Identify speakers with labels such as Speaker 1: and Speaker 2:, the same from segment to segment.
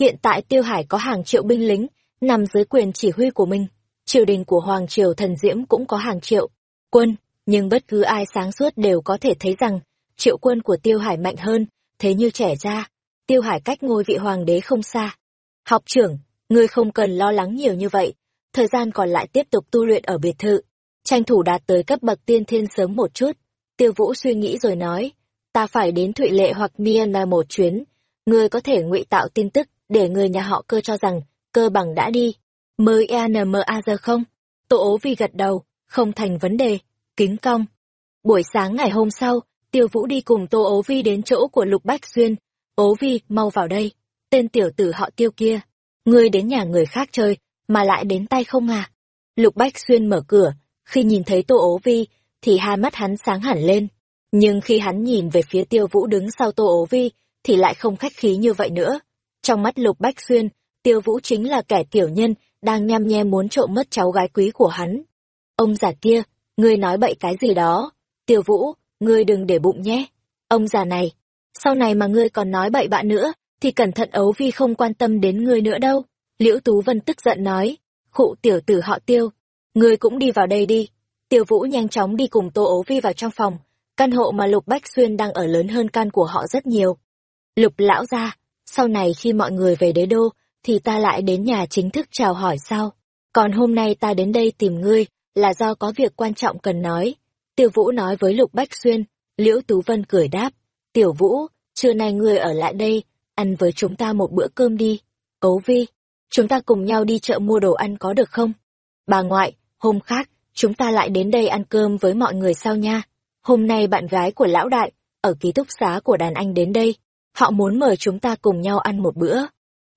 Speaker 1: Hiện tại Tiêu Hải có hàng triệu binh lính, nằm dưới quyền chỉ huy của mình. Triều đình của Hoàng Triều Thần Diễm cũng có hàng triệu quân, nhưng bất cứ ai sáng suốt đều có thể thấy rằng triệu quân của Tiêu Hải mạnh hơn, thế như trẻ ra. Tiêu Hải cách ngôi vị hoàng đế không xa. Học trưởng, ngươi không cần lo lắng nhiều như vậy, thời gian còn lại tiếp tục tu luyện ở biệt thự, tranh thủ đạt tới cấp bậc tiên thiên sớm một chút. Tiêu Vũ suy nghĩ rồi nói, ta phải đến Thụy Lệ hoặc Myanmar một chuyến, ngươi có thể ngụy tạo tin tức để người nhà họ cơ cho rằng cơ bằng đã đi. Mới ENMA giờ không? Tô ố vi gật đầu, không thành vấn đề, kính cong. Buổi sáng ngày hôm sau, Tiêu Vũ đi cùng Tô ố vi đến chỗ của Lục Bách Xuyên. Ố vi, mau vào đây. Tên tiểu tử họ tiêu kia. Ngươi đến nhà người khác chơi, mà lại đến tay không à? Lục Bách Xuyên mở cửa, khi nhìn thấy Tô ố vi, thì hai mắt hắn sáng hẳn lên. Nhưng khi hắn nhìn về phía Tiêu Vũ đứng sau Tô ố vi, thì lại không khách khí như vậy nữa. Trong mắt Lục Bách Xuyên, Tiêu Vũ chính là kẻ tiểu nhân, đang nham nhe muốn trộm mất cháu gái quý của hắn. Ông già kia, ngươi nói bậy cái gì đó. Tiêu Vũ, ngươi đừng để bụng nhé. Ông già này, sau này mà ngươi còn nói bậy bạ nữa, thì cẩn thận ấu vi không quan tâm đến ngươi nữa đâu. Liễu Tú Vân tức giận nói, khụ tiểu tử họ tiêu, ngươi cũng đi vào đây đi. Tiêu Vũ nhanh chóng đi cùng Tô ấu vi vào trong phòng, căn hộ mà Lục Bách Xuyên đang ở lớn hơn căn của họ rất nhiều. Lục lão gia sau này khi mọi người về đế đô, thì ta lại đến nhà chính thức chào hỏi sao? Còn hôm nay ta đến đây tìm ngươi, là do có việc quan trọng cần nói. Tiêu Vũ nói với Lục Bách Xuyên, Liễu Tú Vân cười đáp, Tiểu Vũ, trưa nay ngươi ở lại đây, ăn với chúng ta một bữa cơm đi. Cấu Vi, chúng ta cùng nhau đi chợ mua đồ ăn có được không? Bà ngoại, hôm khác, chúng ta lại đến đây ăn cơm với mọi người sao nha? Hôm nay bạn gái của lão đại, ở ký túc xá của đàn anh đến đây. Họ muốn mời chúng ta cùng nhau ăn một bữa.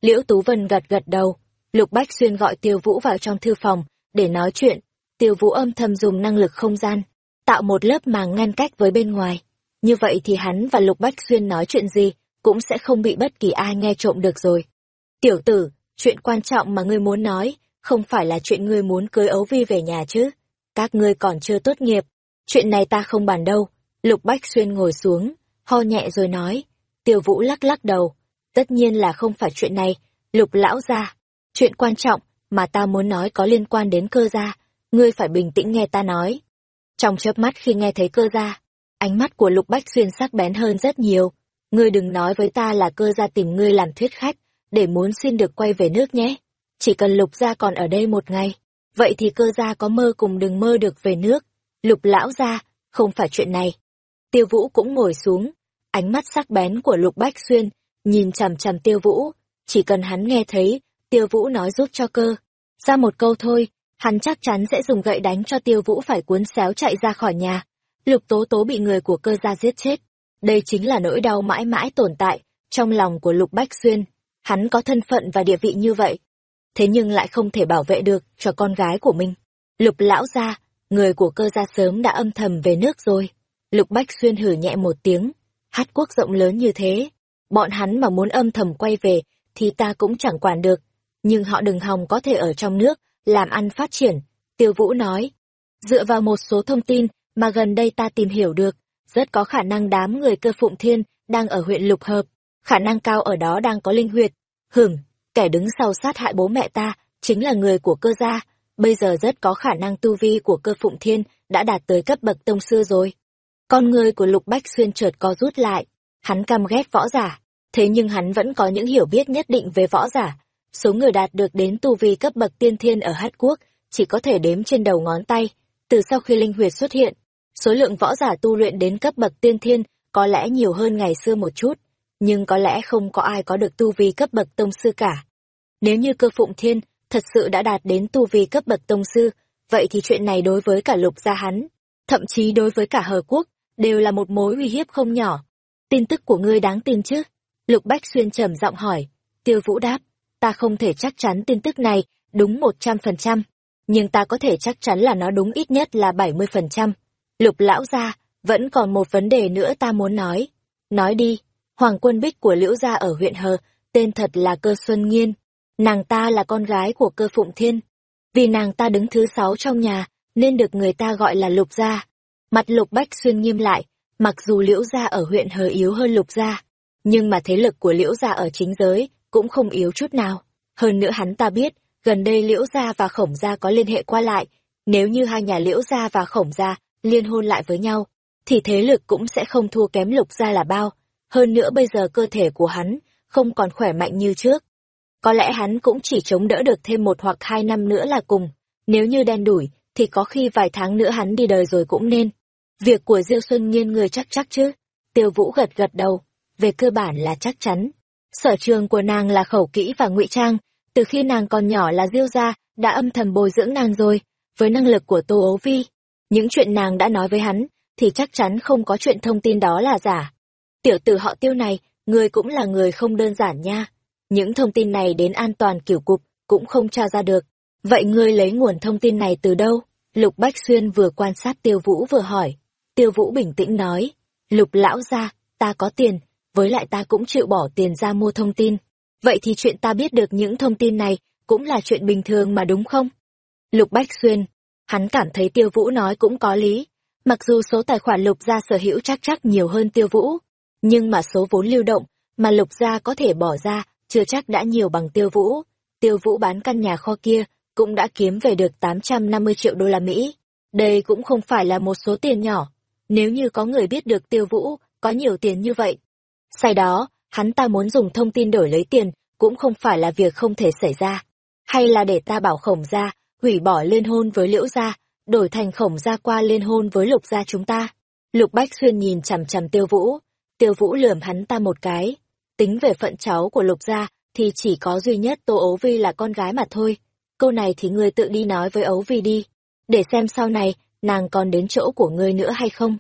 Speaker 1: Liễu Tú Vân gật gật đầu. Lục Bách Xuyên gọi Tiêu Vũ vào trong thư phòng, để nói chuyện. Tiêu Vũ âm thầm dùng năng lực không gian, tạo một lớp màng ngăn cách với bên ngoài. Như vậy thì hắn và Lục Bách Xuyên nói chuyện gì, cũng sẽ không bị bất kỳ ai nghe trộm được rồi. Tiểu tử, chuyện quan trọng mà ngươi muốn nói, không phải là chuyện ngươi muốn cưới ấu vi về nhà chứ. Các ngươi còn chưa tốt nghiệp, chuyện này ta không bàn đâu. Lục Bách Xuyên ngồi xuống, ho nhẹ rồi nói. Tiêu Vũ lắc lắc đầu. Tất nhiên là không phải chuyện này, Lục lão gia. Chuyện quan trọng mà ta muốn nói có liên quan đến cơ gia, ngươi phải bình tĩnh nghe ta nói. Trong chớp mắt khi nghe thấy cơ gia, ánh mắt của Lục Bách Xuyên sắc bén hơn rất nhiều. Ngươi đừng nói với ta là cơ gia tìm ngươi làm thuyết khách, để muốn xin được quay về nước nhé. Chỉ cần Lục gia còn ở đây một ngày, vậy thì cơ gia có mơ cùng đừng mơ được về nước. Lục lão gia, không phải chuyện này. Tiêu Vũ cũng ngồi xuống, ánh mắt sắc bén của Lục Bách Xuyên, nhìn chằm chằm Tiêu Vũ, chỉ cần hắn nghe thấy, Tiêu Vũ nói giúp cho cơ. Ra một câu thôi, hắn chắc chắn sẽ dùng gậy đánh cho Tiêu Vũ phải cuốn xéo chạy ra khỏi nhà. Lục Tố Tố bị người của cơ gia giết chết. Đây chính là nỗi đau mãi mãi tồn tại trong lòng của Lục Bách Xuyên. Hắn có thân phận và địa vị như vậy. Thế nhưng lại không thể bảo vệ được cho con gái của mình. Lục lão gia, người của cơ gia sớm đã âm thầm về nước rồi. Lục Bách Xuyên hử nhẹ một tiếng. Hát quốc rộng lớn như thế. Bọn hắn mà muốn âm thầm quay về thì ta cũng chẳng quản được. Nhưng họ đừng hòng có thể ở trong nước, làm ăn phát triển. Tiêu Vũ nói. Dựa vào một số thông tin mà gần đây ta tìm hiểu được, rất có khả năng đám người cơ phụng thiên đang ở huyện Lục Hợp, khả năng cao ở đó đang có linh huyệt. Hửng, kẻ đứng sau sát hại bố mẹ ta, chính là người của cơ gia, bây giờ rất có khả năng tu vi của cơ phụng thiên đã đạt tới cấp bậc tông sư rồi. Con người của Lục Bách Xuyên chợt co rút lại, hắn căm ghét võ giả, thế nhưng hắn vẫn có những hiểu biết nhất định về võ giả. Số người đạt được đến tu vi cấp bậc tiên thiên ở Hát Quốc chỉ có thể đếm trên đầu ngón tay, từ sau khi linh huyệt xuất hiện, số lượng võ giả tu luyện đến cấp bậc tiên thiên có lẽ nhiều hơn ngày xưa một chút, nhưng có lẽ không có ai có được tu vi cấp bậc tông sư cả. Nếu như cơ phụng thiên thật sự đã đạt đến tu vi cấp bậc tông sư, vậy thì chuyện này đối với cả lục gia hắn, thậm chí đối với cả hờ quốc, đều là một mối uy hiếp không nhỏ. Tin tức của ngươi đáng tin chứ? Lục Bách Xuyên trầm giọng hỏi. Tiêu Vũ đáp, ta không thể chắc chắn tin tức này đúng một trăm phần trăm, nhưng ta có thể chắc chắn là nó đúng ít nhất là bảy mươi phần trăm. Lục lão gia, vẫn còn một vấn đề nữa ta muốn nói. Nói đi, Hoàng quân bích của Liễu gia ở huyện Hờ, tên thật là Cơ Xuân Nghiên. Nàng ta là con gái của Cơ Phụng Thiên. Vì nàng ta đứng thứ sáu trong nhà, nên được người ta gọi là Lục gia. Mặt Lục Bách Xuyên nghiêm lại, mặc dù Liễu gia ở huyện Hờ yếu hơn Lục gia, nhưng mà thế lực của Liễu gia ở chính giới cũng không yếu chút nào. Hơn nữa hắn ta biết, gần đây Liễu Gia và Khổng Gia có liên hệ qua lại, nếu như hai nhà Liễu Gia và Khổng Gia liên hôn lại với nhau, thì thế lực cũng sẽ không thua kém Lục Gia là bao. Hơn nữa bây giờ cơ thể của hắn không còn khỏe mạnh như trước. Có lẽ hắn cũng chỉ chống đỡ được thêm một hoặc hai năm nữa là cùng. Nếu như đen đủi, thì có khi vài tháng nữa hắn đi đời rồi cũng nên. Việc của Diêu Xuân nhiên người chắc chắc chứ. Tiêu Vũ gật gật đầu, về cơ bản là chắc chắn. Sở trường của nàng là khẩu kỹ và ngụy trang, từ khi nàng còn nhỏ là Diêu gia đã âm thầm bồi dưỡng nàng rồi, với năng lực của Tô Ấu Vi. Những chuyện nàng đã nói với hắn, thì chắc chắn không có chuyện thông tin đó là giả. Tiểu tử họ tiêu này, người cũng là người không đơn giản nha. Những thông tin này đến an toàn kiểu cục, cũng không tra ra được. Vậy ngươi lấy nguồn thông tin này từ đâu? Lục Bách Xuyên vừa quan sát Tiêu Vũ vừa hỏi. Tiêu Vũ bình tĩnh nói, Lục lão ra, ta có tiền, với lại ta cũng chịu bỏ tiền ra mua thông tin. Vậy thì chuyện ta biết được những thông tin này cũng là chuyện bình thường mà đúng không? Lục Bách Xuyên, hắn cảm thấy Tiêu Vũ nói cũng có lý. Mặc dù số tài khoản Lục gia sở hữu chắc chắc nhiều hơn Tiêu Vũ, nhưng mà số vốn lưu động mà Lục gia có thể bỏ ra chưa chắc đã nhiều bằng Tiêu Vũ. Tiêu Vũ bán căn nhà kho kia cũng đã kiếm về được 850 triệu đô la Mỹ. Đây cũng không phải là một số tiền nhỏ. Nếu như có người biết được Tiêu Vũ có nhiều tiền như vậy, sau đó, hắn ta muốn dùng thông tin đổi lấy tiền, cũng không phải là việc không thể xảy ra. Hay là để ta bảo khổng gia, hủy bỏ liên hôn với liễu gia, đổi thành khổng gia qua liên hôn với lục gia chúng ta. Lục Bách Xuyên nhìn chằm chằm tiêu vũ, tiêu vũ lườm hắn ta một cái. Tính về phận cháu của lục gia, thì chỉ có duy nhất Tô Ấu Vi là con gái mà thôi. Câu này thì ngươi tự đi nói với Ấu Vi đi, để xem sau này nàng còn đến chỗ của ngươi nữa hay không.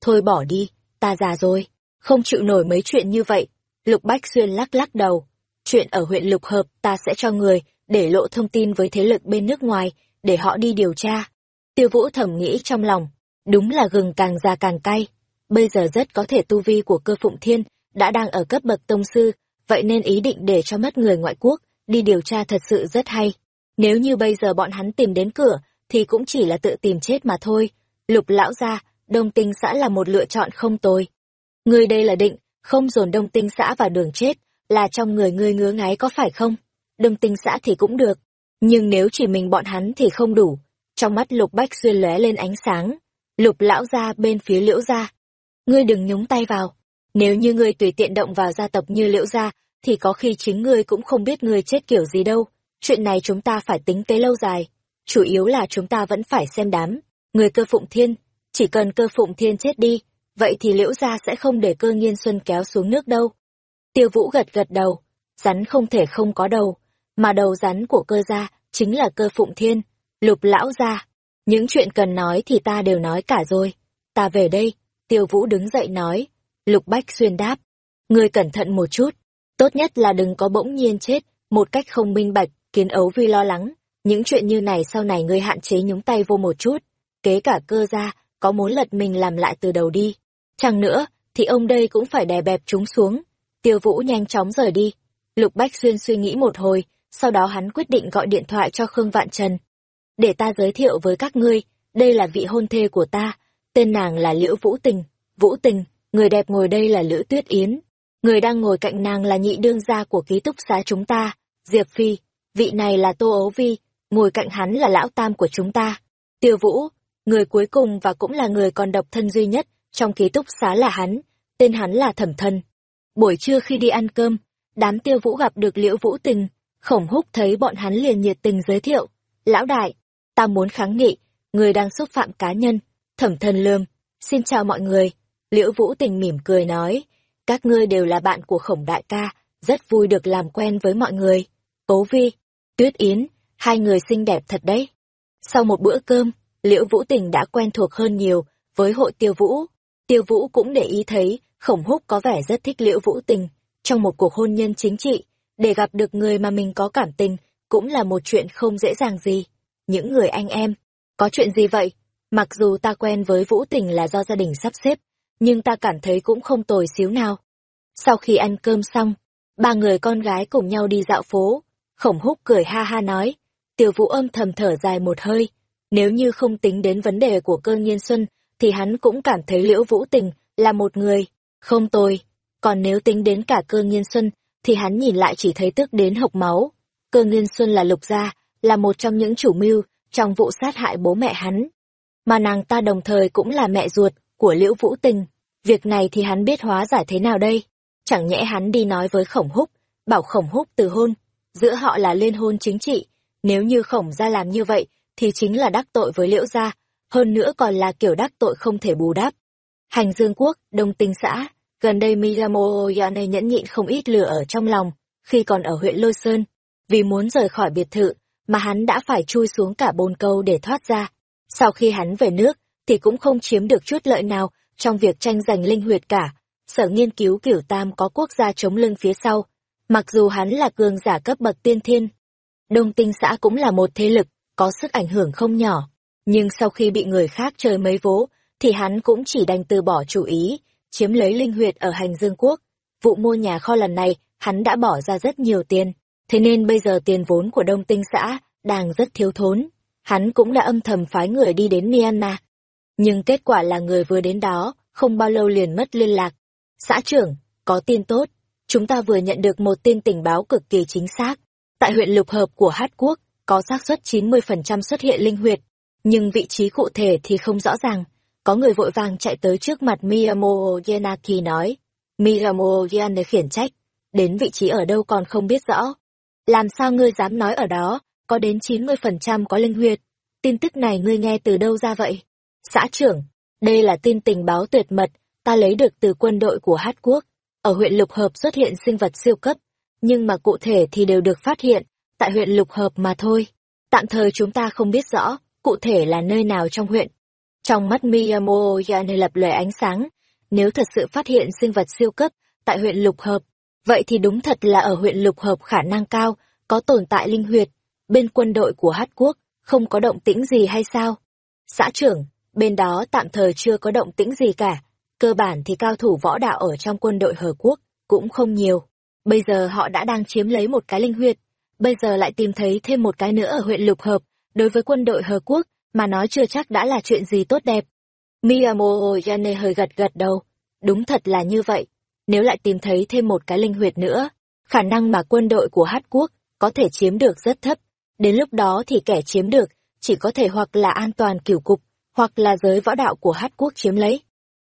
Speaker 1: Thôi bỏ đi, ta già rồi, không chịu nổi mấy chuyện như vậy. Lục Bách Xuyên lắc lắc đầu. Chuyện ở huyện Lục Hợp ta sẽ cho người, để lộ thông tin với thế lực bên nước ngoài, để họ đi điều tra. Tiêu Vũ thầm nghĩ trong lòng, đúng là gừng càng già càng cay. Bây giờ rất có thể tu vi của cơ phụng thiên, đã đang ở cấp bậc tông sư, vậy nên ý định để cho mất người ngoại quốc, đi điều tra thật sự rất hay. Nếu như bây giờ bọn hắn tìm đến cửa, thì cũng chỉ là tự tìm chết mà thôi. Lục lão gia, đông tinh xã là một lựa chọn không tồi. Ngươi đây là định, không dồn đông tinh xã vào đường chết, là trong người ngươi ngứa ngáy có phải không? Đông tinh xã thì cũng được, nhưng nếu chỉ mình bọn hắn thì không đủ. Trong mắt lục bách xuyên lóe lên ánh sáng, lục lão gia bên phía liễu gia. Ngươi đừng nhúng tay vào, nếu như ngươi tùy tiện động vào gia tộc như liễu gia, thì có khi chính ngươi cũng không biết ngươi chết kiểu gì đâu. Chuyện này chúng ta phải tính tới lâu dài. Chủ yếu là chúng ta vẫn phải xem đám. Người cơ phụng thiên, chỉ cần cơ phụng thiên chết đi, vậy thì liễu gia sẽ không để cơ nghiên xuân kéo xuống nước đâu. Tiêu vũ gật gật đầu, rắn không thể không có đầu, mà đầu rắn của cơ gia chính là cơ phụng thiên, lục lão gia. Những chuyện cần nói thì ta đều nói cả rồi. Ta về đây, tiêu vũ đứng dậy nói. Lục Bách Xuyên đáp. Ngươi cẩn thận một chút, tốt nhất là đừng có bỗng nhiên chết, một cách không minh bạch, kiến ấu vi lo lắng. Những chuyện như này sau này ngươi hạn chế nhúng tay vô một chút, kế cả cơ gia, có muốn lật mình làm lại từ đầu đi. Chẳng nữa, thì ông đây cũng phải đè bẹp chúng xuống. Tiêu Vũ nhanh chóng rời đi. Lục Bách Xuyên suy nghĩ một hồi, sau đó hắn quyết định gọi điện thoại cho Khương Vạn Trần. Để ta giới thiệu với các ngươi, đây là vị hôn thê của ta, tên nàng là Liễu Vũ Tình. Vũ Tình, người đẹp ngồi đây là Lữ Tuyết Yến. Người đang ngồi cạnh nàng là nhị đương gia của ký túc xá chúng ta, Diệp Phi. Vị này là Tô Ấu Vi, ngồi cạnh hắn là lão tam của chúng ta. Tiêu Vũ, người cuối cùng và cũng là người còn độc thân duy nhất trong ký túc xá là hắn, tên hắn là Thẩm Thân. Buổi trưa khi đi ăn cơm, đám tiêu vũ gặp được Liễu Vũ Tình, khổng húc thấy bọn hắn liền nhiệt tình giới thiệu. Lão đại, ta muốn kháng nghị, người đang xúc phạm cá nhân, Thẩm Thân lương, xin chào mọi người. Liễu Vũ Tình mỉm cười nói, các ngươi đều là bạn của khổng đại ca, rất vui được làm quen với mọi người. Cố Vi, Tuyết Yến, hai người xinh đẹp thật đấy. Sau một bữa cơm, Liễu Vũ Tình đã quen thuộc hơn nhiều với hội tiêu vũ. Tiêu Vũ cũng để ý thấy, khổng húc có vẻ rất thích Liễu Vũ Tình. Trong một cuộc hôn nhân chính trị, để gặp được người mà mình có cảm tình, cũng là một chuyện không dễ dàng gì. Những người anh em, có chuyện gì vậy? Mặc dù ta quen với Vũ Tình là do gia đình sắp xếp, nhưng ta cảm thấy cũng không tồi xíu nào. Sau khi ăn cơm xong, ba người con gái cùng nhau đi dạo phố. Khổng húc cười ha ha nói, tiểu vũ âm thầm thở dài một hơi. Nếu như không tính đến vấn đề của cơ nhiên xuân, thì hắn cũng cảm thấy Liễu Vũ Tình là một người không tồi. Còn nếu tính đến cả cơ Nhiên xuân, thì hắn nhìn lại chỉ thấy tức đến hộc máu. Cơ Nhiên Xuân là lục gia, là một trong những chủ mưu trong vụ sát hại bố mẹ hắn. Mà nàng ta đồng thời cũng là mẹ ruột của Liễu Vũ Tình. Việc này thì hắn biết hóa giải thế nào đây? Chẳng nhẽ hắn đi nói với khổng húc, bảo khổng húc từ hôn. Giữa họ là liên hôn chính trị. Nếu như khổng gia làm như vậy, thì chính là đắc tội với liễu gia. Hơn nữa còn là kiểu đắc tội không thể bù đắp. Hành Dương Quốc, Đông Tinh xã, gần đây Miyamo Yane nhẫn nhịn không ít lửa ở trong lòng, khi còn ở huyện Lôi Sơn. Vì muốn rời khỏi biệt thự, mà hắn đã phải chui xuống cả bồn câu để thoát ra. Sau khi hắn về nước, thì cũng không chiếm được chút lợi nào trong việc tranh giành linh huyệt cả. Sở nghiên cứu kiểu tam có quốc gia chống lưng phía sau. Mặc dù hắn là cường giả cấp bậc tiên thiên. Đông tinh xã cũng là một thế lực, có sức ảnh hưởng không nhỏ. Nhưng sau khi bị người khác chơi mấy vố, thì hắn cũng chỉ đành từ bỏ chủ ý, chiếm lấy linh huyệt ở hành dương quốc. Vụ mua nhà kho lần này, hắn đã bỏ ra rất nhiều tiền, thế nên bây giờ tiền vốn của Đông Tinh xã đang rất thiếu thốn. Hắn cũng đã âm thầm phái người đi đến Myanmar. Nhưng kết quả là người vừa đến đó, không bao lâu liền mất liên lạc. Xã trưởng, có tin tốt, chúng ta vừa nhận được một tin tình báo cực kỳ chính xác. Tại huyện lục hợp của Hát Quốc, có xác suất 90% xuất hiện linh huyệt, nhưng vị trí cụ thể thì không rõ ràng. Có người vội vàng chạy tới trước mặt Miyamo Yenaki nói. Miyamo Yanaki khiển trách, đến vị trí ở đâu còn không biết rõ. Làm sao ngươi dám nói ở đó, có đến 90% có linh huyệt. Tin tức này ngươi nghe từ đâu ra vậy? Xã trưởng, đây là tin tình báo tuyệt mật, ta lấy được từ quân đội của Hát Quốc. Ở huyện Lục Hợp xuất hiện sinh vật siêu cấp, nhưng mà cụ thể thì đều được phát hiện tại huyện Lục Hợp mà thôi. Tạm thời chúng ta không biết rõ, cụ thể là nơi nào trong huyện. Trong mắt Miyamo Yane lập lòe ánh sáng, nếu thật sự phát hiện sinh vật siêu cấp tại huyện Lục Hợp, vậy thì đúng thật là ở huyện Lục Hợp khả năng cao, có tồn tại linh huyệt. Bên quân đội của Hát Quốc, không có động tĩnh gì hay sao? Xã trưởng, bên đó tạm thời chưa có động tĩnh gì cả. Cơ bản thì cao thủ võ đạo ở trong quân đội Hờ Quốc cũng không nhiều. Bây giờ họ đã đang chiếm lấy một cái linh huyệt, bây giờ lại tìm thấy thêm một cái nữa ở huyện Lục Hợp, đối với quân đội Hờ Quốc, mà nói chưa chắc đã là chuyện gì tốt đẹp. Miyamo Yane hơi gật gật đầu, đúng thật là như vậy, nếu lại tìm thấy thêm một cái linh huyệt nữa, khả năng mà quân đội của Hát Quốc có thể chiếm được rất thấp, đến lúc đó thì kẻ chiếm được chỉ có thể hoặc là an toàn cửu cục, hoặc là giới võ đạo của Hát Quốc chiếm lấy.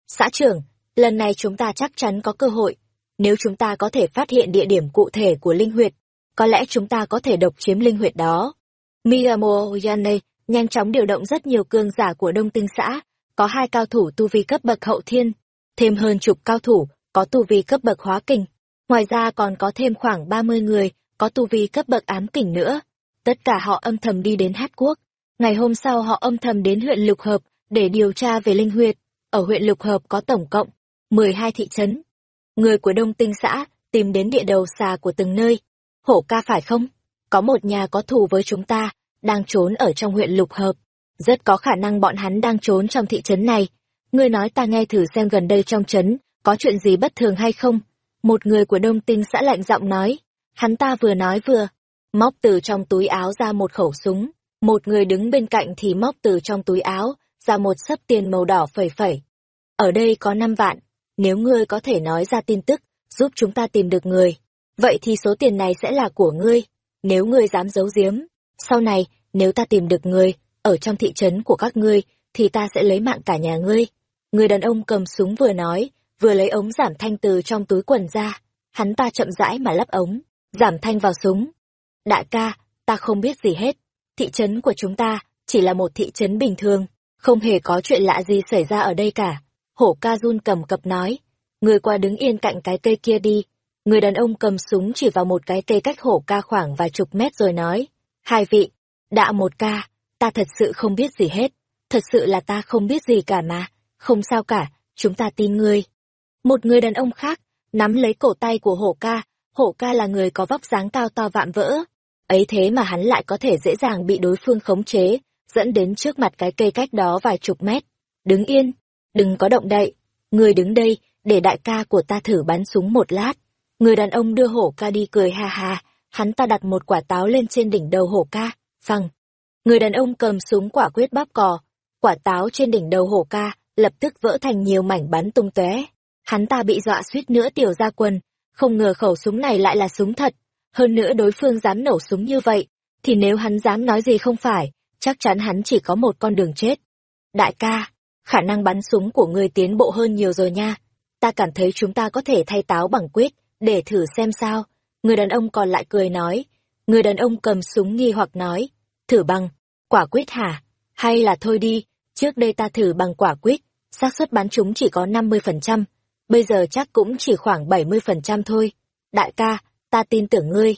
Speaker 1: Xã trưởng, lần này chúng ta chắc chắn có cơ hội, nếu chúng ta có thể phát hiện địa điểm cụ thể của linh huyệt, có lẽ chúng ta có thể độc chiếm linh huyệt đó. Miyamo Yane nhanh chóng điều động rất nhiều cương giả của Đông Tinh xã, có hai cao thủ tu vi cấp bậc hậu thiên, thêm hơn chục cao thủ có tu vi cấp bậc hóa kình. Ngoài ra còn có thêm khoảng 30 người có tu vi cấp bậc ám kình nữa. Tất cả họ âm thầm đi đến Hát Quốc. Ngày hôm sau họ âm thầm đến huyện Lục Hợp để điều tra về linh huyệt. Ở huyện Lục Hợp có tổng cộng 12 thị trấn. Người của Đông Tinh xã tìm đến địa đầu xà của từng nơi. Hổ ca phải không? Có một nhà có thù với chúng ta, đang trốn ở trong huyện Lục Hợp. Rất có khả năng bọn hắn đang trốn trong thị trấn này. Ngươi nói ta nghe thử xem gần đây trong trấn, có chuyện gì bất thường hay không? Một người của Đông Tinh xã lạnh giọng nói. Hắn ta vừa nói vừa, móc từ trong túi áo ra một khẩu súng. Một người đứng bên cạnh thì móc từ trong túi áo, ra một sấp tiền màu đỏ phẩy phẩy. Ở đây có năm vạn, nếu ngươi có thể nói ra tin tức, giúp chúng ta tìm được người, vậy thì số tiền này sẽ là của ngươi. Nếu ngươi dám giấu giếm, sau này, nếu ta tìm được người, ở trong thị trấn của các ngươi, thì ta sẽ lấy mạng cả nhà ngươi. Người đàn ông cầm súng vừa nói, vừa lấy ống giảm thanh từ trong túi quần ra. Hắn ta chậm rãi mà lắp ống, giảm thanh vào súng. Đại ca, ta không biết gì hết. Thị trấn của chúng ta chỉ là một thị trấn bình thường, không hề có chuyện lạ gì xảy ra ở đây cả. Hổ ca run cầm cập nói, người qua đứng yên cạnh cái cây kia đi. Người đàn ông cầm súng chỉ vào một cái cây cách hổ ca khoảng vài chục mét rồi nói, hai vị, đạ một ca, ta thật sự không biết gì hết, thật sự là ta không biết gì cả mà, không sao cả, chúng ta tin ngươi. Một người đàn ông khác, nắm lấy cổ tay của hổ ca, hổ ca là người có vóc dáng cao to vạm vỡ, ấy thế mà hắn lại có thể dễ dàng bị đối phương khống chế, dẫn đến trước mặt cái cây cách đó vài chục mét. Đứng yên, đừng có động đậy, người đứng đây, để đại ca của ta thử bắn súng một lát. Người đàn ông đưa hổ ca đi cười ha ha, hắn ta đặt một quả táo lên trên đỉnh đầu hổ ca, phăng. Người đàn ông cầm súng quả quyết bóp cò, quả táo trên đỉnh đầu hổ ca, lập tức vỡ thành nhiều mảnh bắn tung tóe. Hắn ta bị dọa suýt nữa tiểu ra quần, không ngờ khẩu súng này lại là súng thật. Hơn nữa đối phương dám nổ súng như vậy, thì nếu hắn dám nói gì không phải, chắc chắn hắn chỉ có một con đường chết. Đại ca, khả năng bắn súng của ngươi tiến bộ hơn nhiều rồi nha. Ta cảm thấy chúng ta có thể thay táo bằng quyết, để thử xem sao. Người đàn ông còn lại cười nói. Người đàn ông cầm súng nghi hoặc nói. Thử bằng, quả quyết hả? Hay là thôi đi, trước đây ta thử bằng quả quyết, xác suất bắn chúng chỉ có 50%, bây giờ chắc cũng chỉ khoảng 70% thôi. Đại ca, ta tin tưởng ngươi.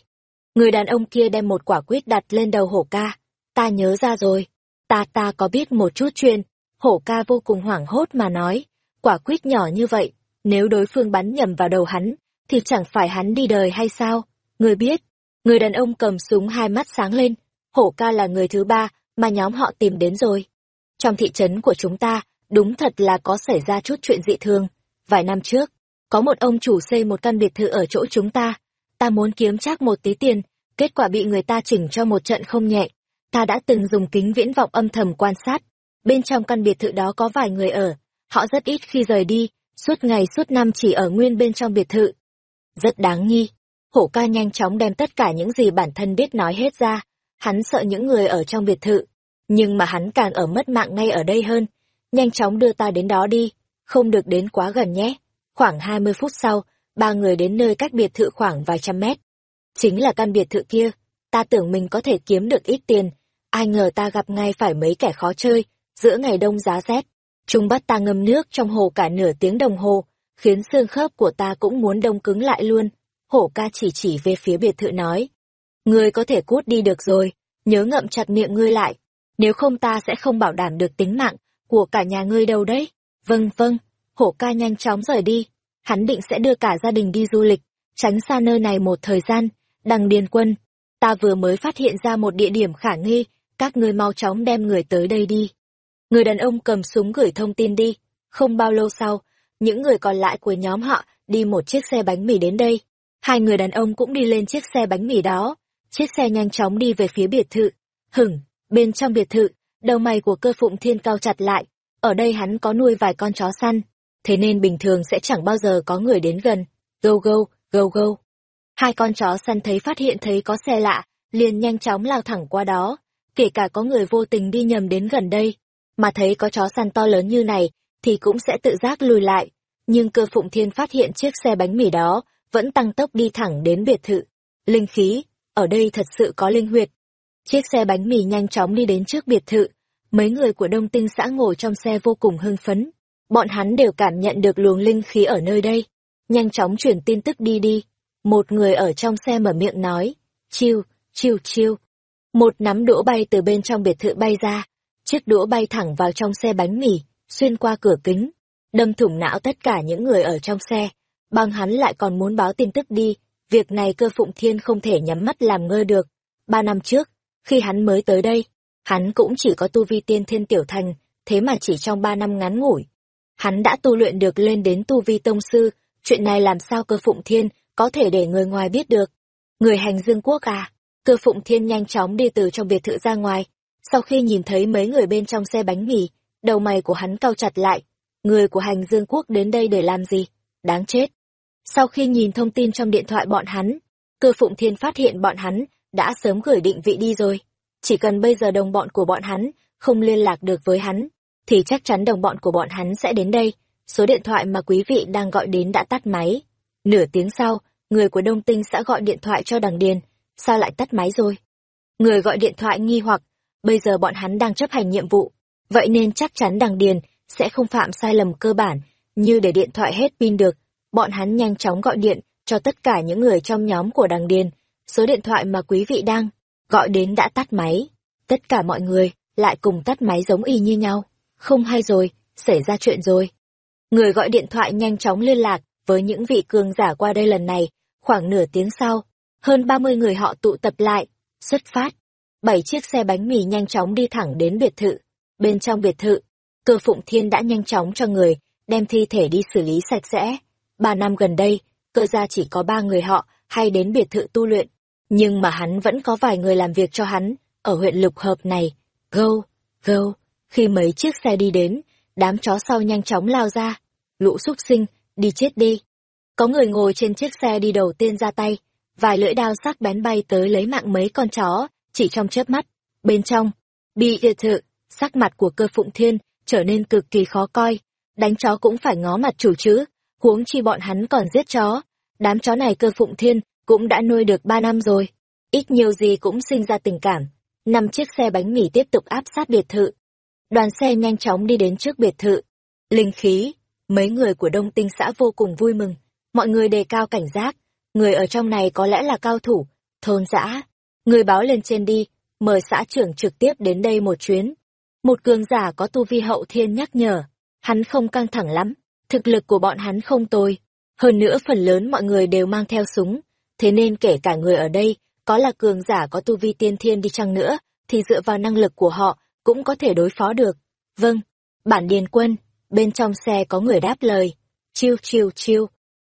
Speaker 1: Người đàn ông kia đem một quả quyết đặt lên đầu hổ ca. Ta nhớ ra rồi. Ta ta có biết một chút chuyên. Hổ ca vô cùng hoảng hốt mà nói. Quả quyết nhỏ như vậy, nếu đối phương bắn nhầm vào đầu hắn, thì chẳng phải hắn đi đời hay sao? Người biết. Người đàn ông cầm súng hai mắt sáng lên. Hổ ca là người thứ ba mà nhóm họ tìm đến rồi. Trong thị trấn của chúng ta, đúng thật là có xảy ra chút chuyện dị thường. Vài năm trước, có một ông chủ xây một căn biệt thự ở chỗ chúng ta. Ta muốn kiếm chắc một tí tiền, kết quả bị người ta chỉnh cho một trận không nhẹ. Ta đã từng dùng kính viễn vọng âm thầm quan sát. Bên trong căn biệt thự đó có vài người ở. Họ rất ít khi rời đi, suốt ngày suốt năm chỉ ở nguyên bên trong biệt thự. Rất đáng nghi. Hổ ca nhanh chóng đem tất cả những gì bản thân biết nói hết ra. Hắn sợ những người ở trong biệt thự. Nhưng mà hắn càng ở mất mạng ngay ở đây hơn. Nhanh chóng đưa ta đến đó đi không được đến quá gần nhé. Khoảng 20 phút sau, ba người đến nơi cách biệt thự khoảng vài trăm mét. Chính là căn biệt thự kia, ta tưởng mình có thể kiếm được ít tiền, ai ngờ ta gặp ngay phải mấy kẻ khó chơi, giữa ngày đông giá rét. Chúng bắt ta ngâm nước trong hồ cả nửa tiếng đồng hồ, khiến xương khớp của ta cũng muốn đông cứng lại luôn. Hổ ca chỉ chỉ về phía biệt thự nói. Ngươi có thể cút đi được rồi, nhớ ngậm chặt miệng ngươi lại, nếu không ta sẽ không bảo đảm được tính mạng của cả nhà ngươi đâu đấy. Vâng vâng, hổ ca nhanh chóng rời đi. Hắn định sẽ đưa cả gia đình đi du lịch, tránh xa nơi này một thời gian. Đằng điền quân, ta vừa mới phát hiện ra một địa điểm khả nghi, các ngươi mau chóng đem người tới đây đi. Người đàn ông cầm súng gửi thông tin đi. Không bao lâu sau, những người còn lại của nhóm họ đi một chiếc xe bánh mì đến đây. Hai người đàn ông cũng đi lên chiếc xe bánh mì đó. Chiếc xe nhanh chóng đi về phía biệt thự. Hửng, bên trong biệt thự, đầu mày của cơ phụng thiên cao chặt lại, ở đây hắn có nuôi vài con chó săn, thế nên bình thường sẽ chẳng bao giờ có người đến gần. Go go, go go. Hai con chó săn thấy phát hiện thấy có xe lạ, liền nhanh chóng lao thẳng qua đó, kể cả có người vô tình đi nhầm đến gần đây, mà thấy có chó săn to lớn như này, thì cũng sẽ tự giác lùi lại. Nhưng cơ phụng thiên phát hiện chiếc xe bánh mì đó, vẫn tăng tốc đi thẳng đến biệt thự. Linh khí, ở đây thật sự có linh huyệt. Chiếc xe bánh mì nhanh chóng đi đến trước biệt thự, mấy người của đông tinh xã ngồi trong xe vô cùng hưng phấn. Bọn hắn đều cảm nhận được luồng linh khí ở nơi đây. Nhanh chóng chuyển tin tức đi đi. Một người ở trong xe mở miệng nói. Chiêu, chiêu chiêu. Một nắm đũa bay từ bên trong biệt thự bay ra. Chiếc đũa bay thẳng vào trong xe bánh mì, xuyên qua cửa kính. Đâm thủng não tất cả những người ở trong xe. Bằng hắn lại còn muốn báo tin tức đi. Việc này cơ phụng thiên không thể nhắm mắt làm ngơ được. Ba năm trước, khi hắn mới tới đây, Hắn cũng chỉ có tu vi tiên thiên tiểu thành, thế mà chỉ trong ba năm ngắn ngủi. Hắn đã tu luyện được lên đến tu vi tông sư, chuyện này làm sao cơ phụng thiên có thể để người ngoài biết được. Người hành dương quốc à, cơ phụng thiên nhanh chóng đi từ trong biệt thự ra ngoài. Sau khi nhìn thấy mấy người bên trong xe bánh mì, đầu mày của hắn cau chặt lại. Người của hành dương quốc đến đây để làm gì? Đáng chết. Sau khi nhìn thông tin trong điện thoại bọn hắn, cơ phụng thiên phát hiện bọn hắn đã sớm gửi định vị đi rồi. Chỉ cần bây giờ đồng bọn của bọn hắn không liên lạc được với hắn, thì chắc chắn đồng bọn của bọn hắn sẽ đến đây. Số điện thoại mà quý vị đang gọi đến đã tắt máy. Nửa tiếng sau, người của Đông Tinh sẽ gọi điện thoại cho đằng Điền. Sao lại tắt máy rồi? Người gọi điện thoại nghi hoặc, bây giờ bọn hắn đang chấp hành nhiệm vụ. Vậy nên chắc chắn đằng Điền sẽ không phạm sai lầm cơ bản, như để điện thoại hết pin được. Bọn hắn nhanh chóng gọi điện cho tất cả những người trong nhóm của đằng Điền. Số điện thoại mà quý vị đang gọi đến đã tắt máy. Tất cả mọi người lại cùng tắt máy giống y như nhau. Không hay rồi, xảy ra chuyện rồi. Người gọi điện thoại nhanh chóng liên lạc với những vị cường giả qua đây lần này, khoảng nửa tiếng sau, hơn 30 người họ tụ tập lại, xuất phát. Bảy chiếc xe bánh mì nhanh chóng đi thẳng đến biệt thự. Bên trong biệt thự, cơ phụng thiên đã nhanh chóng cho người đem thi thể đi xử lý sạch sẽ. Ba năm gần đây, cơ gia chỉ có ba người họ hay đến biệt thự tu luyện. Nhưng mà hắn vẫn có vài người làm việc cho hắn, ở huyện lục hợp này. Go, go, khi mấy chiếc xe đi đến, đám chó sau nhanh chóng lao ra. Lũ súc sinh, đi chết đi. Có người ngồi trên chiếc xe đi đầu tiên ra tay, vài lưỡi đao sắc bén bay tới lấy mạng mấy con chó, chỉ trong chớp mắt. Bên trong, bị biệt thự, sắc mặt của cơ phụng thiên trở nên cực kỳ khó coi. Đánh chó cũng phải ngó mặt chủ chứ, huống chi bọn hắn còn giết chó. Đám chó này cơ phụng thiên cũng đã nuôi được ba năm rồi. Ít nhiều gì cũng sinh ra tình cảm. Năm chiếc xe bánh mì tiếp tục áp sát biệt thự. Đoàn xe nhanh chóng đi đến trước biệt thự. Linh khí, mấy người của đông tinh xã vô cùng vui mừng. Mọi người đề cao cảnh giác. Người ở trong này có lẽ là cao thủ, thôn giã Người báo lên trên đi, mời xã trưởng trực tiếp đến đây một chuyến. Một cường giả có tu vi hậu thiên nhắc nhở. Hắn không căng thẳng lắm, thực lực của bọn hắn không tồi. Hơn nữa phần lớn mọi người đều mang theo súng, thế nên kể cả người ở đây, có là cường giả có tu vi tiên thiên đi chăng nữa, thì dựa vào năng lực của họ, cũng có thể đối phó được. Vâng, bản điền quân, bên trong xe có người đáp lời. Chiêu chiêu chiêu.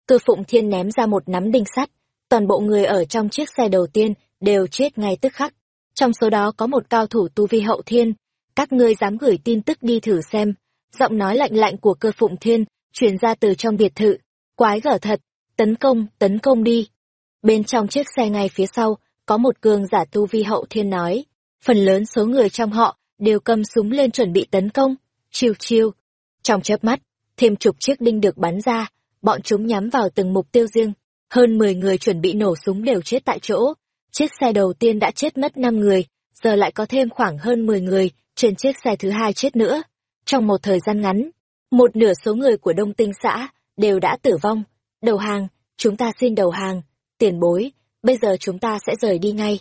Speaker 1: Cơ phụng thiên ném ra một nắm đinh sắt, toàn bộ người ở trong chiếc xe đầu tiên đều chết ngay tức khắc. Trong số đó có một cao thủ tu vi hậu thiên, các ngươi dám gửi tin tức đi thử xem. Giọng nói lạnh lạnh của cơ phụng thiên, truyền ra từ trong biệt thự. Quái gở thật, tấn công, tấn công đi. Bên trong chiếc xe ngay phía sau, có một cường giả tu vi hậu thiên nói. Phần lớn số người trong họ đều cầm súng lên chuẩn bị tấn công. Chiêu chiêu. Trong chớp mắt, thêm chục chiếc đinh được bắn ra, bọn chúng nhắm vào từng mục tiêu riêng. Hơn 10 người chuẩn bị nổ súng đều chết tại chỗ. Chiếc xe đầu tiên đã chết mất 5 người, giờ lại có thêm khoảng hơn 10 người trên chiếc xe thứ hai chết nữa. Trong một thời gian ngắn, một nửa số người của Đông Tinh xã đều đã tử vong. Đầu hàng, chúng ta xin đầu hàng. Tiền bối, bây giờ chúng ta sẽ rời đi ngay.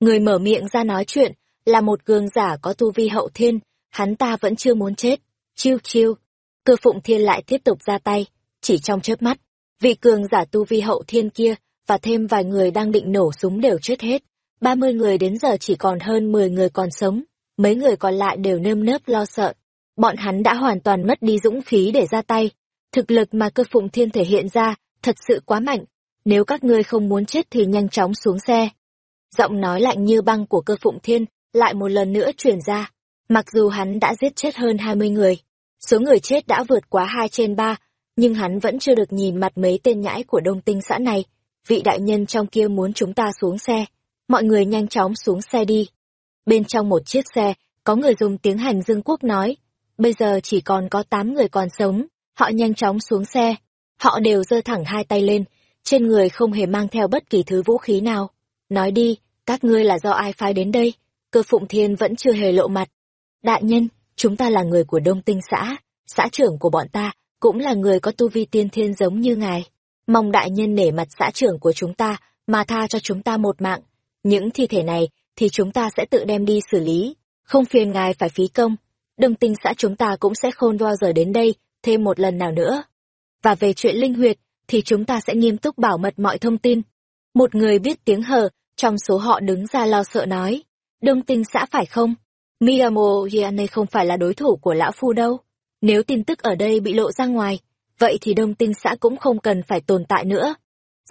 Speaker 1: Người mở miệng ra nói chuyện là một cường giả có tu vi hậu thiên, hắn ta vẫn chưa muốn chết. Chiêu chiêu. Cơ phụng thiên lại tiếp tục ra tay, chỉ trong chớp mắt. Vị cường giả tu vi hậu thiên kia và thêm vài người đang định nổ súng đều chết hết. Ba mươi người đến giờ chỉ còn hơn mười người còn sống, mấy người còn lại đều nơm nớp lo sợ. Bọn hắn đã hoàn toàn mất đi dũng khí để ra tay. Thực lực mà cơ phụng thiên thể hiện ra, thật sự quá mạnh. Nếu các ngươi không muốn chết thì nhanh chóng xuống xe. Giọng nói lạnh như băng của cơ phụng thiên, lại một lần nữa truyền ra. Mặc dù hắn đã giết chết hơn hai mươi người, số người chết đã vượt quá hai trên ba, nhưng hắn vẫn chưa được nhìn mặt mấy tên nhãi của đông tinh xã này vị đại nhân trong kia muốn chúng ta xuống xe. Mọi người nhanh chóng xuống xe đi. Bên trong một chiếc xe, có người dùng tiếng hành dương quốc nói. Bây giờ chỉ còn có 8 người còn sống. Họ nhanh chóng xuống xe. Họ đều giơ thẳng hai tay lên. Trên người không hề mang theo bất kỳ thứ vũ khí nào. Nói đi, các ngươi là do ai phái đến đây? Cơ phụng thiên vẫn chưa hề lộ mặt. Đại nhân, chúng ta là người của Đông Tinh xã. Xã trưởng của bọn ta cũng là người có tu vi tiên thiên giống như ngài mong đại nhân nể mặt xã trưởng của chúng ta mà tha cho chúng ta một mạng. Những thi thể này thì chúng ta sẽ tự đem đi xử lý, không phiền ngài phải phí công. Đồng tinh xã chúng ta cũng sẽ khôn bao giờ đến đây thêm một lần nào nữa. Và về chuyện linh huyệt thì chúng ta sẽ nghiêm túc bảo mật mọi thông tin. Một người biết tiếng hờ trong số họ đứng ra lo sợ nói. Đông tinh xã phải không? Miyamo Hiane không phải là đối thủ của lão phu đâu. Nếu tin tức ở đây bị lộ ra ngoài, vậy thì đông tinh xã cũng không cần phải tồn tại nữa.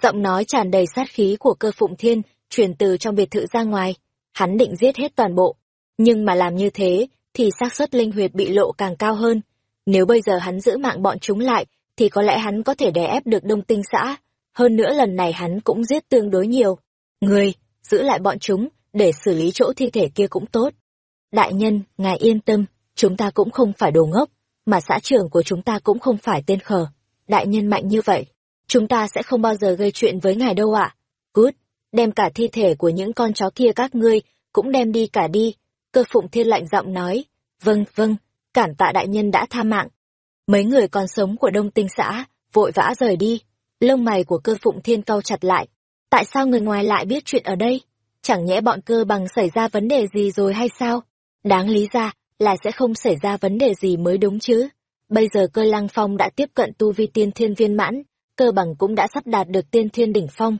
Speaker 1: Giọng nói tràn đầy sát khí của cơ phụng thiên, truyền từ trong biệt thự ra ngoài. Hắn định giết hết toàn bộ. Nhưng mà làm như thế, thì xác suất linh huyệt bị lộ càng cao hơn. Nếu bây giờ hắn giữ mạng bọn chúng lại, thì có lẽ hắn có thể đè ép được đông tinh xã. Hơn nữa lần này hắn cũng giết tương đối nhiều. Người, giữ lại bọn chúng, để xử lý chỗ thi thể kia cũng tốt. Đại nhân, ngài yên tâm, chúng ta cũng không phải đồ ngốc mà xã trưởng của chúng ta cũng không phải tên khờ. Đại nhân mạnh như vậy, chúng ta sẽ không bao giờ gây chuyện với ngài đâu ạ. Cút, đem cả thi thể của những con chó kia các ngươi, cũng đem đi cả đi. Cơ phụng thiên lạnh giọng nói, vâng, vâng, cảm tạ đại nhân đã tha mạng. Mấy người còn sống của đông tinh xã, vội vã rời đi. Lông mày của cơ phụng thiên cau chặt lại. Tại sao người ngoài lại biết chuyện ở đây? Chẳng nhẽ bọn cơ bằng xảy ra vấn đề gì rồi hay sao? Đáng lý ra, là sẽ không xảy ra vấn đề gì mới đúng chứ. Bây giờ cơ lăng phong đã tiếp cận tu vi tiên thiên viên mãn, cơ bằng cũng đã sắp đạt được tiên thiên đỉnh phong.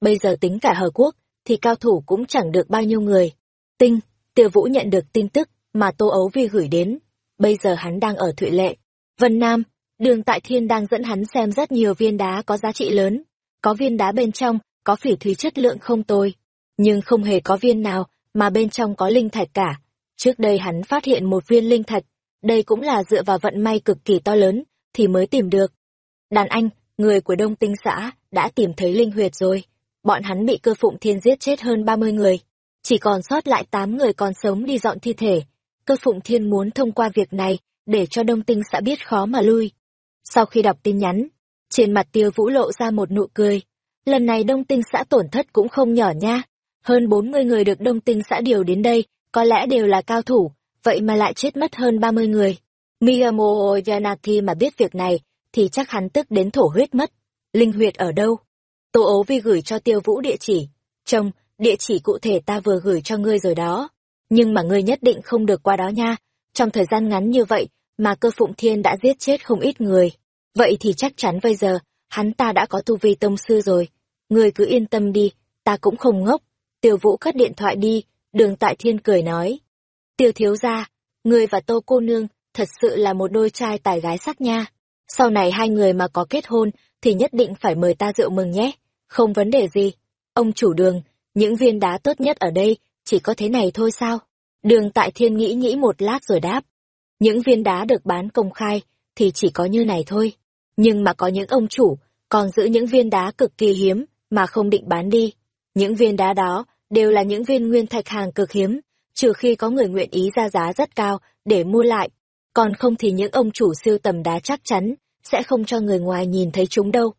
Speaker 1: Bây giờ tính cả Hờ Quốc, thì cao thủ cũng chẳng được bao nhiêu người. Tinh, tiêu vũ nhận được tin tức mà Tô Ấu Vi gửi đến. Bây giờ hắn đang ở Thụy Lệ. Vân Nam, đường tại thiên đang dẫn hắn xem rất nhiều viên đá có giá trị lớn. Có viên đá bên trong, có phỉ thúy chất lượng không tồi. Nhưng không hề có viên nào mà bên trong có linh thạch cả Trước đây hắn phát hiện một viên linh thạch, đây cũng là dựa vào vận may cực kỳ to lớn, thì mới tìm được. Đàn anh, người của Đông Tinh xã đã tìm thấy linh huyệt rồi. Bọn hắn bị cơ phụng thiên giết chết hơn 30 người. Chỉ còn sót lại 8 người còn sống đi dọn thi thể. Cơ phụng thiên muốn thông qua việc này để cho Đông Tinh xã biết khó mà lui. Sau khi đọc tin nhắn, trên mặt tiêu vũ lộ ra một nụ cười. Lần này Đông Tinh xã tổn thất cũng không nhỏ nha. Hơn 40 người được Đông Tinh xã điều đến đây, có lẽ đều là cao thủ, vậy mà lại chết mất hơn 30 người. Miyamo Yanaki mà biết việc này, thì chắc hắn tức đến thổ huyết mất. Linh huyệt ở đâu? Tô ố vi gửi cho tiêu vũ địa chỉ. Trông, địa chỉ cụ thể ta vừa gửi cho ngươi rồi đó. Nhưng mà ngươi nhất định không được qua đó nha. Trong thời gian ngắn như vậy, mà cơ phụng thiên đã giết chết không ít người. Vậy thì chắc chắn bây giờ, hắn ta đã có tu vi tông sư rồi. Ngươi cứ yên tâm đi, ta cũng không ngốc. Tiêu vũ cất điện thoại đi, đường tại thiên cười nói. Tiêu thiếu gia, ngươi và tô cô nương, thật sự là một đôi trai tài gái sắc nha. Sau này hai người mà có kết hôn, thì nhất định phải mời ta rượu mừng nhé. Không vấn đề gì. Ông chủ đường, những viên đá tốt nhất ở đây, chỉ có thế này thôi sao? Đường tại thiên nghĩ nghĩ một lát rồi đáp. Những viên đá được bán công khai, thì chỉ có như này thôi. Nhưng mà có những ông chủ, còn giữ những viên đá cực kỳ hiếm, mà không định bán đi. Những viên đá đó, đều là những viên nguyên thạch hàng cực hiếm, trừ khi có người nguyện ý ra giá rất cao, để mua lại. Còn không thì những ông chủ siêu tầm đá chắc chắn, sẽ không cho người ngoài nhìn thấy chúng đâu.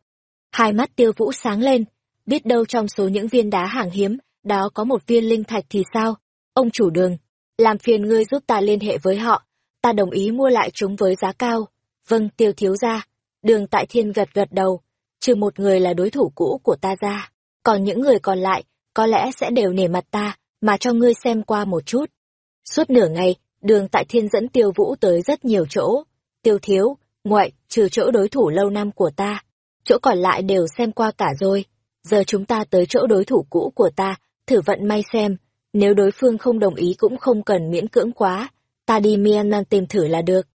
Speaker 1: Hai mắt tiêu vũ sáng lên, biết đâu trong số những viên đá hàng hiếm, đó có một viên linh thạch thì sao? Ông chủ đường, làm phiền ngươi giúp ta liên hệ với họ, ta đồng ý mua lại chúng với giá cao. Vâng, tiêu thiếu ra. Đường tại thiên gật gật đầu, trừ một người là đối thủ cũ của ta ra. Còn những người còn lại, có lẽ sẽ đều nể mặt ta, mà cho ngươi xem qua một chút. Suốt nửa ngày, đường tại thiên dẫn tiêu vũ tới rất nhiều chỗ. Tiêu thiếu, ngoại, trừ chỗ đối thủ lâu năm của ta. Chỗ còn lại đều xem qua cả rồi. Giờ chúng ta tới chỗ đối thủ cũ của ta, thử vận may xem. Nếu đối phương không đồng ý cũng không cần miễn cưỡng quá. Ta đi Myanmar tìm thử là được.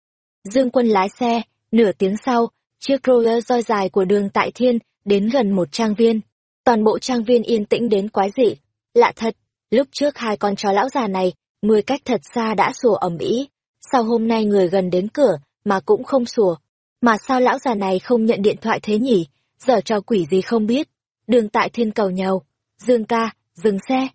Speaker 1: Dương quân lái xe, nửa tiếng sau, chiếc roller roi dài của đường tại thiên đến gần một trang viên. Toàn bộ trang viên yên tĩnh đến quái dị. Lạ thật, lúc trước hai con chó lão già này, người cách thật xa đã sủa ầm ĩ. Sau hôm nay người gần đến cửa, mà cũng không sủa. Mà sao lão già này không nhận điện thoại thế nhỉ? Giờ cho quỷ gì không biết. Đường tại thiên cầu nhau. Dương ca, dừng xe.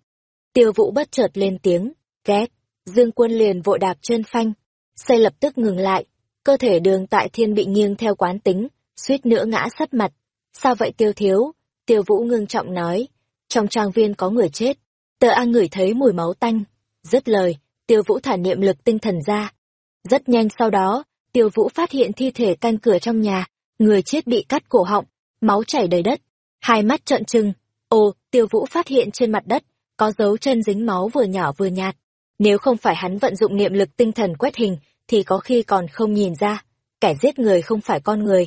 Speaker 1: Tiêu vũ bất chợt lên tiếng, két, Dương quân liền vội đạp chân phanh. Xe lập tức ngừng lại. Cơ thể đường tại thiên bị nghiêng theo quán tính, suýt nữa ngã sấp mặt. Sao vậy tiêu thiếu? Tiêu vũ ngưng trọng nói. Trong trang viên có người chết. Tờ An ngửi thấy mùi máu tanh. Dứt lời, tiêu vũ thả niệm lực tinh thần ra. Rất nhanh sau đó, tiêu vũ phát hiện thi thể canh cửa trong nhà, người chết bị cắt cổ họng, máu chảy đầy đất. Hai mắt trợn trừng, ồ, tiêu vũ phát hiện trên mặt đất, có dấu chân dính máu vừa nhỏ vừa nhạt. Nếu không phải hắn vận dụng niệm lực tinh thần quét hình, thì có khi còn không nhìn ra, kẻ giết người không phải con người.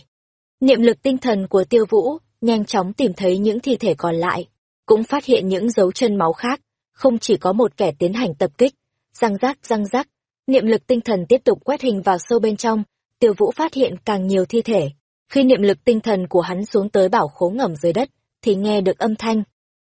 Speaker 1: Niệm lực tinh thần của tiêu vũ nhanh chóng tìm thấy những thi thể còn lại, cũng phát hiện những dấu chân máu khác, không chỉ có một kẻ tiến hành tập kích. Răng rác răng rác, niệm lực tinh thần tiếp tục quét hình vào sâu bên trong, tiêu vũ phát hiện càng nhiều thi thể. Khi niệm lực tinh thần của hắn xuống tới bảo khố ngầm dưới đất, thì nghe được âm thanh.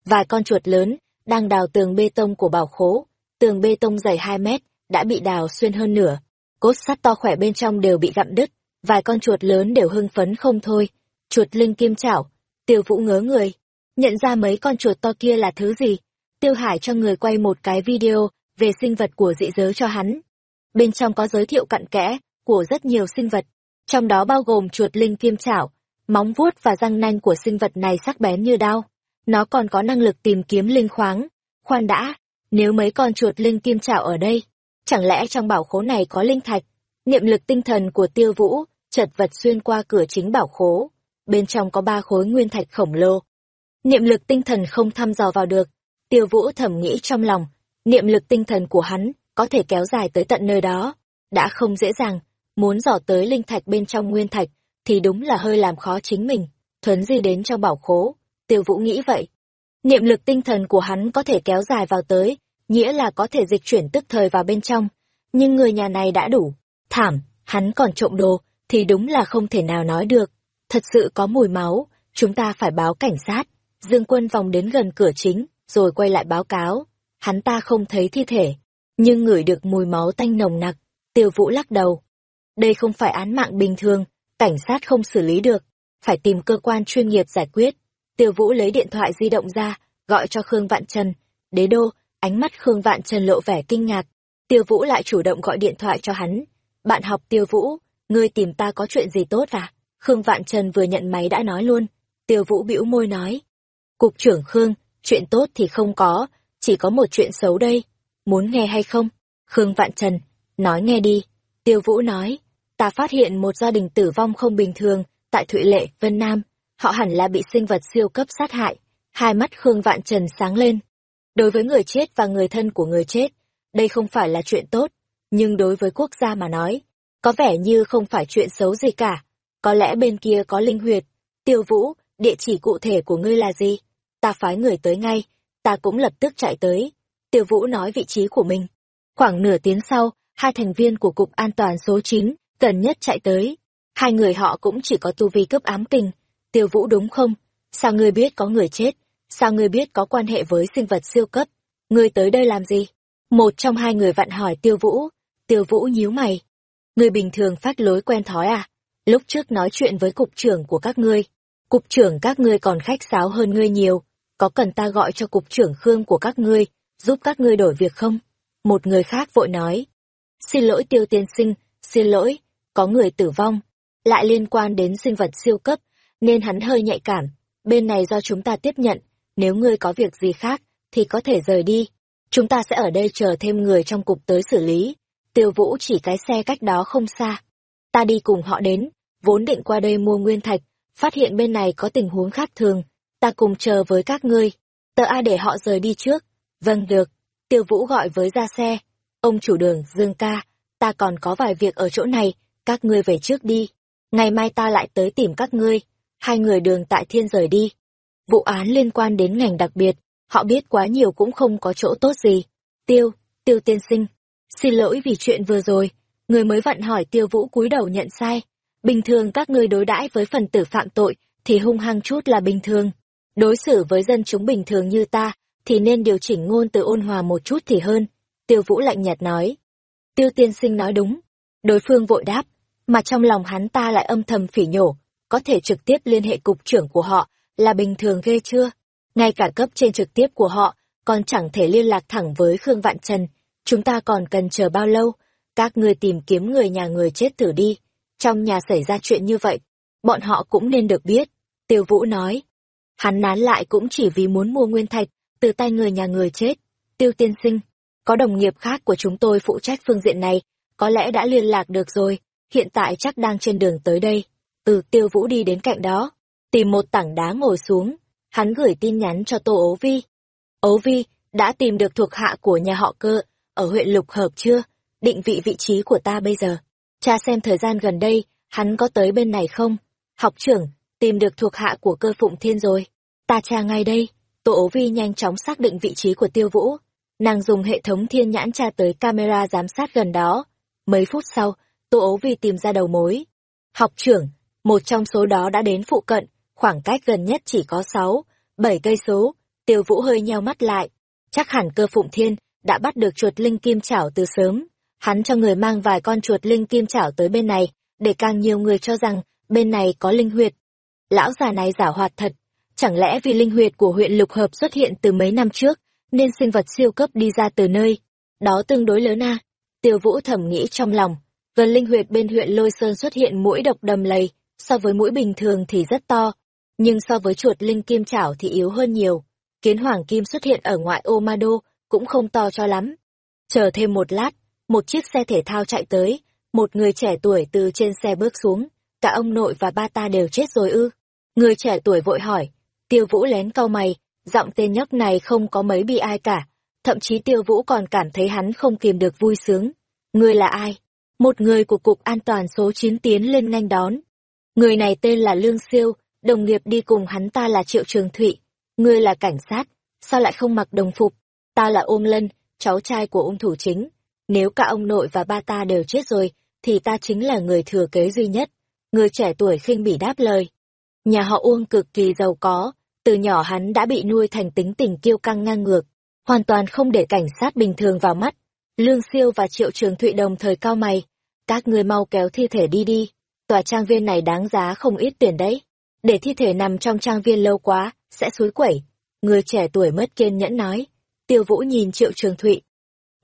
Speaker 1: Vài con chuột lớn, đang đào tường bê tông của bảo khố, tường bê tông dày 2 mét, đã bị đào xuyên hơn nửa. Cốt sắt to khỏe bên trong đều bị gặm đứt, vài con chuột lớn đều hưng phấn không thôi. Chuột linh kim chảo, tiêu vũ ngớ người, nhận ra mấy con chuột to kia là thứ gì. Tiêu Hải cho người quay một cái video về sinh vật của dị giới cho hắn. Bên trong có giới thiệu cặn kẽ của rất nhiều sinh vật, trong đó bao gồm chuột linh kim chảo, móng vuốt và răng nanh của sinh vật này sắc bén như đao. Nó còn có năng lực tìm kiếm linh khoáng. Khoan đã, nếu mấy con chuột linh kim chảo ở đây, chẳng lẽ trong bảo khố này có linh thạch? Niệm lực tinh thần của tiêu vũ, chật vật xuyên qua cửa chính bảo khố. Bên trong có ba khối nguyên thạch khổng lồ. Niệm lực tinh thần không thăm dò vào được. Tiêu vũ thầm nghĩ trong lòng, niệm lực tinh thần của hắn có thể kéo dài tới tận nơi đó. Đã không dễ dàng, muốn dò tới linh thạch bên trong nguyên thạch, thì đúng là hơi làm khó chính mình. Thuấn di đến trong bảo khố, tiêu vũ nghĩ vậy. Niệm lực tinh thần của hắn có thể kéo dài vào tới, nghĩa là có thể dịch chuyển tức thời vào bên trong. Nhưng người nhà này đã đủ. Thảm, hắn còn trộm đồ, thì đúng là không thể nào nói được. Thật sự có mùi máu, chúng ta phải báo cảnh sát. Dương quân vòng đến gần cửa chính, rồi quay lại báo cáo. Hắn ta không thấy thi thể, nhưng ngửi được mùi máu tanh nồng nặc. Tiêu vũ lắc đầu. Đây không phải án mạng bình thường, cảnh sát không xử lý được. phải tìm cơ quan chuyên nghiệp giải quyết. Tiêu Vũ lấy điện thoại di động ra, gọi cho Khương Vạn Trần. Đế đô, ánh mắt Khương Vạn Trần lộ vẻ kinh ngạc. Tiêu Vũ lại chủ động gọi điện thoại cho hắn. Bạn học Tiêu Vũ, ngươi tìm ta có chuyện gì tốt à? Khương Vạn Trần vừa nhận máy đã nói luôn. Tiêu Vũ bĩu môi nói. Cục trưởng Khương, chuyện tốt thì không có, chỉ có một chuyện xấu đây. Muốn nghe hay không? Khương Vạn Trần, nói nghe đi. Tiêu Vũ nói, ta phát hiện một gia đình tử vong không bình thường, tại Thụy Lệ, Vân Nam. Họ hẳn là bị sinh vật siêu cấp sát hại. Hai mắt Khương Vạn Trần sáng lên. Đối với người chết và người thân của người chết, đây không phải là chuyện tốt, nhưng đối với quốc gia mà nói, có vẻ như không phải chuyện xấu gì cả. Có lẽ bên kia có linh huyệt. Tiêu Vũ, địa chỉ cụ thể của ngươi là gì? Ta phái người tới ngay, ta cũng lập tức chạy tới. Tiêu Vũ nói vị trí của mình. Khoảng nửa tiếng sau, hai thành viên của Cục An toàn số 9, gần nhất chạy tới. Hai người họ cũng chỉ có tu vi cấp ám kình. Tiêu Vũ đúng không? Sao ngươi biết có người chết? Sao ngươi biết có quan hệ với sinh vật siêu cấp? Ngươi tới đây làm gì? Một trong hai người vặn hỏi Tiêu Vũ. Tiêu Vũ nhíu mày. Ngươi bình thường phát lối quen thói à? Lúc trước nói chuyện với cục trưởng của các ngươi. Cục trưởng các ngươi còn khách sáo hơn ngươi nhiều. Có cần ta gọi cho cục trưởng Khương của các ngươi, giúp các ngươi đổi việc không? Một người khác vội nói. Xin lỗi tiêu tiên sinh, xin lỗi, có người tử vong. Lại liên quan đến sinh vật siêu cấp, nên hắn hơi nhạy cảm. Bên này do chúng ta tiếp nhận, nếu ngươi có việc gì khác, thì có thể rời đi. Chúng ta sẽ ở đây chờ thêm người trong cục tới xử lý. Tiêu Vũ chỉ cái xe cách đó không xa. Ta đi cùng họ đến, vốn định qua đây mua nguyên thạch, phát hiện bên này có tình huống khác thường. Ta cùng chờ với các ngươi. Tờ A để họ rời đi trước. Vâng được. Tiêu Vũ gọi với ra xe. Ông chủ đường, Dương ca, ta còn có vài việc ở chỗ này, các ngươi về trước đi. Ngày mai ta lại tới tìm các ngươi. Hai người đường tại thiên rời đi. Vụ án liên quan đến ngành đặc biệt, họ biết quá nhiều cũng không có chỗ tốt gì. Tiêu, tiêu tiên sinh, xin lỗi vì chuyện vừa rồi, người mới vặn hỏi tiêu vũ cúi đầu nhận sai. Bình thường các ngươi đối đãi với phần tử phạm tội thì hung hăng chút là bình thường. Đối xử với dân chúng bình thường như ta thì nên điều chỉnh ngôn từ ôn hòa một chút thì hơn. Tiêu vũ lạnh nhạt nói. Tiêu tiên sinh nói đúng. Đối phương vội đáp, mà trong lòng hắn ta lại âm thầm phỉ nhổ, có thể trực tiếp liên hệ cục trưởng của họ là bình thường ghê chưa? Ngay cả cấp trên trực tiếp của họ còn chẳng thể liên lạc thẳng với Khương Vạn Trần. Chúng ta còn cần chờ bao lâu? Các người tìm kiếm người nhà người chết tử đi. Trong nhà xảy ra chuyện như vậy, bọn họ cũng nên được biết. Tiêu Vũ nói. Hắn nán lại cũng chỉ vì muốn mua nguyên thạch từ tay người nhà người chết. Tiêu tiên sinh, có đồng nghiệp khác của chúng tôi phụ trách phương diện này, có lẽ đã liên lạc được rồi, hiện tại chắc đang trên đường tới đây. Từ Tiêu Vũ đi đến cạnh đó, tìm một tảng đá ngồi xuống, hắn gửi tin nhắn cho Tô Ố Vi. Ố Vi, đã tìm được thuộc hạ của nhà họ cơ, ở huyện Lục Hợp chưa? Định vị vị trí của ta bây giờ. Cha xem thời gian gần đây, hắn có tới bên này không? Học trưởng, tìm được thuộc hạ của cơ Phụng Thiên rồi. Ta tra ngay đây. Tô Ố Vi nhanh chóng xác định vị trí của Tiêu Vũ. Nàng dùng hệ thống thiên nhãn tra tới camera giám sát gần đó. Mấy phút sau, Tô Ố Vi tìm ra đầu mối. Học trưởng, một trong số đó đã đến phụ cận, khoảng cách gần nhất chỉ có sáu, bảy cây số. Tiêu Vũ hơi nheo mắt lại. Chắc hẳn cơ Phụng Thiên đã bắt được chuột linh kim chảo từ sớm. Hắn cho người mang vài con chuột linh kim chảo tới bên này, để càng nhiều người cho rằng bên này có linh huyệt. Lão già này giả hoạt thật, chẳng lẽ vì linh huyệt của huyện Lục Hợp xuất hiện từ mấy năm trước, nên sinh vật siêu cấp đi ra từ nơi. Đó tương đối lớn à? Tiêu Vũ thầm nghĩ trong lòng, gần linh huyệt bên huyện Lôi Sơn xuất hiện mũi độc đầm lầy, so với mũi bình thường thì rất to, nhưng so với chuột linh kim chảo thì yếu hơn nhiều. Kiến hoàng kim xuất hiện ở ngoại ô Ma Đô cũng không to cho lắm. Chờ thêm một lát, một chiếc xe thể thao chạy tới, một người trẻ tuổi từ trên xe bước xuống, cả ông nội và ba ta đều chết rồi ư. Người trẻ tuổi vội hỏi, tiêu vũ lén cau mày, giọng tên nhóc này không có mấy bi ai cả, thậm chí tiêu vũ còn cảm thấy hắn không kìm được vui sướng. Người là ai? Một người của Cục An toàn số 9 tiến lên nhanh đón. Người này tên là Lương Siêu, đồng nghiệp đi cùng hắn ta là Triệu Trường Thụy. Ngươi là cảnh sát, sao lại không mặc đồng phục? Ta là Ôm Lân, cháu trai của ung thủ chính. Nếu cả ông nội và ba ta đều chết rồi, thì ta chính là người thừa kế duy nhất. Người trẻ tuổi khinh bỉ đáp lời. Nhà họ Uông cực kỳ giàu có, từ nhỏ hắn đã bị nuôi thành tính tình kiêu căng ngang ngược, hoàn toàn không để cảnh sát bình thường vào mắt. Lương Siêu và Triệu Trường Thụy đồng thời cao mày. Các người mau kéo thi thể đi đi. Tòa trang viên này đáng giá không ít tiền đấy. để thi thể nằm trong trang viên lâu quá, sẽ suối quẩy. Người trẻ tuổi mất kiên nhẫn nói. Tiêu Vũ nhìn Triệu Trường Thụy.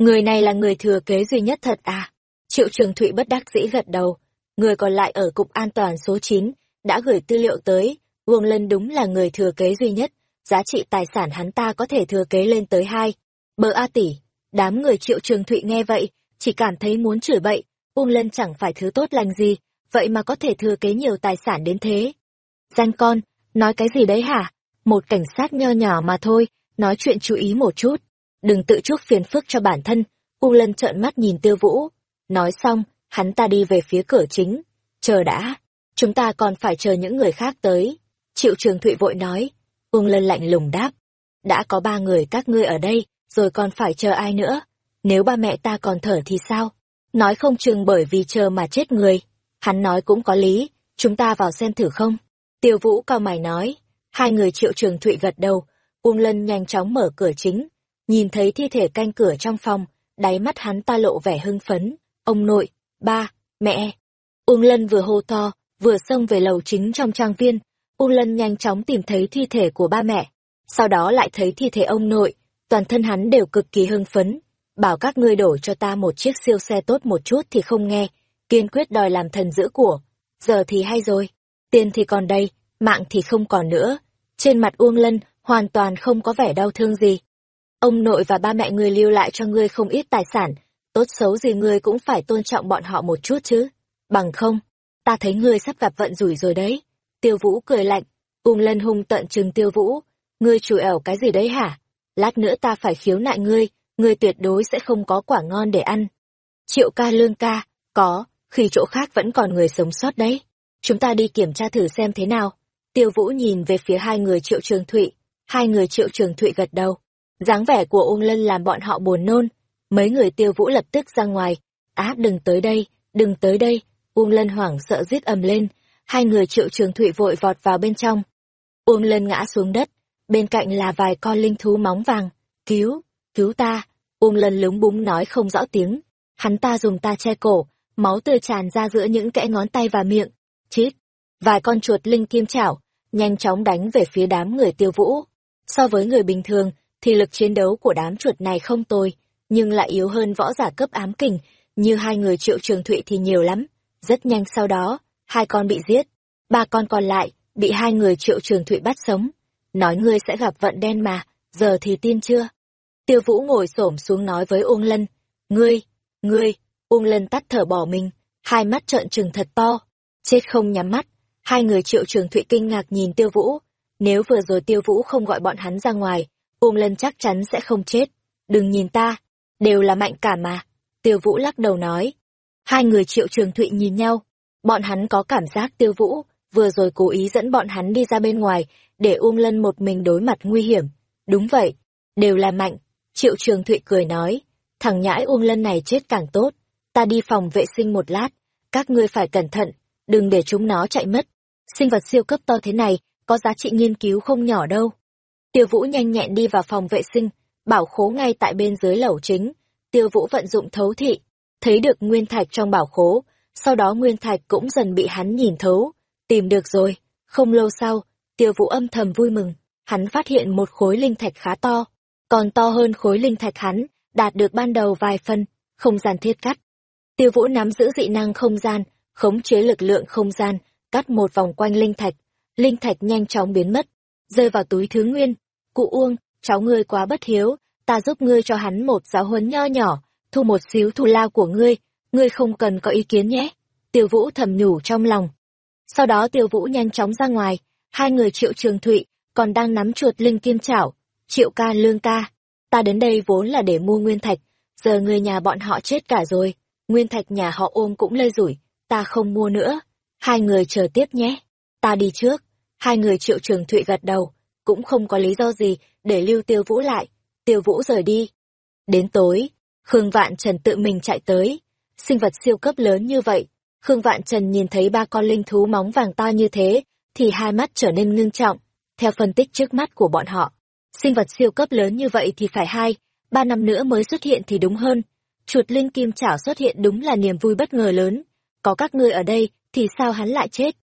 Speaker 1: Người này là người thừa kế duy nhất thật à? Triệu Trường Thụy bất đắc dĩ gật đầu. Người còn lại ở Cục An toàn số 9, đã gửi tư liệu tới. Vương Lân đúng là người thừa kế duy nhất. Giá trị tài sản hắn ta có thể thừa kế lên tới hai. Bờ A tỷ. Đám người Triệu Trường Thụy nghe vậy, chỉ cảm thấy muốn chửi bậy. Vương Lân chẳng phải thứ tốt lành gì, vậy mà có thể thừa kế nhiều tài sản đến thế. Danh con, nói cái gì đấy hả? Một cảnh sát nho nhỏ mà thôi, nói chuyện chú ý một chút. Đừng tự chuốc phiền phức cho bản thân. U Lân trợn mắt nhìn Tiêu Vũ. Nói xong, hắn ta đi về phía cửa chính. Chờ đã, chúng ta còn phải chờ những người khác tới. Triệu Trường Thụy vội nói. Ung Lân lạnh lùng đáp. Đã có ba người các ngươi ở đây, rồi còn phải chờ ai nữa? Nếu ba mẹ ta còn thở thì sao? Nói không chừng bởi vì chờ mà chết người. Hắn nói cũng có lý, chúng ta vào xem thử không? Tiêu Vũ cao mày nói. Hai người triệu trường thụy gật đầu, Uông Lân nhanh chóng mở cửa chính, nhìn thấy thi thể canh cửa trong phòng, đáy mắt hắn ta lộ vẻ hưng phấn. Ông nội, ba, mẹ. Uông Lân vừa hô to, vừa xông về lầu chính trong trang viên. Uông Lân nhanh chóng tìm thấy thi thể của ba mẹ, sau đó lại thấy thi thể ông nội, toàn thân hắn đều cực kỳ hưng phấn. Bảo các ngươi đổ cho ta một chiếc siêu xe tốt một chút thì không nghe, kiên quyết đòi làm thần giữ của. Giờ thì hay rồi, tiền thì còn đây, mạng thì không còn nữa. Trên mặt Uông Lân hoàn toàn không có vẻ đau thương gì. Ông nội và ba mẹ ngươi lưu lại cho ngươi không ít tài sản, tốt xấu gì ngươi cũng phải tôn trọng bọn họ một chút chứ. Bằng không, ta thấy ngươi sắp gặp vận rủi rồi đấy. Tiêu Vũ cười lạnh, ung Lân hung tận trừng Tiêu Vũ, ngươi chủ ẻo cái gì đấy hả? Lát nữa ta phải khiếu nại ngươi, ngươi tuyệt đối sẽ không có quả ngon để ăn. Triệu ca lương ca, có, khi chỗ khác vẫn còn người sống sót đấy. Chúng ta đi kiểm tra thử xem thế nào. Tiêu Vũ nhìn về phía hai người Triệu Trường Thụy, hai người Triệu Trường Thụy gật đầu dáng vẻ của Ung Lân làm bọn họ buồn nôn. Mấy người Tiêu Vũ lập tức ra ngoài. Á đừng tới đây, đừng tới đây. Ung Lân hoảng sợ rít ầm lên. Hai người Triệu Trường Thụy vội vọt vào bên trong. Ung Lân ngã xuống đất. Bên cạnh là vài con linh thú móng vàng. Cứu, cứu ta. Ung Lân lúng búng nói không rõ tiếng. Hắn ta dùng ta che cổ, máu tươi tràn ra giữa những kẽ ngón tay và miệng. Chít! Vài con chuột linh kim chảo, nhanh chóng đánh về phía đám người tiêu vũ. So với người bình thường, thì lực chiến đấu của đám chuột này không tồi, nhưng lại yếu hơn võ giả cấp ám kình, như hai người triệu trường thụy thì nhiều lắm. Rất nhanh sau đó, hai con bị giết, ba con còn lại, bị hai người triệu trường thụy bắt sống. Nói ngươi sẽ gặp vận đen mà, giờ thì tin chưa? Tiêu vũ ngồi xổm xuống nói với Uông Lân, ngươi, ngươi, Uông Lân tắt thở bỏ mình, hai mắt trợn trừng thật to, chết không nhắm mắt. Hai người triệu trường thụy kinh ngạc nhìn Tiêu Vũ. Nếu vừa rồi Tiêu Vũ không gọi bọn hắn ra ngoài, Uông Lân chắc chắn sẽ không chết. Đừng nhìn ta, đều là mạnh cả mà. Tiêu Vũ lắc đầu nói. Hai người triệu trường thụy nhìn nhau. Bọn hắn có cảm giác Tiêu Vũ vừa rồi cố ý dẫn bọn hắn đi ra bên ngoài để Uông Lân một mình đối mặt nguy hiểm. Đúng vậy, đều là mạnh. Triệu trường thụy cười nói. Thằng nhãi Uông Lân này chết càng tốt. Ta đi phòng vệ sinh một lát. Các ngươi phải cẩn thận, đừng để chúng nó chạy mất. Sinh vật siêu cấp to thế này, có giá trị nghiên cứu không nhỏ đâu. Tiêu Vũ nhanh nhẹn đi vào phòng vệ sinh, bảo khố ngay tại bên dưới lẩu chính. Tiêu Vũ vận dụng thấu thị, thấy được nguyên thạch trong bảo khố, sau đó nguyên thạch cũng dần bị hắn nhìn thấu. Tìm được rồi, không lâu sau, Tiêu Vũ âm thầm vui mừng, hắn phát hiện một khối linh thạch khá to, còn to hơn khối linh thạch hắn, đạt được ban đầu vài phân, không gian thiết cắt. Tiêu Vũ nắm giữ dị năng không gian, khống chế lực lượng không gian, cắt một vòng quanh linh thạch. Linh thạch nhanh chóng biến mất, rơi vào túi thứ nguyên. Cụ Uông, cháu ngươi quá bất hiếu, ta giúp ngươi cho hắn một giáo huấn nho nhỏ, thu một xíu thù lao của ngươi, ngươi không cần có ý kiến nhé. Tiêu Vũ thầm nhủ trong lòng. Sau đó Tiêu Vũ nhanh chóng ra ngoài, hai người triệu trường thụy, còn đang nắm chuột linh kim chảo. Triệu ca lương ca, ta đến đây vốn là để mua nguyên thạch, giờ người nhà bọn họ chết cả rồi, nguyên thạch nhà họ ôm cũng lây rủi, ta không mua nữa. Hai người chờ tiếp nhé. Ta đi trước. Hai người triệu trường thụy gật đầu. Cũng không có lý do gì để lưu tiêu vũ lại. Tiêu vũ rời đi. Đến tối, Khương Vạn Trần tự mình chạy tới. Sinh vật siêu cấp lớn như vậy. Khương Vạn Trần nhìn thấy ba con linh thú móng vàng to như thế, thì hai mắt trở nên ngưng trọng. Theo phân tích trước mắt của bọn họ, sinh vật siêu cấp lớn như vậy thì phải hai, ba năm nữa mới xuất hiện thì đúng hơn. Chuột linh kim chảo xuất hiện đúng là niềm vui bất ngờ lớn có các ngươi ở đây, thì sao hắn lại chết?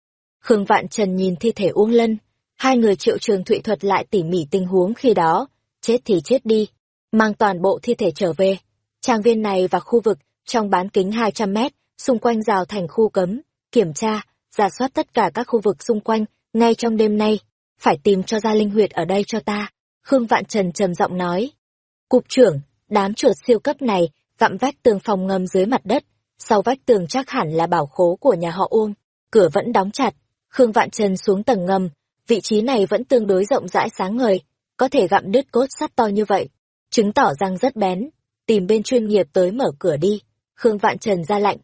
Speaker 1: Khương Vạn Trần nhìn thi thể Uông Lân, hai người triệu trường thụy thuật lại tỉ mỉ tình huống khi đó, chết thì chết đi, mang toàn bộ thi thể trở về. Trang viên này và khu vực trong bán kính 200 mét, xung quanh rào thành khu cấm, kiểm tra, giả soát tất cả các khu vực xung quanh, ngay trong đêm nay, phải tìm cho ra linh huyệt ở đây cho ta. Khương Vạn Trần trầm giọng nói. Cục trưởng, đám chuột siêu cấp này, vặm vách tường phòng ngầm dưới mặt đất, sau vách tường chắc hẳn là bảo khố của nhà họ Uông, cửa vẫn đóng chặt. Khương Vạn Trần xuống tầng ngầm, vị trí này vẫn tương đối rộng rãi sáng ngời, có thể gặm đứt cốt sắt to như vậy, chứng tỏ răng rất bén, tìm bên chuyên nghiệp tới mở cửa đi. Khương Vạn Trần ra lạnh.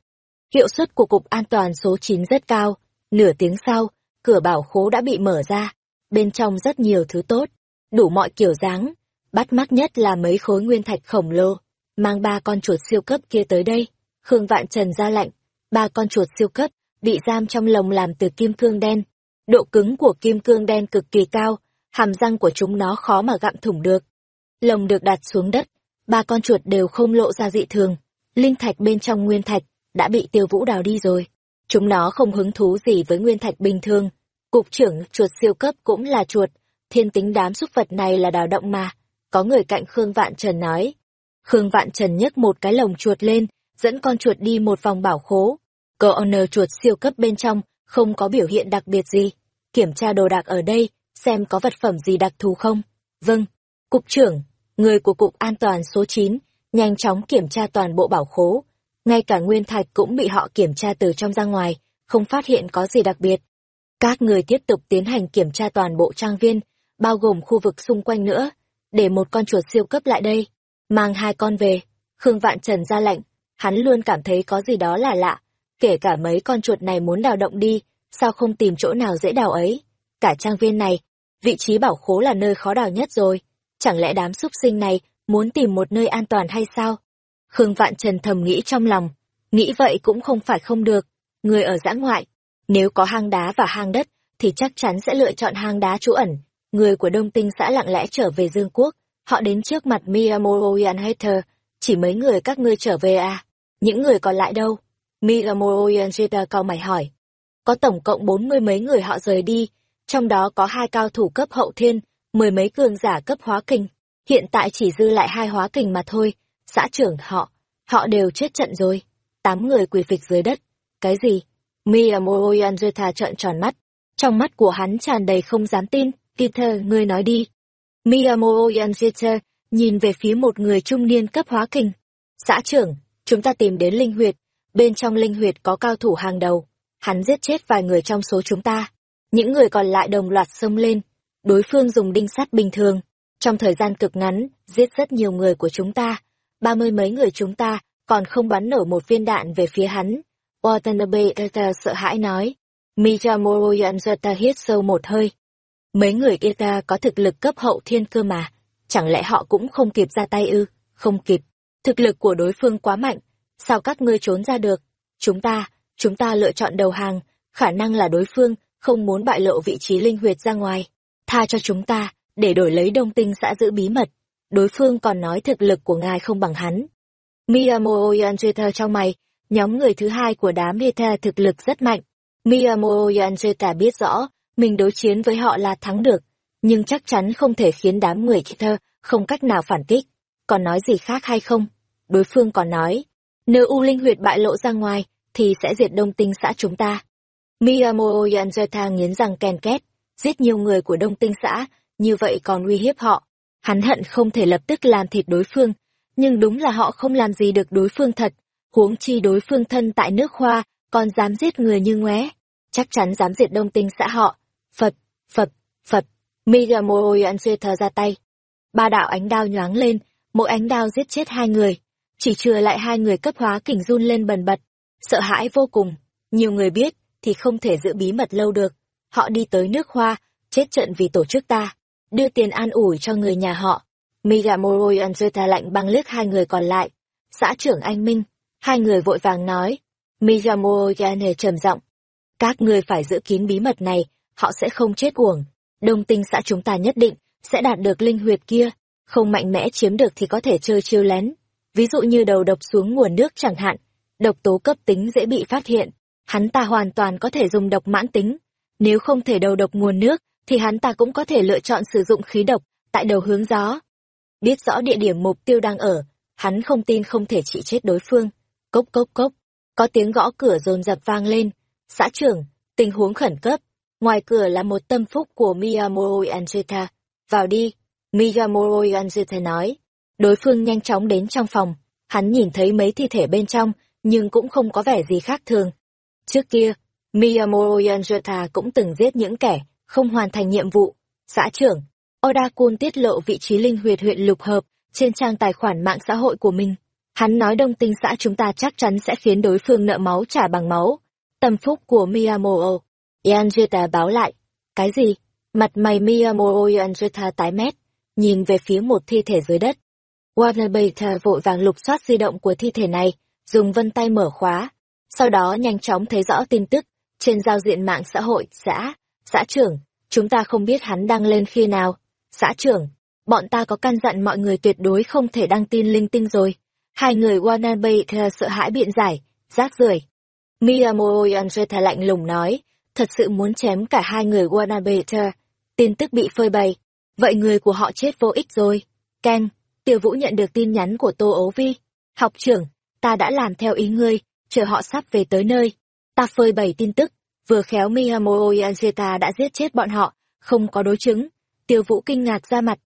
Speaker 1: Hiệu suất của Cục An toàn số 9 rất cao, nửa tiếng sau, cửa bảo khố đã bị mở ra, bên trong rất nhiều thứ tốt, đủ mọi kiểu dáng, bắt mắt nhất là mấy khối nguyên thạch khổng lồ, mang ba con chuột siêu cấp kia tới đây. Khương Vạn Trần ra lạnh, ba con chuột siêu cấp, bị giam trong lồng làm từ kim cương đen. Độ cứng của kim cương đen cực kỳ cao, hàm răng của chúng nó khó mà gặm thủng được. Lồng được đặt xuống đất, ba con chuột đều không lộ ra dị thường. Linh thạch bên trong nguyên thạch đã bị tiêu vũ đào đi rồi. Chúng nó không hứng thú gì với nguyên thạch bình thường. Cục trưởng chuột siêu cấp cũng là chuột, thiên tính đám xúc vật này là đào động mà. Có người cạnh Khương Vạn Trần nói. Khương Vạn Trần nhấc một cái lồng chuột lên, dẫn con chuột đi một vòng bảo khố. Cô owner chuột siêu cấp bên trong, không có biểu hiện đặc biệt gì. Kiểm tra đồ đạc ở đây, xem có vật phẩm gì đặc thù không. Vâng, Cục trưởng, người của Cục An toàn số 9, nhanh chóng kiểm tra toàn bộ bảo khố. Ngay cả nguyên thạch cũng bị họ kiểm tra từ trong ra ngoài, không phát hiện có gì đặc biệt. Các người tiếp tục tiến hành kiểm tra toàn bộ trang viên, bao gồm khu vực xung quanh nữa, để một con chuột siêu cấp lại đây. Mang hai con về. Khương Vạn Trần ra lệnh, hắn luôn cảm thấy có gì đó là lạ. Kể cả mấy con chuột này muốn đào động đi, sao không tìm chỗ nào dễ đào ấy. Cả trang viên này, vị trí bảo khố là nơi khó đào nhất rồi. Chẳng lẽ đám súc sinh này muốn tìm một nơi an toàn hay sao? Khương Vạn Trần thầm nghĩ trong lòng. Nghĩ vậy cũng không phải không được. Người ở giã ngoại, nếu có hang đá và hang đất, thì chắc chắn sẽ lựa chọn hang đá trú ẩn. Người của Đông Tinh xã lặng lẽ trở về Dương Quốc, họ đến trước mặt Miyamoto Hater, chỉ mấy người các ngươi trở về à? Những người còn lại đâu? Miyamoroyan Hater cao mày hỏi. Có tổng cộng bốn mươi mấy người họ rời đi, trong đó có hai cao thủ cấp hậu thiên, mười mấy cường giả cấp hóa kình. Hiện tại chỉ dư lại hai hóa kình mà thôi, xã trưởng họ, họ đều chết trận rồi. Tám người quỳ phịch dưới đất. Cái gì? Miyamoto Yanjita trợn tròn mắt. Trong mắt của hắn tràn đầy không dám tin. Peter, ngươi nói đi. Miyamoto Yanjita nhìn về phía một người trung niên cấp hóa kình. Xã trưởng, chúng ta tìm đến linh huyệt. Bên trong linh huyệt có cao thủ hàng đầu. Hắn giết chết vài người trong số chúng ta. Những người còn lại đồng loạt xông lên. Đối phương dùng đinh sắt bình thường. Trong thời gian cực ngắn, giết rất nhiều người của chúng ta. Ba mươi mấy người chúng ta còn không bắn nổ một viên đạn về phía hắn. Watanabe sợ hãi nói. Mijamoro Yanzata hít sâu một hơi Mấy người kia ta có thực lực cấp hậu thiên cơ mà, chẳng lẽ họ cũng không kịp ra tay ư? Không kịp. Thực lực của đối phương quá mạnh, sao các ngươi trốn ra được? Chúng ta, chúng ta lựa chọn đầu hàng, khả năng là đối phương không muốn bại lộ vị trí linh huyệt ra ngoài. Tha cho chúng ta, để đổi lấy đông tinh xã giữ bí mật. Đối phương còn nói thực lực của ngài không bằng hắn. Miyamo Yanjeta trong mày, nhóm người thứ hai của đám Heta thực lực rất mạnh. Miyamo Yanjeta biết rõ, mình đối chiến với họ là thắng được, nhưng chắc chắn không thể khiến đám người Heta không cách nào phản kích. Còn nói gì khác hay không? Đối phương còn nói, nếu U Linh huyệt bại lộ ra ngoài, thì sẽ diệt đông tinh xã chúng ta. Miyamoto Yanjeta nghiến rằng kèn két, giết nhiều người của đông tinh xã, như vậy còn uy hiếp họ. Hắn hận không thể lập tức làm thịt đối phương, nhưng đúng là họ không làm gì được đối phương thật, huống chi đối phương thân tại nước hoa, còn dám giết người như ngoé. Chắc chắn dám diệt đông tinh xã họ, Phật, Phật, Phật, Miyamoto Yanseta ra tay. Ba đạo ánh đao nhoáng lên, mỗi ánh đao giết chết hai người. Chỉ chừa lại hai người cấp hóa kình run lên bần bật. Sợ hãi vô cùng. Nhiều người biết, thì không thể giữ bí mật lâu được. Họ đi tới nước hoa, chết trận vì tổ chức ta. Đưa tiền an ủi cho người nhà họ. Migamoroi Yanseta lạnh băng liếc hai người còn lại. Xã trưởng anh Minh. Hai người vội vàng nói. Migamoroi Yane trầm giọng. Các người phải giữ kín bí mật này họ sẽ không chết uổng. Đông tinh xã chúng ta nhất định sẽ đạt được linh huyệt kia, không mạnh mẽ chiếm được thì có thể chơi chiêu lén. Ví dụ như đầu độc xuống nguồn nước chẳng hạn, độc tố cấp tính dễ bị phát hiện, hắn ta hoàn toàn có thể dùng độc mãn tính. Nếu không thể đầu độc nguồn nước, thì hắn ta cũng có thể lựa chọn sử dụng khí độc tại đầu hướng gió. Biết rõ địa điểm mục tiêu đang ở, hắn không tin không thể trị chết đối phương. Cốc cốc cốc, có tiếng gõ cửa dồn dập vang lên. Xã trưởng, tình huống khẩn cấp. Ngoài cửa là một tâm phúc của Miyamoro Anjita. Vào đi, Miyamoro Anjita nói. Đối phương nhanh chóng đến trong phòng. Hắn nhìn thấy mấy thi thể bên trong, nhưng cũng không có vẻ gì khác thường. Trước kia, Miyamoto Anjita cũng từng giết những kẻ không hoàn thành nhiệm vụ. Xã trưởng, Oda Kun tiết lộ vị trí linh huyệt huyện lục hợp trên trang tài khoản mạng xã hội của mình. Hắn nói đông tinh xã chúng ta chắc chắn sẽ khiến đối phương nợ máu trả bằng máu. Tâm phúc của Miyamoto. Yanjita báo lại. Cái gì? Mặt mày Miyamoto Yanjita tái mét, nhìn về phía một thi thể dưới đất. Warner Bater vội vàng lục soát di động của thi thể này, dùng vân tay mở khóa. Sau đó nhanh chóng thấy rõ tin tức, trên giao diện mạng xã hội, xã, xã trưởng, chúng ta không biết hắn đăng lên khi nào. Xã trưởng, bọn ta có căn dặn mọi người tuyệt đối không thể đăng tin linh tinh rồi. Hai người Wannabe sợ hãi biện giải, rác rưởi. Miyamoto Yanjeta lạnh lùng nói, thật sự muốn chém cả hai người Wannabe Tin tức bị phơi bày. Vậy người của họ chết vô ích rồi. Ken, Tiêu Vũ nhận được tin nhắn của Tô Ấu Vi. Học trưởng, ta đã làm theo ý ngươi, chờ họ sắp về tới nơi. Ta phơi bày tin tức, vừa khéo Miyamoto Yanjeta đã giết chết bọn họ, không có đối chứng. Tiêu Vũ kinh ngạc ra mặt.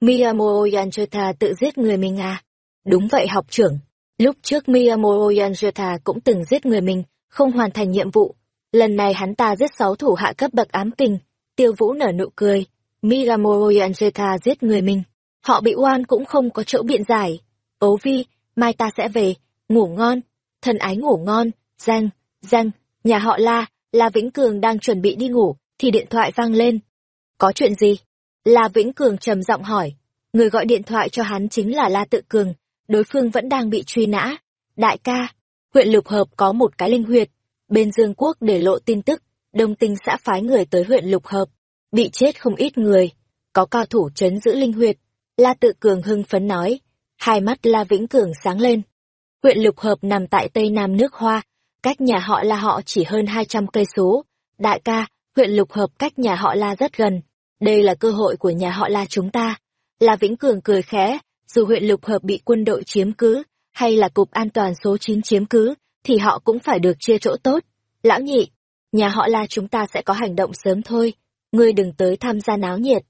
Speaker 1: Miyamoto Yanjeta tự giết người mình à? Đúng vậy học trưởng. Lúc trước Miyamoto Yanjeta cũng từng giết người mình, không hoàn thành nhiệm vụ. Lần này hắn ta giết sáu thủ hạ cấp bậc ám kình. Tiêu Vũ nở nụ cười. Miyamoto Yanjeta giết người mình. Họ bị oan cũng không có chỗ biện giải. Ố vi, mai ta sẽ về, ngủ ngon. Thân ái ngủ ngon, răng, răng, nhà họ La, La Vĩnh Cường đang chuẩn bị đi ngủ, thì điện thoại vang lên. Có chuyện gì? La Vĩnh Cường trầm giọng hỏi. Người gọi điện thoại cho hắn chính là La Tự Cường, đối phương vẫn đang bị truy nã. Đại ca, huyện Lục Hợp có một cái linh huyệt. Bên Dương Quốc để lộ tin tức, đông tinh xã phái người tới huyện Lục Hợp. Bị chết không ít người. Có cao thủ chấn giữ linh huyệt. La Tự Cường hưng phấn nói. Hai mắt La Vĩnh Cường sáng lên. Huyện Lục Hợp nằm tại tây nam nước Hoa, cách nhà họ La họ chỉ hơn 200 cây số. Đại ca, huyện Lục Hợp cách nhà họ La rất gần. Đây là cơ hội của nhà họ La chúng ta. La Vĩnh Cường cười khẽ, dù huyện Lục Hợp bị quân đội chiếm cứ, hay là Cục An toàn số 9 chiếm cứ, thì họ cũng phải được chia chỗ tốt. Lão nhị, nhà họ La chúng ta sẽ có hành động sớm thôi, ngươi đừng tới tham gia náo nhiệt.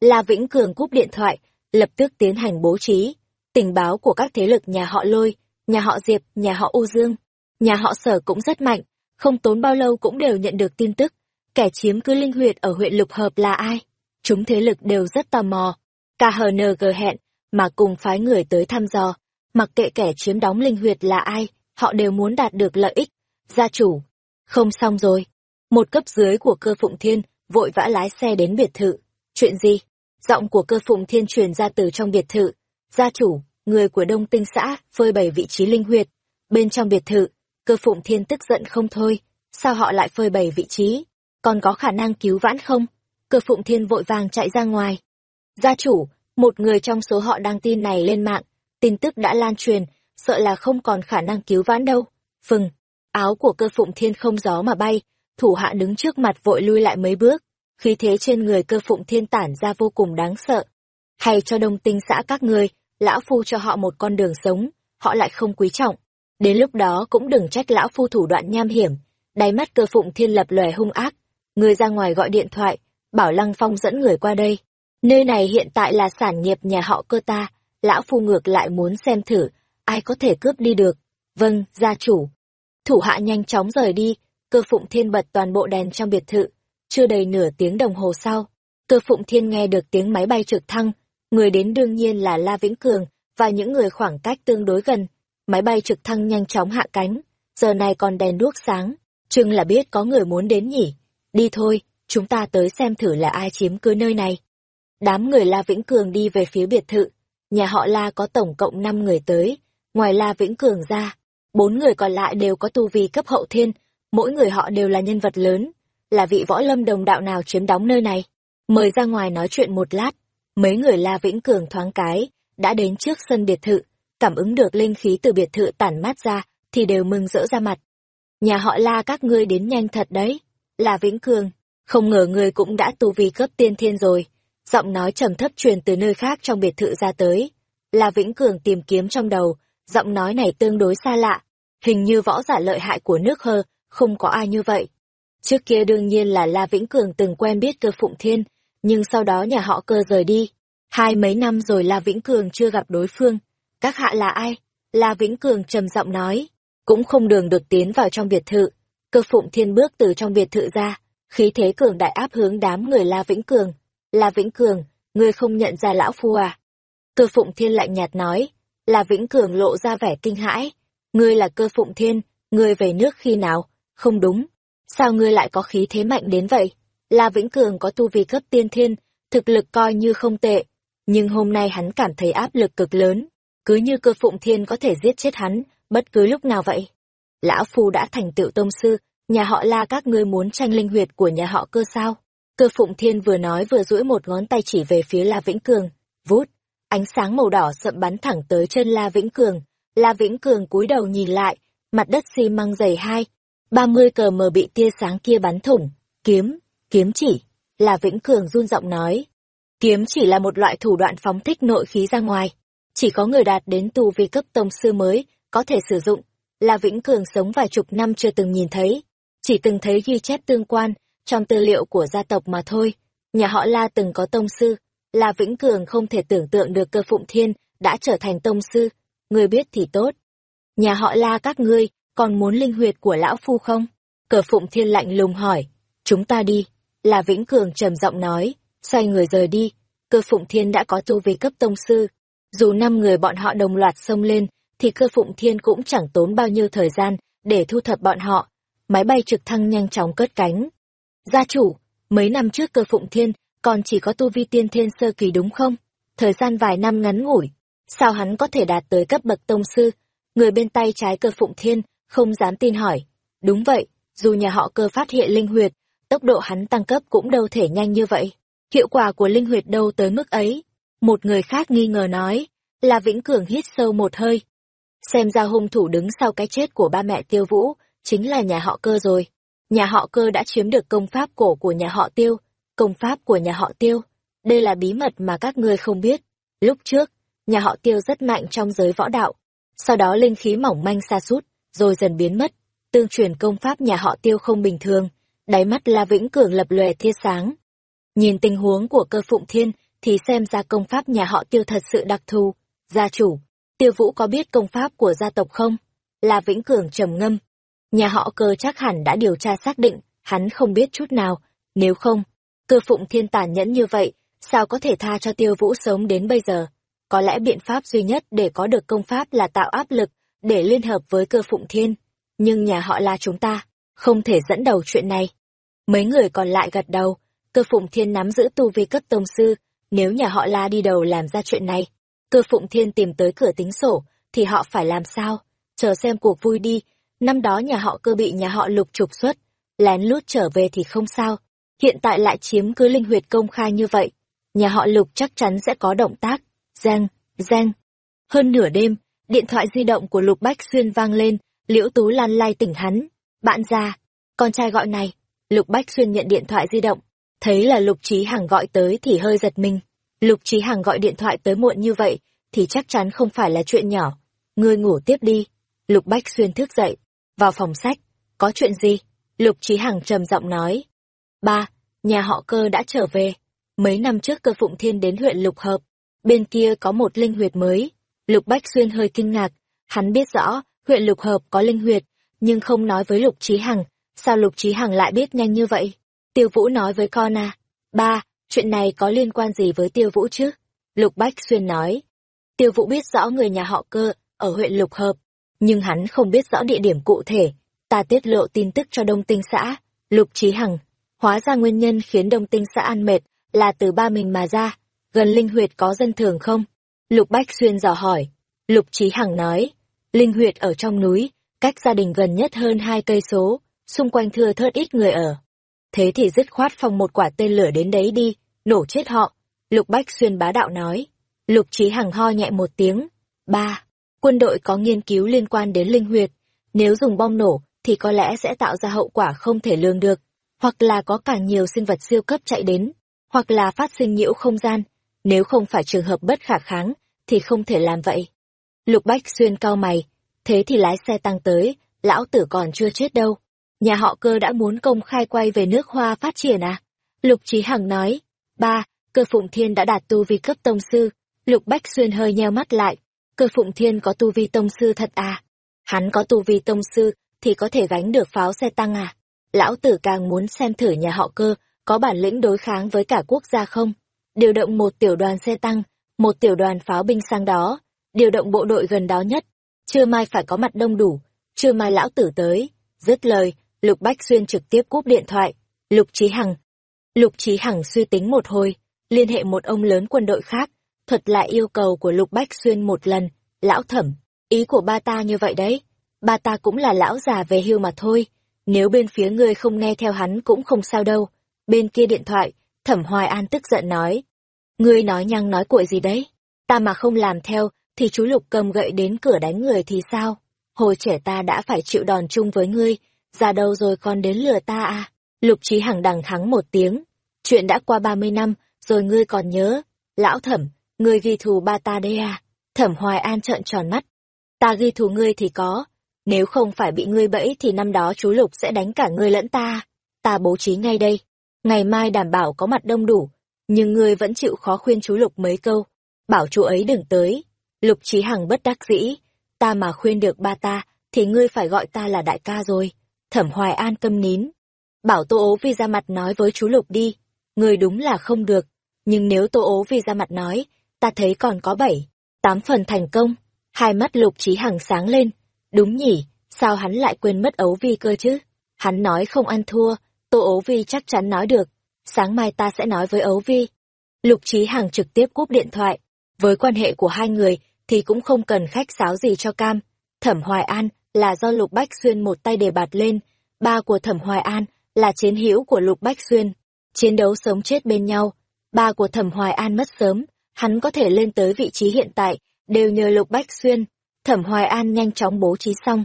Speaker 1: La Vĩnh Cường cúp điện thoại, lập tức tiến hành bố trí, tình báo của các thế lực nhà họ Lôi, nhà họ Diệp, nhà họ U Dương, nhà họ Sở cũng rất mạnh, không tốn bao lâu cũng đều nhận được tin tức, kẻ chiếm cứ linh huyệt ở huyện Lục Hợp là ai. Chúng thế lực đều rất tò mò. KHNG hẹn, mà cùng phái người tới thăm dò. Mặc kệ kẻ chiếm đóng linh huyệt là ai, họ đều muốn đạt được lợi ích. Gia chủ. Không xong rồi. Một cấp dưới của cơ phụng thiên, vội vã lái xe đến biệt thự. Chuyện gì? Giọng của cơ phụng thiên truyền ra từ trong biệt thự. Gia chủ, người của đông tinh xã, phơi bày vị trí linh huyệt. Bên trong biệt thự, cơ phụng thiên tức giận không thôi. Sao họ lại phơi bày vị trí? Còn có khả năng cứu vãn không? Cơ phụng thiên vội vàng chạy ra ngoài. Gia chủ, một người trong số họ đăng tin này lên mạng, tin tức đã lan truyền, sợ là không còn khả năng cứu vãn đâu. Phừng, áo của cơ phụng thiên không gió mà bay, thủ hạ đứng trước mặt vội lui lại mấy bước, khí thế trên người cơ phụng thiên tản ra vô cùng đáng sợ. Hay cho đông tinh xã các người, lão phu cho họ một con đường sống, họ lại không quý trọng. Đến lúc đó cũng đừng trách lão phu thủ đoạn nham hiểm, đáy mắt cơ phụng thiên lập lòe hung ác. Người ra ngoài gọi điện thoại, bảo Lăng Phong dẫn người qua đây. Nơi này hiện tại là sản nghiệp nhà họ cơ ta, lão phu ngược lại muốn xem thử, ai có thể cướp đi được. Vâng, gia chủ. Thủ hạ nhanh chóng rời đi, cơ phụng thiên bật toàn bộ đèn trong biệt thự. Chưa đầy nửa tiếng đồng hồ sau, cơ phụng thiên nghe được tiếng máy bay trực thăng, người đến đương nhiên là La Vĩnh Cường và những người khoảng cách tương đối gần. Máy bay trực thăng nhanh chóng hạ cánh, giờ này còn đèn đuốc sáng, chừng là biết có người muốn đến nhỉ. Đi thôi, chúng ta tới xem thử là ai chiếm cứ nơi này. Đám người La Vĩnh Cường đi về phía biệt thự. Nhà họ La có tổng cộng 5 người tới. Ngoài La Vĩnh Cường ra, bốn người còn lại đều có tu vi cấp hậu thiên. Mỗi người họ đều là nhân vật lớn. Là vị võ lâm đồng đạo nào chiếm đóng nơi này. Mời ra ngoài nói chuyện một lát. Mấy người La Vĩnh Cường thoáng cái, đã đến trước sân biệt thự. Cảm ứng được linh khí từ biệt thự tản mát ra, thì đều mừng rỡ ra mặt. Nhà họ La các ngươi đến nhanh thật đấy. La Vĩnh Cường, không ngờ ngươi cũng đã tu vi cấp tiên thiên rồi. Giọng nói trầm thấp truyền từ nơi khác trong biệt thự ra tới. La Vĩnh Cường tìm kiếm trong đầu, giọng nói này tương đối xa lạ. Hình như võ giả lợi hại của nước hơ, không có ai như vậy. Trước kia đương nhiên là La Vĩnh Cường từng quen biết cơ Phụng Thiên, nhưng sau đó nhà họ cơ rời đi. Hai mấy năm rồi La Vĩnh Cường chưa gặp đối phương. Các hạ là ai? La Vĩnh Cường trầm giọng nói. Cũng không đường được tiến vào trong biệt thự. Cơ Phụng Thiên bước từ trong biệt thự ra, khí thế cường đại áp hướng đám người La Vĩnh Cường. La Vĩnh Cường, ngươi không nhận ra lão phu à? Cơ Phụng Thiên lạnh nhạt nói. La Vĩnh Cường lộ ra vẻ kinh hãi. Ngươi là cơ Phụng Thiên, ngươi về nước khi nào? Không đúng. Sao ngươi lại có khí thế mạnh đến vậy? La Vĩnh Cường có tu vi cấp tiên thiên, thực lực coi như không tệ. Nhưng hôm nay hắn cảm thấy áp lực cực lớn. Cứ như cơ Phụng Thiên có thể giết chết hắn, bất cứ lúc nào vậy. Lão Phu đã thành tựu tông sư, nhà họ la các ngươi muốn tranh linh huyệt của nhà họ cơ sao? Cơ Phụng Thiên vừa nói vừa duỗi một ngón tay chỉ về phía La Vĩnh Cường. Vút, ánh sáng màu đỏ sậm bắn thẳng tới chân La Vĩnh Cường. La Vĩnh Cường cúi đầu nhìn lại, mặt đất xi măng dày hai, ba mươi cờ mờ bị tia sáng kia bắn thủng. Kiếm, kiếm chỉ, Là Vĩnh Cường run giọng nói. Kiếm chỉ là một loại thủ đoạn phóng thích nội khí ra ngoài. Chỉ có người đạt đến tu vi cấp tông sư mới có thể sử dụng. Là Vĩnh Cường sống vài chục năm chưa từng nhìn thấy, chỉ từng thấy ghi chép tương quan trong tư liệu của gia tộc mà thôi. Nhà họ La từng có tông sư, Là Vĩnh Cường không thể tưởng tượng được cơ phụng thiên đã trở thành tông sư, người biết thì tốt. Nhà họ La các ngươi còn muốn linh huyệt của lão phu không? Cờ phụng thiên lạnh lùng hỏi, chúng ta đi. là Vĩnh Cường trầm giọng nói, xoay người rời đi, cơ phụng thiên đã có tu vi cấp tông sư. Dù năm người bọn họ đồng loạt xông lên, thì cơ phụng thiên cũng chẳng tốn bao nhiêu thời gian để thu thập bọn họ. Máy bay trực thăng nhanh chóng cất cánh. Gia chủ, mấy năm trước cơ phụng thiên còn chỉ có tu vi tiên thiên sơ kỳ đúng không? Thời gian vài năm ngắn ngủi, sao hắn có thể đạt tới cấp bậc tông sư? Người bên tay trái cơ phụng thiên không dám tin hỏi. Đúng vậy, dù nhà họ cơ phát hiện linh huyệt, tốc độ hắn tăng cấp cũng đâu thể nhanh như vậy. Hiệu quả của linh huyệt đâu tới mức ấy. Một người khác nghi ngờ nói, là Vĩnh Cường hít sâu một hơi, Xem ra hung thủ đứng sau cái chết của ba mẹ tiêu vũ, chính là nhà họ cơ rồi. Nhà họ cơ đã chiếm được công pháp cổ của nhà họ tiêu, công pháp của nhà họ tiêu. Đây là bí mật mà các ngươi không biết. Lúc trước, nhà họ tiêu rất mạnh trong giới võ đạo. Sau đó linh khí mỏng manh xa sút rồi dần biến mất. Tương truyền công pháp nhà họ tiêu không bình thường, đáy mắt La Vĩnh Cường lập lòe tia sáng. Nhìn tình huống của cơ phụng thiên, thì xem ra công pháp nhà họ tiêu thật sự đặc thù. Gia chủ, Tiêu Vũ có biết công pháp của gia tộc không? Là Vĩnh Cường trầm ngâm. Nhà họ cơ chắc hẳn đã điều tra xác định, hắn không biết chút nào. Nếu không, cơ phụng thiên tàn nhẫn như vậy, sao có thể tha cho Tiêu Vũ sống đến bây giờ? Có lẽ biện pháp duy nhất để có được công pháp là tạo áp lực, để liên hợp với cơ phụng thiên. Nhưng nhà họ là chúng ta, không thể dẫn đầu chuyện này. Mấy người còn lại gật đầu, cơ phụng thiên nắm giữ tu vi cấp tông sư, nếu nhà họ la đi đầu làm ra chuyện này, cơ phụng thiên tìm tới cửa tính sổ, thì họ phải làm sao? Chờ xem cuộc vui đi, năm đó nhà họ cơ bị nhà họ lục trục xuất, lén lút trở về thì không sao. Hiện tại lại chiếm cứ linh huyệt công khai như vậy, nhà họ lục chắc chắn sẽ có động tác. Giang, giang. Hơn nửa đêm, điện thoại di động của lục bách xuyên vang lên, liễu tú lan lai tỉnh hắn. Bạn ra, con trai gọi này. Lục bách xuyên nhận điện thoại di động, thấy là lục trí hằng gọi tới thì hơi giật mình. Lục Trí Hằng gọi điện thoại tới muộn như vậy, thì chắc chắn không phải là chuyện nhỏ. Ngươi ngủ tiếp đi. Lục Bách Xuyên thức dậy, vào phòng sách. Có chuyện gì? Lục Trí Hằng trầm giọng nói. Ba, nhà họ cơ đã trở về. Mấy năm trước cơ Phụng Thiên đến huyện Lục Hợp. Bên kia có một linh huyệt mới. Lục Bách Xuyên hơi kinh ngạc. Hắn biết rõ, huyện Lục Hợp có linh huyệt, nhưng không nói với Lục Trí Hằng. Sao Lục Trí Hằng lại biết nhanh như vậy? Tiêu Vũ nói với con à. Ba, chuyện này có liên quan gì với tiêu vũ chứ? Lục Bách Xuyên nói. Tiêu vũ biết rõ người nhà họ cơ, ở huyện Lục Hợp, nhưng hắn không biết rõ địa điểm cụ thể. Ta tiết lộ tin tức cho Đông Tinh xã, Lục Trí Hằng. Hóa ra nguyên nhân khiến Đông Tinh xã ăn mệt là từ ba mình mà ra. Gần Linh Huyệt có dân thường không? Lục Bách Xuyên dò hỏi. Lục Trí Hằng nói. Linh Huyệt ở trong núi, cách gia đình gần nhất hơn hai cây số, xung quanh thưa thớt ít người ở. Thế thì dứt khoát phong một quả tên lửa đến đấy đi, nổ chết họ. Lục Bách Xuyên bá đạo nói. Lục Trí Hằng ho nhẹ một tiếng. Ba, quân đội có nghiên cứu liên quan đến linh huyệt. Nếu dùng bom nổ, thì có lẽ sẽ tạo ra hậu quả không thể lường được. hoặc là có càng nhiều sinh vật siêu cấp chạy đến, hoặc là phát sinh nhiễu không gian. Nếu không phải trường hợp bất khả kháng, thì không thể làm vậy. Lục Bách Xuyên cao mày, thế thì lái xe tăng tới, lão tử còn chưa chết đâu. Nhà họ cơ đã muốn công khai quay về nước hoa phát triển à? Lục Trí Hằng nói, ba, cơ phụng thiên đã đạt tu vi cấp tông sư. Lục Bách Xuyên hơi nheo mắt lại, cơ phụng thiên có tu vi tông sư thật à? Hắn có tu vi tông sư, thì có thể gánh được pháo xe tăng à? Lão tử càng muốn xem thử nhà họ cơ, có bản lĩnh đối kháng với cả quốc gia không? Điều động một tiểu đoàn xe tăng, một tiểu đoàn pháo binh sang đó, điều động bộ đội gần đó nhất. Chưa mai phải có mặt đông đủ, chưa mai lão tử tới. Dứt lời, Lục Bách Xuyên trực tiếp cúp điện thoại. Lục Trí Hằng. Lục Trí Hằng suy tính một hồi, liên hệ một ông lớn quân đội khác, thuật lại yêu cầu của Lục Bách Xuyên một lần. Lão thẩm, ý của ba ta như vậy đấy. Ba ta cũng là lão già về hưu mà thôi. Nếu bên phía ngươi không nghe theo hắn cũng không sao đâu. Bên kia điện thoại, thẩm Hoài An tức giận nói. Ngươi nói nhăng nói cuội gì đấy? Ta mà không làm theo, thì chú Lục cầm gậy đến cửa đánh người thì sao? Hồi trẻ ta đã phải chịu đòn chung với ngươi, ra đâu rồi còn đến lừa ta à? Lục Trí Hằng đằng thắng một tiếng. Chuyện đã qua ba mươi năm, rồi ngươi còn nhớ. Lão thẩm, ngươi ghi thù ba ta đây à? Thẩm Hoài An trợn tròn mắt. Ta ghi thù ngươi thì có. Nếu không phải bị ngươi bẫy thì năm đó chú Lục sẽ đánh cả ngươi lẫn ta. Ta bố trí ngay đây. Ngày mai đảm bảo có mặt đông đủ. Nhưng ngươi vẫn chịu khó khuyên chú Lục mấy câu. Bảo chú ấy đừng tới. Lục Trí Hằng bất đắc dĩ. Ta mà khuyên được ba ta, thì ngươi phải gọi ta là đại ca rồi. Thẩm Hoài An câm nín. Bảo Tô ố vi ra mặt nói với chú Lục đi. Ngươi đúng là không được. Nhưng nếu Tô ố vi ra mặt nói, ta thấy còn có bảy, tám phần thành công. Hai mắt Lục Trí Hằng sáng lên. Đúng nhỉ, sao hắn lại quên mất ấu vi cơ chứ? Hắn nói không ăn thua, Tô ấu vi chắc chắn nói được. Sáng mai ta sẽ nói với ấu vi. Lục Trí Hằng trực tiếp cúp điện thoại. Với quan hệ của hai người thì cũng không cần khách sáo gì cho cam. Thẩm Hoài An là do Lục Bách Xuyên một tay đề bạt lên, ba của Thẩm Hoài An là chiến hữu của Lục Bách Xuyên, chiến đấu sống chết bên nhau. Ba của Thẩm Hoài An mất sớm, hắn có thể lên tới vị trí hiện tại, đều nhờ Lục Bách Xuyên. Thẩm Hoài An nhanh chóng bố trí xong.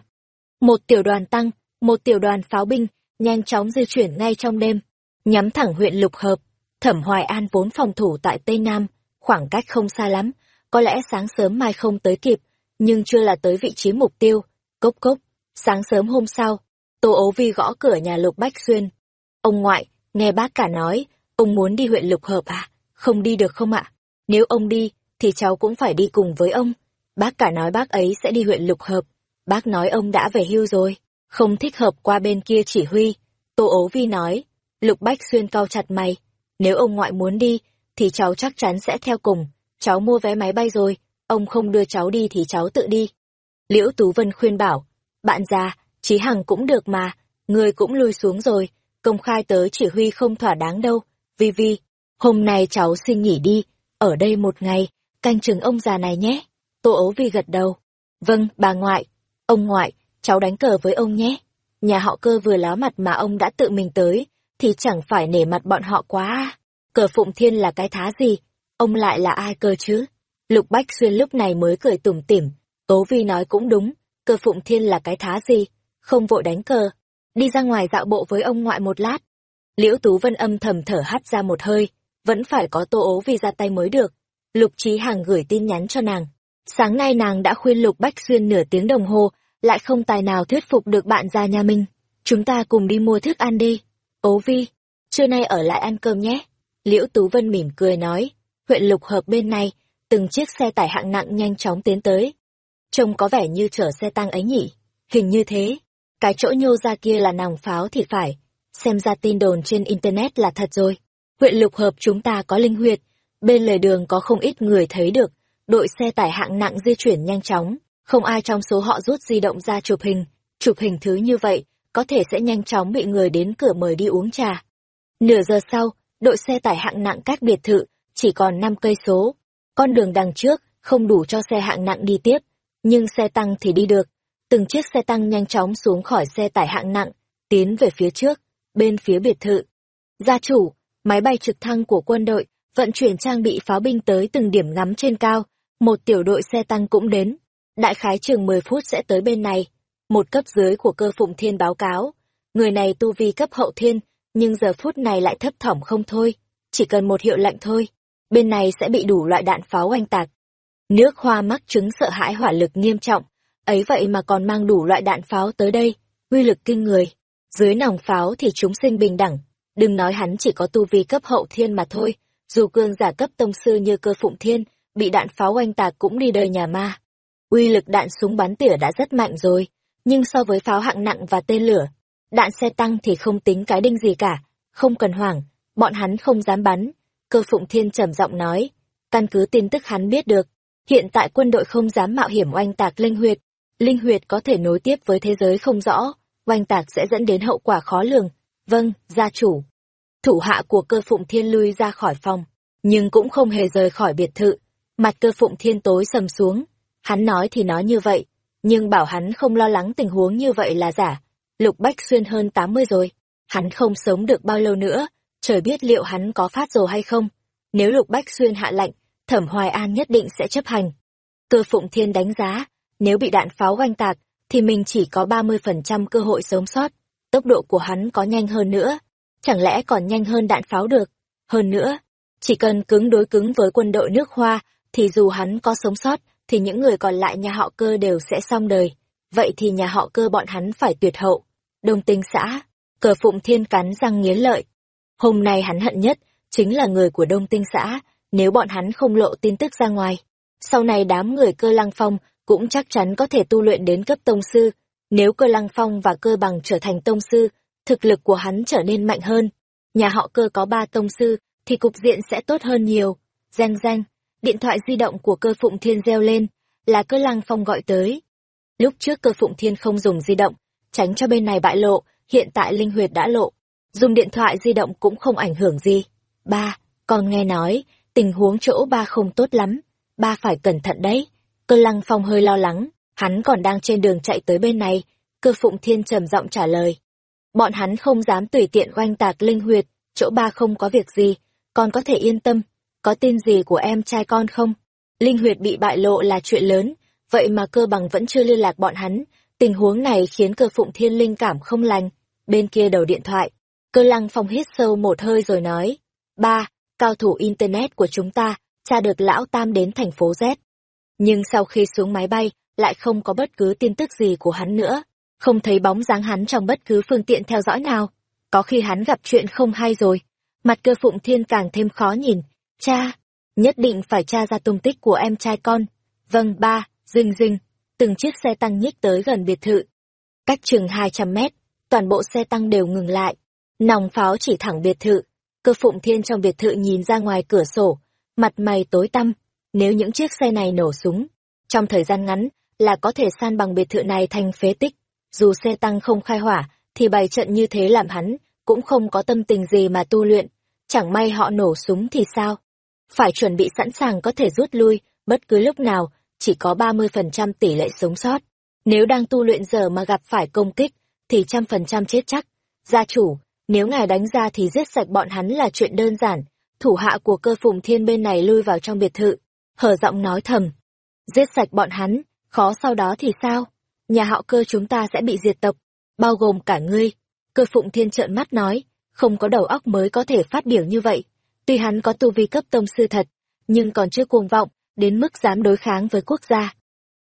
Speaker 1: Một tiểu đoàn tăng, một tiểu đoàn pháo binh, nhanh chóng di chuyển ngay trong đêm, nhắm thẳng huyện Lục Hợp. Thẩm Hoài An vốn phòng thủ tại Tây Nam, khoảng cách không xa lắm, có lẽ sáng sớm mai không tới kịp, nhưng chưa là tới vị trí mục tiêu. Cốc cốc, sáng sớm hôm sau, Tô Ấu Vi gõ cửa nhà Lục Bách Xuyên. Ông ngoại, nghe bác cả nói, ông muốn đi huyện Lục Hợp à? Không đi được không ạ? Nếu ông đi, thì cháu cũng phải đi cùng với ông. Bác cả nói bác ấy sẽ đi huyện Lục Hợp. Bác nói ông đã về hưu rồi, không thích hợp qua bên kia chỉ huy. Tô Ấu Vi nói, Lục Bách Xuyên cau chặt mày. Nếu ông ngoại muốn đi, thì cháu chắc chắn sẽ theo cùng cháu mua vé máy bay rồi, ông không đưa cháu đi thì cháu tự đi. Liễu Tú Vân khuyên bảo, bạn già, Chí Hằng cũng được mà, người cũng lui xuống rồi, công khai tới chỉ huy không thỏa đáng đâu. Vi Vi, hôm nay cháu xin nghỉ đi, ở đây một ngày, canh chừng ông già này nhé. Tô ấu Vi gật đầu. Vâng, bà ngoại, ông ngoại, cháu đánh cờ với ông nhé. Nhà họ cơ vừa láo mặt mà ông đã tự mình tới, thì chẳng phải nể mặt bọn họ quá Cờ Phụng Thiên là cái thá gì, Ông lại là ai cơ chứ? Lục Bách Xuyên lúc này mới cười tủm tỉm. Tố Vi nói cũng đúng, Cờ phụng thiên là cái thá gì? Không vội đánh cờ. Đi ra ngoài dạo bộ với ông ngoại một lát. Liễu Tú Vân âm thầm thở hắt ra một hơi. Vẫn phải có tô ố vì ra tay mới được. Lục Trí Hàng gửi tin nhắn cho nàng. Sáng nay nàng đã khuyên Lục Bách Xuyên nửa tiếng đồng hồ, lại không tài nào thuyết phục được bạn ra nhà mình. Chúng ta cùng đi mua thức ăn đi. Ố Vi, trưa nay ở lại ăn cơm nhé. Liễu Tú Vân mỉm cười nói huyện lục hợp bên này, từng chiếc xe tải hạng nặng nhanh chóng tiến tới. Trông có vẻ như chở xe tăng ấy nhỉ, hình như thế. Cái chỗ nhô ra kia là nòng pháo thì phải, xem ra tin đồn trên Internet là thật rồi. Huyện lục hợp chúng ta có linh huyệt, bên lề đường có không ít người thấy được, đội xe tải hạng nặng di chuyển nhanh chóng, không ai trong số họ rút di động ra chụp hình, chụp hình thứ như vậy, có thể sẽ nhanh chóng bị người đến cửa mời đi uống trà. Nửa giờ sau, đội xe tải hạng nặng cách biệt thự, chỉ còn 5 cây số. Con đường đằng trước không đủ cho xe hạng nặng đi tiếp, nhưng xe tăng thì đi được. Từng chiếc xe tăng nhanh chóng xuống khỏi xe tải hạng nặng, tiến về phía trước, bên phía biệt thự. Gia chủ, máy bay trực thăng của quân đội, vận chuyển trang bị pháo binh tới từng điểm ngắm trên cao, một tiểu đội xe tăng cũng đến. Đại khái chừng 10 phút sẽ tới bên này. Một cấp dưới của cơ phụng thiên báo cáo. Người này tu vi cấp hậu thiên, nhưng giờ phút này lại thấp thỏm không thôi. Chỉ cần một hiệu lệnh thôi, bên này sẽ bị đủ loại đạn pháo oanh tạc. Nước hoa mắc chứng sợ hãi hỏa lực nghiêm trọng, ấy vậy mà còn mang đủ loại đạn pháo tới đây, uy lực kinh người. Dưới nòng pháo thì chúng sinh bình đẳng, đừng nói hắn chỉ có tu vi cấp hậu thiên mà thôi, dù cương giả cấp tông sư như cơ phụng thiên, bị đạn pháo oanh tạc cũng đi đời nhà ma. Uy lực đạn súng bắn tỉa đã rất mạnh rồi, nhưng so với pháo hạng nặng và tên lửa, đạn xe tăng thì không tính cái đinh gì cả, không cần hoảng, bọn hắn không dám bắn. Cơ phụng thiên trầm giọng nói, căn cứ tin tức hắn biết được, hiện tại quân đội không dám mạo hiểm oanh tạc linh huyệt. Linh huyệt có thể nối tiếp với thế giới không rõ, oanh tạc sẽ dẫn đến hậu quả khó lường. Vâng, gia chủ. Thủ hạ của cơ phụng thiên lui ra khỏi phòng, nhưng cũng không hề rời khỏi biệt thự. Mặt cơ phụng thiên tối sầm xuống. Hắn nói thì nói như vậy, nhưng bảo hắn không lo lắng tình huống như vậy là giả. Lục Bách Xuyên hơn 80 rồi, hắn không sống được bao lâu nữa, trời biết liệu hắn có phát rồ hay không. Nếu Lục Bách Xuyên hạ lệnh, Thẩm Hoài An nhất định sẽ chấp hành. Cơ Phụng Thiên đánh giá, nếu bị đạn pháo oanh tạc, thì mình chỉ có 30% cơ hội sống sót. Tốc độ của hắn có nhanh hơn nữa, chẳng lẽ còn nhanh hơn đạn pháo được. Hơn nữa, chỉ cần cứng đối cứng với quân đội nước Hoa, thì dù hắn có sống sót, thì những người còn lại nhà họ cơ đều sẽ xong đời. Vậy thì nhà họ cơ bọn hắn phải tuyệt hậu. Đông tinh xã, cờ phụng thiên cắn răng nghiến lợi. Hôm nay hắn hận nhất, chính là người của đông tinh xã, nếu bọn hắn không lộ tin tức ra ngoài. Sau này đám người cơ lăng phong cũng chắc chắn có thể tu luyện đến cấp tông sư. Nếu cơ lăng phong và cơ bằng trở thành tông sư, thực lực của hắn trở nên mạnh hơn. Nhà họ cơ có ba tông sư, thì cục diện sẽ tốt hơn nhiều. Danh danh, điện thoại di động của cơ phụng thiên reo lên, là cơ lăng phong gọi tới. Lúc trước cơ phụng thiên không dùng di động, tránh cho bên này bại lộ, hiện tại linh huyệt đã lộ. Dùng điện thoại di động cũng không ảnh hưởng gì. Ba, con nghe nói, tình huống chỗ ba không tốt lắm, ba phải cẩn thận đấy. Cơ lăng phong hơi lo lắng, hắn còn đang trên đường chạy tới bên này, cơ phụng thiên trầm giọng trả lời. Bọn hắn không dám tùy tiện oanh tạc linh huyệt, chỗ ba không có việc gì, con có thể yên tâm. Có tin gì của em trai con không? Linh huyệt bị bại lộ là chuyện lớn, vậy mà cơ bằng vẫn chưa liên lạc bọn hắn. Tình huống này khiến cơ phụng thiên linh cảm không lành. Bên kia đầu điện thoại, cơ lăng phong hít sâu một hơi rồi nói. Ba, cao thủ Internet của chúng ta, tra được lão tam đến thành phố Z. Nhưng sau khi xuống máy bay, lại không có bất cứ tin tức gì của hắn nữa. Không thấy bóng dáng hắn trong bất cứ phương tiện theo dõi nào. Có khi hắn gặp chuyện không hay rồi. Mặt cơ phụng thiên càng thêm khó nhìn. Cha, nhất định phải tra ra tung tích của em trai con. Vâng ba, dinh dinh. Từng chiếc xe tăng nhích tới gần biệt thự. Cách chừng 200 mét, toàn bộ xe tăng đều ngừng lại. Nòng pháo chỉ thẳng biệt thự. Cơ phụng thiên trong biệt thự nhìn ra ngoài cửa sổ, mặt mày tối tăm. Nếu những chiếc xe này nổ súng, trong thời gian ngắn là có thể san bằng biệt thự này thành phế tích. Dù xe tăng không khai hỏa, thì bày trận như thế làm hắn, cũng không có tâm tình gì mà tu luyện. Chẳng may họ nổ súng thì sao? Phải chuẩn bị sẵn sàng có thể rút lui, bất cứ lúc nào, chỉ có 30% tỷ lệ sống sót. Nếu đang tu luyện giờ mà gặp phải công kích, thì trăm phần trăm chết chắc. Gia chủ, nếu ngài đánh ra thì giết sạch bọn hắn là chuyện đơn giản. Thủ hạ của cơ phùng thiên bên này lui vào trong biệt thự. Hở giọng nói thầm. Giết sạch bọn hắn, khó sau đó thì sao? Nhà họ cơ chúng ta sẽ bị diệt tộc, bao gồm cả ngươi. Cơ phụng thiên trợn mắt nói, không có đầu óc mới có thể phát biểu như vậy. Tuy hắn có tu vi cấp tông sư thật, nhưng còn chưa cuồng vọng, đến mức dám đối kháng với quốc gia.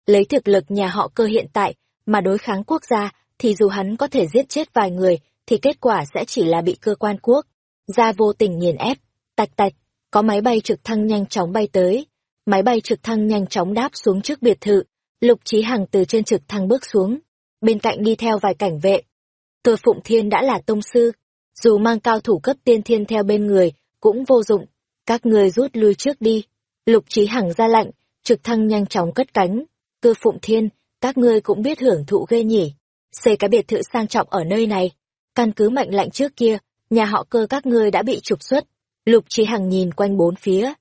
Speaker 1: Lấy thực lực nhà họ cơ hiện tại, mà đối kháng quốc gia, thì dù hắn có thể giết chết vài người, thì kết quả sẽ chỉ là bị cơ quan quốc. Gia vô tình nghiền ép, tạch tạch, có máy bay trực thăng nhanh chóng bay tới. Máy bay trực thăng nhanh chóng đáp xuống trước biệt thự, lục trí hằng từ trên trực thăng bước xuống. Bên cạnh đi theo vài cảnh vệ. Cơ Phụng Thiên đã là tông sư, dù mang cao thủ cấp tiên thiên theo bên người, cũng vô dụng. Các người rút lui trước đi. Lục trí hằng ra lệnh, trực thăng nhanh chóng cất cánh. Cư Phụng Thiên, các ngươi cũng biết hưởng thụ ghê nhỉ. Xây cái biệt thự sang trọng ở nơi này. Căn cứ mệnh lệnh trước kia, nhà họ cơ các ngươi đã bị trục xuất. Lục trí hằng nhìn quanh bốn phía.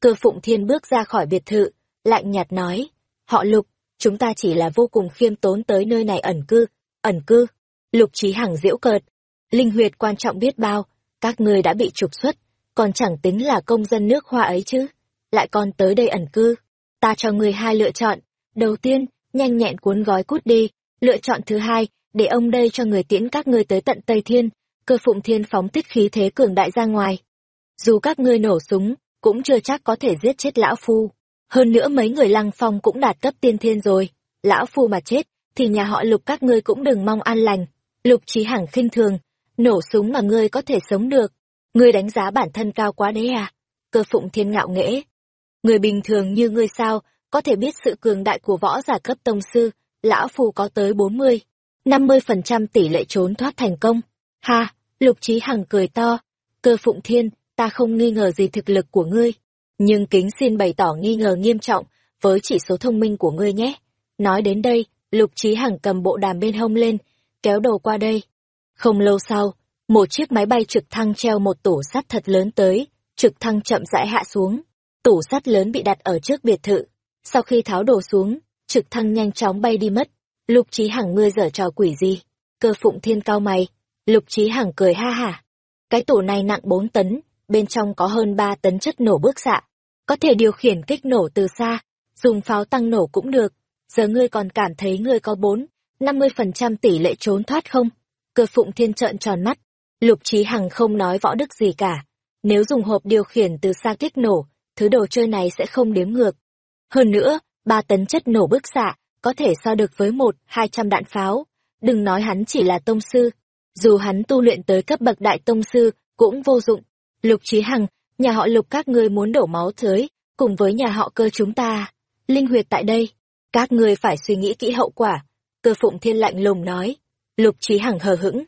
Speaker 1: Cư Phụng Thiên bước ra khỏi biệt thự, lạnh nhạt nói. Họ Lục, chúng ta chỉ là vô cùng khiêm tốn tới nơi này ẩn cư. Ẩn cư. Lục trí hằng diễu cợt. Linh huyệt quan trọng biết bao, các ngươi đã bị trục xuất, còn chẳng tính là công dân nước hoa ấy chứ. Lại còn tới đây ẩn cư. Ta cho người hai lựa chọn. Đầu tiên, nhanh nhẹn cuốn gói cút đi. Lựa chọn thứ hai, để ông đây cho người tiễn các ngươi tới tận Tây Thiên. cơ phụng thiên phóng thích khí thế cường đại ra ngoài. Dù các ngươi nổ súng, cũng chưa chắc có thể giết chết lão phu. Hơn nữa mấy người lăng phong cũng đạt cấp tiên thiên rồi. Lão phu mà chết, thì nhà họ lục các ngươi cũng đừng mong an lành. Lục trí hẳn khinh thường, nổ súng mà ngươi có thể sống được. Ngươi đánh giá bản thân cao quá đấy à? Cơ phụng thiên ngạo nghễ. Người bình thường như ngươi sao, có thể biết sự cường đại của võ giả cấp tông sư, lão phù có tới 40, 50% tỷ lệ trốn thoát thành công. Ha, lục trí hằng cười to. Cơ phụng thiên, ta không nghi ngờ gì thực lực của ngươi. Nhưng kính xin bày tỏ nghi ngờ nghiêm trọng với chỉ số thông minh của ngươi nhé. Nói đến đây, lục trí hằng cầm bộ đàm bên hông lên, kéo đầu qua đây. Không lâu sau, một chiếc máy bay trực thăng treo một tủ sắt thật lớn tới, trực thăng chậm rãi hạ xuống. Tủ sắt lớn bị đặt ở trước biệt thự. Sau khi tháo đồ xuống, trực thăng nhanh chóng bay đi mất. Lục Chí Hằng ngươi dở trò quỷ gì? Cơ Phụng Thiên cao mày. Lục Chí Hằng cười ha hả. Cái tủ này nặng 4 tấn, bên trong có hơn 3 tấn chất nổ bức xạ. Có thể điều khiển kích nổ từ xa, dùng pháo tăng nổ cũng được. Giờ ngươi còn cảm thấy ngươi có 4, 50% tỷ lệ trốn thoát không? Cơ Phụng Thiên trợn tròn mắt. Lục Chí Hằng không nói võ đức gì cả. Nếu dùng hộp điều khiển từ xa kích nổ, thứ đồ chơi này sẽ không đếm ngược. Hơn nữa, ba tấn chất nổ bức xạ, có thể so được với một, hai trăm đạn pháo. Đừng nói hắn chỉ là tông sư. Dù hắn tu luyện tới cấp bậc đại tông sư, cũng vô dụng. Lục Chí Hằng, nhà họ lục các ngươi muốn đổ máu thới, cùng với nhà họ cơ chúng ta. Linh huyệt tại đây. Các ngươi phải suy nghĩ kỹ hậu quả. Cơ phụng thiên lạnh lùng nói. Lục Chí Hằng hờ hững.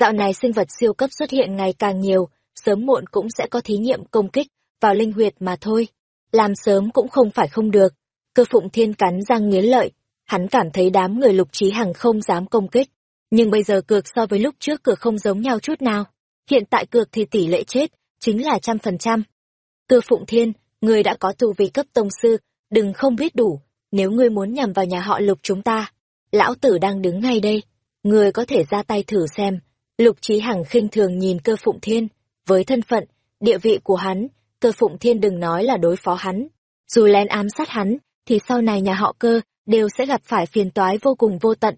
Speaker 1: Dạo này sinh vật siêu cấp xuất hiện ngày càng nhiều, sớm muộn cũng sẽ có thí nghiệm công kích vào linh huyệt mà thôi. Làm sớm cũng không phải không được. Cơ phụng thiên cắn răng nghiến lợi, hắn cảm thấy đám người lục trí hằng không dám công kích. Nhưng bây giờ cược so với lúc trước cược không giống nhau chút nào. Hiện tại cược thì tỷ lệ chết, chính là trăm phần trăm. Cơ phụng thiên, người đã có tu vi cấp tông sư, đừng không biết đủ, nếu ngươi muốn nhằm vào nhà họ lục chúng ta. Lão tử đang đứng ngay đây, người có thể ra tay thử xem. Lục trí hằng khinh thường nhìn cơ phụng thiên, với thân phận, địa vị của hắn, cơ phụng thiên đừng nói là đối phó hắn. Dù lén ám sát hắn, thì sau này nhà họ cơ đều sẽ gặp phải phiền toái vô cùng vô tận.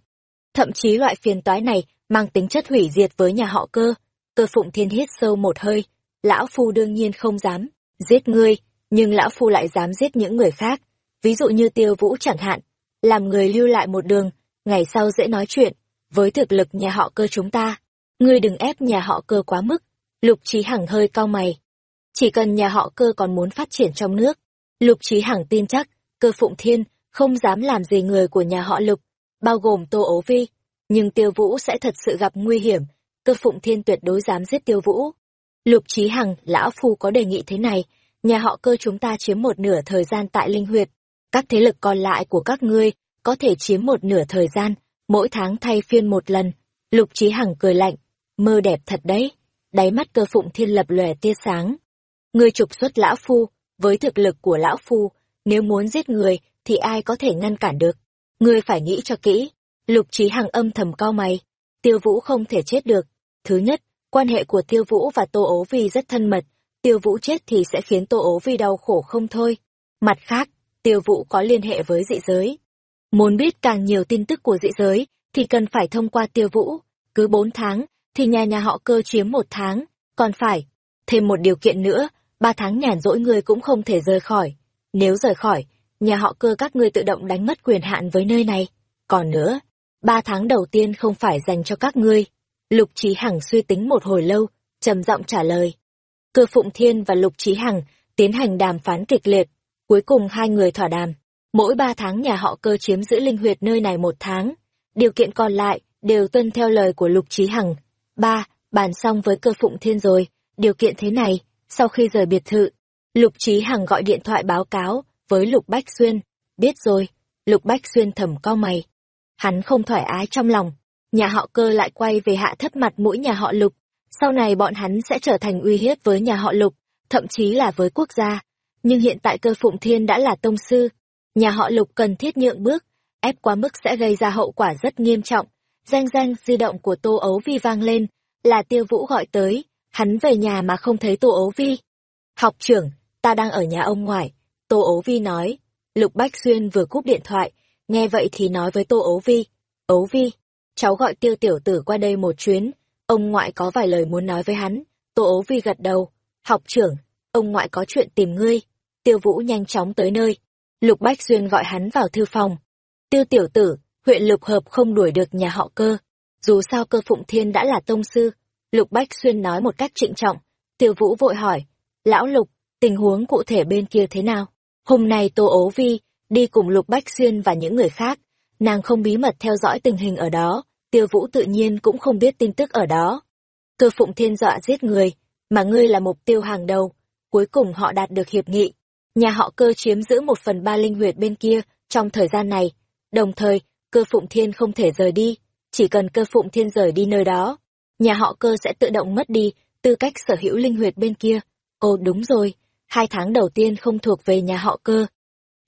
Speaker 1: Thậm chí loại phiền toái này mang tính chất hủy diệt với nhà họ cơ. Cơ phụng thiên hít sâu một hơi, lão phu đương nhiên không dám giết ngươi, nhưng lão phu lại dám giết những người khác. Ví dụ như tiêu vũ chẳng hạn, làm người lưu lại một đường, ngày sau dễ nói chuyện, với thực lực nhà họ cơ chúng ta. Ngươi đừng ép nhà họ cơ quá mức, lục trí hằng hơi cau mày. Chỉ cần nhà họ cơ còn muốn phát triển trong nước, lục trí hằng tin chắc, cơ phụng thiên không dám làm gì người của nhà họ lục, bao gồm tô Ấu vi. Nhưng tiêu vũ sẽ thật sự gặp nguy hiểm, cơ phụng thiên tuyệt đối dám giết tiêu vũ. Lục trí hằng, lão phu có đề nghị thế này, nhà họ cơ chúng ta chiếm một nửa thời gian tại linh huyệt. Các thế lực còn lại của các ngươi có thể chiếm một nửa thời gian, mỗi tháng thay phiên một lần. Lục trí hằng cười lạnh, mơ đẹp thật đấy. Đáy mắt cơ phụng thiên lập lòe tia sáng. Ngươi trục xuất lão phu, với thực lực của lão phu, nếu muốn giết người thì ai có thể ngăn cản được. Ngươi phải nghĩ cho kỹ. Lục trí hằng âm thầm cao mày. Tiêu vũ không thể chết được. Thứ nhất, quan hệ của tiêu vũ và tô ố vi rất thân mật. Tiêu vũ chết thì sẽ khiến tô ố vi đau khổ không thôi. Mặt khác, tiêu vũ có liên hệ với dị giới. Muốn biết càng nhiều tin tức của dị giới, thì cần phải thông qua tiêu vũ. Cứ bốn tháng, thì nhà nhà họ cơ chiếm một tháng. Còn phải, thêm một điều kiện nữa, ba tháng nhàn rỗi ngươi cũng không thể rời khỏi. Nếu rời khỏi, nhà họ cơ các ngươi tự động đánh mất quyền hạn với nơi này. Còn nữa, ba tháng đầu tiên không phải dành cho các ngươi. Lục Trí Hằng suy tính một hồi lâu, trầm giọng trả lời. Cơ Phụng Thiên và Lục Trí Hằng tiến hành đàm phán kịch liệt. Cuối cùng hai người thỏa đàm. Mỗi ba tháng nhà họ cơ chiếm giữ linh huyệt nơi này một tháng. Điều kiện còn lại đều tuân theo lời của Lục Trí Hằng. Ba, bàn xong với cơ Phụng Thiên rồi. Điều kiện thế này, sau khi rời biệt thự, Lục Trí Hằng gọi điện thoại báo cáo với Lục Bách Xuyên. Biết rồi, Lục Bách Xuyên thầm co mày. Hắn không thoải ái trong lòng. Nhà họ cơ lại quay về hạ thấp mặt mũi nhà họ Lục. Sau này bọn hắn sẽ trở thành uy hiếp với nhà họ Lục, thậm chí là với quốc gia. Nhưng hiện tại cơ Phụng Thiên đã là tông sư. Nhà họ Lục cần thiết nhượng bước, ép quá mức sẽ gây ra hậu quả rất nghiêm trọng. Danh danh di động của Tô Ấu Vi vang lên, là Tiêu Vũ gọi tới, hắn về nhà mà không thấy Tô Ấu Vi. Học trưởng, ta đang ở nhà ông ngoại. Tô Ấu Vi nói. Lục Bách Xuyên vừa cúp điện thoại, nghe vậy thì nói với Tô Ấu Vi. Ấu Vi, cháu gọi tiêu tiểu tử qua đây một chuyến. ông ngoại có vài lời muốn nói với hắn. Tô ấu vi gật đầu. Học trưởng, ông ngoại có chuyện tìm ngươi. Tiêu Vũ nhanh chóng tới nơi. Lục Bách Xuyên gọi hắn vào thư phòng. Tiêu tiểu tử, huyện Lục Hợp không đuổi được nhà họ cơ. Dù sao cơ Phụng Thiên đã là tông sư. Lục Bách Xuyên nói một cách trịnh trọng. Tiêu Vũ vội hỏi. Lão Lục, tình huống cụ thể bên kia thế nào? Hôm nay Tô Ố Vi đi cùng Lục Bách Xuyên và những người khác. Nàng không bí mật theo dõi tình hình ở đó. Tiêu Vũ tự nhiên cũng không biết tin tức ở đó. Cơ Phụng Thiên dọa giết người, mà ngươi là mục tiêu hàng đầu. Cuối cùng họ đạt được hiệp nghị. Nhà họ cơ chiếm giữ một phần ba linh huyệt bên kia trong thời gian này. Đồng thời, cơ Phụng Thiên không thể rời đi. Chỉ cần cơ Phụng Thiên rời đi nơi đó, nhà họ cơ sẽ tự động mất đi tư cách sở hữu linh huyệt bên kia. Ồ đúng rồi, hai tháng đầu tiên không thuộc về nhà họ cơ.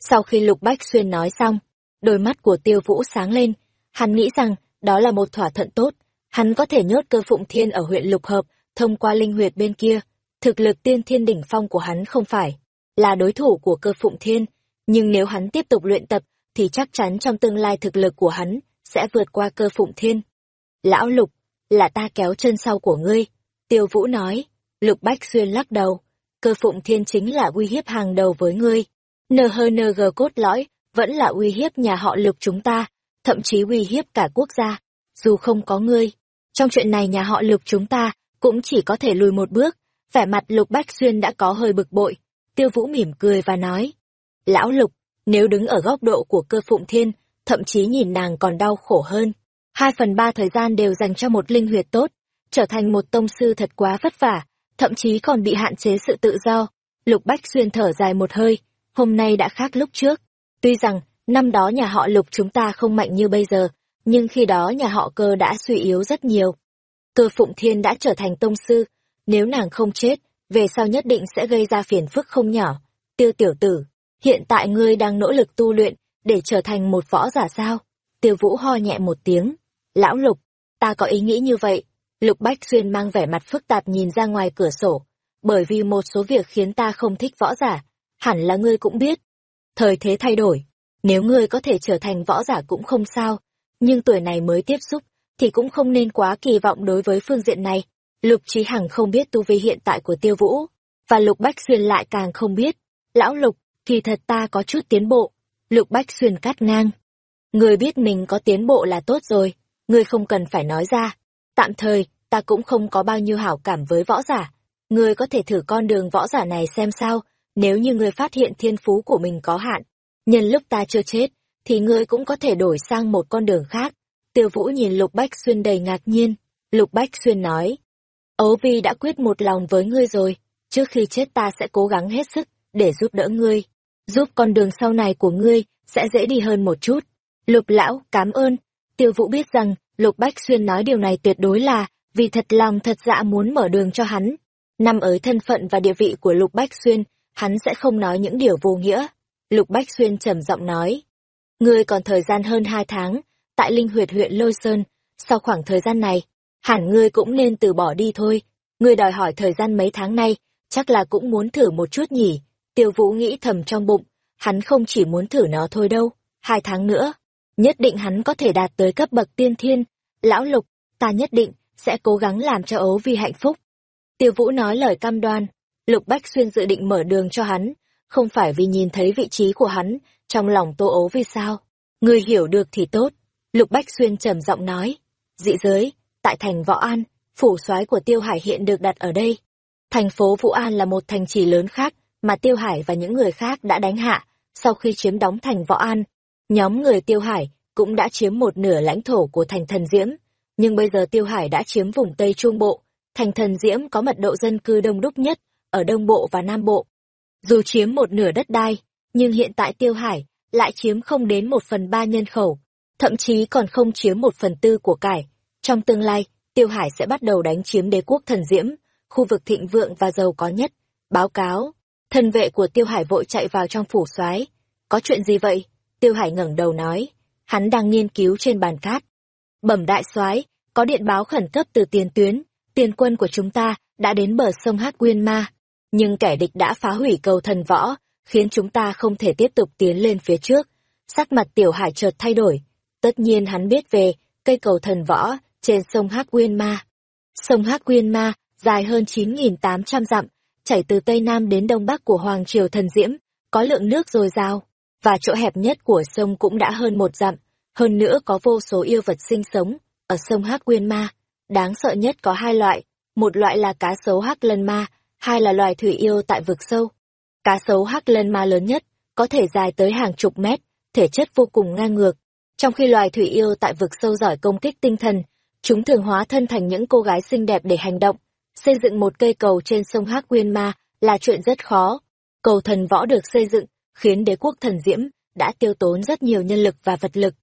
Speaker 1: Sau khi Lục Bách Xuyên nói xong, đôi mắt của Tiêu Vũ sáng lên, hắn nghĩ rằng đó là một thỏa thuận tốt, hắn có thể nhốt cơ phụng thiên ở huyện Lục Hợp, thông qua linh huyệt bên kia. Thực lực tiên thiên đỉnh phong của hắn không phải là đối thủ của cơ phụng thiên, nhưng nếu hắn tiếp tục luyện tập, thì chắc chắn trong tương lai thực lực của hắn sẽ vượt qua cơ phụng thiên. Lão Lục, là ta kéo chân sau của ngươi, Tiêu Vũ nói, Lục Bách Xuyên lắc đầu, cơ phụng thiên chính là uy hiếp hàng đầu với ngươi. NHNG cốt lõi, vẫn là uy hiếp nhà họ Lục chúng ta, thậm chí uy hiếp cả quốc gia. Dù không có ngươi, trong chuyện này nhà họ Lục chúng ta cũng chỉ có thể lùi một bước. Vẻ mặt Lục Bách Xuyên đã có hơi bực bội. Tiêu Vũ mỉm cười và nói, Lão Lục, nếu đứng ở góc độ của cơ phụng thiên, thậm chí nhìn nàng còn đau khổ hơn. Hai phần ba thời gian đều dành cho một linh huyệt tốt, trở thành một tông sư thật quá vất vả, thậm chí còn bị hạn chế sự tự do. Lục Bách Xuyên thở dài một hơi, hôm nay đã khác lúc trước. Tuy rằng, năm đó nhà họ Lục chúng ta không mạnh như bây giờ, nhưng khi đó nhà họ cơ đã suy yếu rất nhiều. Cơ Phụng Thiên đã trở thành tông sư, nếu nàng không chết, về sau nhất định sẽ gây ra phiền phức không nhỏ. Tiêu tiểu tử, hiện tại ngươi đang nỗ lực tu luyện, để trở thành một võ giả sao? Tiêu Vũ ho nhẹ một tiếng. Lão Lục, ta có ý nghĩ như vậy. Lục Bách Xuyên mang vẻ mặt phức tạp nhìn ra ngoài cửa sổ, bởi vì một số việc khiến ta không thích võ giả, hẳn là ngươi cũng biết. Thời thế thay đổi, nếu ngươi có thể trở thành võ giả cũng không sao, nhưng tuổi này mới tiếp xúc, thì cũng không nên quá kỳ vọng đối với phương diện này. Lục Trí Hằng không biết tu vi hiện tại của Tiêu Vũ, và Lục Bách Xuyên lại càng không biết. Lão Lục, kỳ thật ta có chút tiến bộ. Lục Bách Xuyên cắt ngang. Người biết mình có tiến bộ là tốt rồi, người không cần phải nói ra. Tạm thời, ta cũng không có bao nhiêu hảo cảm với võ giả. Người có thể thử con đường võ giả này xem sao, nếu như người phát hiện thiên phú của mình có hạn. Nhân lúc ta chưa chết, thì ngươi cũng có thể đổi sang một con đường khác. Tiêu Vũ nhìn Lục Bách Xuyên đầy ngạc nhiên. Lục Bách Xuyên nói, Ấu Vi đã quyết một lòng với ngươi rồi, trước khi chết ta sẽ cố gắng hết sức để giúp đỡ ngươi, giúp con đường sau này của ngươi sẽ dễ đi hơn một chút. Lục lão, cảm ơn. Tiêu Vũ biết rằng Lục Bách Xuyên nói điều này tuyệt đối là vì thật lòng thật dạ muốn mở đường cho hắn. Nằm ở thân phận và địa vị của Lục Bách Xuyên, hắn sẽ không nói những điều vô nghĩa. Lục Bách Xuyên trầm giọng nói, Ngươi còn thời gian hơn hai tháng, tại linh huyệt huyện Lôi Sơn, sau khoảng thời gian này, hẳn ngươi cũng nên từ bỏ đi thôi. Ngươi đòi hỏi thời gian mấy tháng nay, chắc là cũng muốn thử một chút nhỉ. Tiêu Vũ nghĩ thầm trong bụng, hắn không chỉ muốn thử nó thôi đâu, hai tháng nữa, nhất định hắn có thể đạt tới cấp bậc tiên thiên. Lão Lục, ta nhất định sẽ cố gắng làm cho ấu vi hạnh phúc. Tiêu Vũ nói lời cam đoan, Lục Bách Xuyên dự định mở đường cho hắn, không phải vì nhìn thấy vị trí của hắn trong lòng tô ấu vì sao người hiểu được thì tốt lục bách xuyên trầm giọng nói dị giới tại thành võ an phủ soái của tiêu hải hiện được đặt ở đây thành phố vũ an là một thành trì lớn khác mà tiêu hải và những người khác đã đánh hạ. Sau khi chiếm đóng thành võ an nhóm người tiêu hải cũng đã chiếm một nửa lãnh thổ của thành thần diễm. Nhưng bây giờ tiêu hải đã chiếm vùng tây trung bộ. Thành thần diễm có mật độ dân cư đông đúc nhất ở đông bộ và nam bộ. Dù chiếm một nửa đất đai, nhưng hiện tại Tiêu Hải lại chiếm không đến một phần ba nhân khẩu, thậm chí còn không chiếm một phần tư của cải. Trong tương lai, Tiêu Hải sẽ bắt đầu đánh chiếm đế quốc thần diễm, khu vực thịnh vượng và giàu có nhất. Báo cáo, thân vệ của Tiêu Hải vội chạy vào trong phủ soái. Có chuyện gì vậy? Tiêu Hải ngẩng đầu nói, hắn đang nghiên cứu trên bàn cát. Bẩm đại soái, có điện báo khẩn cấp từ tiền tuyến, tiền quân của chúng ta đã đến bờ sông Hát Quyên Ma nhưng kẻ địch đã phá hủy cầu thần võ, khiến chúng ta không thể tiếp tục tiến lên phía trước. Sắc mặt tiểu hải chợt thay đổi. Tất nhiên hắn biết về cây cầu thần võ trên sông Hắc quyên Ma. Sông Hắc Quyên Ma, dài hơn 9.800 dặm, chảy từ Tây Nam đến Đông Bắc của Hoàng Triều Thần Diễm, có lượng nước dồi dào, và chỗ hẹp nhất của sông cũng đã hơn một dặm, hơn nữa có vô số yêu vật sinh sống, ở sông Hắc Quyên Ma. Đáng sợ nhất có hai loại, một loại là cá sấu Hắc Lân Ma, hai là loài thủy yêu tại vực sâu. Cá sấu Hắc Lân Ma lớn nhất, có thể dài tới hàng chục mét, thể chất vô cùng ngang ngược, trong khi loài thủy yêu tại vực sâu giỏi công kích tinh thần, chúng thường hóa thân thành những cô gái xinh đẹp để hành động. Xây dựng một cây cầu trên sông Hắc Quyên Ma là chuyện rất khó. Cầu thần võ được xây dựng, khiến đế quốc thần diễm đã tiêu tốn rất nhiều nhân lực và vật lực.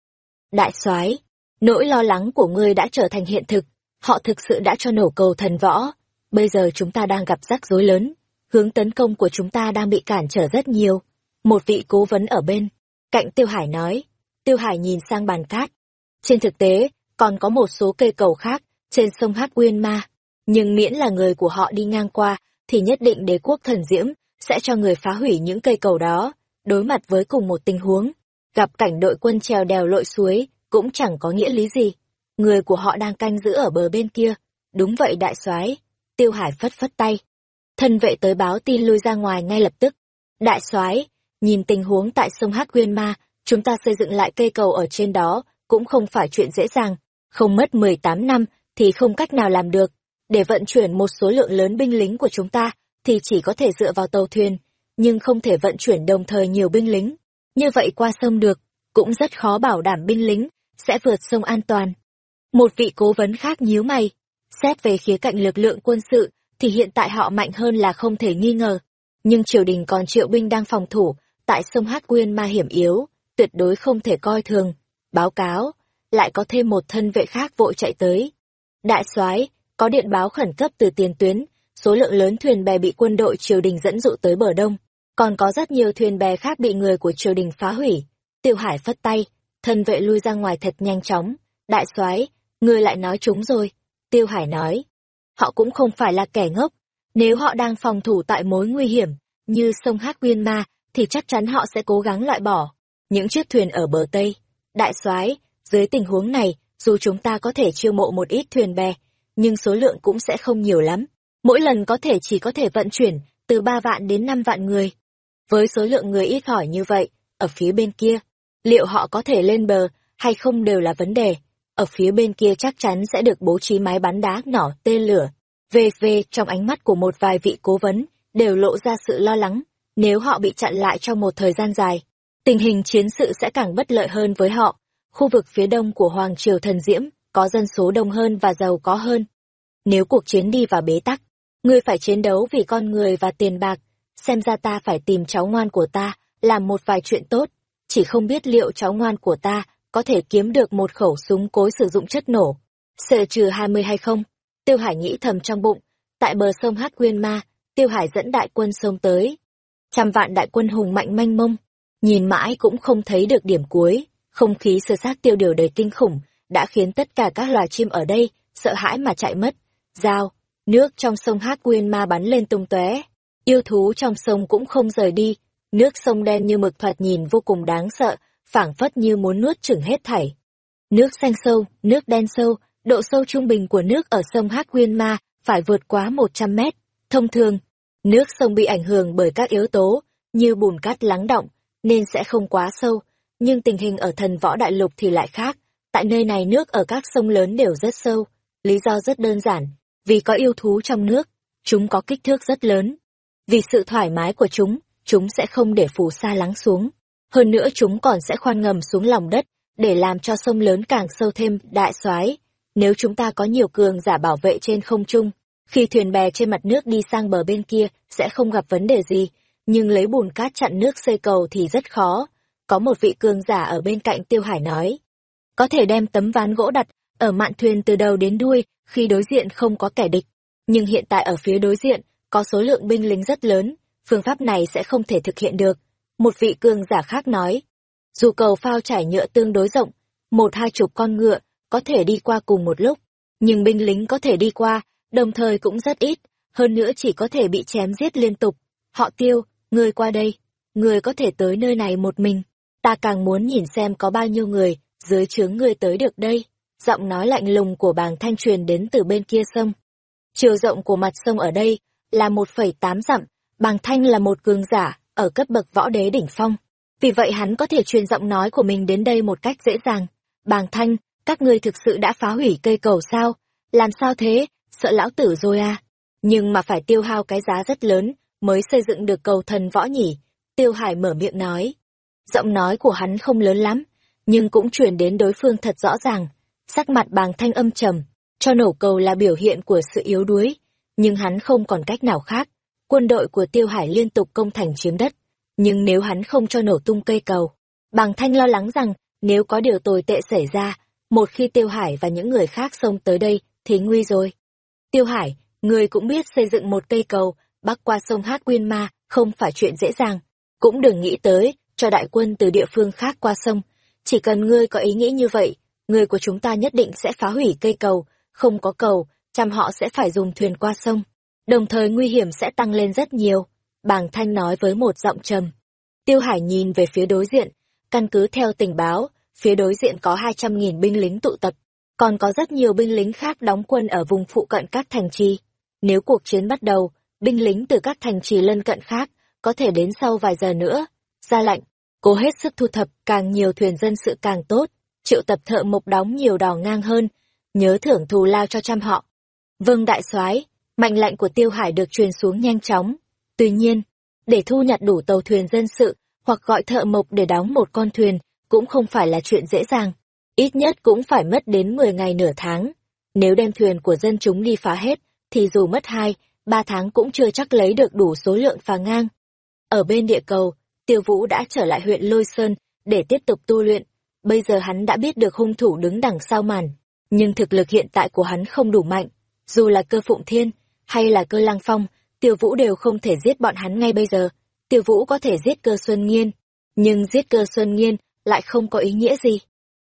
Speaker 1: Đại soái, nỗi lo lắng của ngươi đã trở thành hiện thực, họ thực sự đã cho nổ cầu thần võ. Bây giờ chúng ta đang gặp rắc rối lớn, hướng tấn công của chúng ta đang bị cản trở rất nhiều. Một vị cố vấn ở bên, cạnh Tiêu Hải nói, Tiêu Hải nhìn sang bàn cát. Trên thực tế, còn có một số cây cầu khác trên sông Hát Uyên Ma. Nhưng miễn là người của họ đi ngang qua, thì nhất định đế quốc thần diễm sẽ cho người phá hủy những cây cầu đó. Đối mặt với cùng một tình huống, gặp cảnh đội quân trèo đèo lội suối cũng chẳng có nghĩa lý gì. Người của họ đang canh giữ ở bờ bên kia. Đúng vậy đại soái Tiêu Hải phất phất tay. Thân vệ tới báo tin lui ra ngoài ngay lập tức. Đại soái nhìn tình huống tại sông Hát quyên Ma, chúng ta xây dựng lại cây cầu ở trên đó cũng không phải chuyện dễ dàng, không mất 18 năm thì không cách nào làm được. Để vận chuyển một số lượng lớn binh lính của chúng ta thì chỉ có thể dựa vào tàu thuyền, nhưng không thể vận chuyển đồng thời nhiều binh lính. Như vậy qua sông được, cũng rất khó bảo đảm binh lính sẽ vượt sông an toàn. Một vị cố vấn khác nhíu mày, xét về khía cạnh lực lượng quân sự thì hiện tại họ mạnh hơn là không thể nghi ngờ. Nhưng triều đình còn triệu binh đang phòng thủ tại sông Hát Quyên ma hiểm yếu, tuyệt đối không thể coi thường. Báo cáo, lại có thêm một thân vệ khác vội chạy tới. Đại soái, có điện báo khẩn cấp từ tiền tuyến, số lượng lớn thuyền bè bị quân đội triều đình dẫn dụ tới bờ đông, còn có rất nhiều thuyền bè khác bị người của triều đình phá hủy. Tiêu Hải phất tay, thân vệ lui ra ngoài thật nhanh chóng. Đại soái, ngươi lại nói chúng rồi. Tiêu Hải nói, họ cũng không phải là kẻ ngốc. Nếu họ đang phòng thủ tại mối nguy hiểm, như sông Hát Quyên Ma, thì chắc chắn họ sẽ cố gắng loại bỏ những chiếc thuyền ở bờ Tây. Đại soái, dưới tình huống này, dù chúng ta có thể chiêu mộ một ít thuyền bè, nhưng số lượng cũng sẽ không nhiều lắm. Mỗi lần có thể chỉ có thể vận chuyển từ ba vạn đến năm vạn người. Với số lượng người ít hỏi như vậy, ở phía bên kia, liệu họ có thể lên bờ hay không đều là vấn đề. Ở phía bên kia chắc chắn sẽ được bố trí máy bắn đá nỏ tên lửa. VV trong ánh mắt của một vài vị cố vấn đều lộ ra sự lo lắng, nếu họ bị chặn lại trong một thời gian dài, tình hình chiến sự sẽ càng bất lợi hơn với họ. Khu vực phía đông của Hoàng Triều Thần Diễm có dân số đông hơn và giàu có hơn. Nếu cuộc chiến đi vào bế tắc, ngươi phải chiến đấu vì con người và tiền bạc, xem ra ta phải tìm cháu ngoan của ta, làm một vài chuyện tốt, chỉ không biết liệu cháu ngoan của ta có thể kiếm được một khẩu súng cối sử dụng chất nổ. Sợ trừ hai mươi hay không? Tiêu Hải nghĩ thầm trong bụng, tại bờ sông Hát Quyên Ma, Tiêu Hải dẫn đại quân sông tới. Trăm vạn đại quân hùng mạnh manh mông, nhìn mãi cũng không thấy được điểm cuối, không khí sơ sát tiêu điều đầy kinh khủng, đã khiến tất cả các loài chim ở đây sợ hãi mà chạy mất. Dao, nước trong sông Hát Quyên Ma bắn lên tung tóe, yêu thú trong sông cũng không rời đi, nước sông đen như mực thoạt nhìn vô cùng đáng sợ, phảng phất như muốn nuốt chửng hết thảy. Nước xanh sâu, nước đen sâu, độ sâu trung bình của nước ở sông Hát Quyên Ma phải vượt quá 100 mét. Thông thường, nước sông bị ảnh hưởng bởi các yếu tố như bùn cát lắng động, nên sẽ không quá sâu, nhưng tình hình ở thần võ đại lục thì lại khác. Tại nơi này nước ở các sông lớn đều rất sâu, lý do rất đơn giản, vì có yêu thú trong nước, chúng có kích thước rất lớn. Vì sự thoải mái của chúng, chúng sẽ không để phù sa lắng xuống. Hơn nữa chúng còn sẽ khoan ngầm xuống lòng đất, để làm cho sông lớn càng sâu thêm, đại soái Nếu chúng ta có nhiều cường giả bảo vệ trên không trung, khi thuyền bè trên mặt nước đi sang bờ bên kia sẽ không gặp vấn đề gì, nhưng lấy bùn cát chặn nước xây cầu thì rất khó. Có một vị cường giả ở bên cạnh Tiêu Hải nói, có thể đem tấm ván gỗ đặt ở mạn thuyền từ đầu đến đuôi khi đối diện không có kẻ địch. Nhưng hiện tại ở phía đối diện, có số lượng binh lính rất lớn, phương pháp này sẽ không thể thực hiện được. Một vị cường giả khác nói, dù cầu phao trải nhựa tương đối rộng, một hai chục con ngựa có thể đi qua cùng một lúc, nhưng binh lính có thể đi qua, đồng thời cũng rất ít, hơn nữa chỉ có thể bị chém giết liên tục. Họ tiêu, người qua đây, người có thể tới nơi này một mình, ta càng muốn nhìn xem có bao nhiêu người dưới chướng người tới được đây. giọng nói lạnh lùng của bàng thanh truyền đến từ bên kia sông. Chiều rộng của mặt sông ở đây là 1,8 dặm, bàng thanh là một cường giả, ở cấp bậc võ đế đỉnh phong. Vì vậy hắn có thể truyền giọng nói của mình đến đây một cách dễ dàng. Bàng thanh, các ngươi thực sự đã phá hủy cây cầu sao? Làm sao thế? Sợ lão tử rồi à? Nhưng mà phải tiêu hao cái giá rất lớn, mới xây dựng được cầu thần võ nhỉ? Tiêu Hải mở miệng nói. Giọng nói của hắn không lớn lắm, nhưng cũng truyền đến đối phương thật rõ ràng. Sắc mặt bàng thanh âm trầm, cho nổ cầu là biểu hiện của sự yếu đuối, nhưng hắn không còn cách nào khác. Quân đội của Tiêu Hải liên tục công thành chiếm đất, nhưng nếu hắn không cho nổ tung cây cầu, bàng thanh lo lắng rằng nếu có điều tồi tệ xảy ra, một khi Tiêu Hải và những người khác xông tới đây thì nguy rồi. Tiêu Hải, người cũng biết xây dựng một cây cầu bắc qua sông Hát Quyên Ma không phải chuyện dễ dàng, cũng đừng nghĩ tới cho đại quân từ địa phương khác qua sông, chỉ cần ngươi có ý nghĩ như vậy, người của chúng ta nhất định sẽ phá hủy cây cầu, không có cầu, chăm họ sẽ phải dùng thuyền qua sông. Đồng thời nguy hiểm sẽ tăng lên rất nhiều, bàng thanh nói với một giọng trầm. Tiêu Hải nhìn về phía đối diện, căn cứ theo tình báo, phía đối diện có 200.000 binh lính tụ tập, còn có rất nhiều binh lính khác đóng quân ở vùng phụ cận các thành trì. Nếu cuộc chiến bắt đầu, binh lính từ các thành trì lân cận khác có thể đến sau vài giờ nữa. Ra lệnh, cố hết sức thu thập càng nhiều thuyền dân sự càng tốt, triệu tập thợ mộc đóng nhiều đò ngang hơn, nhớ thưởng thù lao cho trăm họ. Vâng đại soái, mệnh lệnh của Tiêu Hải được truyền xuống nhanh chóng. Tuy nhiên, để thu nhặt đủ tàu thuyền dân sự hoặc gọi thợ mộc để đóng một con thuyền cũng không phải là chuyện dễ dàng. Ít nhất cũng phải mất đến 10 ngày nửa tháng. Nếu đem thuyền của dân chúng đi phá hết, thì dù mất 2, 3 tháng cũng chưa chắc lấy được đủ số lượng phà ngang. Ở bên địa cầu, Tiêu Vũ đã trở lại huyện Lôi Sơn để tiếp tục tu luyện. Bây giờ hắn đã biết được hung thủ đứng đằng sau màn, nhưng thực lực hiện tại của hắn không đủ mạnh. Dù là cơ phụng thiên hay là cơ lang phong, Tiêu Vũ đều không thể giết bọn hắn ngay bây giờ. Tiêu Vũ có thể giết cơ Xuân Nghiên, nhưng giết cơ Xuân Nghiên lại không có ý nghĩa gì.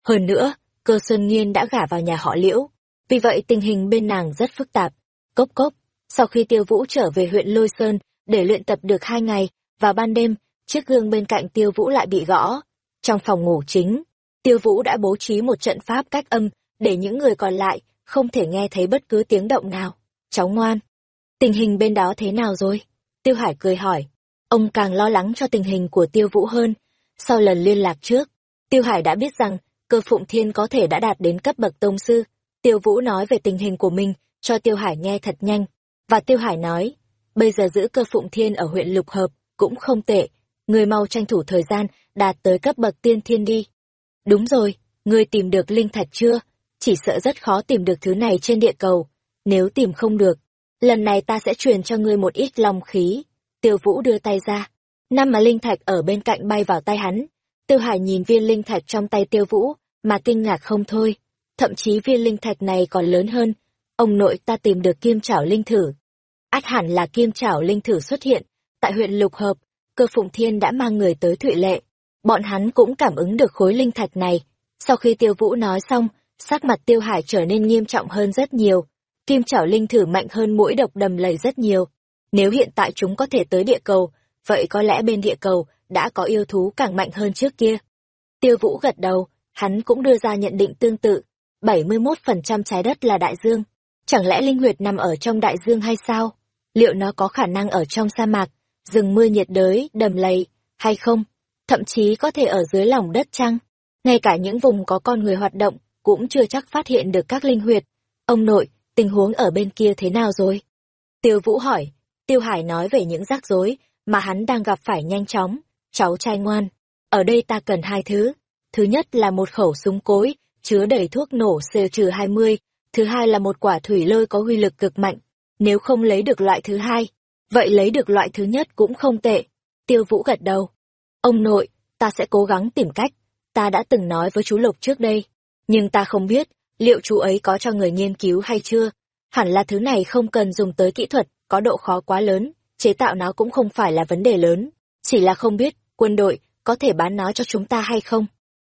Speaker 1: Hơn nữa, cơ Xuân Nghiên đã gả vào nhà họ Liễu, vì vậy tình hình bên nàng rất phức tạp. Cốc cốc, sau khi Tiêu Vũ trở về huyện Lôi Sơn để luyện tập được hai ngày, vào ban đêm, chiếc gương bên cạnh Tiêu Vũ lại bị gõ. Trong phòng ngủ chính, Tiêu Vũ đã bố trí một trận pháp cách âm để những người còn lại không thể nghe thấy bất cứ tiếng động nào. Cháu ngoan, tình hình bên đó thế nào rồi? Tiêu Hải cười hỏi. Ông càng lo lắng cho tình hình của Tiêu Vũ hơn. Sau lần liên lạc trước, Tiêu Hải đã biết rằng cơ phụng thiên có thể đã đạt đến cấp bậc tông sư. Tiêu Vũ nói về tình hình của mình cho Tiêu Hải nghe thật nhanh. Và Tiêu Hải nói, bây giờ giữ cơ phụng thiên ở huyện Lục Hợp cũng không tệ. Người mau tranh thủ thời gian đạt tới cấp bậc tiên thiên đi. Đúng rồi, ngươi tìm được linh thạch chưa? Chỉ sợ rất khó tìm được thứ này trên địa cầu. Nếu tìm không được, lần này ta sẽ truyền cho ngươi một ít long khí. Tiêu Vũ đưa tay ra. Năm mà linh thạch ở bên cạnh bay vào tay hắn. Tiêu Hải nhìn viên linh thạch trong tay Tiêu Vũ, mà kinh ngạc không thôi. Thậm chí viên linh thạch này còn lớn hơn. Ông nội ta tìm được kim chảo linh thử. Át hẳn là kim chảo linh thử xuất hiện. Tại huyện Lục Hợp, cơ phụng thiên đã mang người tới Thụy Lệ. Bọn hắn cũng cảm ứng được khối linh thạch này. Sau khi Tiêu Vũ nói xong, sắc mặt Tiêu Hải trở nên nghiêm trọng hơn rất nhiều. Kim chảo linh thử mạnh hơn mũi độc đầm lầy rất nhiều. Nếu hiện tại chúng có thể tới địa cầu, vậy có lẽ bên địa cầu đã có yêu thú càng mạnh hơn trước kia. Tiêu Vũ gật đầu, hắn cũng đưa ra nhận định tương tự. 71% trái đất là đại dương. Chẳng lẽ linh huyệt nằm ở trong đại dương hay sao? Liệu nó có khả năng ở trong sa mạc, rừng mưa nhiệt đới, đầm lầy, hay không? Thậm chí có thể ở dưới lòng đất chăng? Ngay cả những vùng có con người hoạt động, cũng chưa chắc phát hiện được các linh huyệt. Ông nội, tình huống ở bên kia thế nào rồi? Tiêu Vũ hỏi, Tiêu Hải nói về những rắc rối mà hắn đang gặp phải nhanh chóng. Cháu trai ngoan, ở đây ta cần hai thứ. Thứ nhất là một khẩu súng cối, chứa đầy thuốc nổ C-20. Thứ hai là một quả thủy lôi có huy lực cực mạnh. Nếu không lấy được loại thứ hai, vậy lấy được loại thứ nhất cũng không tệ. Tiêu Vũ gật đầu. Ông nội, ta sẽ cố gắng tìm cách. Ta đã từng nói với chú Lục trước đây. Nhưng ta không biết, liệu chú ấy có cho người nghiên cứu hay chưa. Hẳn là thứ này không cần dùng tới kỹ thuật, có độ khó quá lớn. Chế tạo nó cũng không phải là vấn đề lớn. Chỉ là không biết, quân đội, có thể bán nó cho chúng ta hay không.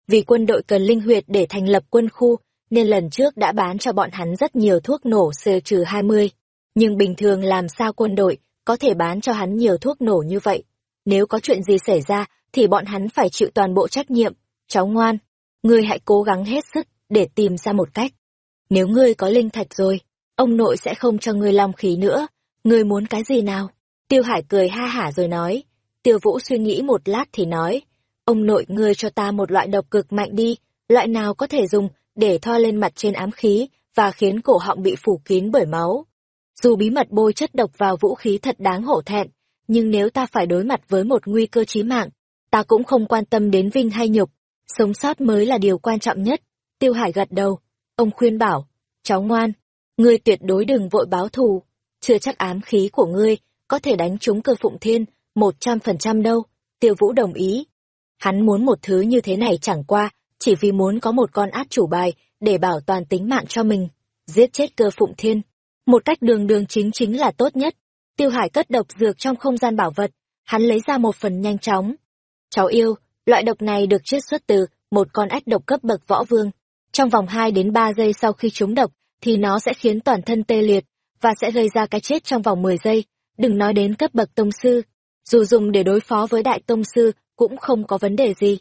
Speaker 1: Vì quân đội cần linh huyệt để thành lập quân khu, nên lần trước đã bán cho bọn hắn rất nhiều thuốc nổ C-20. Nhưng bình thường làm sao quân đội có thể bán cho hắn nhiều thuốc nổ như vậy? Nếu có chuyện gì xảy ra, thì bọn hắn phải chịu toàn bộ trách nhiệm. Cháu ngoan, ngươi hãy cố gắng hết sức, để tìm ra một cách. Nếu ngươi có linh thạch rồi, ông nội sẽ không cho ngươi long khí nữa, ngươi muốn cái gì nào? Tiêu Hải cười ha hả rồi nói. Tiêu Vũ suy nghĩ một lát thì nói, ông nội ngươi cho ta một loại độc cực mạnh đi, loại nào có thể dùng để thoa lên mặt trên ám khí và khiến cổ họng bị phủ kín bởi máu. Dù bí mật bôi chất độc vào vũ khí thật đáng hổ thẹn, nhưng nếu ta phải đối mặt với một nguy cơ chí mạng, ta cũng không quan tâm đến vinh hay nhục, sống sót mới là điều quan trọng nhất. Tiêu Hải gật đầu, ông khuyên bảo, cháu ngoan, ngươi tuyệt đối đừng vội báo thù, chưa chắc ám khí của ngươi có thể đánh trúng cơ phụng thiên, một trăm phần trăm đâu, tiêu vũ đồng ý. Hắn muốn một thứ như thế này chẳng qua, chỉ vì muốn có một con át chủ bài để bảo toàn tính mạng cho mình, giết chết cơ phụng thiên. Một cách đường đường chính chính là tốt nhất. Tiêu Hải cất độc dược trong không gian bảo vật, hắn lấy ra một phần nhanh chóng. Cháu yêu, loại độc này được chiết xuất từ một con ách độc cấp bậc võ vương. Trong vòng 2 đến 3 giây sau khi trúng độc, thì nó sẽ khiến toàn thân tê liệt, và sẽ gây ra cái chết trong vòng 10 giây. Đừng nói đến cấp bậc tông sư, dù dùng để đối phó với đại tông sư cũng không có vấn đề gì.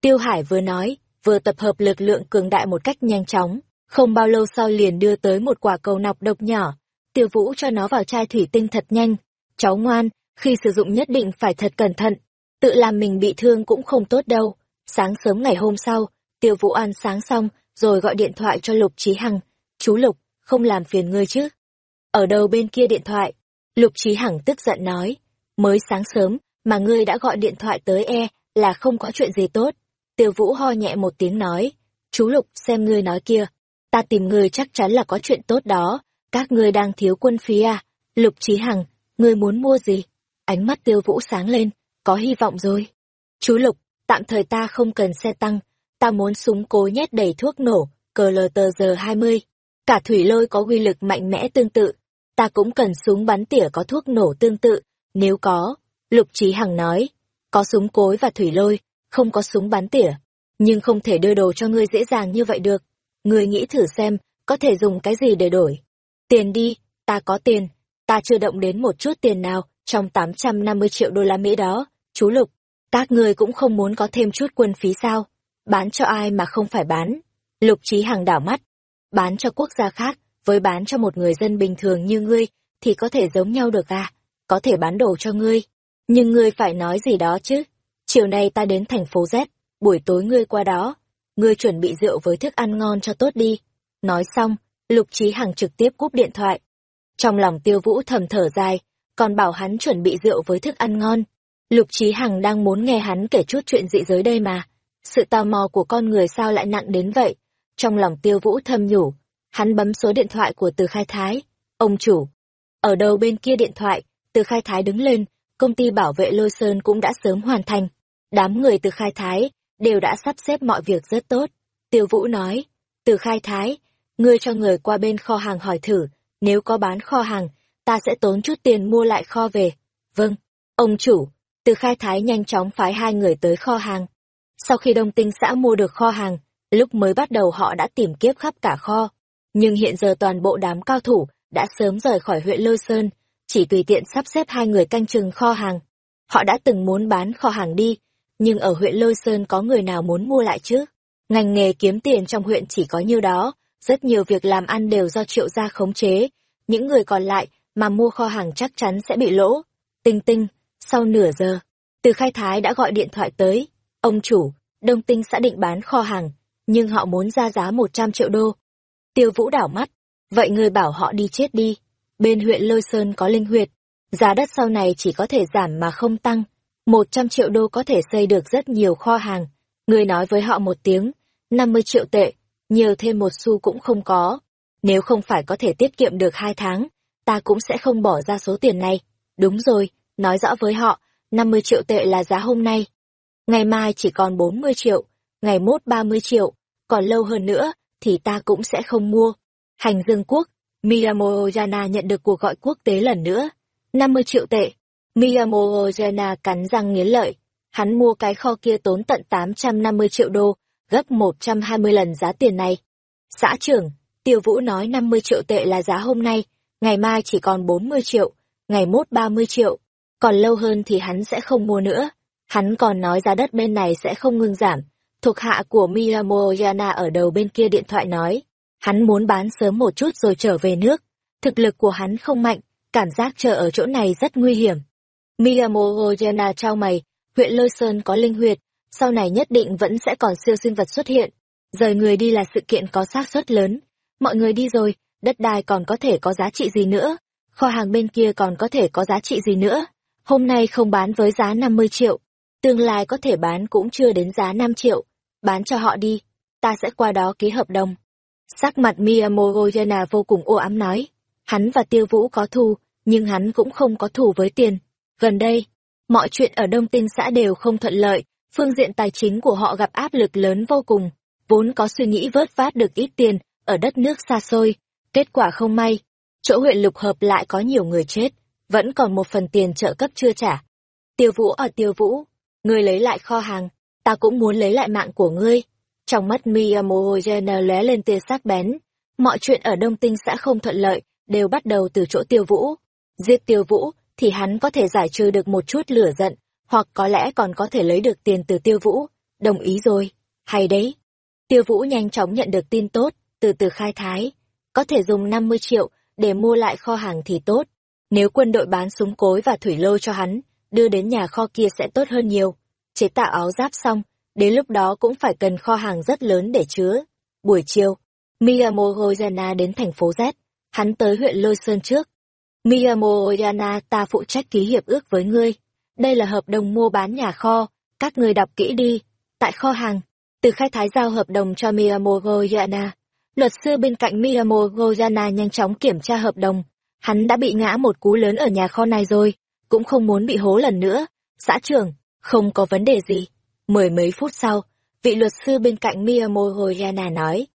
Speaker 1: Tiêu Hải vừa nói, vừa tập hợp lực lượng cường đại một cách nhanh chóng, không bao lâu sau liền đưa tới một quả cầu nọc độc nhỏ. Tiêu Vũ cho nó vào chai thủy tinh thật nhanh. Cháu ngoan, khi sử dụng nhất định phải thật cẩn thận, tự làm mình bị thương cũng không tốt đâu. Sáng sớm ngày hôm sau, Tiêu Vũ ăn sáng xong, rồi gọi điện thoại cho Lục Trí Hằng. Chú Lục, không làm phiền ngươi chứ? Ở đầu bên kia điện thoại, Lục Trí Hằng tức giận nói, mới sáng sớm mà ngươi đã gọi điện thoại tới e là không có chuyện gì tốt. Tiêu Vũ ho nhẹ một tiếng nói, chú Lục xem ngươi nói kia, ta tìm ngươi chắc chắn là có chuyện tốt đó, các ngươi đang thiếu quân phí à? Lục Trí Hằng, ngươi muốn mua gì? Ánh mắt Tiêu Vũ sáng lên, có hy vọng rồi. Chú Lục, tạm thời ta không cần xe tăng, ta muốn súng cối nhét đầy thuốc nổ, cờ lờ tờ giờ 20. Cả thủy lôi có uy lực mạnh mẽ tương tự, ta cũng cần súng bắn tỉa có thuốc nổ tương tự, nếu có, Lục Trí Hằng nói, có súng cối và thủy lôi, không có súng bắn tỉa, nhưng không thể đưa đồ cho ngươi dễ dàng như vậy được người nghĩ thử xem, có thể dùng cái gì để đổi. Tiền đi, ta có tiền, ta chưa động đến một chút tiền nào trong 850 triệu đô la Mỹ đó, chú Lục. Các ngươi cũng không muốn có thêm chút quân phí sao? Bán cho ai mà không phải bán? Lục Trí hàng đảo mắt. Bán cho quốc gia khác, với bán cho một người dân bình thường như ngươi, thì có thể giống nhau được à? Có thể bán đồ cho ngươi. Nhưng ngươi phải nói gì đó chứ? Chiều nay ta đến thành phố Z, buổi tối ngươi qua đó. Ngươi chuẩn bị rượu với thức ăn ngon cho tốt đi. Nói xong, Lục Trí Hằng trực tiếp cúp điện thoại. Trong lòng tiêu vũ thầm thở dài, còn bảo hắn chuẩn bị rượu với thức ăn ngon. Lục Trí Hằng đang muốn nghe hắn kể chút chuyện dị giới đây mà. Sự tò mò của con người sao lại nặng đến vậy? Trong lòng tiêu vũ thầm nhủ, hắn bấm số điện thoại của từ khai thái. Ông chủ. Ở đầu bên kia điện thoại, từ khai thái đứng lên, công ty bảo vệ lôi sơn cũng đã sớm hoàn thành. Đám người từ khai thái đều đã sắp xếp mọi việc rất tốt. Tiêu vũ nói, từ khai thái, ngươi cho người qua bên kho hàng hỏi thử, nếu có bán kho hàng, ta sẽ tốn chút tiền mua lại kho về. Vâng, ông chủ, từ khai thái nhanh chóng phái hai người tới kho hàng. Sau khi đông tinh xã mua được kho hàng, lúc mới bắt đầu họ đã tìm kiếp khắp cả kho. Nhưng hiện giờ toàn bộ đám cao thủ đã sớm rời khỏi huyện Lôi Sơn, chỉ tùy tiện sắp xếp hai người canh chừng kho hàng. Họ đã từng muốn bán kho hàng đi, nhưng ở huyện Lôi Sơn có người nào muốn mua lại chứ? Ngành nghề kiếm tiền trong huyện chỉ có nhiêu đó, rất nhiều việc làm ăn đều do triệu gia khống chế, những người còn lại mà mua kho hàng chắc chắn sẽ bị lỗ. Tinh tinh, sau nửa giờ, từ khai thái đã gọi điện thoại tới, ông chủ, đông tinh xã định bán kho hàng, nhưng họ muốn ra giá 100 triệu đô. Tiêu vũ đảo mắt, vậy người bảo họ đi chết đi, bên huyện Lôi Sơn có linh huyệt, giá đất sau này chỉ có thể giảm mà không tăng, 100 triệu đô có thể xây được rất nhiều kho hàng, người nói với họ một tiếng, 50 triệu tệ, nhiều thêm một xu cũng không có. Nếu không phải có thể tiết kiệm được hai tháng, ta cũng sẽ không bỏ ra số tiền này. Đúng rồi, nói rõ với họ, 50 triệu tệ là giá hôm nay. Ngày mai chỉ còn 40 triệu, ngày mốt 30 triệu, còn lâu hơn nữa, thì ta cũng sẽ không mua. Hành dương quốc, Milamojana nhận được cuộc gọi quốc tế lần nữa. 50 triệu tệ. Miyamo Jena cắn răng nghiến lợi. Hắn mua cái kho kia tốn tận 850 triệu đô, gấp 120 lần giá tiền này. Xã trưởng, Tiêu Vũ nói 50 triệu tệ là giá hôm nay, ngày mai chỉ còn 40 triệu, ngày mốt 30 triệu, còn lâu hơn thì hắn sẽ không mua nữa. Hắn còn nói giá đất bên này sẽ không ngừng giảm, thuộc hạ của Miyamoyana ở đầu bên kia điện thoại nói, hắn muốn bán sớm một chút rồi trở về nước. Thực lực của hắn không mạnh, cảm giác chờ ở chỗ này rất nguy hiểm. Miyamoyana trao mày, huyện Lôi Sơn có linh huyệt, sau này nhất định vẫn sẽ còn siêu sinh vật xuất hiện. Rời người đi là sự kiện có xác suất lớn. Mọi người đi rồi, đất đai còn có thể có giá trị gì nữa, kho hàng bên kia còn có thể có giá trị gì nữa. Hôm nay không bán với giá 50 triệu, tương lai có thể bán cũng chưa đến giá 5 triệu. Bán cho họ đi, ta sẽ qua đó ký hợp đồng. Sắc mặt Miyamoto vô cùng ô ám nói, hắn và tiêu vũ có thù, nhưng hắn cũng không có thù với tiền. Gần đây, mọi chuyện ở Đông Tinh xã đều không thuận lợi, phương diện tài chính của họ gặp áp lực lớn vô cùng, vốn có suy nghĩ vớt vát được ít tiền ở đất nước xa xôi, kết quả không may, chỗ huyện lục hợp lại có nhiều người chết, vẫn còn một phần tiền trợ cấp chưa trả. Tiêu Vũ ở Tiêu Vũ, ngươi lấy lại kho hàng, ta cũng muốn lấy lại mạng của ngươi. Trong mắt Miyamohojena lóe lên tia sắc bén, mọi chuyện ở Đông Tinh xã không thuận lợi, đều bắt đầu từ chỗ Tiêu Vũ. Giết Tiêu Vũ, thì hắn có thể giải trừ được một chút lửa giận, hoặc có lẽ còn có thể lấy được tiền từ Tiêu Vũ. Đồng ý rồi, hay đấy. Tiêu Vũ nhanh chóng nhận được tin tốt, từ từ khai thái. Có thể dùng 50 triệu để mua lại kho hàng thì tốt. Nếu quân đội bán súng cối và thủy lô cho hắn, đưa đến nhà kho kia sẽ tốt hơn nhiều. Chế tạo áo giáp xong, đến lúc đó cũng phải cần kho hàng rất lớn để chứa. Buổi chiều, Miyamoto Yana đến thành phố Z, hắn tới huyện Lôi Sơn trước. Miyamoto ta phụ trách ký hiệp ước với ngươi. Đây là hợp đồng mua bán nhà kho, các ngươi đọc kỹ đi. Tại kho hàng, từ khai thái giao hợp đồng cho Miyamoto Luật sư bên cạnh Miyamoto nhanh chóng kiểm tra hợp đồng. Hắn đã bị ngã một cú lớn ở nhà kho này rồi, cũng không muốn bị hố lần nữa. Xã trưởng, không có vấn đề gì. Mười mấy phút sau, vị luật sư bên cạnh Miyamoto nói.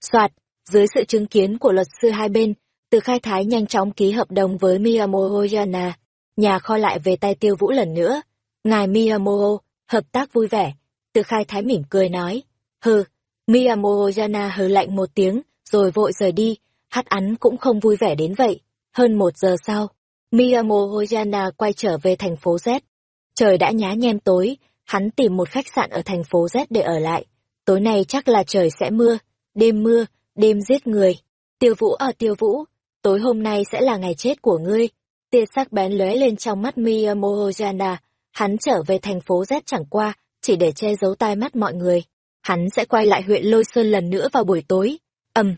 Speaker 1: Soạt, dưới sự chứng kiến của luật sư hai bên, từ khai thái nhanh chóng ký hợp đồng với Miyamoto Yana. Nhà kho lại về tay tiêu vũ lần nữa. Ngài Miyamoto, hợp tác vui vẻ. Từ khai thái mỉm cười nói. Hừ, Miyamoto Yana hừ lạnh một tiếng, rồi vội rời đi. Hát án cũng không vui vẻ đến vậy. Hơn một giờ sau, Miyamoto Yana quay trở về thành phố Z. Trời đã nhá nhem tối, hắn tìm một khách sạn ở thành phố Z để ở lại. Tối nay chắc là trời sẽ mưa, đêm mưa, đêm giết người. Tiêu Vũ ở Tiêu Vũ, tối hôm nay sẽ là ngày chết của ngươi. Tia sắc bén lóe lên trong mắt Miyamoto hắn trở về thành phố Z chẳng qua, chỉ để che giấu tai mắt mọi người. Hắn sẽ quay lại huyện Lôi Sơn lần nữa vào buổi tối. ầm,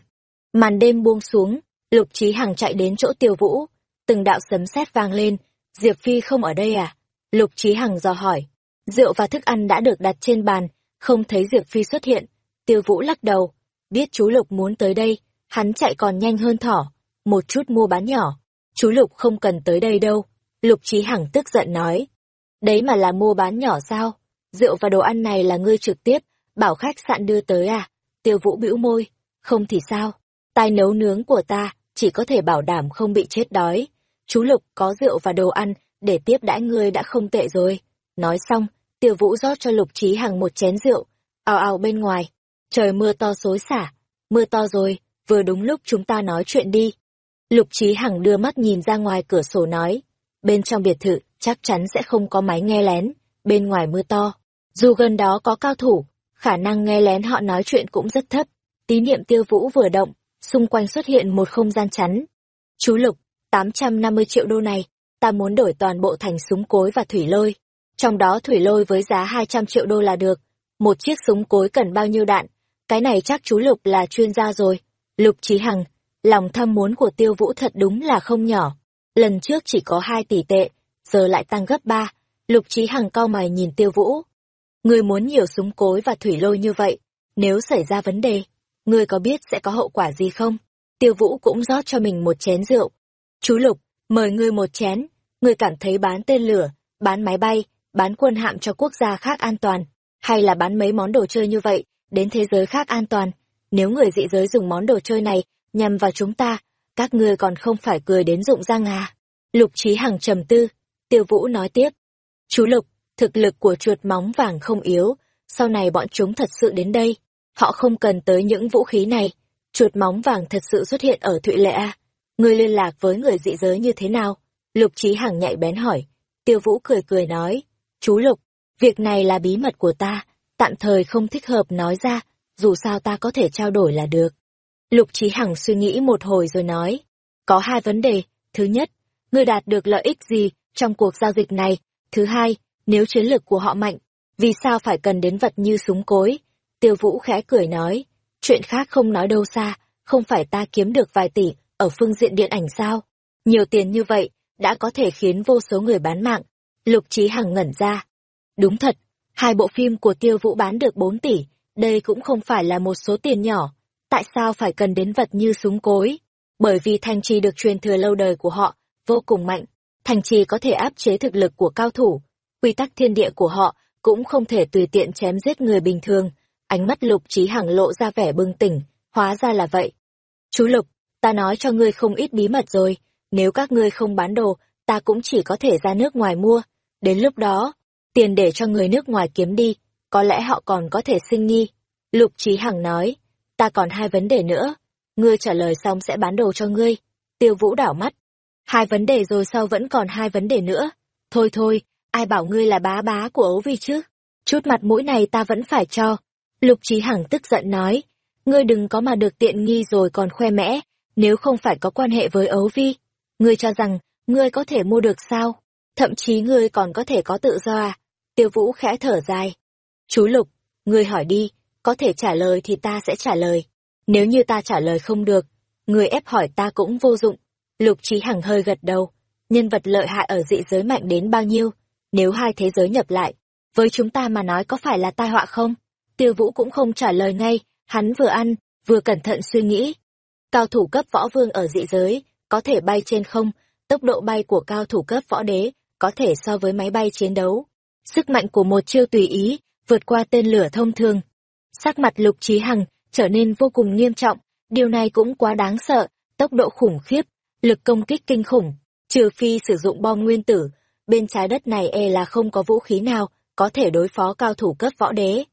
Speaker 1: màn đêm buông xuống, Lục Trí Hằng chạy đến chỗ Tiêu Vũ, từng đạo sấm sét vang lên, Diệp Phi không ở đây à? Lục Trí Hằng dò hỏi. Rượu và thức ăn đã được đặt trên bàn, không thấy Diệp Phi xuất hiện. Tiêu Vũ lắc đầu, biết chú Lục muốn tới đây, hắn chạy còn nhanh hơn thỏ, một chút mua bán nhỏ. Chú Lục không cần tới đây đâu. Lục Trí Hằng tức giận nói. Đấy mà là mua bán nhỏ sao? Rượu và đồ ăn này là ngươi trực tiếp, bảo khách sạn đưa tới à? Tiêu Vũ bĩu môi. Không thì sao? tai nấu nướng của ta chỉ có thể bảo đảm không bị chết đói. Chú Lục có rượu và đồ ăn để tiếp đãi ngươi đã không tệ rồi. Nói xong, Tiêu Vũ rót cho Lục Trí Hằng một chén rượu. Ào ào bên ngoài, trời mưa to xối xả. Mưa to rồi, vừa đúng lúc chúng ta nói chuyện đi. Lục Trí Hằng đưa mắt nhìn ra ngoài cửa sổ nói, bên trong biệt thự chắc chắn sẽ không có máy nghe lén, bên ngoài mưa to. Dù gần đó có cao thủ, khả năng nghe lén họ nói chuyện cũng rất thấp. Tí niệm tiêu vũ vừa động, xung quanh xuất hiện một không gian chắn. Chú Lục, 850 triệu đô này, ta muốn đổi toàn bộ thành súng cối và thủy lôi. Trong đó thủy lôi với giá 200 triệu đô là được. Một chiếc súng cối cần bao nhiêu đạn? Cái này chắc chú Lục là chuyên gia rồi. Lục Chí Hằng, lòng tham muốn của tiêu vũ thật đúng là không nhỏ. Lần trước chỉ có 2 tỷ tệ, giờ lại tăng gấp 3. Lục Trí Hằng cau mày nhìn tiêu vũ. Người muốn nhiều súng cối và thủy lôi như vậy, nếu xảy ra vấn đề, ngươi có biết sẽ có hậu quả gì không? Tiêu Vũ cũng rót cho mình một chén rượu. Chú Lục, mời ngươi một chén, ngươi cảm thấy bán tên lửa, bán máy bay, bán quân hạm cho quốc gia khác an toàn, hay là bán mấy món đồ chơi như vậy, đến thế giới khác an toàn. Nếu người dị giới dùng món đồ chơi này nhằm vào chúng ta, các ngươi còn không phải cười đến rụng răng à. Lục Trí Hằng trầm tư, Tiêu Vũ nói tiếp. Chú Lục, thực lực của chuột móng vàng không yếu, sau này bọn chúng thật sự đến đây, Họ không cần tới những vũ khí này. Chuột móng vàng thật sự xuất hiện ở Thụy Lệ à? A. Người liên lạc với người dị giới như thế nào? Lục Trí Hằng nhạy bén hỏi. Tiêu Vũ cười cười nói. Chú Lục, việc này là bí mật của ta. tạm thời không thích hợp nói ra, dù sao ta có thể trao đổi là được. Lục Trí Hằng suy nghĩ một hồi rồi nói, có hai vấn đề, thứ nhất, ngươi đạt được lợi ích gì trong cuộc giao dịch này, thứ hai, nếu chiến lược của họ mạnh, vì sao phải cần đến vật như súng cối? Tiêu Vũ khẽ cười nói, chuyện khác không nói đâu xa, không phải ta kiếm được vài tỷ ở phương diện điện ảnh sao? Nhiều tiền như vậy, đã có thể khiến vô số người bán mạng. Lục Trí Hằng ngẩn ra. Đúng thật, hai bộ phim của Tiêu Vũ bán được 4 tỷ, đây cũng không phải là một số tiền nhỏ. Tại sao phải cần đến vật như súng cối? Bởi vì thành trì được truyền thừa lâu đời của họ, vô cùng mạnh. Thành trì có thể áp chế thực lực của cao thủ. Quy tắc thiên địa của họ cũng không thể tùy tiện chém giết người bình thường. Ánh mắt Lục Trí Hằng lộ ra vẻ bừng tỉnh, hóa ra là vậy. Chú Lục, ta nói cho ngươi không ít bí mật rồi, nếu các ngươi không bán đồ, ta cũng chỉ có thể ra nước ngoài mua. Đến lúc đó, tiền để cho người nước ngoài kiếm đi, có lẽ họ còn có thể sinh nghi. Lục Trí Hằng nói, ta còn hai vấn đề nữa, ngươi trả lời xong sẽ bán đồ cho ngươi. Tiêu Vũ đảo mắt. Hai vấn đề rồi sau vẫn còn hai vấn đề nữa. Thôi thôi, ai bảo ngươi là bá bá của ấu vi chứ? Chút mặt mũi này ta vẫn phải cho. Lục Trí Hằng tức giận nói, ngươi đừng có mà được tiện nghi rồi còn khoe mẽ, nếu không phải có quan hệ với ấu vi. Ngươi cho rằng, ngươi có thể mua được sao? Thậm chí ngươi còn có thể có tự do à? Tiêu Vũ khẽ thở dài. Chú Lục, ngươi hỏi đi, có thể trả lời thì ta sẽ trả lời. Nếu như ta trả lời không được, người ép hỏi ta cũng vô dụng. Lục Trí Hằng hơi gật đầu. Nhân vật lợi hại ở dị giới mạnh đến bao nhiêu? Nếu hai thế giới nhập lại, với chúng ta mà nói có phải là tai họa không? Tiêu Vũ cũng không trả lời ngay, hắn vừa ăn, vừa cẩn thận suy nghĩ. Cao thủ cấp võ vương ở dị giới, có thể bay trên không, tốc độ bay của cao thủ cấp võ đế, có thể so với máy bay chiến đấu. Sức mạnh của một chiêu tùy ý, vượt qua tên lửa thông thường. Sắc mặt lục trí hằng, trở nên vô cùng nghiêm trọng, điều này cũng quá đáng sợ, tốc độ khủng khiếp, lực công kích kinh khủng, trừ phi sử dụng bom nguyên tử, bên trái đất này e là không có vũ khí nào có thể đối phó cao thủ cấp võ đế.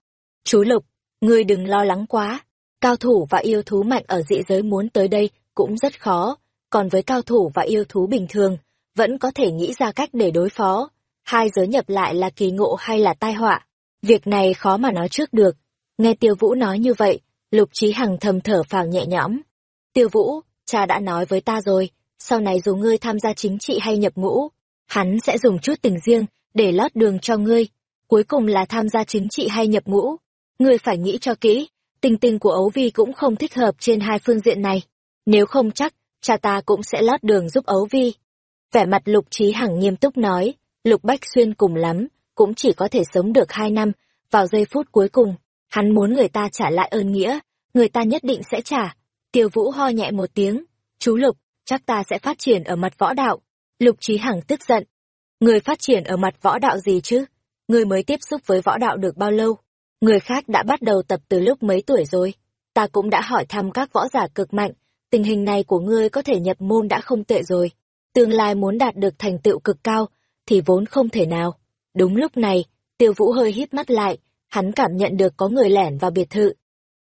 Speaker 1: Chú Lục, ngươi đừng lo lắng quá, cao thủ và yêu thú mạnh ở dị giới muốn tới đây cũng rất khó, còn với cao thủ và yêu thú bình thường, vẫn có thể nghĩ ra cách để đối phó. Hai giới nhập lại là kỳ ngộ hay là tai họa, việc này khó mà nói trước được. Nghe Tiêu Vũ nói như vậy, Lục Trí Hằng thầm thở phào nhẹ nhõm. Tiêu Vũ, cha đã nói với ta rồi, sau này dù ngươi tham gia chính trị hay nhập ngũ, hắn sẽ dùng chút tình riêng để lót đường cho ngươi. Cuối cùng là tham gia chính trị hay nhập ngũ. Ngươi phải nghĩ cho kỹ, tình tình của Ấu Vi cũng không thích hợp trên hai phương diện này. Nếu không chắc, cha ta cũng sẽ lót đường giúp Ấu Vi. Vẻ mặt Lục Trí Hằng nghiêm túc nói, Lục Bách Xuyên cùng lắm, cũng chỉ có thể sống được hai năm, vào giây phút cuối cùng, hắn muốn người ta trả lại ơn nghĩa, người ta nhất định sẽ trả. Tiêu Vũ ho nhẹ một tiếng, chú Lục, chắc ta sẽ phát triển ở mặt võ đạo. Lục Trí Hằng tức giận. Người phát triển ở mặt võ đạo gì chứ? Người mới tiếp xúc với võ đạo được bao lâu? Người khác đã bắt đầu tập từ lúc mấy tuổi rồi. Ta cũng đã hỏi thăm các võ giả cực mạnh, tình hình này của ngươi có thể nhập môn đã không tệ rồi. Tương lai muốn đạt được thành tựu cực cao, thì vốn không thể nào. Đúng lúc này, tiêu vũ hơi hít mắt lại, hắn cảm nhận được có người lẻn vào biệt thự.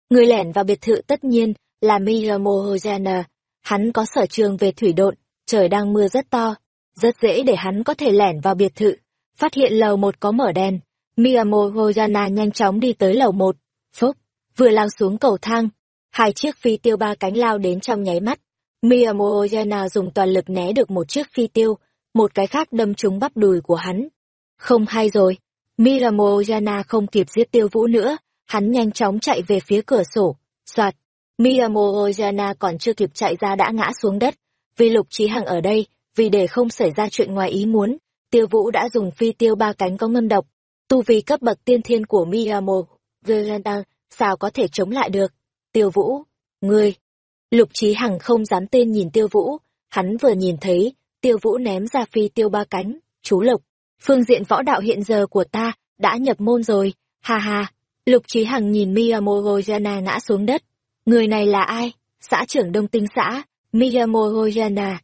Speaker 1: Người lẻn vào biệt thự tất nhiên là Miyamo Hojana. Hắn có sở trường về thủy độn, trời đang mưa rất to, rất dễ để hắn có thể lẻn vào biệt thự. Phát hiện lầu một có mở đèn, Miyamo Hojana nhanh chóng đi tới lầu một. Phúc, vừa lao xuống cầu thang, hai chiếc phi tiêu ba cánh lao đến trong nháy mắt. Miyamo Hojana dùng toàn lực né được một chiếc phi tiêu, một cái khác đâm trúng bắp đùi của hắn. Không hay rồi, Miramo Hojana không kịp giết tiêu vũ nữa, hắn nhanh chóng chạy về phía cửa sổ. Soạt, Miramo Hojana còn chưa kịp chạy ra đã ngã xuống đất. Vì lục trí hằng ở đây, vì để không xảy ra chuyện ngoài ý muốn, tiêu vũ đã dùng phi tiêu ba cánh có ngâm độc. Tu vi cấp bậc tiên thiên của Miramo Hojana sao có thể chống lại được? Tiêu vũ, ngươi. Lục trí hằng không dám tên nhìn tiêu vũ, hắn vừa nhìn thấy, tiêu vũ ném ra phi tiêu ba cánh, chú lục. Phương diện võ đạo hiện giờ của ta, đã nhập môn rồi, ha ha. Lục trí hằng nhìn Miyamogoyana ngã xuống đất. Người này là ai? Xã trưởng Đông Tinh xã, Miyamogoyana.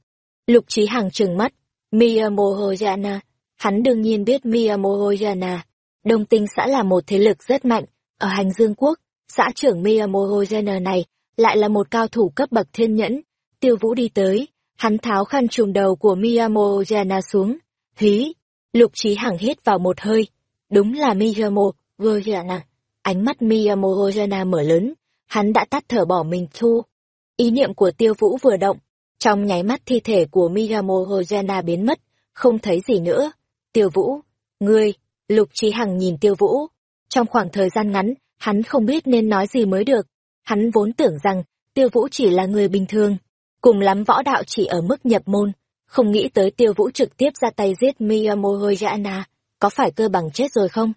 Speaker 1: Lục trí hằng trừng mắt. Miyamogoyana. Hắn đương nhiên biết Miyamogoyana. Đông Tinh xã là một thế lực rất mạnh, ở hành dương quốc, xã trưởng Miyamogoyana này lại là một cao thủ cấp bậc thiên nhẫn. Tiêu Vũ đi tới, hắn tháo khăn trùm đầu của Miyamogoyana xuống. Hí, Lục Trí Hằng hít vào một hơi. Đúng là Miyamo, Gojana. ánh mắt Miyamo Gojana mở lớn, hắn đã tắt thở bỏ mình thu. Ý niệm của tiêu vũ vừa động, trong nháy mắt thi thể của Miyamo Gojana biến mất, không thấy gì nữa. Tiêu vũ, ngươi, lục trí hằng nhìn tiêu vũ. Trong khoảng thời gian ngắn, hắn không biết nên nói gì mới được. Hắn vốn tưởng rằng tiêu vũ chỉ là người bình thường, cùng lắm võ đạo chỉ ở mức nhập môn, không nghĩ tới tiêu vũ trực tiếp ra tay giết Miyamohoyana, có phải cơ bằng chết rồi không?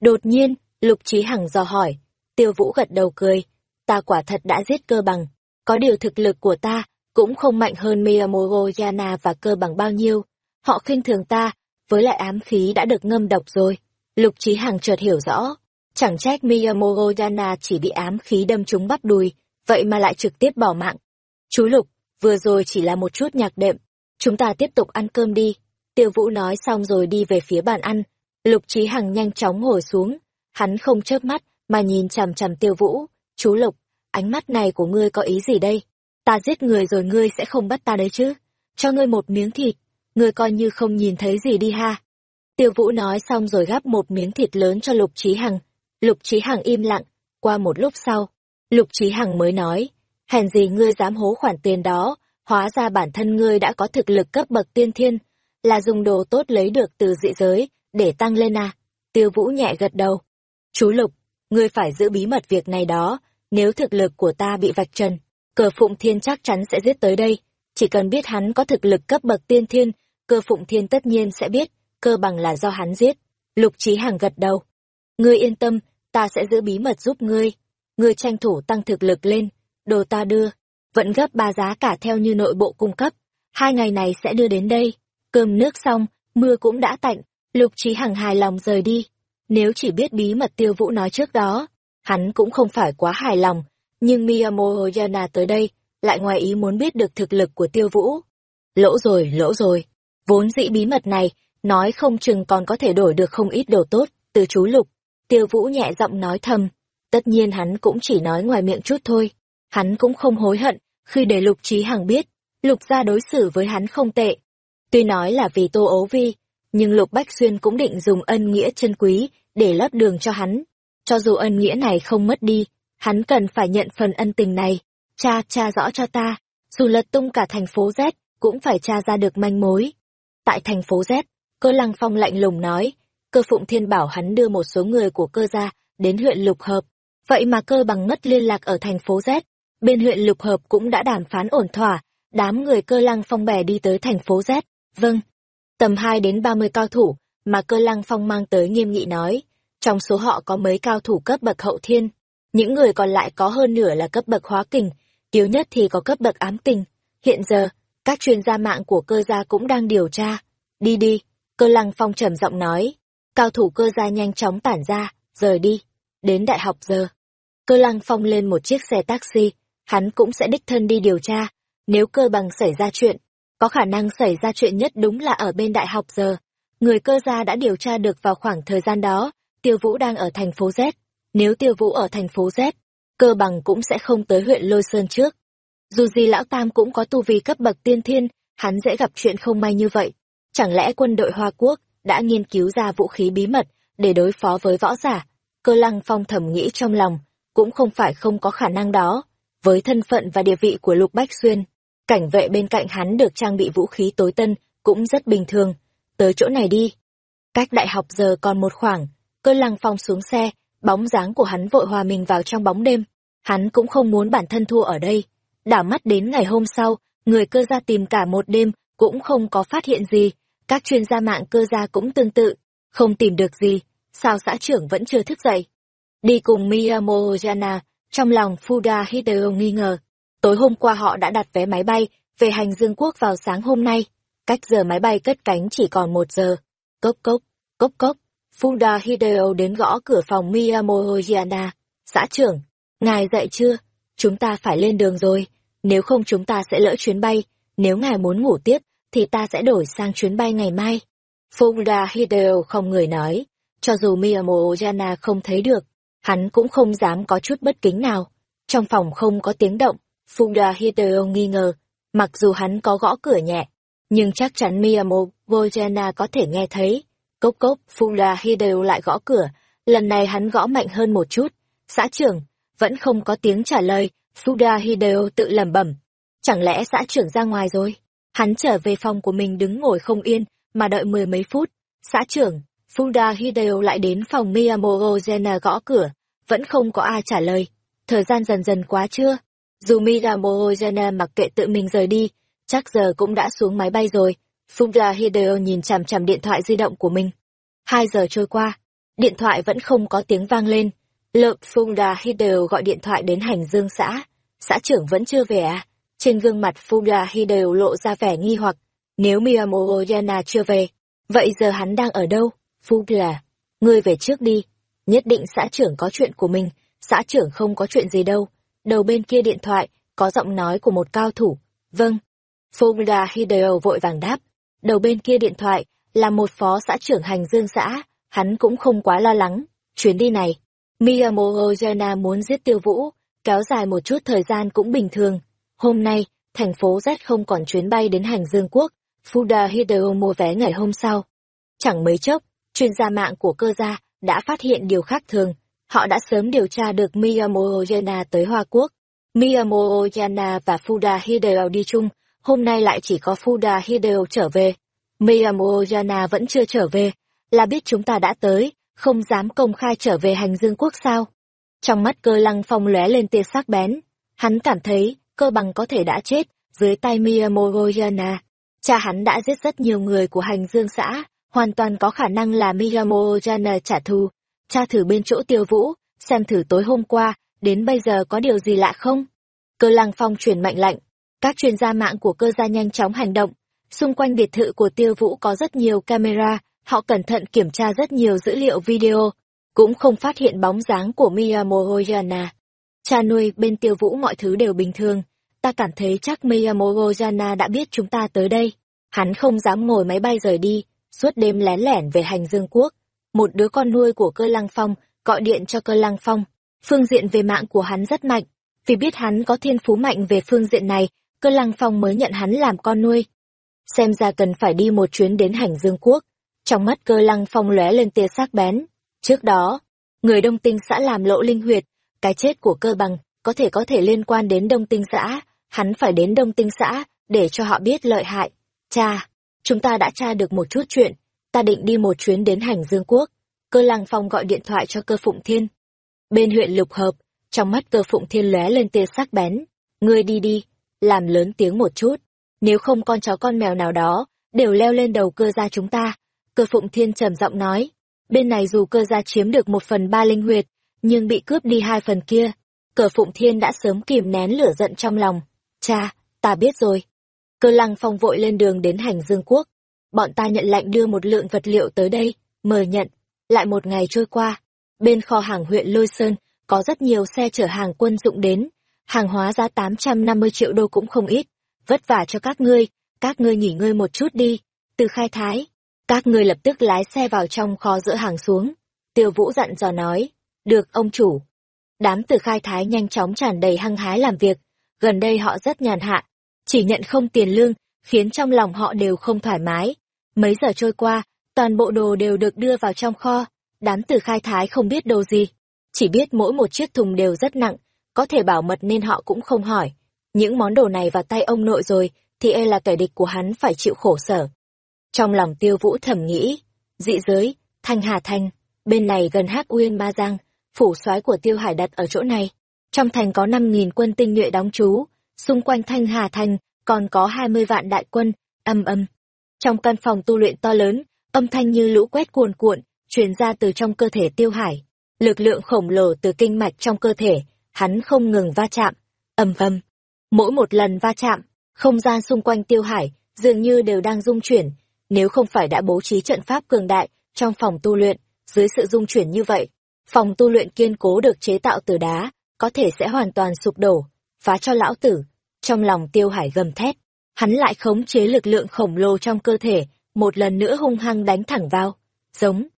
Speaker 1: Đột nhiên, Lục Trí Hằng dò hỏi, tiêu vũ gật đầu cười, ta quả thật đã giết cơ bằng, có điều thực lực của ta cũng không mạnh hơn Miyamohoyana và cơ bằng bao nhiêu, họ khinh thường ta, với lại ám khí đã được ngâm độc rồi. Lục Trí Hằng chợt hiểu rõ, chẳng trách Miyamohoyana chỉ bị ám khí đâm trúng bắp đùi, vậy mà lại trực tiếp bỏ mạng. Chú Lục, vừa rồi chỉ là một chút nhạc đệm, chúng ta tiếp tục ăn cơm đi. Tiêu Vũ nói xong rồi đi về phía bàn ăn, Lục Trí Hằng nhanh chóng ngồi xuống, hắn không chớp mắt mà nhìn chằm chằm Tiêu Vũ, "Chú Lục, ánh mắt này của ngươi có ý gì đây? Ta giết người rồi ngươi sẽ không bắt ta đấy chứ? Cho ngươi một miếng thịt, ngươi coi như không nhìn thấy gì đi ha." Tiêu Vũ nói xong rồi gắp một miếng thịt lớn cho Lục Trí Hằng. Lục Trí Hằng im lặng, qua một lúc sau, Lục Trí Hằng mới nói, hèn gì ngươi dám hố khoản tiền đó, hóa ra bản thân ngươi đã có thực lực cấp bậc tiên thiên, là dùng đồ tốt lấy được từ dị giới, để tăng lên à. Tiêu Vũ nhẹ gật đầu. Chú Lục, ngươi phải giữ bí mật việc này đó, nếu thực lực của ta bị vạch trần, cờ Phụng Thiên chắc chắn sẽ giết tới đây. Chỉ cần biết hắn có thực lực cấp bậc tiên thiên, cơ Phụng Thiên tất nhiên sẽ biết, cơ bằng là do hắn giết. Lục Trí Hằng gật đầu. Ngươi yên tâm, ta sẽ giữ bí mật giúp ngươi. Ngươi tranh thủ tăng thực lực lên, đồ ta đưa, vẫn gấp ba giá cả theo như nội bộ cung cấp. Hai ngày này sẽ đưa đến đây. Cơm nước xong, mưa cũng đã tạnh, lục trí hằng hài lòng rời đi. Nếu chỉ biết bí mật tiêu vũ nói trước đó, hắn cũng không phải quá hài lòng, nhưng Miyamoto Yana tới đây, lại ngoài ý muốn biết được thực lực của tiêu vũ. Lỗ rồi, lỗ rồi. Vốn dĩ bí mật này, nói không chừng còn có thể đổi được không ít đồ tốt, từ chú lục. Tiêu vũ nhẹ giọng nói thầm. Tất nhiên hắn cũng chỉ nói ngoài miệng chút thôi. Hắn cũng không hối hận, khi để lục trí hằng biết, lục gia đối xử với hắn không tệ. Tuy nói là vì tô ấu vi, nhưng lục bách xuyên cũng định dùng ân nghĩa chân quý để lót đường cho hắn. Cho dù ân nghĩa này không mất đi, hắn cần phải nhận phần ân tình này. Cha, cha rõ cho ta, dù lật tung cả thành phố Z, cũng phải tra ra được manh mối. Tại thành phố Z, cơ lăng phong lạnh lùng nói, cơ phụng thiên bảo hắn đưa một số người của cơ gia đến huyện lục hợp. Vậy mà cơ bằng mất liên lạc ở thành phố Z, bên huyện lục hợp cũng đã đàm phán ổn thỏa, đám người cơ lăng phong bè đi tới thành phố Z. Vâng, tầm hai đến ba mươi cao thủ mà cơ lăng phong mang tới nghiêm nghị nói. Trong số họ có mấy cao thủ cấp bậc hậu thiên, những người còn lại có hơn nửa là cấp bậc hóa kình, yếu nhất thì có cấp bậc ám kình. Hiện giờ, các chuyên gia mạng của cơ gia cũng đang điều tra. Đi đi, cơ lăng phong trầm giọng nói. Cao thủ cơ gia nhanh chóng tản ra, rời đi. Đến đại học giờ. Cơ lăng phong lên một chiếc xe taxi, hắn cũng sẽ đích thân đi điều tra. Nếu cơ bằng xảy ra chuyện, có khả năng xảy ra chuyện nhất đúng là ở bên đại học giờ. Người cơ gia đã điều tra được vào khoảng thời gian đó, Tiêu Vũ đang ở thành phố Z. Nếu Tiêu Vũ ở thành phố Z, cơ bằng cũng sẽ không tới huyện Lôi Sơn trước. Dù gì lão Tam cũng có tu vi cấp bậc tiên thiên, hắn dễ gặp chuyện không may như vậy. Chẳng lẽ quân đội Hoa Quốc đã nghiên cứu ra vũ khí bí mật để đối phó với võ giả? Cơ lăng phong thầm nghĩ trong lòng, cũng không phải không có khả năng đó. Với thân phận và địa vị của Lục Bách Xuyên, cảnh vệ bên cạnh hắn được trang bị vũ khí tối tân, cũng rất bình thường. Tới chỗ này đi. Cách đại học giờ còn một khoảng, cơ lăng phong xuống xe, bóng dáng của hắn vội hòa mình vào trong bóng đêm. Hắn cũng không muốn bản thân thua ở đây. Đảo mắt đến ngày hôm sau, người cơ gia tìm cả một đêm, cũng không có phát hiện gì. Các chuyên gia mạng cơ gia cũng tương tự, không tìm được gì. Sao xã trưởng vẫn chưa thức dậy? Đi cùng Miyamoto Jana, trong lòng Fuda Hideo nghi ngờ. Tối hôm qua họ đã đặt vé máy bay về hành dương quốc vào sáng hôm nay. Cách giờ máy bay cất cánh chỉ còn một giờ. Cốc cốc, cốc cốc. Fuda Hideo đến gõ cửa phòng Miyamoto Jana. Xã trưởng, ngài dậy chưa? Chúng ta phải lên đường rồi. Nếu không chúng ta sẽ lỡ chuyến bay. Nếu ngài muốn ngủ tiếp, thì ta sẽ đổi sang chuyến bay ngày mai. Fuda Hideo không người nói. Cho dù Miyamoto Jana không thấy được, hắn cũng không dám có chút bất kính nào. Trong phòng không có tiếng động, Fuda Hideo nghi ngờ, mặc dù hắn có gõ cửa nhẹ, nhưng chắc chắn Miyamo Gojana có thể nghe thấy. Cốc cốc, Fuda Hideo lại gõ cửa, Lần này hắn gõ mạnh hơn một chút. Xã trưởng, vẫn không có tiếng trả lời, Fuda Hideo tự lẩm bẩm. Chẳng lẽ xã trưởng ra ngoài rồi? Hắn trở về phòng của mình đứng ngồi không yên, mà đợi mười mấy phút. Xã trưởng, Funda Hideo lại đến phòng Miyamoto Zena gõ cửa, vẫn không có ai trả lời. Thời gian dần dần quá chưa? Dù Miyamoto Zena mặc kệ tự mình rời đi, chắc giờ cũng đã xuống máy bay rồi. Funda Hideo nhìn chằm chằm điện thoại di động của mình. Hai giờ trôi qua, điện thoại vẫn không có tiếng vang lên. Lợp Funda Hideo gọi điện thoại đến hành dương xã. Xã trưởng vẫn chưa về à? Trên gương mặt Funda Hideo lộ ra vẻ nghi hoặc. Nếu Miyamoto Yana chưa về, vậy giờ hắn đang ở đâu? Fuda, à, ngươi về trước đi. Nhất định xã trưởng có chuyện của mình, xã trưởng không có chuyện gì đâu. Đầu bên kia điện thoại, có giọng nói của một cao thủ. Vâng. Fuda Hideo vội vàng đáp. Đầu bên kia điện thoại, là một phó xã trưởng hành dương xã, hắn cũng không quá lo lắng. Chuyến đi này, Miyamoto Jena muốn giết tiêu vũ, kéo dài một chút thời gian cũng bình thường. Hôm nay, thành phố Z không còn chuyến bay đến hành dương quốc, Fuda Hideo mua vé ngày hôm sau. Chẳng mấy chốc, chuyên gia mạng của cơ gia đã phát hiện điều khác thường. Họ đã sớm điều tra được Miyamoto Jena tới Hoa Quốc. Miyamoto Jena và Fuda Hideo đi chung, hôm nay lại chỉ có Fuda Hideo trở về. Miyamoto Jena vẫn chưa trở về, là biết chúng ta đã tới, không dám công khai trở về hành dương quốc sao. Trong mắt cơ lăng phong lóe lên tia sắc bén, hắn cảm thấy cơ bằng có thể đã chết dưới tay Miyamoto Yana. Cha hắn đã giết rất nhiều người của hành dương xã, hoàn toàn có khả năng là Miyamo Ojana trả thù. Cha thử bên chỗ tiêu vũ, xem thử tối hôm qua, đến bây giờ có điều gì lạ không? Cơ lăng phong truyền mệnh lệnh, các chuyên gia mạng của cơ gia nhanh chóng hành động. Xung quanh biệt thự của tiêu vũ có rất nhiều camera, họ cẩn thận kiểm tra rất nhiều dữ liệu video, cũng không phát hiện bóng dáng của Miyamo Ojana. Cha nuôi bên tiêu vũ mọi thứ đều bình thường, ta cảm thấy chắc Miyamo Ojana đã biết chúng ta tới đây. Hắn không dám ngồi máy bay rời đi, suốt đêm lén lẻn về hành dương quốc. Một đứa con nuôi của cơ lăng phong gọi điện cho cơ lăng phong. Phương diện về mạng của hắn rất mạnh, vì biết hắn có thiên phú mạnh về phương diện này, cơ lăng phong mới nhận hắn làm con nuôi. Xem ra cần phải đi một chuyến đến hành dương quốc, trong mắt cơ lăng phong lóe lên tia sắc bén. Trước đó, người đông tinh xã làm lộ linh huyệt, cái chết của cơ bằng có thể có thể liên quan đến đông tinh xã, hắn phải đến đông tinh xã để cho họ biết lợi hại. Cha, chúng ta đã tra được một chút chuyện, ta định đi một chuyến đến hành dương quốc. Cơ lăng phong gọi điện thoại cho cơ phụng thiên. Bên huyện lục hợp, trong mắt cơ phụng thiên lóe lên tia sắc bén. Ngươi đi đi, làm lớn tiếng một chút. Nếu không con chó con mèo nào đó, đều leo lên đầu cơ gia chúng ta, Cơ Phụng Thiên trầm giọng nói, bên này dù cơ gia chiếm được một phần ba linh huyệt, nhưng bị cướp đi hai phần kia. Cờ Phụng Thiên đã sớm kìm nén lửa giận trong lòng. Cha, ta biết rồi. Cơ lăng phong vội lên đường đến hành dương quốc. Bọn ta nhận lệnh đưa một lượng vật liệu tới đây, mời nhận. Lại một ngày trôi qua, bên kho hàng huyện Lôi Sơn, có rất nhiều xe chở hàng quân dụng đến. Hàng hóa giá 850 triệu đô cũng không ít. Vất vả cho các ngươi, các ngươi nghỉ ngơi một chút đi. Từ khai thái, các ngươi lập tức lái xe vào trong kho giữa hàng xuống. Tiêu Vũ dặn dò nói, được ông chủ. Đám từ khai thái nhanh chóng tràn đầy hăng hái làm việc, gần đây họ rất nhàn hạ, chỉ nhận không tiền lương, khiến trong lòng họ đều không thoải mái. Mấy giờ trôi qua, toàn bộ đồ đều được đưa vào trong kho, đám từ khai thái không biết đồ gì, chỉ biết mỗi một chiếc thùng đều rất nặng, có thể bảo mật nên họ cũng không hỏi. Những món đồ này vào tay ông nội rồi, thì e là kẻ địch của hắn phải chịu khổ sở. Trong lòng tiêu vũ thầm nghĩ, dị giới, thanh hà thanh, bên này gần hát uyên ba giang, phủ soái của tiêu hải đặt ở chỗ này. Trong thành có năm nghìn quân tinh nhuệ đóng trú, xung quanh thanh hà thành còn có hai mươi vạn đại quân, âm âm. Trong căn phòng tu luyện to lớn, âm thanh như lũ quét cuồn cuộn, truyền ra từ trong cơ thể tiêu hải. Lực lượng khổng lồ từ kinh mạch trong cơ thể, hắn không ngừng va chạm, âm âm. Mỗi một lần va chạm, không gian xung quanh tiêu hải dường như đều đang rung chuyển, nếu không phải đã bố trí trận pháp cường đại trong phòng tu luyện, dưới sự dung chuyển như vậy, phòng tu luyện kiên cố được chế tạo từ đá, có thể sẽ hoàn toàn sụp đổ, phá cho lão tử. Trong lòng tiêu hải gầm thét, hắn lại khống chế lực lượng khổng lồ trong cơ thể, một lần nữa hung hăng đánh thẳng vào. Giống.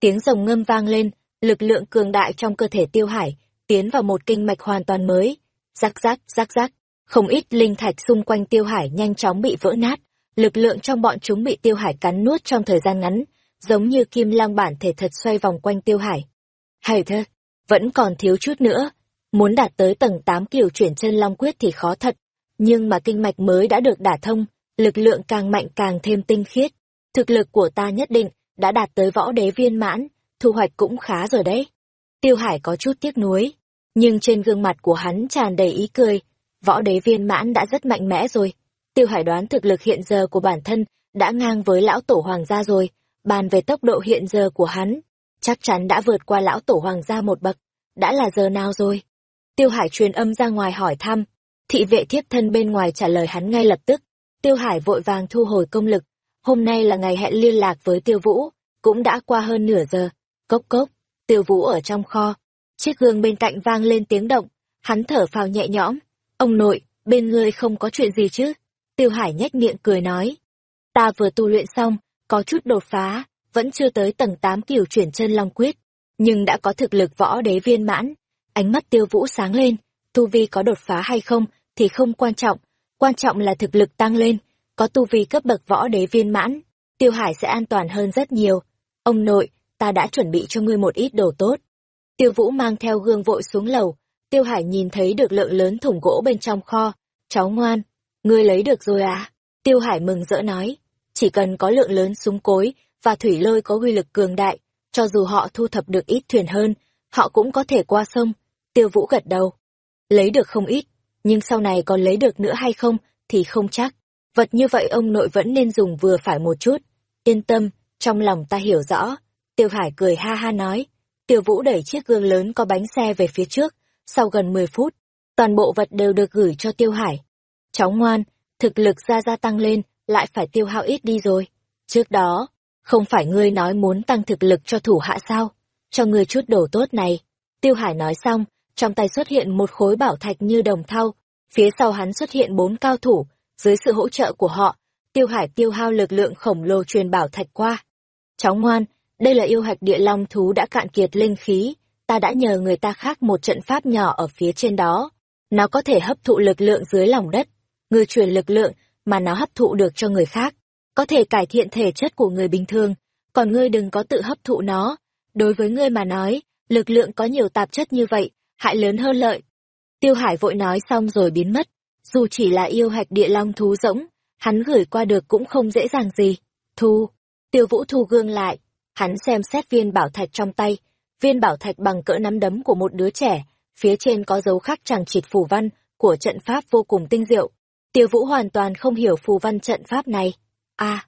Speaker 1: Tiếng rồng ngâm vang lên, lực lượng cường đại trong cơ thể tiêu hải, tiến vào một kinh mạch hoàn toàn mới. Rắc rắc, rắc rắc, không ít linh thạch xung quanh tiêu hải nhanh chóng bị vỡ nát, lực lượng trong bọn chúng bị tiêu hải cắn nuốt trong thời gian ngắn, giống như kim lang bản thể thật xoay vòng quanh tiêu hải. Hay thật, vẫn còn thiếu chút nữa. Muốn đạt tới tầng 8 kiểu chuyển chân long quyết thì khó thật. Nhưng mà kinh mạch mới đã được đả thông, lực lượng càng mạnh càng thêm tinh khiết. Thực lực của ta nhất định đã đạt tới võ đế viên mãn, thu hoạch cũng khá rồi đấy. Tiêu Hải có chút tiếc nuối, nhưng trên gương mặt của hắn tràn đầy ý cười. Võ đế viên mãn đã rất mạnh mẽ rồi. Tiêu Hải đoán thực lực hiện giờ của bản thân đã ngang với lão tổ hoàng gia rồi. Bàn về tốc độ hiện giờ của hắn, chắc chắn đã vượt qua lão tổ hoàng gia một bậc. Đã là giờ nào rồi? Tiêu Hải truyền âm ra ngoài hỏi thăm. Thị vệ thiếp thân bên ngoài trả lời hắn ngay lập tức. Tiêu Hải vội vàng thu hồi công lực. Hôm nay là ngày hẹn liên lạc với Tiêu Vũ, cũng đã qua hơn nửa giờ. Cốc cốc, Tiêu Vũ ở trong kho. Chiếc gương bên cạnh vang lên tiếng động. Hắn thở phào nhẹ nhõm. Ông nội, bên ngươi không có chuyện gì chứ? Tiêu Hải nhếch miệng cười nói. Ta vừa tu luyện xong, có chút đột phá, vẫn chưa tới tầng 8 kiểu chuyển chân long quyết, nhưng đã có thực lực võ đế viên mãn. Ánh mắt tiêu vũ sáng lên, tu vi có đột phá hay không thì không quan trọng, quan trọng là thực lực tăng lên, có tu vi cấp bậc võ đế viên mãn, tiêu hải sẽ an toàn hơn rất nhiều. Ông nội, ta đã chuẩn bị cho ngươi một ít đồ tốt. Tiêu vũ mang theo gương vội xuống lầu, tiêu hải nhìn thấy được lượng lớn thùng gỗ bên trong kho. Cháu ngoan, ngươi lấy được rồi à? Tiêu hải mừng rỡ nói, chỉ cần có lượng lớn súng cối và thủy lôi có uy lực cường đại, cho dù họ thu thập được ít thuyền hơn, họ cũng có thể qua sông. Tiêu Vũ gật đầu. Lấy được không ít, nhưng sau này còn lấy được nữa hay không thì không chắc. Vật như vậy ông nội vẫn nên dùng vừa phải một chút. Yên tâm, trong lòng ta hiểu rõ. Tiêu Hải cười ha ha nói. Tiêu Vũ đẩy chiếc gương lớn có bánh xe về phía trước. Sau gần 10 phút, toàn bộ vật đều được gửi cho Tiêu Hải. Cháu ngoan, thực lực ra gia tăng lên, lại phải tiêu hao ít đi rồi. Trước đó, không phải ngươi nói muốn tăng thực lực cho thủ hạ sao? Cho ngươi chút đồ tốt này. Tiêu Hải nói xong, trong tay xuất hiện một khối bảo thạch như đồng thau. Phía sau hắn xuất hiện bốn cao thủ, dưới sự hỗ trợ của họ, Tiêu Hải tiêu hao lực lượng khổng lồ truyền bảo thạch qua. Cháu ngoan, đây là yêu hạch địa long thú đã cạn kiệt linh khí, ta đã nhờ người ta khác một trận pháp nhỏ ở phía trên đó. Nó có thể hấp thụ lực lượng dưới lòng đất. Ngươi truyền lực lượng mà nó hấp thụ được cho người khác, có thể cải thiện thể chất của người bình thường, còn ngươi đừng có tự hấp thụ nó. Đối với ngươi mà nói, lực lượng có nhiều tạp chất như vậy, hại lớn hơn lợi. Tiêu Hải vội nói xong rồi biến mất, dù chỉ là yêu hạch địa long thú rỗng, hắn gửi qua được cũng không dễ dàng gì. Thu, tiêu vũ thu gương lại, hắn xem xét viên bảo thạch trong tay, viên bảo thạch bằng cỡ nắm đấm của một đứa trẻ, phía trên có dấu khắc chàng chịt phù văn của trận pháp vô cùng tinh diệu. Tiêu Vũ hoàn toàn không hiểu phù văn trận pháp này. a à,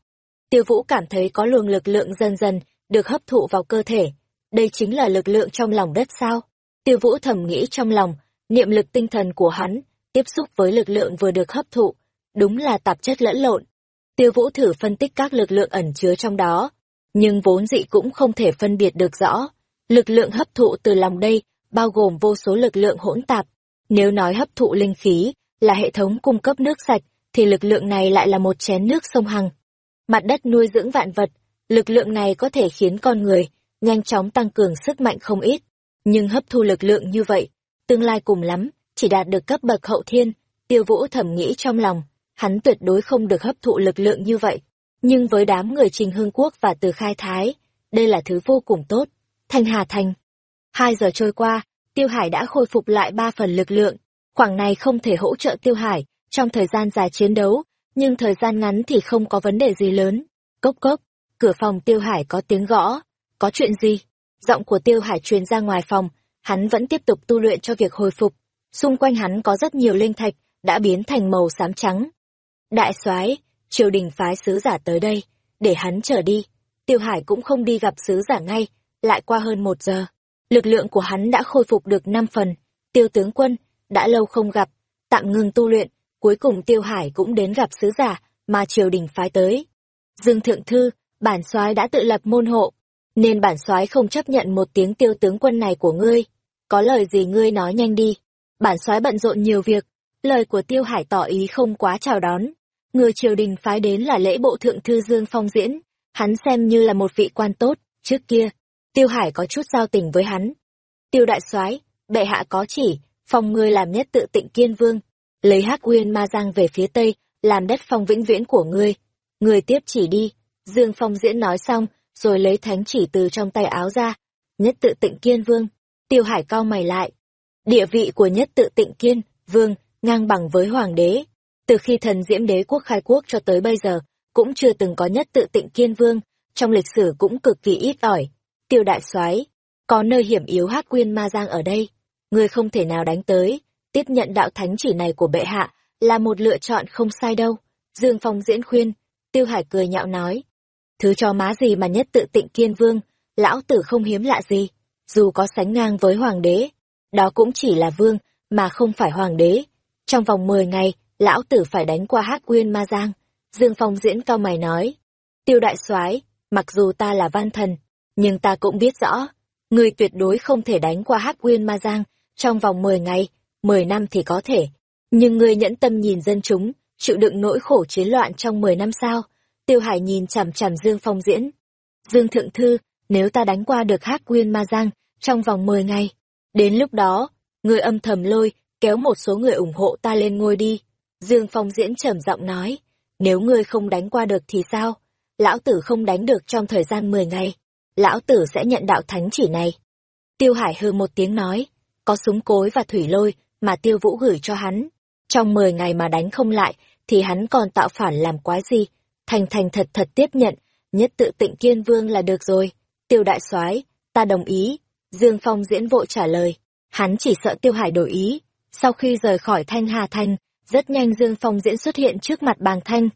Speaker 1: Tiêu Vũ cảm thấy có luồng lực lượng dần dần được hấp thụ vào cơ thể. Đây chính là lực lượng trong lòng đất sao? Tiêu Vũ thầm nghĩ trong lòng, niệm lực tinh thần của hắn, tiếp xúc với lực lượng vừa được hấp thụ, đúng là tạp chất lẫn lộn. Tiêu Vũ thử phân tích các lực lượng ẩn chứa trong đó, nhưng vốn dị cũng không thể phân biệt được rõ. Lực lượng hấp thụ từ lòng đây bao gồm vô số lực lượng hỗn tạp. Nếu nói hấp thụ linh khí, là hệ thống cung cấp nước sạch, thì lực lượng này lại là một chén nước sông Hằng. Mặt đất nuôi dưỡng vạn vật, lực lượng này có thể khiến con người nhanh chóng tăng cường sức mạnh không ít. Nhưng hấp thu lực lượng như vậy, tương lai cùng lắm, chỉ đạt được cấp bậc hậu thiên, tiêu vũ thẩm nghĩ trong lòng, hắn tuyệt đối không được hấp thụ lực lượng như vậy. Nhưng với đám người Trình Hương Quốc và Từ Khai Thái, đây là thứ vô cùng tốt. Thanh Hà Thành. Hai giờ trôi qua, Tiêu Hải đã khôi phục lại ba phần lực lượng, Khoảng này không thể hỗ trợ Tiêu Hải trong thời gian dài chiến đấu, nhưng thời gian ngắn thì không có vấn đề gì lớn. Cốc cốc, cửa phòng Tiêu Hải có tiếng gõ. Có chuyện gì? Giọng của Tiêu Hải truyền ra ngoài phòng, hắn vẫn tiếp tục tu luyện cho việc hồi phục. Xung quanh hắn có rất nhiều linh thạch, đã biến thành màu xám trắng. Đại soái, triều đình phái sứ giả tới đây, để hắn trở đi. Tiêu Hải cũng không đi gặp sứ giả ngay, lại qua hơn một giờ. Lực lượng của hắn đã khôi phục được năm phần. Tiêu tướng quân, đã lâu không gặp, tạm ngừng tu luyện, cuối cùng Tiêu Hải cũng đến gặp sứ giả mà triều đình phái tới. Dương Thượng Thư, bản soái đã tự lập môn hộ, nên bản soái không chấp nhận một tiếng tiêu tướng quân này của ngươi. Có lời gì ngươi nói nhanh đi. Bản soái bận rộn nhiều việc, lời của Tiêu Hải tỏ ý không quá chào đón. Người triều đình phái đến là lễ bộ thượng thư Dương Phong Diễn, hắn xem như là một vị quan tốt, trước kia, Tiêu Hải có chút giao tình với hắn. Tiêu đại soái, bệ hạ có chỉ, phong ngươi làm nhất tự tịnh kiên vương, lấy hắc uyên ma giang về phía tây, làm đất phong vĩnh viễn của ngươi. Ngươi tiếp chỉ đi, Dương Phong diễn nói xong, rồi lấy thánh chỉ từ trong tay áo ra, nhất tự tịnh kiên vương. Tiêu Hải cao mày lại. Địa vị của nhất tự tịnh kiên, vương, ngang bằng với hoàng đế. Từ khi thần diễm đế quốc khai quốc cho tới bây giờ, cũng chưa từng có nhất tự tịnh kiên vương, trong lịch sử cũng cực kỳ ít ỏi. Tiêu đại soái có nơi hiểm yếu hát quyên ma giang ở đây, người không thể nào đánh tới, tiếp nhận đạo thánh chỉ này của bệ hạ là một lựa chọn không sai đâu. Dương Phong diễn khuyên, Tiêu Hải cười nhạo nói. Thứ cho má gì mà nhất tự tịnh kiên vương, lão tử không hiếm lạ gì, dù có sánh ngang với hoàng đế, đó cũng chỉ là vương, mà không phải hoàng đế. Trong vòng 10 ngày, lão tử phải đánh qua hát quyên ma giang. Dương Phong diễn cao mày nói. Tiêu đại soái mặc dù ta là văn thần, nhưng ta cũng biết rõ, người tuyệt đối không thể đánh qua hát quyên ma giang trong vòng 10 ngày, 10 năm thì có thể. Nhưng người nhẫn tâm nhìn dân chúng, chịu đựng nỗi khổ chiến loạn trong 10 năm sao? Tiêu Hải nhìn chằm chằm Dương Phong diễn. Dương Thượng Thư, nếu ta đánh qua được hát quyên ma giang trong vòng 10 ngày, đến lúc đó, người âm thầm lôi, kéo một số người ủng hộ ta lên ngôi đi. Dương Phong diễn trầm giọng nói, nếu ngươi không đánh qua được thì sao? Lão tử không đánh được trong thời gian 10 ngày. Lão tử sẽ nhận đạo thánh chỉ này. Tiêu Hải hư một tiếng nói, có súng cối và thủy lôi mà Tiêu Vũ gửi cho hắn. Trong 10 ngày mà đánh không lại, thì hắn còn tạo phản làm quái gì? Thành thành thật thật tiếp nhận, nhất tự tịnh kiên vương là được rồi. Tiêu đại soái ta đồng ý. Dương Phong diễn vội trả lời. Hắn chỉ sợ Tiêu Hải đổi ý. Sau khi rời khỏi Thanh Hà Thanh, rất nhanh Dương Phong diễn xuất hiện trước mặt bàng thanh.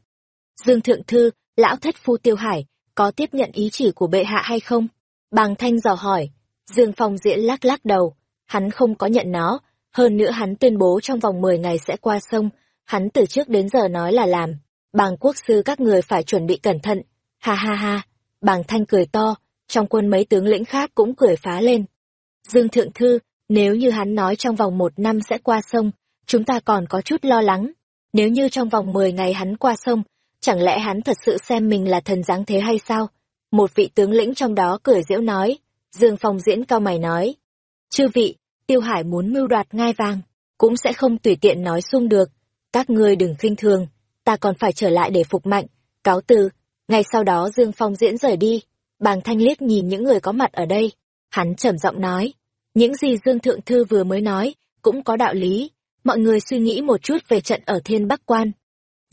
Speaker 1: Dương Thượng Thư, lão thất phu Tiêu Hải, có tiếp nhận ý chỉ của bệ hạ hay không? Bàng thanh dò hỏi. Dương Phong diễn lắc lắc đầu. Hắn không có nhận nó. Hơn nữa hắn tuyên bố trong vòng 10 ngày sẽ qua sông. Hắn từ trước đến giờ nói là làm. Bàng quốc sư các người phải chuẩn bị cẩn thận. Ha ha ha. Bàng thanh cười to. Trong quân mấy tướng lĩnh khác cũng cười phá lên. Dương Thượng Thư, nếu như hắn nói trong vòng một năm sẽ qua sông, chúng ta còn có chút lo lắng. Nếu như trong vòng 10 ngày hắn qua sông, chẳng lẽ hắn thật sự xem mình là thần dáng thế hay sao? Một vị tướng lĩnh trong đó cười diễu nói, Dương Phong diễn cao mày nói. Chư vị, Tiêu Hải muốn mưu đoạt ngai vàng, cũng sẽ không tùy tiện nói xung được. Các ngươi đừng khinh thường, ta còn phải trở lại để phục mạnh, cáo từ. Ngay sau đó Dương Phong diễn rời đi, bàng thanh liếc nhìn những người có mặt ở đây. Hắn trầm giọng nói, những gì Dương Thượng Thư vừa mới nói, cũng có đạo lý, mọi người suy nghĩ một chút về trận ở Thiên Bắc Quan.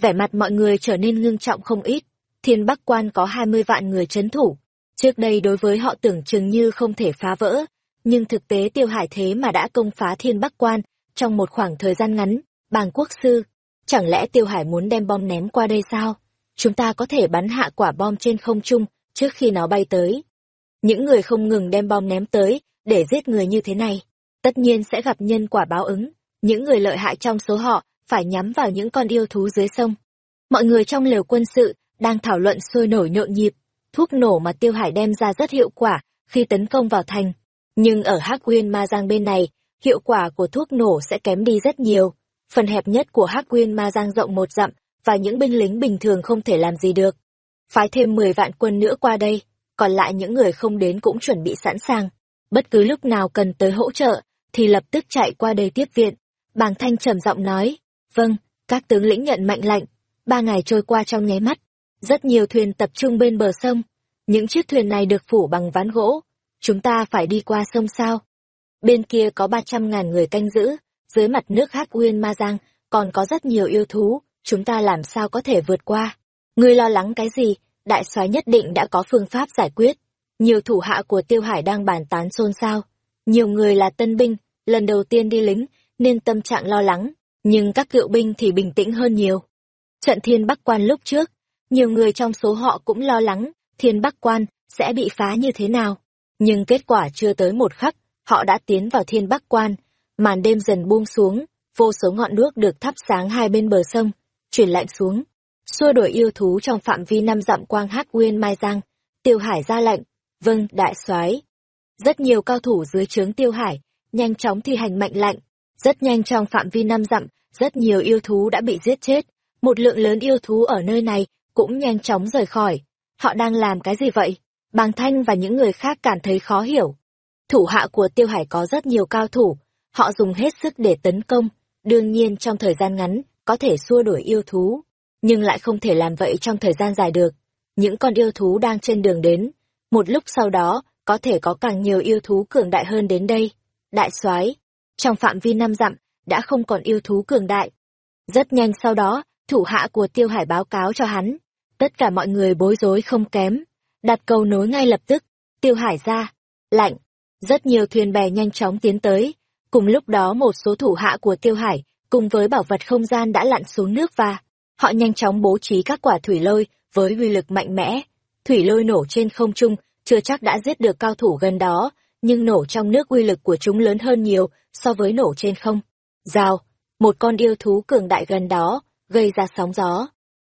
Speaker 1: Vẻ mặt mọi người trở nên ngưng trọng không ít, Thiên Bắc Quan có 20 vạn người chấn thủ. Trước đây đối với họ tưởng chừng như không thể phá vỡ, nhưng thực tế Tiêu Hải thế mà đã công phá Thiên Bắc Quan trong một khoảng thời gian ngắn, bàng quốc sư. Chẳng lẽ Tiêu Hải muốn đem bom ném qua đây sao? Chúng ta có thể bắn hạ quả bom trên không trung trước khi nó bay tới. Những người không ngừng đem bom ném tới để giết người như thế này, tất nhiên sẽ gặp nhân quả báo ứng những người lợi hại trong số họ phải nhắm vào những con yêu thú dưới sông. Mọi người trong lều quân sự đang thảo luận sôi nổi nhộn nhịp, thuốc nổ mà Tiêu Hải đem ra rất hiệu quả khi tấn công vào thành. Nhưng ở Hắc uyên Ma Giang bên này, hiệu quả của thuốc nổ sẽ kém đi rất nhiều. Phần hẹp nhất của Hắc Quyên Ma Giang rộng một dặm, và những binh lính bình thường không thể làm gì được. Phái thêm 10 vạn quân nữa qua đây, còn lại những người không đến cũng chuẩn bị sẵn sàng. Bất cứ lúc nào cần tới hỗ trợ, thì lập tức chạy qua đây tiếp viện. Bàng Thanh trầm giọng nói, vâng, các tướng lĩnh nhận mệnh lệnh. Ba ngày trôi qua trong nháy mắt, rất nhiều thuyền tập trung bên bờ sông. Những chiếc thuyền này được phủ bằng ván gỗ. Chúng ta phải đi qua sông sao? Bên kia có ba trăm ngàn người canh giữ, dưới mặt nước Hắc Uyên Ma Giang còn có rất nhiều yêu thú, chúng ta làm sao có thể vượt qua? Ngươi lo lắng cái gì? Đại soái nhất định đã có phương pháp giải quyết. Nhiều thủ hạ của Tiêu Hải đang bàn tán xôn xao. Nhiều người là tân binh, lần đầu tiên đi lính, nên tâm trạng lo lắng, nhưng các cựu binh thì bình tĩnh hơn nhiều. Trận Thiên Bắc Quan lúc trước, nhiều người trong số họ cũng lo lắng Thiên Bắc Quan sẽ bị phá như thế nào. Nhưng kết quả chưa tới một khắc, họ đã tiến vào Thiên Bắc Quan, màn đêm dần buông xuống, vô số ngọn đuốc được thắp sáng hai bên bờ sông, chuyển lạnh xuống, xua đuổi yêu thú trong phạm vi năm dặm quang hát nguyên mai giang. Tiêu Hải ra lệnh, vâng, đại soái. Rất nhiều cao thủ dưới trướng Tiêu Hải, nhanh chóng thi hành mệnh lệnh, rất nhanh trong phạm vi năm dặm, rất nhiều yêu thú đã bị giết chết. Một lượng lớn yêu thú ở nơi này cũng nhanh chóng rời khỏi. Họ đang làm cái gì vậy? Bàng Thanh và những người khác cảm thấy khó hiểu. Thủ hạ của Tiêu Hải có rất nhiều cao thủ, họ dùng hết sức để tấn công, đương nhiên trong thời gian ngắn có thể xua đuổi yêu thú, nhưng lại không thể làm vậy trong thời gian dài được. Những con yêu thú đang trên đường đến, một lúc sau đó, có thể có càng nhiều yêu thú cường đại hơn đến đây. Đại soái, trong phạm vi năm dặm, đã không còn yêu thú cường đại. Rất nhanh sau đó, thủ hạ của Tiêu Hải báo cáo cho hắn. Tất cả mọi người bối rối không kém. Đặt cầu nối ngay lập tức. Tiêu Hải ra. Lạnh. Rất nhiều thuyền bè nhanh chóng tiến tới. Cùng lúc đó một số thủ hạ của Tiêu Hải, cùng với bảo vật không gian đã lặn xuống nước và họ nhanh chóng bố trí các quả thủy lôi với uy lực mạnh mẽ. Thủy lôi nổ trên không trung, chưa chắc đã giết được cao thủ gần đó, nhưng nổ trong nước uy lực của chúng lớn hơn nhiều so với nổ trên không. Rào, một con yêu thú cường đại gần đó, gây ra sóng gió.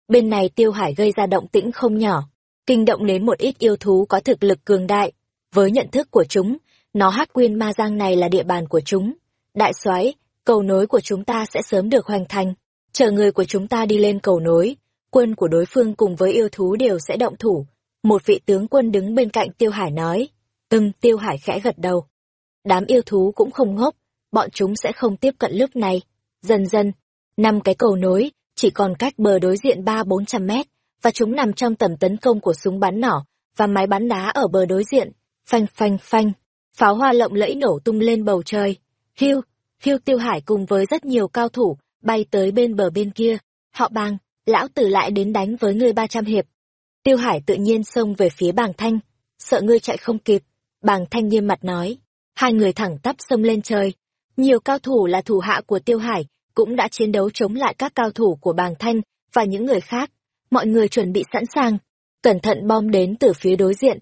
Speaker 1: Bên này tiêu hải gây ra động tĩnh không nhỏ, kinh động đến một ít yêu thú có thực lực cường đại. Với nhận thức của chúng, nó hát quyên ma giang này là địa bàn của chúng. Đại soái cầu nối của chúng ta sẽ sớm được hoàn thành. Chờ người của chúng ta đi lên cầu nối, quân của đối phương cùng với yêu thú đều sẽ động thủ. Một vị tướng quân đứng bên cạnh Tiêu Hải nói. Ừm, Tiêu Hải khẽ gật đầu. Đám yêu thú cũng không ngốc, bọn chúng sẽ không tiếp cận lúc này. Dần dần, năm cái cầu nối, chỉ còn cách bờ đối diện ba bốn trăm mét, và chúng nằm trong tầm tấn công của súng bắn nỏ và máy bắn đá ở bờ đối diện. Phanh phanh phanh, pháo hoa lộng lẫy nổ tung lên bầu trời. Hiu, hiu Tiêu Hải cùng với rất nhiều cao thủ, bay tới bên bờ bên kia. Họ bang, lão tử lại đến đánh với ngươi ba trăm hiệp. Tiêu Hải tự nhiên xông về phía bàng thanh, sợ ngươi chạy không kịp. Bàng thanh nghiêm mặt nói, hai người thẳng tắp xông lên trời. Nhiều cao thủ là thủ hạ của Tiêu Hải, cũng đã chiến đấu chống lại các cao thủ của bàng thanh và những người khác. Mọi người chuẩn bị sẵn sàng, cẩn thận bom đến từ phía đối diện.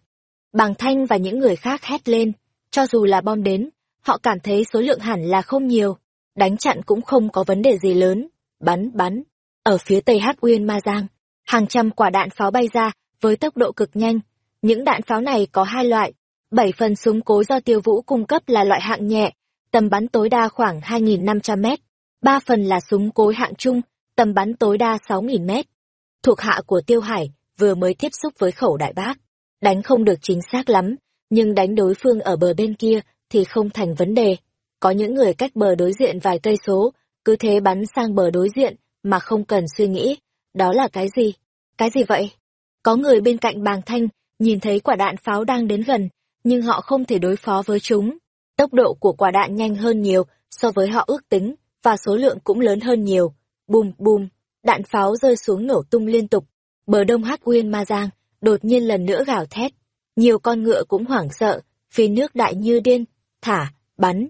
Speaker 1: Bàng thanh và những người khác hét lên, cho dù là bom đến, họ cảm thấy số lượng hẳn là không nhiều, đánh chặn cũng không có vấn đề gì lớn. Bắn, bắn. Ở phía tây Hắc Uyên Ma Giang, hàng trăm quả đạn pháo bay ra với tốc độ cực nhanh. Những đạn pháo này có hai loại, bảy phần súng cối do tiêu vũ cung cấp là loại hạng nhẹ, tầm bắn tối đa khoảng 2.500 mét, ba phần là súng cối hạng trung, tầm bắn tối đa 6.000 mét. Thuộc hạ của Tiêu Hải vừa mới tiếp xúc với khẩu đại bác, đánh không được chính xác lắm, nhưng đánh đối phương ở bờ bên kia thì không thành vấn đề. Có những người cách bờ đối diện vài cây số, cứ thế bắn sang bờ đối diện mà không cần suy nghĩ, đó là cái gì? Cái gì vậy? Có người bên cạnh bàng thanh, nhìn thấy quả đạn pháo đang đến gần, nhưng họ không thể đối phó với chúng. Tốc độ của quả đạn nhanh hơn nhiều so với họ ước tính, và số lượng cũng lớn hơn nhiều. Bùm bùm, đạn pháo rơi xuống nổ tung liên tục. Bờ đông Hắc Uyên Ma Giang, đột nhiên lần nữa gào thét. Nhiều con ngựa cũng hoảng sợ, phía nước đại như điên, thả, bắn.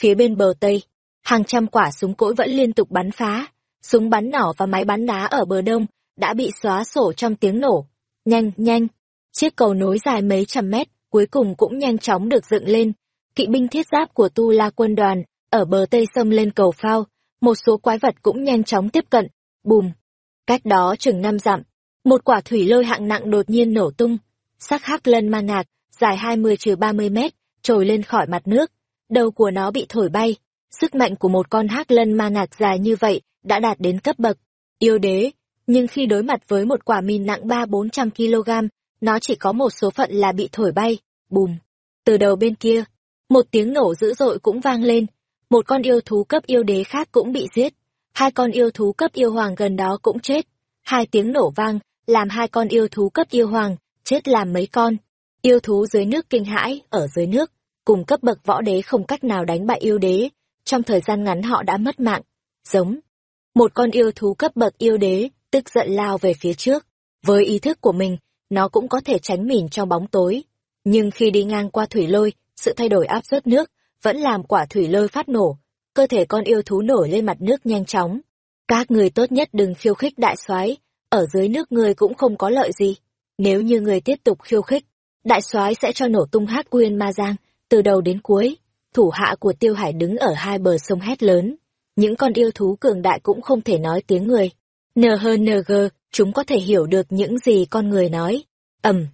Speaker 1: Phía bên bờ Tây, hàng trăm quả súng cỗi vẫn liên tục bắn phá. Súng bắn nỏ và máy bắn đá ở bờ đông đã bị xóa sổ trong tiếng nổ. Nhanh, nhanh, chiếc cầu nối dài mấy trăm mét, cuối cùng cũng nhanh chóng được dựng lên. Kỵ binh thiết giáp của Tu La quân đoàn, ở bờ Tây sông lên cầu phao, một số quái vật cũng nhanh chóng tiếp cận. Bùm! Cách đó chừng năm dặm, một quả thủy lôi hạng nặng đột nhiên nổ tung. Sắc hắc lân ma ngạc, dài 20-30 mét, trồi lên khỏi mặt nước. Đầu của nó bị thổi bay. Sức mạnh của một con hắc lân ma ngạc dài như vậy đã đạt đến cấp bậc yêu đế, nhưng khi đối mặt với một quả mìn nặng ba bốn trăm kg, nó chỉ có một số phận là bị thổi bay, bùm. Từ đầu bên kia, một tiếng nổ dữ dội cũng vang lên, một con yêu thú cấp yêu đế khác cũng bị giết, hai con yêu thú cấp yêu hoàng gần đó cũng chết. Hai tiếng nổ vang, làm hai con yêu thú cấp yêu hoàng, chết làm mấy con. Yêu thú dưới nước kinh hãi, ở dưới nước, cùng cấp bậc võ đế không cách nào đánh bại yêu đế, trong thời gian ngắn họ đã mất mạng. Giống, một con yêu thú cấp bậc yêu đế, tức giận lao về phía trước. Với ý thức của mình, nó cũng có thể tránh mìn trong bóng tối. Nhưng khi đi ngang qua thủy lôi, sự thay đổi áp suất nước vẫn làm quả thủy lôi phát nổ. Cơ thể con yêu thú nổi lên mặt nước nhanh chóng. Các người tốt nhất đừng khiêu khích đại soái, ở dưới nước người cũng không có lợi gì. Nếu như người tiếp tục khiêu khích, đại soái sẽ cho nổ tung hát quyên ma giang, từ đầu đến cuối. Thủ hạ của tiêu hải đứng ở hai bờ sông hét lớn những con yêu thú cường đại cũng không thể nói tiếng người. nờ hơn nờ gờ, chúng có thể hiểu được những gì con người nói. ầm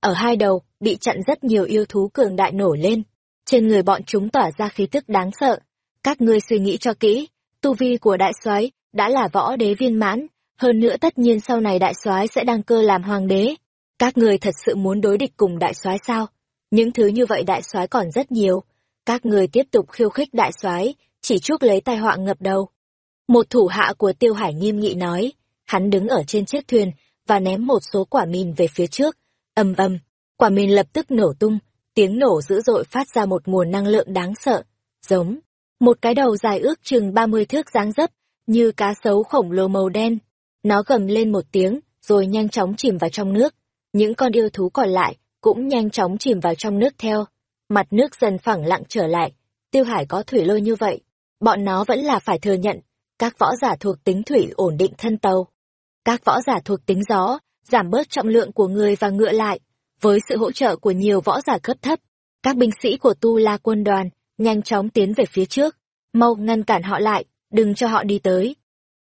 Speaker 1: Ở hai đầu, bị chặn rất nhiều yêu thú cường đại nổi lên. Trên người bọn chúng tỏa ra khí tức đáng sợ. Các ngươi suy nghĩ cho kỹ, tu vi của đại soái đã là võ đế viên mãn, hơn nữa tất nhiên sau này đại soái sẽ đăng cơ làm hoàng đế. Các người thật sự muốn đối địch cùng đại soái sao? Những thứ như vậy đại soái còn rất nhiều. Các người tiếp tục khiêu khích đại soái chỉ chuốc lấy tai họa ngập đầu. Một thủ hạ của Tiêu Hải nghiêm nghị nói, hắn đứng ở trên chiếc thuyền và ném một số quả mìn về phía trước. Ầm ầm, quả mìn lập tức nổ tung, tiếng nổ dữ dội phát ra một nguồn năng lượng đáng sợ, giống một cái đầu dài ước chừng 30 thước dáng dấp, như cá sấu khổng lồ màu đen. Nó gầm lên một tiếng, rồi nhanh chóng chìm vào trong nước. Những con yêu thú còn lại cũng nhanh chóng chìm vào trong nước theo. Mặt nước dần phẳng lặng trở lại. Tiêu hải có thủy lôi như vậy. Bọn nó vẫn là phải thừa nhận. Các võ giả thuộc tính thủy ổn định thân tàu. Các võ giả thuộc tính gió, giảm bớt trọng lượng của người và ngựa lại. Với sự hỗ trợ của nhiều võ giả cấp thấp, các binh sĩ của Tu La quân đoàn nhanh chóng tiến về phía trước. Mau ngăn cản họ lại, đừng cho họ đi tới.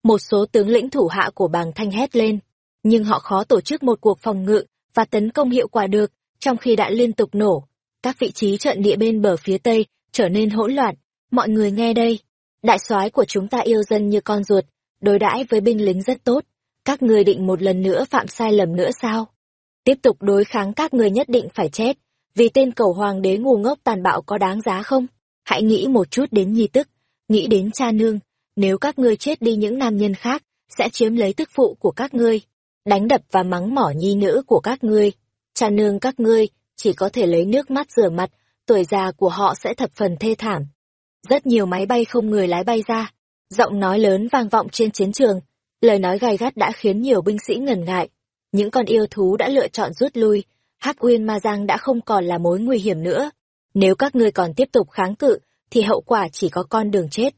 Speaker 1: Một số tướng lĩnh thủ hạ của bàng thanh hét lên, nhưng họ khó tổ chức một cuộc phòng ngự và tấn công hiệu quả được, trong khi đã liên tục nổ. Các vị trí trận địa bên bờ phía tây trở nên hỗn loạn. Mọi người nghe đây, đại soái của chúng ta yêu dân như con ruột, đối đãi với binh lính rất tốt. Các người định một lần nữa phạm sai lầm nữa sao? Tiếp tục đối kháng các người nhất định phải chết, vì tên cầu hoàng đế ngu ngốc tàn bạo có đáng giá không? Hãy nghĩ một chút đến nhi tức, nghĩ đến cha nương, nếu các ngươi chết đi những nam nhân khác, sẽ chiếm lấy tức phụ của các ngươi, đánh đập và mắng mỏ nhi nữ của các ngươi. Cha nương các ngươi chỉ có thể lấy nước mắt rửa mặt, tuổi già của họ sẽ thập phần thê thảm. Rất nhiều máy bay không người lái bay ra, giọng nói lớn vang vọng trên chiến trường, lời nói gai gắt đã khiến nhiều binh sĩ ngần ngại. Những con yêu thú đã lựa chọn rút lui, Hắc Uyên Ma Giang đã không còn là mối nguy hiểm nữa. Nếu các ngươi còn tiếp tục kháng cự, thì hậu quả chỉ có con đường chết.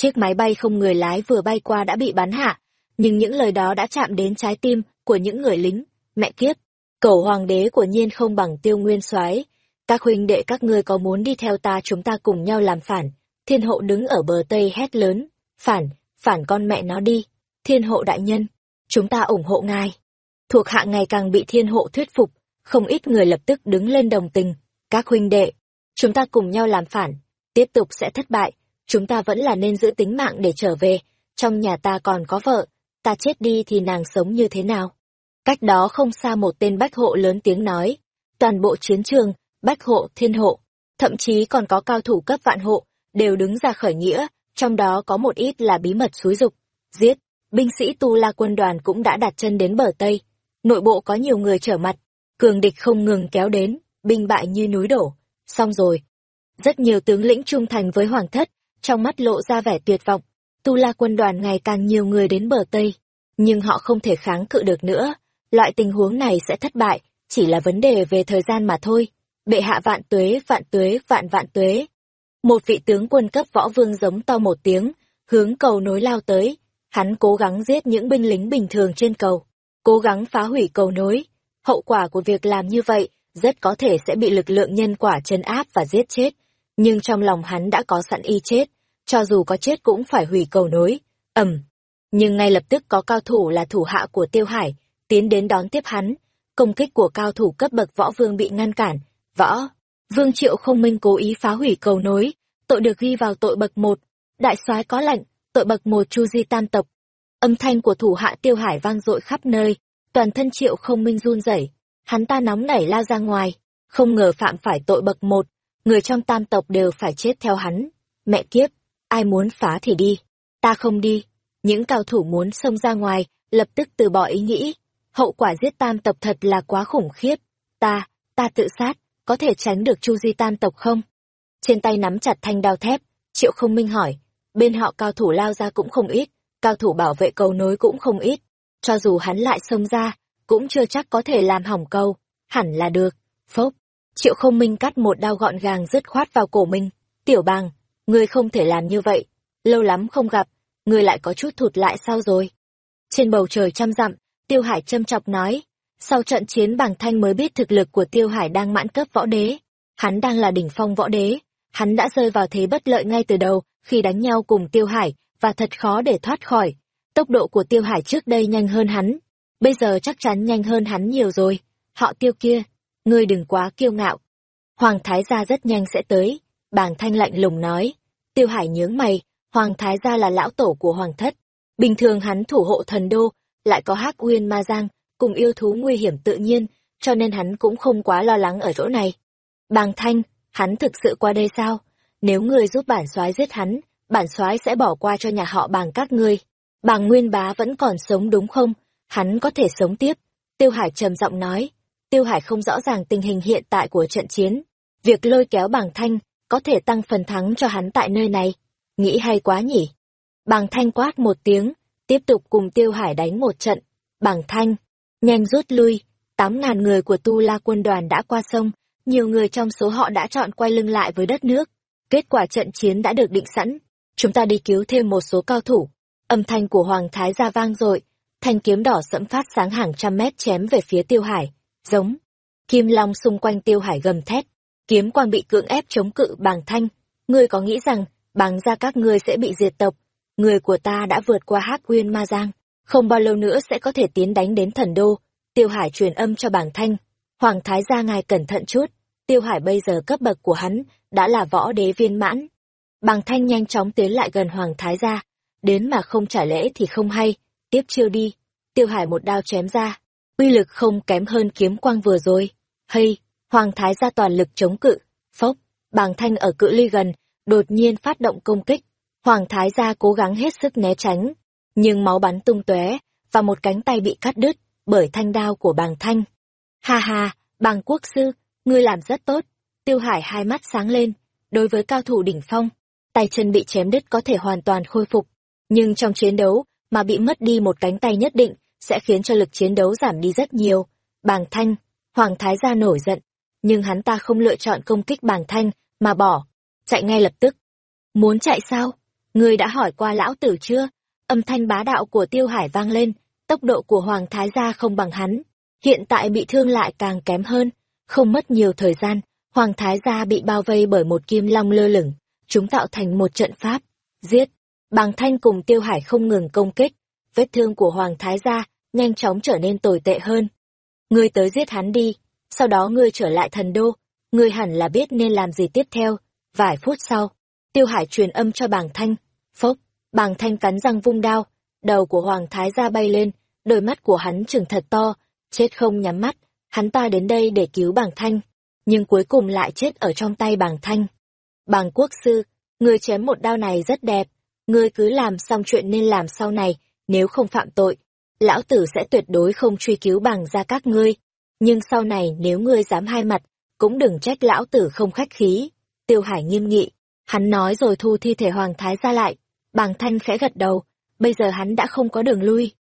Speaker 1: Chiếc máy bay không người lái vừa bay qua đã bị bắn hạ, nhưng những lời đó đã chạm đến trái tim của những người lính. Mẹ kiếp, cầu hoàng đế của nhiên không bằng tiêu nguyên soái Các huynh đệ các ngươi có muốn đi theo ta chúng ta cùng nhau làm phản. Thiên hộ đứng ở bờ tây hét lớn. Phản, phản con mẹ nó đi. Thiên hộ đại nhân, chúng ta ủng hộ ngài. Thuộc hạ ngày càng bị thiên hộ thuyết phục, không ít người lập tức đứng lên đồng tình. Các huynh đệ, chúng ta cùng nhau làm phản, tiếp tục sẽ thất bại, chúng ta vẫn là nên giữ tính mạng để trở về, trong nhà ta còn có vợ, ta chết đi thì nàng sống như thế nào? Cách đó không xa một tên bách hộ lớn tiếng nói, toàn bộ chiến trường, bách hộ, thiên hộ, thậm chí còn có cao thủ cấp vạn hộ, đều đứng ra khởi nghĩa, trong đó có một ít là bí mật xúi dục, giết, binh sĩ Tu La quân đoàn cũng đã đặt chân đến bờ Tây, nội bộ có nhiều người trở mặt, cường địch không ngừng kéo đến, binh bại như núi đổ, xong rồi. Rất nhiều tướng lĩnh trung thành với hoàng thất, trong mắt lộ ra vẻ tuyệt vọng. Tu La quân đoàn ngày càng nhiều người đến bờ Tây, nhưng họ không thể kháng cự được nữa. Loại tình huống này sẽ thất bại, chỉ là vấn đề về thời gian mà thôi. Bệ hạ vạn tuế, vạn tuế, vạn vạn tuế. Một vị tướng quân cấp võ vương giống to một tiếng, hướng cầu nối lao tới. Hắn cố gắng giết những binh lính bình thường trên cầu, cố gắng phá hủy cầu nối. Hậu quả của việc làm như vậy rất có thể sẽ bị lực lượng nhân quả chân áp và giết chết. Nhưng trong lòng hắn đã có sẵn y chết, cho dù có chết cũng phải hủy cầu nối. Ẩm, Nhưng ngay lập tức có cao thủ là thủ hạ của Tiêu Hải, tiến đến đón tiếp hắn. Công kích của cao thủ cấp bậc võ vương bị ngăn cản. Võ, vương triệu không minh cố ý phá hủy cầu nối, tội được ghi vào tội bậc một. Đại soái có lệnh, tội bậc một chu di tam tộc. Âm thanh của thủ hạ Tiêu Hải vang dội khắp nơi, toàn thân triệu không minh run rẩy hắn ta nóng nảy lao ra ngoài, không ngờ phạm phải tội bậc một, người trong tam tộc đều phải chết theo hắn. Mẹ kiếp, ai muốn phá thì đi, ta không đi. Những cao thủ muốn xông ra ngoài, lập tức từ bỏ ý nghĩ. Hậu quả giết tam tộc thật là quá khủng khiếp. Ta, ta tự sát, có thể tránh được chu di tam tộc không? Trên tay nắm chặt thanh đao thép, triệu không minh hỏi. Bên họ cao thủ lao ra cũng không ít, cao thủ bảo vệ cầu nối cũng không ít. Cho dù hắn lại xông ra, cũng chưa chắc có thể làm hỏng câu, hẳn là được. Phốc, triệu không minh cắt một đao gọn gàng dứt khoát vào cổ mình. Tiểu bàng, ngươi không thể làm như vậy, lâu lắm không gặp, ngươi lại có chút thụt lại sao rồi? Trên bầu trời trăm dặm, Tiêu Hải châm chọc nói, sau trận chiến bàng thanh mới biết thực lực của Tiêu Hải đang mãn cấp võ đế. Hắn đang là đỉnh phong võ đế, hắn đã rơi vào thế bất lợi ngay từ đầu khi đánh nhau cùng Tiêu Hải và thật khó để thoát khỏi. Tốc độ của Tiêu Hải trước đây nhanh hơn hắn, bây giờ chắc chắn nhanh hơn hắn nhiều rồi. Họ tiêu kia, ngươi đừng quá kiêu ngạo. Hoàng thái gia rất nhanh sẽ tới, bàng thanh lạnh lùng nói. Tiêu hải nhướng mày, hoàng thái gia là lão tổ của hoàng thất. Bình thường hắn thủ hộ thần đô, lại có hắc uyên ma giang, cùng yêu thú nguy hiểm tự nhiên, cho nên hắn cũng không quá lo lắng ở chỗ này. Bàng thanh, hắn thực sự qua đây sao? Nếu ngươi giúp bản soái giết hắn, bản soái sẽ bỏ qua cho nhà họ bàng các ngươi. Bàng Nguyên Bá vẫn còn sống đúng không? hắn có thể sống tiếp. Tiêu Hải trầm giọng nói, Tiêu Hải không rõ ràng tình hình hiện tại của trận chiến, Việc lôi kéo bảng thanh có thể tăng phần thắng cho hắn tại nơi này. Nghĩ hay quá nhỉ? Bàng thanh quát một tiếng, tiếp tục cùng tiêu hải đánh một trận. Bàng thanh, nhanh rút lui, tám ngàn người của Tu La quân đoàn đã qua sông, nhiều người trong số họ đã chọn quay lưng lại với đất nước. Kết quả trận chiến đã được định sẵn, chúng ta đi cứu thêm một số cao thủ. Âm thanh của Hoàng Thái gia vang dội, thanh kiếm đỏ sẫm phát sáng hàng trăm mét chém về phía Tiêu Hải, giống. Kim Long xung quanh Tiêu Hải gầm thét, kiếm quang bị cưỡng ép chống cự bàng thanh. Ngươi có nghĩ rằng, bàng gia các ngươi sẽ bị diệt tộc, người của ta đã vượt qua Hắc Uyên Ma Giang, không bao lâu nữa sẽ có thể tiến đánh đến thần đô. Tiêu Hải truyền âm cho bàng thanh, Hoàng Thái gia ngài cẩn thận chút, Tiêu Hải bây giờ cấp bậc của hắn đã là võ đế viên mãn. Bàng thanh nhanh chóng tiến lại gần Hoàng Thái gia, đến mà không trả lễ thì không hay, tiếp chiêu đi. Tiêu Hải một đao chém ra, uy lực không kém hơn kiếm quang vừa rồi. Hay, Hoàng Thái gia toàn lực chống cự, phốc, bàng thanh ở cự ly gần, đột nhiên phát động công kích. Hoàng Thái gia cố gắng hết sức né tránh, nhưng máu bắn tung tóe và một cánh tay bị cắt đứt bởi thanh đao của bàng thanh. Ha ha, bàng quốc sư, ngươi làm rất tốt. Tiêu Hải hai mắt sáng lên, đối với cao thủ đỉnh phong, tay chân bị chém đứt có thể hoàn toàn khôi phục. Nhưng trong chiến đấu, mà bị mất đi một cánh tay nhất định, sẽ khiến cho lực chiến đấu giảm đi rất nhiều. Bàng thanh, Hoàng Thái gia nổi giận, nhưng hắn ta không lựa chọn công kích bàng thanh, mà bỏ, chạy ngay lập tức. Muốn chạy sao? Ngươi đã hỏi qua lão tử chưa? Âm thanh bá đạo của Tiêu Hải vang lên, tốc độ của Hoàng Thái gia không bằng hắn, hiện tại bị thương lại càng kém hơn, không mất nhiều thời gian, Hoàng Thái gia bị bao vây bởi một kim long lơ lửng, chúng tạo thành một trận pháp, giết. Bàng Thanh cùng Tiêu Hải không ngừng công kích, vết thương của Hoàng Thái gia nhanh chóng trở nên tồi tệ hơn. Ngươi tới giết hắn đi, sau đó ngươi trở lại thần đô, ngươi hẳn là biết nên làm gì tiếp theo. Vài phút sau, Tiêu Hải truyền âm cho Bàng Thanh, phốc, Bàng Thanh cắn răng vung đao, đầu của Hoàng Thái gia bay lên, đôi mắt của hắn trừng thật to, chết không nhắm mắt, hắn ta đến đây để cứu Bàng Thanh, nhưng cuối cùng lại chết ở trong tay Bàng Thanh. Bàng quốc sư, ngươi chém một đao này rất đẹp, ngươi cứ làm xong chuyện nên làm sau này, nếu không phạm tội, lão tử sẽ tuyệt đối không truy cứu bằng ra các ngươi. Nhưng sau này nếu ngươi dám hai mặt, cũng đừng trách lão tử không khách khí. Tiêu Hải nghiêm nghị, hắn nói rồi thu thi thể Hoàng Thái ra lại, bàng thanh khẽ gật đầu, bây giờ hắn đã không có đường lui.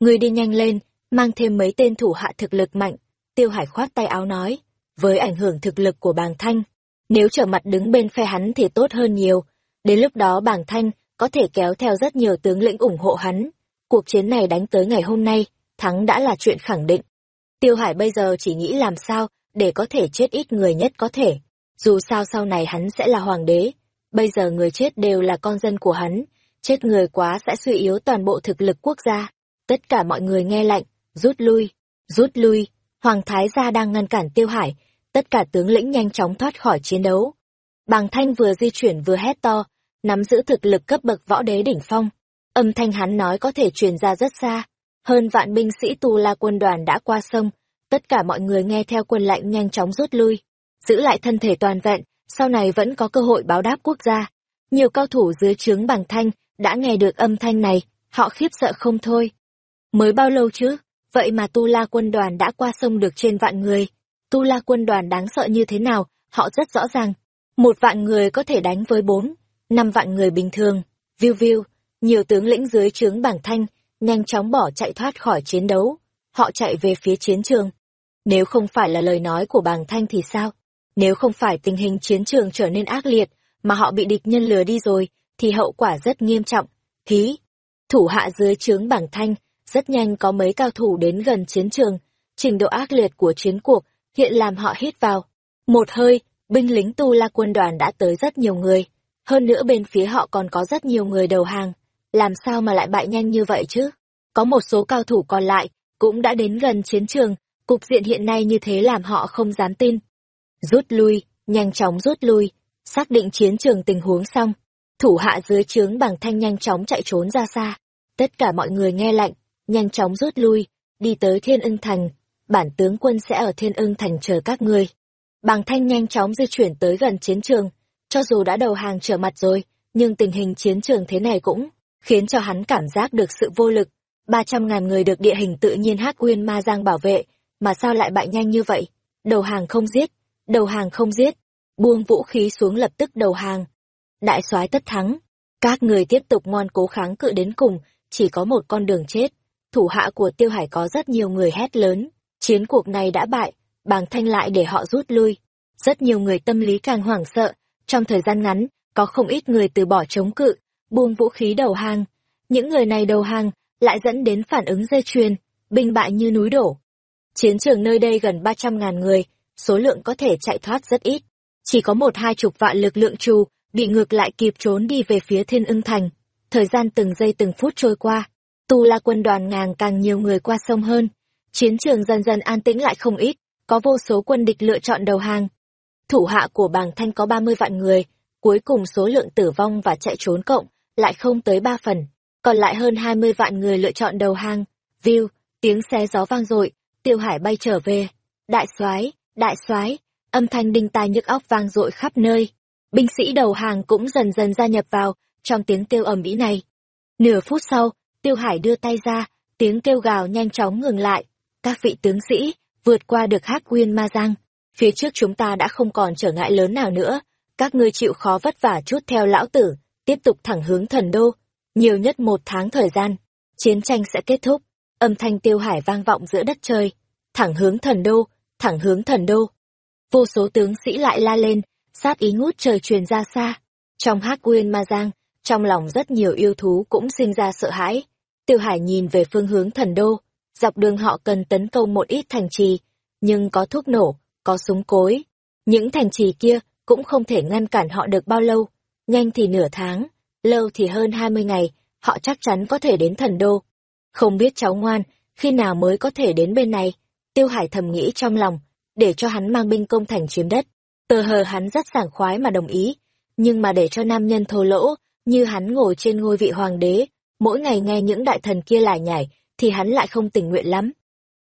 Speaker 1: Ngươi đi nhanh lên, mang thêm mấy tên thủ hạ thực lực mạnh, Tiêu Hải khoát tay áo nói, với ảnh hưởng thực lực của bàng thanh, nếu trở mặt đứng bên phe hắn thì tốt hơn nhiều, đến lúc đó bàng thanh có thể kéo theo rất nhiều tướng lĩnh ủng hộ hắn. Cuộc chiến này đánh tới ngày hôm nay, thắng đã là chuyện khẳng định. Tiêu Hải bây giờ chỉ nghĩ làm sao để có thể chết ít người nhất có thể. Dù sao sau này hắn sẽ là hoàng đế, bây giờ người chết đều là con dân của hắn, chết người quá sẽ suy yếu toàn bộ thực lực quốc gia. Tất cả mọi người nghe lệnh, rút lui, rút lui, Hoàng Thái gia đang ngăn cản Tiêu Hải, tất cả tướng lĩnh nhanh chóng thoát khỏi chiến đấu. Bàng Thanh vừa di chuyển vừa hét to, nắm giữ thực lực cấp bậc võ đế đỉnh phong. Âm thanh hắn nói có thể truyền ra rất xa. Hơn vạn binh sĩ Tu La quân đoàn đã qua sông, tất cả mọi người nghe theo quân lệnh nhanh chóng rút lui, giữ lại thân thể toàn vẹn, sau này vẫn có cơ hội báo đáp quốc gia. Nhiều cao thủ dưới trướng bằng thanh đã nghe được âm thanh này, họ khiếp sợ không thôi. Mới bao lâu chứ, vậy mà Tu La quân đoàn đã qua sông được trên vạn người. Tu La quân đoàn đáng sợ như thế nào, họ rất rõ ràng. Một vạn người có thể đánh với bốn, năm vạn người bình thường. Viu viu, nhiều tướng lĩnh dưới trướng bảng thanh, nhanh chóng bỏ chạy thoát khỏi chiến đấu. Họ chạy về phía chiến trường. Nếu không phải là lời nói của bàng thanh thì sao? Nếu không phải tình hình chiến trường trở nên ác liệt, mà họ bị địch nhân lừa đi rồi, thì hậu quả rất nghiêm trọng. khí thủ hạ dưới trướng bảng thanh, rất nhanh có mấy cao thủ đến gần chiến trường. Trình độ ác liệt của chiến cuộc hiện làm họ hít vào. Một hơi, binh lính tu la quân đoàn đã tới rất nhiều người. Hơn nữa bên phía họ còn có rất nhiều người đầu hàng. Làm sao mà lại bại nhanh như vậy chứ? Có một số cao thủ còn lại, cũng đã đến gần chiến trường, cục diện hiện nay như thế làm họ không dám tin. Rút lui, nhanh chóng rút lui, xác định chiến trường tình huống xong. Thủ hạ dưới trướng bằng thanh nhanh chóng chạy trốn ra xa. Tất cả mọi người nghe lệnh, nhanh chóng rút lui, đi tới Thiên Ưng Thành. Bản tướng quân sẽ ở Thiên Ưng Thành chờ các ngươi. Bằng thanh nhanh chóng di chuyển tới gần chiến trường, cho dù đã đầu hàng trở mặt rồi, nhưng tình hình chiến trường thế này cũng khiến cho hắn cảm giác được sự vô lực. ba trăm ngàn người được địa hình tự nhiên Hắc Uyên Ma Giang bảo vệ, mà sao lại bại nhanh như vậy? Đầu hàng không giết, đầu hàng không giết. buông vũ khí xuống lập tức đầu hàng. Đại soái tất thắng, các người tiếp tục ngoan cố kháng cự đến cùng, chỉ có một con đường chết. Thủ hạ của Tiêu Hải có rất nhiều người hét lớn, chiến cuộc này đã bại, bàng thanh lại để họ rút lui. Rất nhiều người tâm lý càng hoảng sợ, trong thời gian ngắn, có không ít người từ bỏ chống cự, buông vũ khí đầu hàng. Những người này đầu hàng, lại dẫn đến phản ứng dây chuyền, binh bại như núi đổ. Chiến trường nơi đây gần 300.000 người, số lượng có thể chạy thoát rất ít. Chỉ có một hai chục vạn lực lượng trù, bị ngược lại kịp trốn đi về phía thiên ưng thành. Thời gian từng giây từng phút trôi qua, tu la quân đoàn ngàng càng nhiều người qua sông hơn. Chiến trường dần dần an tĩnh lại không ít, có vô số quân địch lựa chọn đầu hàng. Thủ hạ của bàng thanh có 30 vạn người, cuối cùng số lượng tử vong và chạy trốn cộng, lại không tới ba phần. Còn lại hơn 20 vạn người lựa chọn đầu hàng. View, tiếng xe gió vang dội tiêu hải bay trở về. Đại soái đại soái âm thanh đinh tai nhức óc vang dội khắp nơi. Binh sĩ đầu hàng cũng dần dần gia nhập vào, trong tiếng kêu ầm ĩ này. Nửa phút sau, tiêu hải đưa tay ra, tiếng kêu gào nhanh chóng ngừng lại. Các vị tướng sĩ, vượt qua được hắc quyên ma giang. Phía trước chúng ta đã không còn trở ngại lớn nào nữa. Các ngươi chịu khó vất vả chút theo lão tử, tiếp tục thẳng hướng thần đô. Nhiều nhất một tháng thời gian, chiến tranh sẽ kết thúc. Âm thanh tiêu hải vang vọng giữa đất trời. Thẳng hướng thần đô, thẳng hướng thần đô. Vô số tướng sĩ lại la lên, sát ý ngút trời truyền ra xa. Trong hát quyên ma giang, trong lòng rất nhiều yêu thú cũng sinh ra sợ hãi. Tiêu Hải nhìn về phương hướng thần đô, dọc đường họ cần tấn công một ít thành trì, nhưng có thuốc nổ, có súng cối. Những thành trì kia cũng không thể ngăn cản họ được bao lâu, nhanh thì nửa tháng, lâu thì hơn hai mươi ngày, họ chắc chắn có thể đến thần đô. Không biết cháu ngoan, khi nào mới có thể đến bên này, Tiêu Hải thầm nghĩ trong lòng, để cho hắn mang binh công thành chiếm đất. Tờ hờ hắn rất sảng khoái mà đồng ý, nhưng mà để cho nam nhân thô lỗ, như hắn ngồi trên ngôi vị hoàng đế, mỗi ngày nghe những đại thần kia lải nhải, thì hắn lại không tình nguyện lắm.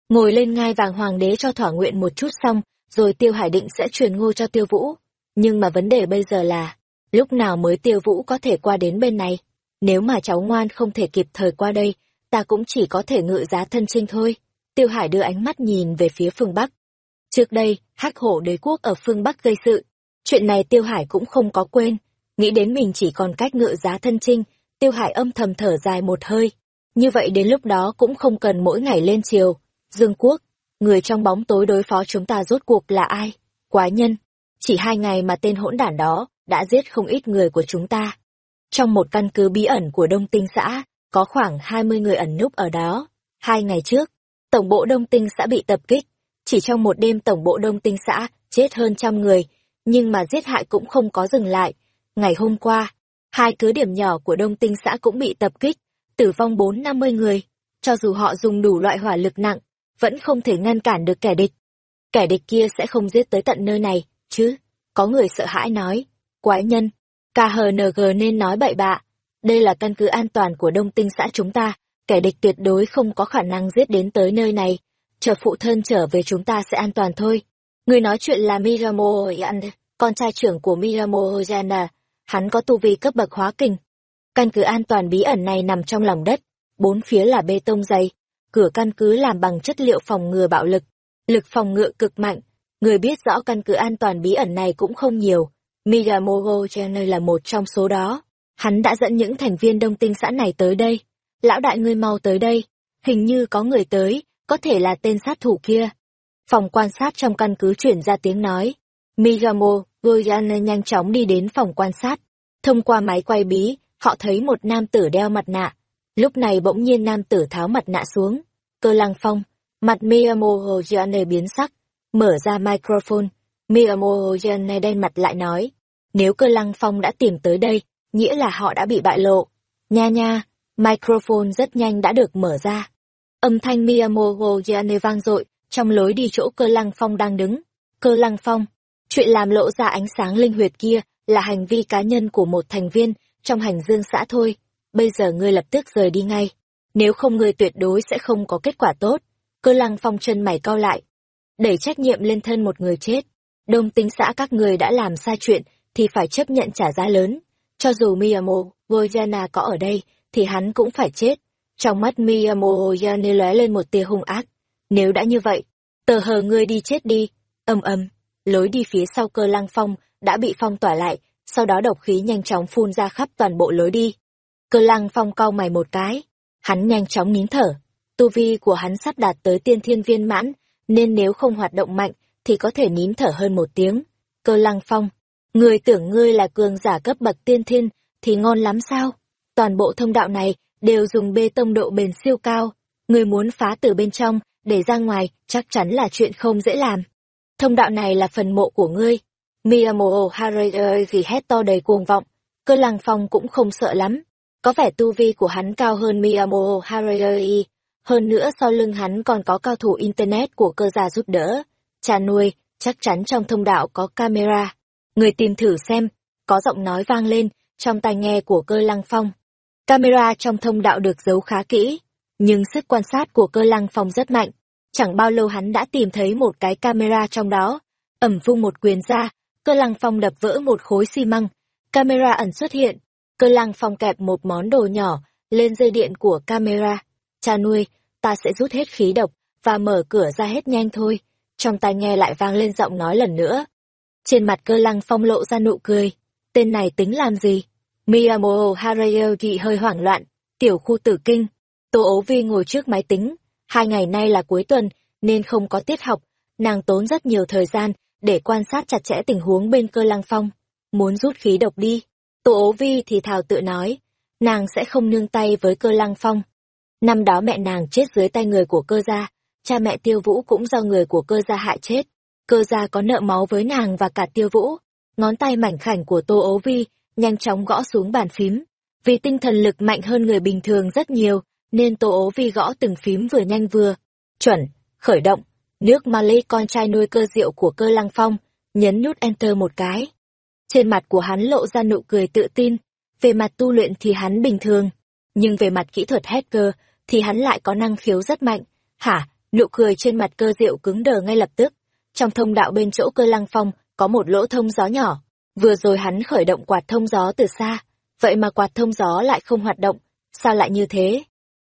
Speaker 1: Ngồi lên ngai vàng hoàng đế cho thỏa nguyện một chút xong, rồi tiêu hải định sẽ truyền ngôi cho tiêu vũ. Nhưng mà vấn đề bây giờ là, lúc nào mới tiêu vũ có thể qua đến bên này? Nếu mà cháu ngoan không thể kịp thời qua đây, ta cũng chỉ có thể ngự giá thân trinh thôi. Tiêu hải đưa ánh mắt nhìn về phía phương Bắc. Trước đây, hắc hổ đế quốc ở phương Bắc gây sự. Chuyện này Tiêu Hải cũng không có quên. Nghĩ đến mình chỉ còn cách ngự giá thân trinh, Tiêu Hải âm thầm thở dài một hơi. Như vậy đến lúc đó cũng không cần mỗi ngày lên chiều. Dương Quốc, người trong bóng tối đối phó chúng ta rốt cuộc là ai? Quái nhân. Chỉ hai ngày mà tên hỗn đản đó đã giết không ít người của chúng ta. Trong một căn cứ bí ẩn của Đông Tinh xã, có khoảng 20 người ẩn núp ở đó. Hai ngày trước, tổng bộ Đông Tinh xã bị tập kích, chỉ trong một đêm tổng bộ đông tinh xã chết hơn trăm người, nhưng mà giết hại cũng không có dừng lại. Ngày hôm qua, hai cứ điểm nhỏ của đông tinh xã cũng bị tập kích, tử vong bốn năm mươi người. Cho dù họ dùng đủ loại hỏa lực nặng, vẫn không thể ngăn cản được kẻ địch. Kẻ địch kia sẽ không giết tới tận nơi này, chứ. Có người sợ hãi nói, quái nhân, KHNG nên nói bậy bạ. Đây là căn cứ an toàn của đông tinh xã chúng ta, kẻ địch tuyệt đối không có khả năng giết đến tới nơi này chờ phụ thân trở về chúng ta sẽ an toàn thôi. Người nói chuyện là Miramo Yan, con trai trưởng của Miramo Hojana, hắn có tu vi cấp bậc hóa kinh. Căn cứ an toàn bí ẩn này nằm trong lòng đất, bốn phía là bê tông dày, cửa căn cứ làm bằng chất liệu phòng ngừa bạo lực, lực phòng ngự cực mạnh. Người biết rõ căn cứ an toàn bí ẩn này cũng không nhiều, Miramo Channel là một trong số đó. Hắn đã dẫn những thành viên đông tinh xã này tới đây. Lão đại ngươi mau tới đây, hình như có người tới, có thể là tên sát thủ kia. Phòng quan sát trong căn cứ chuyển ra tiếng nói. Migamo, Goyan nhanh chóng đi đến phòng quan sát. Thông qua máy quay bí, họ thấy một nam tử đeo mặt nạ. Lúc này bỗng nhiên nam tử tháo mặt nạ xuống. Cơ lăng phong, mặt Miyamo Hojane biến sắc, mở ra microphone. Miyamo Hojane đen mặt lại nói, nếu cơ lăng phong đã tìm tới đây, nghĩa là họ đã bị bại lộ. Nha nha, microphone rất nhanh đã được mở ra. Âm thanh Miyamogo Yane vang dội trong lối đi chỗ cơ lăng phong đang đứng. Cơ lăng phong, chuyện làm lộ ra ánh sáng linh huyệt kia là hành vi cá nhân của một thành viên trong hành dương xã thôi. Bây giờ ngươi lập tức rời đi ngay. Nếu không ngươi tuyệt đối sẽ không có kết quả tốt. Cơ lăng phong chân mày cau lại. Đẩy trách nhiệm lên thân một người chết. Đông tính xã các người đã làm sai chuyện thì phải chấp nhận trả giá lớn. Cho dù Miyamoto Goyana có ở đây thì hắn cũng phải chết. Trong mắt Miyamoto lóe lên một tia hung ác. Nếu đã như vậy, tờ hờ ngươi đi chết đi. Âm âm. lối đi phía sau cơ lăng phong đã bị phong tỏa lại, sau đó độc khí nhanh chóng phun ra khắp toàn bộ lối đi. Cơ lăng phong cau mày một cái, hắn nhanh chóng nín thở. Tu vi của hắn sắp đạt tới tiên thiên viên mãn, nên nếu không hoạt động mạnh thì có thể nín thở hơn một tiếng. Cơ lăng phong, người tưởng ngươi là cường giả cấp bậc tiên thiên thì ngon lắm sao? Toàn bộ thông đạo này đều dùng bê tông độ bền siêu cao, người muốn phá từ bên trong để ra ngoài chắc chắn là chuyện không dễ làm. Thông đạo này là phần mộ của ngươi. Miyamoto Harari hét to đầy cuồng vọng, cơ lăng phong cũng không sợ lắm. Có vẻ tu vi của hắn cao hơn Miyamoto Harari, hơn nữa sau lưng hắn còn có cao thủ Internet của cơ gia giúp đỡ. Cha nuôi, chắc chắn trong thông đạo có camera. Người tìm thử xem, có giọng nói vang lên, trong tai nghe của cơ lăng phong. Camera trong thông đạo được giấu khá kỹ, nhưng sức quan sát của cơ lăng phong rất mạnh. Chẳng bao lâu hắn đã tìm thấy một cái camera trong đó. Ẩm vung một quyền ra, cơ lăng phong đập vỡ một khối xi măng. Camera ẩn xuất hiện. Cơ lăng phong kẹp một món đồ nhỏ lên dây điện của camera. Cha nuôi, ta sẽ rút hết khí độc và mở cửa ra hết nhanh thôi. Trong tai nghe lại vang lên giọng nói lần nữa. Trên mặt cơ lăng phong lộ ra nụ cười. Tên này tính làm gì? Miyamoto Harayuki hơi hoảng loạn. Tiểu khu tử kinh. Tô ố vi ngồi trước máy tính. Hai ngày nay là cuối tuần, nên không có tiết học. Nàng tốn rất nhiều thời gian để quan sát chặt chẽ tình huống bên cơ lăng phong. Muốn rút khí độc đi. Tô ố vi thì thào tự nói. Nàng sẽ không nương tay với cơ lăng phong. Năm đó mẹ nàng chết dưới tay người của cơ gia, cha mẹ tiêu vũ cũng do người của cơ gia hại chết. Cơ gia có nợ máu với nàng và cả tiêu vũ. Ngón tay mảnh khảnh của Tô Ố Vi nhanh chóng gõ xuống bàn phím. Vì tinh thần lực mạnh hơn người bình thường rất nhiều, nên Tô Ố Vi gõ từng phím vừa nhanh vừa. Chuẩn, khởi động, nước ma lê con trai nuôi cơ rượu của cơ lăng phong, nhấn nút Enter một cái. Trên mặt của hắn lộ ra nụ cười tự tin, về mặt tu luyện thì hắn bình thường, nhưng về mặt kỹ thuật hacker thì hắn lại có năng khiếu rất mạnh. Hả, nụ cười trên mặt cơ rượu cứng đờ ngay lập tức. Trong thông đạo bên chỗ cơ lăng phong có một lỗ thông gió nhỏ. Vừa rồi hắn khởi động quạt thông gió từ xa, vậy mà quạt thông gió lại không hoạt động, sao lại như thế?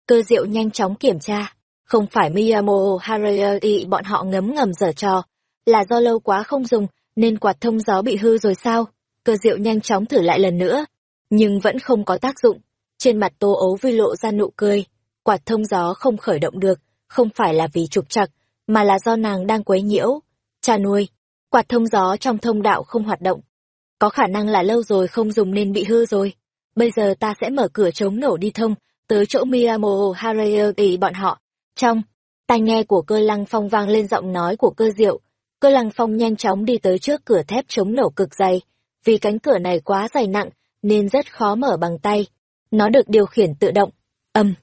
Speaker 1: Cơ diệu nhanh chóng kiểm tra, không phải miyamo Harayuki bọn họ ngấm ngầm dở trò, là do lâu quá không dùng nên quạt thông gió bị hư rồi sao? Cơ diệu nhanh chóng thử lại lần nữa, nhưng vẫn không có tác dụng. Trên mặt Tô Ấu Vi lộ ra nụ cười, quạt thông gió không khởi động được, không phải là vì trục trặc, mà là do nàng đang quấy nhiễu. Cha nuôi, quạt thông gió trong thông đạo không hoạt động. Có khả năng là lâu rồi không dùng nên bị hư rồi. Bây giờ ta sẽ mở cửa chống nổ đi thông, tới chỗ Miyamoto Harayuki bọn họ. Trong, tai nghe của cơ lăng phong vang lên giọng nói của cơ diệu. Cơ lăng phong nhanh chóng đi tới trước cửa thép chống nổ cực dày. Vì cánh cửa này quá dày nặng, nên rất khó mở bằng tay. Nó được điều khiển tự động. Âm,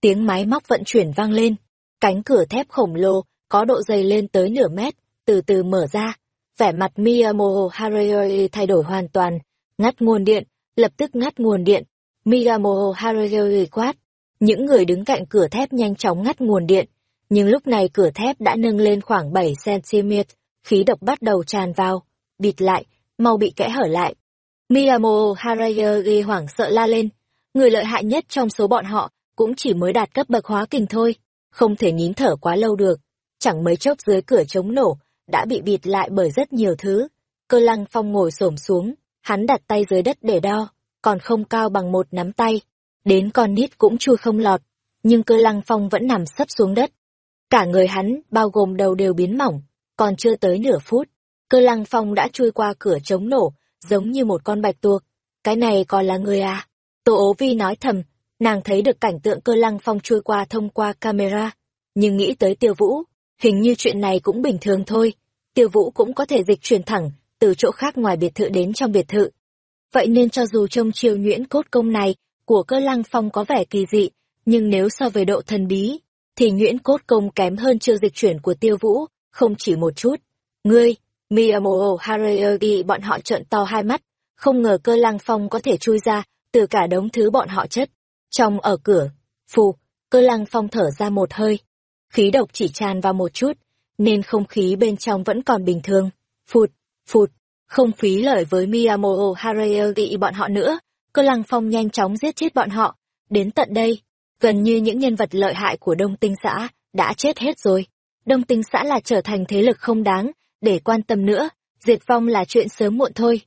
Speaker 1: tiếng máy móc vận chuyển vang lên. Cánh cửa thép khổng lồ, có độ dày lên tới nửa mét, từ từ mở ra. Vẻ mặt Miyamoto Harayori thay đổi hoàn toàn, ngắt nguồn điện, lập tức ngắt nguồn điện. Miyamoto Harayori quát. Những người đứng cạnh cửa thép nhanh chóng ngắt nguồn điện, nhưng lúc này cửa thép đã nâng lên khoảng 7cm, khí độc bắt đầu tràn vào, bịt lại, mau bị kẽ hở lại. Miyamoto Harayori hoảng sợ la lên, người lợi hại nhất trong số bọn họ cũng chỉ mới đạt cấp bậc hóa kình thôi, không thể nín thở quá lâu được. Chẳng mấy chốc dưới cửa chống nổ, đã bị bịt lại bởi rất nhiều thứ. Cơ lăng phong ngồi xổm xuống, hắn đặt tay dưới đất để đo, còn không cao bằng một nắm tay. Đến con nít cũng chui không lọt, nhưng cơ lăng phong vẫn nằm sấp xuống đất. Cả người hắn, bao gồm đầu đều biến mỏng, còn chưa tới nửa phút. Cơ lăng phong đã chui qua cửa chống nổ, giống như một con bạch tuộc. Cái này còn là người à? Tô ố vi nói thầm, nàng thấy được cảnh tượng cơ lăng phong chui qua thông qua camera, nhưng nghĩ tới tiêu vũ, hình như chuyện này cũng bình thường thôi, tiêu vũ cũng có thể dịch chuyển thẳng từ chỗ khác ngoài biệt thự đến trong biệt thự. Vậy nên cho dù trong chiều nhuyễn cốt công này của cơ lăng phong có vẻ kỳ dị, nhưng nếu so về độ thần bí, thì nhuyễn cốt công kém hơn chiêu dịch chuyển của tiêu vũ, không chỉ một chút. Ngươi, Miyamoto Harayuki bọn họ trợn to hai mắt, không ngờ cơ lăng phong có thể chui ra từ cả đống thứ bọn họ chất. Trong ở cửa, phù, cơ lăng phong thở ra một hơi. Khí độc chỉ tràn vào một chút, nên không khí bên trong vẫn còn bình thường. Phụt, phụt, không phí lời với Miyamoto Harayuki bọn họ nữa. Cơ lăng phong nhanh chóng giết chết bọn họ. Đến tận đây, gần như những nhân vật lợi hại của Đông Tinh xã đã chết hết rồi. Đông Tinh xã là trở thành thế lực không đáng để quan tâm nữa, diệt vong là chuyện sớm muộn thôi.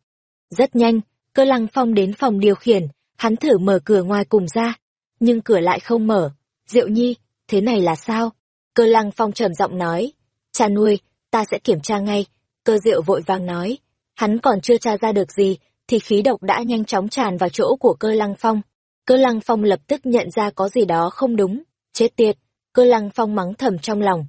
Speaker 1: Rất nhanh, cơ lăng phong đến phòng điều khiển, hắn thử mở cửa ngoài cùng ra, nhưng cửa lại không mở. Diệu nhi, thế này là sao? Cơ lăng phong trầm giọng nói, cha nuôi, ta sẽ kiểm tra ngay. Cơ diệu vội vàng nói, hắn còn chưa tra ra được gì, thì khí độc đã nhanh chóng tràn vào chỗ của cơ lăng phong. Cơ lăng phong lập tức nhận ra có gì đó không đúng, chết tiệt, cơ lăng phong mắng thầm trong lòng.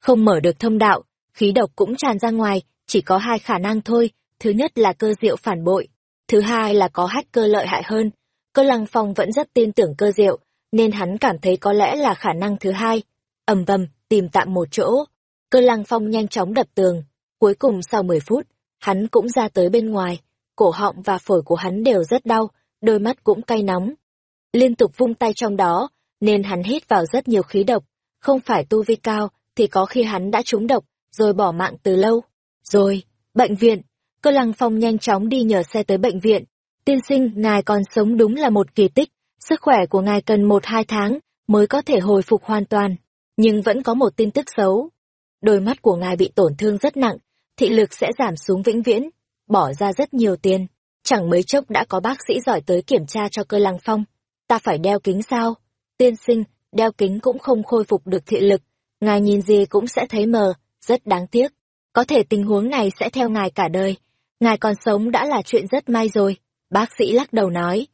Speaker 1: Không mở được thông đạo, khí độc cũng tràn ra ngoài, chỉ có hai khả năng thôi, thứ nhất là cơ diệu phản bội, thứ hai là có hacker lợi hại hơn. Cơ lăng phong vẫn rất tin tưởng cơ diệu, nên hắn cảm thấy có lẽ là khả năng thứ hai ầm vầm, tìm tạm một chỗ. Cơ lăng phong nhanh chóng đập tường, cuối cùng sau 10 phút, hắn cũng ra tới bên ngoài, cổ họng và phổi của hắn đều rất đau, đôi mắt cũng cay nóng. Liên tục vung tay trong đó, nên hắn hít vào rất nhiều khí độc, không phải tu vi cao, thì có khi hắn đã trúng độc, rồi bỏ mạng từ lâu. Rồi, bệnh viện, cơ lăng phong nhanh chóng đi nhờ xe tới bệnh viện. Tiên sinh, ngài còn sống đúng là một kỳ tích, sức khỏe của ngài cần một hai tháng mới có thể hồi phục hoàn toàn. Nhưng vẫn có một tin tức xấu. Đôi mắt của ngài bị tổn thương rất nặng, thị lực sẽ giảm xuống vĩnh viễn, bỏ ra rất nhiều tiền. Chẳng mấy chốc đã có bác sĩ giỏi tới kiểm tra cho cơ lăng phong. Ta phải đeo kính sao? Tiên sinh, đeo kính cũng không khôi phục được thị lực. Ngài nhìn gì cũng sẽ thấy mờ, rất đáng tiếc. Có thể tình huống này sẽ theo ngài cả đời. Ngài còn sống đã là chuyện rất may rồi. Bác sĩ lắc đầu nói.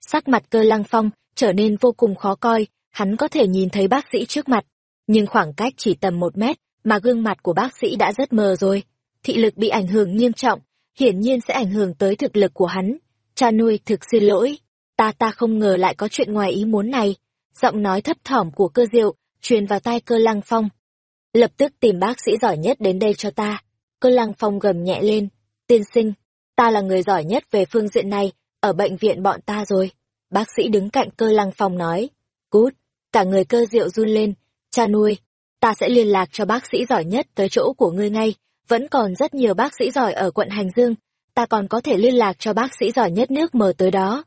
Speaker 1: Sắc mặt cơ lăng phong trở nên vô cùng khó coi, hắn có thể nhìn thấy bác sĩ trước mặt. Nhưng khoảng cách chỉ tầm một mét, mà gương mặt của bác sĩ đã rất mờ rồi. Thị lực bị ảnh hưởng nghiêm trọng, hiển nhiên sẽ ảnh hưởng tới thực lực của hắn. Cha nuôi thực xin lỗi, ta ta không ngờ lại có chuyện ngoài ý muốn này. Giọng nói thấp thỏm của cơ diệu, truyền vào tai cơ lăng phong. Lập tức tìm bác sĩ giỏi nhất đến đây cho ta. Cơ lăng phong gầm nhẹ lên. Tiên sinh, ta là người giỏi nhất về phương diện này, ở bệnh viện bọn ta rồi. Bác sĩ đứng cạnh cơ lăng phong nói. Cút, cả người cơ diệu run lên. Cha nuôi, ta sẽ liên lạc cho bác sĩ giỏi nhất tới chỗ của ngươi ngay vẫn còn rất nhiều bác sĩ giỏi ở quận Hành Dương, ta còn có thể liên lạc cho bác sĩ giỏi nhất nước mờ tới đó.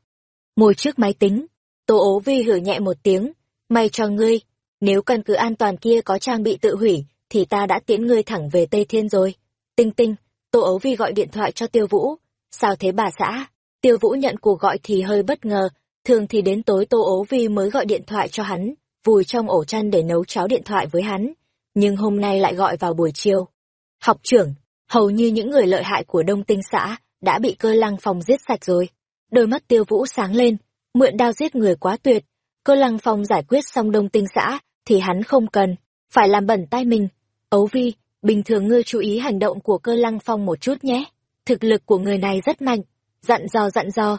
Speaker 1: Ngồi trước máy tính, Tô ố vi hử nhẹ một tiếng, may cho ngươi, nếu căn cứ an toàn kia có trang bị tự hủy, thì ta đã tiễn ngươi thẳng về Tây Thiên rồi. Tinh tinh, Tô ấu vi gọi điện thoại cho Tiêu Vũ. Sao thế bà xã? Tiêu Vũ nhận cuộc gọi thì hơi bất ngờ, thường thì đến tối Tô ấu vi mới gọi điện thoại cho hắn, vùi trong ổ chăn để nấu cháo điện thoại với hắn. Nhưng hôm nay lại gọi vào buổi chiều. Học trưởng, hầu như những người lợi hại của Đông Tinh xã đã bị cơ lăng phong giết sạch rồi. Đôi mắt tiêu vũ sáng lên, mượn đao giết người quá tuyệt. Cơ lăng phong giải quyết xong Đông Tinh xã, thì hắn không cần, phải làm bẩn tay mình. Ấu vi, bình thường ngươi chú ý hành động của cơ lăng phong một chút nhé. Thực lực của người này rất mạnh, dặn dò dặn dò.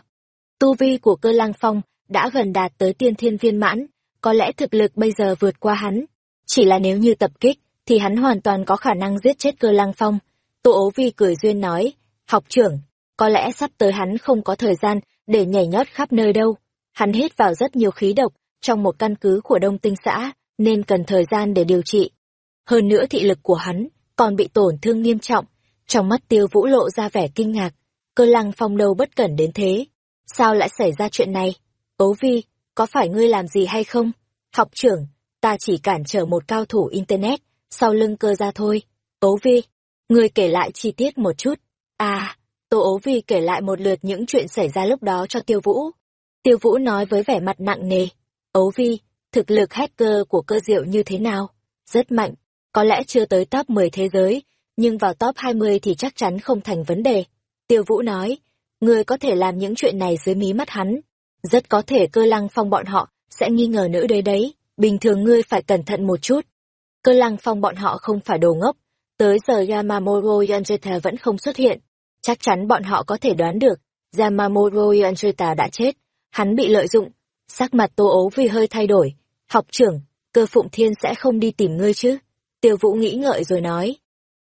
Speaker 1: Tu vi của cơ lăng phong đã gần đạt tới tiên thiên viên mãn, có lẽ thực lực bây giờ vượt qua hắn. Chỉ là nếu như tập kích, thì hắn hoàn toàn có khả năng giết chết cơ lăng phong. Tô ố vi cười duyên nói, học trưởng, có lẽ sắp tới hắn không có thời gian để nhảy nhót khắp nơi đâu. Hắn hít vào rất nhiều khí độc trong một căn cứ của đông tinh xã, nên cần thời gian để điều trị. Hơn nữa thị lực của hắn còn bị tổn thương nghiêm trọng, trong mắt tiêu vũ lộ ra vẻ kinh ngạc, cơ lăng phong đâu bất cẩn đến thế. Sao lại xảy ra chuyện này? Ố vi, có phải ngươi làm gì hay không? Học trưởng, ta chỉ cản trở một cao thủ Internet, sau lưng cơ ra thôi. Ố Vi, ngươi kể lại chi tiết một chút. À, Tô Ố Vi kể lại một lượt những chuyện xảy ra lúc đó cho Tiêu Vũ. Tiêu Vũ nói với vẻ mặt nặng nề. Ố Vi, thực lực hacker của cơ diệu như thế nào? Rất mạnh, có lẽ chưa tới top 10 thế giới, nhưng vào top 20 thì chắc chắn không thành vấn đề. Tiêu Vũ nói, người có thể làm những chuyện này dưới mí mắt hắn. Rất có thể cơ lăng phong bọn họ sẽ nghi ngờ nữ đế đấy, bình thường ngươi phải cẩn thận một chút. Cơ lăng phong bọn họ không phải đồ ngốc, tới giờ Yamamoto Yanjeta vẫn không xuất hiện. Chắc chắn bọn họ có thể đoán được, Yamamoto Yanjeta đã chết, hắn bị lợi dụng. Sắc mặt tô ố vì hơi thay đổi. Học trưởng, cơ phụng thiên sẽ không đi tìm ngươi chứ? Tiêu vũ nghĩ ngợi rồi nói.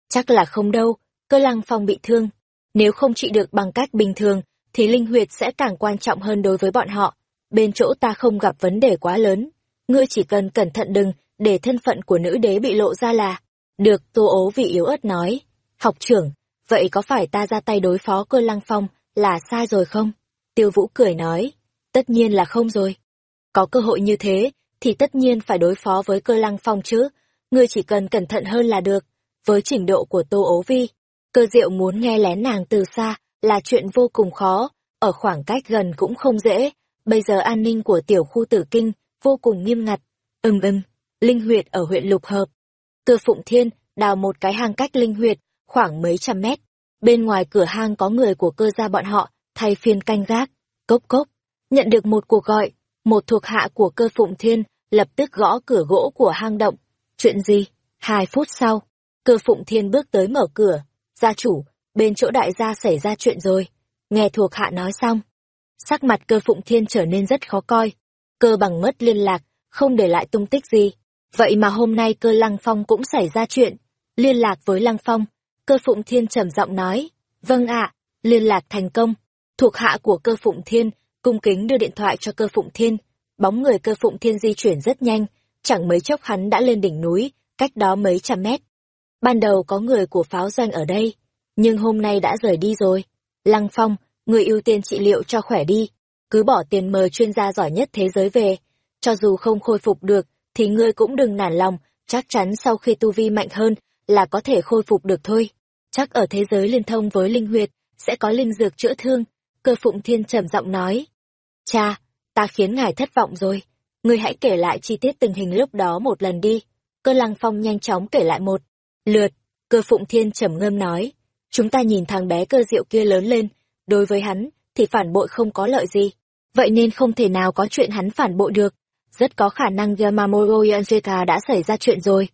Speaker 1: Chắc là không đâu, cơ lăng phong bị thương. Nếu không trị được bằng cách bình thường, thì linh huyệt sẽ càng quan trọng hơn đối với bọn họ. Bên chỗ ta không gặp vấn đề quá lớn. Ngươi chỉ cần cẩn thận đừng để thân phận của nữ đế bị lộ ra là. Được tô ố vị yếu ớt nói. Học trưởng vậy có phải ta ra tay đối phó cơ lăng phong là sai rồi không? Tiêu vũ cười nói. Tất nhiên là không rồi. Có cơ hội như thế thì tất nhiên phải đối phó với cơ lăng phong chứ. Ngươi chỉ cần cẩn thận hơn là được. Với trình độ của tô ố vi Cơ diệu muốn nghe lén nàng từ xa, là chuyện vô cùng khó, ở khoảng cách gần cũng không dễ. Bây giờ an ninh của tiểu khu tử kinh, vô cùng nghiêm ngặt. Ừm ừm, linh huyệt ở huyện Lục Hợp. Cơ Phụng Thiên đào một cái hang cách linh huyệt, khoảng mấy trăm mét. Bên ngoài cửa hang có người của cơ gia bọn họ, thay phiên canh gác. Cốc cốc, nhận được một cuộc gọi, một thuộc hạ của cơ Phụng Thiên lập tức gõ cửa gỗ của hang động. Chuyện gì? Hai phút sau, cơ Phụng Thiên bước tới mở cửa. Gia chủ, bên chỗ đại gia xảy ra chuyện rồi. Nghe thuộc hạ nói xong. Sắc mặt cơ Phụng Thiên trở nên rất khó coi. Cơ bằng mất liên lạc, không để lại tung tích gì. Vậy mà hôm nay cơ Lăng Phong cũng xảy ra chuyện. Liên lạc với Lăng Phong, cơ Phụng Thiên trầm giọng nói. Vâng ạ, liên lạc thành công. Thuộc hạ của cơ Phụng Thiên, cung kính đưa điện thoại cho cơ Phụng Thiên. Bóng người cơ Phụng Thiên di chuyển rất nhanh, chẳng mấy chốc hắn đã lên đỉnh núi, cách đó mấy trăm mét. Ban đầu có người của pháo doanh ở đây, nhưng hôm nay đã rời đi rồi. Lăng Phong, người ưu tiên trị liệu cho khỏe đi, cứ bỏ tiền mời chuyên gia giỏi nhất thế giới về. Cho dù không khôi phục được, thì ngươi cũng đừng nản lòng, chắc chắn sau khi tu vi mạnh hơn là có thể khôi phục được thôi. Chắc ở thế giới liên thông với linh huyệt, sẽ có linh dược chữa thương. Cơ Phụng Thiên trầm giọng nói. Cha, ta khiến ngài thất vọng rồi. Ngươi hãy kể lại chi tiết tình hình lúc đó một lần đi. Cơ Lăng Phong nhanh chóng kể lại một. Lượt, cơ Phụng Thiên trầm ngâm nói. Chúng ta nhìn thằng bé cơ diệu kia lớn lên, đối với hắn, thì phản bội không có lợi gì. Vậy nên không thể nào có chuyện hắn phản bội được. Rất có khả năng Yamamoto Yanjeta đã xảy ra chuyện rồi.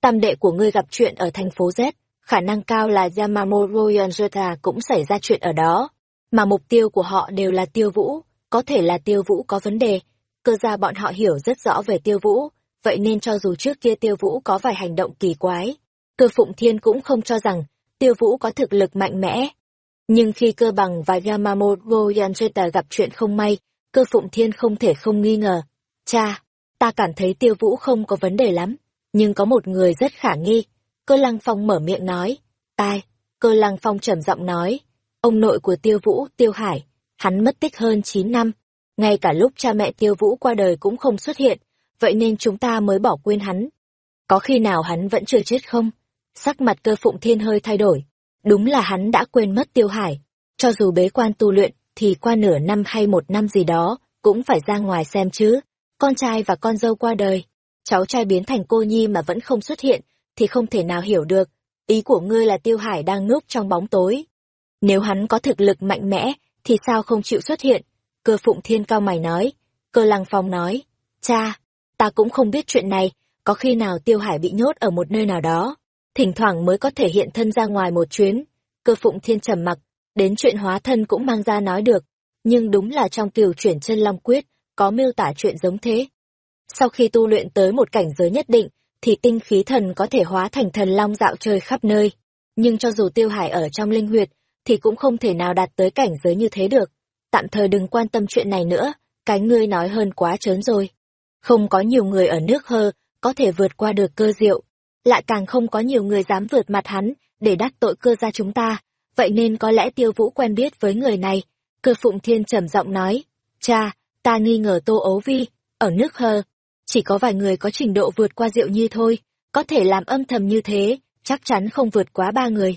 Speaker 1: Tam đệ của ngươi gặp chuyện ở thành phố Z, khả năng cao là Yamamoto Yanjeta cũng xảy ra chuyện ở đó. Mà mục tiêu của họ đều là tiêu vũ, có thể là tiêu vũ có vấn đề. Cơ ra bọn họ hiểu rất rõ về tiêu vũ, vậy nên cho dù trước kia tiêu vũ có vài hành động kỳ quái, cơ phụng thiên cũng không cho rằng tiêu vũ có thực lực mạnh mẽ. Nhưng khi cơ bằng và Yamamoto Yanjeta gặp chuyện không may, cơ phụng thiên không thể không nghi ngờ. Cha, ta cảm thấy tiêu vũ không có vấn đề lắm, nhưng có một người rất khả nghi. Cơ lăng phong mở miệng nói. Tai, cơ lăng phong trầm giọng nói. Ông nội của tiêu vũ, tiêu hải, hắn mất tích hơn 9 năm. Ngay cả lúc cha mẹ tiêu vũ qua đời cũng không xuất hiện, vậy nên chúng ta mới bỏ quên hắn. Có khi nào hắn vẫn chưa chết không? Sắc mặt cơ phụng thiên hơi thay đổi. Đúng là hắn đã quên mất tiêu hải. Cho dù bế quan tu luyện, thì qua nửa năm hay một năm gì đó, cũng phải ra ngoài xem chứ. Con trai và con dâu qua đời, cháu trai biến thành cô nhi mà vẫn không xuất hiện, thì không thể nào hiểu được. Ý của ngươi là tiêu hải đang núp trong bóng tối. Nếu hắn có thực lực mạnh mẽ, thì sao không chịu xuất hiện? Cơ phụng thiên cao mày nói. Cơ lăng phong nói. Cha, ta cũng không biết chuyện này, có khi nào tiêu hải bị nhốt ở một nơi nào đó thỉnh thoảng mới có thể hiện thân ra ngoài một chuyến. Cơ phụng thiên trầm mặc, đến chuyện hóa thân cũng mang ra nói được, nhưng đúng là trong kiều chuyển chân long quyết, có miêu tả chuyện giống thế. Sau khi tu luyện tới một cảnh giới nhất định, thì tinh khí thần có thể hóa thành thần long dạo chơi khắp nơi. Nhưng cho dù tiêu hải ở trong linh huyệt, thì cũng không thể nào đạt tới cảnh giới như thế được. Tạm thời đừng quan tâm chuyện này nữa, cái ngươi nói hơn quá trớn rồi. Không có nhiều người ở nước hơ, có thể vượt qua được cơ diệu, lại càng không có nhiều người dám vượt mặt hắn để đắc tội cơ gia chúng ta. Vậy nên có lẽ tiêu vũ quen biết với người này. Cơ phụng thiên trầm giọng nói, cha, ta nghi ngờ tô ấu vi, ở nước hơ. Chỉ có vài người có trình độ vượt qua diệu nhi thôi, có thể làm âm thầm như thế, chắc chắn không vượt quá ba người.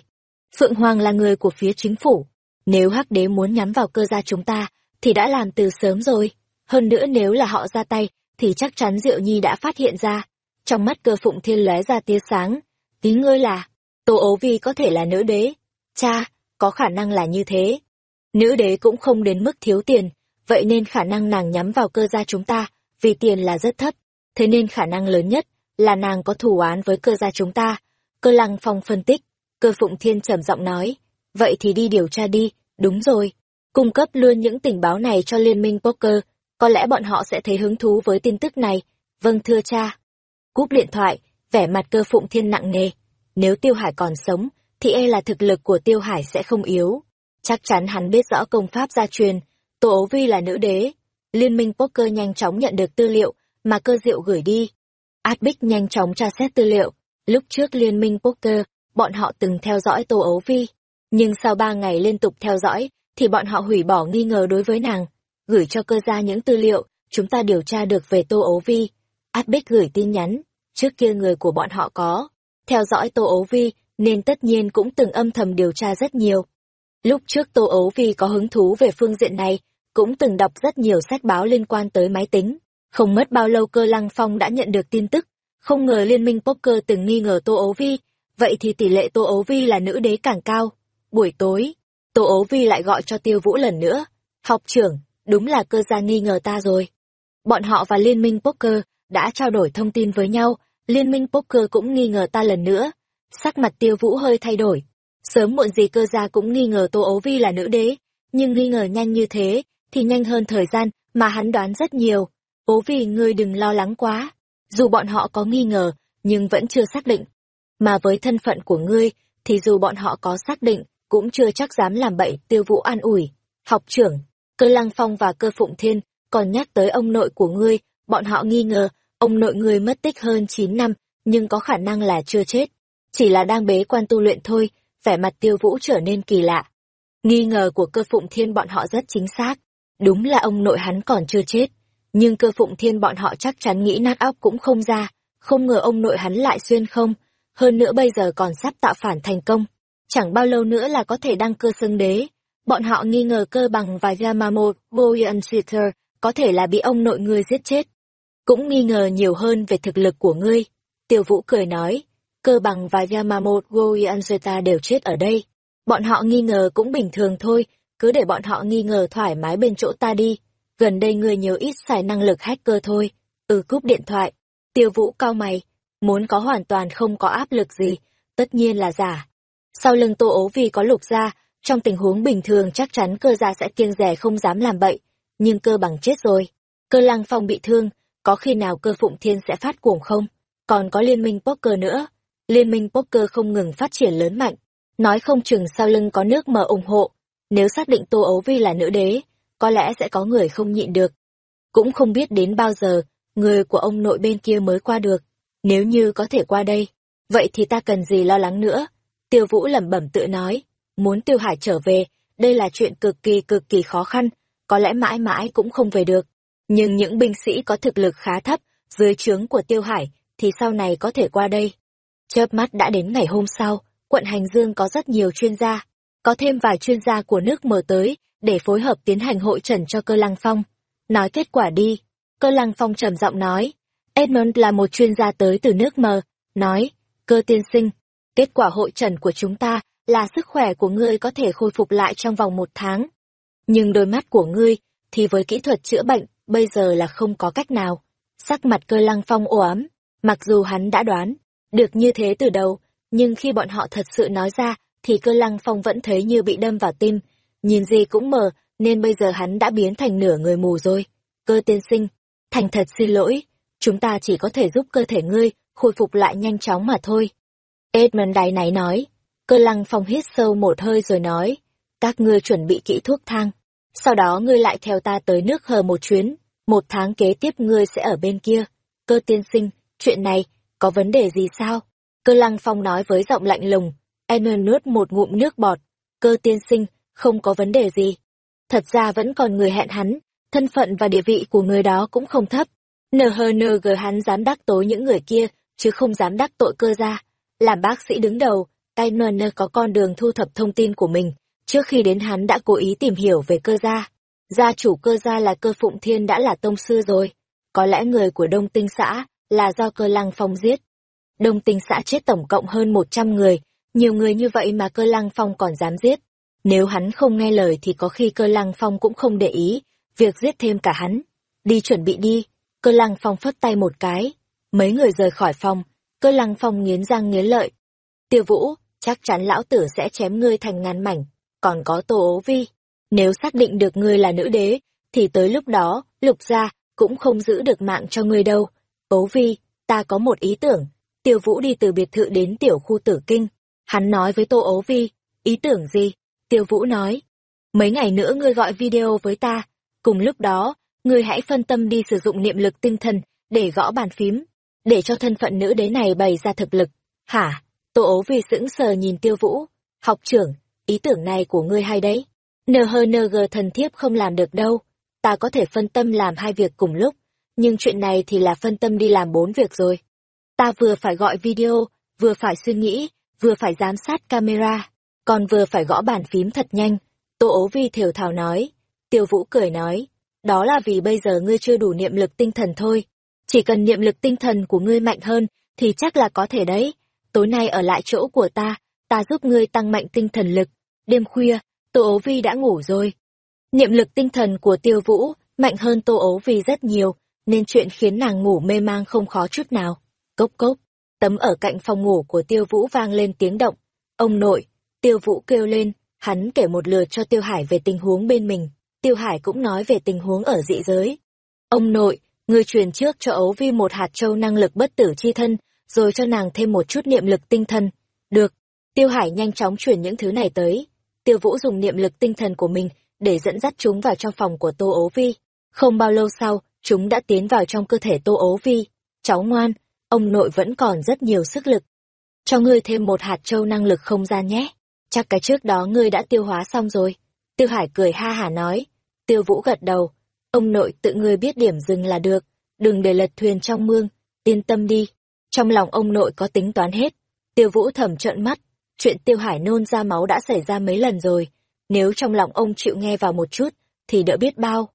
Speaker 1: Phượng hoàng là người của phía chính phủ. Nếu hắc đế muốn nhắm vào cơ gia chúng ta, thì đã làm từ sớm rồi. Hơn nữa nếu là họ ra tay, thì chắc chắn diệu nhi đã phát hiện ra trong mắt cơ phụng thiên lóe ra tia sáng. Tí ngươi là, Tô ấu vi có thể là nữ đế. Cha, có khả năng là như thế. Nữ đế cũng không đến mức thiếu tiền, vậy nên khả năng nàng nhắm vào cơ gia chúng ta, vì tiền là rất thấp. Thế nên khả năng lớn nhất là nàng có thù oán với cơ gia chúng ta. Cơ lăng phong phân tích, cơ phụng thiên trầm giọng nói. Vậy thì đi điều tra đi, đúng rồi. Cung cấp luôn những tình báo này cho liên minh poker, có lẽ bọn họ sẽ thấy hứng thú với tin tức này. Vâng thưa cha cúp điện thoại, vẻ mặt cơ phụng thiên nặng nề. Nếu Tiêu Hải còn sống, thì e là thực lực của Tiêu Hải sẽ không yếu. Chắc chắn hắn biết rõ công pháp gia truyền, Tô Ấu Vi là nữ đế. Liên minh poker nhanh chóng nhận được tư liệu mà cơ diệu gửi đi. Át Bích nhanh chóng tra xét tư liệu. Lúc trước liên minh poker, bọn họ từng theo dõi Tô Ấu Vi. Nhưng sau ba ngày liên tục theo dõi, thì bọn họ hủy bỏ nghi ngờ đối với nàng. Gửi cho cơ gia những tư liệu, chúng ta điều tra được về Tô Ấu Vi Át Bích gửi tin nhắn, trước kia người của bọn họ có, theo dõi Tô Ấu Vi nên tất nhiên cũng từng âm thầm điều tra rất nhiều. Lúc trước Tô Ấu Vi có hứng thú về phương diện này, cũng từng đọc rất nhiều sách báo liên quan tới máy tính. Không mất bao lâu cơ lăng phong đã nhận được tin tức, không ngờ liên minh poker từng nghi ngờ Tô Ấu Vi, vậy thì tỷ lệ Tô Ấu Vi là nữ đế càng cao. Buổi tối, Tô Ấu Vi lại gọi cho Tiêu Vũ lần nữa. Học trưởng, đúng là cơ gia nghi ngờ ta rồi. Bọn họ và liên minh poker đã trao đổi thông tin với nhau, liên minh poker cũng nghi ngờ ta lần nữa. Sắc mặt Tiêu Vũ hơi thay đổi. Sớm muộn gì cơ gia cũng nghi ngờ Tô Ấu Vi là nữ đế, nhưng nghi ngờ nhanh như thế, thì nhanh hơn thời gian mà hắn đoán rất nhiều. Ố vì ngươi đừng lo lắng quá. Dù bọn họ có nghi ngờ, nhưng vẫn chưa xác định. Mà với thân phận của ngươi, thì dù bọn họ có xác định, cũng chưa chắc dám làm bậy tiêu vũ an ủi. Học trưởng, cơ lăng phong và cơ phụng thiên, còn nhắc tới ông nội của ngươi, bọn họ nghi ngờ, ông nội ngươi mất tích hơn 9 năm, nhưng có khả năng là chưa chết. Chỉ là đang bế quan tu luyện thôi, vẻ mặt tiêu vũ trở nên kỳ lạ. Nghi ngờ của cơ phụng thiên bọn họ rất chính xác. Đúng là ông nội hắn còn chưa chết. Nhưng cơ phụng thiên bọn họ chắc chắn nghĩ nát óc cũng không ra. Không ngờ ông nội hắn lại xuyên không. Hơn nữa bây giờ còn sắp tạo phản thành công. Chẳng bao lâu nữa là có thể đăng cơ xưng đế. Bọn họ nghi ngờ cơ bằng và Yamamoto Boyanshiter có thể là bị ông nội người giết chết. Cũng nghi ngờ nhiều hơn về thực lực của ngươi. Tiêu Vũ cười nói, cơ bằng và Yamamoto Goyanzeta đều chết ở đây. Bọn họ nghi ngờ cũng bình thường thôi, cứ để bọn họ nghi ngờ thoải mái bên chỗ ta đi. Gần đây người nhiều ít xài năng lực hacker thôi. Ừ cúp điện thoại. Tiêu vũ cao mày. Muốn có hoàn toàn không có áp lực gì. Tất nhiên là giả. Sau lưng tô ố vì có lục ra, trong tình huống bình thường chắc chắn cơ gia sẽ kiêng rẻ không dám làm bậy. Nhưng cơ bằng chết rồi. Cơ lăng phong bị thương. Có khi nào cơ phụng thiên sẽ phát cuồng không? Còn có liên minh poker nữa. Liên minh poker không ngừng phát triển lớn mạnh. Nói không chừng sau lưng có nước mà ủng hộ, nếu xác định Tô Ấu Vi là nữ đế, có lẽ sẽ có người không nhịn được. Cũng không biết đến bao giờ, người của ông nội bên kia mới qua được. Nếu như có thể qua đây, vậy thì ta cần gì lo lắng nữa. Tiêu Vũ lẩm bẩm tự nói, muốn Tiêu Hải trở về, đây là chuyện cực kỳ cực kỳ khó khăn, có lẽ mãi mãi cũng không về được. Nhưng những binh sĩ có thực lực khá thấp, dưới trướng của Tiêu Hải, thì sau này có thể qua đây. Chớp mắt đã đến ngày hôm sau, quận Hành Dương có rất nhiều chuyên gia, có thêm vài chuyên gia của nước mở tới để phối hợp tiến hành hội trần cho cơ lăng phong. Nói kết quả đi. Cơ lăng phong trầm giọng nói. Edmund là một chuyên gia tới từ nước mờ. Nói, cơ tiên sinh, kết quả hội trần của chúng ta là sức khỏe của ngươi có thể khôi phục lại trong vòng một tháng. Nhưng đôi mắt của ngươi, thì với kỹ thuật chữa bệnh, bây giờ là không có cách nào. Sắc mặt cơ lăng phong ồ ấm, mặc dù hắn đã đoán, được như thế từ đầu, nhưng khi bọn họ thật sự nói ra, thì cơ lăng phong vẫn thấy như bị đâm vào tim, nhìn gì cũng mờ, nên bây giờ hắn đã biến thành nửa người mù rồi. Cơ tiên sinh, thành thật xin lỗi, chúng ta chỉ có thể giúp cơ thể ngươi khôi phục lại nhanh chóng mà thôi. Edmund đáy náy nói, cơ lăng phong hít sâu một hơi rồi nói, các ngươi chuẩn bị kỹ thuốc thang, sau đó ngươi lại theo ta tới nước hờ một chuyến, một tháng kế tiếp ngươi sẽ ở bên kia. Cơ tiên sinh, chuyện này, có vấn đề gì sao? Cơ lăng phong nói với giọng lạnh lùng, Edmund nuốt một ngụm nước bọt, cơ tiên sinh, không có vấn đề gì. Thật ra vẫn còn người hẹn hắn, thân phận và địa vị của người đó cũng không thấp. NHNG hắn dám đắc tội những người kia, chứ không dám đắc tội cơ gia. Làm bác sĩ đứng đầu, Edmund có con đường thu thập thông tin của mình, trước khi đến hắn đã cố ý tìm hiểu về cơ gia. Gia chủ cơ gia là cơ phụng thiên đã là tông sư rồi. Có lẽ người của Đông Tinh xã là do cơ lăng phong giết. Đông Tinh xã chết tổng cộng hơn 100 người, nhiều người như vậy mà cơ lăng phong còn dám giết. Nếu hắn không nghe lời thì có khi cơ lăng phong cũng không để ý, việc giết thêm cả hắn. Đi chuẩn bị đi, cơ lăng phong phất tay một cái. Mấy người rời khỏi phòng, cơ lăng phong nghiến răng nghiến lợi. Tiêu vũ, chắc chắn lão tử sẽ chém ngươi thành ngàn mảnh, còn có tô ố vi. Nếu xác định được ngươi là nữ đế, thì tới lúc đó, lục gia, cũng không giữ được mạng cho ngươi đâu. Ố vi, ta có một ý tưởng. Tiêu vũ đi từ biệt thự đến tiểu khu tử kinh, Hắn nói với Tô Ố Vi, ý tưởng gì? Tiêu Vũ nói, mấy ngày nữa ngươi gọi video với ta, cùng lúc đó, ngươi hãy phân tâm đi sử dụng niệm lực tinh thần để gõ bàn phím, để cho thân phận nữ đế này bày ra thực lực. Hả? Tô Ố Vi sững sờ nhìn Tiêu Vũ, học trưởng, ý tưởng này của ngươi hay đấy. Nờ hơ nờ gờ thần thiếp không làm được đâu, ta có thể phân tâm làm hai việc cùng lúc, nhưng chuyện này thì là phân tâm đi làm bốn việc rồi. Ta vừa phải gọi video, vừa phải suy nghĩ, vừa phải giám sát camera, còn vừa phải gõ bàn phím thật nhanh. Tô ố vi thiểu thảo nói. Tiêu vũ cười nói, đó là vì bây giờ ngươi chưa đủ niệm lực tinh thần thôi. Chỉ cần niệm lực tinh thần của ngươi mạnh hơn, thì chắc là có thể đấy. Tối nay ở lại chỗ của ta, ta giúp ngươi tăng mạnh tinh thần lực. Đêm khuya, Tô ố vi đã ngủ rồi. Niệm lực tinh thần của tiêu vũ mạnh hơn Tô ố vi rất nhiều, nên chuyện khiến nàng ngủ mê mang không khó chút nào. Cốc cốc, tấm ở cạnh phòng ngủ của tiêu vũ vang lên tiếng động. Ông nội, tiêu vũ kêu lên, hắn kể một lượt cho tiêu hải về tình huống bên mình. Tiêu hải cũng nói về tình huống ở dị giới. Ông nội, ngươi truyền trước cho ấu vi một hạt châu năng lực bất tử chi thân, rồi cho nàng thêm một chút niệm lực tinh thần. Được, tiêu hải nhanh chóng chuyển những thứ này tới. Tiêu vũ dùng niệm lực tinh thần của mình để dẫn dắt chúng vào trong phòng của tô ố vi. Không bao lâu sau, chúng đã tiến vào trong cơ thể tô ố vi. Cháu ngoan, ông nội vẫn còn rất nhiều sức lực. Cho ngươi thêm một hạt châu năng lực không gian nhé. Chắc cái trước đó ngươi đã tiêu hóa xong rồi. Tiêu Hải cười ha hả nói. Tiêu Vũ gật đầu. Ông nội tự ngươi biết điểm dừng là được. Đừng để lật thuyền trong mương. Yên tâm đi. Trong lòng ông nội có tính toán hết. Tiêu Vũ thầm trợn mắt. Chuyện Tiêu Hải nôn ra máu đã xảy ra mấy lần rồi. Nếu trong lòng ông chịu nghe vào một chút, thì đỡ biết bao.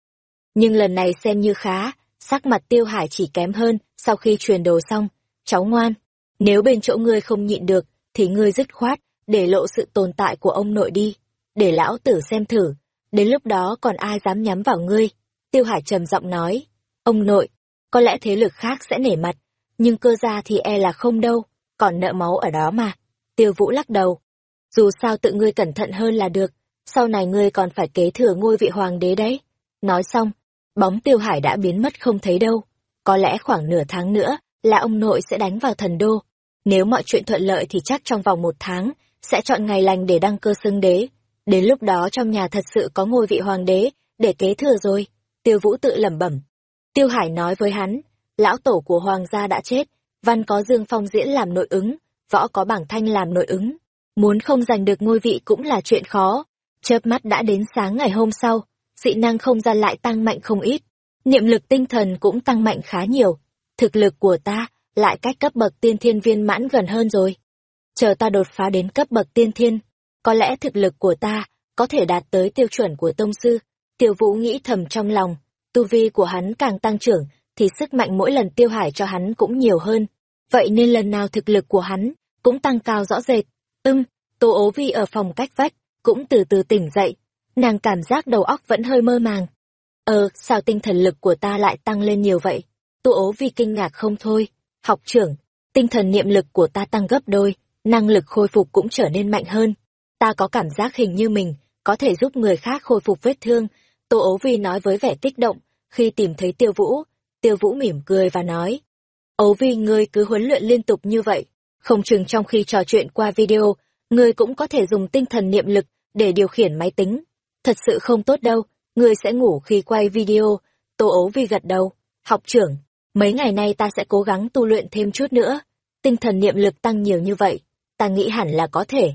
Speaker 1: Nhưng lần này xem như khá, sắc mặt tiêu hải chỉ kém hơn sau khi truyền đồ xong cháu ngoan nếu bên chỗ ngươi không nhịn được thì ngươi dứt khoát để lộ sự tồn tại của ông nội đi để lão tử xem thử đến lúc đó còn ai dám nhắm vào ngươi tiêu hải trầm giọng nói ông nội có lẽ thế lực khác sẽ nể mặt nhưng cơ gia thì e là không đâu còn nợ máu ở đó mà tiêu vũ lắc đầu dù sao tự ngươi cẩn thận hơn là được sau này ngươi còn phải kế thừa ngôi vị hoàng đế đấy nói xong bóng tiêu hải đã biến mất không thấy đâu. Có lẽ khoảng nửa tháng nữa là ông nội sẽ đánh vào thần đô. Nếu mọi chuyện thuận lợi thì chắc trong vòng một tháng sẽ chọn ngày lành để đăng cơ xưng đế. Đến lúc đó trong nhà thật sự có ngôi vị hoàng đế để kế thừa rồi. Tiêu Vũ tự lẩm bẩm. Tiêu Hải nói với hắn, lão tổ của hoàng gia đã chết, văn có Dương Phong diễn làm nội ứng, võ có bảng thanh làm nội ứng. Muốn không giành được ngôi vị cũng là chuyện khó. Chớp mắt đã đến sáng ngày hôm sau, dị năng không gian lại tăng mạnh không ít, niệm lực tinh thần cũng tăng mạnh khá nhiều. Thực lực của ta lại cách cấp bậc tiên thiên viên mãn gần hơn rồi. Chờ ta đột phá đến cấp bậc tiên thiên, có lẽ thực lực của ta có thể đạt tới tiêu chuẩn của tông sư. tiểu Vũ nghĩ thầm trong lòng, tu vi của hắn càng tăng trưởng, thì sức mạnh mỗi lần tiêu hải cho hắn cũng nhiều hơn. Vậy nên lần nào thực lực của hắn cũng tăng cao rõ rệt. Ưm, Tô ố vi ở phòng cách vách, cũng từ từ tỉnh dậy, nàng cảm giác đầu óc vẫn hơi mơ màng. Ờ, sao tinh thần lực của ta lại tăng lên nhiều vậy? tô ố vi kinh ngạc không thôi. Học trưởng, tinh thần niệm lực của ta tăng gấp đôi, năng lực khôi phục cũng trở nên mạnh hơn. Ta có cảm giác hình như mình có thể giúp người khác khôi phục vết thương. Tô ố vi nói với vẻ kích động, khi tìm thấy tiêu vũ. Tiêu vũ mỉm cười và nói ấu vi ngươi cứ huấn luyện liên tục như vậy. Không chừng trong khi trò chuyện qua video, ngươi cũng có thể dùng tinh thần niệm lực để điều khiển máy tính thật sự không tốt đâu, ngươi sẽ ngủ khi quay video, Tô ấu vi gật đầu, học trưởng, mấy ngày nay ta sẽ cố gắng tu luyện thêm chút nữa, tinh thần niệm lực tăng nhiều như vậy, ta nghĩ hẳn là có thể.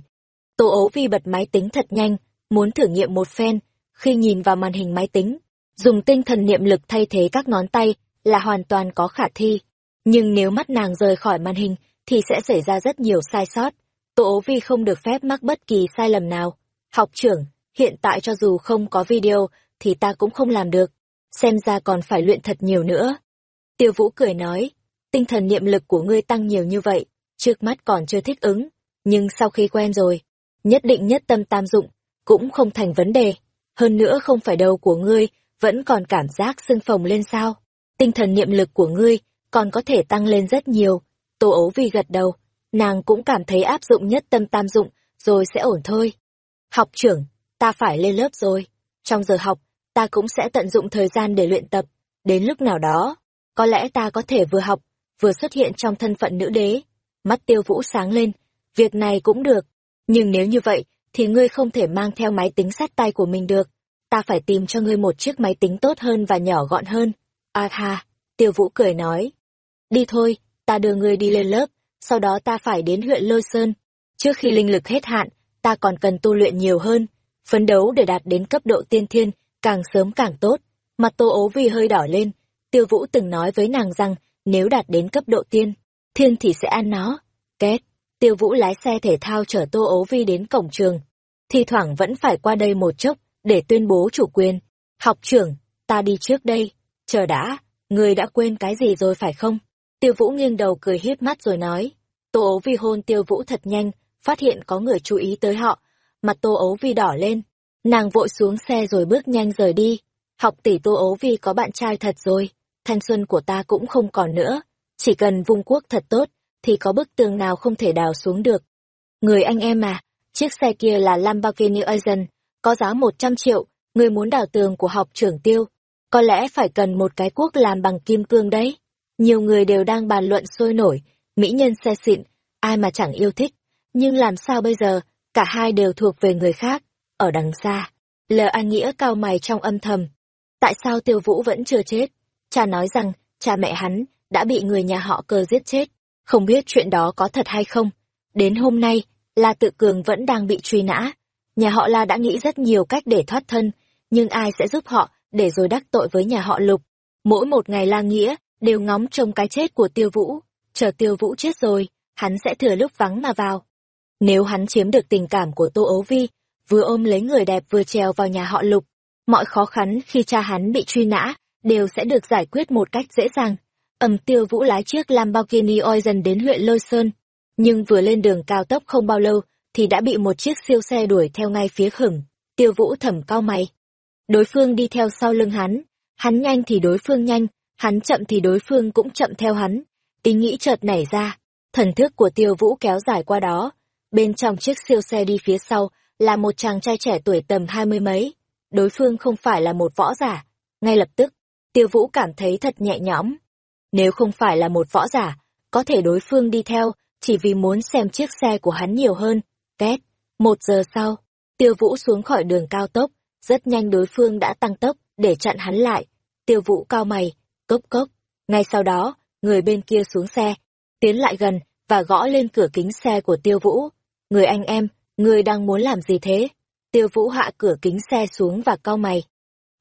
Speaker 1: Tô ấu vi bật máy tính thật nhanh, muốn thử nghiệm một phen, khi nhìn vào màn hình máy tính, dùng tinh thần niệm lực thay thế các ngón tay là hoàn toàn có khả thi. Nhưng nếu mắt nàng rời khỏi màn hình, thì sẽ xảy ra rất nhiều sai sót. Tô ố vi không được phép mắc bất kỳ sai lầm nào. Học trưởng, hiện tại cho dù không có video thì ta cũng không làm được, xem ra còn phải luyện thật nhiều nữa. Tiêu Vũ cười nói, tinh thần niệm lực của ngươi tăng nhiều như vậy, trước mắt còn chưa thích ứng, nhưng sau khi quen rồi, nhất định nhất tâm tam dụng, cũng không thành vấn đề. Hơn nữa không phải đầu của ngươi, vẫn còn cảm giác sưng phồng lên sao. Tinh thần niệm lực của ngươi còn có thể tăng lên rất nhiều. Tô ấu vì gật đầu, nàng cũng cảm thấy áp dụng nhất tâm tam dụng, rồi sẽ ổn thôi. Học trưởng, ta phải lên lớp rồi. Trong giờ học, ta cũng sẽ tận dụng thời gian để luyện tập. Đến lúc nào đó, có lẽ ta có thể vừa học, vừa xuất hiện trong thân phận nữ đế. Mắt tiêu vũ sáng lên, việc này cũng được. Nhưng nếu như vậy, thì ngươi không thể mang theo máy tính sát tay của mình được. Ta phải tìm cho ngươi một chiếc máy tính tốt hơn và nhỏ gọn hơn. à ha, tiêu vũ cười nói. Đi thôi, ta đưa ngươi đi lên lớp, sau đó ta phải đến huyện Lôi Sơn. Trước khi linh lực hết hạn, ta còn cần tu luyện nhiều hơn phấn đấu để đạt đến cấp độ tiên thiên, càng sớm càng tốt. Mặt tô ố vì hơi đỏ lên, tiêu vũ từng nói với nàng rằng nếu đạt đến cấp độ tiên, thiên thì sẽ ăn nó. Két, Tiêu Vũ lái xe thể thao chở Tô Ố Vi đến cổng trường. Thi thoảng vẫn phải qua đây một chốc, để tuyên bố chủ quyền. Học trưởng, ta đi trước đây. Chờ đã, người đã quên cái gì rồi phải không? Tiêu Vũ nghiêng đầu cười hiếp mắt rồi nói. Tô ấu vi hôn Tiêu Vũ thật nhanh, phát hiện có người chú ý tới họ. Mặt Tô ấu vi đỏ lên. Nàng vội xuống xe rồi bước nhanh rời đi. Học tỷ Tô ấu vi có bạn trai thật rồi. Thanh xuân của ta cũng không còn nữa. Chỉ cần vung quốc thật tốt, thì có bức tường nào không thể đào xuống được. Người anh em à, chiếc xe kia là Lamborghini Asian, có giá 100 triệu, người muốn đào tường của học trưởng tiêu, có lẽ phải cần một cái cuốc làm bằng kim cương đấy. Nhiều người đều đang bàn luận sôi nổi, mỹ nhân xe xịn, ai mà chẳng yêu thích, nhưng làm sao bây giờ, cả hai đều thuộc về người khác, ở đằng xa. L. An Nghĩa cao mày trong âm thầm. Tại sao tiêu vũ vẫn chưa chết? Cha nói rằng, cha mẹ hắn, đã bị người nhà họ cơ giết chết. Không biết chuyện đó có thật hay không. Đến hôm nay, La Tự Cường vẫn đang bị truy nã. Nhà họ La đã nghĩ rất nhiều cách để thoát thân, nhưng ai sẽ giúp họ để rồi đắc tội với nhà họ Lục. Mỗi một ngày La Nghĩa đều ngóng trông cái chết của Tiêu Vũ. Chờ Tiêu Vũ chết rồi, hắn sẽ thừa lúc vắng mà vào. Nếu hắn chiếm được tình cảm của Tô Ấu Vi, vừa ôm lấy người đẹp vừa trèo vào nhà họ Lục, mọi khó khăn khi cha hắn bị truy nã đều sẽ được giải quyết một cách dễ dàng ầm tiêu vũ lái chiếc Lamborghini Oizen đến huyện Lôi Sơn. Nhưng vừa lên đường cao tốc không bao lâu, thì đã bị một chiếc siêu xe đuổi theo ngay phía khửng. Tiêu vũ thẩm cao mày. Đối phương đi theo sau lưng hắn. Hắn nhanh thì đối phương nhanh, hắn chậm thì đối phương cũng chậm theo hắn. Ý nghĩ chợt nảy ra. Thần thức của tiêu vũ kéo dài qua đó. Bên trong chiếc siêu xe đi phía sau là một chàng trai trẻ tuổi tầm hai mươi mấy. Đối phương không phải là một võ giả. Ngay lập tức, tiêu vũ cảm thấy thật nhẹ nhõm nếu không phải là một võ giả, có thể đối phương đi theo, chỉ vì muốn xem chiếc xe của hắn nhiều hơn. Két, một giờ sau, tiêu vũ xuống khỏi đường cao tốc, rất nhanh đối phương đã tăng tốc để chặn hắn lại. Tiêu vũ cao mày, cốc cốc. Ngay sau đó, người bên kia xuống xe, tiến lại gần và gõ lên cửa kính xe của tiêu vũ. Người anh em, người đang muốn làm gì thế? Tiêu vũ hạ cửa kính xe xuống và cao mày.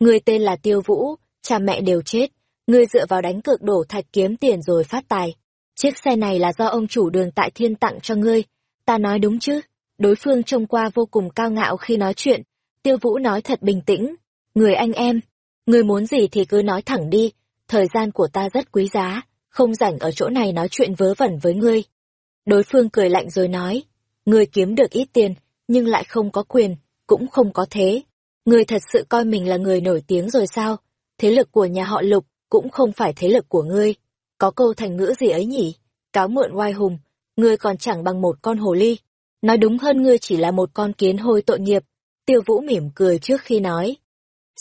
Speaker 1: Người tên là Tiêu Vũ, cha mẹ đều chết, Ngươi dựa vào đánh cược đổ thạch kiếm tiền rồi phát tài. Chiếc xe này là do ông chủ đường tại thiên tặng cho ngươi. Ta nói đúng chứ? Đối phương trông qua vô cùng cao ngạo khi nói chuyện. Tiêu Vũ nói thật bình tĩnh. Người anh em, ngươi muốn gì thì cứ nói thẳng đi. Thời gian của ta rất quý giá, không rảnh ở chỗ này nói chuyện vớ vẩn với ngươi. Đối phương cười lạnh rồi nói. Ngươi kiếm được ít tiền, nhưng lại không có quyền, cũng không có thế. Ngươi thật sự coi mình là người nổi tiếng rồi sao? Thế lực của nhà họ Lục cũng không phải thế lực của ngươi. Có câu thành ngữ gì ấy nhỉ? Cáo mượn oai hùng, ngươi còn chẳng bằng một con hồ ly. Nói đúng hơn ngươi chỉ là một con kiến hôi tội nghiệp. Tiêu Vũ mỉm cười trước khi nói.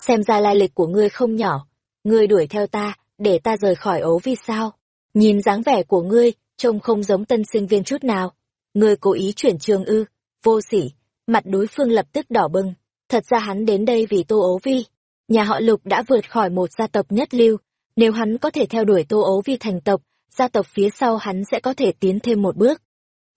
Speaker 1: Xem ra lai lịch của ngươi không nhỏ. Ngươi đuổi theo ta, để ta rời khỏi ấu vì sao? Nhìn dáng vẻ của ngươi, trông không giống tân sinh viên chút nào. Ngươi cố ý chuyển trường ư, vô sỉ, mặt đối phương lập tức đỏ bừng. Thật ra hắn đến đây vì tô ấu vi. Nhà họ Lục đã vượt khỏi một gia tộc nhất lưu, nếu hắn có thể theo đuổi Tô Ấu Vi thành tộc, gia tộc phía sau hắn sẽ có thể tiến thêm một bước.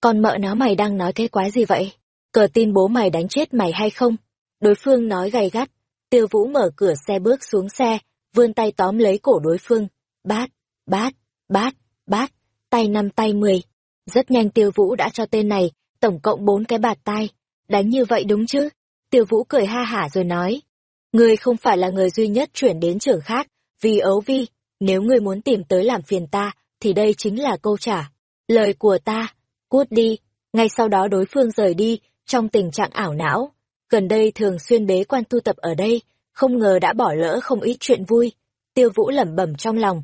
Speaker 1: Còn mợ nó mày đang nói thế quái gì vậy? Cờ tin bố mày đánh chết mày hay không? Đối phương nói gay gắt. Tiêu Vũ mở cửa xe bước xuống xe, vươn tay tóm lấy cổ đối phương. Bát, bát, bát, bát, tay năm tay mười. Rất nhanh Tiêu Vũ đã cho tên này, tổng cộng bốn cái bạt tay. Đánh như vậy đúng chứ? Tiêu Vũ cười ha hả rồi nói. Người không phải là người duy nhất chuyển đến trường khác, vì ấu vi, nếu ngươi muốn tìm tới làm phiền ta, thì đây chính là câu trả. Lời của ta, cút đi. Ngay sau đó đối phương rời đi, trong tình trạng ảo não. Gần đây thường xuyên bế quan tu tập ở đây, không ngờ đã bỏ lỡ không ít chuyện vui. Tiêu Vũ lẩm bẩm trong lòng.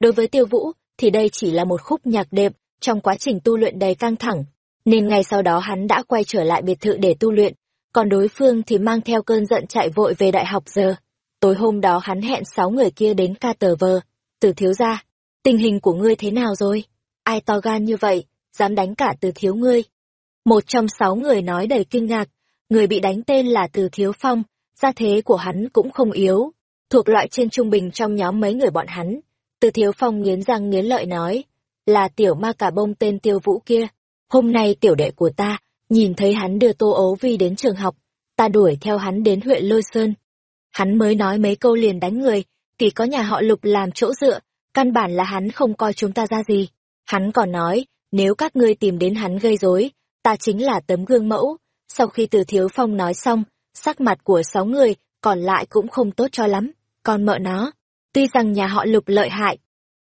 Speaker 1: Đối với Tiêu Vũ, thì đây chỉ là một khúc nhạc đệm trong quá trình tu luyện đầy căng thẳng, nên ngay sau đó hắn đã quay trở lại biệt thự để tu luyện, còn đối phương thì mang theo cơn giận chạy vội về đại học giờ. Tối hôm đó hắn hẹn sáu người kia đến ca tờ vờ, từ thiếu gia, tình hình của ngươi thế nào rồi? Ai to gan như vậy, dám đánh cả từ thiếu ngươi? Một trong sáu người nói đầy kinh ngạc, người bị đánh tên là từ thiếu phong, gia thế của hắn cũng không yếu, thuộc loại trên trung bình trong nhóm mấy người bọn hắn. Từ thiếu phong nghiến răng nghiến lợi nói, là tiểu ma cà bông tên tiêu vũ kia. Hôm nay tiểu đệ của ta, nhìn thấy hắn đưa tô ấu vi đến trường học, ta đuổi theo hắn đến huyện Lôi Sơn, Hắn mới nói mấy câu liền đánh người, thì có nhà họ lục làm chỗ dựa, căn bản là hắn không coi chúng ta ra gì. Hắn còn nói, nếu các ngươi tìm đến hắn gây rối, ta chính là tấm gương mẫu. Sau khi từ thiếu phong nói xong, sắc mặt của sáu người còn lại cũng không tốt cho lắm. Còn mợ nó, tuy rằng nhà họ lục lợi hại,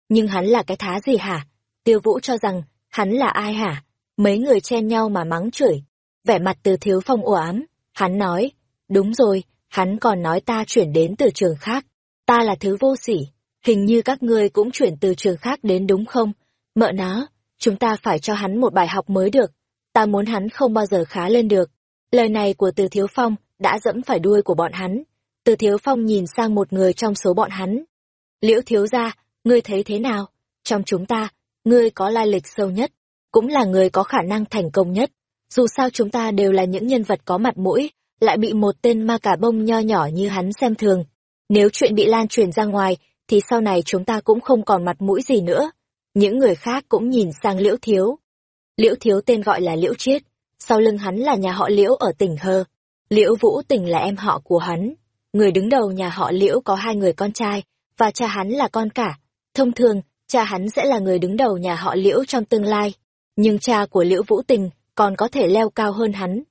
Speaker 1: nhưng hắn là cái thá gì hả? Tiêu vũ cho rằng, hắn là ai hả? Mấy người chen nhau mà mắng chửi. Vẻ mặt từ thiếu phong ồ ám, hắn nói, đúng rồi, hắn còn nói ta chuyển đến từ trường khác. Ta là thứ vô sỉ, hình như các ngươi cũng chuyển từ trường khác đến đúng không? Mợ nó, chúng ta phải cho hắn một bài học mới được. Ta muốn hắn không bao giờ khá lên được. Lời này của từ thiếu phong đã dẫm phải đuôi của bọn hắn. Từ thiếu phong nhìn sang một người trong số bọn hắn. Liễu thiếu gia, ngươi thấy thế nào? Trong chúng ta, ngươi có lai lịch sâu nhất, cũng là người có khả năng thành công nhất. Dù sao chúng ta đều là những nhân vật có mặt mũi, lại bị một tên ma cả bông nho nhỏ như hắn xem thường. Nếu chuyện bị lan truyền ra ngoài, thì sau này chúng ta cũng không còn mặt mũi gì nữa. Những người khác cũng nhìn sang Liễu Thiếu. Liễu Thiếu tên gọi là Liễu Chiết, sau lưng hắn là nhà họ Liễu ở tỉnh Hơ. Liễu Vũ Tình là em họ của hắn. Người đứng đầu nhà họ Liễu có hai người con trai, và cha hắn là con cả. Thông thường, cha hắn sẽ là người đứng đầu nhà họ Liễu trong tương lai. Nhưng cha của Liễu Vũ Tình còn có thể leo cao hơn hắn.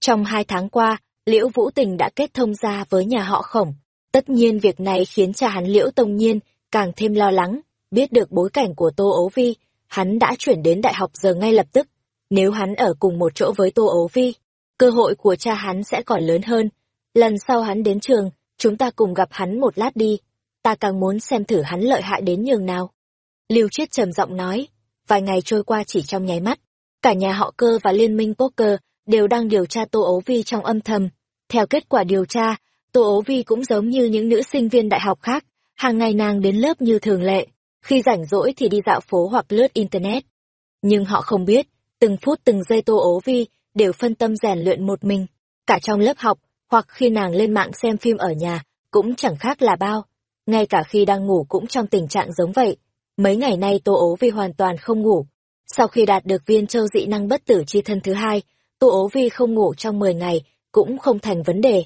Speaker 1: Trong hai tháng qua, Liễu Vũ Tình đã kết thông gia với nhà họ Khổng. Tất nhiên việc này khiến cha hắn Liễu Tông Nhiên càng thêm lo lắng, biết được bối cảnh của Tô Ấu Vi, hắn đã chuyển đến đại học giờ ngay lập tức. Nếu hắn ở cùng một chỗ với Tô Ấu Vi, cơ hội của cha hắn sẽ còn lớn hơn. Lần sau hắn đến trường, chúng ta cùng gặp hắn một lát đi. Ta càng muốn xem thử hắn lợi hại đến nhường nào. Lưu Chiết trầm giọng nói, vài ngày trôi qua chỉ trong nháy mắt. Cả nhà họ cơ và liên minh poker đều đang điều tra Tô Ấu Vi trong âm thầm. Theo kết quả điều tra, Tô Ấu Vi cũng giống như những nữ sinh viên đại học khác, hàng ngày nàng đến lớp như thường lệ, khi rảnh rỗi thì đi dạo phố hoặc lướt Internet. Nhưng họ không biết, từng phút từng giây Tô Ấu Vi đều phân tâm rèn luyện một mình, cả trong lớp học, hoặc khi nàng lên mạng xem phim ở nhà, cũng chẳng khác là bao. Ngay cả khi đang ngủ cũng trong tình trạng giống vậy. Mấy ngày nay Tô Ố Vi hoàn toàn không ngủ. Sau khi đạt được viên châu dị năng bất tử chi thân thứ hai, Tô ố vi không ngủ trong 10 ngày, cũng không thành vấn đề.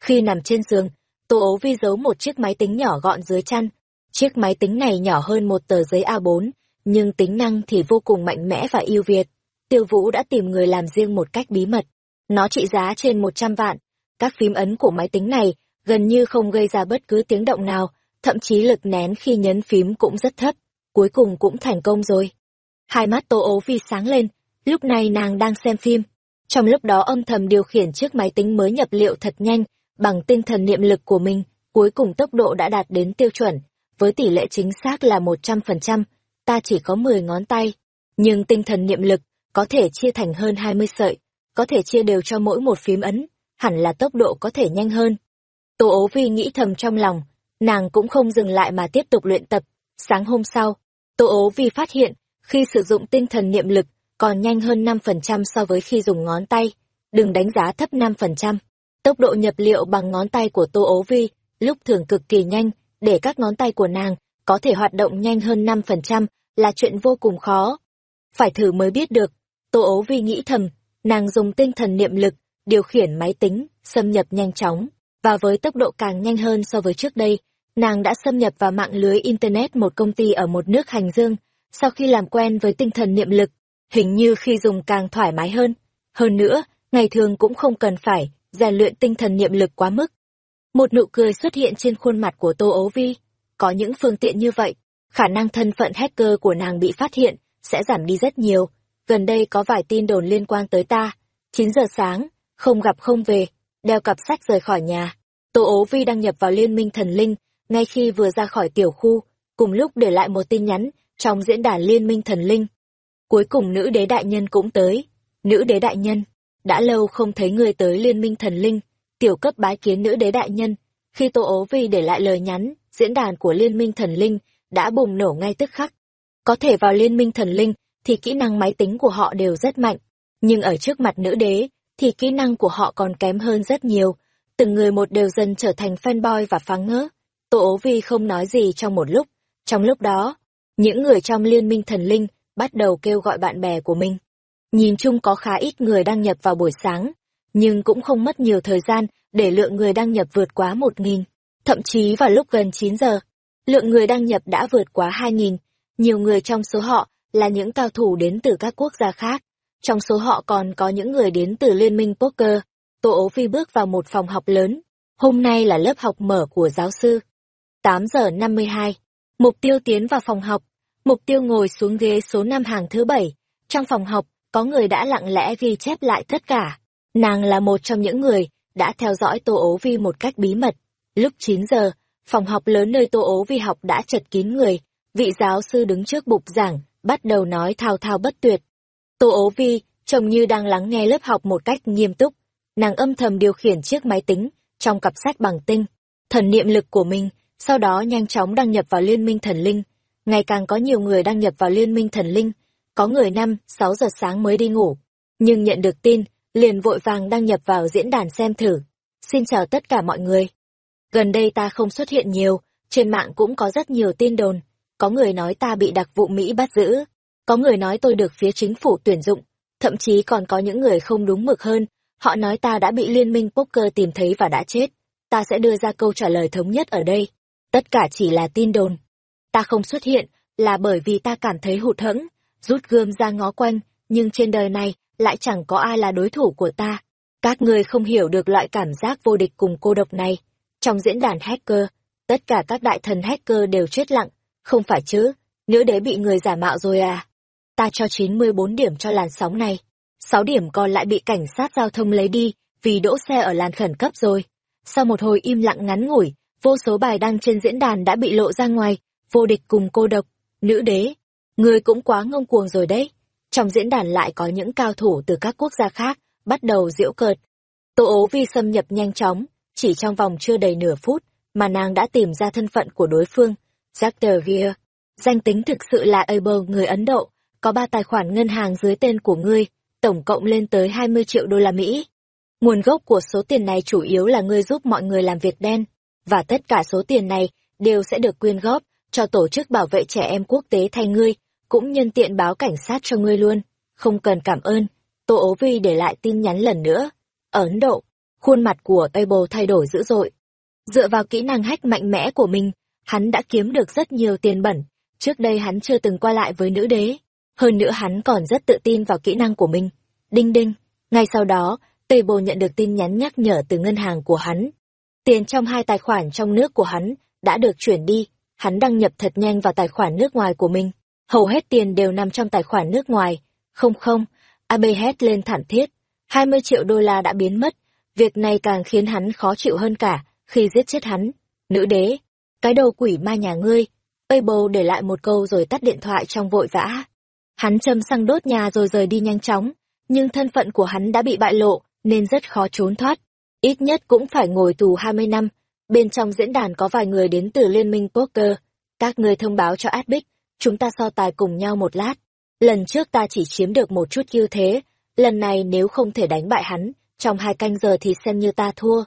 Speaker 1: Khi nằm trên giường, Tô ố vi giấu một chiếc máy tính nhỏ gọn dưới chăn. Chiếc máy tính này nhỏ hơn một tờ giấy A4, nhưng tính năng thì vô cùng mạnh mẽ và ưu việt. Tiêu Vũ đã tìm người làm riêng một cách bí mật. Nó trị giá trên 100 vạn. Các phím ấn của máy tính này gần như không gây ra bất cứ tiếng động nào, thậm chí lực nén khi nhấn phím cũng rất thấp. Cuối cùng cũng thành công rồi. Hai mắt Tô ố vi sáng lên, lúc này nàng đang xem phim trong lúc đó âm thầm điều khiển chiếc máy tính mới nhập liệu thật nhanh, bằng tinh thần niệm lực của mình, cuối cùng tốc độ đã đạt đến tiêu chuẩn, với tỷ lệ chính xác là 100%, ta chỉ có 10 ngón tay. Nhưng tinh thần niệm lực có thể chia thành hơn 20 sợi, có thể chia đều cho mỗi một phím ấn, hẳn là tốc độ có thể nhanh hơn. Tô ố vi nghĩ thầm trong lòng, nàng cũng không dừng lại mà tiếp tục luyện tập. Sáng hôm sau, Tô ố vi phát hiện, khi sử dụng tinh thần niệm lực, còn nhanh hơn 5% so với khi dùng ngón tay. Đừng đánh giá thấp 5%. Tốc độ nhập liệu bằng ngón tay của Tô Ố Vi lúc thường cực kỳ nhanh, để các ngón tay của nàng có thể hoạt động nhanh hơn 5% là chuyện vô cùng khó. Phải thử mới biết được. Tô Ố Vi nghĩ thầm, nàng dùng tinh thần niệm lực, điều khiển máy tính, xâm nhập nhanh chóng, và với tốc độ càng nhanh hơn so với trước đây, nàng đã xâm nhập vào mạng lưới Internet một công ty ở một nước hành dương. Sau khi làm quen với tinh thần niệm lực, hình như khi dùng càng thoải mái hơn. Hơn nữa, ngày thường cũng không cần phải rèn luyện tinh thần niệm lực quá mức. Một nụ cười xuất hiện trên khuôn mặt của Tô Ấu Vi. Có những phương tiện như vậy, khả năng thân phận hacker của nàng bị phát hiện sẽ giảm đi rất nhiều. Gần đây có vài tin đồn liên quan tới ta. 9 giờ sáng, không gặp không về, đeo cặp sách rời khỏi nhà. Tô Ố Vi đăng nhập vào Liên minh Thần Linh, ngay khi vừa ra khỏi tiểu khu, cùng lúc để lại một tin nhắn trong diễn đàn Liên minh Thần Linh. Cuối cùng nữ đế đại nhân cũng tới. Nữ đế đại nhân, đã lâu không thấy người tới liên minh thần linh, tiểu cấp bái kiến nữ đế đại nhân. Khi Tô Ố Vi để lại lời nhắn, diễn đàn của liên minh thần linh đã bùng nổ ngay tức khắc. Có thể vào liên minh thần linh thì kỹ năng máy tính của họ đều rất mạnh, nhưng ở trước mặt nữ đế thì kỹ năng của họ còn kém hơn rất nhiều. Từng người một đều dần trở thành fanboy và phá ngỡ. Tô ố vi không nói gì trong một lúc. Trong lúc đó, những người trong liên minh thần linh bắt đầu kêu gọi bạn bè của mình. Nhìn chung có khá ít người đăng nhập vào buổi sáng, nhưng cũng không mất nhiều thời gian để lượng người đăng nhập vượt quá 1.000. Thậm chí vào lúc gần 9 giờ, lượng người đăng nhập đã vượt quá 2.000. Nhiều người trong số họ là những cao thủ đến từ các quốc gia khác. Trong số họ còn có những người đến từ Liên minh Poker. Tô ố phi bước vào một phòng học lớn. Hôm nay là lớp học mở của giáo sư. 8 giờ 52. Mục tiêu tiến vào phòng học. Mục tiêu ngồi xuống ghế số 5 hàng thứ 7. Trong phòng học, có người đã lặng lẽ ghi chép lại tất cả. Nàng là một trong những người đã theo dõi Tô ố vi một cách bí mật. Lúc 9 giờ, phòng học lớn nơi Tô ố vi học đã chật kín người. Vị giáo sư đứng trước bục giảng, bắt đầu nói thao thao bất tuyệt. Tô ố vi, trông như đang lắng nghe lớp học một cách nghiêm túc. Nàng âm thầm điều khiển chiếc máy tính, trong cặp sách bằng tinh, thần niệm lực của mình, sau đó nhanh chóng đăng nhập vào Liên minh Thần Linh. Ngày càng có nhiều người đăng nhập vào Liên minh Thần Linh, có người năm, sáu giờ sáng mới đi ngủ. Nhưng nhận được tin, liền vội vàng đăng nhập vào diễn đàn xem thử. Xin chào tất cả mọi người. Gần đây ta không xuất hiện nhiều, trên mạng cũng có rất nhiều tin đồn. Có người nói ta bị đặc vụ Mỹ bắt giữ, có người nói tôi được phía chính phủ tuyển dụng, thậm chí còn có những người không đúng mực hơn, họ nói ta đã bị liên minh poker tìm thấy và đã chết. Ta sẽ đưa ra câu trả lời thống nhất ở đây. Tất cả chỉ là tin đồn. Ta không xuất hiện là bởi vì ta cảm thấy hụt hẫng, rút gươm ra ngó quanh, nhưng trên đời này lại chẳng có ai là đối thủ của ta. Các người không hiểu được loại cảm giác vô địch cùng cô độc này. Trong diễn đàn hacker, tất cả các đại thần hacker đều chết lặng, không phải chứ, nữ đế bị người giả mạo rồi à. Ta cho 94 điểm cho làn sóng này, 6 điểm còn lại bị cảnh sát giao thông lấy đi vì đỗ xe ở làn khẩn cấp rồi. Sau một hồi im lặng ngắn ngủi, vô số bài đăng trên diễn đàn đã bị lộ ra ngoài, vô địch cùng cô độc, nữ đế. Người cũng quá ngông cuồng rồi đấy. Trong diễn đàn lại có những cao thủ từ các quốc gia khác, bắt đầu diễu cợt. Tô ố vi xâm nhập nhanh chóng, chỉ trong vòng chưa đầy nửa phút, mà nàng đã tìm ra thân phận của đối phương. Jack Gear. Danh tính thực sự là Abel người Ấn Độ, có ba tài khoản ngân hàng dưới tên của ngươi, tổng cộng lên tới 20 triệu đô la Mỹ. Nguồn gốc của số tiền này chủ yếu là ngươi giúp mọi người làm việc đen, và tất cả số tiền này đều sẽ được quyên góp cho tổ chức bảo vệ trẻ em quốc tế thay ngươi, cũng nhân tiện báo cảnh sát cho ngươi luôn. Không cần cảm ơn. Tô ố vi để lại tin nhắn lần nữa. Ở Ấn Độ, khuôn mặt của Abel thay đổi dữ dội. Dựa vào kỹ năng hách mạnh mẽ của mình, hắn đã kiếm được rất nhiều tiền bẩn. Trước đây hắn chưa từng qua lại với nữ đế. Hơn nữa hắn còn rất tự tin vào kỹ năng của mình. Đinh đinh. Ngay sau đó, Table nhận được tin nhắn nhắc nhở từ ngân hàng của hắn. Tiền trong hai tài khoản trong nước của hắn đã được chuyển đi. Hắn đăng nhập thật nhanh vào tài khoản nước ngoài của mình hầu hết tiền đều nằm trong tài khoản nước ngoài. Không không, AB hét lên thảm thiết. 20 triệu đô la đã biến mất. Việc này càng khiến hắn khó chịu hơn cả, khi giết chết hắn. Nữ đế, cái đầu quỷ ma nhà ngươi. Able để lại một câu rồi tắt điện thoại trong vội vã. Hắn châm xăng đốt nhà rồi rời đi nhanh chóng, nhưng thân phận của hắn đã bị bại lộ, nên rất khó trốn thoát. Ít nhất cũng phải ngồi tù 20 năm. Bên trong diễn đàn có vài người đến từ Liên minh Poker. Các người thông báo cho Adbic chúng ta so tài cùng nhau một lát. Lần trước ta chỉ chiếm được một chút ưu thế, lần này nếu không thể đánh bại hắn, trong hai canh giờ thì xem như ta thua.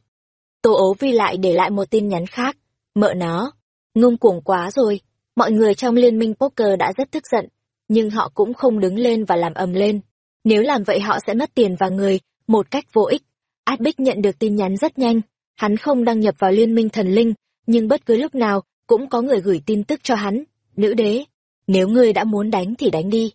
Speaker 1: Tô ố vi lại để lại một tin nhắn khác, mợ nó, ngông cuồng quá rồi, mọi người trong liên minh poker đã rất tức giận, nhưng họ cũng không đứng lên và làm ầm lên. Nếu làm vậy họ sẽ mất tiền và người, một cách vô ích. ad bích nhận được tin nhắn rất nhanh, hắn không đăng nhập vào liên minh thần linh, nhưng bất cứ lúc nào cũng có người gửi tin tức cho hắn. Nữ đế, nếu ngươi đã muốn đánh thì đánh đi.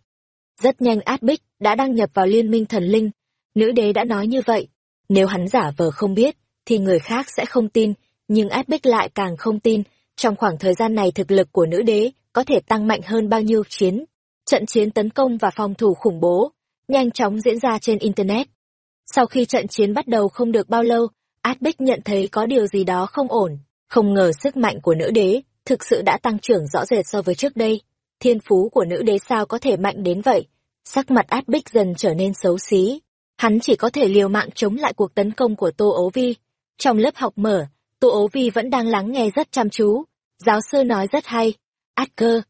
Speaker 1: Rất nhanh ad bích đã đăng nhập vào liên minh thần linh. Nữ đế đã nói như vậy. Nếu hắn giả vờ không biết, thì người khác sẽ không tin, nhưng át bích lại càng không tin. Trong khoảng thời gian này thực lực của nữ đế có thể tăng mạnh hơn bao nhiêu chiến. Trận chiến tấn công và phòng thủ khủng bố, nhanh chóng diễn ra trên Internet. Sau khi trận chiến bắt đầu không được bao lâu, Át Bích nhận thấy có điều gì đó không ổn. Không ngờ sức mạnh của nữ đế thực sự đã tăng trưởng rõ rệt so với trước đây thiên phú của nữ đế sao có thể mạnh đến vậy sắc mặt át bích dần trở nên xấu xí hắn chỉ có thể liều mạng chống lại cuộc tấn công của tô Ấu vi trong lớp học mở tô ố vi vẫn đang lắng nghe rất chăm chú giáo sư nói rất hay át cơ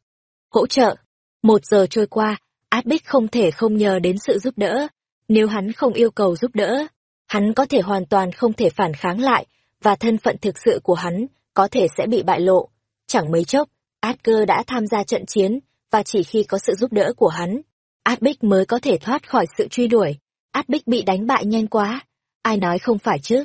Speaker 1: hỗ trợ một giờ trôi qua át bích không thể không nhờ đến sự giúp đỡ nếu hắn không yêu cầu giúp đỡ hắn có thể hoàn toàn không thể phản kháng lại và thân phận thực sự của hắn có thể sẽ bị bại lộ chẳng mấy chốc Adger đã tham gia trận chiến, và chỉ khi có sự giúp đỡ của hắn, Adbic mới có thể thoát khỏi sự truy đuổi. Adbic bị đánh bại nhanh quá. Ai nói không phải chứ?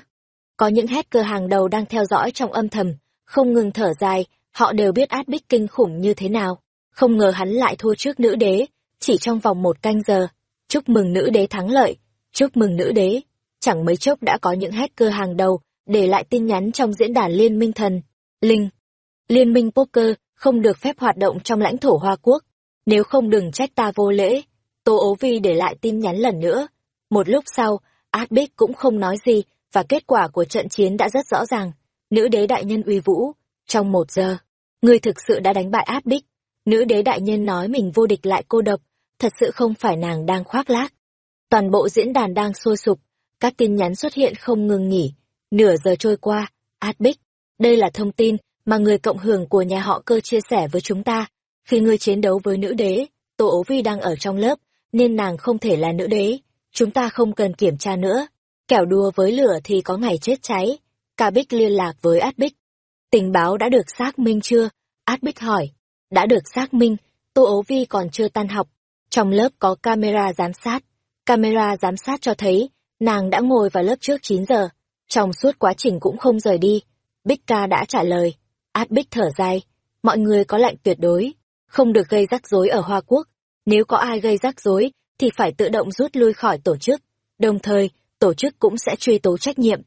Speaker 1: Có những hacker hàng đầu đang theo dõi trong âm thầm, không ngừng thở dài, họ đều biết Adbic kinh khủng như thế nào. Không ngờ hắn lại thua trước nữ đế, chỉ trong vòng một canh giờ. Chúc mừng nữ đế thắng lợi, chúc mừng nữ đế. Chẳng mấy chốc đã có những hacker hàng đầu để lại tin nhắn trong diễn đàn Liên minh thần. Linh. Liên minh poker không được phép hoạt động trong lãnh thổ Hoa Quốc. Nếu không đừng trách ta vô lễ. Tô ố vi để lại tin nhắn lần nữa. Một lúc sau, Adbic cũng không nói gì và kết quả của trận chiến đã rất rõ ràng. Nữ đế đại nhân uy vũ. Trong một giờ, người thực sự đã đánh bại Adbic. Nữ đế đại nhân nói mình vô địch lại cô độc. Thật sự không phải nàng đang khoác lác. Toàn bộ diễn đàn đang sôi sục. Các tin nhắn xuất hiện không ngừng nghỉ. Nửa giờ trôi qua, Adbic. Đây là thông tin mà người cộng hưởng của nhà họ cơ chia sẻ với chúng ta. Khi ngươi chiến đấu với nữ đế, Tô Ố Vi đang ở trong lớp, nên nàng không thể là nữ đế. Chúng ta không cần kiểm tra nữa. Kẻo đùa với lửa thì có ngày chết cháy. Ca Bích liên lạc với Át Bích. Tình báo đã được xác minh chưa? Át Bích hỏi. Đã được xác minh, Tô ấu Vi còn chưa tan học. Trong lớp có camera giám sát. Camera giám sát cho thấy, nàng đã ngồi vào lớp trước 9 giờ. Trong suốt quá trình cũng không rời đi. Bích ca đã trả lời. Át Bích thở dài. Mọi người có lệnh tuyệt đối. Không được gây rắc rối ở Hoa Quốc. Nếu có ai gây rắc rối, thì phải tự động rút lui khỏi tổ chức. Đồng thời, tổ chức cũng sẽ truy tố trách nhiệm.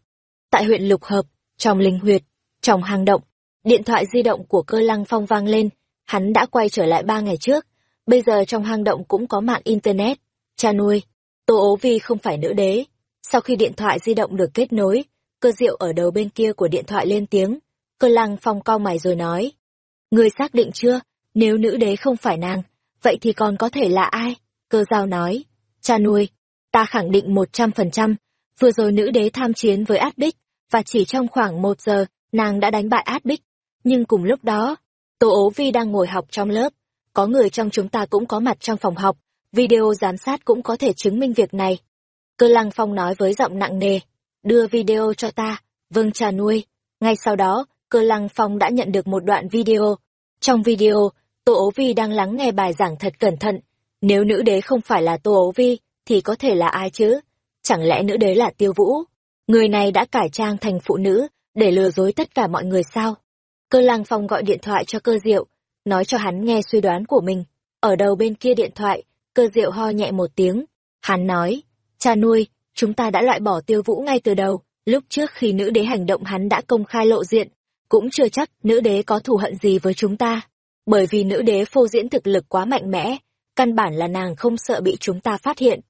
Speaker 1: Tại huyện Lục Hợp, trong linh huyệt, trong hang động, điện thoại di động của cơ lăng phong vang lên, hắn đã quay trở lại ba ngày trước. Bây giờ trong hang động cũng có mạng Internet. Cha nuôi, Tô ố vi không phải nữ đế. Sau khi điện thoại di động được kết nối, cơ diệu ở đầu bên kia của điện thoại lên tiếng. Cơ lăng phong cau mày rồi nói. Người xác định chưa, nếu nữ đế không phải nàng, vậy thì còn có thể là ai? Cơ giao nói. Cha nuôi, ta khẳng định một trăm phần trăm vừa rồi nữ đế tham chiến với át bích, và chỉ trong khoảng một giờ, nàng đã đánh bại át bích. Nhưng cùng lúc đó, Tô ố vi đang ngồi học trong lớp, có người trong chúng ta cũng có mặt trong phòng học, video giám sát cũng có thể chứng minh việc này. Cơ lăng phong nói với giọng nặng nề, đưa video cho ta, vâng trà nuôi. Ngay sau đó, cơ lăng phong đã nhận được một đoạn video. Trong video, Tô ố vi đang lắng nghe bài giảng thật cẩn thận. Nếu nữ đế không phải là Tô ố vi, thì có thể là ai chứ? Chẳng lẽ nữ đế là tiêu vũ? Người này đã cải trang thành phụ nữ, để lừa dối tất cả mọi người sao? Cơ lăng phong gọi điện thoại cho cơ diệu, nói cho hắn nghe suy đoán của mình. Ở đầu bên kia điện thoại, cơ diệu ho nhẹ một tiếng. Hắn nói, cha nuôi, chúng ta đã loại bỏ tiêu vũ ngay từ đầu. Lúc trước khi nữ đế hành động hắn đã công khai lộ diện, cũng chưa chắc nữ đế có thù hận gì với chúng ta. Bởi vì nữ đế phô diễn thực lực quá mạnh mẽ, căn bản là nàng không sợ bị chúng ta phát hiện.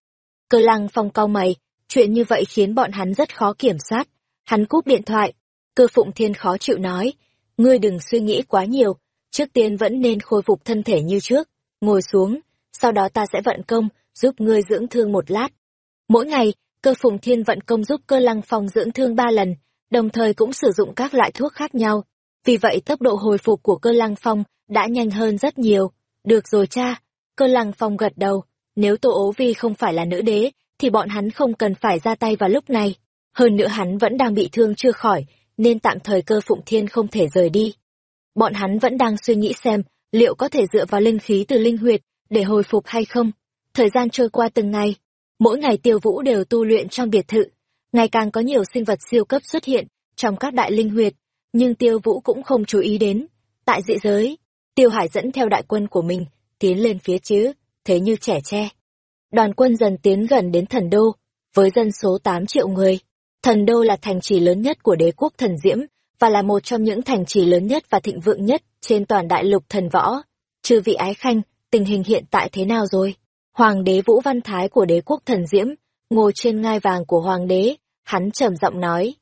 Speaker 1: Cơ lăng phong cau mày, chuyện như vậy khiến bọn hắn rất khó kiểm soát. Hắn cúp điện thoại, cơ phụng thiên khó chịu nói, ngươi đừng suy nghĩ quá nhiều, trước tiên vẫn nên khôi phục thân thể như trước, ngồi xuống, sau đó ta sẽ vận công, giúp ngươi dưỡng thương một lát. Mỗi ngày, cơ phụng thiên vận công giúp cơ lăng phong dưỡng thương ba lần, đồng thời cũng sử dụng các loại thuốc khác nhau. Vì vậy tốc độ hồi phục của cơ lăng phong đã nhanh hơn rất nhiều. Được rồi cha, cơ lăng phong gật đầu, nếu Tô Ố Vi không phải là nữ đế, thì bọn hắn không cần phải ra tay vào lúc này. Hơn nữa hắn vẫn đang bị thương chưa khỏi, nên tạm thời cơ Phụng Thiên không thể rời đi. Bọn hắn vẫn đang suy nghĩ xem liệu có thể dựa vào linh khí từ linh huyệt để hồi phục hay không. Thời gian trôi qua từng ngày, mỗi ngày tiêu vũ đều tu luyện trong biệt thự. Ngày càng có nhiều sinh vật siêu cấp xuất hiện trong các đại linh huyệt, nhưng tiêu vũ cũng không chú ý đến. Tại dị giới, tiêu hải dẫn theo đại quân của mình, tiến lên phía chứ, thế như trẻ tre. Đoàn quân dần tiến gần đến thần đô, với dân số 8 triệu người. Thần đô là thành trì lớn nhất của đế quốc thần diễm, và là một trong những thành trì lớn nhất và thịnh vượng nhất trên toàn đại lục thần võ. Chư vị ái khanh, tình hình hiện tại thế nào rồi? Hoàng đế Vũ Văn Thái của đế quốc thần diễm, ngồi trên ngai vàng của hoàng đế, hắn trầm giọng nói.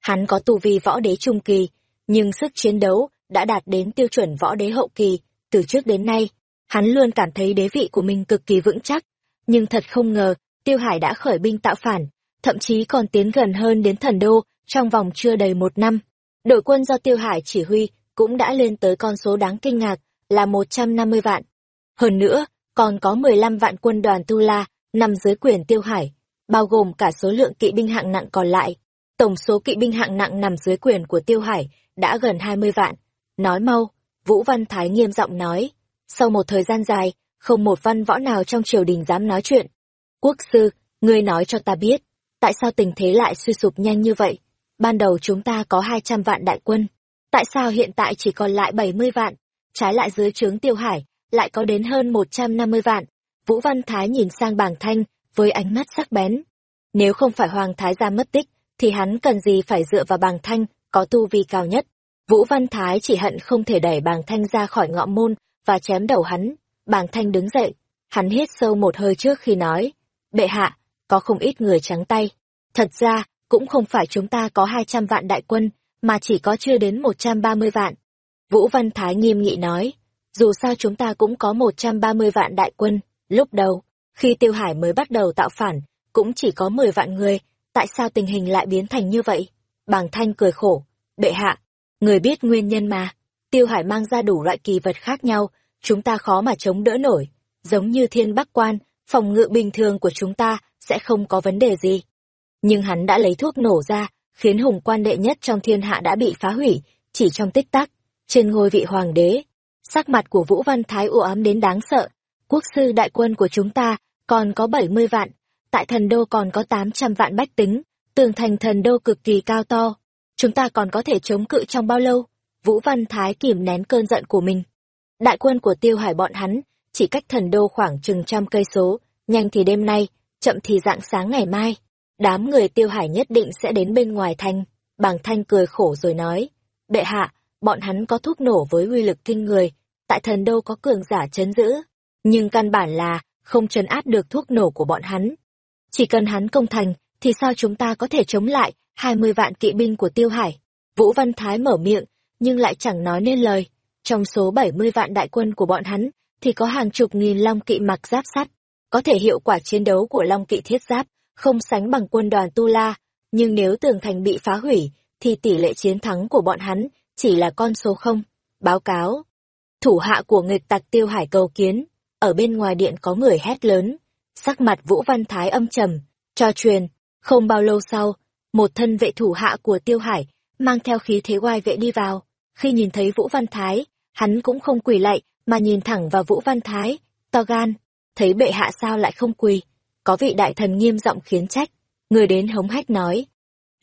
Speaker 1: Hắn có tu vi võ đế trung kỳ, nhưng sức chiến đấu đã đạt đến tiêu chuẩn võ đế hậu kỳ, từ trước đến nay. Hắn luôn cảm thấy đế vị của mình cực kỳ vững chắc, nhưng thật không ngờ, Tiêu Hải đã khởi binh tạo phản, thậm chí còn tiến gần hơn đến thần đô trong vòng chưa đầy một năm. Đội quân do Tiêu Hải chỉ huy cũng đã lên tới con số đáng kinh ngạc là 150 vạn. Hơn nữa, còn có 15 vạn quân đoàn Tu La nằm dưới quyền Tiêu Hải, bao gồm cả số lượng kỵ binh hạng nặng còn lại. Tổng số kỵ binh hạng nặng nằm dưới quyền của Tiêu Hải đã gần 20 vạn. Nói mau, Vũ Văn Thái nghiêm giọng nói. Sau một thời gian dài, không một văn võ nào trong triều đình dám nói chuyện. Quốc sư, ngươi nói cho ta biết, tại sao tình thế lại suy sụp nhanh như vậy? Ban đầu chúng ta có 200 vạn đại quân, tại sao hiện tại chỉ còn lại 70 vạn? Trái lại dưới trướng tiêu hải, lại có đến hơn 150 vạn. Vũ Văn Thái nhìn sang bàng thanh, với ánh mắt sắc bén. Nếu không phải Hoàng Thái gia mất tích, thì hắn cần gì phải dựa vào bàng thanh, có tu vi cao nhất. Vũ Văn Thái chỉ hận không thể đẩy bàng thanh ra khỏi ngọ môn, và chém đầu hắn. Bàng thanh đứng dậy, hắn hít sâu một hơi trước khi nói. Bệ hạ, có không ít người trắng tay. Thật ra, cũng không phải chúng ta có 200 vạn đại quân, mà chỉ có chưa đến 130 vạn. Vũ Văn Thái nghiêm nghị nói, dù sao chúng ta cũng có 130 vạn đại quân, lúc đầu, khi Tiêu Hải mới bắt đầu tạo phản, cũng chỉ có 10 vạn người, tại sao tình hình lại biến thành như vậy? Bàng Thanh cười khổ, bệ hạ, người biết nguyên nhân mà, Tiêu Hải mang ra đủ loại kỳ vật khác nhau, chúng ta khó mà chống đỡ nổi, giống như thiên bắc quan, phòng ngự bình thường của chúng ta sẽ không có vấn đề gì. Nhưng hắn đã lấy thuốc nổ ra, khiến hùng quan đệ nhất trong thiên hạ đã bị phá hủy, chỉ trong tích tắc, trên ngôi vị hoàng đế. Sắc mặt của Vũ Văn Thái u ám đến đáng sợ, quốc sư đại quân của chúng ta còn có 70 vạn, tại thần đô còn có 800 vạn bách tính, tường thành thần đô cực kỳ cao to. Chúng ta còn có thể chống cự trong bao lâu? Vũ Văn Thái kìm nén cơn giận của mình. Đại quân của tiêu hải bọn hắn, chỉ cách thần đô khoảng chừng trăm cây số, nhanh thì đêm nay, chậm thì dạng sáng ngày mai. Đám người tiêu hải nhất định sẽ đến bên ngoài thành. Bàng thanh cười khổ rồi nói, bệ hạ, bọn hắn có thuốc nổ với uy lực kinh người, tại thần đô có cường giả chấn giữ. Nhưng căn bản là, không trấn áp được thuốc nổ của bọn hắn. Chỉ cần hắn công thành, thì sao chúng ta có thể chống lại hai mươi vạn kỵ binh của Tiêu Hải? Vũ Văn Thái mở miệng, nhưng lại chẳng nói nên lời. Trong số bảy mươi vạn đại quân của bọn hắn, thì có hàng chục nghìn long kỵ mặc giáp sắt. Có thể hiệu quả chiến đấu của long kỵ thiết giáp, không sánh bằng quân đoàn Tu La. Nhưng nếu tường thành bị phá hủy, thì tỷ lệ chiến thắng của bọn hắn chỉ là con số không. Báo cáo. Thủ hạ của nghịch tặc Tiêu Hải cầu kiến, ở bên ngoài điện có người hét lớn. Sắc mặt Vũ Văn Thái âm trầm, cho truyền, không bao lâu sau, một thân vệ thủ hạ của Tiêu Hải, mang theo khí thế oai vệ đi vào. Khi nhìn thấy Vũ Văn Thái, hắn cũng không quỳ lạy, mà nhìn thẳng vào Vũ Văn Thái, to gan, thấy bệ hạ sao lại không quỳ. Có vị đại thần nghiêm giọng khiến trách, người đến hống hách nói.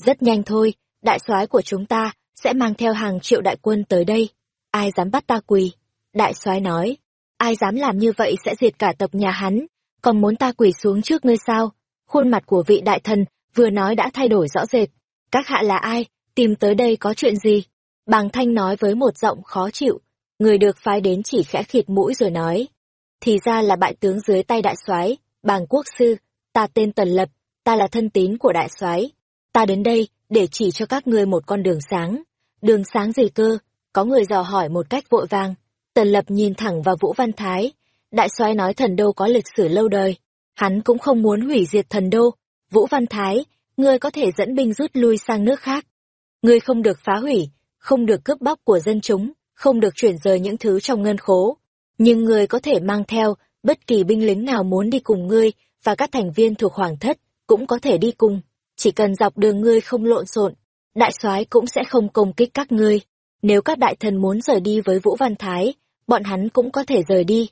Speaker 1: Rất nhanh thôi, đại soái của chúng ta sẽ mang theo hàng triệu đại quân tới đây. Ai dám bắt ta quỳ? Đại soái nói, ai dám làm như vậy sẽ diệt cả tập nhà hắn, còn muốn ta quỳ xuống trước ngươi sao? Khuôn mặt của vị đại thần vừa nói đã thay đổi rõ rệt. Các hạ là ai? Tìm tới đây có chuyện gì? Bàng Thanh nói với một giọng khó chịu. Người được phái đến chỉ khẽ khịt mũi rồi nói. Thì ra là bại tướng dưới tay đại soái, bàng quốc sư, ta tên Tần Lập, ta là thân tín của đại soái. Ta đến đây để chỉ cho các ngươi một con đường sáng. Đường sáng gì cơ? Có người dò hỏi một cách vội vàng. Tần Lập nhìn thẳng vào Vũ Văn Thái. Đại soái nói thần đô có lịch sử lâu đời. Hắn cũng không muốn hủy diệt thần đô. Vũ Văn Thái, ngươi có thể dẫn binh rút lui sang nước khác. Ngươi không được phá hủy, không được cướp bóc của dân chúng, không được chuyển rời những thứ trong ngân khố. Nhưng ngươi có thể mang theo bất kỳ binh lính nào muốn đi cùng ngươi và các thành viên thuộc hoàng thất cũng có thể đi cùng. Chỉ cần dọc đường ngươi không lộn xộn, đại soái cũng sẽ không công kích các ngươi. Nếu các đại thần muốn rời đi với Vũ Văn Thái, bọn hắn cũng có thể rời đi.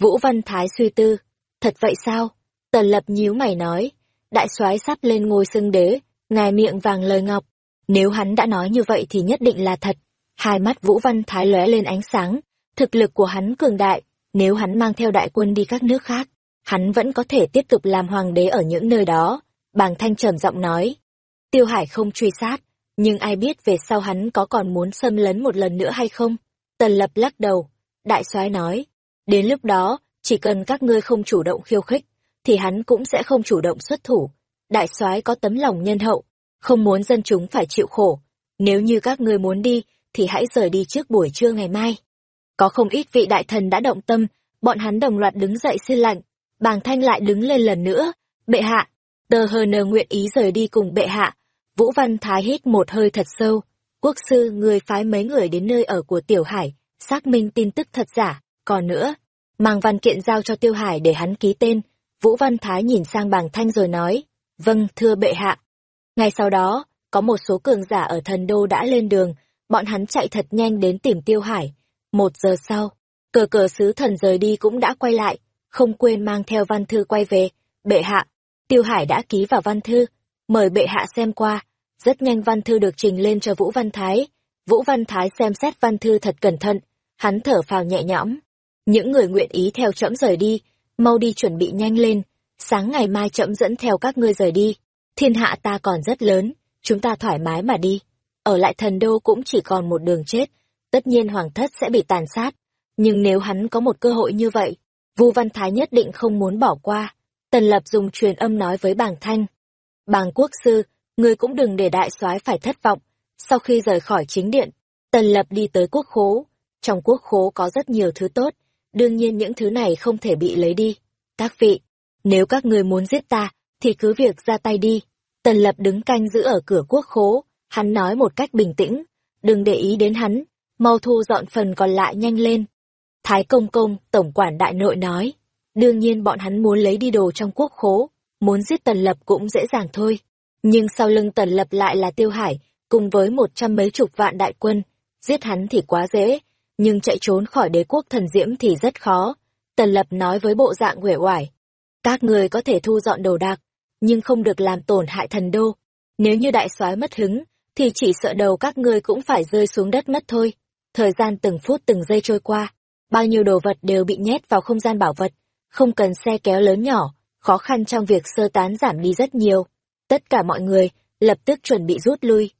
Speaker 1: Vũ Văn Thái suy tư, thật vậy sao? Tần lập nhíu mày nói, đại soái sắp lên ngôi xưng đế, ngài miệng vàng lời ngọc. Nếu hắn đã nói như vậy thì nhất định là thật. Hai mắt Vũ Văn Thái lóe lên ánh sáng, thực lực của hắn cường đại, nếu hắn mang theo đại quân đi các nước khác, hắn vẫn có thể tiếp tục làm hoàng đế ở những nơi đó. Bàng Thanh trầm giọng nói, Tiêu Hải không truy sát, nhưng ai biết về sau hắn có còn muốn xâm lấn một lần nữa hay không? Tần Lập lắc đầu, đại soái nói, đến lúc đó, chỉ cần các ngươi không chủ động khiêu khích, thì hắn cũng sẽ không chủ động xuất thủ. Đại soái có tấm lòng nhân hậu, không muốn dân chúng phải chịu khổ. Nếu như các ngươi muốn đi, thì hãy rời đi trước buổi trưa ngày mai. Có không ít vị đại thần đã động tâm, bọn hắn đồng loạt đứng dậy xin lạnh. Bàng thanh lại đứng lên lần nữa. Bệ hạ, tờ hờ nờ nguyện ý rời đi cùng bệ hạ. Vũ Văn Thái hít một hơi thật sâu. Quốc sư người phái mấy người đến nơi ở của Tiểu Hải, xác minh tin tức thật giả. Còn nữa, mang văn kiện giao cho Tiêu Hải để hắn ký tên, Vũ Văn Thái nhìn sang bàng thanh rồi nói, vâng, thưa bệ hạ. Ngay sau đó, có một số cường giả ở thần đô đã lên đường, bọn hắn chạy thật nhanh đến tìm Tiêu Hải. Một giờ sau, cờ cờ sứ thần rời đi cũng đã quay lại, không quên mang theo văn thư quay về. Bệ hạ, Tiêu Hải đã ký vào văn thư, mời bệ hạ xem qua. Rất nhanh văn thư được trình lên cho Vũ Văn Thái. Vũ Văn Thái xem xét văn thư thật cẩn thận, hắn thở phào nhẹ nhõm. Những người nguyện ý theo trẫm rời đi, mau đi chuẩn bị nhanh lên, sáng ngày mai chậm dẫn theo các ngươi rời đi. Thiên hạ ta còn rất lớn, chúng ta thoải mái mà đi. Ở lại thần đô cũng chỉ còn một đường chết, tất nhiên hoàng thất sẽ bị tàn sát. Nhưng nếu hắn có một cơ hội như vậy, Vu Văn Thái nhất định không muốn bỏ qua. Tần Lập dùng truyền âm nói với bàng thanh. Bàng quốc sư, người cũng đừng để đại soái phải thất vọng. Sau khi rời khỏi chính điện, Tần Lập đi tới quốc khố. Trong quốc khố có rất nhiều thứ tốt, đương nhiên những thứ này không thể bị lấy đi. Các vị, nếu các người muốn giết ta, thì cứ việc ra tay đi. Tần Lập đứng canh giữ ở cửa quốc khố, hắn nói một cách bình tĩnh, đừng để ý đến hắn, mau thu dọn phần còn lại nhanh lên. Thái Công Công, Tổng quản Đại Nội nói, đương nhiên bọn hắn muốn lấy đi đồ trong quốc khố, muốn giết Tần Lập cũng dễ dàng thôi. Nhưng sau lưng Tần Lập lại là Tiêu Hải, cùng với một trăm mấy chục vạn đại quân, giết hắn thì quá dễ, nhưng chạy trốn khỏi đế quốc thần diễm thì rất khó. Tần Lập nói với bộ dạng uể oải, các người có thể thu dọn đồ đạc, nhưng không được làm tổn hại thần đô. Nếu như đại soái mất hứng, thì chỉ sợ đầu các ngươi cũng phải rơi xuống đất mất thôi. Thời gian từng phút từng giây trôi qua, bao nhiêu đồ vật đều bị nhét vào không gian bảo vật, không cần xe kéo lớn nhỏ, khó khăn trong việc sơ tán giảm đi rất nhiều. Tất cả mọi người lập tức chuẩn bị rút lui.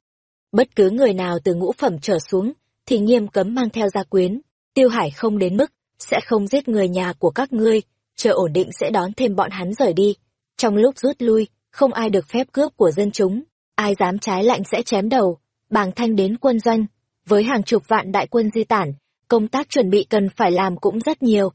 Speaker 1: Bất cứ người nào từ ngũ phẩm trở xuống thì nghiêm cấm mang theo gia quyến. Tiêu Hải không đến mức sẽ không giết người nhà của các ngươi, chờ ổn định sẽ đón thêm bọn hắn rời đi. Trong lúc rút lui, không ai được phép cướp của dân chúng, ai dám trái lạnh sẽ chém đầu. Bàng Thanh đến quân doanh, với hàng chục vạn đại quân di tản, công tác chuẩn bị cần phải làm cũng rất nhiều.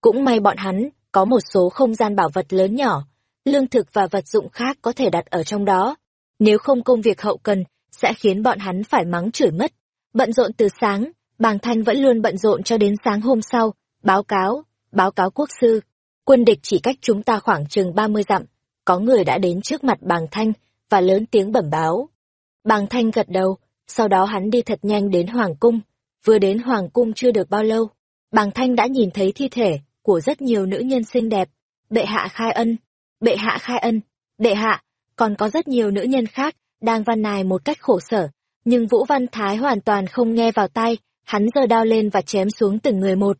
Speaker 1: Cũng may bọn hắn có một số không gian bảo vật lớn nhỏ, lương thực và vật dụng khác có thể đặt ở trong đó. Nếu không công việc hậu cần, sẽ khiến bọn hắn phải mắng chửi mất. Bận rộn từ sáng, bàng thanh vẫn luôn bận rộn cho đến sáng hôm sau, báo cáo, báo cáo quốc sư. Quân địch chỉ cách chúng ta khoảng chừng 30 dặm, có người đã đến trước mặt bàng thanh và lớn tiếng bẩm báo. Bàng thanh gật đầu, sau đó hắn đi thật nhanh đến Hoàng Cung. Vừa đến Hoàng Cung chưa được bao lâu, bàng thanh đã nhìn thấy thi thể của rất nhiều nữ nhân xinh đẹp. Bệ hạ khai ân, bệ hạ khai ân, bệ hạ, còn có rất nhiều nữ nhân khác đang văn nài một cách khổ sở. Nhưng Vũ Văn Thái hoàn toàn không nghe vào tai, hắn giơ đao lên và chém xuống từng người một.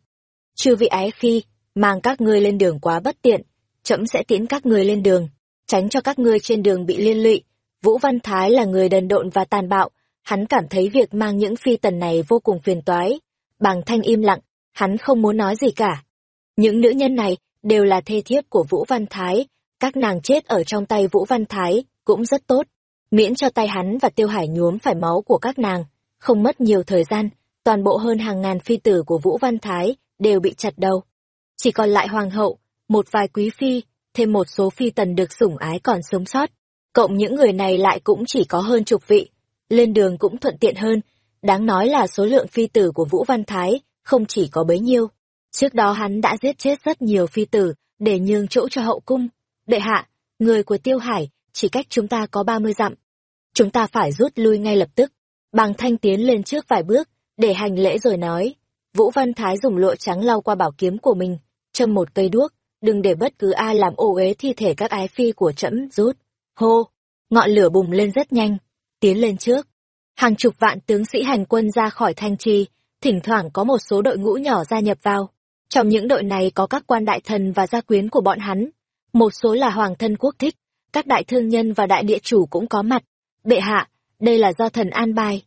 Speaker 1: Chư vị ái phi, mang các ngươi lên đường quá bất tiện, trẫm sẽ tiễn các ngươi lên đường, tránh cho các ngươi trên đường bị liên lụy. Vũ Văn Thái là người đần độn và tàn bạo, hắn cảm thấy việc mang những phi tần này vô cùng phiền toái. Bàng thanh im lặng, hắn không muốn nói gì cả. Những nữ nhân này đều là thê thiếp của Vũ Văn Thái, các nàng chết ở trong tay Vũ Văn Thái cũng rất tốt, miễn cho tay hắn và Tiêu Hải nhuốm phải máu của các nàng, không mất nhiều thời gian, toàn bộ hơn hàng ngàn phi tử của Vũ Văn Thái đều bị chặt đầu. Chỉ còn lại hoàng hậu, một vài quý phi, thêm một số phi tần được sủng ái còn sống sót. Cộng những người này lại cũng chỉ có hơn chục vị, lên đường cũng thuận tiện hơn, đáng nói là số lượng phi tử của Vũ Văn Thái không chỉ có bấy nhiêu. Trước đó hắn đã giết chết rất nhiều phi tử để nhường chỗ cho hậu cung. Đệ hạ, người của Tiêu Hải chỉ cách chúng ta có ba mươi dặm. Chúng ta phải rút lui ngay lập tức. Bàng thanh tiến lên trước vài bước, để hành lễ rồi nói. Vũ Văn Thái dùng lụa trắng lau qua bảo kiếm của mình, châm một cây đuốc, đừng để bất cứ ai làm ô uế thi thể các ái phi của trẫm rút. Hô! Ngọn lửa bùng lên rất nhanh, tiến lên trước. Hàng chục vạn tướng sĩ hành quân ra khỏi thanh trì, thỉnh thoảng có một số đội ngũ nhỏ gia nhập vào. Trong những đội này có các quan đại thần và gia quyến của bọn hắn, một số là hoàng thân quốc thích, các đại thương nhân và đại địa chủ cũng có mặt. Bệ hạ, đây là do thần an bài.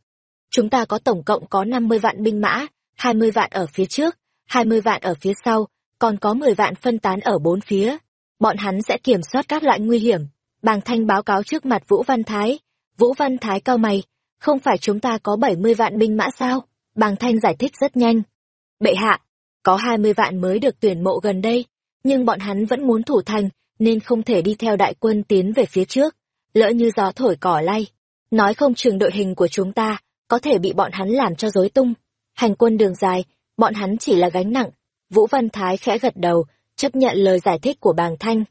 Speaker 1: Chúng ta có tổng cộng có 50 vạn binh mã, 20 vạn ở phía trước, 20 vạn ở phía sau, còn có 10 vạn phân tán ở bốn phía. Bọn hắn sẽ kiểm soát các loại nguy hiểm. Bàng Thanh báo cáo trước mặt Vũ Văn Thái. Vũ Văn Thái cao mày, không phải chúng ta có 70 vạn binh mã sao? Bàng Thanh giải thích rất nhanh. Bệ hạ, có 20 vạn mới được tuyển mộ gần đây, nhưng bọn hắn vẫn muốn thủ thành, nên không thể đi theo đại quân tiến về phía trước. Lỡ như gió thổi cỏ lay, nói không trường đội hình của chúng ta có thể bị bọn hắn làm cho rối tung. Hành quân đường dài, bọn hắn chỉ là gánh nặng. Vũ Văn Thái khẽ gật đầu, chấp nhận lời giải thích của bàng thanh.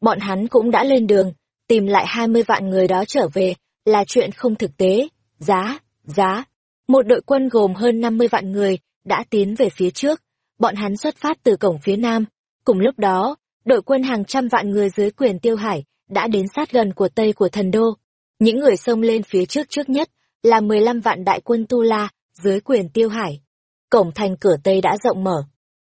Speaker 1: Bọn hắn cũng đã lên đường, tìm lại 20 vạn người đó trở về, là chuyện không thực tế. Giá, giá. Một đội quân gồm hơn 50 vạn người đã tiến về phía trước. Bọn hắn xuất phát từ cổng phía nam. Cùng lúc đó, đội quân hàng trăm vạn người dưới quyền tiêu hải đã đến sát gần của Tây của thần đô. Những người xông lên phía trước trước nhất là 15 vạn đại quân Tu La dưới quyền tiêu hải. Cổng thành cửa Tây đã rộng mở.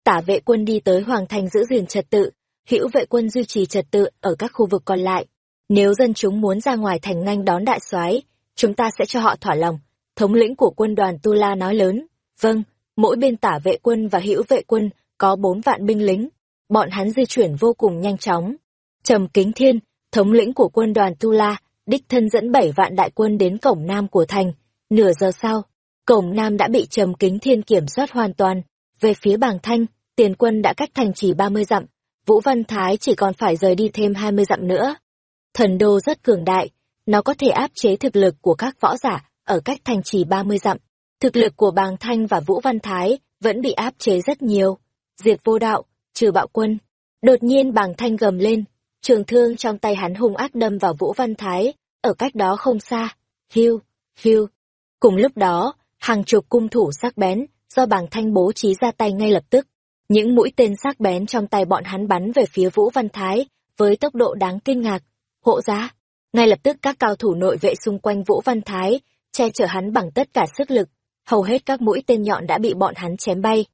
Speaker 1: Tả vệ quân đi tới hoàng thành giữ gìn trật tự, hữu vệ quân duy trì trật tự ở các khu vực còn lại. Nếu dân chúng muốn ra ngoài thành nganh đón đại soái, chúng ta sẽ cho họ thỏa lòng. Thống lĩnh của quân đoàn Tu La nói lớn. Vâng, mỗi bên tả vệ quân và hữu vệ quân có bốn vạn binh lính. Bọn hắn di chuyển vô cùng nhanh chóng. Trầm Kính Thiên, thống lĩnh của quân đoàn Tu La, đích thân dẫn bảy vạn đại quân đến cổng nam của thành. Nửa giờ sau, cổng nam đã bị Trầm Kính Thiên kiểm soát hoàn toàn. Về phía Bàng Thanh, tiền quân đã cách thành chỉ 30 dặm. Vũ Văn Thái chỉ còn phải rời đi thêm 20 dặm nữa. Thần đô rất cường đại, nó có thể áp chế thực lực của các võ giả ở cách thành trì 30 dặm. Thực lực của Bàng Thanh và Vũ Văn Thái vẫn bị áp chế rất nhiều. Diệt vô đạo, trừ bạo quân. Đột nhiên Bàng Thanh gầm lên, trường thương trong tay hắn hung ác đâm vào Vũ Văn Thái, ở cách đó không xa. Hiu, hiu. Cùng lúc đó, hàng chục cung thủ sắc bén do Bàng Thanh bố trí ra tay ngay lập tức. Những mũi tên sắc bén trong tay bọn hắn bắn về phía Vũ Văn Thái với tốc độ đáng kinh ngạc. Hộ giá, ngay lập tức các cao thủ nội vệ xung quanh Vũ Văn Thái che chở hắn bằng tất cả sức lực, hầu hết các mũi tên nhọn đã bị bọn hắn chém bay.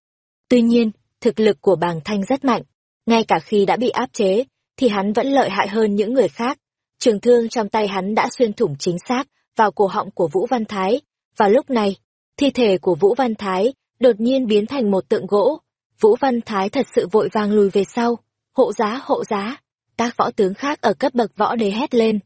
Speaker 1: Tuy nhiên, thực lực của bàng thanh rất mạnh, ngay cả khi đã bị áp chế, thì hắn vẫn lợi hại hơn những người khác. Trường thương trong tay hắn đã xuyên thủng chính xác vào cổ họng của Vũ Văn Thái, và lúc này, thi thể của Vũ Văn Thái đột nhiên biến thành một tượng gỗ. Vũ Văn Thái thật sự vội vàng lùi về sau, hộ giá hộ giá. Các võ tướng khác ở cấp bậc võ đế hét lên.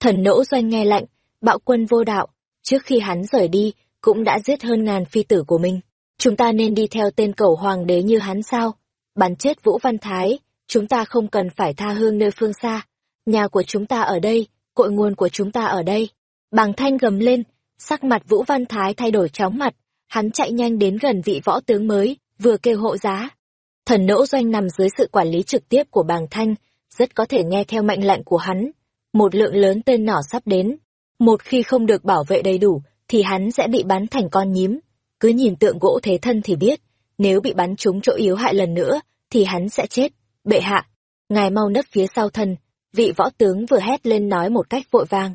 Speaker 1: Thần nỗ doanh nghe lạnh, bạo quân vô đạo, trước khi hắn rời đi, cũng đã giết hơn ngàn phi tử của mình. Chúng ta nên đi theo tên cầu hoàng đế như hắn sao? Bắn chết Vũ Văn Thái, chúng ta không cần phải tha hương nơi phương xa. Nhà của chúng ta ở đây, cội nguồn của chúng ta ở đây. Bàng thanh gầm lên, sắc mặt Vũ Văn Thái thay đổi chóng mặt, hắn chạy nhanh đến gần vị võ tướng mới, vừa kêu hộ giá. Thần nỗ doanh nằm dưới sự quản lý trực tiếp của bàng thanh, rất có thể nghe theo mệnh lệnh của hắn. Một lượng lớn tên nỏ sắp đến. Một khi không được bảo vệ đầy đủ, thì hắn sẽ bị bắn thành con nhím. Cứ nhìn tượng gỗ thế thân thì biết, nếu bị bắn trúng chỗ yếu hại lần nữa, thì hắn sẽ chết. Bệ hạ, ngài mau nấp phía sau thân, vị võ tướng vừa hét lên nói một cách vội vàng.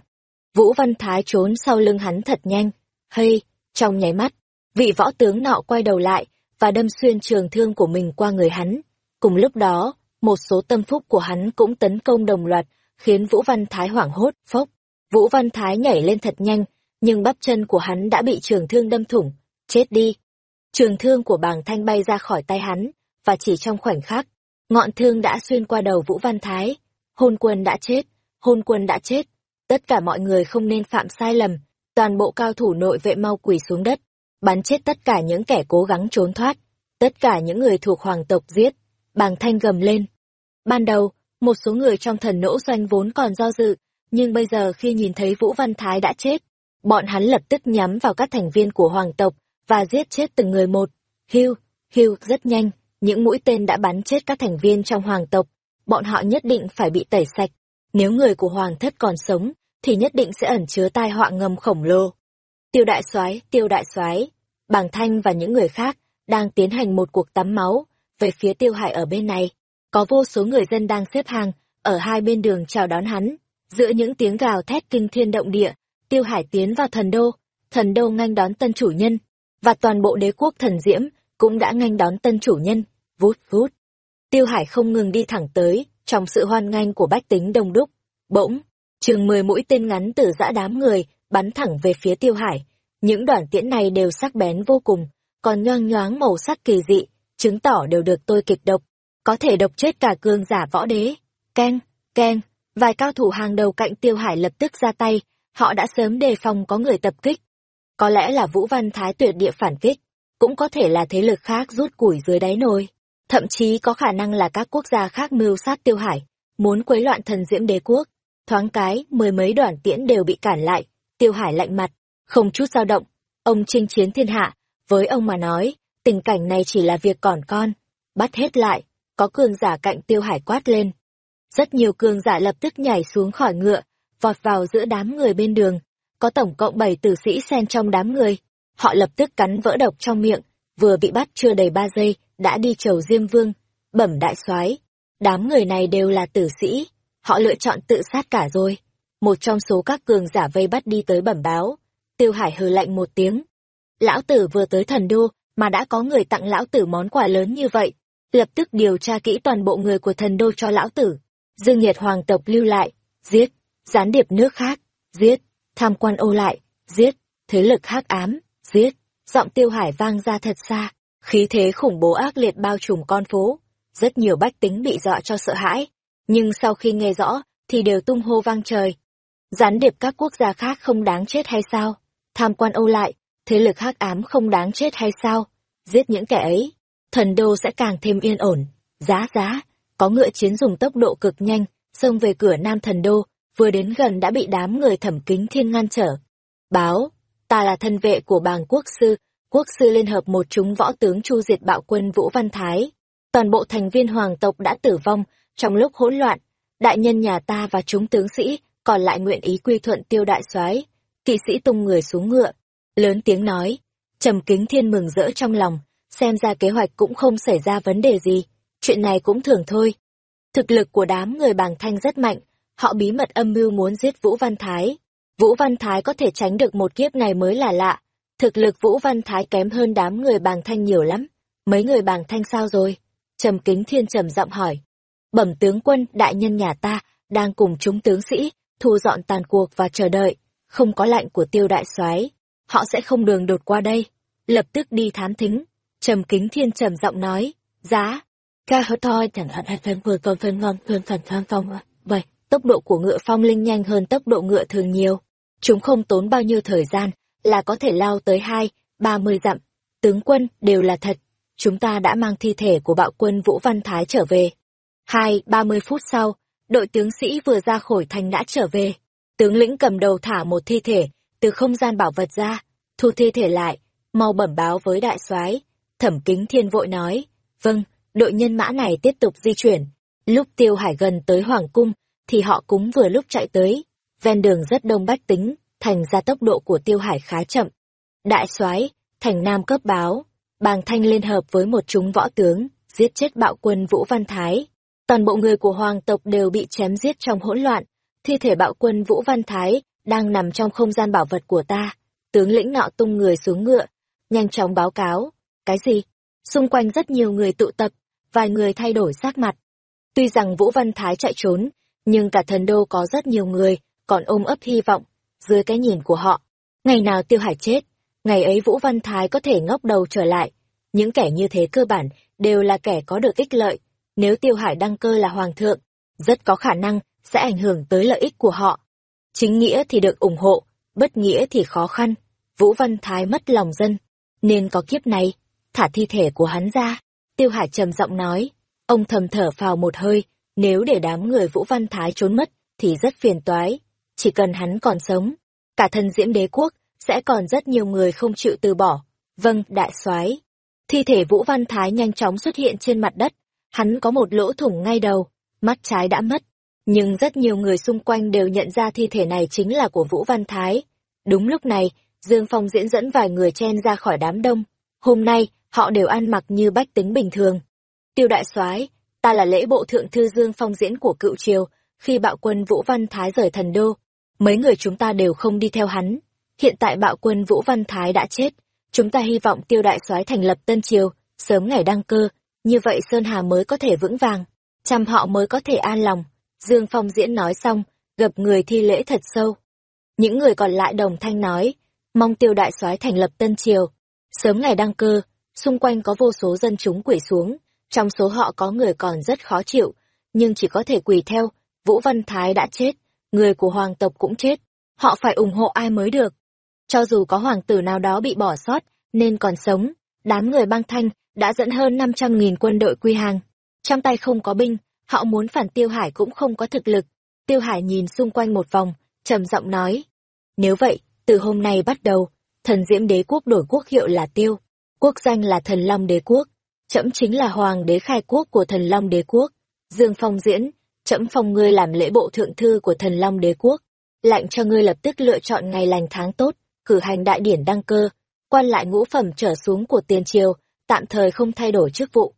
Speaker 1: Vũ Văn Thái trốn sau lưng hắn thật nhanh. Hây, trong nháy mắt, vị võ tướng nọ quay đầu lại và đâm xuyên trường thương của mình qua người hắn. Cùng lúc đó, một số tâm phúc của hắn cũng tấn công đồng loạt, khiến Vũ Văn Thái hoảng hốt, phốc. Vũ Văn Thái nhảy lên thật nhanh, nhưng bắp chân của hắn đã bị trường thương đâm thủng, chết đi. Trường thương của bàng thanh bay ra khỏi tay hắn, và chỉ trong khoảnh khắc, ngọn thương đã xuyên qua đầu Vũ Văn Thái. Hôn quân đã chết, hôn quân đã chết. Tất cả mọi người không nên phạm sai lầm, toàn bộ cao thủ nội vệ mau quỳ xuống đất, bắn chết tất cả những kẻ cố gắng trốn thoát, tất cả những người thuộc hoàng tộc giết. Bàng thanh gầm lên. Ban đầu, một số người trong thần nỗ doanh vốn còn do dự, nhưng bây giờ khi nhìn thấy Vũ Văn Thái đã chết, bọn hắn lập tức nhắm vào các thành viên của hoàng tộc và giết chết từng người một. Hưu, hưu, rất nhanh, những mũi tên đã bắn chết các thành viên trong hoàng tộc, bọn họ nhất định phải bị tẩy sạch. Nếu người của hoàng thất còn sống, thì nhất định sẽ ẩn chứa tai họa ngầm khổng lồ. Tiêu đại soái, tiêu đại soái, Bàng Thanh và những người khác đang tiến hành một cuộc tắm máu về phía Tiêu Hải ở bên này. Có vô số người dân đang xếp hàng ở hai bên đường chào đón hắn. Giữa những tiếng gào thét kinh thiên động địa, Tiêu Hải tiến vào thần đô, thần đô nghênh đón tân chủ nhân, và toàn bộ đế quốc thần diễm cũng đã nghênh đón tân chủ nhân. Vút vút. Tiêu Hải không ngừng đi thẳng tới, trong sự hoan nghênh của bách tính đông đúc. Bỗng, chừng mười mũi tên ngắn từ dã đám người bắn thẳng về phía Tiêu Hải. Những đoạn tiễn này đều sắc bén vô cùng, còn nhoang nhoáng màu sắc kỳ dị, chứng tỏ đều được tôi kịch độc, có thể độc chết cả cương giả võ đế. Ken, Ken, vài cao thủ hàng đầu cạnh Tiêu Hải lập tức ra tay, họ đã sớm đề phòng có người tập kích. Có lẽ là Vũ Văn Thái tuyệt địa phản kích, cũng có thể là thế lực khác rút củi dưới đáy nồi. Thậm chí có khả năng là các quốc gia khác mưu sát Tiêu Hải, muốn quấy loạn thần diễm đế quốc. Thoáng cái, mười mấy đoàn tiễn đều bị cản lại, Tiêu Hải lạnh mặt, không chút dao động. Ông chinh chiến thiên hạ, với ông mà nói, tình cảnh này chỉ là việc còn con. Bắt hết lại, có cường giả cạnh Tiêu Hải quát lên. Rất nhiều cường giả lập tức nhảy xuống khỏi ngựa, vọt vào giữa đám người bên đường. Có tổng cộng bảy tử sĩ xen trong đám người. Họ lập tức cắn vỡ độc trong miệng, vừa bị bắt chưa đầy ba giây, đã đi chầu Diêm Vương, bẩm đại soái Đám người này đều là tử sĩ, họ lựa chọn tự sát cả rồi. Một trong số các cường giả vây bắt đi tới bẩm báo. Tiêu Hải hừ lạnh một tiếng. Lão tử vừa tới thần đô, mà đã có người tặng lão tử món quà lớn như vậy. lập tức điều tra kỹ toàn bộ người của thần đô cho lão tử. Dương nhiệt hoàng tộc lưu lại, giết, gián điệp nước khác, giết, tham quan ô lại, giết, thế lực hắc ám, giết. Giọng tiêu hải vang ra thật xa, khí thế khủng bố ác liệt bao trùm con phố. Rất nhiều bách tính bị dọa cho sợ hãi, nhưng sau khi nghe rõ, thì đều tung hô vang trời. Gián điệp các quốc gia khác không đáng chết hay sao? Tham quan Âu lại, thế lực hắc ám không đáng chết hay sao? Giết những kẻ ấy, thần đô sẽ càng thêm yên ổn. Giá giá, có ngựa chiến dùng tốc độ cực nhanh, xông về cửa nam thần đô, vừa đến gần đã bị đám người thẩm kính thiên ngăn trở. Báo, ta là thân vệ của bàng quốc sư, quốc sư liên hợp một chúng võ tướng chu diệt bạo quân Vũ Văn Thái. Toàn bộ thành viên hoàng tộc đã tử vong trong lúc hỗn loạn. Đại nhân nhà ta và chúng tướng sĩ còn lại nguyện ý quy thuận tiêu đại soái, kỵ sĩ tung người xuống ngựa, lớn tiếng nói, trầm kính thiên mừng rỡ trong lòng, xem ra kế hoạch cũng không xảy ra vấn đề gì, chuyện này cũng thường thôi. Thực lực của đám người bàng thanh rất mạnh, họ bí mật âm mưu muốn giết vũ văn thái. Vũ văn thái có thể tránh được một kiếp này mới là lạ, thực lực vũ văn thái kém hơn đám người bàng thanh nhiều lắm. Mấy người bàng thanh sao rồi? Trầm kính thiên trầm giọng hỏi. Bẩm tướng quân, đại nhân nhà ta, đang cùng chúng tướng sĩ thu dọn tàn cuộc và chờ đợi, không có lạnh của tiêu đại soái họ sẽ không đường đột qua đây. Lập tức đi thám thính, trầm kính thiên trầm giọng nói, giá, ca hơ thôi chẳng hạn hạt phân vừa còn phân ngon hơn phần phân phong. Vậy, tốc độ của ngựa phong linh nhanh hơn tốc độ ngựa thường nhiều. Chúng không tốn bao nhiêu thời gian, là có thể lao tới hai, ba mươi dặm. Tướng quân đều là thật. Chúng ta đã mang thi thể của bạo quân Vũ Văn Thái trở về. Hai, ba mươi phút sau, đội tướng sĩ vừa ra khỏi thành đã trở về. Tướng lĩnh cầm đầu thả một thi thể từ không gian bảo vật ra, thu thi thể lại, mau bẩm báo với đại soái. Thẩm Kính Thiên vội nói, "Vâng, đội nhân mã này tiếp tục di chuyển." Lúc Tiêu Hải gần tới hoàng cung thì họ cũng vừa lúc chạy tới, ven đường rất đông bách tính, thành ra tốc độ của Tiêu Hải khá chậm. Đại soái, thành Nam cấp báo, Bàng Thanh liên hợp với một chúng võ tướng, giết chết bạo quân Vũ Văn Thái toàn bộ người của hoàng tộc đều bị chém giết trong hỗn loạn. Thi thể bạo quân Vũ Văn Thái đang nằm trong không gian bảo vật của ta. Tướng lĩnh nọ tung người xuống ngựa, nhanh chóng báo cáo. Cái gì? Xung quanh rất nhiều người tụ tập, vài người thay đổi sắc mặt. Tuy rằng Vũ Văn Thái chạy trốn, nhưng cả thần đô có rất nhiều người còn ôm ấp hy vọng dưới cái nhìn của họ. Ngày nào Tiêu Hải chết, ngày ấy Vũ Văn Thái có thể ngóc đầu trở lại. Những kẻ như thế cơ bản đều là kẻ có được ích lợi, nếu Tiêu Hải đăng cơ là hoàng thượng, rất có khả năng sẽ ảnh hưởng tới lợi ích của họ. Chính nghĩa thì được ủng hộ, bất nghĩa thì khó khăn. Vũ Văn Thái mất lòng dân, nên có kiếp này, thả thi thể của hắn ra. Tiêu Hải trầm giọng nói, ông thầm thở phào một hơi, nếu để đám người Vũ Văn Thái trốn mất, thì rất phiền toái. Chỉ cần hắn còn sống, cả thân diễm đế quốc, sẽ còn rất nhiều người không chịu từ bỏ. Vâng, đại soái. Thi thể Vũ Văn Thái nhanh chóng xuất hiện trên mặt đất, Hắn có một lỗ thủng ngay đầu, mắt trái đã mất. Nhưng rất nhiều người xung quanh đều nhận ra thi thể này chính là của Vũ Văn Thái. Đúng lúc này, Dương Phong diễn dẫn vài người chen ra khỏi đám đông. Hôm nay, họ đều ăn mặc như bách tính bình thường. Tiêu đại soái ta là lễ bộ thượng thư Dương Phong diễn của cựu triều, khi bạo quân Vũ Văn Thái rời thần đô. Mấy người chúng ta đều không đi theo hắn. Hiện tại bạo quân Vũ Văn Thái đã chết. Chúng ta hy vọng tiêu đại soái thành lập tân triều, sớm ngày đăng cơ, như vậy Sơn Hà mới có thể vững vàng, chăm họ mới có thể an lòng. Dương Phong diễn nói xong, gặp người thi lễ thật sâu. Những người còn lại đồng thanh nói, mong tiêu đại soái thành lập tân triều. Sớm ngày đăng cơ, xung quanh có vô số dân chúng quỷ xuống, trong số họ có người còn rất khó chịu, nhưng chỉ có thể quỳ theo, Vũ Văn Thái đã chết, người của hoàng tộc cũng chết, họ phải ủng hộ ai mới được. Cho dù có hoàng tử nào đó bị bỏ sót, nên còn sống, đám người băng thanh đã dẫn hơn 500.000 quân đội quy hàng. Trong tay không có binh, họ muốn phản Tiêu Hải cũng không có thực lực. Tiêu Hải nhìn xung quanh một vòng, trầm giọng nói. Nếu vậy, từ hôm nay bắt đầu, thần diễm đế quốc đổi quốc hiệu là Tiêu, quốc danh là thần Long đế quốc, trẫm chính là hoàng đế khai quốc của thần Long đế quốc. Dương Phong diễn, trẫm phong ngươi làm lễ bộ thượng thư của thần Long đế quốc, lệnh cho ngươi lập tức lựa chọn ngày lành tháng tốt, cử hành đại điển đăng cơ, quan lại ngũ phẩm trở xuống của tiền triều tạm thời không thay đổi chức vụ.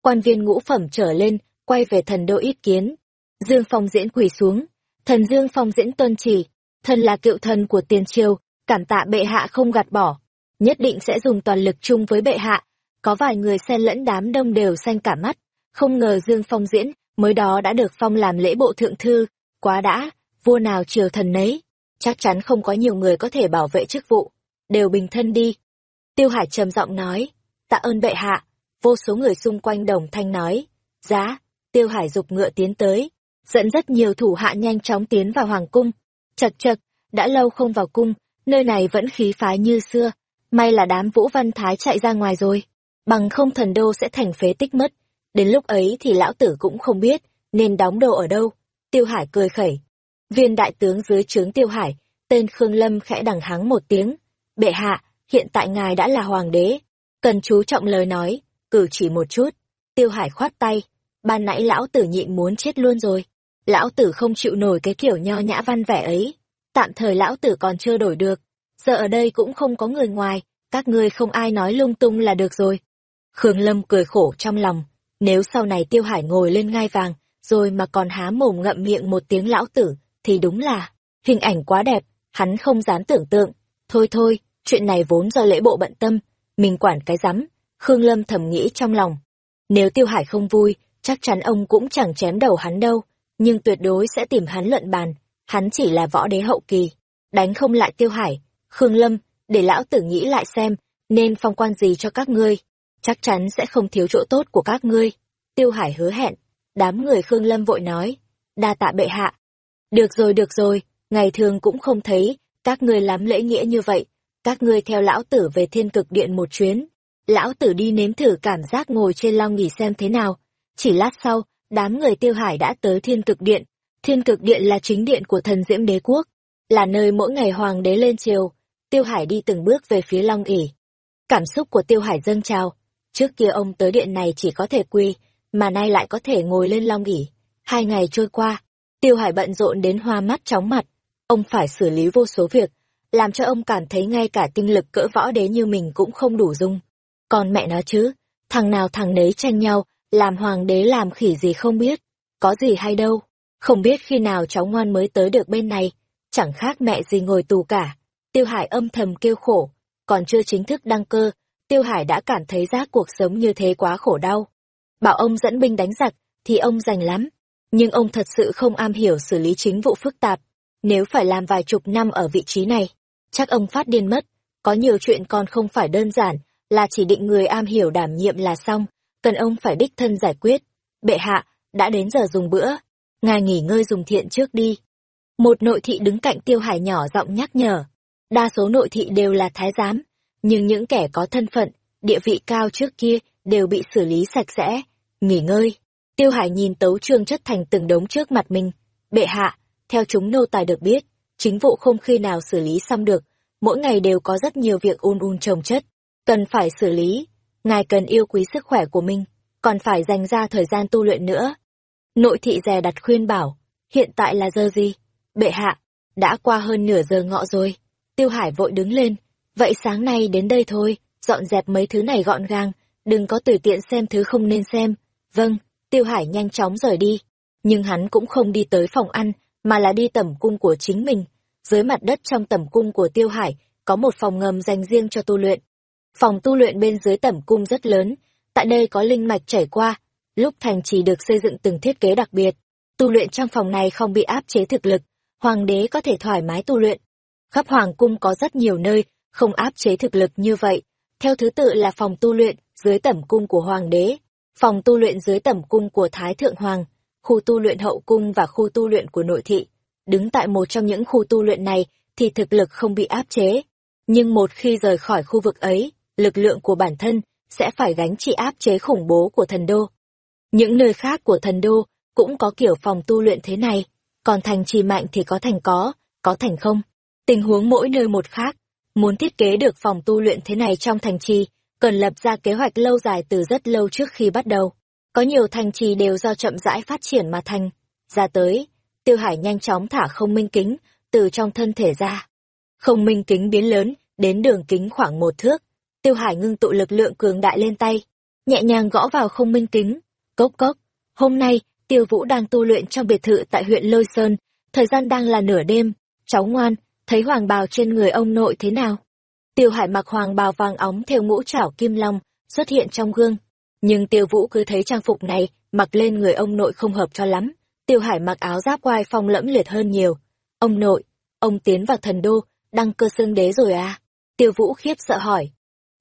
Speaker 1: Quan viên ngũ phẩm trở lên, quay về thần đô ít kiến. Dương Phong diễn quỳ xuống, thần Dương Phong diễn tuân chỉ, thần là cựu thần của tiền triều, cảm tạ bệ hạ không gạt bỏ, nhất định sẽ dùng toàn lực chung với bệ hạ, có vài người xen lẫn đám đông đều xanh cả mắt, không ngờ Dương Phong diễn, mới đó đã được phong làm lễ bộ thượng thư, quá đã, vua nào triều thần nấy, chắc chắn không có nhiều người có thể bảo vệ chức vụ, đều bình thân đi. Tiêu Hải trầm giọng nói, tạ ơn bệ hạ, vô số người xung quanh đồng thanh nói, giá, Tiêu Hải dục ngựa tiến tới, dẫn rất nhiều thủ hạ nhanh chóng tiến vào hoàng cung, chật chật, đã lâu không vào cung, nơi này vẫn khí phái như xưa, may là đám Vũ Văn Thái chạy ra ngoài rồi, bằng không thần đô sẽ thành phế tích mất, đến lúc ấy thì lão tử cũng không biết nên đóng đồ ở đâu. Tiêu Hải cười khẩy. Viên đại tướng dưới trướng Tiêu Hải, tên Khương Lâm khẽ đằng hắng một tiếng. Bệ hạ, hiện tại ngài đã là hoàng đế. Cần chú trọng lời nói, cử chỉ một chút. Tiêu Hải khoát tay. Ban nãy lão tử nhịn muốn chết luôn rồi. Lão tử không chịu nổi cái kiểu nho nhã văn vẻ ấy. Tạm thời lão tử còn chưa đổi được. Giờ ở đây cũng không có người ngoài, các ngươi không ai nói lung tung là được rồi. Khương Lâm cười khổ trong lòng. Nếu sau này Tiêu Hải ngồi lên ngai vàng, rồi mà còn há mồm ngậm miệng một tiếng lão tử, thì đúng là, hình ảnh quá đẹp, hắn không dám tưởng tượng. Thôi thôi, chuyện này vốn do lễ bộ bận tâm, mình quản cái rắm, Khương Lâm thầm nghĩ trong lòng. Nếu Tiêu Hải không vui, chắc chắn ông cũng chẳng chém đầu hắn đâu, nhưng tuyệt đối sẽ tìm hắn luận bàn, hắn chỉ là võ đế hậu kỳ, đánh không lại Tiêu Hải. Khương Lâm, để lão tử nghĩ lại xem, nên phong quan gì cho các ngươi, chắc chắn sẽ không thiếu chỗ tốt của các ngươi. Tiêu Hải hứa hẹn, Đám người Khương Lâm vội nói, đa tạ bệ hạ. Được rồi được rồi, ngày thường cũng không thấy, các ngươi lắm lễ nghĩa như vậy, các ngươi theo lão tử về thiên cực điện một chuyến. Lão tử đi nếm thử cảm giác ngồi trên long nghỉ xem thế nào. Chỉ lát sau, đám người tiêu hải đã tới thiên cực điện. Thiên cực điện là chính điện của thần diễm đế quốc, là nơi mỗi ngày hoàng đế lên triều. Tiêu hải đi từng bước về phía long ỉ. Cảm xúc của tiêu hải dâng trào. Trước kia ông tới điện này chỉ có thể quy, mà nay lại có thể ngồi lên long ỉ. Hai ngày trôi qua, Tiêu Hải bận rộn đến hoa mắt chóng mặt. Ông phải xử lý vô số việc, làm cho ông cảm thấy ngay cả tinh lực cỡ võ đế như mình cũng không đủ dung. Còn mẹ nó chứ, thằng nào thằng nấy tranh nhau, làm hoàng đế làm khỉ gì không biết, có gì hay đâu. Không biết khi nào cháu ngoan mới tới được bên này, chẳng khác mẹ gì ngồi tù cả. Tiêu Hải âm thầm kêu khổ, còn chưa chính thức đăng cơ, Tiêu Hải đã cảm thấy giác cuộc sống như thế quá khổ đau bảo ông dẫn binh đánh giặc, thì ông rành lắm. Nhưng ông thật sự không am hiểu xử lý chính vụ phức tạp. Nếu phải làm vài chục năm ở vị trí này, chắc ông phát điên mất. Có nhiều chuyện còn không phải đơn giản, là chỉ định người am hiểu đảm nhiệm là xong, cần ông phải đích thân giải quyết. Bệ hạ, đã đến giờ dùng bữa, ngài nghỉ ngơi dùng thiện trước đi. Một nội thị đứng cạnh tiêu hải nhỏ giọng nhắc nhở. Đa số nội thị đều là thái giám, nhưng những kẻ có thân phận, địa vị cao trước kia đều bị xử lý sạch sẽ, nghỉ ngơi. Tiêu Hải nhìn tấu trương chất thành từng đống trước mặt mình. Bệ hạ, theo chúng nô tài được biết, chính vụ không khi nào xử lý xong được, mỗi ngày đều có rất nhiều việc un un trồng chất, cần phải xử lý. Ngài cần yêu quý sức khỏe của mình, còn phải dành ra thời gian tu luyện nữa. Nội thị dè đặt khuyên bảo, hiện tại là giờ gì? Bệ hạ, đã qua hơn nửa giờ ngọ rồi. Tiêu Hải vội đứng lên, vậy sáng nay đến đây thôi, dọn dẹp mấy thứ này gọn gàng, đừng có tùy tiện xem thứ không nên xem. Vâng, Tiêu Hải nhanh chóng rời đi. Nhưng hắn cũng không đi tới phòng ăn, mà là đi tẩm cung của chính mình. Dưới mặt đất trong tẩm cung của Tiêu Hải, có một phòng ngầm dành riêng cho tu luyện. Phòng tu luyện bên dưới tẩm cung rất lớn, tại đây có linh mạch chảy qua. Lúc thành trì được xây dựng từng thiết kế đặc biệt, tu luyện trong phòng này không bị áp chế thực lực, hoàng đế có thể thoải mái tu luyện. Khắp hoàng cung có rất nhiều nơi, không áp chế thực lực như vậy. Theo thứ tự là phòng tu luyện, dưới tẩm cung của hoàng đế, phòng tu luyện dưới tẩm cung của Thái Thượng Hoàng, khu tu luyện hậu cung và khu tu luyện của nội thị. Đứng tại một trong những khu tu luyện này thì thực lực không bị áp chế. Nhưng một khi rời khỏi khu vực ấy, lực lượng của bản thân sẽ phải gánh chịu áp chế khủng bố của thần đô. Những nơi khác của thần đô cũng có kiểu phòng tu luyện thế này, còn thành trì mạnh thì có thành có, có thành không. Tình huống mỗi nơi một khác, muốn thiết kế được phòng tu luyện thế này trong thành trì cần lập ra kế hoạch lâu dài từ rất lâu trước khi bắt đầu. Có nhiều thành trì đều do chậm rãi phát triển mà thành. Ra tới, Tiêu Hải nhanh chóng thả không minh kính từ trong thân thể ra. Không minh kính biến lớn, đến đường kính khoảng một thước. Tiêu Hải ngưng tụ lực lượng cường đại lên tay, nhẹ nhàng gõ vào không minh kính. Cốc cốc, hôm nay, Tiêu Vũ đang tu luyện trong biệt thự tại huyện Lôi Sơn, thời gian đang là nửa đêm. Cháu ngoan, thấy hoàng bào trên người ông nội thế nào? Tiêu Hải mặc hoàng bào vàng óng theo ngũ trảo kim long, xuất hiện trong gương. Nhưng tiêu vũ cứ thấy trang phục này, mặc lên người ông nội không hợp cho lắm. Tiêu hải mặc áo giáp quai phong lẫm liệt hơn nhiều. Ông nội, ông tiến vào thần đô, đăng cơ xương đế rồi à? Tiêu vũ khiếp sợ hỏi.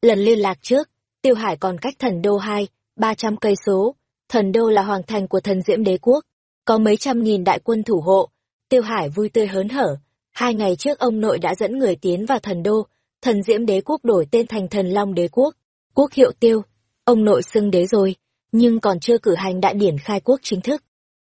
Speaker 1: Lần liên lạc trước, Tiêu Hải còn cách thần đô hai, ba trăm cây số. Thần đô là hoàng thành của thần diễm đế quốc, có mấy trăm nghìn đại quân thủ hộ. Tiêu Hải vui tươi hớn hở. Hai ngày trước ông nội đã dẫn người tiến vào thần đô, thần diễm đế quốc đổi tên thành thần long đế quốc. Quốc hiệu tiêu, ông nội xưng đế rồi, nhưng còn chưa cử hành đại điển khai quốc chính thức.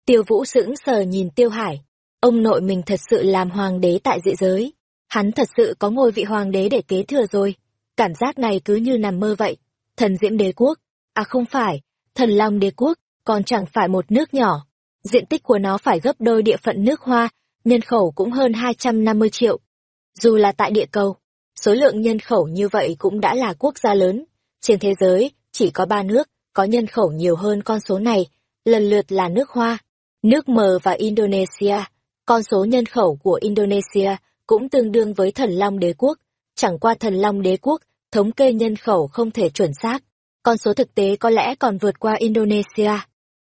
Speaker 1: Tiêu Vũ sững sờ nhìn Tiêu Hải, ông nội mình thật sự làm hoàng đế tại dị giới. Hắn thật sự có ngôi vị hoàng đế để kế thừa rồi. Cảm giác này cứ như nằm mơ vậy. Thần Diễm Đế Quốc, à không phải, Thần Long Đế Quốc, còn chẳng phải một nước nhỏ. Diện tích của nó phải gấp đôi địa phận nước Hoa, nhân khẩu cũng hơn 250 triệu. Dù là tại địa cầu, số lượng nhân khẩu như vậy cũng đã là quốc gia lớn. Trên thế giới, chỉ có ba nước có nhân khẩu nhiều hơn con số này, lần lượt là nước Hoa, nước Mờ và Indonesia. Con số nhân khẩu của Indonesia cũng tương đương với thần Long đế quốc. Chẳng qua thần Long đế quốc, thống kê nhân khẩu không thể chuẩn xác. Con số thực tế có lẽ còn vượt qua Indonesia.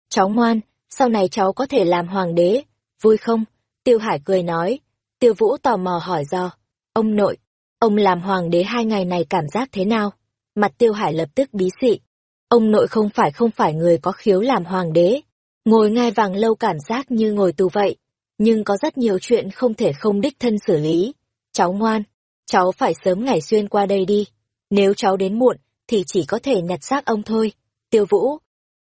Speaker 1: Cháu ngoan, sau này cháu có thể làm hoàng đế, vui không? Tiêu Hải cười nói. Tiêu Vũ tò mò hỏi do. Ông nội, ông làm hoàng đế hai ngày này cảm giác thế nào? Mặt Tiêu Hải lập tức bí xị. Ông nội không phải không phải người có khiếu làm hoàng đế. Ngồi ngai vàng lâu cảm giác như ngồi tù vậy nhưng có rất nhiều chuyện không thể không đích thân xử lý. Cháu ngoan, cháu phải sớm ngày xuyên qua đây đi. Nếu cháu đến muộn, thì chỉ có thể nhặt xác ông thôi. Tiêu Vũ,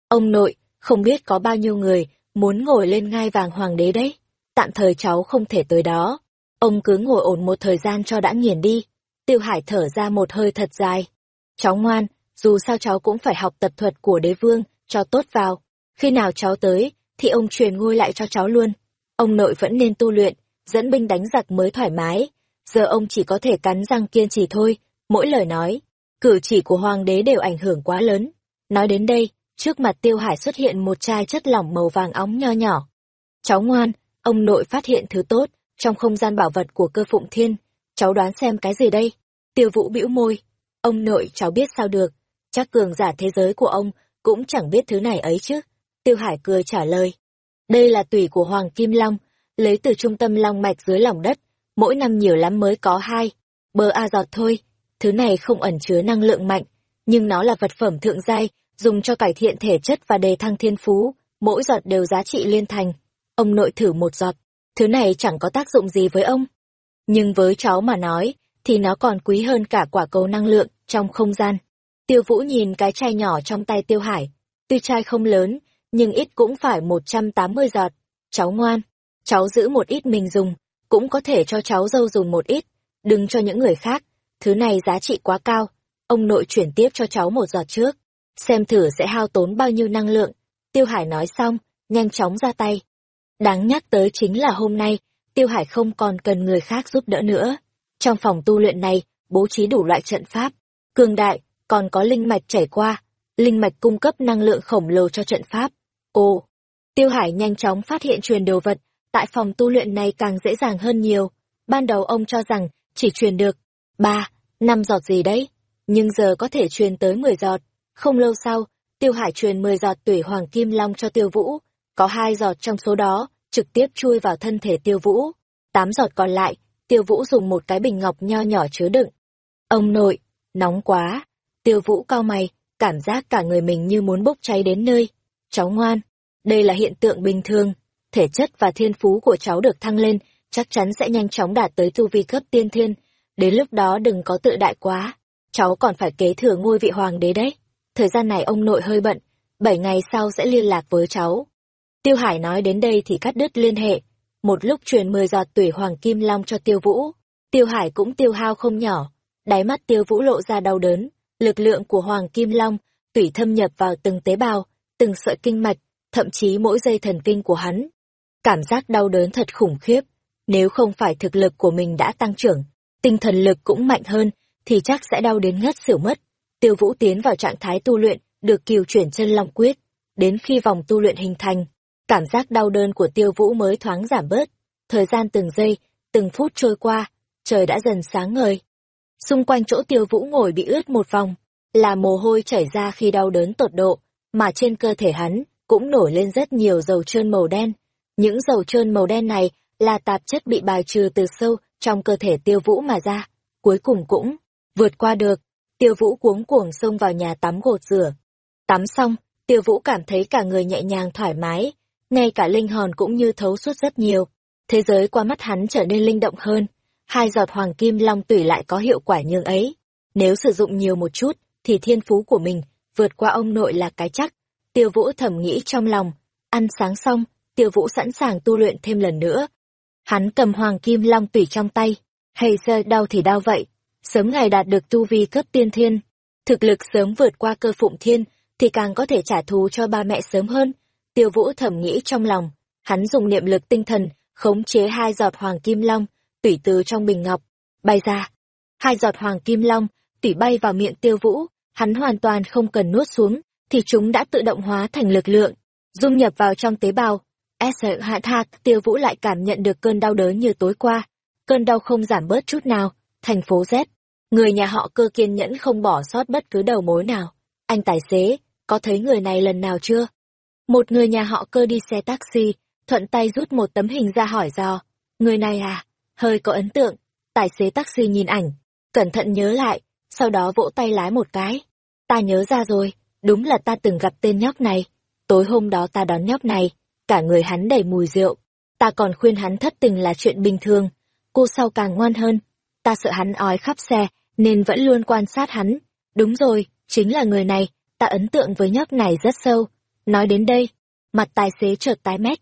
Speaker 1: ông nội, không biết có bao nhiêu người muốn ngồi lên ngai vàng hoàng đế đấy. Tạm thời cháu không thể tới đó. Ông cứ ngồi ổn một thời gian cho đã nghiền đi. Tiêu Hải thở ra một hơi thật dài. Cháu ngoan, dù sao cháu cũng phải học tập thuật của đế vương, cho tốt vào. Khi nào cháu tới, thì ông truyền ngôi lại cho cháu luôn. Ông nội vẫn nên tu luyện, dẫn binh đánh giặc mới thoải mái. Giờ ông chỉ có thể cắn răng kiên trì thôi, mỗi lời nói, cử chỉ của hoàng đế đều ảnh hưởng quá lớn. Nói đến đây, trước mặt tiêu hải xuất hiện một chai chất lỏng màu vàng óng nho nhỏ. Cháu ngoan, ông nội phát hiện thứ tốt, trong không gian bảo vật của cơ phụng thiên. Cháu đoán xem cái gì đây? Tiêu vũ bĩu môi. Ông nội cháu biết sao được, chắc cường giả thế giới của ông cũng chẳng biết thứ này ấy chứ. Tiêu hải cười trả lời. Đây là tủy của Hoàng Kim Long, lấy từ trung tâm long mạch dưới lòng đất, mỗi năm nhiều lắm mới có hai, bơ a giọt thôi. Thứ này không ẩn chứa năng lượng mạnh, nhưng nó là vật phẩm thượng giai, dùng cho cải thiện thể chất và đề thăng thiên phú, mỗi giọt đều giá trị liên thành. Ông nội thử một giọt, thứ này chẳng có tác dụng gì với ông. Nhưng với cháu mà nói, thì nó còn quý hơn cả quả cầu năng lượng trong không gian. Tiêu Vũ nhìn cái chai nhỏ trong tay Tiêu Hải, tuy chai không lớn, nhưng ít cũng phải 180 giọt. Cháu ngoan, cháu giữ một ít mình dùng, cũng có thể cho cháu dâu dùng một ít, đừng cho những người khác, thứ này giá trị quá cao. Ông nội chuyển tiếp cho cháu một giọt trước, xem thử sẽ hao tốn bao nhiêu năng lượng. Tiêu Hải nói xong, nhanh chóng ra tay. Đáng nhắc tới chính là hôm nay, Tiêu Hải không còn cần người khác giúp đỡ nữa. Trong phòng tu luyện này, bố trí đủ loại trận pháp, cường đại, còn có linh mạch chảy qua, linh mạch cung cấp năng lượng khổng lồ cho trận pháp. Ồ, Tiêu Hải nhanh chóng phát hiện truyền đồ vật, tại phòng tu luyện này càng dễ dàng hơn nhiều. Ban đầu ông cho rằng chỉ truyền được ba, năm giọt gì đấy, nhưng giờ có thể truyền tới 10 giọt. Không lâu sau, Tiêu Hải truyền 10 giọt tủy hoàng kim long cho Tiêu Vũ, có hai giọt trong số đó trực tiếp chui vào thân thể Tiêu Vũ, tám giọt còn lại, Tiêu Vũ dùng một cái bình ngọc nho nhỏ chứa đựng. Ông nội, nóng quá. Tiêu Vũ cao mày, cảm giác cả người mình như muốn bốc cháy đến nơi cháu ngoan, đây là hiện tượng bình thường, thể chất và thiên phú của cháu được thăng lên, chắc chắn sẽ nhanh chóng đạt tới tu vi cấp tiên thiên, đến lúc đó đừng có tự đại quá, cháu còn phải kế thừa ngôi vị hoàng đế đấy. Thời gian này ông nội hơi bận, bảy ngày sau sẽ liên lạc với cháu. Tiêu Hải nói đến đây thì cắt đứt liên hệ, một lúc truyền mười giọt tủy hoàng kim long cho Tiêu Vũ, Tiêu Hải cũng tiêu hao không nhỏ, đáy mắt Tiêu Vũ lộ ra đau đớn, lực lượng của hoàng kim long tủy thâm nhập vào từng tế bào, từng sợi kinh mạch, thậm chí mỗi dây thần kinh của hắn. Cảm giác đau đớn thật khủng khiếp, nếu không phải thực lực của mình đã tăng trưởng, tinh thần lực cũng mạnh hơn, thì chắc sẽ đau đến ngất xỉu mất. Tiêu Vũ tiến vào trạng thái tu luyện, được kiều chuyển chân long quyết, đến khi vòng tu luyện hình thành, cảm giác đau đớn của Tiêu Vũ mới thoáng giảm bớt. Thời gian từng giây, từng phút trôi qua, trời đã dần sáng ngời. Xung quanh chỗ Tiêu Vũ ngồi bị ướt một vòng, là mồ hôi chảy ra khi đau đớn tột độ, mà trên cơ thể hắn cũng nổi lên rất nhiều dầu trơn màu đen. Những dầu trơn màu đen này là tạp chất bị bài trừ từ sâu trong cơ thể tiêu vũ mà ra, cuối cùng cũng vượt qua được. Tiêu vũ cuống cuồng xông vào nhà tắm gột rửa. Tắm xong, tiêu vũ cảm thấy cả người nhẹ nhàng thoải mái, ngay cả linh hồn cũng như thấu suốt rất nhiều. Thế giới qua mắt hắn trở nên linh động hơn, hai giọt hoàng kim long tủy lại có hiệu quả như ấy. Nếu sử dụng nhiều một chút, thì thiên phú của mình vượt qua ông nội là cái chắc. Tiêu Vũ thầm nghĩ trong lòng, ăn sáng xong, Tiêu Vũ sẵn sàng tu luyện thêm lần nữa. Hắn cầm hoàng kim long tủy trong tay, hay giờ đau thì đau vậy, sớm ngày đạt được tu vi cấp tiên thiên. Thực lực sớm vượt qua cơ phụng thiên, thì càng có thể trả thù cho ba mẹ sớm hơn. Tiêu Vũ thầm nghĩ trong lòng, hắn dùng niệm lực tinh thần, khống chế hai giọt hoàng kim long, tủy từ trong bình ngọc, bay ra. Hai giọt hoàng kim long, tủy bay vào miệng Tiêu Vũ, hắn hoàn toàn không cần nuốt xuống, thì chúng đã tự động hóa thành lực lượng, dung nhập vào trong tế bào. S hạ thạc tiêu vũ lại cảm nhận được cơn đau đớn như tối qua. Cơn đau không giảm bớt chút nào, thành phố Z. Người nhà họ cơ kiên nhẫn không bỏ sót bất cứ đầu mối nào. Anh tài xế, có thấy người này lần nào chưa? Một người nhà họ cơ đi xe taxi, thuận tay rút một tấm hình ra hỏi dò Người này à, hơi có ấn tượng. Tài xế taxi nhìn ảnh, cẩn thận nhớ lại, sau đó vỗ tay lái một cái. Ta nhớ ra rồi, đúng là ta từng gặp tên nhóc này. Tối hôm đó ta đón nhóc này, cả người hắn đầy mùi rượu. Ta còn khuyên hắn thất tình là chuyện bình thường. Cô sau càng ngoan hơn. Ta sợ hắn ói khắp xe, nên vẫn luôn quan sát hắn. Đúng rồi, chính là người này, ta ấn tượng với nhóc này rất sâu. Nói đến đây, mặt tài xế chợt tái mét.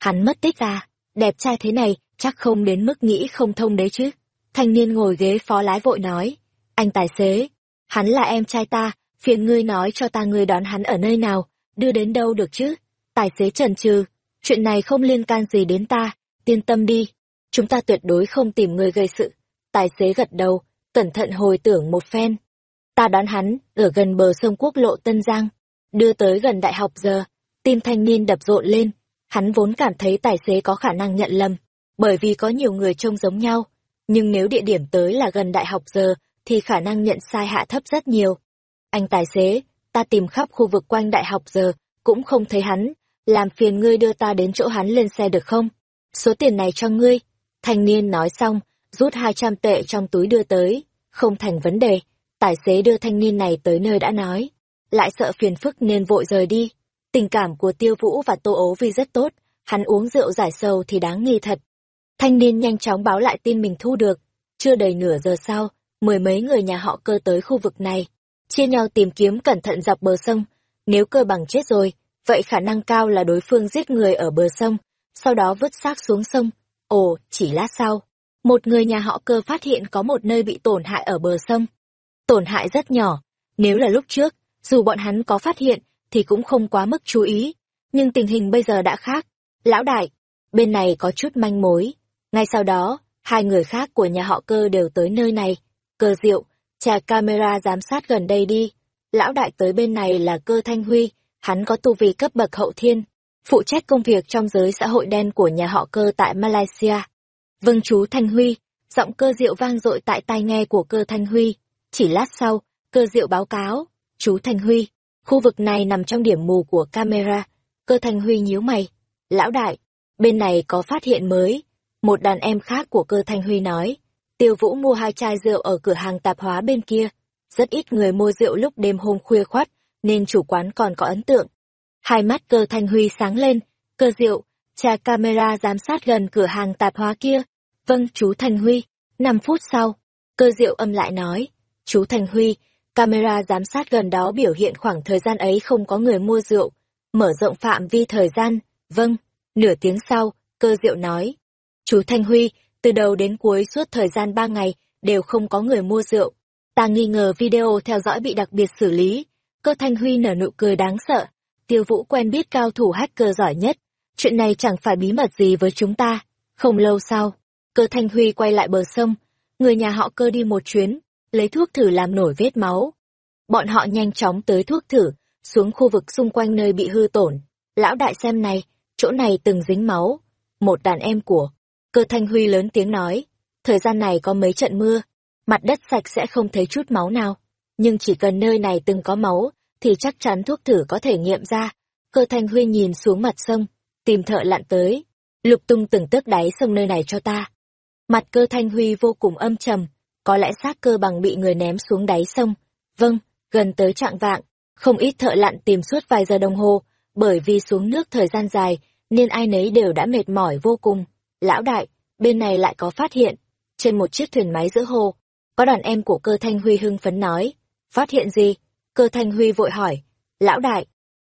Speaker 1: Hắn mất tích à, đẹp trai thế này, chắc không đến mức nghĩ không thông đấy chứ. Thanh niên ngồi ghế phó lái vội nói. Anh tài xế, hắn là em trai ta, phiền ngươi nói cho ta ngươi đón hắn ở nơi nào, đưa đến đâu được chứ? Tài xế trần trừ, chuyện này không liên can gì đến ta, yên tâm đi, chúng ta tuyệt đối không tìm người gây sự. Tài xế gật đầu, cẩn thận hồi tưởng một phen. Ta đón hắn, ở gần bờ sông quốc lộ Tân Giang, đưa tới gần đại học giờ, tim thanh niên đập rộn lên, hắn vốn cảm thấy tài xế có khả năng nhận lầm, bởi vì có nhiều người trông giống nhau, nhưng nếu địa điểm tới là gần đại học giờ, thì khả năng nhận sai hạ thấp rất nhiều. Anh tài xế, ta tìm khắp khu vực quanh đại học giờ, cũng không thấy hắn, làm phiền ngươi đưa ta đến chỗ hắn lên xe được không? Số tiền này cho ngươi. Thanh niên nói xong, rút 200 tệ trong túi đưa tới, không thành vấn đề. Tài xế đưa thanh niên này tới nơi đã nói, lại sợ phiền phức nên vội rời đi. Tình cảm của Tiêu Vũ và Tô Ố Vi rất tốt, hắn uống rượu giải sầu thì đáng nghi thật. Thanh niên nhanh chóng báo lại tin mình thu được. Chưa đầy nửa giờ sau, mười mấy người nhà họ cơ tới khu vực này, chia nhau tìm kiếm cẩn thận dọc bờ sông. Nếu cơ bằng chết rồi, vậy khả năng cao là đối phương giết người ở bờ sông, sau đó vứt xác xuống sông. Ồ, chỉ lát sau, một người nhà họ cơ phát hiện có một nơi bị tổn hại ở bờ sông. Tổn hại rất nhỏ, nếu là lúc trước, dù bọn hắn có phát hiện, thì cũng không quá mức chú ý. Nhưng tình hình bây giờ đã khác. Lão đại, bên này có chút manh mối. Ngay sau đó, hai người khác của nhà họ cơ đều tới nơi này. Cơ diệu, trà camera giám sát gần đây đi. Lão đại tới bên này là cơ thanh huy, hắn có tu vi cấp bậc hậu thiên, phụ trách công việc trong giới xã hội đen của nhà họ cơ tại Malaysia. Vâng chú Thanh Huy, giọng cơ diệu vang dội tại tai nghe của cơ Thanh Huy. Chỉ lát sau, cơ diệu báo cáo, chú thành Huy, khu vực này nằm trong điểm mù của camera. Cơ thành Huy nhíu mày, lão đại, bên này có phát hiện mới. Một đàn em khác của cơ thành Huy nói, Tiêu Vũ mua hai chai rượu ở cửa hàng tạp hóa bên kia. Rất ít người mua rượu lúc đêm hôm khuya khoắt, nên chủ quán còn có ấn tượng. Hai mắt cơ thành huy sáng lên, cơ rượu, tra camera giám sát gần cửa hàng tạp hóa kia. Vâng, chú thành Huy. Năm phút sau, cơ rượu âm lại nói, chú thành Huy, camera giám sát gần đó biểu hiện khoảng thời gian ấy không có người mua rượu, mở rộng phạm vi thời gian, vâng, nửa tiếng sau, cơ diệu nói. Chú Thanh Huy, từ đầu đến cuối suốt thời gian ba ngày, đều không có người mua rượu. Ta nghi ngờ video theo dõi bị đặc biệt xử lý. Cơ Thanh Huy nở nụ cười đáng sợ. Tiêu Vũ quen biết cao thủ hacker giỏi nhất. Chuyện này chẳng phải bí mật gì với chúng ta. Không lâu sau, cơ Thanh Huy quay lại bờ sông. Người nhà họ cơ đi một chuyến, lấy thuốc thử làm nổi vết máu. Bọn họ nhanh chóng tới thuốc thử, xuống khu vực xung quanh nơi bị hư tổn. Lão đại xem này, chỗ này từng dính máu. Một đàn em của Cơ Thanh Huy lớn tiếng nói, thời gian này có mấy trận mưa, mặt đất sạch sẽ không thấy chút máu nào. nhưng chỉ cần nơi này từng có máu, thì chắc chắn thuốc thử có thể nghiệm ra. Cơ Thanh Huy nhìn xuống mặt sông, tìm thợ lặn tới. Lục tung từng tấc đáy sông nơi này cho ta. Mặt cơ Thanh Huy vô cùng âm trầm, có lẽ xác cơ bằng bị người ném xuống đáy sông. Vâng, gần tới trạng vạng, không ít thợ lặn tìm suốt vài giờ đồng hồ, bởi vì xuống nước thời gian dài, nên ai nấy đều đã mệt mỏi vô cùng. Lão đại, bên này lại có phát hiện, trên một chiếc thuyền máy giữa hồ, có đàn em của cơ Thanh Huy hưng phấn nói. Phát hiện gì? Cơ Thanh Huy vội hỏi. Lão đại,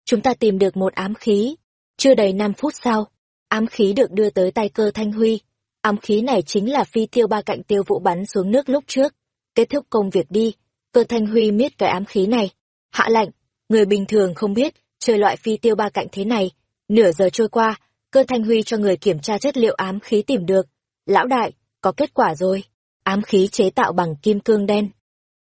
Speaker 1: chúng ta tìm được một ám khí. Chưa đầy 5 phút sau, ám khí được đưa tới tay cơ Thanh Huy. Ám khí này chính là phi tiêu ba cạnh tiêu vũ bắn xuống nước lúc trước. Kết thúc công việc đi, cơ Thanh Huy miết cái ám khí này. Hạ lạnh, người bình thường không biết, chơi loại phi tiêu ba cạnh thế này. Nửa giờ trôi qua, cơ Thanh Huy cho người kiểm tra chất liệu ám khí tìm được. Lão đại, có kết quả rồi. Ám khí chế tạo bằng kim cương đen.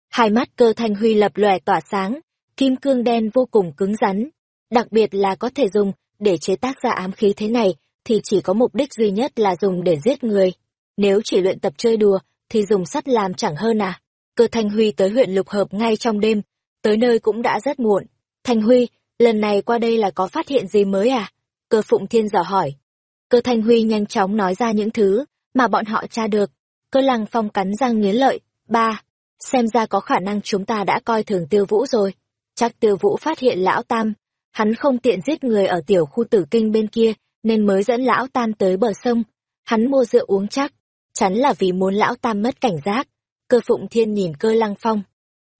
Speaker 1: Hai mắt cơ thanh huy lập lòe tỏa sáng, kim cương đen vô cùng cứng rắn. Đặc biệt là có thể dùng để chế tác ra ám khí thế này thì chỉ có mục đích duy nhất là dùng để giết người. Nếu chỉ luyện tập chơi đùa thì dùng sắt làm chẳng hơn à. Cơ Thanh Huy tới huyện Lục Hợp ngay trong đêm, tới nơi cũng đã rất muộn. Thanh Huy, lần này qua đây là có phát hiện gì mới à? Cơ Phụng Thiên dò hỏi. Cơ Thanh Huy nhanh chóng nói ra những thứ mà bọn họ tra được. Cơ Lăng Phong cắn răng nghiến lợi. Ba, xem ra có khả năng chúng ta đã coi thường tiêu vũ rồi. Chắc tiêu vũ phát hiện lão tam, hắn không tiện giết người ở tiểu khu tử kinh bên kia, nên mới dẫn lão tam tới bờ sông. Hắn mua rượu uống chắc, chắn là vì muốn lão tam mất cảnh giác. Cơ phụng thiên nhìn cơ lăng phong.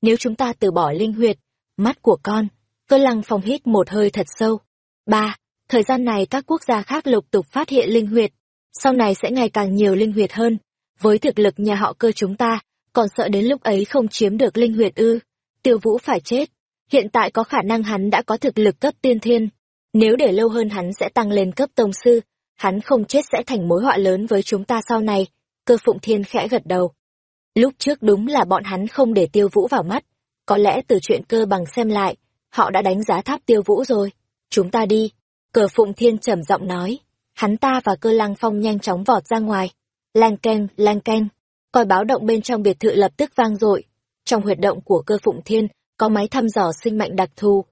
Speaker 1: Nếu chúng ta từ bỏ linh huyệt, mắt của con, cơ lăng phong hít một hơi thật sâu. Ba, thời gian này các quốc gia khác lục tục phát hiện linh huyệt, sau này sẽ ngày càng nhiều linh huyệt hơn. Với thực lực nhà họ cơ chúng ta, còn sợ đến lúc ấy không chiếm được linh huyệt ư. Tiêu vũ phải chết. Hiện tại có khả năng hắn đã có thực lực cấp tiên thiên. Nếu để lâu hơn hắn sẽ tăng lên cấp tông sư. Hắn không chết sẽ thành mối họa lớn với chúng ta sau này. Cơ phụng thiên khẽ gật đầu. Lúc trước đúng là bọn hắn không để tiêu vũ vào mắt. Có lẽ từ chuyện cơ bằng xem lại, họ đã đánh giá tháp tiêu vũ rồi. Chúng ta đi. Cờ phụng thiên trầm giọng nói. Hắn ta và cơ lăng phong nhanh chóng vọt ra ngoài. Lang ken lang ken coi báo động bên trong biệt thự lập tức vang dội. Trong huyệt động của cơ phụng thiên, có máy thăm dò sinh mệnh đặc thù.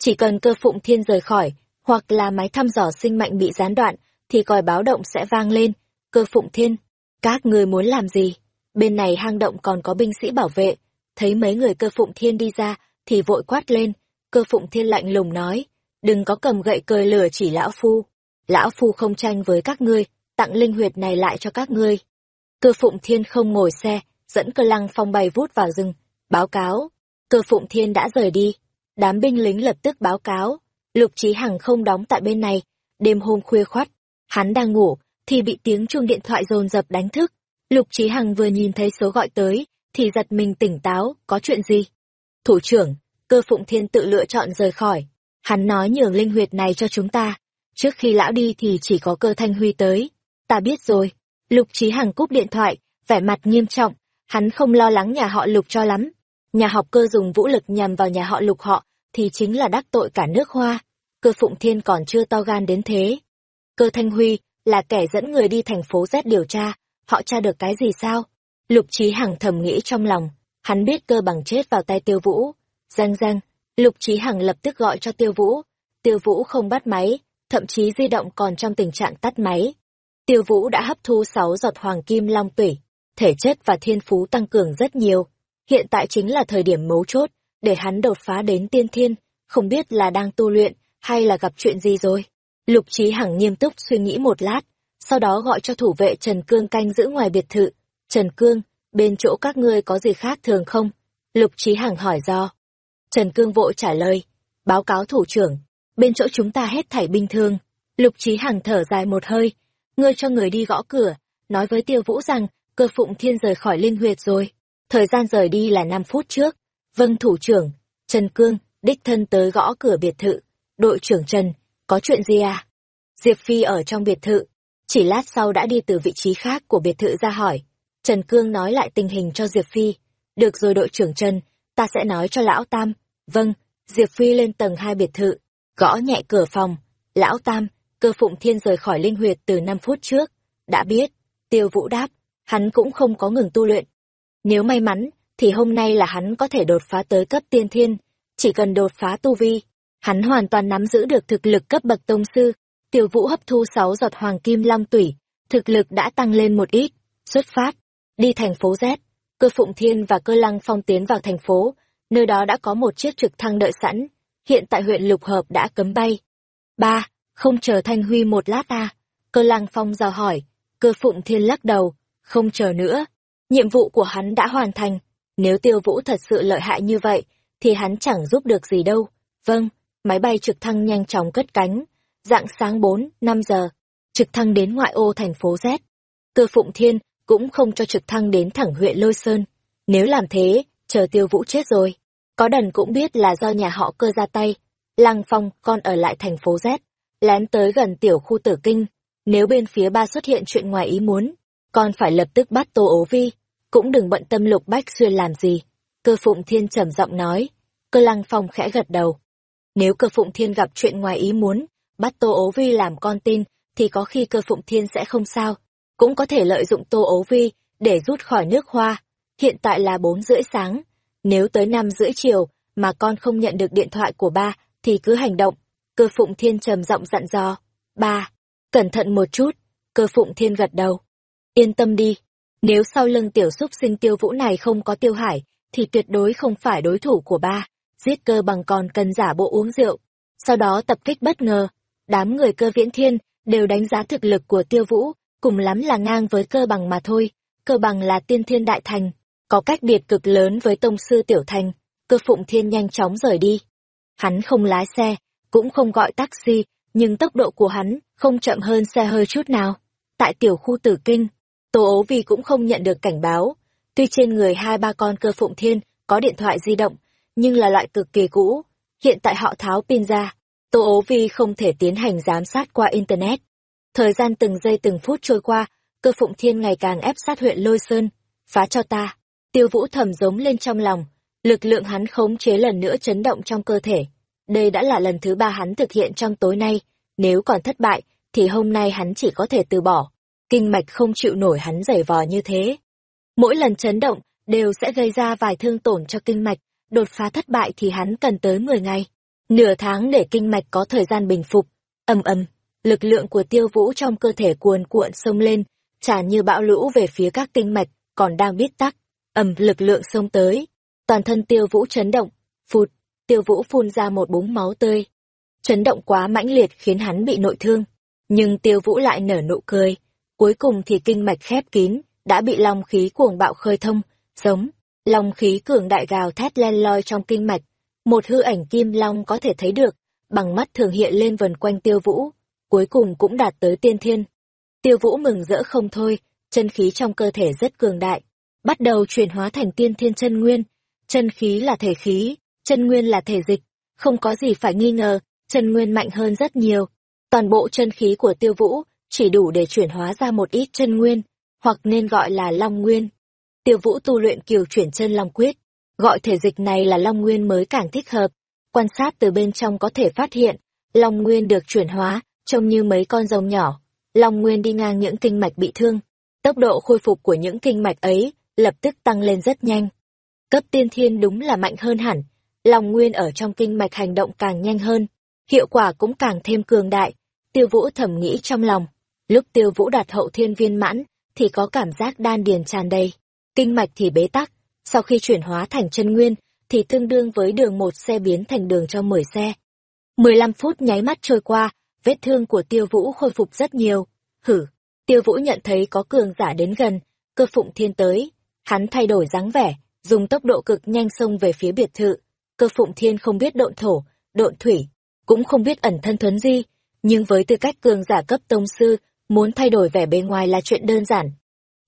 Speaker 1: Chỉ cần cơ phụng thiên rời khỏi, hoặc là máy thăm dò sinh mệnh bị gián đoạn, thì còi báo động sẽ vang lên. Cơ phụng thiên, các người muốn làm gì? Bên này hang động còn có binh sĩ bảo vệ. Thấy mấy người cơ phụng thiên đi ra, thì vội quát lên. Cơ phụng thiên lạnh lùng nói, đừng có cầm gậy cơi lửa chỉ lão phu. Lão phu không tranh với các ngươi, tặng linh huyệt này lại cho các ngươi. Cơ Phụng Thiên không ngồi xe, dẫn cơ lăng phong bay vút vào rừng. Báo cáo, cơ Phụng Thiên đã rời đi. Đám binh lính lập tức báo cáo. Lục Trí Hằng không đóng tại bên này. Đêm hôm khuya khoắt, hắn đang ngủ, thì bị tiếng chuông điện thoại dồn dập đánh thức. Lục Trí Hằng vừa nhìn thấy số gọi tới, thì giật mình tỉnh táo, có chuyện gì? Thủ trưởng, cơ Phụng Thiên tự lựa chọn rời khỏi. Hắn nói nhường linh huyệt này cho chúng ta. Trước khi lão đi thì chỉ có cơ Thanh Huy tới. Ta biết rồi. Lục Trí Hằng cúp điện thoại, vẻ mặt nghiêm trọng, hắn không lo lắng nhà họ Lục cho lắm. Nhà học cơ dùng vũ lực nhằm vào nhà họ Lục họ, thì chính là đắc tội cả nước hoa. Cơ Phụng Thiên còn chưa to gan đến thế. Cơ Thanh Huy là kẻ dẫn người đi thành phố Z điều tra, họ tra được cái gì sao? Lục Chí Hằng thầm nghĩ trong lòng, hắn biết cơ bằng chết vào tay Tiêu Vũ. Răng răng, Lục Chí Hằng lập tức gọi cho Tiêu Vũ. Tiêu Vũ không bắt máy, thậm chí di động còn trong tình trạng tắt máy. Tiêu Vũ đã hấp thu sáu giọt hoàng kim long tủy, thể chất và thiên phú tăng cường rất nhiều. Hiện tại chính là thời điểm mấu chốt, để hắn đột phá đến tiên thiên, không biết là đang tu luyện, hay là gặp chuyện gì rồi. Lục Trí Hằng nghiêm túc suy nghĩ một lát, sau đó gọi cho thủ vệ Trần Cương canh giữ ngoài biệt thự. Trần Cương, bên chỗ các ngươi có gì khác thường không? Lục Trí Hằng hỏi do. Trần Cương vội trả lời, báo cáo thủ trưởng, bên chỗ chúng ta hết thảy bình thường. Lục Trí Hằng thở dài một hơi, ngươi cho người đi gõ cửa, nói với tiêu vũ rằng, cơ phụng thiên rời khỏi linh huyệt rồi. Thời gian rời đi là năm phút trước. Vâng thủ trưởng, Trần Cương, đích thân tới gõ cửa biệt thự. Đội trưởng Trần, có chuyện gì à? Diệp Phi ở trong biệt thự, chỉ lát sau đã đi từ vị trí khác của biệt thự ra hỏi. Trần Cương nói lại tình hình cho Diệp Phi. Được rồi đội trưởng Trần, ta sẽ nói cho Lão Tam. Vâng, Diệp Phi lên tầng hai biệt thự, gõ nhẹ cửa phòng. Lão Tam, cơ phụng thiên rời khỏi linh huyệt từ năm phút trước. Đã biết, tiêu vũ đáp, hắn cũng không có ngừng tu luyện. Nếu may mắn, thì hôm nay là hắn có thể đột phá tới cấp tiên thiên, chỉ cần đột phá tu vi, hắn hoàn toàn nắm giữ được thực lực cấp bậc tông sư. Tiêu Vũ hấp thu sáu giọt hoàng kim long tủy, thực lực đã tăng lên một ít, xuất phát, đi thành phố Z. Cơ Phụng Thiên và Cơ Lăng Phong tiến vào thành phố, nơi đó đã có một chiếc trực thăng đợi sẵn, hiện tại huyện Lục Hợp đã cấm bay. Ba, không chờ Thanh Huy một lát à? Cơ Lăng Phong dò hỏi, Cơ Phụng Thiên lắc đầu, không chờ nữa. Nhiệm vụ của hắn đã hoàn thành, nếu Tiêu Vũ thật sự lợi hại như vậy, thì hắn chẳng giúp được gì đâu. Vâng, máy bay trực thăng nhanh chóng cất cánh. Dạng sáng 4, 5 giờ, trực thăng đến ngoại ô thành phố Z. Cơ Phụng Thiên cũng không cho trực thăng đến thẳng huyện Lôi Sơn. Nếu làm thế, chờ tiêu vũ chết rồi. Có đần cũng biết là do nhà họ cơ ra tay. Lăng Phong con ở lại thành phố Z, lén tới gần tiểu khu tử kinh. Nếu bên phía ba xuất hiện chuyện ngoài ý muốn, con phải lập tức bắt Tô ố vi. Cũng đừng bận tâm lục bách xuyên làm gì. Cơ Phụng Thiên trầm giọng nói. Cơ Lăng Phong khẽ gật đầu. Nếu cơ Phụng Thiên gặp chuyện ngoài ý muốn, bắt Tô ố vi làm con tin, thì có khi cơ Phụng Thiên sẽ không sao cũng có thể lợi dụng tô Ố vi để rút khỏi nước hoa. Hiện tại là bốn rưỡi sáng, nếu tới năm rưỡi chiều mà con không nhận được điện thoại của ba thì cứ hành động. Cơ phụng thiên trầm giọng dặn dò. Ba, cẩn thận một chút, cơ phụng thiên gật đầu. Yên tâm đi, nếu sau lưng tiểu xúc sinh tiêu vũ này không có tiêu hải, thì tuyệt đối không phải đối thủ của ba. Giết cơ bằng còn cần giả bộ uống rượu, sau đó tập kích bất ngờ. Đám người cơ viễn thiên đều đánh giá thực lực của tiêu vũ cùng lắm là ngang với cơ bằng mà thôi. Cơ bằng là tiên thiên đại thành, có cách biệt cực lớn với tông sư tiểu thành. Cơ phụng thiên nhanh chóng rời đi. Hắn không lái xe, cũng không gọi taxi, nhưng tốc độ của hắn không chậm hơn xe hơi chút nào. Tại tiểu khu tử kinh, Tô ố vì cũng không nhận được cảnh báo. Tuy trên người hai ba con cơ phụng thiên có điện thoại di động, nhưng là loại cực kỳ cũ. Hiện tại họ tháo pin ra, Tô ố vi không thể tiến hành giám sát qua Internet. Thời gian từng giây từng phút trôi qua, cơ phụng thiên ngày càng ép sát huyện Lôi Sơn. Phá cho ta. Tiêu vũ thầm giống lên trong lòng. Lực lượng hắn khống chế lần nữa chấn động trong cơ thể. Đây đã là lần thứ ba hắn thực hiện trong tối nay. Nếu còn thất bại, thì hôm nay hắn chỉ có thể từ bỏ. Kinh mạch không chịu nổi hắn giày vò như thế. Mỗi lần chấn động, đều sẽ gây ra vài thương tổn cho kinh mạch. Đột phá thất bại thì hắn cần tới 10 ngày. Nửa tháng để kinh mạch có thời gian bình phục. ầm ầm, lực lượng của tiêu vũ trong cơ thể cuồn cuộn sông lên, tràn như bão lũ về phía các kinh mạch, còn đang biết tắc. ầm lực lượng sông tới, toàn thân tiêu vũ chấn động, phụt, tiêu vũ phun ra một búng máu tươi. Chấn động quá mãnh liệt khiến hắn bị nội thương, nhưng tiêu vũ lại nở nụ cười. Cuối cùng thì kinh mạch khép kín, đã bị long khí cuồng bạo khơi thông, giống, long khí cường đại gào thét len loi trong kinh mạch. Một hư ảnh kim long có thể thấy được, bằng mắt thường hiện lên vần quanh tiêu vũ cuối cùng cũng đạt tới tiên thiên. Tiêu Vũ mừng rỡ không thôi, chân khí trong cơ thể rất cường đại, bắt đầu chuyển hóa thành tiên thiên chân nguyên. Chân khí là thể khí, chân nguyên là thể dịch, không có gì phải nghi ngờ, chân nguyên mạnh hơn rất nhiều. Toàn bộ chân khí của Tiêu Vũ chỉ đủ để chuyển hóa ra một ít chân nguyên, hoặc nên gọi là long nguyên. Tiêu Vũ tu luyện kiều chuyển chân long quyết, gọi thể dịch này là long nguyên mới càng thích hợp. Quan sát từ bên trong có thể phát hiện, long nguyên được chuyển hóa trông như mấy con rồng nhỏ. Long Nguyên đi ngang những kinh mạch bị thương. Tốc độ khôi phục của những kinh mạch ấy lập tức tăng lên rất nhanh. Cấp tiên thiên đúng là mạnh hơn hẳn. Long Nguyên ở trong kinh mạch hành động càng nhanh hơn. Hiệu quả cũng càng thêm cường đại. Tiêu Vũ thầm nghĩ trong lòng. Lúc Tiêu Vũ đạt hậu thiên viên mãn, thì có cảm giác đan điền tràn đầy. Kinh mạch thì bế tắc. Sau khi chuyển hóa thành chân nguyên, thì tương đương với đường một xe biến thành đường cho 10 xe. 15 phút nháy mắt trôi qua, vết thương của tiêu vũ khôi phục rất nhiều. Hử, tiêu vũ nhận thấy có cường giả đến gần, cơ phụng thiên tới. Hắn thay đổi dáng vẻ, dùng tốc độ cực nhanh xông về phía biệt thự. Cơ phụng thiên không biết độn thổ, độn thủy, cũng không biết ẩn thân thuấn di, nhưng với tư cách cường giả cấp tông sư, muốn thay đổi vẻ bề ngoài là chuyện đơn giản.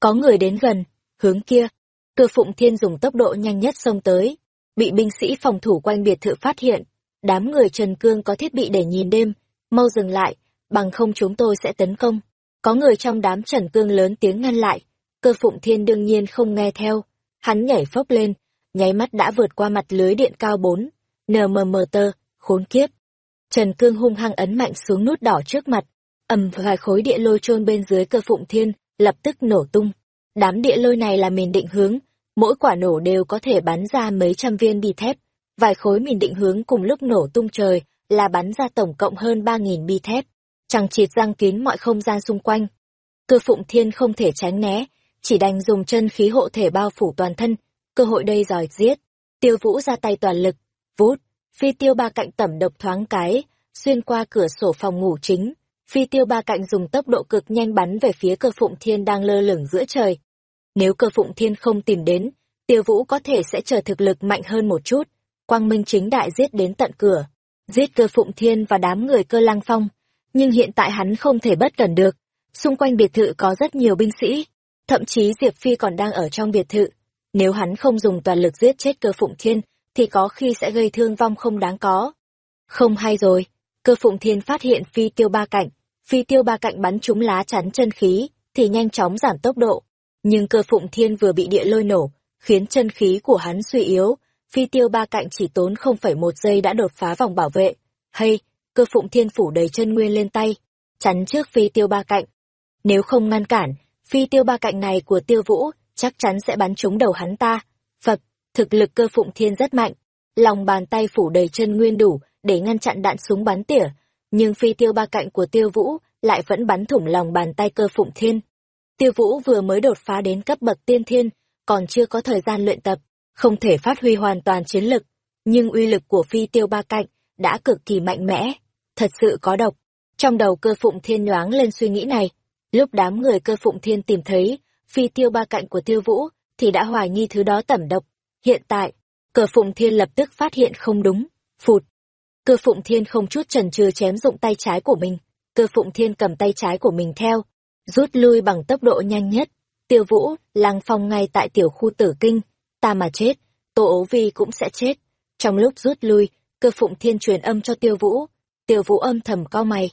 Speaker 1: Có người đến gần, hướng kia, cơ phụng thiên dùng tốc độ nhanh nhất xông tới, bị binh sĩ phòng thủ quanh biệt thự phát hiện. Đám người Trần Cương có thiết bị để nhìn đêm, mau dừng lại, bằng không chúng tôi sẽ tấn công. Có người trong đám trần cương lớn tiếng ngăn lại, cơ phụng thiên đương nhiên không nghe theo, hắn nhảy phốc lên, nháy mắt đã vượt qua mặt lưới điện cao bốn, nmm tơ, khốn kiếp. Trần cương hung hăng ấn mạnh xuống nút đỏ trước mặt, ầm vài khối địa lôi trôn bên dưới cơ phụng thiên, lập tức nổ tung. Đám địa lôi này là miền định hướng, mỗi quả nổ đều có thể bắn ra mấy trăm viên bi thép, vài khối mìn định hướng cùng lúc nổ tung trời là bắn ra tổng cộng hơn ba nghìn bi thép, chẳng chịt răng kín mọi không gian xung quanh. Cơ phụng thiên không thể tránh né, chỉ đành dùng chân khí hộ thể bao phủ toàn thân, cơ hội đây giỏi giết. Tiêu vũ ra tay toàn lực, vút, phi tiêu ba cạnh tẩm độc thoáng cái, xuyên qua cửa sổ phòng ngủ chính. Phi tiêu ba cạnh dùng tốc độ cực nhanh bắn về phía cơ phụng thiên đang lơ lửng giữa trời. Nếu cơ phụng thiên không tìm đến, tiêu vũ có thể sẽ chờ thực lực mạnh hơn một chút. Quang Minh chính đại giết đến tận cửa, giết cơ phụng thiên và đám người cơ lăng phong. Nhưng hiện tại hắn không thể bất cẩn được. Xung quanh biệt thự có rất nhiều binh sĩ, thậm chí Diệp Phi còn đang ở trong biệt thự. Nếu hắn không dùng toàn lực giết chết cơ phụng thiên, thì có khi sẽ gây thương vong không đáng có. Không hay rồi, cơ phụng thiên phát hiện phi tiêu ba cạnh, phi tiêu ba cạnh bắn trúng lá chắn chân khí, thì nhanh chóng giảm tốc độ. Nhưng cơ phụng thiên vừa bị địa lôi nổ, khiến chân khí của hắn suy yếu, phi tiêu ba cạnh chỉ tốn không phẩy một giây đã đột phá vòng bảo vệ. Hay, cơ phụng thiên phủ đầy chân nguyên lên tay, chắn trước phi tiêu ba cạnh. Nếu không ngăn cản, phi tiêu ba cạnh này của tiêu vũ chắc chắn sẽ bắn trúng đầu hắn ta. Phật, thực lực cơ phụng thiên rất mạnh, lòng bàn tay phủ đầy chân nguyên đủ để ngăn chặn đạn súng bắn tỉa, nhưng phi tiêu ba cạnh của tiêu vũ lại vẫn bắn thủng lòng bàn tay cơ phụng thiên. Tiêu vũ vừa mới đột phá đến cấp bậc tiên thiên, còn chưa có thời gian luyện tập, không thể phát huy hoàn toàn chiến lực, nhưng uy lực của phi tiêu ba cạnh đã cực kỳ mạnh mẽ, thật sự có độc. Trong đầu cơ phụng thiên nhoáng lên suy nghĩ này, lúc đám người cơ phụng thiên tìm thấy phi tiêu ba cạnh của tiêu vũ, thì đã hoài nghi thứ đó tẩm độc. Hiện tại, cờ phụng thiên lập tức phát hiện không đúng, phụt. Cơ phụng thiên không chút chần chừ chém dụng tay trái của mình, cơ phụng thiên cầm tay trái của mình theo, rút lui bằng tốc độ nhanh nhất. Tiêu vũ, lăng phong ngay tại tiểu khu tử kinh, ta mà chết, tô ố vi cũng sẽ chết. Trong lúc rút lui, cơ phụng thiên truyền âm cho tiêu vũ, tiêu vũ âm thầm cau mày.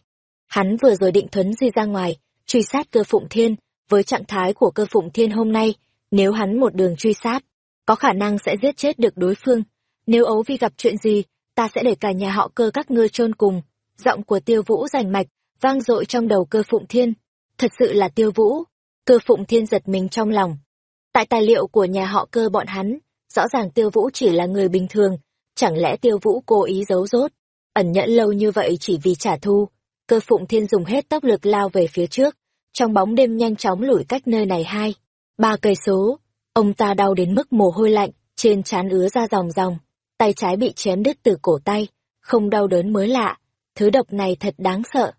Speaker 1: Hắn vừa rồi định thuấn di ra ngoài, truy sát cơ phụng thiên, với trạng thái của cơ phụng thiên hôm nay, nếu hắn một đường truy sát, có khả năng sẽ giết chết được đối phương. Nếu ấu vi gặp chuyện gì, ta sẽ để cả nhà họ cơ các ngươi chôn cùng. Giọng của tiêu vũ rành mạch, vang dội trong đầu cơ phụng thiên. Thật sự là tiêu vũ. Cơ phụng thiên giật mình trong lòng. Tại tài liệu của nhà họ cơ bọn hắn, rõ ràng tiêu vũ chỉ là người bình thường. Chẳng lẽ tiêu vũ cố ý giấu rốt, ẩn nhẫn lâu như vậy chỉ vì trả thù. Cơ phụng thiên dùng hết tốc lực lao về phía trước, trong bóng đêm nhanh chóng lủi cách nơi này hai, ba cây số. Ông ta đau đến mức mồ hôi lạnh, trên trán ứa ra dòng dòng, tay trái bị chém đứt từ cổ tay, không đau đớn mới lạ, thứ độc này thật đáng sợ.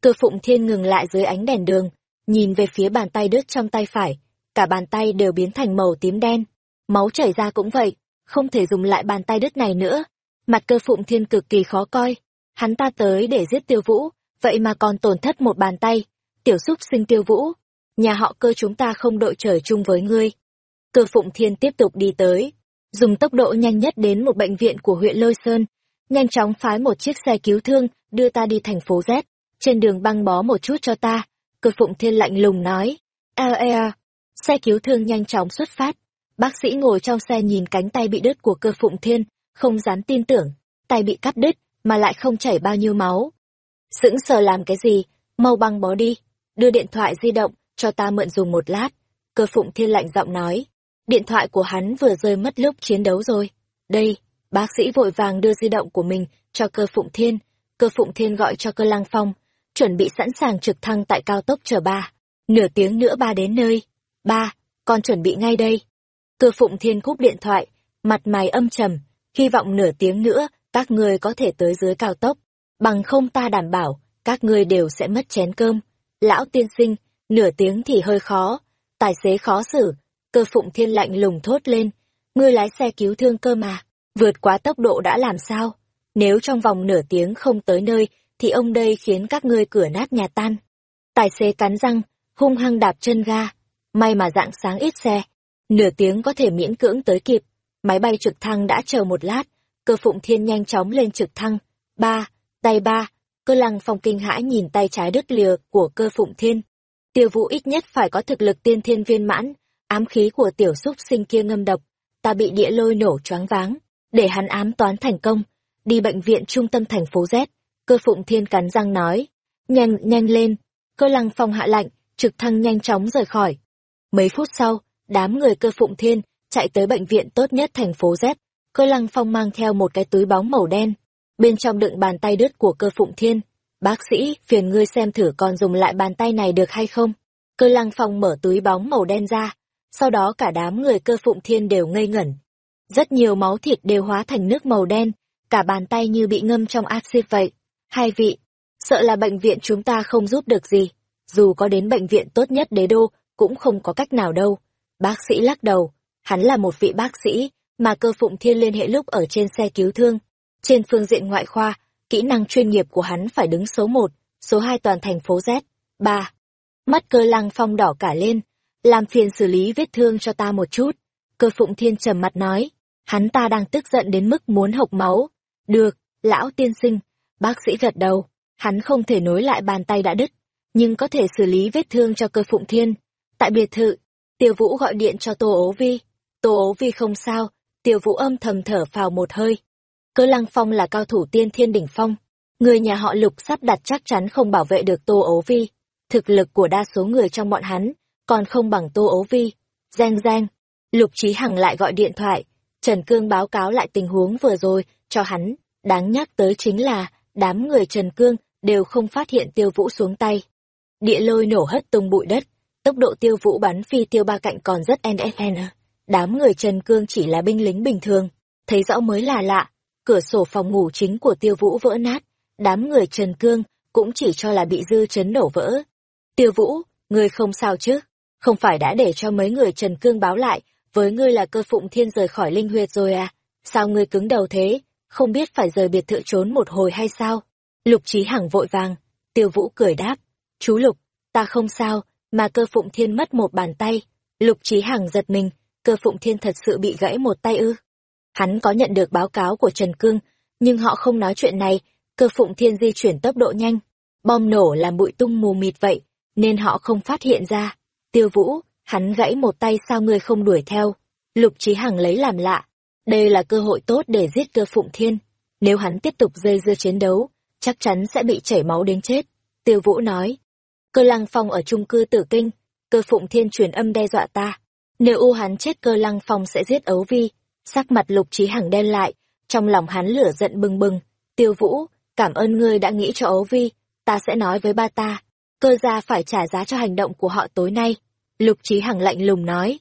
Speaker 1: Cơ phụng thiên ngừng lại dưới ánh đèn đường, nhìn về phía bàn tay đứt trong tay phải, cả bàn tay đều biến thành màu tím đen, máu chảy ra cũng vậy, không thể dùng lại bàn tay đứt này nữa. Mặt cơ phụng thiên cực kỳ khó coi, hắn ta tới để giết tiêu vũ, vậy mà còn tổn thất một bàn tay, tiểu xúc sinh tiêu vũ, nhà họ cơ chúng ta không đội trời chung với ngươi. Cơ Phụng Thiên tiếp tục đi tới, dùng tốc độ nhanh nhất đến một bệnh viện của huyện Lôi Sơn, nhanh chóng phái một chiếc xe cứu thương đưa ta đi thành phố Z, trên đường băng bó một chút cho ta. Cơ Phụng Thiên lạnh lùng nói, eo eo, xe cứu thương nhanh chóng xuất phát. Bác sĩ ngồi trong xe nhìn cánh tay bị đứt của cơ Phụng Thiên, không dám tin tưởng, tay bị cắt đứt, mà lại không chảy bao nhiêu máu. Sững sờ làm cái gì, mau băng bó đi đưa điện thoại di động cho ta mượn dùng một lát cơ phụng thiên lạnh giọng nói điện thoại của hắn vừa rơi mất lúc chiến đấu rồi. Đây bác sĩ vội vàng đưa di động của mình cho cơ phụng thiên. Cơ phụng thiên gọi cho cơ lăng phong chuẩn bị sẵn sàng trực thăng tại cao tốc chờ ba. Nửa tiếng nữa ba đến nơi. Ba con chuẩn bị ngay đây. Cơ phụng thiên cúp điện thoại mặt mày âm trầm hy vọng nửa tiếng nữa các ngươi có thể tới dưới cao tốc. Bằng không ta đảm bảo các ngươi đều sẽ mất chén cơm. Lão tiên sinh, nửa tiếng thì hơi khó, tài xế khó xử, cơ phụng thiên lạnh lùng thốt lên, ngươi lái xe cứu thương cơ mà, vượt quá tốc độ đã làm sao, nếu trong vòng nửa tiếng không tới nơi, thì ông đây khiến các ngươi cửa nát nhà tan. Tài xế cắn răng, hung hăng đạp chân ga, may mà dạng sáng ít xe, nửa tiếng có thể miễn cưỡng tới kịp, máy bay trực thăng đã chờ một lát, cơ phụng thiên nhanh chóng lên trực thăng, ba, tay ba, cơ lăng phong kinh hãi nhìn tay trái đứt lìa của cơ phụng thiên. Tiêu vũ ít nhất phải có thực lực tiên thiên viên mãn, ám khí của tiểu xúc sinh kia ngâm độc, ta bị địa lôi nổ choáng váng, để hắn ám toán thành công, đi bệnh viện trung tâm thành phố Z, cơ phụng thiên cắn răng nói, nhanh, nhanh lên, cơ lăng phong hạ lạnh, trực thăng nhanh chóng rời khỏi. Mấy phút sau, đám người cơ phụng thiên chạy tới bệnh viện tốt nhất thành phố Z. Cơ lăng phong mang theo một cái túi bóng màu đen, bên trong đựng bàn tay đứt của cơ phụng thiên. Bác sĩ, phiền ngươi xem thử còn dùng lại bàn tay này được hay không? Cơ lăng phong mở túi bóng màu đen ra, sau đó cả đám người cơ phụng thiên đều ngây ngẩn. Rất nhiều máu thịt đều hóa thành nước màu đen, cả bàn tay như bị ngâm trong axit vậy. Hai vị, sợ là bệnh viện chúng ta không giúp được gì, dù có đến bệnh viện tốt nhất đế đô, cũng không có cách nào đâu. Bác sĩ lắc đầu, hắn là một vị bác sĩ, mà cơ phụng thiên liên hệ lúc ở trên xe cứu thương. Trên phương diện ngoại khoa, kỹ năng chuyên nghiệp của hắn phải đứng số một, số hai toàn thành phố Z. ba Mắt cơ lăng phong đỏ cả lên, làm phiền xử lý vết thương cho ta một chút. Cơ phụng thiên trầm mặt nói, hắn ta đang tức giận đến mức muốn hộc máu. Được, lão tiên sinh, bác sĩ gật đầu, hắn không thể nối lại bàn tay đã đứt, nhưng có thể xử lý vết thương cho cơ phụng thiên. Tại biệt thự, tiêu vũ gọi điện cho tô ố vi. Tô ố vi không sao, tiêu vũ âm thầm thở phào một hơi. Cơ lăng phong là cao thủ tiên thiên đỉnh phong. Người nhà họ lục sắp đặt chắc chắn không bảo vệ được tô ố vi. Thực lực của đa số người trong bọn hắn, còn không bằng tô ố vi. Giang giang, lục trí hằng lại gọi điện thoại. Trần Cương báo cáo lại tình huống vừa rồi cho hắn. Đáng nhắc tới chính là, đám người Trần Cương đều không phát hiện tiêu vũ xuống tay. Địa lôi nổ hất tung bụi đất, tốc độ tiêu vũ bắn phi tiêu ba cạnh còn rất NSN. Đám người Trần Cương chỉ là binh lính bình thường, thấy rõ mới là lạ. Cửa sổ phòng ngủ chính của tiêu vũ vỡ nát, đám người Trần Cương cũng chỉ cho là bị dư chấn nổ vỡ. Tiêu vũ, ngươi không sao chứ? Không phải đã để cho mấy người Trần Cương báo lại, với ngươi là cơ phụng thiên rời khỏi linh huyệt rồi à? Sao ngươi cứng đầu thế? Không biết phải rời biệt thự trốn một hồi hay sao? Lục Trí Hằng vội vàng, Tiêu Vũ cười đáp, chú Lục, ta không sao, mà cơ phụng thiên mất một bàn tay. Lục Trí Hằng giật mình, cơ phụng thiên thật sự bị gãy một tay ư. Hắn có nhận được báo cáo của Trần Cương, nhưng họ không nói chuyện này, cơ phụng thiên di chuyển tốc độ nhanh. Bom nổ làm bụi tung mù mịt vậy, nên họ không phát hiện ra. Tiêu Vũ, hắn gãy một tay sao ngươi không đuổi theo. Lục Chí Hằng lấy làm lạ. Đây là cơ hội tốt để giết cơ phụng thiên. Nếu hắn tiếp tục dây dưa chiến đấu, chắc chắn sẽ bị chảy máu đến chết. Tiêu Vũ nói, cơ lăng phong ở trung cư tử kinh, cơ phụng thiên truyền âm đe dọa ta. Nếu u hắn chết cơ lăng phong sẽ giết ấu vi. Sắc mặt lục Chí hằng đen lại, trong lòng hắn lửa giận bừng bừng. Tiêu Vũ, cảm ơn ngươi đã nghĩ cho ấu vi, ta sẽ nói với ba ta. Cơ gia phải trả giá cho hành động của họ tối nay. Lục trí hằng lạnh lùng nói.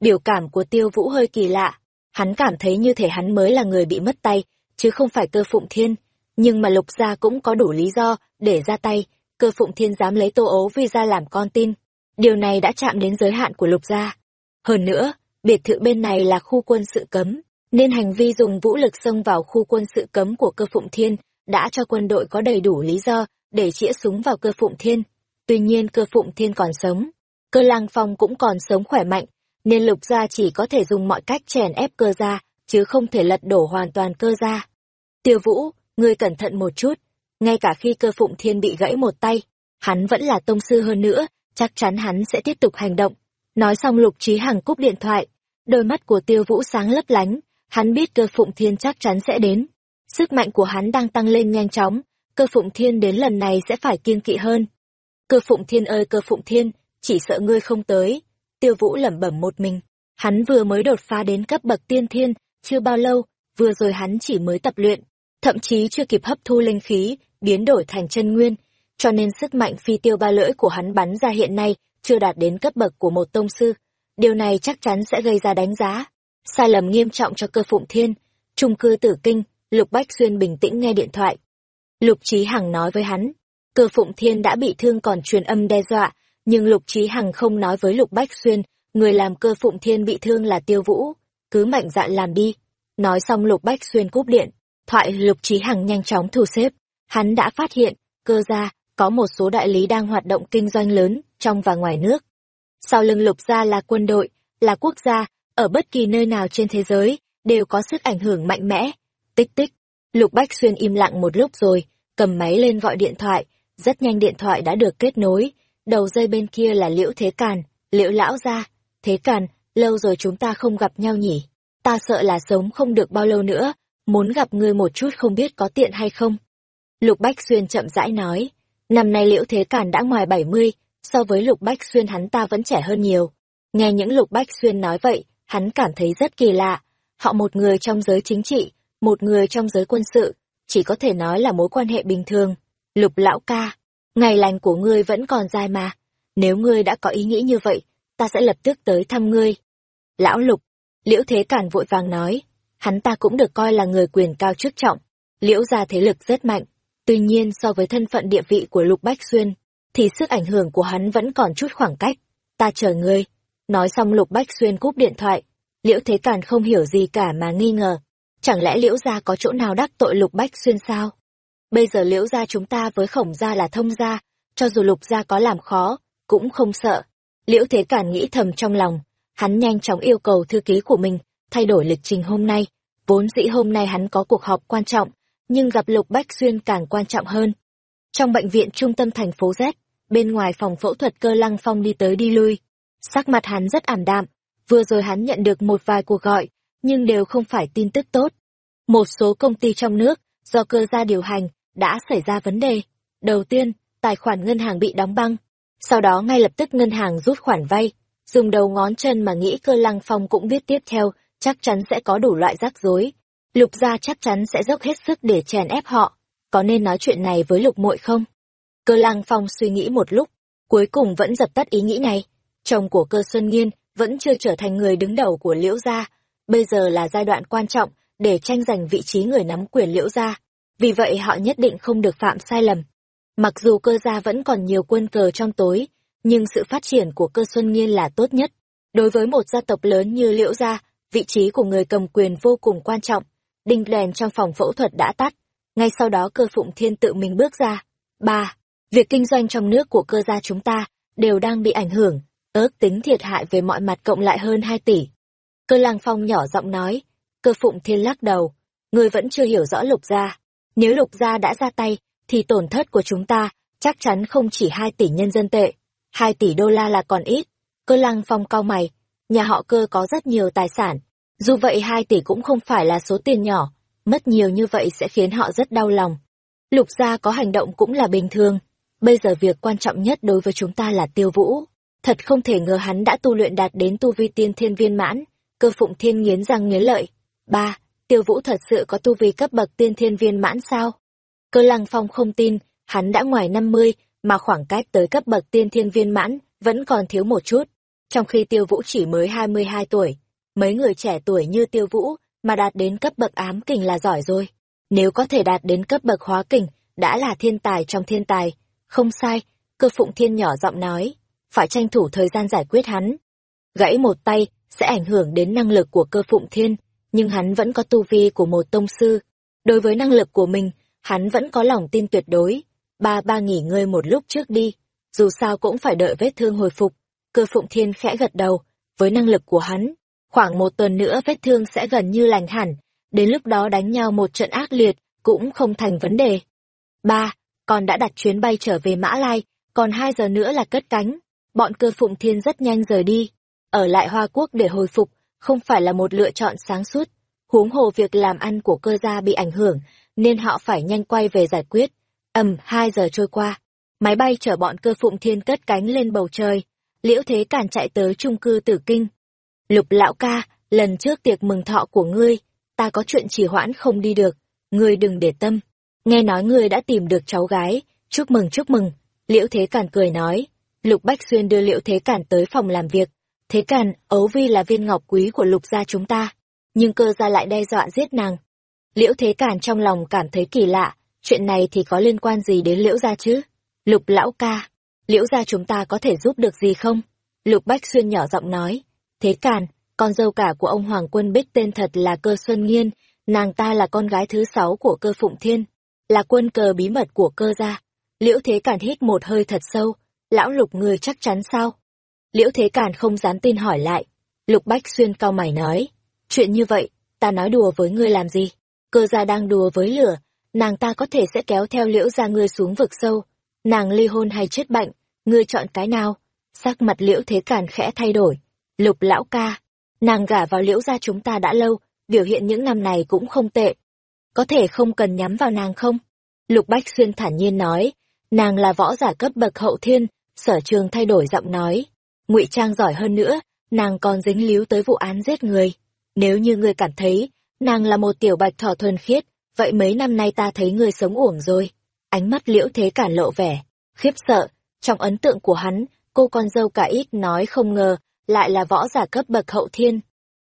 Speaker 1: Biểu cảm của tiêu vũ hơi kỳ lạ. Hắn cảm thấy như thể hắn mới là người bị mất tay, chứ không phải cơ phụng thiên nhưng mà lục gia cũng có đủ lý do để ra tay cơ phụng thiên dám lấy tô ố vi ra làm con tin điều này đã chạm đến giới hạn của lục gia hơn nữa biệt thự bên này là khu quân sự cấm nên hành vi dùng vũ lực xông vào khu quân sự cấm của cơ phụng thiên đã cho quân đội có đầy đủ lý do để chĩa súng vào cơ phụng thiên tuy nhiên cơ phụng thiên còn sống cơ lang phong cũng còn sống khỏe mạnh nên lục gia chỉ có thể dùng mọi cách chèn ép cơ gia chứ không thể lật đổ hoàn toàn cơ gia tiêu vũ ngươi cẩn thận một chút, ngay cả khi cơ phụng thiên bị gãy một tay, hắn vẫn là tông sư hơn nữa, chắc chắn hắn sẽ tiếp tục hành động. Nói xong lục trí hằng cúp điện thoại, đôi mắt của tiêu vũ sáng lấp lánh, hắn biết cơ phụng thiên chắc chắn sẽ đến. Sức mạnh của hắn đang tăng lên nhanh chóng, cơ phụng thiên đến lần này sẽ phải kiên kỵ hơn. Cơ phụng thiên ơi cơ phụng thiên, chỉ sợ ngươi không tới. Tiêu vũ lẩm bẩm một mình. Hắn vừa mới đột phá đến cấp bậc tiên thiên, chưa bao lâu, vừa rồi hắn chỉ mới tập luyện, thậm chí chưa kịp hấp thu linh khí, biến đổi thành chân nguyên, cho nên sức mạnh phi tiêu ba lưỡi của hắn bắn ra hiện nay chưa đạt đến cấp bậc của một tông sư. Điều này chắc chắn sẽ gây ra đánh giá. Sai lầm nghiêm trọng cho cơ phụng thiên, trung cư tử kinh, Lục Bách Xuyên bình tĩnh nghe điện thoại. Lục Trí Hằng nói với hắn, cơ phụng thiên đã bị thương còn truyền âm đe dọa, nhưng Lục Trí Hằng không nói với Lục Bách Xuyên, người làm cơ phụng thiên bị thương là tiêu vũ, cứ mạnh dạn làm đi. Nói xong Lục Bách Xuyên cúp điện, Thoại Lục Trí Hằng nhanh chóng thu xếp. Hắn đã phát hiện, cơ gia, có một số đại lý đang hoạt động kinh doanh lớn, trong và ngoài nước. Sau lưng Lục gia là quân đội, là quốc gia, ở bất kỳ nơi nào trên thế giới, đều có sức ảnh hưởng mạnh mẽ. Tích tích. Lục Bách Xuyên im lặng một lúc rồi, cầm máy lên gọi điện thoại. Rất nhanh điện thoại đã được kết nối. Đầu dây bên kia là Liễu Thế Càn, Liễu Lão gia. Thế Càn, lâu rồi chúng ta không gặp nhau nhỉ. Ta sợ là sống không được bao lâu nữa, muốn gặp ngươi một chút không biết có tiện hay không. Lục Bách Xuyên chậm rãi nói, năm nay Liễu Thế Càn đã ngoài 70, so với Lục Bách Xuyên hắn ta vẫn trẻ hơn nhiều. Nghe những Lục Bách Xuyên nói vậy, hắn cảm thấy rất kỳ lạ. Họ một người trong giới chính trị, một người trong giới quân sự, chỉ có thể nói là mối quan hệ bình thường. Lục lão ca, ngày lành của ngươi vẫn còn dài mà. Nếu ngươi đã có ý nghĩ như vậy, ta sẽ lập tức tới thăm ngươi. Lão lục, liễu thế cản vội vàng nói, hắn ta cũng được coi là người quyền cao chức trọng. Liễu gia thế lực rất mạnh, tuy nhiên so với thân phận địa vị của Lục Bách Xuyên, thì sức ảnh hưởng của hắn vẫn còn chút khoảng cách. Ta chờ ngươi. Nói xong Lục Bách Xuyên cúp điện thoại, Liễu Thế Càn không hiểu gì cả mà nghi ngờ. Chẳng lẽ Liễu gia có chỗ nào đắc tội Lục Bách Xuyên sao? Bây giờ Liễu gia chúng ta với khổng gia là thông gia, cho dù Lục gia có làm khó, cũng không sợ. Liễu Thế cản nghĩ thầm trong lòng, hắn nhanh chóng yêu cầu thư ký của mình thay đổi lịch trình hôm nay. Vốn dĩ hôm nay hắn có cuộc họp quan trọng, nhưng gặp Lục Bách Xuyên càng quan trọng hơn. Trong bệnh viện trung tâm thành phố Z, bên ngoài phòng phẫu thuật cơ lăng phong đi tới đi lui. Sắc mặt hắn rất ảm đạm, vừa rồi hắn nhận được một vài cuộc gọi, nhưng đều không phải tin tức tốt. Một số công ty trong nước, do cơ gia điều hành, đã xảy ra vấn đề. Đầu tiên, tài khoản ngân hàng bị đóng băng. Sau đó ngay lập tức ngân hàng rút khoản vay. Dùng đầu ngón chân mà nghĩ cơ lăng phong cũng biết tiếp theo, chắc chắn sẽ có đủ loại rắc rối. Lục gia chắc chắn sẽ dốc hết sức để chèn ép họ. Có nên nói chuyện này với lục muội không? Cơ lăng phong suy nghĩ một lúc, cuối cùng vẫn dập tắt ý nghĩ này. Chồng của cơ Xuân Nghiên vẫn chưa trở thành người đứng đầu của liễu gia. Bây giờ là giai đoạn quan trọng để tranh giành vị trí người nắm quyền liễu gia. Vì vậy họ nhất định không được phạm sai lầm. Mặc dù cơ gia vẫn còn nhiều quân cờ trong tối, nhưng sự phát triển của cơ Xuân Nghiên là tốt nhất. Đối với một gia tộc lớn như liễu gia, vị trí của người cầm quyền vô cùng quan trọng. Đinh đèn trong phòng phẫu thuật đã tắt. Ngay sau đó cơ phụng thiên tự mình bước ra. ba Việc kinh doanh trong nước của cơ gia chúng ta đều đang bị ảnh hưởng, ước tính thiệt hại về mọi mặt cộng lại hơn 2 tỷ. Cơ lăng phong nhỏ giọng nói, cơ phụng thiên lắc đầu, người vẫn chưa hiểu rõ lục gia. Nếu lục gia đã ra tay, thì tổn thất của chúng ta chắc chắn không chỉ hai tỷ nhân dân tệ. hai tỷ đô la là còn ít. Cơ lăng phong cao mày, nhà họ cơ có rất nhiều tài sản. Dù vậy hai tỷ cũng không phải là số tiền nhỏ, mất nhiều như vậy sẽ khiến họ rất đau lòng. Lục gia có hành động cũng là bình thường, Bây giờ việc quan trọng nhất đối với chúng ta là tiêu vũ. Thật không thể ngờ hắn đã tu luyện đạt đến tu vi tiên thiên viên mãn, cơ phụng thiên nghiến răng nghiến lợi. Ba, tiêu vũ thật sự có tu vi cấp bậc tiên thiên viên mãn sao? Cơ lăng phong không tin, hắn đã ngoài năm mươi mà khoảng cách tới cấp bậc tiên thiên viên mãn vẫn còn thiếu một chút. Trong khi tiêu vũ chỉ mới hai mươi hai tuổi, mấy người trẻ tuổi như tiêu vũ mà đạt đến cấp bậc ám kình là giỏi rồi. Nếu có thể đạt đến cấp bậc hóa kình, đã là thiên tài trong thiên tài không sai, cơ phụng thiên nhỏ giọng nói, phải tranh thủ thời gian giải quyết hắn. Gãy một tay sẽ ảnh hưởng đến năng lực của cơ phụng thiên, nhưng hắn vẫn có tu vi của một tông sư. Đối với năng lực của mình, hắn vẫn có lòng tin tuyệt đối. Ba ba nghỉ ngơi một lúc trước đi, dù sao cũng phải đợi vết thương hồi phục. Cơ phụng thiên khẽ gật đầu, với năng lực của hắn, khoảng một tuần nữa vết thương sẽ gần như lành hẳn, đến lúc đó đánh nhau một trận ác liệt cũng không thành vấn đề. Ba, con đã đặt chuyến bay trở về Mã Lai, còn hai giờ nữa là cất cánh. Bọn cơ phụng thiên rất nhanh rời đi. Ở lại Hoa Quốc để hồi phục, không phải là một lựa chọn sáng suốt. Huống hồ việc làm ăn của cơ gia bị ảnh hưởng, nên họ phải nhanh quay về giải quyết. ầm hai giờ trôi qua, máy bay chở bọn cơ phụng thiên cất cánh lên bầu trời. Liễu Thế Càn chạy tới trung cư Tử Kinh. Lục lão ca, lần trước tiệc mừng thọ của ngươi, ta có chuyện trì hoãn không đi được, ngươi đừng để tâm nghe nói ngươi đã tìm được cháu gái, chúc mừng chúc mừng. Liễu Thế Càn cười nói. Lục Bách Xuyên đưa Liễu Thế Càn tới phòng làm việc. Thế Càn, ấu vi là viên ngọc quý của Lục gia chúng ta, nhưng cơ gia lại đe dọa giết nàng. Liễu Thế Càn trong lòng cảm thấy kỳ lạ, chuyện này thì có liên quan gì đến Liễu gia chứ? Lục lão ca, Liễu gia chúng ta có thể giúp được gì không? Lục Bách Xuyên nhỏ giọng nói. Thế Càn, con dâu cả của ông Hoàng Quân Bích tên thật là Cơ Xuân Nghiên, nàng ta là con gái thứ sáu của Cơ Phụng Thiên là quân cờ bí mật của cơ gia. Liễu Thế Càn hít một hơi thật sâu, lão lục người chắc chắn sao? Liễu Thế Càn không dám tin hỏi lại. Lục Bách Xuyên cao mày nói, chuyện như vậy, ta nói đùa với ngươi làm gì? Cơ gia đang đùa với lửa, nàng ta có thể sẽ kéo theo liễu gia ngươi xuống vực sâu. Nàng ly hôn hay chết bệnh, ngươi chọn cái nào? Sắc mặt liễu Thế Càn khẽ thay đổi. Lục lão ca, nàng gả vào liễu gia chúng ta đã lâu, biểu hiện những năm này cũng không tệ, có thể không cần nhắm vào nàng không? Lục Bách Xuyên thản nhiên nói, nàng là võ giả cấp bậc hậu thiên, sở trường thay đổi giọng nói ngụy trang giỏi hơn nữa, nàng còn dính líu tới vụ án giết người. Nếu như ngươi cảm thấy, nàng là một tiểu bạch thỏ thuần khiết, vậy mấy năm nay ta thấy ngươi sống uổng rồi. Ánh mắt liễu thế cản lộ vẻ, khiếp sợ, trong ấn tượng của hắn, cô con dâu cả ít nói không ngờ, lại là võ giả cấp bậc hậu thiên.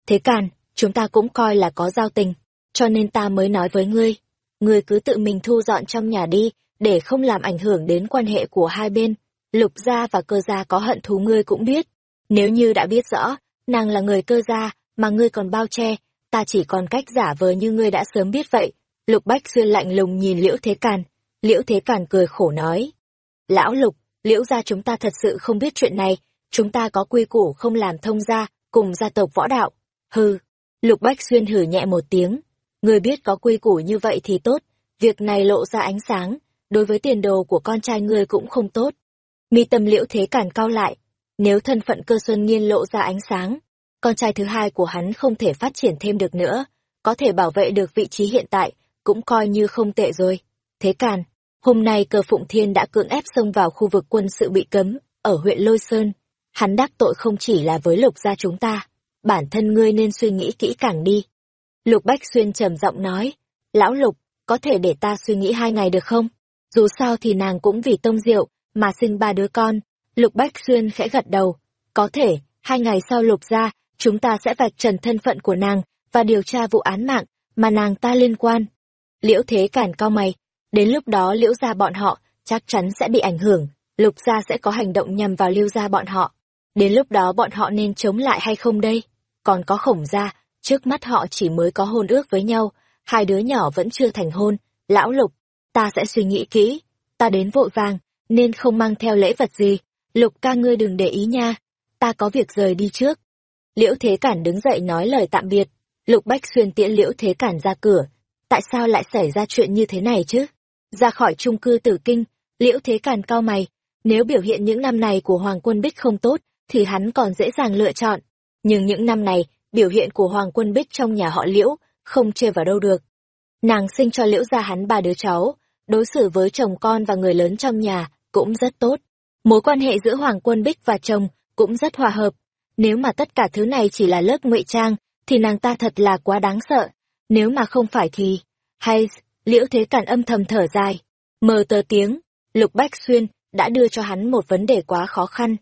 Speaker 1: Thế càn, chúng ta cũng coi là có giao tình, cho nên ta mới nói với ngươi. Ngươi cứ tự mình thu dọn trong nhà đi, để không làm ảnh hưởng đến quan hệ của hai bên. Lục gia và cơ gia có hận thú ngươi cũng biết. Nếu như đã biết rõ, nàng là người cơ gia, mà ngươi còn bao che, ta chỉ còn cách giả vờ như ngươi đã sớm biết vậy. Lục Bách Xuyên lạnh lùng nhìn Liễu Thế Càn. Liễu Thế Càn cười khổ nói. Lão Lục, Liễu gia chúng ta thật sự không biết chuyện này, chúng ta có quy củ không làm thông gia, cùng gia tộc võ đạo. Hừ, Lục Bách Xuyên hử nhẹ một tiếng. Ngươi biết có quy củ như vậy thì tốt, việc này lộ ra ánh sáng, đối với tiền đồ của con trai ngươi cũng không tốt. Mi tâm liễu thế cản cao lại, nếu thân phận cơ xuân nghiên lộ ra ánh sáng, con trai thứ hai của hắn không thể phát triển thêm được nữa, có thể bảo vệ được vị trí hiện tại, cũng coi như không tệ rồi. Thế càn, hôm nay cờ Phụng Thiên đã cưỡng ép xông vào khu vực quân sự bị cấm, ở huyện Lôi Sơn. Hắn đắc tội không chỉ là với lục gia chúng ta, bản thân ngươi nên suy nghĩ kỹ càng đi. Lục Bách Xuyên trầm giọng nói, lão Lục, có thể để ta suy nghĩ hai ngày được không? Dù sao thì nàng cũng vì tông rượu, mà sinh ba đứa con. Lục Bách Xuyên khẽ gật đầu, có thể, hai ngày sau Lục ra, chúng ta sẽ vạch trần thân phận của nàng, và điều tra vụ án mạng, mà nàng ta liên quan. Liễu Thế Cản cao mày, đến lúc đó liễu gia bọn họ, chắc chắn sẽ bị ảnh hưởng, Lục gia sẽ có hành động nhằm vào liêu gia bọn họ. Đến lúc đó bọn họ nên chống lại hay không đây? Còn có khổng gia, trước mắt họ chỉ mới có hôn ước với nhau, hai đứa nhỏ vẫn chưa thành hôn, lão lục, ta sẽ suy nghĩ kỹ, ta đến vội vàng, nên không mang theo lễ vật gì, lục ca ngươi đừng để ý nha, ta có việc rời đi trước. Liễu Thế Cản đứng dậy nói lời tạm biệt, lục bách xuyên tiễn Liễu Thế Cản ra cửa, tại sao lại xảy ra chuyện như thế này chứ? Ra khỏi trung cư tử kinh, Liễu Thế Cản cao mày, nếu biểu hiện những năm này của Hoàng Quân Bích không tốt, thì hắn còn dễ dàng lựa chọn. Nhưng những năm này, biểu hiện của Hoàng Quân Bích trong nhà họ Liễu không chê vào đâu được. Nàng sinh cho Liễu gia hắn ba đứa cháu, đối xử với chồng con và người lớn trong nhà cũng rất tốt. Mối quan hệ giữa Hoàng Quân Bích và chồng cũng rất hòa hợp. Nếu mà tất cả thứ này chỉ là lớp ngụy trang, thì nàng ta thật là quá đáng sợ. Nếu mà không phải thì... Hay, Liễu Thế Cản âm thầm thở dài. Mờ tờ tiếng, Lục Bách Xuyên đã đưa cho hắn một vấn đề quá khó khăn.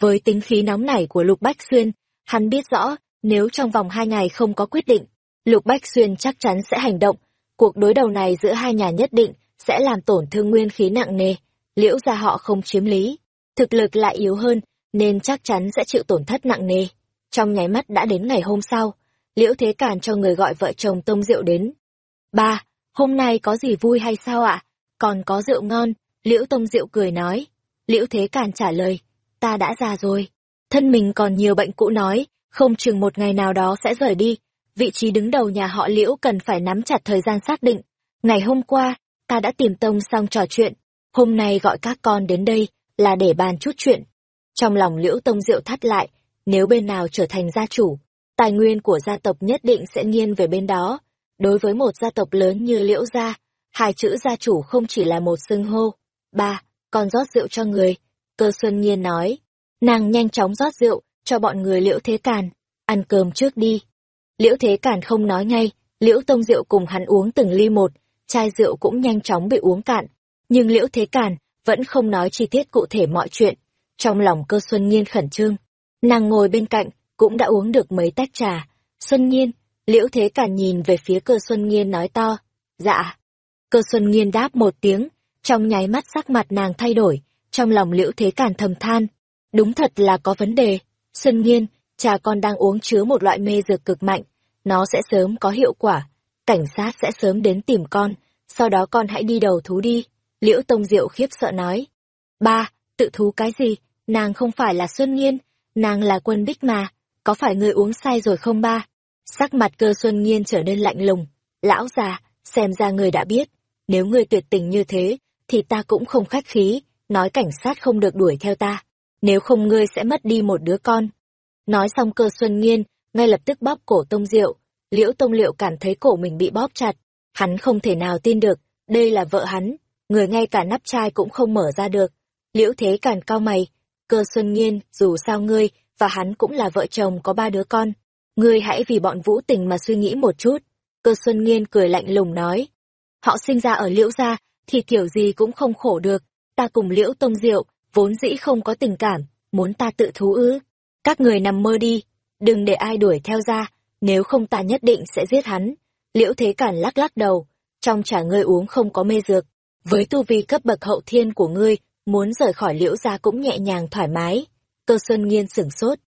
Speaker 1: Với tính khí nóng nảy của Lục Bách Xuyên, hắn biết rõ, nếu trong vòng hai ngày không có quyết định, Lục Bách Xuyên chắc chắn sẽ hành động. Cuộc đối đầu này giữa hai nhà nhất định sẽ làm tổn thương nguyên khí nặng nề. Liễu gia họ không chiếm lý, thực lực lại yếu hơn, nên chắc chắn sẽ chịu tổn thất nặng nề. Trong nháy mắt đã đến ngày hôm sau, Liễu Thế Càn cho người gọi vợ chồng Tông Diệu đến. Ba, hôm nay có gì vui hay sao ạ? Còn có rượu ngon, Liễu Tông Diệu cười nói. Liễu Thế Càn trả lời, ta đã già rồi, thân mình còn nhiều bệnh cũ nói, không chừng một ngày nào đó sẽ rời đi. Vị trí đứng đầu nhà họ Liễu cần phải nắm chặt thời gian xác định. Ngày hôm qua, ta đã tìm Tông xong trò chuyện. Hôm nay gọi các con đến đây là để bàn chút chuyện. Trong lòng Liễu Tông Diệu thắt lại, nếu bên nào trở thành gia chủ, tài nguyên của gia tộc nhất định sẽ nghiêng về bên đó. Đối với một gia tộc lớn như Liễu gia, hai chữ gia chủ không chỉ là một xưng hô. Ba, con rót rượu cho người. Cơ Xuân Nhiên nói. Nàng nhanh chóng rót rượu, cho bọn người Liễu Thế Càn, ăn cơm trước đi. Liễu Thế Càn không nói ngay, Liễu Tông Diệu cùng hắn uống từng ly một, chai rượu cũng nhanh chóng bị uống cạn. Nhưng Liễu Thế Càn vẫn không nói chi tiết cụ thể mọi chuyện. Trong lòng cơ Xuân Nhiên khẩn trương, nàng ngồi bên cạnh, cũng đã uống được mấy tách trà. Xuân Nhiên, Liễu Thế Càn nhìn về phía cơ Xuân Nhiên nói to, dạ. Cơ Xuân Nhiên đáp một tiếng, trong nháy mắt sắc mặt nàng thay đổi, trong lòng Liễu Thế Càn thầm than, đúng thật là có vấn đề. Xuân Nhiên, trà con đang uống chứa một loại mê dược cực mạnh, nó sẽ sớm có hiệu quả, cảnh sát sẽ sớm đến tìm con, sau đó con hãy đi đầu thú đi. Liễu Tông Diệu khiếp sợ nói. Ba, tự thú cái gì, nàng không phải là Xuân Nhiên, nàng là quân bích mà, có phải người uống say rồi không ba? Sắc mặt cơ Xuân Nhiên trở nên lạnh lùng, lão già, xem ra người đã biết, nếu người tuyệt tình như thế, thì ta cũng không khách khí, nói cảnh sát không được đuổi theo ta, nếu không ngươi sẽ mất đi một đứa con. Nói xong cơ Xuân Nhiên, ngay lập tức bóp cổ Tông Diệu, Liễu Tông Liệu cảm thấy cổ mình bị bóp chặt, hắn không thể nào tin được, đây là vợ hắn, người ngay cả nắp chai cũng không mở ra được. Liễu Thế Càn cao mày, cơ Xuân Nhiên, dù sao ngươi, và hắn cũng là vợ chồng có ba đứa con. Ngươi hãy vì bọn vũ tình mà suy nghĩ một chút. Cơ Xuân Nghiên cười lạnh lùng nói. Họ sinh ra ở liễu gia, thì kiểu gì cũng không khổ được. Ta cùng liễu tông diệu, vốn dĩ không có tình cảm, muốn ta tự thú ư. Các người nằm mơ đi, đừng để ai đuổi theo ra, nếu không ta nhất định sẽ giết hắn. Liễu Thế Cản lắc lắc đầu, trong trả ngươi uống không có mê dược. Với tu vi cấp bậc hậu thiên của ngươi, muốn rời khỏi liễu gia cũng nhẹ nhàng thoải mái. Cơ Xuân Nghiên sửng sốt.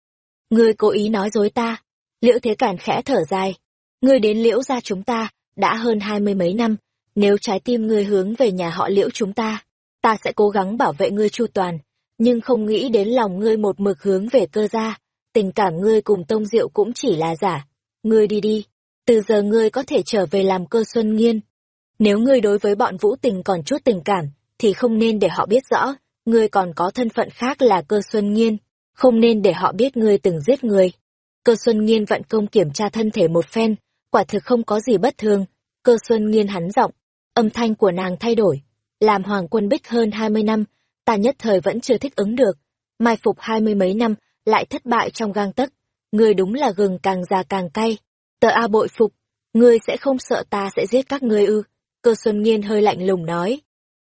Speaker 1: Ngươi cố ý nói dối ta. Liễu Thế Cản khẽ thở dài. Ngươi đến liễu gia chúng ta, đã hơn hai mươi mấy năm. Nếu trái tim ngươi hướng về nhà họ liễu chúng ta, ta sẽ cố gắng bảo vệ ngươi chu toàn. Nhưng không nghĩ đến lòng ngươi một mực hướng về cơ gia. Tình cảm ngươi cùng tông diệu cũng chỉ là giả. Ngươi đi đi. Từ giờ ngươi có thể trở về làm cơ Xuân Nghiên. Nếu ngươi đối với bọn vũ tình còn chút tình cảm, thì không nên để họ biết rõ, ngươi còn có thân phận khác là cơ Xuân Nghiên không nên để họ biết ngươi từng giết người. Cơ Xuân Nghiên vận công kiểm tra thân thể một phen, quả thực không có gì bất thường. Cơ Xuân Nghiên hắn giọng, âm thanh của nàng thay đổi. Làm hoàng quân bích hơn hai mươi năm, ta nhất thời vẫn chưa thích ứng được. Mai phục hai mươi mấy năm, lại thất bại trong gang tấc. Ngươi đúng là gừng càng già càng cay. Tờ A bội phục, ngươi sẽ không sợ ta sẽ giết các ngươi ư. Cơ Xuân Nghiên hơi lạnh lùng nói.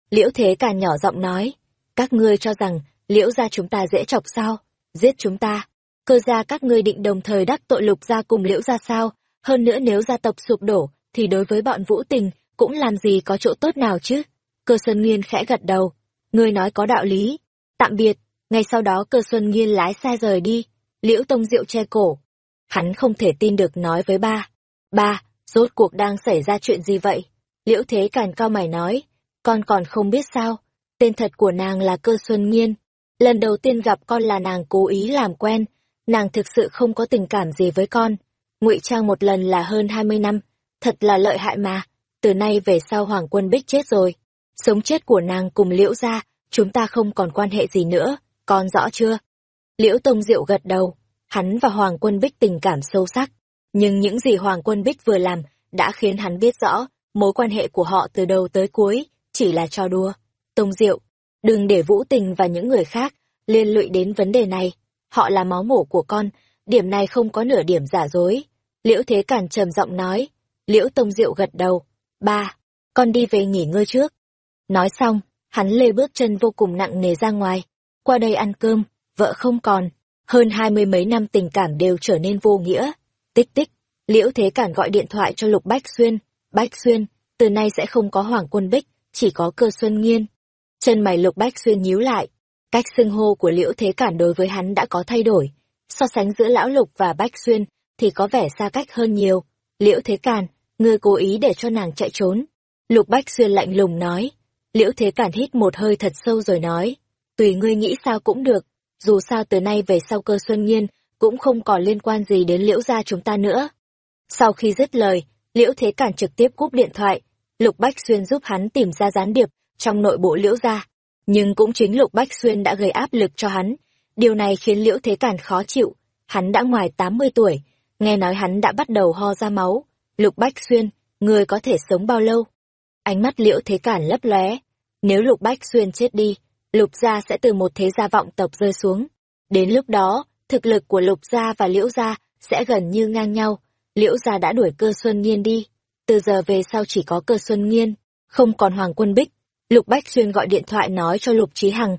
Speaker 1: Liễu Thế Càn nhỏ giọng nói, các ngươi cho rằng, liễu gia chúng ta dễ chọc sao? giết chúng ta. Cơ gia các ngươi định đồng thời đắc tội lục gia cùng liễu gia sao, hơn nữa nếu gia tộc sụp đổ, thì đối với bọn vũ tình, cũng làm gì có chỗ tốt nào chứ. Cơ Xuân Nghiên khẽ gật đầu, ngươi nói có đạo lý. Tạm biệt, ngay sau đó cơ Xuân Nghiên lái xe rời đi, liễu tông diệu che cổ. Hắn không thể tin được nói với ba. Ba, rốt cuộc đang xảy ra chuyện gì vậy? Liễu thế càn cao mày nói, con còn không biết sao, tên thật của nàng là cơ Xuân Nghiên, Lần đầu tiên gặp con là nàng cố ý làm quen, nàng thực sự không có tình cảm gì với con. ngụy trang một lần là hơn hai mươi năm, thật là lợi hại mà. Từ nay về sau Hoàng Quân Bích chết rồi. Sống chết của nàng cùng Liễu ra, chúng ta không còn quan hệ gì nữa, con rõ chưa? Liễu Tông Diệu gật đầu, hắn và Hoàng Quân Bích tình cảm sâu sắc. Nhưng những gì Hoàng Quân Bích vừa làm đã khiến hắn biết rõ, mối quan hệ của họ từ đầu tới cuối, chỉ là trò đùa. Tông Diệu, Đừng để Vũ Tình và những người khác liên lụy đến vấn đề này. Họ là máu mổ của con, điểm này không có nửa điểm giả dối. Liễu Thế Cản trầm giọng nói. Liễu Tông Diệu gật đầu. Ba, con đi về nghỉ ngơi trước. Nói xong, hắn lê bước chân vô cùng nặng nề ra ngoài. Qua đây ăn cơm, vợ không còn. Hơn hai mươi mấy năm tình cảm đều trở nên vô nghĩa. Tích tích, Liễu Thế Cản gọi điện thoại cho Lục Bách Xuyên. Bách Xuyên, từ nay sẽ không có Hoàng Quân Bích, chỉ có cơ Xuân Nghiên. Chân mày Lục Bách Xuyên nhíu lại, cách xưng hô của Liễu Thế Cản đối với hắn đã có thay đổi. So sánh giữa Lão Lục và Bách Xuyên thì có vẻ xa cách hơn nhiều. Liễu Thế Cản, ngươi cố ý để cho nàng chạy trốn. Lục Bách Xuyên lạnh lùng nói. Liễu Thế Cản hít một hơi thật sâu rồi nói. Tùy ngươi nghĩ sao cũng được, dù sao từ nay về sau cơ Xuân Nhiên cũng không còn liên quan gì đến Liễu gia chúng ta nữa. Sau khi dứt lời, Liễu Thế Cản trực tiếp cúp điện thoại. Lục Bách Xuyên giúp hắn tìm ra gián điệp trong nội bộ liễu gia. Nhưng cũng chính Lục Bách Xuyên đã gây áp lực cho hắn. Điều này khiến Liễu Thế Cản khó chịu. Hắn đã ngoài 80 tuổi, nghe nói hắn đã bắt đầu ho ra máu. Lục Bách Xuyên, người có thể sống bao lâu? Ánh mắt Liễu Thế Cản lấp lóe. Nếu Lục Bách Xuyên chết đi, Lục gia sẽ từ một thế gia vọng tộc rơi xuống. Đến lúc đó, thực lực của Lục gia và Liễu gia sẽ gần như ngang nhau. Liễu gia đã đuổi cơ Xuân Nghiên đi. Từ giờ về sau chỉ có cơ Xuân Nghiên, không còn Hoàng Quân Bích. Lục Bách Xuyên gọi điện thoại nói cho Lục Trí Hằng.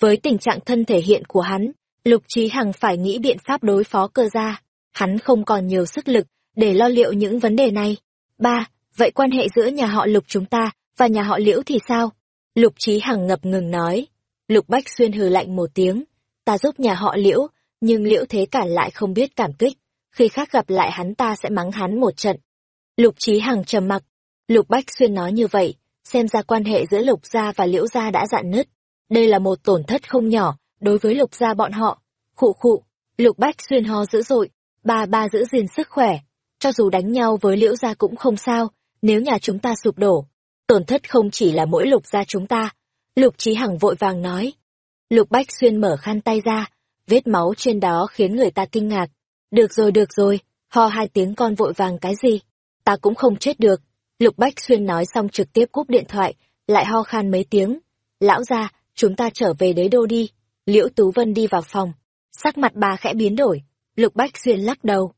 Speaker 1: Với tình trạng thân thể hiện của hắn, Lục Trí Hằng phải nghĩ biện pháp đối phó cơ gia. Hắn không còn nhiều sức lực để lo liệu những vấn đề này. Ba, vậy quan hệ giữa nhà họ Lục chúng ta và nhà họ Liễu thì sao? Lục Trí Hằng ngập ngừng nói. Lục Bách Xuyên hừ lạnh một tiếng. Ta giúp nhà họ Liễu, nhưng Liễu Thế Cản lại không biết cảm kích. Khi khác gặp lại hắn ta sẽ mắng hắn một trận. Lục Trí Hằng trầm mặc. Lục Bách Xuyên nói như vậy, xem ra quan hệ giữa lục gia và liễu gia đã dạn nứt. Đây là một tổn thất không nhỏ đối với lục gia bọn họ. Khụ khụ, lục bách xuyên ho dữ dội, ba ba giữ gìn sức khỏe. Cho dù đánh nhau với liễu gia cũng không sao, nếu nhà chúng ta sụp đổ. Tổn thất không chỉ là mỗi lục gia chúng ta. Lục trí hằng vội vàng nói. Lục bách xuyên mở khăn tay ra, vết máu trên đó khiến người ta kinh ngạc. Được rồi được rồi, ho hai tiếng con vội vàng cái gì? Ta cũng không chết được, Lục Bách Xuyên nói xong trực tiếp cúp điện thoại, lại ho khan mấy tiếng. Lão ra, chúng ta trở về đế đô đi. Liễu Tú Vân đi vào phòng. Sắc mặt bà khẽ biến đổi, Lục Bách Xuyên lắc đầu.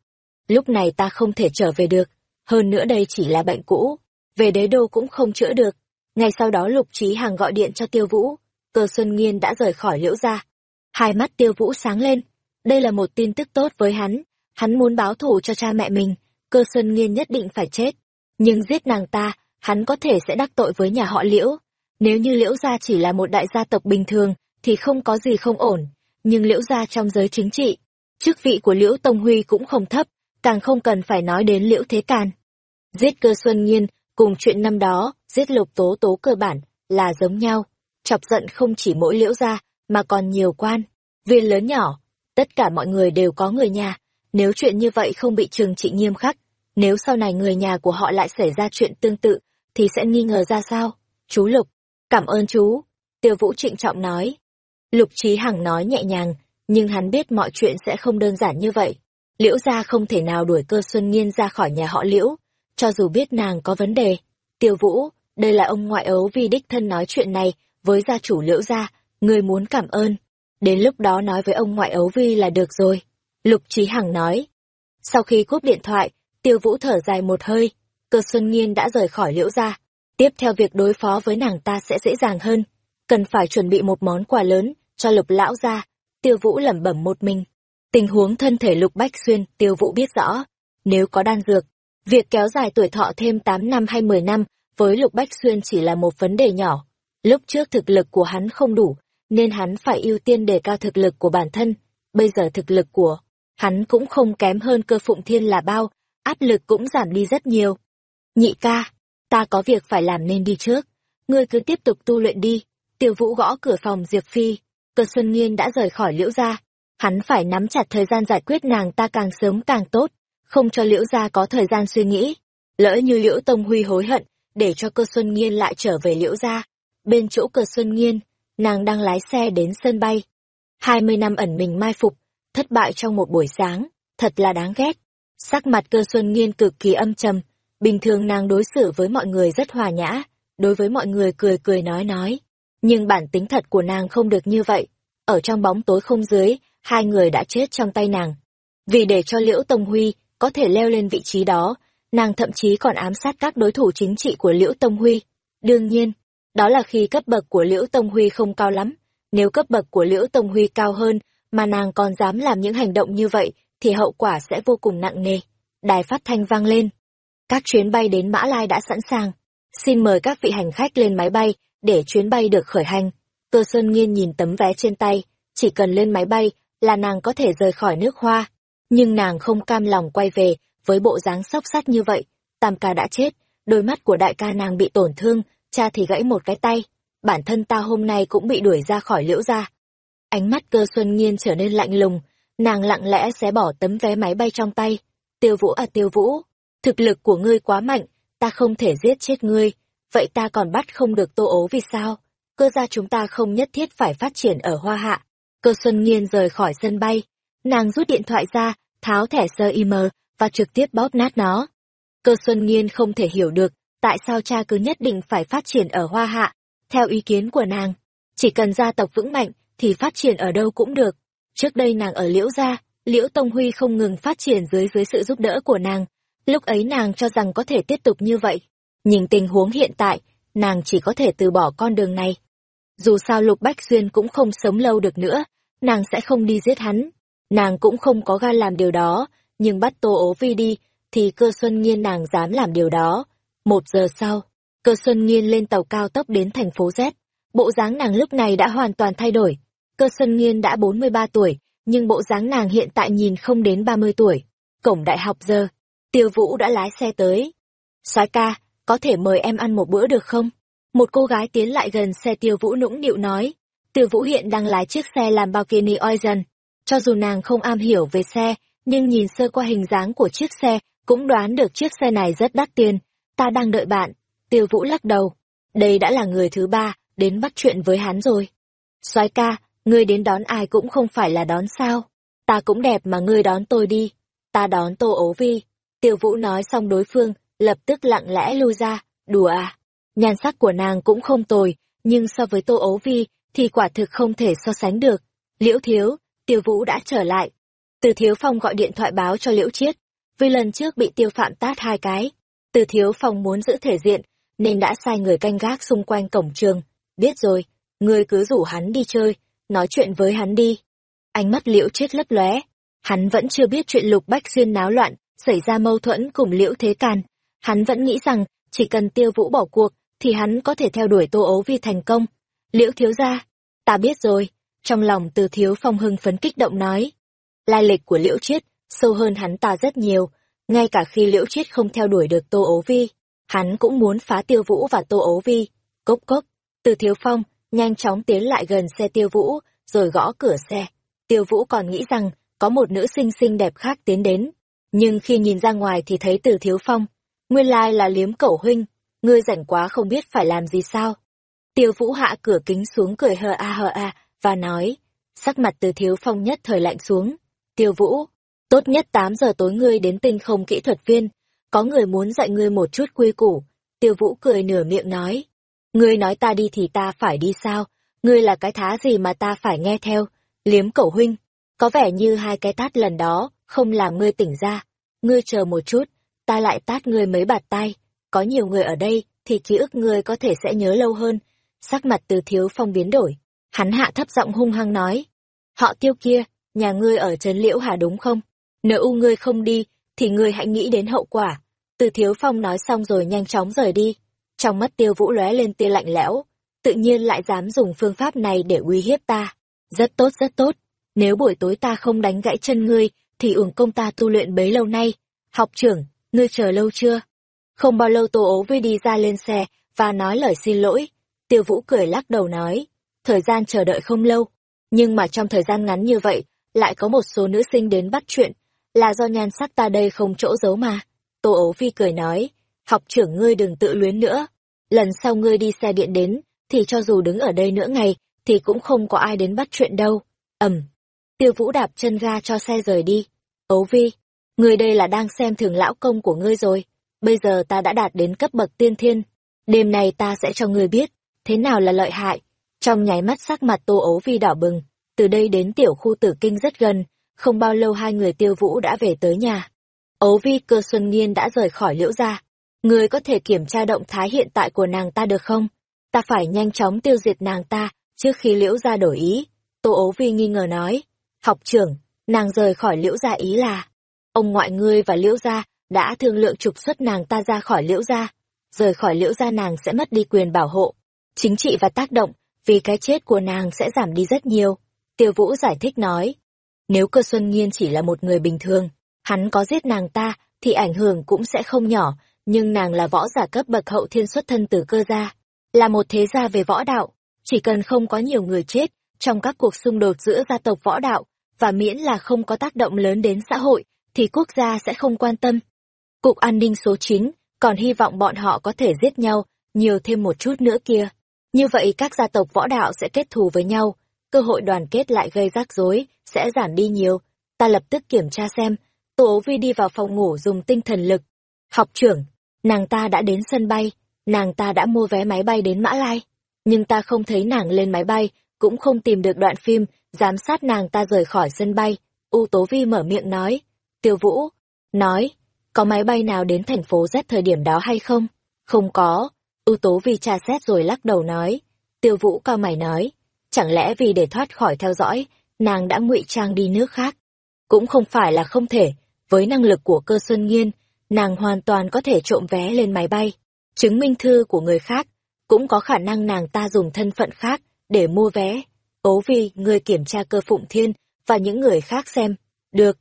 Speaker 1: Lúc này ta không thể trở về được, hơn nữa đây chỉ là bệnh cũ, về đế đô cũng không chữa được. Ngay sau đó Lục Trí Hằng gọi điện cho Tiêu Vũ, Cơ Xuân Nghiên đã rời khỏi liễu gia. Hai mắt Tiêu Vũ sáng lên, đây là một tin tức tốt với hắn, hắn muốn báo thù cho cha mẹ mình, Cơ Xuân Nghiên nhất định phải chết. Nhưng giết nàng ta, hắn có thể sẽ đắc tội với nhà họ liễu. Nếu như liễu gia chỉ là một đại gia tộc bình thường, thì không có gì không ổn, nhưng liễu gia trong giới chính trị, chức vị của liễu Tông Huy cũng không thấp, càng không cần phải nói đến liễu Thế Càn. Giết cơ Xuân Nghiên, cùng chuyện năm đó, giết lục tố tố cơ bản, là giống nhau, chọc giận không chỉ mỗi liễu gia, mà còn nhiều quan, viên lớn nhỏ, tất cả mọi người đều có người nhà, nếu chuyện như vậy không bị trừng trị nghiêm khắc, nếu sau này người nhà của họ lại xảy ra chuyện tương tự, thì sẽ nghi ngờ ra sao? Chú Lục, cảm ơn chú. Tiêu Vũ trịnh trọng nói. Lục Trí Hằng nói nhẹ nhàng, nhưng hắn biết mọi chuyện sẽ không đơn giản như vậy. Liễu gia không thể nào đuổi cơ Xuân Nghiên ra khỏi nhà họ Liễu, cho dù biết nàng có vấn đề. Tiêu Vũ, đây là ông ngoại ấu vi đích thân nói chuyện này với gia chủ Liễu gia, người muốn cảm ơn. Đến lúc đó nói với ông ngoại ấu vi là được rồi. Lục Trí Hằng nói. Sau khi cúp điện thoại, Tiêu Vũ thở dài một hơi, cơ Xuân Nghiên đã rời khỏi liễu gia. Tiếp theo việc đối phó với nàng ta sẽ dễ dàng hơn. Cần phải chuẩn bị một món quà lớn cho lục lão gia. Tiêu Vũ lẩm bẩm một mình. Tình huống thân thể lục bách xuyên, Tiêu Vũ biết rõ. Nếu có đan dược, việc kéo dài tuổi thọ thêm 8 năm hay 10 năm với lục bách xuyên chỉ là một vấn đề nhỏ. Lúc trước thực lực của hắn không đủ, nên hắn phải ưu tiên đề cao thực lực của bản thân. Bây giờ thực lực của hắn cũng không kém hơn cơ phụng thiên là bao, áp lực cũng giảm đi rất nhiều. Nhị ca, ta có việc phải làm nên đi trước. Ngươi cứ tiếp tục tu luyện đi. Tiêu vũ gõ cửa phòng Diệp Phi. Cơ Xuân Nghiên đã rời khỏi liễu gia. Hắn phải nắm chặt thời gian giải quyết nàng ta càng sớm càng tốt, không cho liễu gia có thời gian suy nghĩ. Lỡ như liễu Tông Huy hối hận, để cho cơ Xuân Nghiên lại trở về liễu gia. Bên chỗ cơ Xuân Nghiên, nàng đang lái xe đến sân bay. Hai mươi năm ẩn mình mai phục, thất bại trong một buổi sáng, thật là đáng ghét. Sắc mặt cơ Xuân Nghiên cực kỳ âm trầm, bình thường nàng đối xử với mọi người rất hòa nhã, đối với mọi người cười cười nói nói. Nhưng bản tính thật của nàng không được như vậy. Ở trong bóng tối không dưới, hai người đã chết trong tay nàng. Vì để cho Liễu Tông Huy có thể leo lên vị trí đó, nàng thậm chí còn ám sát các đối thủ chính trị của Liễu Tông Huy. Đương nhiên, đó là khi cấp bậc của Liễu Tông Huy không cao lắm. Nếu cấp bậc của Liễu Tông Huy cao hơn, mà nàng còn dám làm những hành động như vậy, thì hậu quả sẽ vô cùng nặng nề. Đài phát thanh vang lên. Các chuyến bay đến Mã Lai đã sẵn sàng. Xin mời các vị hành khách lên máy bay, để chuyến bay được khởi hành. Cơ Sơn Nghiên nhìn tấm vé trên tay, chỉ cần lên máy bay là nàng có thể rời khỏi nước hoa. Nhưng nàng không cam lòng quay về với bộ dáng xốc sắt như vậy. Tam ca đã chết, đôi mắt của đại ca nàng bị tổn thương, cha thì gãy một cái tay. Bản thân ta hôm nay cũng bị đuổi ra khỏi liễu gia. Ánh mắt cơ Xuân Nghiên trở nên lạnh lùng, nàng lặng lẽ xé bỏ tấm vé máy bay trong tay. Tiêu Vũ à Tiêu Vũ, thực lực của ngươi quá mạnh, ta không thể giết chết ngươi, vậy ta còn bắt không được tô ố vì sao? Cơ gia chúng ta không nhất thiết phải phát triển ở Hoa Hạ. Cơ Xuân Nghiên rời khỏi sân bay, nàng rút điện thoại ra, tháo thẻ sơ im và trực tiếp bóp nát nó. Cơ Xuân Nghiên không thể hiểu được tại sao cha cứ nhất định phải phát triển ở Hoa Hạ. Theo ý kiến của nàng, chỉ cần gia tộc vững mạnh thì phát triển ở đâu cũng được. Trước đây nàng ở Liễu Gia, Liễu Tông Huy không ngừng phát triển dưới dưới sự giúp đỡ của nàng. Lúc ấy nàng cho rằng có thể tiếp tục như vậy. Nhìn tình huống hiện tại, nàng chỉ có thể từ bỏ con đường này. Dù sao Lục Bách Xuyên cũng không sống lâu được nữa, nàng sẽ không đi giết hắn. Nàng cũng không có gan làm điều đó, nhưng bắt Tô Ố Vi đi, thì cơ Xuân Nghiên nàng dám làm điều đó. Một giờ sau, cơ Xuân Nghiên lên tàu cao tốc đến thành phố Z. Bộ dáng nàng lúc này đã hoàn toàn thay đổi. Cơ Xuân Nghiên đã 43 tuổi, nhưng bộ dáng nàng hiện tại nhìn không đến 30 tuổi. Cổng đại học giờ, Tiêu Vũ đã lái xe tới. soái ca, có thể mời em ăn một bữa được không? Một cô gái tiến lại gần xe Tiêu Vũ nũng nịu nói. Tiêu Vũ hiện đang lái chiếc xe làm bao Lamborghini Oizen. Cho dù nàng không am hiểu về xe, nhưng nhìn sơ qua hình dáng của chiếc xe, cũng đoán được chiếc xe này rất đắt tiền. Ta đang đợi bạn. Tiêu Vũ lắc đầu. Đây đã là người thứ ba, đến bắt chuyện với hắn rồi. soái ca, ngươi đến đón ai cũng không phải là đón sao. Ta cũng đẹp mà ngươi đón tôi đi. Ta đón Tô Ố Vi. Tiêu Vũ nói xong đối phương, lập tức lặng lẽ lui ra, đùa à. Nhan sắc của nàng cũng không tồi, nhưng so với Tô Ố Vi thì quả thực không thể so sánh được. Liễu thiếu, Tiêu Vũ đã trở lại. Từ Thiếu Phong gọi điện thoại báo cho Liễu Chiết, vì lần trước bị Tiêu Phạm tát hai cái. Từ Thiếu Phong muốn giữ thể diện, nên đã sai người canh gác xung quanh cổng trường. Biết rồi, ngươi cứ rủ hắn đi chơi, nói chuyện với hắn đi. Ánh mắt Liễu Chiết lấp lóe, hắn vẫn chưa biết chuyện Lục Bách Xuyên náo loạn, xảy ra mâu thuẫn cùng Liễu Thế Càn. Hắn vẫn nghĩ rằng, chỉ cần Tiêu Vũ bỏ cuộc, thì hắn có thể theo đuổi Tô Ấu Vi thành công. Liễu thiếu gia, ta biết rồi, trong lòng từ thiếu phong hưng phấn kích động nói. Lai lịch của Liễu Chiết sâu hơn hắn ta rất nhiều, ngay cả khi Liễu Chiết không theo đuổi được Tô ố Vi, hắn cũng muốn phá Tiêu Vũ và Tô ố Vi. Cốc cốc, từ thiếu phong, nhanh chóng tiến lại gần xe Tiêu Vũ, rồi gõ cửa xe. Tiêu Vũ còn nghĩ rằng có một nữ sinh xinh đẹp khác tiến đến, nhưng khi nhìn ra ngoài thì thấy từ thiếu phong. Nguyên lai là liếm cẩu huynh, ngươi rảnh quá không biết phải làm gì sao. Tiêu Vũ hạ cửa kính xuống cười hờ a hờ a, và nói, sắc mặt từ thiếu phong nhất thời lạnh xuống. Tiêu Vũ, tốt nhất 8 giờ tối ngươi đến tinh không kỹ thuật viên, có người muốn dạy ngươi một chút quy củ. Tiêu Vũ cười nửa miệng nói, ngươi nói ta đi thì ta phải đi sao, ngươi là cái thá gì mà ta phải nghe theo, liếm cẩu huynh, có vẻ như hai cái tát lần đó, không làm ngươi tỉnh ra, ngươi chờ một chút, ta lại tát ngươi mấy bạt tay, có nhiều người ở đây, thì ký ức ngươi có thể sẽ nhớ lâu hơn. Sắc mặt từ thiếu phong biến đổi, hắn hạ thấp giọng hung hăng nói. Họ tiêu kia, nhà ngươi ở Trấn Liễu Hà đúng không? Nếu u ngươi không đi, thì ngươi hãy nghĩ đến hậu quả. Từ thiếu phong nói xong rồi nhanh chóng rời đi. Trong mắt tiêu vũ lóe lên tia lạnh lẽo, tự nhiên lại dám dùng phương pháp này để uy hiếp ta. Rất tốt rất tốt, nếu buổi tối ta không đánh gãy chân ngươi, thì uổng công ta tu luyện bấy lâu nay. Học trưởng, ngươi chờ lâu chưa? Không bao lâu Tô ố vi đi ra lên xe, và nói lời xin lỗi. Tiêu Vũ cười lắc đầu nói, thời gian chờ đợi không lâu, nhưng mà trong thời gian ngắn như vậy, lại có một số nữ sinh đến bắt chuyện, là do nhan sắc ta đây không chỗ giấu mà. Tô ấu vi cười nói, học trưởng ngươi đừng tự luyến nữa, lần sau ngươi đi xe điện đến, thì cho dù đứng ở đây nữa ngày, thì cũng không có ai đến bắt chuyện đâu. ầm, tiêu vũ đạp chân ga cho xe rời đi. Ấu vi, ngươi đây là đang xem thường lão công của ngươi rồi bây giờ ta đã đạt đến cấp bậc tiên thiên. Đêm này ta sẽ cho ngươi biết, thế nào là lợi hại. Trong nháy mắt sắc mặt tô ấu vi đỏ bừng, từ đây đến tiểu khu tử kinh rất gần, không bao lâu hai người tiêu vũ đã về tới nhà. Ấu vi cơ xuân nghiên đã rời khỏi liễu gia. người có thể kiểm tra động thái hiện tại của nàng ta được không? Ta phải nhanh chóng tiêu diệt nàng ta, trước khi liễu gia đổi ý. Tô ấu vi nghi ngờ nói. Học trưởng, nàng rời khỏi liễu gia ý là. Ông ngoại ngươi và liễu gia đã thương lượng trục xuất nàng ta ra khỏi liễu gia rời khỏi liễu gia nàng sẽ mất đi quyền bảo hộ chính trị và tác động vì cái chết của nàng sẽ giảm đi rất nhiều tiêu vũ giải thích nói nếu cơ xuân nghiên chỉ là một người bình thường hắn có giết nàng ta thì ảnh hưởng cũng sẽ không nhỏ nhưng nàng là võ giả cấp bậc hậu thiên xuất thân từ cơ gia là một thế gia về võ đạo chỉ cần không có nhiều người chết trong các cuộc xung đột giữa gia tộc võ đạo và miễn là không có tác động lớn đến xã hội thì quốc gia sẽ không quan tâm Cục an ninh số 9, còn hy vọng bọn họ có thể giết nhau, nhiều thêm một chút nữa kia. Như vậy các gia tộc võ đạo sẽ kết thù với nhau, cơ hội đoàn kết lại gây rắc rối, sẽ giảm đi nhiều. Ta lập tức kiểm tra xem, Tô ố vi đi vào phòng ngủ dùng tinh thần lực. Học trưởng, nàng ta đã đến sân bay, nàng ta đã mua vé máy bay đến Mã Lai. Nhưng ta không thấy nàng lên máy bay, cũng không tìm được đoạn phim, giám sát nàng ta rời khỏi sân bay. U Tố Vi mở miệng nói. Tiêu Vũ, nói, có máy bay nào đến thành phố Z thời điểm đó hay không? Không có. Ưu tố vì tra xét rồi lắc đầu nói. Tiêu vũ cao mày nói. Chẳng lẽ vì để thoát khỏi theo dõi, nàng đã ngụy trang đi nước khác? Cũng không phải là không thể. Với năng lực của cơ xuân nghiên, nàng hoàn toàn có thể trộm vé lên máy bay. Chứng minh thư của người khác, cũng có khả năng nàng ta dùng thân phận khác để mua vé. Ố vi người kiểm tra cơ phụng thiên và những người khác xem. Được.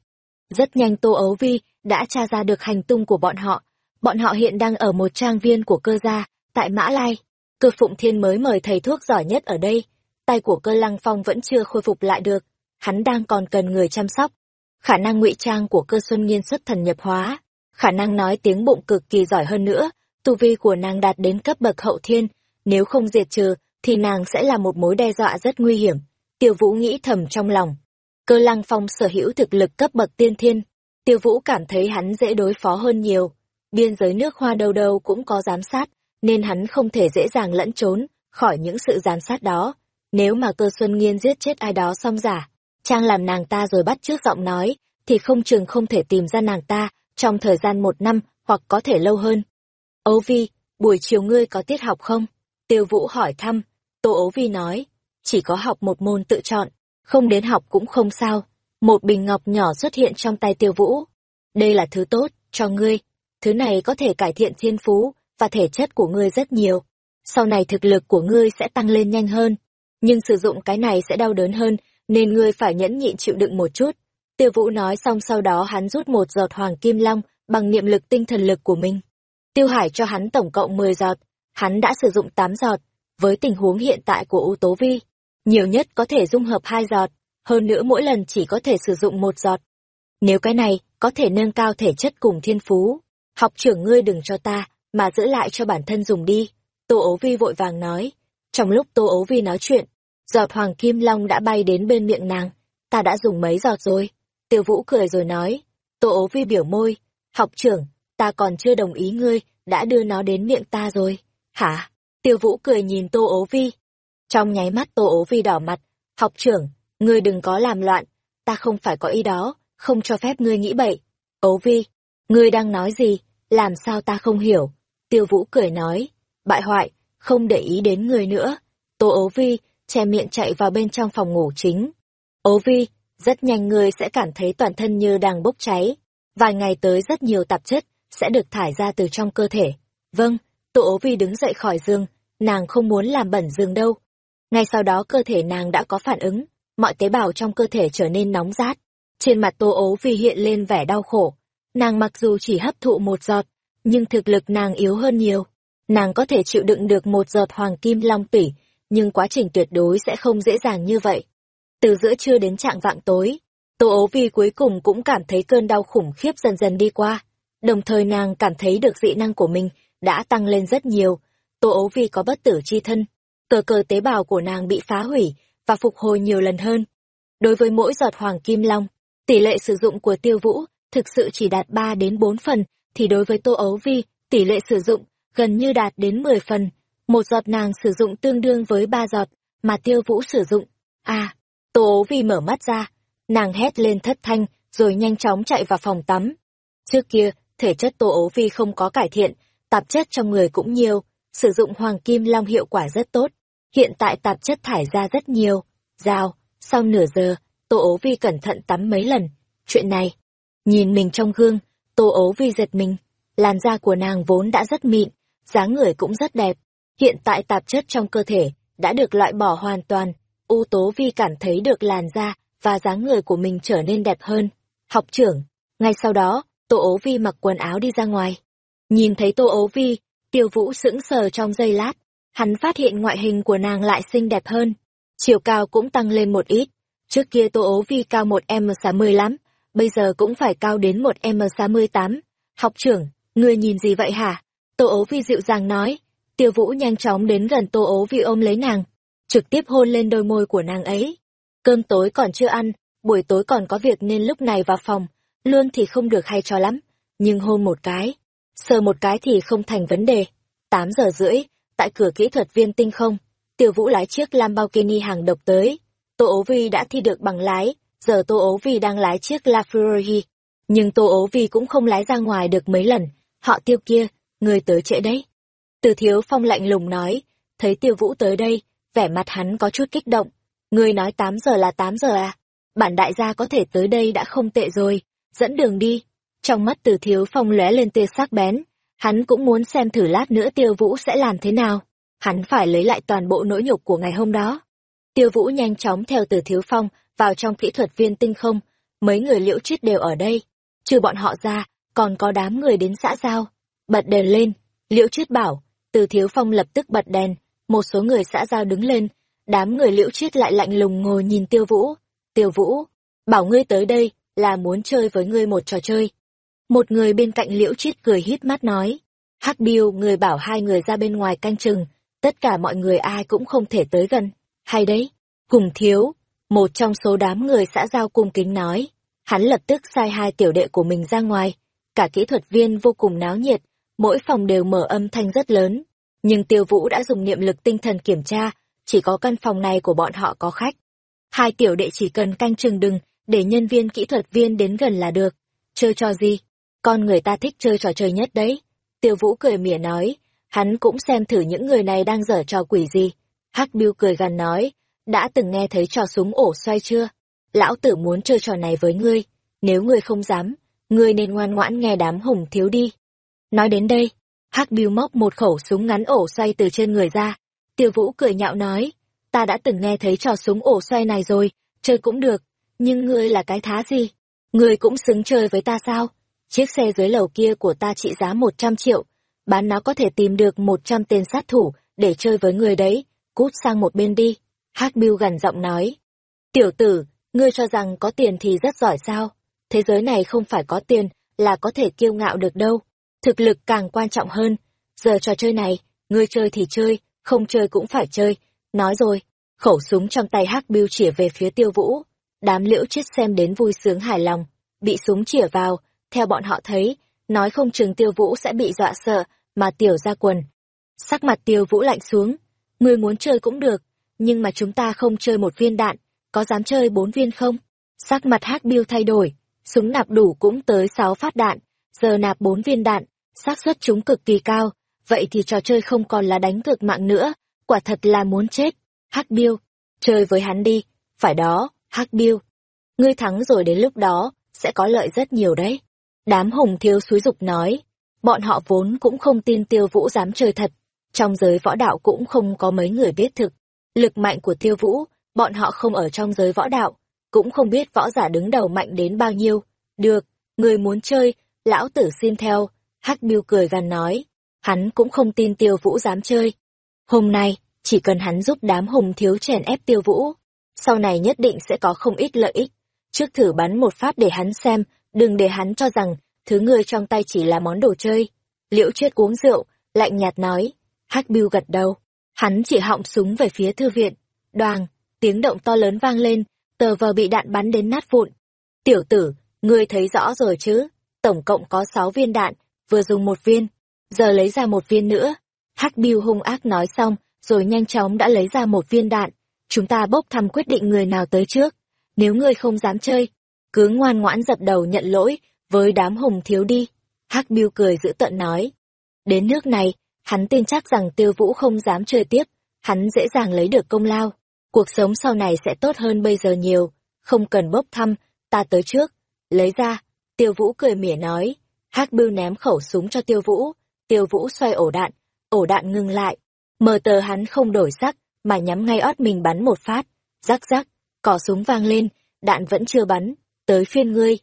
Speaker 1: Rất nhanh Tô Ấu Vi đã tra ra được hành tung của bọn họ. Bọn họ hiện đang ở một trang viên của cơ gia, tại Mã Lai. Cơ Phụng Thiên mới mời thầy thuốc giỏi nhất ở đây. Tay của cơ Lăng Phong vẫn chưa khôi phục lại được. Hắn đang còn cần người chăm sóc. Khả năng ngụy trang của cơ Xuân Nghiên xuất thần nhập hóa. Khả năng nói tiếng bụng cực kỳ giỏi hơn nữa. Tu vi của nàng đạt đến cấp bậc hậu thiên. Nếu không diệt trừ, thì nàng sẽ là một mối đe dọa rất nguy hiểm. Tiêu Vũ nghĩ thầm trong lòng. Cơ Lăng Phong sở hữu thực lực cấp bậc tiên thiên, Tiêu Vũ cảm thấy hắn dễ đối phó hơn nhiều. Biên giới nước hoa đâu đâu cũng có giám sát, nên hắn không thể dễ dàng lẫn trốn khỏi những sự giám sát đó. Nếu mà cơ xuân nghiên giết chết ai đó xong giả, trang làm nàng ta rồi bắt trước giọng nói, thì không chừng không thể tìm ra nàng ta trong thời gian một năm hoặc có thể lâu hơn. Ấu Vi, buổi chiều ngươi có tiết học không? Tiêu Vũ hỏi thăm, Tô Ấu Vi nói, chỉ có học một môn tự chọn, không đến học cũng không sao. Một bình ngọc nhỏ xuất hiện trong tay Tiêu Vũ. Đây là thứ tốt, cho ngươi. Thứ này có thể cải thiện thiên phú và thể chất của ngươi rất nhiều. Sau này thực lực của ngươi sẽ tăng lên nhanh hơn. Nhưng sử dụng cái này sẽ đau đớn hơn, nên ngươi phải nhẫn nhịn chịu đựng một chút. Tiêu Vũ nói xong sau đó hắn rút một giọt hoàng kim long bằng niệm lực tinh thần lực của mình. Tiêu Hải cho hắn tổng cộng 10 giọt, hắn đã sử dụng 8 giọt, với tình huống hiện tại của U Tố Vi, nhiều nhất có thể dung hợp hai giọt, hơn nữa mỗi lần chỉ có thể sử dụng một giọt. Nếu cái này có thể nâng cao thể chất cùng thiên phú, học trưởng ngươi đừng cho ta, mà giữ lại cho bản thân dùng đi. Tô ấu vi vội vàng nói. Trong lúc Tô ấu vi nói chuyện, giọt hoàng kim long đã bay đến bên miệng nàng. Ta đã dùng mấy giọt rồi. Tiêu vũ cười rồi nói. Tô ấu vi biểu môi. Học trưởng, ta còn chưa đồng ý ngươi, đã đưa nó đến miệng ta rồi. Hả? Tiêu vũ cười nhìn Tô ấu vi. Trong nháy mắt Tô ấu vi đỏ mặt. Học trưởng, ngươi đừng có làm loạn. Ta không phải có ý đó, không cho phép ngươi nghĩ bậy. Ấu vi, ngươi đang nói gì? Làm sao ta không hiểu? Tiêu Vũ cười nói, bại hoại, không để ý đến người nữa. Tô ố vi, che miệng chạy vào bên trong phòng ngủ chính. Ố vi, rất nhanh ngươi sẽ cảm thấy toàn thân như đang bốc cháy. Vài ngày tới rất nhiều tạp chất sẽ được thải ra từ trong cơ thể. Vâng, Tô ố vi đứng dậy khỏi giường, nàng không muốn làm bẩn giường đâu. Ngay sau đó cơ thể nàng đã có phản ứng, mọi tế bào trong cơ thể trở nên nóng rát. Trên mặt Tô ố vi hiện lên vẻ đau khổ. Nàng mặc dù chỉ hấp thụ một giọt, nhưng thực lực nàng yếu hơn nhiều. Nàng có thể chịu đựng được một giọt hoàng kim long tỉ, nhưng quá trình tuyệt đối sẽ không dễ dàng như vậy. Từ giữa trưa đến trạng vạng tối, Tô ấu vi cuối cùng cũng cảm thấy cơn đau khủng khiếp dần dần đi qua. Đồng thời nàng cảm thấy được dị năng của mình đã tăng lên rất nhiều. Tô ấu vi có bất tử chi thân, cờ cờ tế bào của nàng bị phá hủy và phục hồi nhiều lần hơn. Đối với mỗi giọt hoàng kim long, tỷ lệ sử dụng của tiêu vũ thực sự chỉ đạt 3 đến 4 phần thì đối với Tô Ấu Vi, tỷ lệ sử dụng gần như đạt đến 10 phần. Một giọt nàng sử dụng tương đương với ba giọt, mà Tiêu Vũ sử dụng. À, Tô Ấu Vi mở mắt ra, nàng hét lên thất thanh, rồi nhanh chóng chạy vào phòng tắm. Trước kia, thể chất Tô Ấu Vi không có cải thiện, tạp chất trong người cũng nhiều, sử dụng hoàng kim long hiệu quả rất tốt. Hiện tại tạp chất thải ra rất nhiều. Giao, sau nửa giờ, Tô Ấu Vi cẩn thận tắm mấy lần. Chuyện này, nhìn mình trong gương, Tô ấu vi giật mình, làn da của nàng vốn đã rất mịn, dáng người cũng rất đẹp. Hiện tại tạp chất trong cơ thể đã được loại bỏ hoàn toàn, U Tố Vi cảm thấy được làn da và dáng người của mình trở nên đẹp hơn. Học trưởng, ngay sau đó, Tô ấu vi mặc quần áo đi ra ngoài. Nhìn thấy Tô ấu vi, tiêu vũ sững sờ trong giây lát, hắn phát hiện ngoại hình của nàng lại xinh đẹp hơn. Chiều cao cũng tăng lên một ít, trước kia Tô ấu vi cao một m sáu mươi lắm, bây giờ cũng phải cao đến một m sáu mươi tám. Học trưởng, ngươi nhìn gì vậy hả? Tô ố vi dịu dàng nói. Tiêu vũ nhanh chóng đến gần tô ố vi ôm lấy nàng, trực tiếp hôn lên đôi môi của nàng ấy. Cơm tối còn chưa ăn, buổi tối còn có việc nên lúc này vào phòng, luôn thì không được hay cho lắm, nhưng hôn một cái, sờ một cái thì không thành vấn đề. Tám giờ rưỡi, tại cửa kỹ thuật viên tinh không, tiêu vũ lái chiếc lamborghini hàng độc tới. Tô ố vi đã thi được bằng lái giờ Tô Ố Vi đang lái chiếc La Nhưng Tô Ố Vi cũng không lái ra ngoài được mấy lần. Họ tiêu kia, người tới trễ đấy. Từ thiếu phong lạnh lùng nói, thấy tiêu vũ tới đây, vẻ mặt hắn có chút kích động. Người nói 8 giờ là 8 giờ à? Bản đại gia có thể tới đây đã không tệ rồi, dẫn đường đi. Trong mắt từ thiếu phong lóe lên tia sắc bén, hắn cũng muốn xem thử lát nữa tiêu vũ sẽ làm thế nào. Hắn phải lấy lại toàn bộ nỗi nhục của ngày hôm đó. Tiêu vũ nhanh chóng theo từ thiếu phong vào trong kỹ thuật viên tinh không, mấy người liễu chết đều ở đây. Trừ bọn họ ra, còn có đám người đến xã giao. Bật đèn lên, liễu chết bảo, từ thiếu phong lập tức bật đèn, một số người xã giao đứng lên, đám người liễu chết lại lạnh lùng ngồi nhìn tiêu vũ. Tiêu vũ, bảo ngươi tới đây, là muốn chơi với ngươi một trò chơi. Một người bên cạnh liễu chết cười hít mắt nói. Hắc biêu người bảo hai người ra bên ngoài canh chừng, tất cả mọi người ai cũng không thể tới gần. Hay đấy, cùng thiếu, một trong số đám người xã giao cung kính nói, hắn lập tức sai hai tiểu đệ của mình ra ngoài. Cả kỹ thuật viên vô cùng náo nhiệt, mỗi phòng đều mở âm thanh rất lớn. Nhưng tiêu vũ đã dùng niệm lực tinh thần kiểm tra, chỉ có căn phòng này của bọn họ có khách. Hai tiểu đệ chỉ cần canh chừng đừng, để nhân viên kỹ thuật viên đến gần là được. Chơi trò gì? Con người ta thích chơi trò chơi nhất đấy. Tiêu Vũ cười mỉa nói, hắn cũng xem thử những người này đang dở trò quỷ gì. Hắc Biêu cười gằn nói, đã từng nghe thấy trò súng ổ xoay chưa? Lão tử muốn chơi trò này với ngươi, nếu ngươi không dám, ngươi nên ngoan ngoãn nghe đám hùng thiếu đi. Nói đến đây, Hắc Biêu móc một khẩu súng ngắn ổ xoay từ trên người ra. Tiêu Vũ cười nhạo nói, ta đã từng nghe thấy trò súng ổ xoay này rồi, chơi cũng được, nhưng ngươi là cái thá gì? Ngươi cũng xứng chơi với ta sao? Chiếc xe dưới lầu kia của ta trị giá một trăm triệu, bán nó có thể tìm được một trăm tên sát thủ để chơi với người đấy, cút sang một bên đi. Hắc Biêu gần giọng nói. Tiểu tử, ngươi cho rằng có tiền thì rất giỏi sao? Thế giới này không phải có tiền là có thể kiêu ngạo được đâu. Thực lực càng quan trọng hơn. Giờ trò chơi này, ngươi chơi thì chơi, không chơi cũng phải chơi. Nói rồi, khẩu súng trong tay Hắc Biêu chỉ về phía tiêu vũ. Đám liễu chết xem đến vui sướng hài lòng, bị súng chỉ vào, theo bọn họ thấy, nói không chừng tiêu vũ sẽ bị dọa sợ, mà tiểu ra quần. Sắc mặt tiêu vũ lạnh xuống, ngươi muốn chơi cũng được, nhưng mà chúng ta không chơi một viên đạn, có dám chơi bốn viên không? Sắc mặt Hắc Biêu thay đổi, súng nạp đủ cũng tới sáu phát đạn, giờ nạp bốn viên đạn, xác suất chúng cực kỳ cao, vậy thì trò chơi không còn là đánh cược mạng nữa, quả thật là muốn chết. Hắc Biêu, chơi với hắn đi, phải đó, Hắc Biêu. Ngươi thắng rồi đến lúc đó, sẽ có lợi rất nhiều đấy. Đám hùng thiếu suối dục nói, bọn họ vốn cũng không tin tiêu vũ dám chơi thật, trong giới võ đạo cũng không có mấy người biết thực. Lực mạnh của tiêu vũ, bọn họ không ở trong giới võ đạo, cũng không biết võ giả đứng đầu mạnh đến bao nhiêu. Được, người muốn chơi, lão tử xin theo, hắc biêu cười gằn nói, hắn cũng không tin tiêu vũ dám chơi. Hôm nay, chỉ cần hắn giúp đám hùng thiếu chèn ép tiêu vũ, sau này nhất định sẽ có không ít lợi ích. Trước thử bắn một phát để hắn xem, đừng để hắn cho rằng, thứ người trong tay chỉ là món đồ chơi. Liễu chết uống rượu, lạnh nhạt nói, hắc biêu gật đầu, hắn chỉ họng súng về phía thư viện. Đoàn, tiếng động to lớn vang lên, tờ vờ bị đạn bắn đến nát vụn. Tiểu tử, ngươi thấy rõ rồi chứ, tổng cộng có sáu viên đạn, vừa dùng một viên, giờ lấy ra một viên nữa. Hắc Biêu hung ác nói xong, rồi nhanh chóng đã lấy ra một viên đạn. Chúng ta bốc thăm quyết định người nào tới trước. Nếu ngươi không dám chơi, cứ ngoan ngoãn dập đầu nhận lỗi với đám hùng thiếu đi. Hắc Biêu cười giữ tận nói. Đến nước này, hắn tin chắc rằng tiêu vũ không dám chơi tiếp, hắn dễ dàng lấy được công lao. Cuộc sống sau này sẽ tốt hơn bây giờ nhiều, không cần bốc thăm, ta tới trước. Lấy ra, tiêu vũ cười mỉa nói. Hắc bưu ném khẩu súng cho tiêu vũ, tiêu vũ xoay ổ đạn, ổ đạn ngừng lại. Mờ tờ hắn không đổi sắc, mà nhắm ngay ót mình bắn một phát. Rắc rắc, cỏ súng vang lên, đạn vẫn chưa bắn, tới phiên ngươi.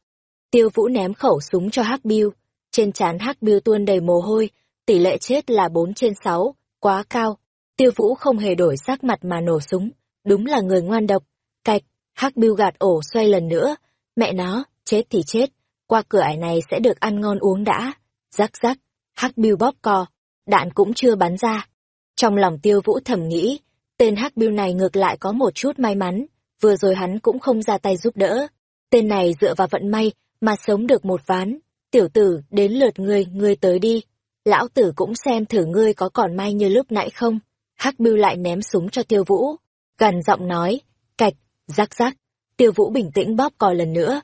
Speaker 1: Tiêu Vũ ném khẩu súng cho Hắc Biêu, trên trán Hắc Biêu tuôn đầy mồ hôi, tỷ lệ chết là 4 trên 6, quá cao. Tiêu Vũ không hề đổi sắc mặt mà nổ súng, đúng là người ngoan độc. Cạch, Hắc bưu gạt ổ xoay lần nữa, mẹ nó, chết thì chết, qua cửa ải này sẽ được ăn ngon uống đã. Rắc rắc, Hắc bưu bóp cò, đạn cũng chưa bắn ra. Trong lòng Tiêu Vũ thầm nghĩ, tên Hắc bưu này ngược lại có một chút may mắn, vừa rồi hắn cũng không ra tay giúp đỡ. Tên này dựa vào vận may mà sống được một ván. Tiểu tử, đến lượt ngươi, ngươi tới đi. Lão tử cũng xem thử ngươi có còn may như lúc nãy không. Hắc Bưu lại ném súng cho Tiêu Vũ. Gần giọng nói, cạch, rắc rắc. Tiêu Vũ bình tĩnh bóp cò lần nữa.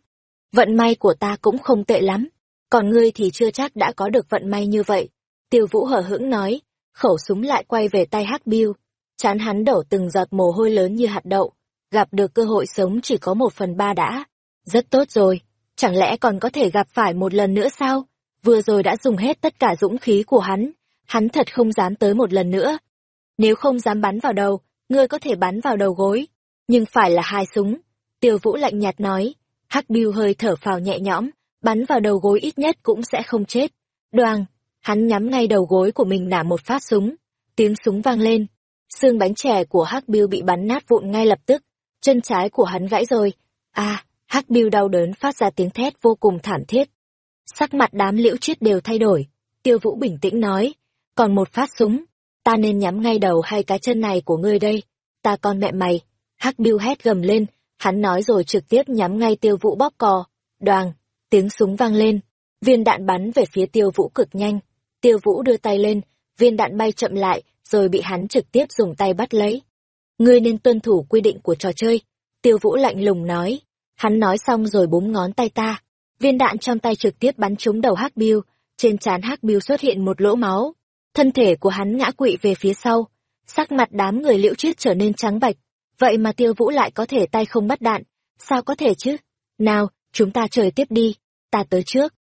Speaker 1: Vận may của ta cũng không tệ lắm. Còn ngươi thì chưa chắc đã có được vận may như vậy. Tiêu Vũ hở hững nói, khẩu súng lại quay về tay Hắc Bưu. Chán hắn đổ từng giọt mồ hôi lớn như hạt đậu. Gặp được cơ hội sống chỉ có một phần ba đã. Rất tốt rồi, chẳng lẽ còn có thể gặp phải một lần nữa sao? Vừa rồi đã dùng hết tất cả dũng khí của hắn, hắn thật không dám tới một lần nữa. Nếu không dám bắn vào đầu, ngươi có thể bắn vào đầu gối, nhưng phải là hai súng. Tiêu Vũ lạnh nhạt nói, Hắc Biêu hơi thở phào nhẹ nhõm, bắn vào đầu gối ít nhất cũng sẽ không chết. Đoàng, hắn nhắm ngay đầu gối của mình nả một phát súng, tiếng súng vang lên. Xương bánh chè của Hắc Biêu bị bắn nát vụn ngay lập tức, chân trái của hắn gãy rồi. À, Hắc Biêu đau đớn phát ra tiếng thét vô cùng thảm thiết. Sắc mặt đám liễu chiết đều thay đổi. Tiêu Vũ bình tĩnh nói, còn một phát súng, ta nên nhắm ngay đầu hay cái chân này của ngươi đây. Ta con mẹ mày. Hắc Biêu hét gầm lên, hắn nói rồi trực tiếp nhắm ngay Tiêu Vũ bóp cò. Đoàn tiếng súng vang lên, viên đạn bắn về phía Tiêu Vũ cực nhanh. Tiêu Vũ đưa tay lên, viên đạn bay chậm lại, rồi bị hắn trực tiếp dùng tay bắt lấy. Ngươi nên tuân thủ quy định của trò chơi, Tiêu Vũ lạnh lùng nói. Hắn nói xong rồi búng ngón tay ta. Viên đạn trong tay trực tiếp bắn trúng đầu Hắc Biêu, trên trán Hắc Biêu xuất hiện một lỗ máu. Thân thể của hắn ngã quỵ về phía sau, sắc mặt đám người liễu chiết trở nên trắng bạch. Vậy mà Tiêu Vũ lại có thể tay không bắt đạn, sao có thể chứ? Nào, chúng ta chơi tiếp đi, ta tới trước.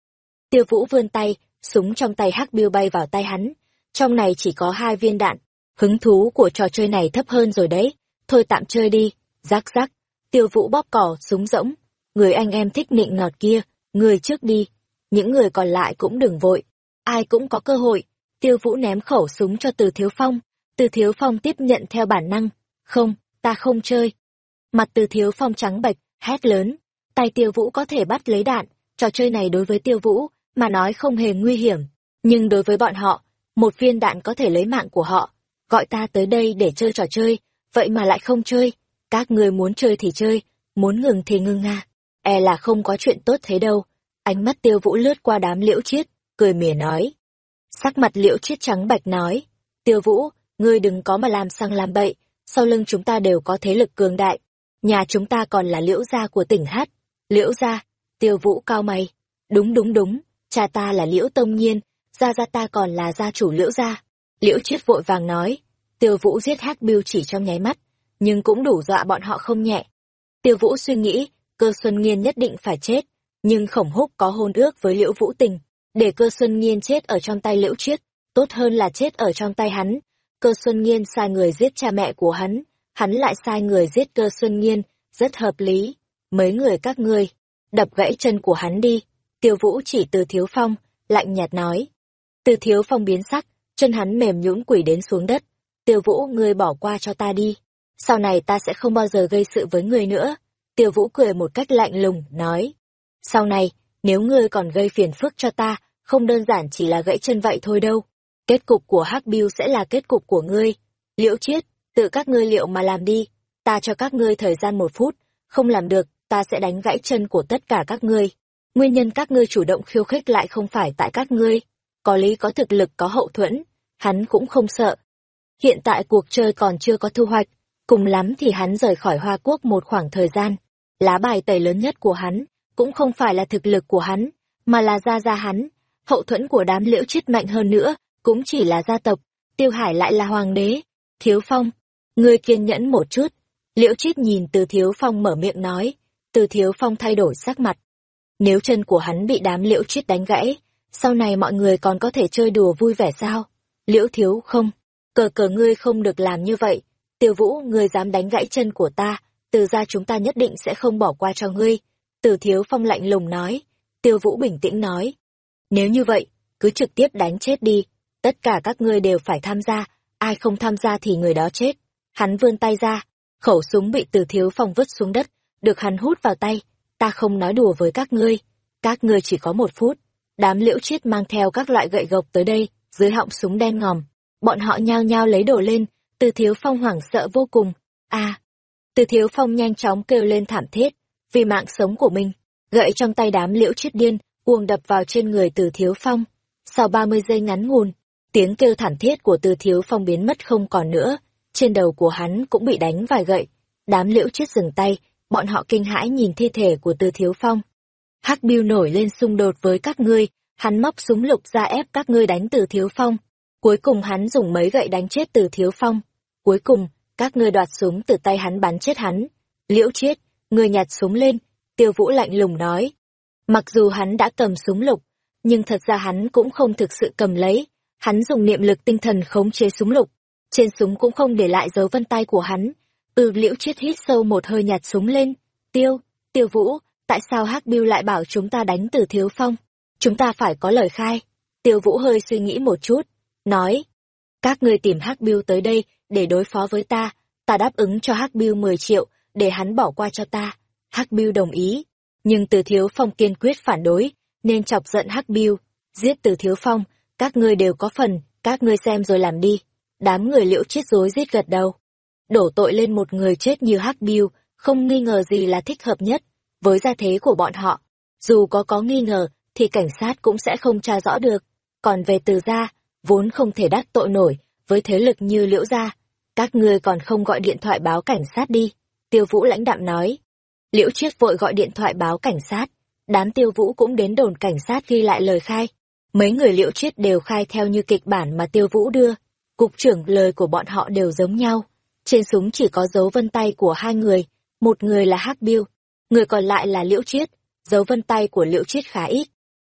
Speaker 1: Tiêu Vũ vươn tay, súng trong tay Hắc Biêu bay vào tay hắn. Trong này chỉ có hai viên đạn, hứng thú của trò chơi này thấp hơn rồi đấy. Thôi tạm chơi đi, rắc rắc. Tiêu Vũ bóp cỏ, súng rỗng. Người anh em thích nịnh ngọt kia, người trước đi. Những người còn lại cũng đừng vội. Ai cũng có cơ hội. Tiêu Vũ ném khẩu súng cho Từ Thiếu Phong. Từ Thiếu Phong tiếp nhận theo bản năng. Không, ta không chơi. Mặt Từ Thiếu Phong trắng bệch, hét lớn. Tay Tiêu Vũ có thể bắt lấy đạn. Trò chơi này đối với Tiêu Vũ, mà nói không hề nguy hiểm. Nhưng đối với bọn họ, một viên đạn có thể lấy mạng của họ. Gọi ta tới đây để chơi trò chơi, vậy mà lại không chơi. Các người muốn chơi thì chơi, muốn ngừng thì ngừng à. E là không có chuyện tốt thế đâu. Ánh mắt tiêu vũ lướt qua đám liễu chiết, cười mỉa nói. Sắc mặt liễu chiết trắng bạch nói. Tiêu vũ, ngươi đừng có mà làm sang làm bậy, sau lưng chúng ta đều có thế lực cường đại. Nhà chúng ta còn là liễu gia của tỉnh Hát. Liễu gia, tiêu vũ cao mày. Đúng đúng đúng, cha ta là liễu tông nhiên, gia gia ta còn là gia chủ liễu gia. Liễu chiết vội vàng nói. Tiêu vũ giết hát biêu chỉ trong nháy mắt, nhưng cũng đủ dọa bọn họ không nhẹ. Tiêu Vũ suy nghĩ, cơ Xuân Nghiên nhất định phải chết, nhưng khổng húc có hôn ước với Liễu Vũ Tình, để cơ Xuân Nghiên chết ở trong tay Liễu Triết, tốt hơn là chết ở trong tay hắn. Cơ Xuân Nghiên sai người giết cha mẹ của hắn, hắn lại sai người giết cơ Xuân Nghiên, rất hợp lý. Mấy người các ngươi, đập gãy chân của hắn đi. Tiêu Vũ chỉ từ Thiếu Phong, lạnh nhạt nói. Từ Thiếu Phong biến sắc, chân hắn mềm nhũn quỷ đến xuống đất. Tiêu Vũ ngươi bỏ qua cho ta đi sau này ta sẽ không bao giờ gây sự với ngươi nữa. Tiêu Vũ cười một cách lạnh lùng, nói. Sau này, nếu ngươi còn gây phiền phức cho ta, không đơn giản chỉ là gãy chân vậy thôi đâu. Kết cục của Hắc Biêu sẽ là kết cục của ngươi. Liễu chiết, tự các ngươi liệu mà làm đi. Ta cho các ngươi thời gian một phút, không làm được, ta sẽ đánh gãy chân của tất cả các ngươi. Nguyên nhân các ngươi chủ động khiêu khích lại không phải tại các ngươi. Có lý có thực lực có hậu thuẫn, hắn cũng không sợ. Hiện tại cuộc chơi còn chưa có thu hoạch, Cùng lắm thì hắn rời khỏi Hoa Quốc một khoảng thời gian. Lá bài tẩy lớn nhất của hắn, cũng không phải là thực lực của hắn, mà là gia gia hắn. Hậu thuẫn của đám liễu chết mạnh hơn nữa, cũng chỉ là gia tộc. Tiêu Hải lại là hoàng đế. Thiếu Phong, ngươi kiên nhẫn một chút. Liễu chết nhìn từ Thiếu Phong mở miệng nói. Từ Thiếu Phong thay đổi sắc mặt. Nếu chân của hắn bị đám liễu chết đánh gãy, sau này mọi người còn có thể chơi đùa vui vẻ sao? Liễu Thiếu không, cờ cờ ngươi không được làm như vậy, Tiêu Vũ, ngươi dám đánh gãy chân của ta, từ ra chúng ta nhất định sẽ không bỏ qua cho ngươi. Từ Thiếu Phong lạnh lùng nói. Tiêu Vũ bình tĩnh nói. Nếu như vậy, cứ trực tiếp đánh chết đi. Tất cả các ngươi đều phải tham gia, ai không tham gia thì người đó chết. Hắn vươn tay ra, khẩu súng bị Từ Thiếu Phong vứt xuống đất, được hắn hút vào tay. Ta không nói đùa với các ngươi. Các ngươi chỉ có một phút. Đám liễu chiết mang theo các loại gậy gộc tới đây, dưới họng súng đen ngòm. Bọn họ nhao nhao lấy đồ lên, từ thiếu phong hoảng sợ vô cùng. À! Từ thiếu phong nhanh chóng kêu lên thảm thiết, vì mạng sống của mình. Gậy trong tay đám liễu chết điên, uông đập vào trên người từ thiếu phong. Sau ba mươi giây ngắn ngủn, tiếng kêu thảm thiết của từ thiếu phong biến mất không còn nữa. Trên đầu của hắn cũng bị đánh vài gậy. Đám liễu chết dừng tay, bọn họ kinh hãi nhìn thi thể của từ thiếu phong. Hắc biêu nổi lên xung đột với các ngươi, hắn móc súng lục ra ép các ngươi đánh từ thiếu phong. Cuối cùng hắn dùng mấy gậy đánh chết từ thiếu phong. Cuối cùng, các ngươi đoạt súng từ tay hắn bắn chết hắn. Liễu chiết ngươi nhặt súng lên, tiêu vũ lạnh lùng nói. Mặc dù hắn đã cầm súng lục, nhưng thật ra hắn cũng không thực sự cầm lấy. Hắn dùng niệm lực tinh thần khống chế súng lục. Trên súng cũng không để lại dấu vân tay của hắn. Ừ liễu chiết hít sâu một hơi nhặt súng lên. Tiêu, tiêu vũ, tại sao hắc biêu lại bảo chúng ta đánh từ thiếu phong? Chúng ta phải có lời khai. Tiêu vũ hơi suy nghĩ một chút, nói. Các ngươi tìm hắc biêu tới đây để đối phó với ta, ta đáp ứng cho Hắc Biêu 10 triệu, để hắn bỏ qua cho ta. Hắc Biêu đồng ý, nhưng Từ Thiếu Phong kiên quyết phản đối, nên chọc giận Hắc Biêu, giết Từ Thiếu Phong, các ngươi đều có phần, các ngươi xem rồi làm đi. Đám người liễu chết rối giết gật đầu. Đổ tội lên một người chết như Hắc Biêu, không nghi ngờ gì là thích hợp nhất, với gia thế của bọn họ. Dù có có nghi ngờ, thì cảnh sát cũng sẽ không tra rõ được. Còn về từ gia, vốn không thể đắc tội nổi, với thế lực như liễu gia, các ngươi còn không gọi điện thoại báo cảnh sát đi. Tiêu Vũ lãnh đạm nói. Liễu Chiết vội gọi điện thoại báo cảnh sát. Đám Tiêu Vũ cũng đến đồn cảnh sát ghi lại lời khai. Mấy người Liễu Chiết đều khai theo như kịch bản mà Tiêu Vũ đưa. Cục trưởng lời của bọn họ đều giống nhau. Trên súng chỉ có dấu vân tay của hai người, một người là Hắc Biêu, người còn lại là Liễu Chiết, dấu vân tay của Liễu Chiết khá ít.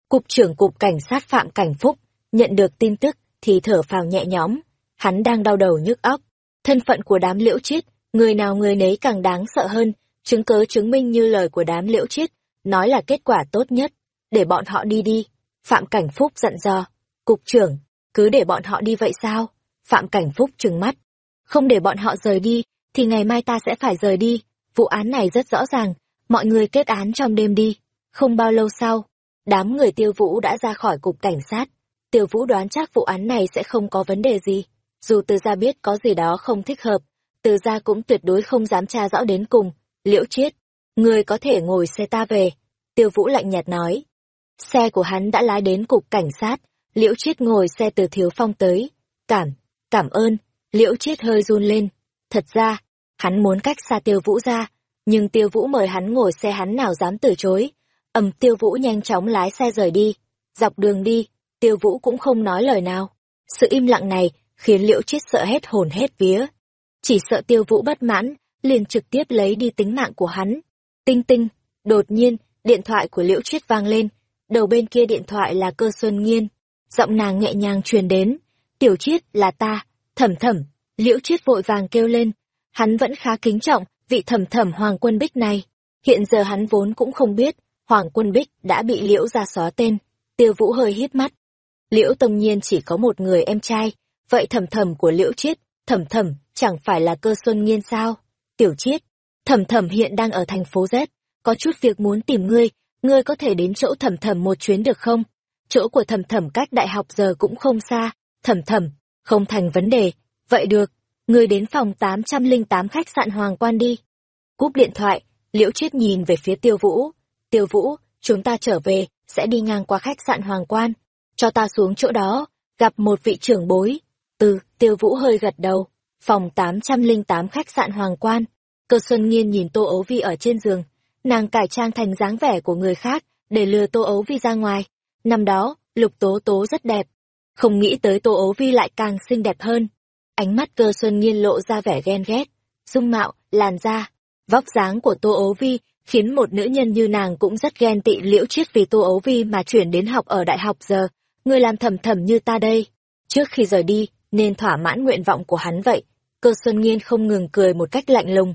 Speaker 1: Cục trưởng cục cảnh sát Phạm Cảnh Phúc nhận được tin tức thì thở phào nhẹ nhõm, hắn đang đau đầu nhức óc. Thân phận của đám Liễu Chiết, người nào người nấy càng đáng sợ hơn, chứng cớ chứng minh như lời của đám Liễu Chiết, nói là kết quả tốt nhất, để bọn họ đi đi. Phạm Cảnh Phúc dặn dò, cục trưởng, cứ để bọn họ đi vậy sao? Phạm Cảnh Phúc trừng mắt, không để bọn họ rời đi, thì ngày mai ta sẽ phải rời đi. Vụ án này rất rõ ràng, mọi người kết án trong đêm đi. Không bao lâu sau, đám người tiêu vũ đã ra khỏi cục cảnh sát. Tiêu vũ đoán chắc vụ án này sẽ không có vấn đề gì. Dù từ gia biết có gì đó không thích hợp, từ gia cũng tuyệt đối không dám tra rõ đến cùng. Liễu chiết, người có thể ngồi xe ta về. Tiêu vũ lạnh nhạt nói. Xe của hắn đã lái đến cục cảnh sát, liễu chiết ngồi xe từ thiếu phong tới. Cảm, cảm ơn, liễu chiết hơi run lên. Thật ra, hắn muốn cách xa tiêu vũ ra, nhưng tiêu vũ mời hắn ngồi xe hắn nào dám từ chối. ầm tiêu vũ nhanh chóng lái xe rời đi. Dọc đường đi, tiêu vũ cũng không nói lời nào. Sự im lặng này khiến liễu chiết sợ hết hồn hết vía. Chỉ sợ tiêu vũ bất mãn, liền trực tiếp lấy đi tính mạng của hắn. Tinh tinh, đột nhiên, điện thoại của liễu chiết vang lên. Đầu bên kia điện thoại là cơ xuân nghiên. Giọng nàng nhẹ nhàng truyền đến. Tiểu chiết là ta, thẩm thẩm, liễu chiết vội vàng kêu lên. Hắn vẫn khá kính trọng vị thẩm thẩm Hoàng Quân Bích này. Hiện giờ hắn vốn cũng không biết, Hoàng Quân Bích đã bị liễu ra xóa tên. Tiêu Vũ hơi hít mắt. Liễu Tông Nhiên chỉ có một người em trai, vậy thầm thầm của liễu chiết, thầm thầm chẳng phải là cơ xuân nghiên sao? Tiểu chiết, thầm thầm hiện đang ở thành phố Z, có chút việc muốn tìm ngươi, ngươi có thể đến chỗ thầm thầm một chuyến được không? Chỗ của thầm thầm cách đại học giờ cũng không xa, Thầm thầm không thành vấn đề, vậy được, ngươi đến phòng 808 khách sạn Hoàng Quan đi. Cúp điện thoại, Liễu Chiết nhìn về phía Tiêu Vũ. Tiêu Vũ, chúng ta trở về, sẽ đi ngang qua khách sạn Hoàng Quan. Cho ta xuống chỗ đó, gặp một vị trưởng bối. Từ, Tiêu Vũ hơi gật đầu. Phòng 808 khách sạn Hoàng Quan. Cơ Xuân Nghiên nhìn Tô Ấu Vi ở trên giường. Nàng cải trang thành dáng vẻ của người khác, để lừa Tô Ấu Vi ra ngoài. Năm đó, Lục Tố Tố rất đẹp. Không nghĩ tới Tô Ấu Vi lại càng xinh đẹp hơn. Ánh mắt cơ xuân nghiên lộ ra vẻ ghen ghét, dung mạo, làn da, vóc dáng của Tô Ấu Vi khiến một nữ nhân như nàng cũng rất ghen tị liễu chiết vì Tô Ấu Vi mà chuyển đến học ở đại học giờ, người làm thầm thầm như ta đây. Trước khi rời đi, nên thỏa mãn nguyện vọng của hắn vậy, cơ xuân nghiên không ngừng cười một cách lạnh lùng.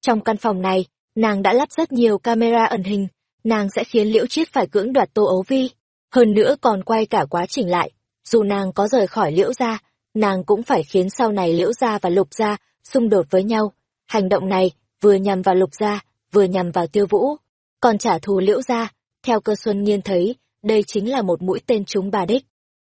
Speaker 1: Trong căn phòng này, nàng đã lắp rất nhiều camera ẩn hình, nàng sẽ khiến liễu chiết phải cưỡng đoạt Tô Ấu Vi, hơn nữa còn quay cả quá trình lại. Dù nàng có rời khỏi liễu gia, nàng cũng phải khiến sau này liễu gia và lục gia xung đột với nhau. Hành động này vừa nhằm vào lục gia, vừa nhằm vào tiêu vũ. Còn trả thù liễu gia, theo cơ xuân nghiên thấy, đây chính là một mũi tên trúng ba đích.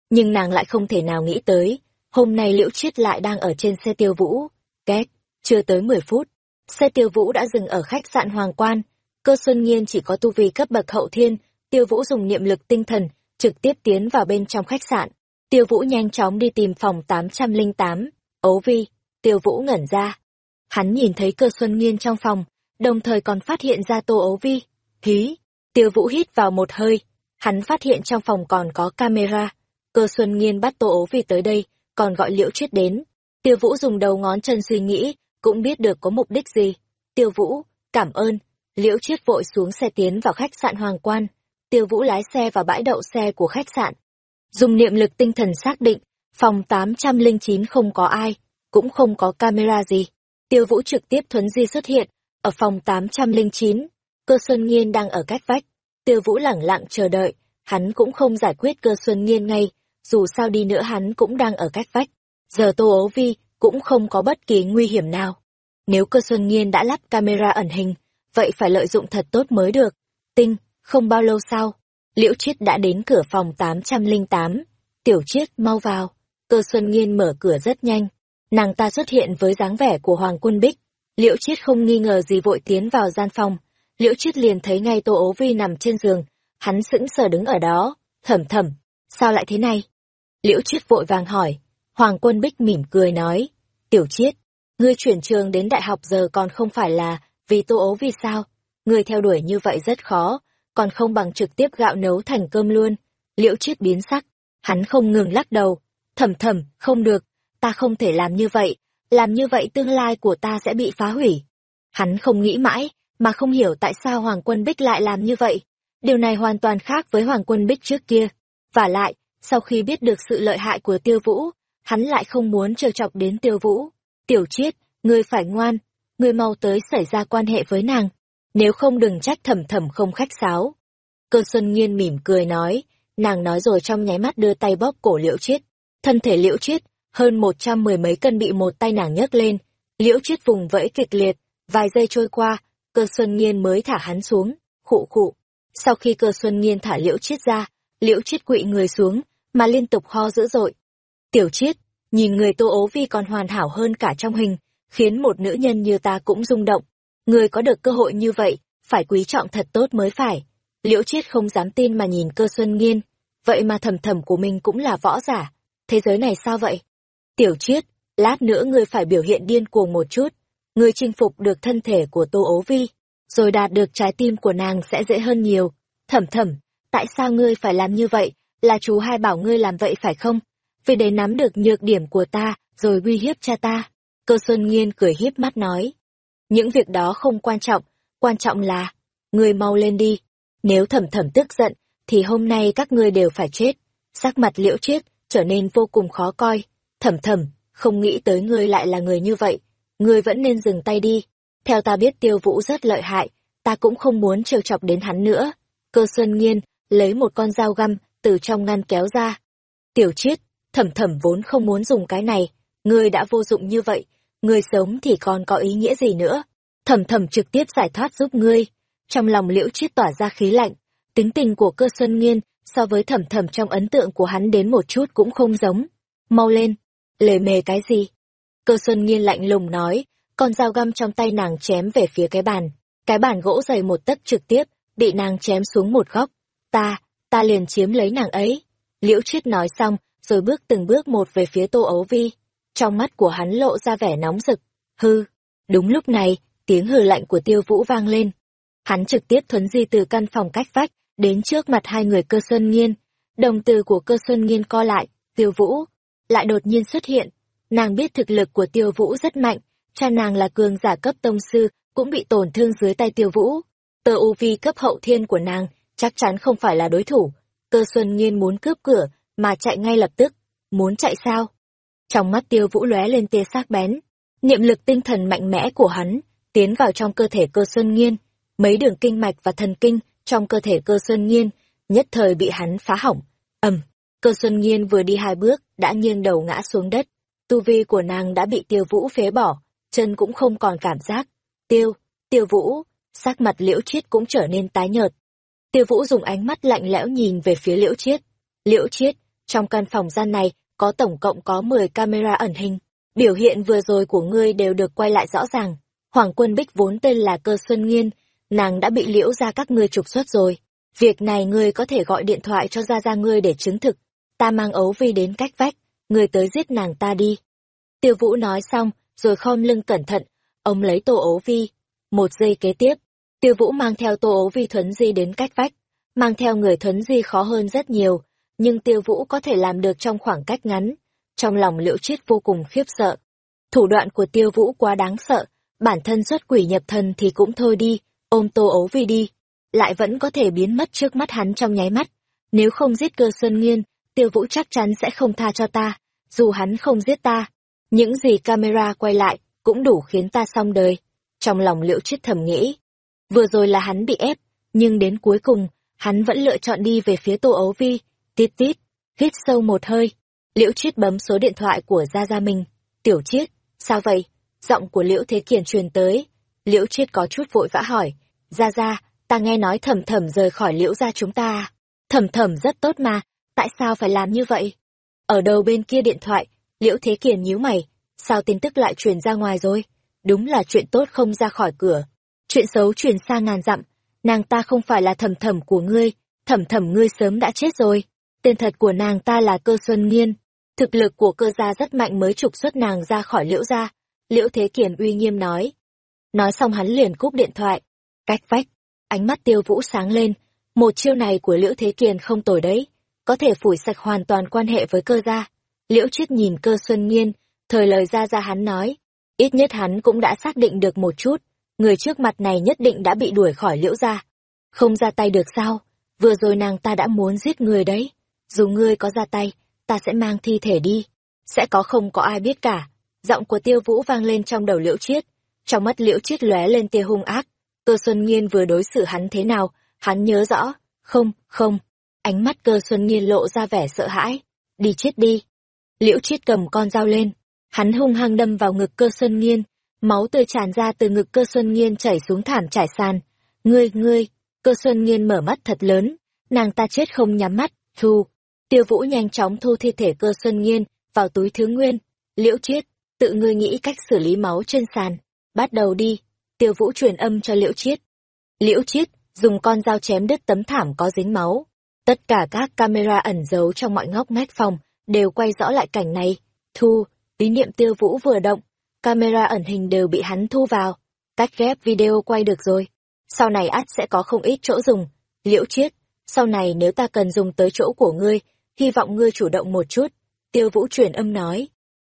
Speaker 1: Nhưng nàng lại không thể nào nghĩ tới, hôm nay liễu chiết lại đang ở trên xe tiêu vũ. Két, chưa tới 10 phút, xe tiêu vũ đã dừng ở khách sạn Hoàng Quan. Cơ xuân nghiên chỉ có tu vi cấp bậc hậu thiên, tiêu vũ dùng niệm lực tinh thần, trực tiếp tiến vào bên trong khách sạn. Tiêu Vũ nhanh chóng đi tìm phòng 808. Ấu Vi, Tiêu Vũ ngẩn ra. Hắn nhìn thấy cơ xuân nghiên trong phòng, đồng thời còn phát hiện ra Tô Ấu Vi. Hí, Tiêu Vũ hít vào một hơi. Hắn phát hiện trong phòng còn có camera. Cơ xuân nghiên bắt Tô ố vì tới đây, còn gọi liễu Chiết đến. Tiêu Vũ dùng đầu ngón chân suy nghĩ, cũng biết được có mục đích gì. Tiêu Vũ, cảm ơn. Liễu chiết vội xuống xe tiến vào khách sạn Hoàng Quan. Tiêu Vũ lái xe vào bãi đậu xe của khách sạn dùng niệm lực tinh thần xác định, phòng 809 không có ai, cũng không có camera gì. Tiêu Vũ trực tiếp thuấn di xuất hiện, ở phòng 809, cơ Xuân Nghiên đang ở cách vách. Tiêu Vũ lẳng lặng chờ đợi, hắn cũng không giải quyết cơ Xuân Nghiên ngay, dù sao đi nữa hắn cũng đang ở cách vách. Giờ Tô Ố Vi cũng không có bất kỳ nguy hiểm nào. Nếu cơ Xuân Nghiên đã lắp camera ẩn hình, vậy phải lợi dụng thật tốt mới được. Tinh, không bao lâu sau, Liễu Chiết đã đến cửa phòng 808. Tiểu Chiết, mau vào. Cơ Xuân Nghiên mở cửa rất nhanh. Nàng ta xuất hiện với dáng vẻ của Hoàng Quân Bích. Liễu Chiết không nghi ngờ gì vội tiến vào gian phòng. Liễu Chiết liền thấy ngay Tô Ố Vi nằm trên giường. Hắn sững sờ đứng ở đó. Thầm thầm, sao lại thế này? Liễu Chiết vội vàng hỏi. Hoàng Quân Bích mỉm cười nói. Tiểu Chiết, ngươi chuyển trường đến đại học giờ còn không phải là vì tô Ố Vi sao? Ngươi theo đuổi như vậy rất khó, còn không bằng trực tiếp gạo nấu thành cơm luôn. Liễu chiết biến sắc, hắn không ngừng lắc đầu. Thầm thầm, không được, ta không thể làm như vậy, làm như vậy tương lai của ta sẽ bị phá hủy. Hắn không nghĩ mãi, mà không hiểu tại sao Hoàng Quân Bích lại làm như vậy. Điều này hoàn toàn khác với Hoàng Quân Bích trước kia. Và lại, sau khi biết được sự lợi hại của Tiêu Vũ, hắn lại không muốn trêu chọc đến Tiêu Vũ. Tiểu Chiết, ngươi phải ngoan, ngươi mau tới xảy ra quan hệ với nàng, nếu không đừng trách thầm thầm không khách sáo. Cơ Xuân Nghiên mỉm cười nói, nàng nói rồi trong nháy mắt đưa tay bóp cổ Liễu Chiết. Thân thể Liễu Chiết, hơn một trăm mười mấy cân bị một tay nàng nhấc lên, Liễu Chiết vùng vẫy kịch liệt, vài giây trôi qua, Cơ Xuân Nghiên mới thả hắn xuống, khụ khụ. Sau khi Cơ Xuân Nghiên thả Liễu Chiết ra, Liễu Chiết quỵ người xuống, mà liên tục ho dữ dội. Tiểu Chiết, nhìn người Tô Ố Vi còn hoàn hảo hơn cả trong hình, khiến một nữ nhân như ta cũng rung động. Người có được cơ hội như vậy, phải quý trọng thật tốt mới phải. Liễu Chiết không dám tin mà nhìn cơ xuân nghiên, vậy mà thầm thầm của mình cũng là võ giả. Thế giới này sao vậy? Tiểu Chiết, lát nữa ngươi phải biểu hiện điên cuồng một chút. Ngươi chinh phục được thân thể của Tô Ố Vi, rồi đạt được trái tim của nàng sẽ dễ hơn nhiều. Thẩm Thẩm, tại sao ngươi phải làm như vậy? Là chú hai bảo ngươi làm vậy phải không? Vì để nắm được nhược điểm của ta, rồi uy hiếp cha ta. Cơ Xuân Nghiên cười hiếp mắt nói. Những việc đó không quan trọng, quan trọng là, ngươi mau lên đi. Nếu Thẩm Thẩm tức giận, thì hôm nay các ngươi đều phải chết. Sắc mặt liễu chết, trở nên vô cùng khó coi. Thẩm Thẩm, không nghĩ tới ngươi lại là người như vậy. Ngươi vẫn nên dừng tay đi. Theo ta biết tiêu vũ rất lợi hại, ta cũng không muốn trêu chọc đến hắn nữa. Cơ Xuân Nghiên, lấy một con dao găm, từ trong ngăn kéo ra. Tiểu chiết, thầm thầm vốn không muốn dùng cái này, ngươi đã vô dụng như vậy, ngươi sống thì còn có ý nghĩa gì nữa. Thẩm thầm trực tiếp giải thoát giúp ngươi. Trong lòng liễu chiết tỏa ra khí lạnh, tính tình của cơ xuân nghiên so với thầm thầm trong ấn tượng của hắn đến một chút cũng không giống. Mau lên, lề mề cái gì? Cơ xuân nghiên lạnh lùng nói, con dao găm trong tay nàng chém về phía cái bàn. Cái bàn gỗ dày một tấc trực tiếp, bị nàng chém xuống một góc. Ta, ta liền chiếm lấy nàng ấy. Liễu chiết nói xong, rồi bước từng bước một về phía tô ấu vi. Trong mắt của hắn lộ ra vẻ nóng rực. Hư. Đúng lúc này, tiếng hừ lạnh của tiêu vũ vang lên. Hắn trực tiếp thuấn di từ căn phòng cách vách, đến trước mặt hai người cơ xuân nghiên. Đồng từ của cơ xuân nghiên co lại, tiêu vũ, lại đột nhiên xuất hiện. Nàng biết thực lực của tiêu vũ rất mạnh, cha nàng là cường giả cấp tông sư, cũng bị tổn thương dưới tay tiêu vũ. Tờ u vi cấp hậu thiên của nàng, chắc chắn không phải là đối thủ. Cơ xuân nghiên muốn cướp cửa, mà chạy ngay lập tức. Muốn chạy sao? Trong mắt tiêu vũ lóe lên tia sắc bén. Niệm lực tinh thần mạnh mẽ của hắn, tiến vào trong cơ thể cơ xuân nghiên. Mấy đường kinh mạch và thần kinh trong cơ thể cơ xuân nghiên, nhất thời bị hắn phá hỏng. ầm, cơ xuân nghiên vừa đi hai bước, đã nghiêng đầu ngã xuống đất. Tu vi của nàng đã bị tiêu vũ phế bỏ, chân cũng không còn cảm giác. Tiêu, tiêu vũ, sắc mặt liễu chiết cũng trở nên tái nhợt. Tiêu vũ dùng ánh mắt lạnh lẽo nhìn về phía liễu chiết. Liễu chiết, trong căn phòng gian này có tổng cộng có 10 camera ẩn hình. Biểu hiện vừa rồi của ngươi đều được quay lại rõ ràng. Hoàng quân Bích vốn tên là Cơ Xuân Nghiên, nàng đã bị liễu ra các ngươi trục xuất rồi. Việc này ngươi có thể gọi điện thoại cho Gia Gia ngươi để chứng thực. Ta mang ấu vi đến cách vách, người tới giết nàng ta đi. Tiêu Vũ nói xong, rồi khom lưng cẩn thận, ông lấy tô ấu vi. Một giây kế tiếp, Tiêu Vũ mang theo tô ấu vi thuấn di đến cách vách. Mang theo người thuấn di khó hơn rất nhiều, nhưng tiêu vũ có thể làm được trong khoảng cách ngắn. Trong lòng liễu chiết vô cùng khiếp sợ. Thủ đoạn của tiêu vũ quá đáng sợ, bản thân xuất quỷ nhập thần thì cũng thôi đi, ôm tô ấu vi đi. Lại vẫn có thể biến mất trước mắt hắn trong nháy mắt. Nếu không giết cơ xuân nghiên, tiêu vũ chắc chắn sẽ không tha cho ta, dù hắn không giết ta. Những gì camera quay lại, cũng đủ khiến ta xong đời. Trong lòng liễu chết thầm nghĩ. Vừa rồi là hắn bị ép, nhưng đến cuối cùng, hắn vẫn lựa chọn đi về phía tô ấu vi Tít tít, hít sâu một hơi. Liễu Chiết bấm số điện thoại của Gia Gia mình. Tiểu Chiết, sao vậy? Giọng của Liễu Thế Kiền truyền tới. Liễu Chiết có chút vội vã hỏi. Gia Gia, ta nghe nói thầm thầm rời khỏi Liễu gia chúng ta. À? Thầm thầm rất tốt mà, tại sao phải làm như vậy? Ở đầu bên kia điện thoại, Liễu Thế Kiền nhíu mày. Sao tin tức lại truyền ra ngoài rồi? Đúng là chuyện tốt không ra khỏi cửa. Chuyện xấu truyền xa ngàn dặm. Nàng ta không phải là thầm thầm của ngươi, thầm thầm ngươi sớm đã chết rồi. Tên thật của nàng ta là Cơ Xuân Nghiên. Thực lực của cơ gia rất mạnh mới trục xuất nàng ra khỏi liễu gia. Liễu Thế Kiền uy nghiêm nói. Nói xong hắn liền cúp điện thoại. Cách vách, ánh mắt tiêu vũ sáng lên. Một chiêu này của Liễu Thế Kiền không tồi đấy. Có thể phủi sạch hoàn toàn quan hệ với cơ gia. Liễu Triết nhìn cơ Xuân Nghiên, thời lời ra ra hắn nói. Ít nhất hắn cũng đã xác định được một chút. Người trước mặt này nhất định đã bị đuổi khỏi Liễu gia. Không ra tay được sao? Vừa rồi nàng ta đã muốn giết người đấy. Dù ngươi có ra tay, ta sẽ mang thi thể đi. Sẽ có không có ai biết cả. Giọng của tiêu vũ vang lên trong đầu liễu chiết. Trong mắt liễu chiết lóe lên tia hung ác. Cơ Xuân Nghiên vừa đối xử hắn thế nào, hắn nhớ rõ. Không, không. Ánh mắt cơ Xuân Nghiên lộ ra vẻ sợ hãi. Đi chết đi. Liễu chiết cầm con dao lên. Hắn hung hăng đâm vào ngực cơ Xuân Nghiên. Máu tươi tràn ra từ ngực cơ Xuân Nghiên chảy xuống thảm trải sàn. Ngươi, ngươi, cơ Xuân Nghiên mở mắt thật lớn. Nàng ta chết không nhắm mắt, thu. Tiêu Vũ nhanh chóng thu thi thể cơ Xuân Nghiên vào túi thứ nguyên. Liễu Chiết, tự ngươi nghĩ cách xử lý máu trên sàn. Bắt đầu đi. Tiêu Vũ truyền âm cho Liễu Chiết. Liễu Chiết dùng con dao chém đứt tấm thảm có dính máu. Tất cả các camera ẩn giấu trong mọi ngóc ngách phòng đều quay rõ lại cảnh này. Thu, ý niệm Tiêu Vũ vừa động, camera ẩn hình đều bị hắn thu vào. Cách ghép video quay được rồi. Sau này ắt sẽ có không ít chỗ dùng. Liễu Chiết, sau này nếu ta cần dùng tới chỗ của ngươi, hy vọng ngươi chủ động một chút. Tiêu Vũ truyền âm nói.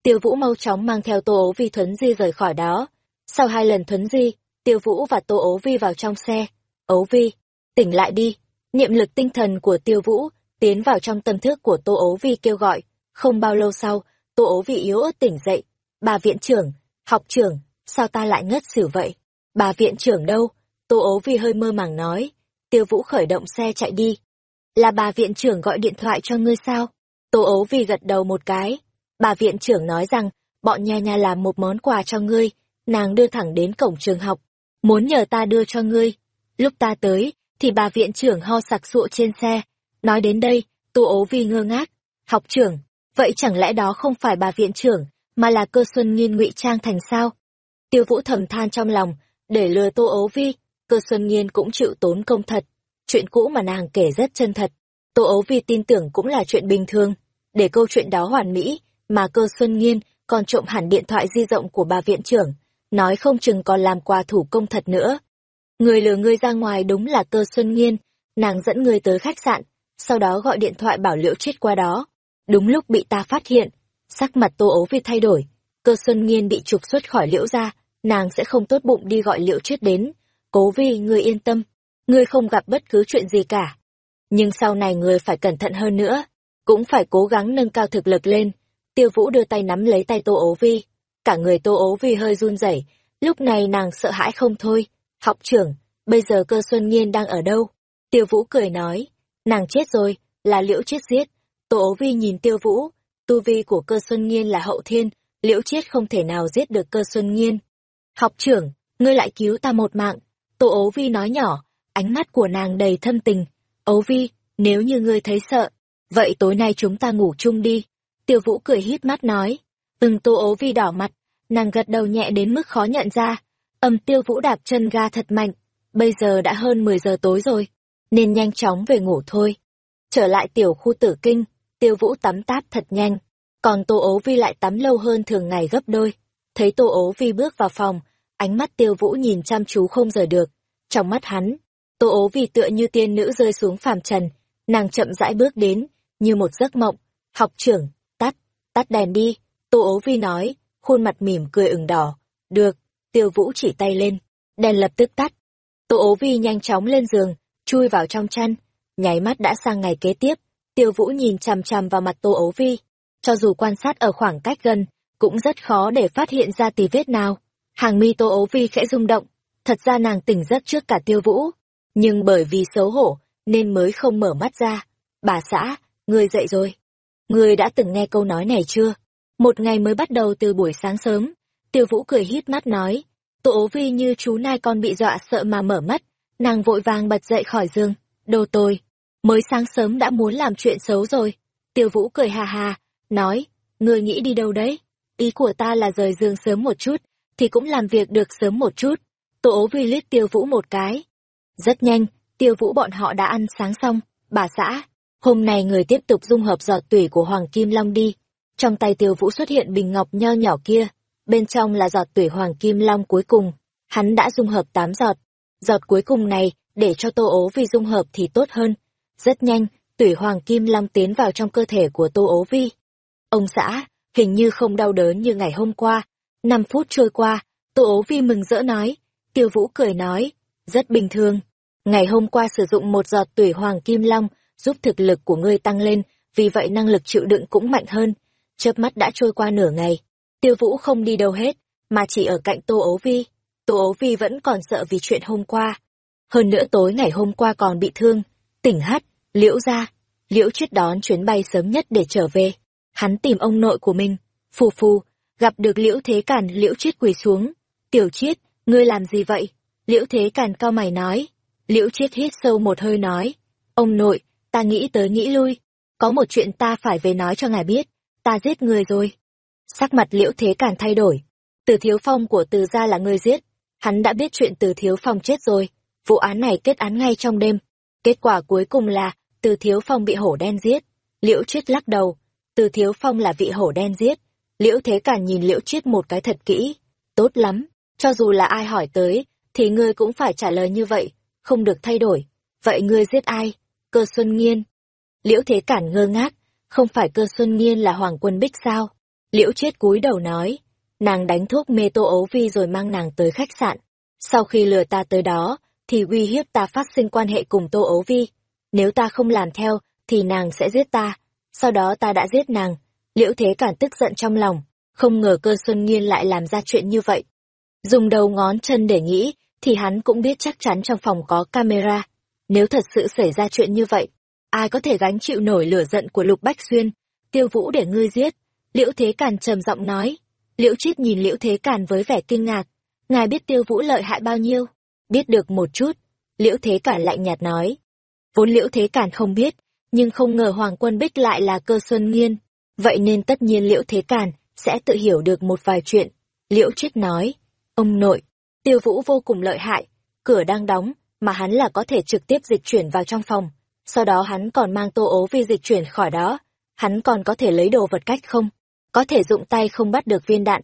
Speaker 1: Tiêu Vũ mau chóng mang theo Tô Ố Vi thuấn di rời khỏi đó. Sau hai lần thuấn di, Tiêu Vũ và Tô Ố Vi vào trong xe. Ố Vi, tỉnh lại đi. Niệm lực tinh thần của Tiêu Vũ tiến vào trong tâm thức của Tô Ố Vi kêu gọi. Không bao lâu sau, Tô Ố Vi yếu ớt tỉnh dậy. Bà viện trưởng, học trưởng, sao ta lại ngất xỉu vậy? Bà viện trưởng đâu? Tô Ố Vi hơi mơ màng nói. Tiêu Vũ khởi động xe chạy đi. Là bà viện trưởng gọi điện thoại cho ngươi sao? Tô ấu vi gật đầu một cái. Bà viện trưởng nói rằng, bọn nhà nhà làm một món quà cho ngươi, nàng đưa thẳng đến cổng trường học, muốn nhờ ta đưa cho ngươi. Lúc ta tới, thì bà viện trưởng ho sặc sụa trên xe. Nói đến đây, Tô ấu vi ngơ ngác. Học trưởng, vậy chẳng lẽ đó không phải bà viện trưởng, mà là cơ xuân nghiên ngụy trang thành sao? Tiêu vũ thầm than trong lòng, để lừa Tô ấu vi, cơ xuân nghiên cũng chịu tốn công thật. Chuyện cũ mà nàng kể rất chân thật. Tô ấu vi tin tưởng cũng là chuyện bình thường để câu chuyện đó hoàn mỹ, mà cơ Xuân Nghiên còn trộm hẳn điện thoại di động của bà viện trưởng, nói không chừng còn làm quà thủ công thật nữa. Người lừa ngươi ra ngoài đúng là cơ Xuân Nghiên, nàng dẫn ngươi tới khách sạn, sau đó gọi điện thoại bảo liễu chết qua đó. Đúng lúc bị ta phát hiện, sắc mặt tô ấu vi thay đổi, cơ Xuân Nghiên bị trục xuất khỏi liễu ra, nàng sẽ không tốt bụng đi gọi liễu chết đến. Cố vi, ngươi yên tâm, ngươi không gặp bất cứ chuyện gì cả. Nhưng sau này ngươi phải cẩn thận hơn nữa cũng phải cố gắng nâng cao thực lực lên. Tiêu Vũ đưa tay nắm lấy tay Tô Ố Vi. Cả người Tô Ố Vi hơi run rẩy, lúc này nàng sợ hãi không thôi. Học trưởng, bây giờ cơ Xuân Nghiên đang ở đâu? Tiêu Vũ cười nói, nàng chết rồi, là liễu chết giết. Tô Ố Vi nhìn Tiêu Vũ, tu vi của cơ Xuân Nghiên là hậu thiên, liễu chết không thể nào giết được cơ Xuân Nghiên. Học trưởng, ngươi lại cứu ta một mạng. Tô Ố Vi nói nhỏ, ánh mắt của nàng đầy thâm tình. Ố Vi, nếu như ngươi thấy sợ, Vậy tối nay chúng ta ngủ chung đi. Tiêu Vũ cười hít mắt nói. từng tô ố vi đỏ mặt, nàng gật đầu nhẹ đến mức khó nhận ra. Âm tiêu Vũ đạp chân ga thật mạnh. Bây giờ đã hơn 10 giờ tối rồi, nên nhanh chóng về ngủ thôi. Trở lại tiểu khu tử kinh, tiêu Vũ tắm táp thật nhanh. Còn tô ố vi lại tắm lâu hơn thường ngày gấp đôi. Thấy tô ố vi bước vào phòng, ánh mắt tiêu Vũ nhìn chăm chú không rời được. Trong mắt hắn, tô ố vi tựa như tiên nữ rơi xuống phàm trần. Nàng chậm rãi bước đến, như một giấc mộng. Học trưởng, tắt, tắt đèn đi, Tô ố vi nói, khuôn mặt mỉm cười ửng đỏ. Được, tiêu vũ chỉ tay lên, đèn lập tức tắt. Tô ố vi nhanh chóng lên giường, chui vào trong chăn, nháy mắt đã sang ngày kế tiếp, tiêu vũ nhìn chằm chằm vào mặt tô ố vi. Cho dù quan sát ở khoảng cách gần, cũng rất khó để phát hiện ra tì vết nào. Hàng mi tô ố vi khẽ rung động, thật ra nàng tỉnh giấc trước cả tiêu vũ. Nhưng bởi vì xấu hổ, nên mới không mở mắt ra. Bà xã, Ngươi dậy rồi. Ngươi đã từng nghe câu nói này chưa? Một ngày mới bắt đầu từ buổi sáng sớm. Tiêu Vũ cười hít mắt nói. Tổ ố vi như chú nai con bị dọa sợ mà mở mắt. Nàng vội vàng bật dậy khỏi giường. Đồ tôi. Mới sáng sớm đã muốn làm chuyện xấu rồi. Tiêu Vũ cười hà hà. Nói. Ngươi nghĩ đi đâu đấy? Ý của ta là rời giường sớm một chút. Thì cũng làm việc được sớm một chút. Tổ ố vi liếc Tiêu Vũ một cái. Rất nhanh, Tiêu Vũ bọn họ đã ăn sáng xong. Bà xã, Hôm nay người tiếp tục dung hợp giọt tủy của Hoàng Kim Long đi. Trong tay tiêu vũ xuất hiện bình ngọc nho nhỏ kia bên trong là giọt tuổi hoàng kim long cuối cùng. Hắn đã dung hợp tám giọt. Giọt cuối cùng này, để cho tô ố vi dung hợp thì tốt hơn. Rất nhanh, tuổi hoàng kim long tiến vào trong cơ thể của tô ố vi. Ông xã, hình như không đau đớn như ngày hôm qua. Năm phút trôi qua, tô ố vi mừng rỡ nói. Tiêu vũ cười nói, rất bình thường. Ngày hôm qua sử dụng một giọt tuổi hoàng kim long, giúp thực lực của ngươi tăng lên, vì vậy năng lực chịu đựng cũng mạnh hơn. Chớp mắt đã trôi qua nửa ngày, tiêu vũ không đi đâu hết, mà chỉ ở cạnh Tô Ấu Vi. Tô Ấu Vi vẫn còn sợ vì chuyện hôm qua. Hơn nữa tối ngày hôm qua còn bị thương, tỉnh hắt, liễu ra. Liễu chết đón chuyến bay sớm nhất để trở về. Hắn tìm ông nội của mình, phù phù, gặp được liễu thế cản liễu chết quỳ xuống. Tiểu chiết, ngươi làm gì vậy? Liễu thế càn cao mày nói. Liễu chiết hít sâu một hơi nói. Ông nội, ta nghĩ tới nghĩ lui. Có một chuyện ta phải về nói cho ngài biết. Ta giết người rồi. Sắc mặt liễu thế càn thay đổi. Từ thiếu phong của từ gia là người giết. Hắn đã biết chuyện từ thiếu phong chết rồi. Vụ án này kết án ngay trong đêm. Kết quả cuối cùng là từ thiếu phong bị hổ đen giết. Liễu chiết lắc đầu. Từ thiếu phong là vị hổ đen giết. Liễu thế càn nhìn liễu chiết một cái thật kỹ. Tốt lắm. Cho dù là ai hỏi tới, thì ngươi cũng phải trả lời như vậy, không được thay đổi. Vậy ngươi giết ai? Cơ Xuân Nghiên. Liễu Thế Cản ngơ ngác, không phải Cơ Xuân Nghiên là Hoàng Quân Bích sao? Liễu chết cúi đầu nói, nàng đánh thuốc mê tô ấu vi rồi mang nàng tới khách sạn. Sau khi lừa ta tới đó, thì uy hiếp ta phát sinh quan hệ cùng tô ấu vi. Nếu ta không làm theo, thì nàng sẽ giết ta. Sau đó ta đã giết nàng. Liễu Thế Cản tức giận trong lòng, không ngờ Cơ Xuân Nghiên lại làm ra chuyện như vậy. Dùng đầu ngón chân để nghĩ, thì hắn cũng biết chắc chắn trong phòng có camera. Nếu thật sự xảy ra chuyện như vậy, ai có thể gánh chịu nổi lửa giận của Lục Bách Xuyên, tiêu vũ để ngươi giết. Liễu Thế Càn trầm giọng nói. Liễu Chít nhìn Liễu Thế Càn với vẻ kinh ngạc. Ngài biết tiêu vũ lợi hại bao nhiêu? Biết được một chút. Liễu Thế Càn lạnh nhạt nói. Vốn Liễu Thế Càn không biết, nhưng không ngờ Hoàng Quân Bích lại là cơ xuân nghiên. Vậy nên tất nhiên Liễu Thế Càn sẽ tự hiểu được một vài chuyện. Liễu Chít nói. Ông nội, tiêu vũ vô cùng lợi hại, cửa đang đóng, mà hắn là có thể trực tiếp dịch chuyển vào trong phòng. Sau đó hắn còn mang tô ố vi dịch chuyển khỏi đó. Hắn còn có thể lấy đồ vật cách không? Có thể dụng tay không bắt được viên đạn.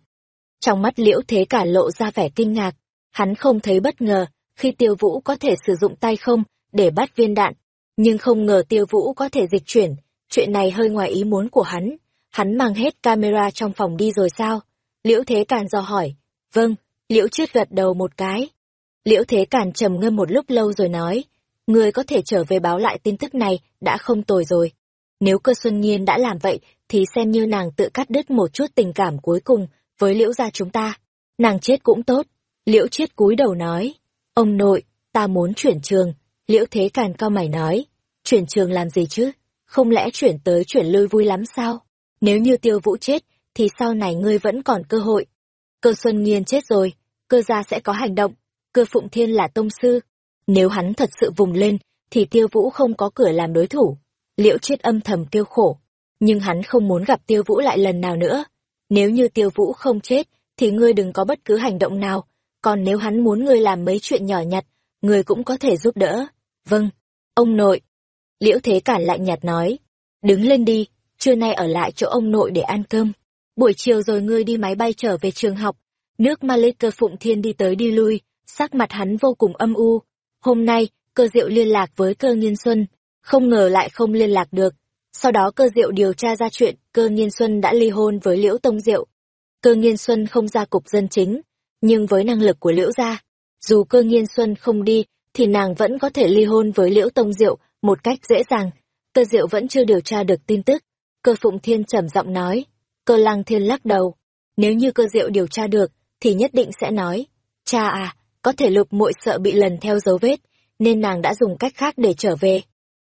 Speaker 1: Trong mắt liễu thế cả lộ ra vẻ kinh ngạc. Hắn không thấy bất ngờ khi tiêu vũ có thể sử dụng tay không để bắt viên đạn. Nhưng không ngờ tiêu vũ có thể dịch chuyển. Chuyện này hơi ngoài ý muốn của hắn. Hắn mang hết camera trong phòng đi rồi sao? Liễu thế càn dò hỏi. Vâng, Liễu Chiết gật đầu một cái. Liễu Thế Càn trầm ngâm một lúc lâu rồi nói, người có thể trở về báo lại tin tức này đã không tồi rồi. Nếu cơ Xuân Nhiên đã làm vậy, thì xem như nàng tự cắt đứt một chút tình cảm cuối cùng với liễu gia chúng ta. Nàng chết cũng tốt. Liễu chết cúi đầu nói, ông nội, ta muốn chuyển trường. Liễu Thế Càn cao mày nói, chuyển trường làm gì chứ? Không lẽ chuyển tới chuyển lui vui lắm sao? Nếu như tiêu vũ chết, thì sau này ngươi vẫn còn cơ hội. Cơ Xuân Nghiên chết rồi, cơ gia sẽ có hành động, cơ Phụng Thiên là tông sư. Nếu hắn thật sự vùng lên, thì tiêu vũ không có cửa làm đối thủ. Liễu chết âm thầm tiêu khổ, nhưng hắn không muốn gặp tiêu vũ lại lần nào nữa. Nếu như tiêu vũ không chết, thì ngươi đừng có bất cứ hành động nào, còn nếu hắn muốn ngươi làm mấy chuyện nhỏ nhặt, ngươi cũng có thể giúp đỡ. Vâng, ông nội. Liễu Thế Cản lạnh nhạt nói, đứng lên đi, trưa nay ở lại chỗ ông nội để ăn cơm buổi chiều rồi ngươi đi máy bay trở về trường học. Nước ma lê cơ phụng thiên đi tới đi lui, sắc mặt hắn vô cùng âm u. Hôm nay, cơ diệu liên lạc với cơ nghiên xuân, không ngờ lại không liên lạc được. Sau đó cơ diệu điều tra ra chuyện cơ nghiên xuân đã ly hôn với liễu tông diệu. Cơ nghiên xuân không ra cục dân chính, nhưng với năng lực của liễu gia, dù cơ nghiên xuân không đi, thì nàng vẫn có thể ly hôn với liễu tông diệu một cách dễ dàng. Cơ diệu vẫn chưa điều tra được tin tức. Cơ phụng thiên trầm giọng nói, Cơ lăng thiên lắc đầu. Nếu như cơ diệu điều tra được, thì nhất định sẽ nói. Cha à, có thể lục muội sợ bị lần theo dấu vết, nên nàng đã dùng cách khác để trở về.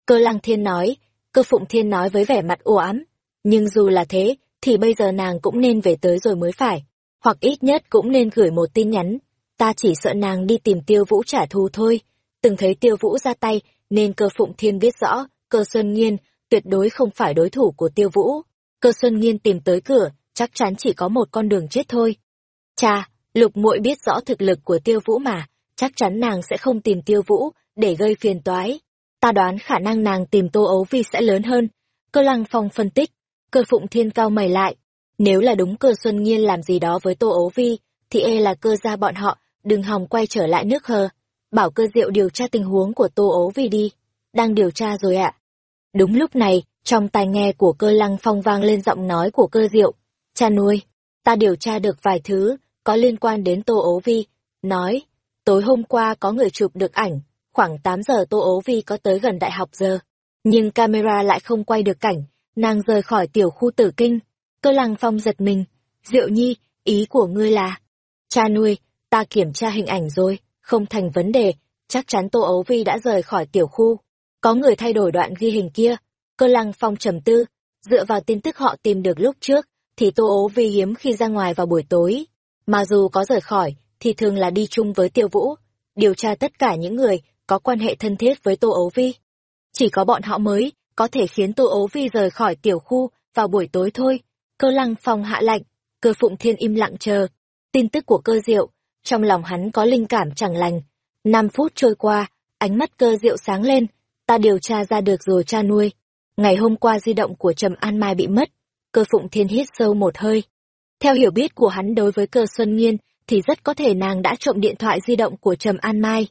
Speaker 1: Cơ lăng thiên nói, cơ phụng thiên nói với vẻ mặt u ám. Nhưng dù là thế, thì bây giờ nàng cũng nên về tới rồi mới phải. Hoặc ít nhất cũng nên gửi một tin nhắn. Ta chỉ sợ nàng đi tìm tiêu vũ trả thù thôi. Từng thấy tiêu vũ ra tay, nên cơ phụng thiên biết rõ, cơ xuân nghiên tuyệt đối không phải đối thủ của tiêu vũ. Cơ Xuân Nghiên tìm tới cửa, chắc chắn chỉ có một con đường chết thôi. Cha, lục muội biết rõ thực lực của tiêu vũ mà, chắc chắn nàng sẽ không tìm tiêu vũ, để gây phiền toái. Ta đoán khả năng nàng tìm tô ấu vi sẽ lớn hơn. Cơ lăng phong phân tích, cơ phụng thiên cao mày lại. Nếu là đúng cơ Xuân Nghiên làm gì đó với Tô Ấu Vi, thì e là cơ ra bọn họ, đừng hòng quay trở lại nước hờ. Bảo cơ diệu điều tra tình huống của Tô Ấu Vi đi. Đang điều tra rồi ạ. Đúng lúc này, trong tai nghe của cơ lăng phong vang lên giọng nói của cơ diệu. Cha nuôi, ta điều tra được vài thứ, có liên quan đến Tô Ấu Vi. Nói, tối hôm qua có người chụp được ảnh, khoảng 8 giờ Tô Ấu Vi có tới gần đại học giờ. Nhưng camera lại không quay được cảnh, nàng rời khỏi tiểu khu tử kinh. Cơ lăng phong giật mình. Diệu nhi, ý của ngươi là... Cha nuôi, ta kiểm tra hình ảnh rồi, không thành vấn đề, chắc chắn Tô Ấu Vi đã rời khỏi tiểu khu. Có người thay đổi đoạn ghi hình kia. Cơ lăng phong trầm tư, dựa vào tin tức họ tìm được lúc trước, thì Tô Ấu Vi hiếm khi ra ngoài vào buổi tối. Mà dù có rời khỏi, thì thường là đi chung với Tiêu Vũ, điều tra tất cả những người có quan hệ thân thiết với Tô Ấu Vi. Chỉ có bọn họ mới có thể khiến Tô Ấu Vi rời khỏi tiểu khu vào buổi tối thôi. Cơ lăng phong hạ lạnh, cơ phụng thiên im lặng chờ. Tin tức của cơ diệu, trong lòng hắn có linh cảm chẳng lành. Năm phút trôi qua, ánh mắt cơ diệu sáng lên, ta điều tra ra được rồi cha nuôi. Ngày hôm qua di động của Trầm An Mai bị mất, cơ phụng thiên hít sâu một hơi. Theo hiểu biết của hắn đối với cơ Xuân Nghiên, thì rất có thể nàng đã trộm điện thoại di động của Trầm An Mai.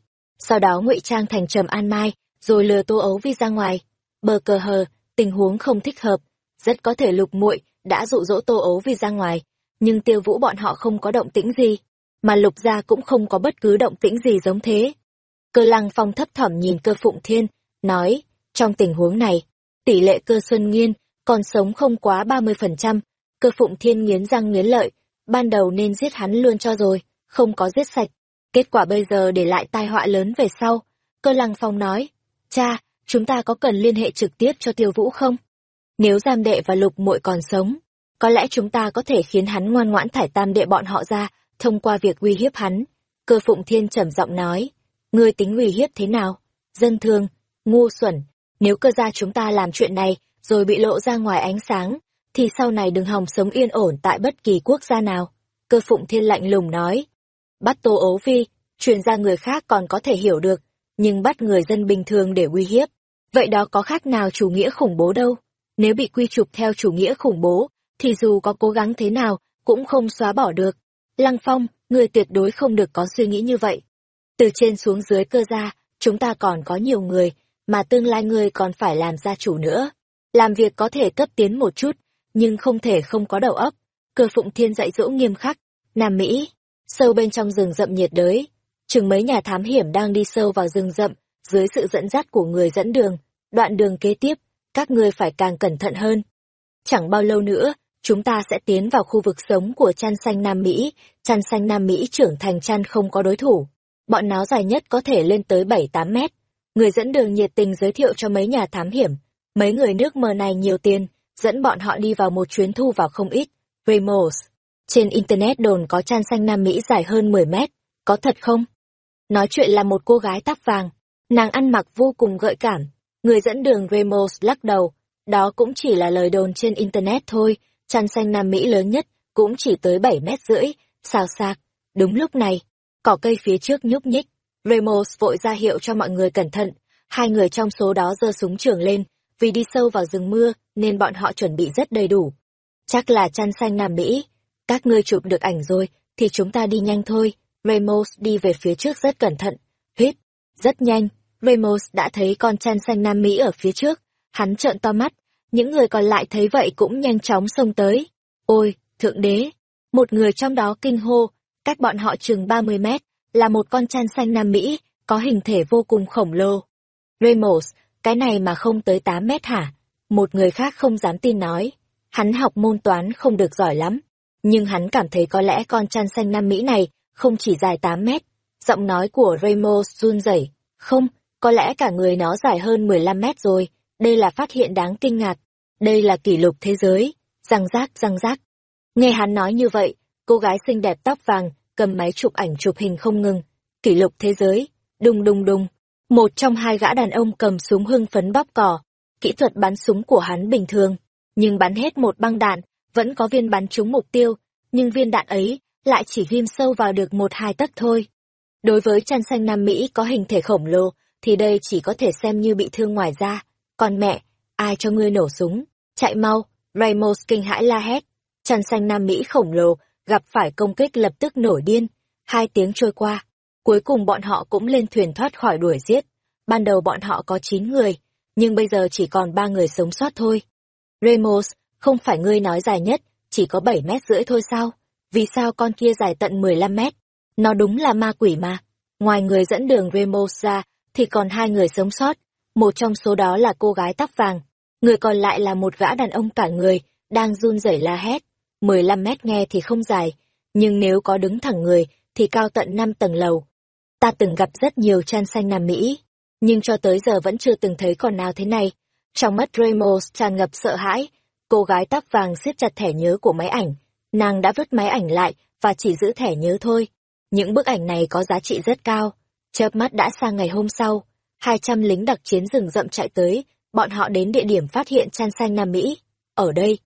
Speaker 1: Sau đó ngụy trang thành Trầm An Mai, rồi lừa Tô Ấu Vi ra ngoài. Bờ cờ hờ, tình huống không thích hợp, rất có thể lục muội đã dụ dỗ Tô Ấu Vi ra ngoài, nhưng tiêu vũ bọn họ không có động tĩnh gì, mà lục gia cũng không có bất cứ động tĩnh gì giống thế. Cơ lăng phong thấp thỏm nhìn cơ phụng thiên, nói, trong tình huống này, tỷ lệ cơ xuân nghiên còn sống không quá ba mươi phần trăm cơ phụng thiên nghiến răng nghiến lợi, ban đầu nên giết hắn luôn cho rồi, không có giết sạch. Kết quả bây giờ để lại tai họa lớn về sau. Cơ lăng phong nói, cha, chúng ta có cần liên hệ trực tiếp cho tiêu vũ không? Nếu giam đệ và lục muội còn sống, có lẽ chúng ta có thể khiến hắn ngoan ngoãn thải tam đệ bọn họ ra, thông qua việc uy hiếp hắn. Cơ phụng thiên trầm giọng nói, ngươi tính uy hiếp thế nào? Dân thương, ngu xuẩn, nếu cơ gia chúng ta làm chuyện này, rồi bị lộ ra ngoài ánh sáng, thì sau này đừng hòng sống yên ổn tại bất kỳ quốc gia nào. Cơ phụng thiên lạnh lùng nói, bắt tô ấu phi, truyền ra người khác còn có thể hiểu được, nhưng bắt người dân bình thường để uy hiếp. Vậy đó có khác nào chủ nghĩa khủng bố đâu? Nếu bị quy chụp theo chủ nghĩa khủng bố, thì dù có cố gắng thế nào, cũng không xóa bỏ được. Lăng Phong, người tuyệt đối không được có suy nghĩ như vậy. Từ trên xuống dưới cơ gia, chúng ta còn có nhiều người, mà tương lai người còn phải làm gia chủ nữa. Làm việc có thể cấp tiến một chút, nhưng không thể không có đầu óc. Cơ phụng thiên dạy dỗ nghiêm khắc. Nam Mỹ, sâu bên trong rừng rậm nhiệt đới, chừng mấy nhà thám hiểm đang đi sâu vào rừng rậm, dưới sự dẫn dắt của người dẫn đường. Đoạn đường kế tiếp, các ngươi phải càng cẩn thận hơn. Chẳng bao lâu nữa, chúng ta sẽ tiến vào khu vực sống của chăn xanh Nam Mỹ, chăn xanh Nam Mỹ trưởng thành chăn không có đối thủ. Bọn nó dài nhất có thể lên tới 7-8 mét. Người dẫn đường nhiệt tình giới thiệu cho mấy nhà thám hiểm. Mấy người nước mờ này nhiều tiền, dẫn bọn họ đi vào một chuyến thu vào không ít. Ramos. Trên Internet đồn có chăn xanh Nam Mỹ dài hơn 10 mét. Có thật không? Nói chuyện là một cô gái tóc vàng. Nàng ăn mặc vô cùng gợi cảm. Người dẫn đường Ramos lắc đầu. Đó cũng chỉ là lời đồn trên Internet thôi chăn xanh Nam Mỹ lớn nhất, cũng chỉ tới 7 mét rưỡi, xào xạc. Đúng lúc này, cỏ cây phía trước nhúc nhích, Ramos vội ra hiệu cho mọi người cẩn thận, hai người trong số đó giơ súng trường lên, vì đi sâu vào rừng mưa nên bọn họ chuẩn bị rất đầy đủ. Chắc là chăn xanh Nam Mỹ, các ngươi chụp được ảnh rồi, thì chúng ta đi nhanh thôi. Ramos đi về phía trước rất cẩn thận, hít, rất nhanh, Ramos đã thấy con chăn xanh Nam Mỹ ở phía trước, hắn trợn to mắt, những người còn lại thấy vậy cũng nhanh chóng xông tới. Ôi, thượng đế! Một người trong đó kinh hô, cách bọn họ chừng 30 mét, là một con chăn xanh Nam Mỹ, có hình thể vô cùng khổng lồ. Ramos, cái này mà không tới 8 mét hả? Một người khác không dám tin nói. Hắn học môn toán không được giỏi lắm. Nhưng hắn cảm thấy có lẽ con chăn xanh Nam Mỹ này không chỉ dài 8 mét. Giọng nói của Ramos run rẩy. Không, có lẽ cả người nó dài hơn 15 mét rồi đây là phát hiện đáng kinh ngạc, đây là kỷ lục thế giới, răng rác răng rác. Nghe hắn nói như vậy, cô gái xinh đẹp tóc vàng, cầm máy chụp ảnh chụp hình không ngừng, kỷ lục thế giới, đùng đùng đùng. Một trong hai gã đàn ông cầm súng hưng phấn bóp cò, kỹ thuật bắn súng của hắn bình thường, nhưng bắn hết một băng đạn, vẫn có viên bắn trúng mục tiêu, nhưng viên đạn ấy lại chỉ ghim sâu vào được một hai tấc thôi. Đối với chăn xanh Nam Mỹ có hình thể khổng lồ, thì đây chỉ có thể xem như bị thương ngoài da. Còn mẹ, ai cho ngươi nổ súng? Chạy mau, Ramos kinh hãi la hét. Chăn xanh Nam Mỹ khổng lồ, gặp phải công kích lập tức nổi điên. Hai tiếng trôi qua, cuối cùng bọn họ cũng lên thuyền thoát khỏi đuổi giết. Ban đầu bọn họ có 9 người, nhưng bây giờ chỉ còn ba người sống sót thôi. Ramos, không phải ngươi nói dài nhất, chỉ có 7 mét rưỡi thôi sao? Vì sao con kia dài tận 15 mét? Nó đúng là ma quỷ mà. Ngoài người dẫn đường Ramos ra, thì còn hai người sống sót. Một trong số đó là cô gái tóc vàng. Người còn lại là một gã đàn ông cả người, đang run rẩy la hét. 15 mét nghe thì không dài, nhưng nếu có đứng thẳng người, thì cao tận 5 tầng lầu. Ta từng gặp rất nhiều chan xanh Nam Mỹ, nhưng cho tới giờ vẫn chưa từng thấy con nào thế này. Trong mắt Ramos tràn ngập sợ hãi, cô gái tóc vàng siết chặt thẻ nhớ của máy ảnh. Nàng đã vứt máy ảnh lại và chỉ giữ thẻ nhớ thôi. Những bức ảnh này có giá trị rất cao. Chớp mắt đã sang ngày hôm sau, 200 lính đặc chiến rừng rậm chạy tới, bọn họ đến địa điểm phát hiện chan xanh Nam Mỹ. Ở đây,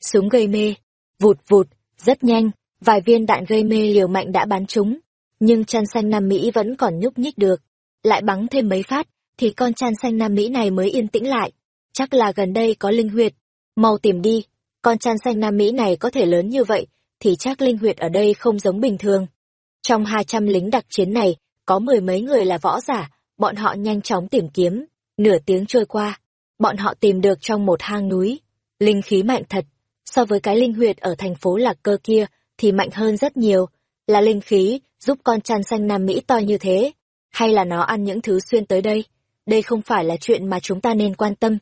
Speaker 1: súng gây mê, vụt vụt, rất nhanh, vài viên đạn gây mê liều mạnh đã bắn chúng, Nhưng chan xanh Nam Mỹ vẫn còn nhúc nhích được lại bắn thêm mấy phát, thì con chan xanh Nam Mỹ này mới yên tĩnh lại. Chắc là gần đây có linh huyệt. Mau tìm đi, con chan xanh Nam Mỹ này có thể lớn như vậy, thì chắc linh huyệt ở đây không giống bình thường. Trong hai trăm lính đặc chiến này, có mười mấy người là võ giả, bọn họ nhanh chóng tìm kiếm. Nửa tiếng trôi qua, bọn họ tìm được trong một hang núi. Linh khí mạnh thật, so với cái linh huyệt ở thành phố Lạc Cơ kia thì mạnh hơn rất nhiều. Là linh khí giúp con chăn xanh Nam Mỹ to như thế, hay là nó ăn những thứ xuyên tới đây? Đây không phải là chuyện mà chúng ta nên quan tâm.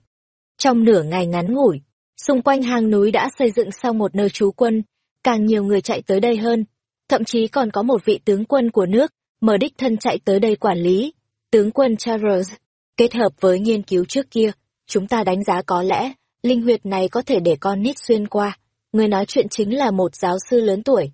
Speaker 1: Trong nửa ngày ngắn ngủi, xung quanh hang núi đã xây dựng xong một nơi trú quân, càng nhiều người chạy tới đây hơn. Thậm chí còn có một vị tướng quân của nước, mở đích thân chạy tới đây quản lý. Tướng quân Charles, kết hợp với nghiên cứu trước kia, chúng ta đánh giá có lẽ, linh huyệt này có thể để con nít xuyên qua. Người nói chuyện chính là một giáo sư lớn tuổi.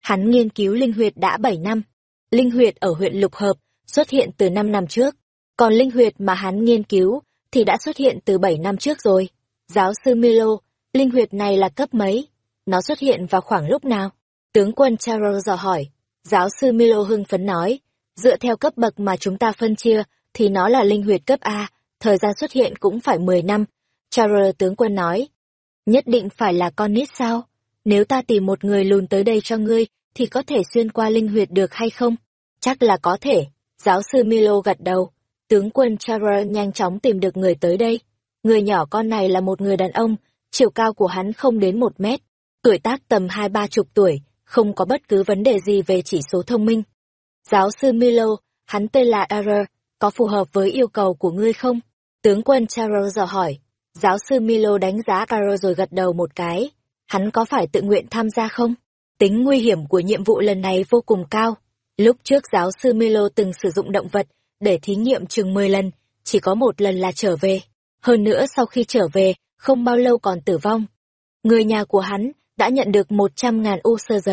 Speaker 1: Hắn nghiên cứu linh huyệt đã 7 năm. Linh huyệt ở huyện Lục Hợp xuất hiện từ 5 năm trước, còn linh huyệt mà hắn nghiên cứu thì đã xuất hiện từ 7 năm trước rồi. Giáo sư Milo, linh huyệt này là cấp mấy? Nó xuất hiện vào khoảng lúc nào? Tướng quân Charo dò hỏi. Giáo sư Milo hưng phấn nói, dựa theo cấp bậc mà chúng ta phân chia, thì nó là linh huyệt cấp A, thời gian xuất hiện cũng phải 10 năm. Charo tướng quân nói, nhất định phải là con nít sao? Nếu ta tìm một người lùn tới đây cho ngươi, thì có thể xuyên qua linh huyệt được hay không? Chắc là có thể, Giáo sư Milo gật đầu, tướng quân Charo nhanh chóng tìm được người tới đây. Người nhỏ con này là một người đàn ông, chiều cao của hắn không đến một mét, tuổi tác tầm hai ba chục tuổi, không có bất cứ vấn đề gì về chỉ số thông minh. Giáo sư Milo, hắn tên là Error, có phù hợp với yêu cầu của ngươi không? Tướng quân Charles dò hỏi. Giáo sư Milo đánh giá Caro rồi gật đầu một cái. Hắn có phải tự nguyện tham gia không? Tính nguy hiểm của nhiệm vụ lần này vô cùng cao. Lúc trước giáo sư Milo từng sử dụng động vật để thí nghiệm chừng 10 lần, chỉ có một lần là trở về. Hơn nữa sau khi trở về, không bao lâu còn tử vong. Người nhà của hắn đã nhận được 100.000 USG.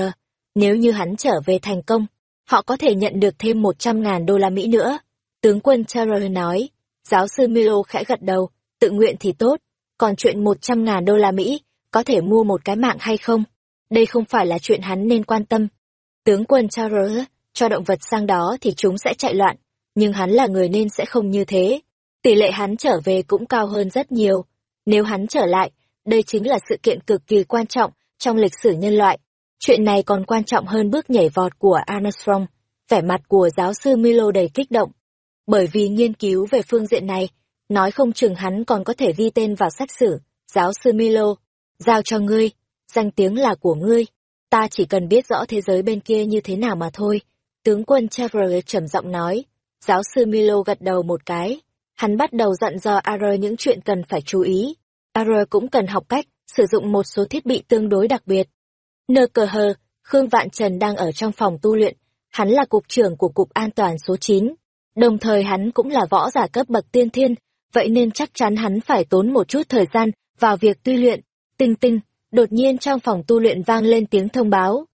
Speaker 1: Nếu như hắn trở về thành công, họ có thể nhận được thêm 100.000 đô la Mỹ nữa. Tướng quân Charles nói, giáo sư Milo khẽ gật đầu, tự nguyện thì tốt, còn chuyện 100.000 đô la Mỹ, có thể mua một cái mạng hay không? Đây không phải là chuyện hắn nên quan tâm. Tướng quân Charles cho động vật sang đó thì chúng sẽ chạy loạn, nhưng hắn là người nên sẽ không như thế. Tỷ lệ hắn trở về cũng cao hơn rất nhiều. Nếu hắn trở lại, đây chính là sự kiện cực kỳ quan trọng trong lịch sử nhân loại. Chuyện này còn quan trọng hơn bước nhảy vọt của Armstrong. Vẻ mặt của giáo sư Milo đầy kích động. Bởi vì nghiên cứu về phương diện này, nói không chừng hắn còn có thể ghi tên vào sách sử. Giáo sư Milo, giao cho ngươi, danh tiếng là của ngươi. Ta chỉ cần biết rõ thế giới bên kia như thế nào mà thôi. Tướng quân Chevrolet trầm giọng nói. Giáo sư Milo gật đầu một cái. Hắn bắt đầu dặn dò Ar những chuyện cần phải chú ý. Ar cũng cần học cách sử dụng một số thiết bị tương đối đặc biệt. Nơ cờ hờ, Khương Vạn Trần đang ở trong phòng tu luyện. Hắn là cục trưởng của Cục An toàn số 9. Đồng thời hắn cũng là võ giả cấp bậc tiên thiên, vậy nên chắc chắn hắn phải tốn một chút thời gian vào việc tu luyện. Tinh tinh, đột nhiên trong phòng tu luyện vang lên tiếng thông báo.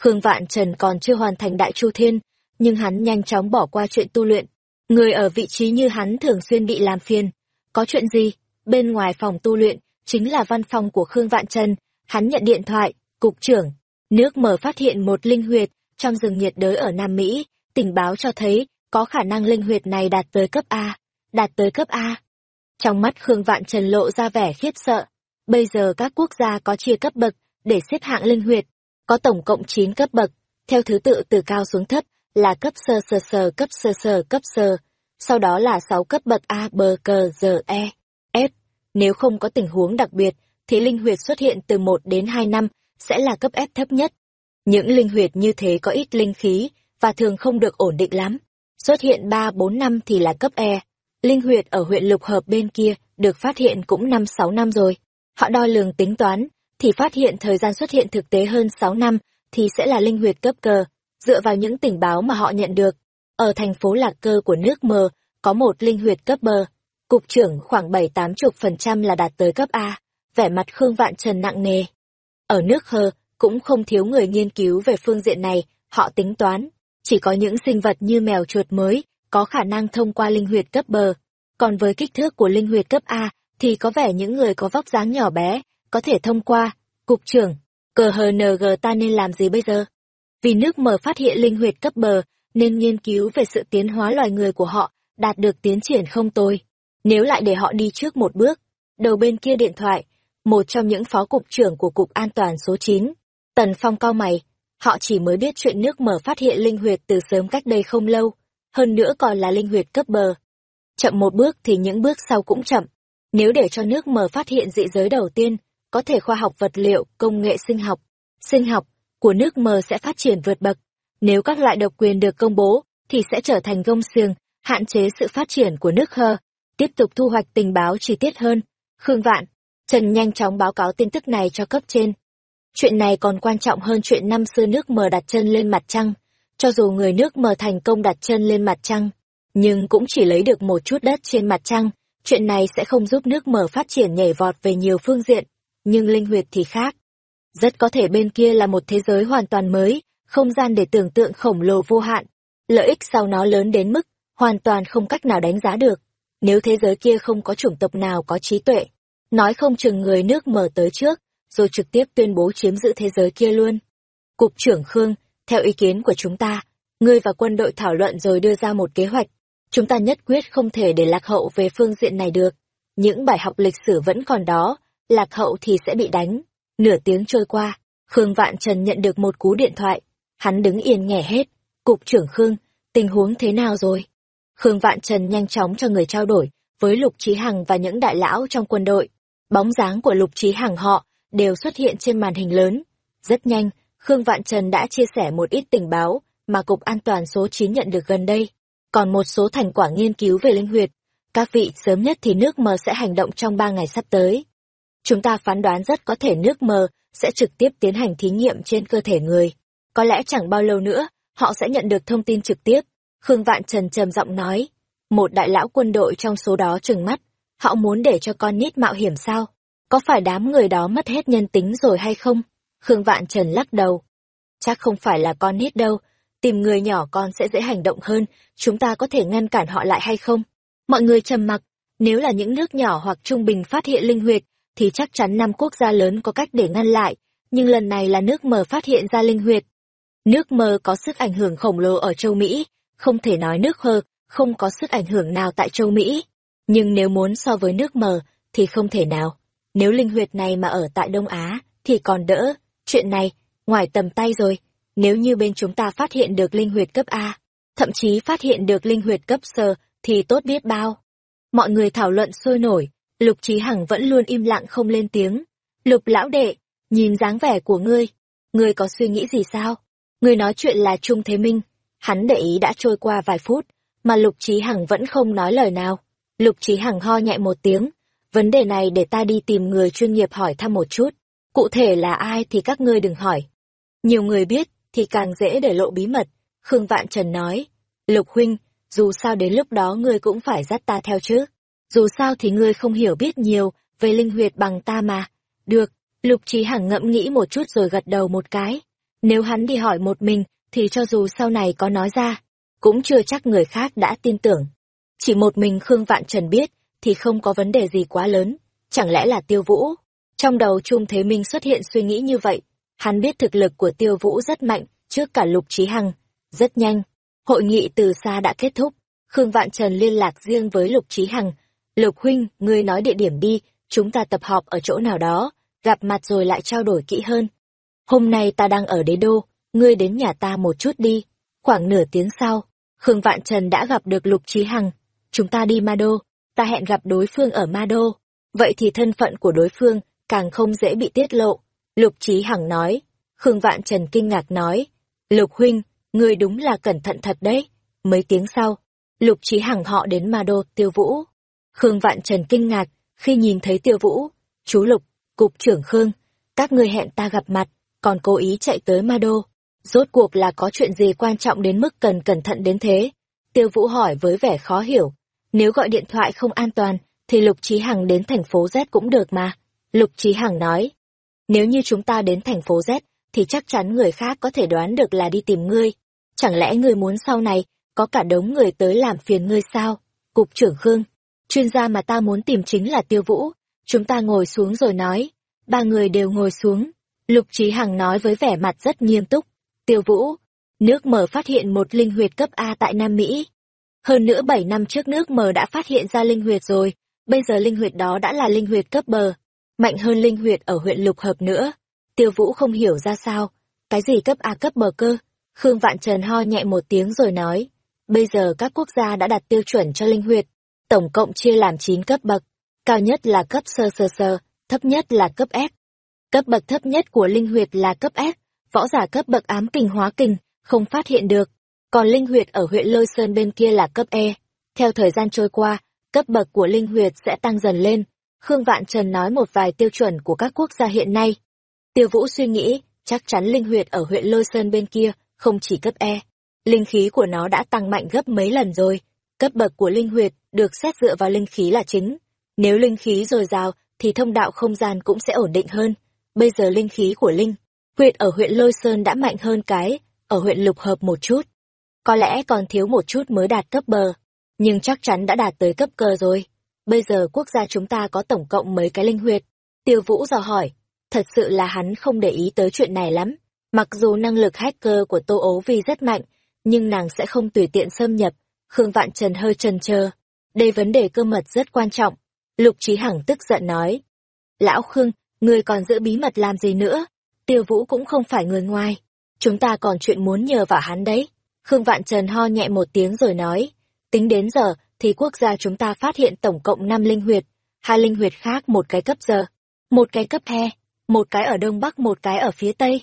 Speaker 1: Khương Vạn Trần còn chưa hoàn thành Đại Chu Thiên, nhưng hắn nhanh chóng bỏ qua chuyện tu luyện. Người ở vị trí như hắn thường xuyên bị làm phiền. Có chuyện gì? Bên ngoài phòng tu luyện, chính là văn phòng của Khương Vạn Trần. Hắn nhận điện thoại, cục trưởng. Nước mở phát hiện một linh huyệt trong rừng nhiệt đới ở Nam Mỹ. Tình báo cho thấy có khả năng linh huyệt này đạt tới cấp A. Đạt tới cấp A. Trong mắt Khương Vạn Trần lộ ra vẻ khiếp sợ. Bây giờ các quốc gia có chia cấp bậc để xếp hạng linh huyệt. Có tổng cộng 9 cấp bậc, theo thứ tự từ cao xuống thấp là cấp sơ sơ sơ cấp sơ sơ cấp sơ, sau đó là 6 cấp bậc A, B, C, D, E, F. Nếu không có tình huống đặc biệt, thì linh huyệt xuất hiện từ 1 đến 2 năm sẽ là cấp F thấp nhất. Những linh huyệt như thế có ít linh khí và thường không được ổn định lắm. Xuất hiện 3-4 năm thì là cấp E. Linh huyệt ở huyện Lục Hợp bên kia được phát hiện cũng 5-6 năm rồi. Họ đo lường tính toán, thì phát hiện thời gian xuất hiện thực tế hơn 6 năm thì sẽ là linh huyệt cấp cờ. Dựa vào những tình báo mà họ nhận được, ở thành phố Lạc Cơ của nước mờ có một linh huyệt cấp bờ. Cục trưởng khoảng 7-80% là đạt tới cấp A, vẻ mặt Khương Vạn Trần nặng nề. Ở nước hờ, cũng không thiếu người nghiên cứu về phương diện này, họ tính toán, chỉ có những sinh vật như mèo chuột mới, có khả năng thông qua linh huyệt cấp bờ. Còn với kích thước của linh huyệt cấp A, thì có vẻ những người có vóc dáng nhỏ bé, có thể thông qua. Cục trưởng, cờ hờ NG ta nên làm gì bây giờ? Vì nước mờ phát hiện linh huyệt cấp bờ, nên nghiên cứu về sự tiến hóa loài người của họ, đạt được tiến triển không tồi. Nếu lại để họ đi trước một bước, đầu bên kia điện thoại, một trong những phó cục trưởng của Cục An toàn số 9, Tần Phong cao mày, họ chỉ mới biết chuyện nước mở phát hiện linh huyệt từ sớm cách đây không lâu, hơn nữa còn là linh huyệt cấp bờ. Chậm một bước thì những bước sau cũng chậm. Nếu để cho nước mở phát hiện dị giới đầu tiên, có thể khoa học vật liệu, công nghệ sinh học, sinh học của nước mờ sẽ phát triển vượt bậc. Nếu các loại độc quyền được công bố, thì sẽ trở thành gông xiềng, hạn chế sự phát triển của nước H. Tiếp tục thu hoạch tình báo chi tiết hơn. Khương Vạn, Trần nhanh chóng báo cáo tin tức này cho cấp trên. Chuyện này còn quan trọng hơn chuyện năm xưa nước mờ đặt chân lên mặt trăng. Cho dù người nước mờ thành công đặt chân lên mặt trăng, nhưng cũng chỉ lấy được một chút đất trên mặt trăng. Chuyện này sẽ không giúp nước mờ phát triển nhảy vọt về nhiều phương diện. Nhưng linh huyệt thì khác. Rất có thể bên kia là một thế giới hoàn toàn mới, không gian để tưởng tượng khổng lồ vô hạn. Lợi ích sau nó lớn đến mức, hoàn toàn không cách nào đánh giá được. Nếu thế giới kia không có chủng tộc nào có trí tuệ, nói không chừng người nước mở tới trước, rồi trực tiếp tuyên bố chiếm giữ thế giới kia luôn. Cục trưởng Khương, theo ý kiến của chúng ta, ngươi và quân đội thảo luận rồi đưa ra một kế hoạch. Chúng ta nhất quyết không thể để lạc hậu về phương diện này được. Những bài học lịch sử vẫn còn đó, lạc hậu thì sẽ bị đánh. Nửa tiếng trôi qua, Khương Vạn Trần nhận được một cú điện thoại. Hắn đứng yên nghe hết. Cục trưởng Khương, tình huống thế nào rồi? Khương Vạn Trần nhanh chóng cho người trao đổi với Lục Trí Hằng và những đại lão trong quân đội. Bóng dáng của Lục Trí Hằng họ đều xuất hiện trên màn hình lớn. Rất nhanh, Khương Vạn Trần đã chia sẻ một ít tình báo mà Cục An toàn số 9 nhận được gần đây. Còn một số thành quả nghiên cứu về linh huyệt. Các vị sớm nhất thì nước mờ sẽ hành động trong 3 ngày sắp tới. Chúng ta phán đoán rất có thể nước mờ sẽ trực tiếp tiến hành thí nghiệm trên cơ thể người. Có lẽ chẳng bao lâu nữa, họ sẽ nhận được thông tin trực tiếp. Khương Vạn Trần trầm giọng nói. Một đại lão quân đội trong số đó trừng mắt. Họ muốn để cho con nít mạo hiểm sao? Có phải đám người đó mất hết nhân tính rồi hay không? Khương Vạn Trần lắc đầu. Chắc không phải là con nít đâu. Tìm người nhỏ con sẽ dễ hành động hơn. Chúng ta có thể ngăn cản họ lại hay không? Mọi người trầm mặc. Nếu là những nước nhỏ hoặc trung bình phát hiện linh huyệt, thì chắc chắn năm quốc gia lớn có cách để ngăn lại. Nhưng lần này là nước mờ phát hiện ra linh huyệt. Nước mờ có sức ảnh hưởng khổng lồ ở châu Mỹ, không thể nói nước hơ không có sức ảnh hưởng nào tại châu Mỹ. Nhưng nếu muốn so với nước mờ, thì không thể nào. Nếu linh huyệt này mà ở tại Đông Á, thì còn đỡ. Chuyện này, ngoài tầm tay rồi. Nếu như bên chúng ta phát hiện được linh huyệt cấp A, thậm chí phát hiện được linh huyệt cấp sơ, thì tốt biết bao. Mọi người thảo luận sôi nổi, Lục Trí Hằng vẫn luôn im lặng không lên tiếng. Lục lão đệ, nhìn dáng vẻ của ngươi, ngươi có suy nghĩ gì sao? Ngươi nói chuyện là Trung Thế Minh. Hắn để ý đã trôi qua vài phút, mà Lục Trí Hằng vẫn không nói lời nào. Lục Trí Hằng ho nhẹ một tiếng, vấn đề này để ta đi tìm người chuyên nghiệp hỏi thăm một chút. Cụ thể là ai thì các ngươi đừng hỏi. Nhiều người biết thì càng dễ để lộ bí mật. Khương Vạn Trần nói, Lục Huynh, dù sao đến lúc đó ngươi cũng phải dắt ta theo chứ. Dù sao thì ngươi không hiểu biết nhiều về linh huyệt bằng ta mà. Được, Lục Trí Hằng ngẫm nghĩ một chút rồi gật đầu một cái. Nếu hắn đi hỏi một mình, thì cho dù sau này có nói ra, cũng chưa chắc người khác đã tin tưởng. Chỉ một mình Khương Vạn Trần biết, thì không có vấn đề gì quá lớn, chẳng lẽ là tiêu vũ? Trong đầu Trung Thế Minh xuất hiện suy nghĩ như vậy, hắn biết thực lực của tiêu vũ rất mạnh, trước cả Lục Trí Hằng. Rất nhanh, hội nghị từ xa đã kết thúc, Khương Vạn Trần liên lạc riêng với Lục Trí Hằng. Lục Huynh, ngươi nói địa điểm đi, chúng ta tập họp ở chỗ nào đó, gặp mặt rồi lại trao đổi kỹ hơn. hôm nay ta đang ở đế đô, ngươi đến nhà ta một chút đi. Khoảng nửa tiếng sau, Khương Vạn Trần đã gặp được Lục Trí Hằng. Chúng ta đi Ma Đô, ta hẹn gặp đối phương ở Ma Đô. Vậy thì thân phận của đối phương càng không dễ bị tiết lộ. Lục Trí Hằng nói. Khương Vạn Trần kinh ngạc nói. Lục Huynh, ngươi đúng là cẩn thận thật đấy. Mấy tiếng sau, Lục Trí Hằng họ đến Ma Đô tiêu vũ. Khương Vạn Trần kinh ngạc khi nhìn thấy tiêu vũ. Chú Lục, Cục trưởng Khương, các ngươi hẹn ta gặp mặt, còn cố ý chạy tới Ma Đô. Rốt cuộc là có chuyện gì quan trọng đến mức cần cẩn thận đến thế? Tiêu Vũ hỏi với vẻ khó hiểu. Nếu gọi điện thoại không an toàn, thì Lục Trí Hằng đến thành phố Z cũng được mà. Lục Trí Hằng nói, nếu như chúng ta đến thành phố Z, thì chắc chắn người khác có thể đoán được là đi tìm ngươi. Chẳng lẽ ngươi muốn sau này, có cả đống người tới làm phiền ngươi sao? Cục trưởng Khương, chuyên gia mà ta muốn tìm chính là Tiêu Vũ. Chúng ta ngồi xuống rồi nói. Ba người đều ngồi xuống. Lục Trí Hằng nói với vẻ mặt rất nghiêm túc. Tiêu Vũ, nước mở phát hiện một linh huyệt cấp A tại Nam Mỹ. Hơn nữa bảy năm trước nước mờ đã phát hiện ra linh huyệt rồi, bây giờ linh huyệt đó đã là linh huyệt cấp bờ, mạnh hơn linh huyệt ở huyện Lục Hợp nữa. Tiêu Vũ không hiểu ra sao, cái gì cấp A cấp bờ cơ? Khương Vạn Trần ho nhẹ một tiếng rồi nói, bây giờ các quốc gia đã đặt tiêu chuẩn cho linh huyệt, tổng cộng chia làm 9 cấp bậc, cao nhất là cấp sơ sơ sơ, thấp nhất là cấp S. Cấp bậc thấp nhất của linh huyệt là cấp S, võ giả cấp bậc ám kình hóa kình, không phát hiện được. Còn linh huyệt ở huyện Lôi Sơn bên kia là cấp E. Theo thời gian trôi qua, cấp bậc của linh huyệt sẽ tăng dần lên. Khương Vạn Trần nói một vài tiêu chuẩn của các quốc gia hiện nay. Tiêu Vũ suy nghĩ, chắc chắn linh huyệt ở huyện Lôi Sơn bên kia, không chỉ cấp E. Linh khí của nó đã tăng mạnh gấp mấy lần rồi. Cấp bậc của linh huyệt được xét dựa vào linh khí là chính. Nếu linh khí dồi dào, thì thông đạo không gian cũng sẽ ổn định hơn. Bây giờ linh khí của linh huyệt ở huyện Lôi Sơn đã mạnh hơn cái, ở huyện Lục Hợp một chút. Có lẽ còn thiếu một chút mới đạt cấp bờ, nhưng chắc chắn đã đạt tới cấp cơ rồi. Bây giờ quốc gia chúng ta có tổng cộng mấy cái linh huyệt. Tiêu Vũ dò hỏi, thật sự là hắn không để ý tới chuyện này lắm. Mặc dù năng lực hacker của Tô Ố Vi rất mạnh, nhưng nàng sẽ không tùy tiện xâm nhập. Khương Vạn Trần hơi trần chờ. Đây vấn đề cơ mật rất quan trọng. Lục Trí Hằng tức giận nói. Lão Khương, ngươi còn giữ bí mật làm gì nữa? Tiêu Vũ cũng không phải người ngoài. Chúng ta còn chuyện muốn nhờ vào hắn đấy. Khương Vạn Trần ho nhẹ một tiếng rồi nói. Tính đến giờ, thì quốc gia chúng ta phát hiện tổng cộng 5 linh huyệt. Hai linh huyệt khác một cái cấp giờ, một cái cấp he, một cái ở đông bắc một cái ở phía tây.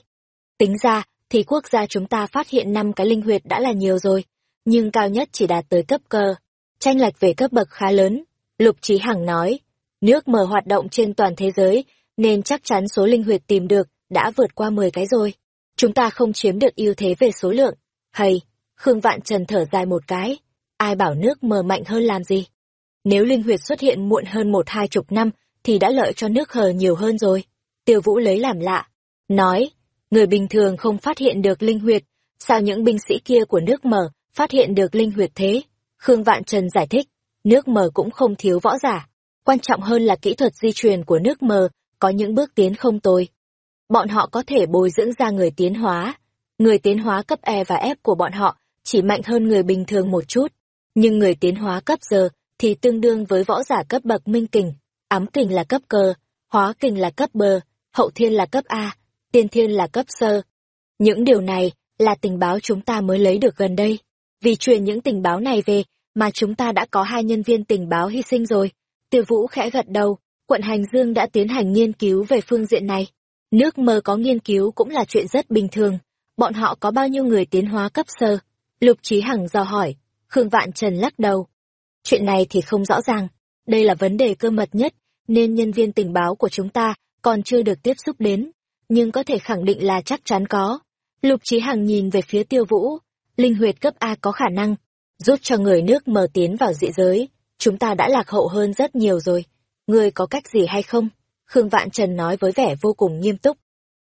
Speaker 1: Tính ra, thì quốc gia chúng ta phát hiện 5 cái linh huyệt đã là nhiều rồi. Nhưng cao nhất chỉ đạt tới cấp cơ. Tranh lệch về cấp bậc khá lớn. Lục Trí Hằng nói, nước mở hoạt động trên toàn thế giới, nên chắc chắn số linh huyệt tìm được đã vượt qua 10 cái rồi. Chúng ta không chiếm được ưu thế về số lượng. Hay, Khương Vạn Trần thở dài một cái. Ai bảo nước mờ mạnh hơn làm gì? Nếu linh huyệt xuất hiện muộn hơn một hai chục năm, thì đã lợi cho nước hờ nhiều hơn rồi. Tiêu Vũ lấy làm lạ. Nói, người bình thường không phát hiện được linh huyệt, sao những binh sĩ kia của nước mờ phát hiện được linh huyệt thế? Khương Vạn Trần giải thích, nước mờ cũng không thiếu võ giả. Quan trọng hơn là kỹ thuật di truyền của nước mờ, có những bước tiến không tồi bọn họ có thể bồi dưỡng ra người tiến hóa. Người tiến hóa cấp E và F của bọn họ chỉ mạnh hơn người bình thường một chút, nhưng người tiến hóa cấp G thì tương đương với võ giả cấp bậc minh kình, ám kình là cấp cơ, hóa kình là cấp bờ, hậu thiên là cấp A, tiên thiên là cấp sơ. Những điều này là tình báo chúng ta mới lấy được gần đây. Vì truyền những tình báo này về mà chúng ta đã có hai nhân viên tình báo hy sinh rồi. Tiêu Vũ khẽ gật đầu, quận Hành Dương đã tiến hành nghiên cứu về phương diện này. Nước mơ có nghiên cứu cũng là chuyện rất bình thường. Bọn họ có bao nhiêu người tiến hóa cấp sơ? Lục Trí Hằng dò hỏi. Khương Vạn Trần lắc đầu. Chuyện này thì không rõ ràng. Đây là vấn đề cơ mật nhất, nên nhân viên tình báo của chúng ta còn chưa được tiếp xúc đến. Nhưng có thể khẳng định là chắc chắn có. Lục Trí Hằng nhìn về phía tiêu vũ. Linh huyệt cấp A có khả năng giúp cho người nước mờ tiến vào dị giới. Chúng ta đã lạc hậu hơn rất nhiều rồi. Ngươi có cách gì hay không? Khương Vạn Trần nói với vẻ vô cùng nghiêm túc.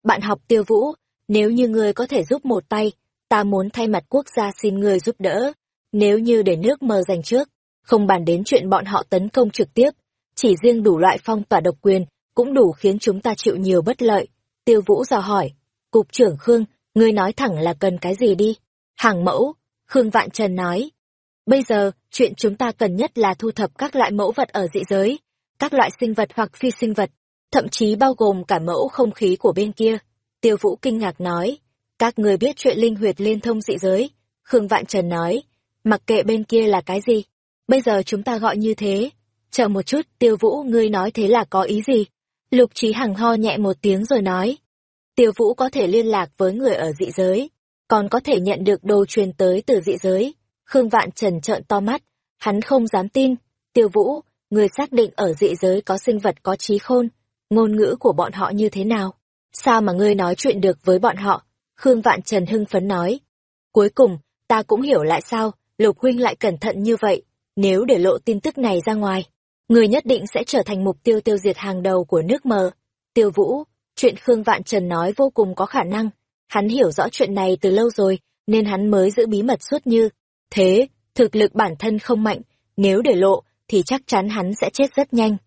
Speaker 1: Bạn học tiêu vũ, nếu như ngươi có thể giúp một tay, ta muốn thay mặt quốc gia xin ngươi giúp đỡ. Nếu như để nước mờ giành trước, không bàn đến chuyện bọn họ tấn công trực tiếp, chỉ riêng đủ loại phong tỏa độc quyền, cũng đủ khiến chúng ta chịu nhiều bất lợi. Tiêu vũ dò hỏi, Cục trưởng Khương, ngươi nói thẳng là cần cái gì đi? Hàng mẫu, Khương Vạn Trần nói. Bây giờ, chuyện chúng ta cần nhất là thu thập các loại mẫu vật ở dị giới, các loại sinh vật hoặc phi sinh vật, thậm chí bao gồm cả mẫu không khí của bên kia. Tiêu Vũ kinh ngạc nói, các người biết chuyện linh huyệt liên thông dị giới. Khương Vạn Trần nói, mặc kệ bên kia là cái gì, bây giờ chúng ta gọi như thế. Chờ một chút, Tiêu Vũ ngươi nói thế là có ý gì? Lục Trí Hằng ho nhẹ một tiếng rồi nói, Tiêu Vũ có thể liên lạc với người ở dị giới, còn có thể nhận được đồ truyền tới từ dị giới. Khương Vạn Trần trợn to mắt, hắn không dám tin. Tiêu Vũ, người xác định ở dị giới có sinh vật có trí khôn, ngôn ngữ của bọn họ như thế nào? Sao mà ngươi nói chuyện được với bọn họ? Khương Vạn Trần hưng phấn nói. Cuối cùng, ta cũng hiểu lại sao, Lục Huynh lại cẩn thận như vậy. Nếu để lộ tin tức này ra ngoài, người nhất định sẽ trở thành mục tiêu tiêu diệt hàng đầu của nước mờ. Tiêu Vũ, chuyện Khương Vạn Trần nói vô cùng có khả năng. Hắn hiểu rõ chuyện này từ lâu rồi, nên hắn mới giữ bí mật suốt như. Thế, thực lực bản thân không mạnh, nếu để lộ, thì chắc chắn hắn sẽ chết rất nhanh.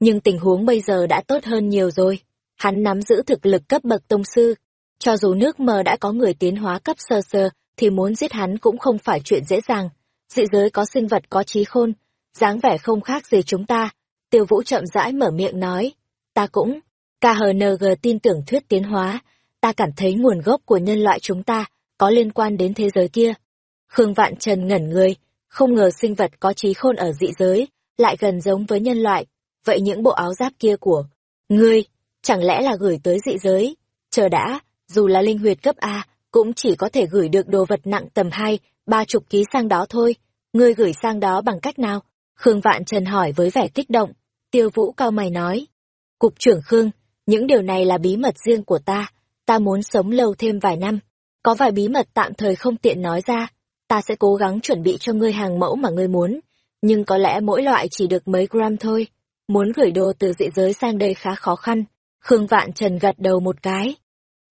Speaker 1: Nhưng tình huống bây giờ đã tốt hơn nhiều rồi. Hắn nắm giữ thực lực cấp bậc tông sư. Cho dù nước mờ đã có người tiến hóa cấp sơ sơ, thì muốn giết hắn cũng không phải chuyện dễ dàng. Dị giới có sinh vật có trí khôn, dáng vẻ không khác gì chúng ta. Tiêu vũ chậm rãi mở miệng nói. Ta cũng, KHNG tin tưởng thuyết tiến hóa, ta cảm thấy nguồn gốc của nhân loại chúng ta có liên quan đến thế giới kia. Khương Vạn Trần ngẩn người, không ngờ sinh vật có trí khôn ở dị giới, lại gần giống với nhân loại. Vậy những bộ áo giáp kia của ngươi, chẳng lẽ là gửi tới dị giới? Chờ đã, dù là linh huyệt cấp A, cũng chỉ có thể gửi được đồ vật nặng tầm hai, ba chục ký sang đó thôi. Ngươi gửi sang đó bằng cách nào? Khương Vạn Trần hỏi với vẻ kích động. Tiêu Vũ cao mày nói. Cục trưởng Khương, những điều này là bí mật riêng của ta, ta muốn sống lâu thêm vài năm. Có vài bí mật tạm thời không tiện nói ra, ta sẽ cố gắng chuẩn bị cho ngươi hàng mẫu mà ngươi muốn, nhưng có lẽ mỗi loại chỉ được mấy gram thôi. Muốn gửi đồ từ dị giới sang đây khá khó khăn. Khương Vạn Trần gật đầu một cái.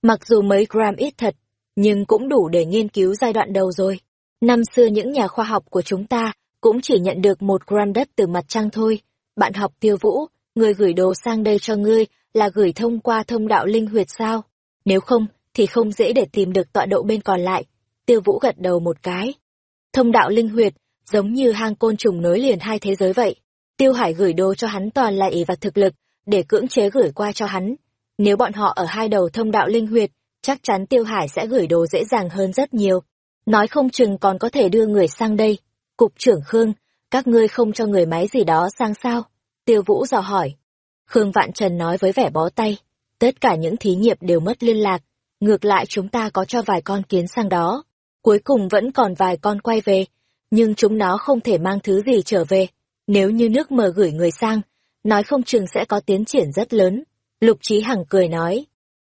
Speaker 1: Mặc dù mấy gram ít thật, nhưng cũng đủ để nghiên cứu giai đoạn đầu rồi. Năm xưa những nhà khoa học của chúng ta cũng chỉ nhận được một gram đất từ mặt trăng thôi. Bạn học tiêu vũ, người gửi đồ sang đây cho ngươi là gửi thông qua thông đạo linh huyệt sao? Nếu không, thì không dễ để tìm được tọa độ bên còn lại. Tiêu Vũ gật đầu một cái. Thông đạo linh huyệt, giống như hang côn trùng nối liền hai thế giới vậy. Tiêu Hải gửi đồ cho hắn toàn là ý và thực lực, để cưỡng chế gửi qua cho hắn. Nếu bọn họ ở hai đầu thông đạo linh huyệt, chắc chắn Tiêu Hải sẽ gửi đồ dễ dàng hơn rất nhiều. Nói không chừng còn có thể đưa người sang đây. Cục trưởng Khương, các ngươi không cho người máy gì đó sang sao? Tiêu Vũ dò hỏi. Khương Vạn Trần nói với vẻ bó tay, tất cả những thí nghiệm đều mất liên lạc, ngược lại chúng ta có cho vài con kiến sang đó. Cuối cùng vẫn còn vài con quay về, nhưng chúng nó không thể mang thứ gì trở về. Nếu như nước mờ gửi người sang, nói không chừng sẽ có tiến triển rất lớn. Lục Trí Hằng cười nói,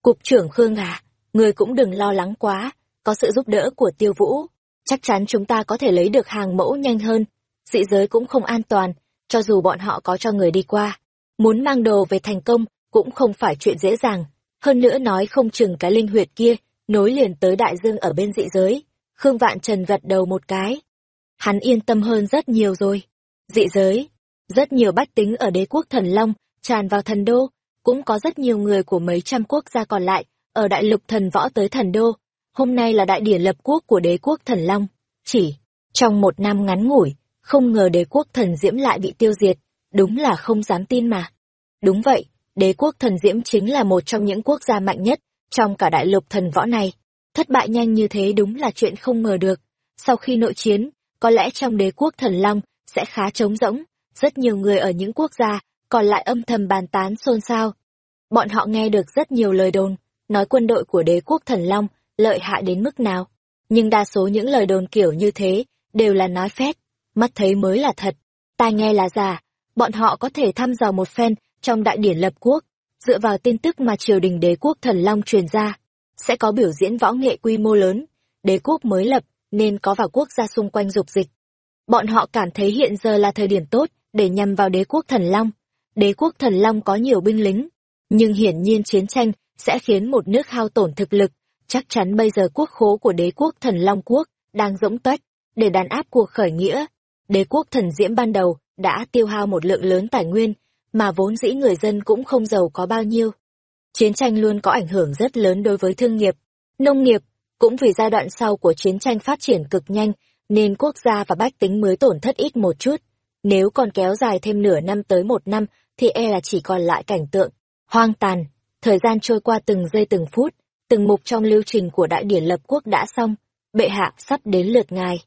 Speaker 1: Cục trưởng Khương à, người cũng đừng lo lắng quá, có sự giúp đỡ của tiêu vũ. Chắc chắn chúng ta có thể lấy được hàng mẫu nhanh hơn. Dị giới cũng không an toàn, cho dù bọn họ có cho người đi qua. Muốn mang đồ về thành công cũng không phải chuyện dễ dàng. Hơn nữa nói không chừng cái linh huyệt kia nối liền tới đại dương ở bên dị giới. Khương Vạn Trần gật đầu một cái. Hắn yên tâm hơn rất nhiều rồi. Dị giới, rất nhiều bách tính ở đế quốc thần Long tràn vào thần đô, cũng có rất nhiều người của mấy trăm quốc gia còn lại ở đại lục thần võ tới thần đô. Hôm nay là đại điển lập quốc của đế quốc thần Long. Chỉ trong một năm ngắn ngủi, không ngờ đế quốc thần diễm lại bị tiêu diệt. Đúng là không dám tin mà. Đúng vậy, đế quốc thần diễm chính là một trong những quốc gia mạnh nhất trong cả đại lục thần võ này. Thất bại nhanh như thế đúng là chuyện không ngờ được. Sau khi nội chiến, có lẽ trong đế quốc thần long sẽ khá trống rỗng, rất nhiều người ở những quốc gia còn lại âm thầm bàn tán xôn xao. Bọn họ nghe được rất nhiều lời đồn, nói quân đội của đế quốc thần long lợi hại đến mức nào. Nhưng đa số những lời đồn kiểu như thế đều là nói phét, mắt thấy mới là thật, tai nghe là giả, bọn họ có thể thăm dò một phen trong đại điển lập quốc, dựa vào tin tức mà triều đình đế quốc thần long truyền ra, sẽ có biểu diễn võ nghệ quy mô lớn, đế quốc mới lập nên có vào quốc gia xung quanh dục dịch. Bọn họ cảm thấy hiện giờ là thời điểm tốt để nhằm vào đế quốc thần long. Đế quốc thần long có nhiều binh lính, nhưng hiển nhiên chiến tranh sẽ khiến một nước hao tổn thực lực, chắc chắn bây giờ quốc khố của đế quốc thần long quốc đang rỗng tuếch để đàn áp cuộc khởi nghĩa. Đế quốc thần diễm ban đầu đã tiêu hao một lượng lớn tài nguyên, mà vốn dĩ người dân cũng không giàu có bao nhiêu. Chiến tranh luôn có ảnh hưởng rất lớn đối với thương nghiệp, nông nghiệp, cũng vì giai đoạn sau của chiến tranh phát triển cực nhanh, nên quốc gia và bách tính mới tổn thất ít một chút. Nếu còn kéo dài thêm nửa năm tới một năm, thì e là chỉ còn lại cảnh tượng, hoang tàn. Thời gian trôi qua từng giây từng phút, từng mục trong lưu trình của đại điển lập quốc đã xong, bệ hạ sắp đến lượt ngài.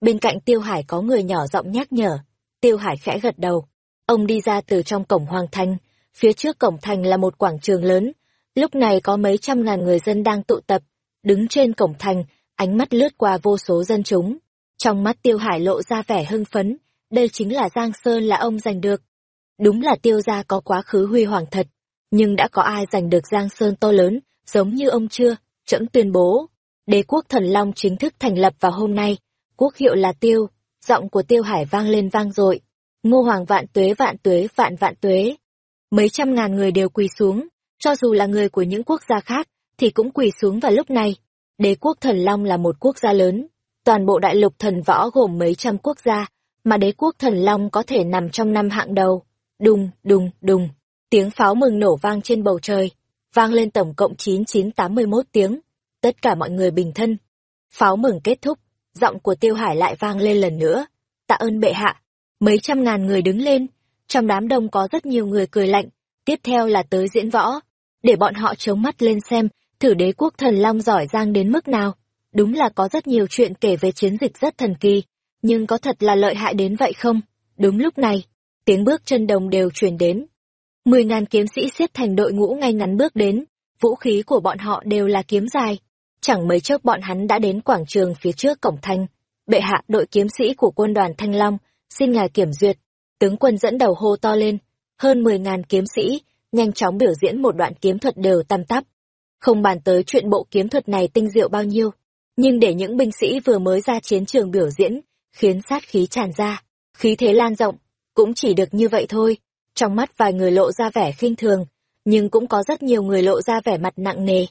Speaker 1: Bên cạnh Tiêu Hải có người nhỏ giọng nhắc nhở, Tiêu Hải khẽ gật đầu. Ông đi ra từ trong cổng hoàng thành, phía trước cổng thành là một quảng trường lớn, lúc này có mấy trăm ngàn người dân đang tụ tập, đứng trên cổng thành, ánh mắt lướt qua vô số dân chúng. Trong mắt Tiêu Hải lộ ra vẻ hưng phấn, đây chính là Giang Sơn là ông giành được. Đúng là Tiêu gia có quá khứ huy hoàng thật, nhưng đã có ai giành được Giang Sơn to lớn, giống như ông chưa, trẫm tuyên bố. Đế quốc thần Long chính thức thành lập vào hôm nay, quốc hiệu là Tiêu, giọng của Tiêu Hải vang lên vang dội. Ngô Hoàng vạn tuế vạn tuế vạn vạn tuế. Mấy trăm ngàn người đều quỳ xuống, cho dù là người của những quốc gia khác, thì cũng quỳ xuống vào lúc này. Đế quốc thần Long là một quốc gia lớn, toàn bộ đại lục thần võ gồm mấy trăm quốc gia, mà đế quốc thần Long có thể nằm trong năm hạng đầu. Đùng, đùng, đùng, tiếng pháo mừng nổ vang trên bầu trời, vang lên tổng cộng 9981 tiếng. Tất cả mọi người bình thân. Pháo mừng kết thúc, giọng của Tiêu Hải lại vang lên lần nữa. Tạ ơn bệ hạ. Mấy trăm ngàn người đứng lên, trong đám đông có rất nhiều người cười lạnh, tiếp theo là tới diễn võ, để bọn họ chống mắt lên xem, thử đế quốc thần long giỏi giang đến mức nào. Đúng là có rất nhiều chuyện kể về chiến dịch rất thần kỳ, nhưng có thật là lợi hại đến vậy không? Đúng lúc này, tiếng bước chân đồng đều truyền đến. Mười ngàn kiếm sĩ xếp thành đội ngũ ngay ngắn bước đến, vũ khí của bọn họ đều là kiếm dài. Chẳng mấy chốc bọn hắn đã đến quảng trường phía trước cổng thanh. Bệ hạ đội kiếm sĩ của quân đoàn Thanh Long, xin ngài kiểm duyệt. Tướng quân dẫn đầu hô to lên, hơn mười ngàn kiếm sĩ, nhanh chóng biểu diễn một đoạn kiếm thuật đều tăm tắp. Không bàn tới chuyện bộ kiếm thuật này tinh diệu bao nhiêu, nhưng để những binh sĩ vừa mới ra chiến trường biểu diễn, khiến sát khí tràn ra, khí thế lan rộng, cũng chỉ được như vậy thôi. Trong mắt vài người lộ ra vẻ khinh thường, nhưng cũng có rất nhiều người lộ ra vẻ mặt nặng nề.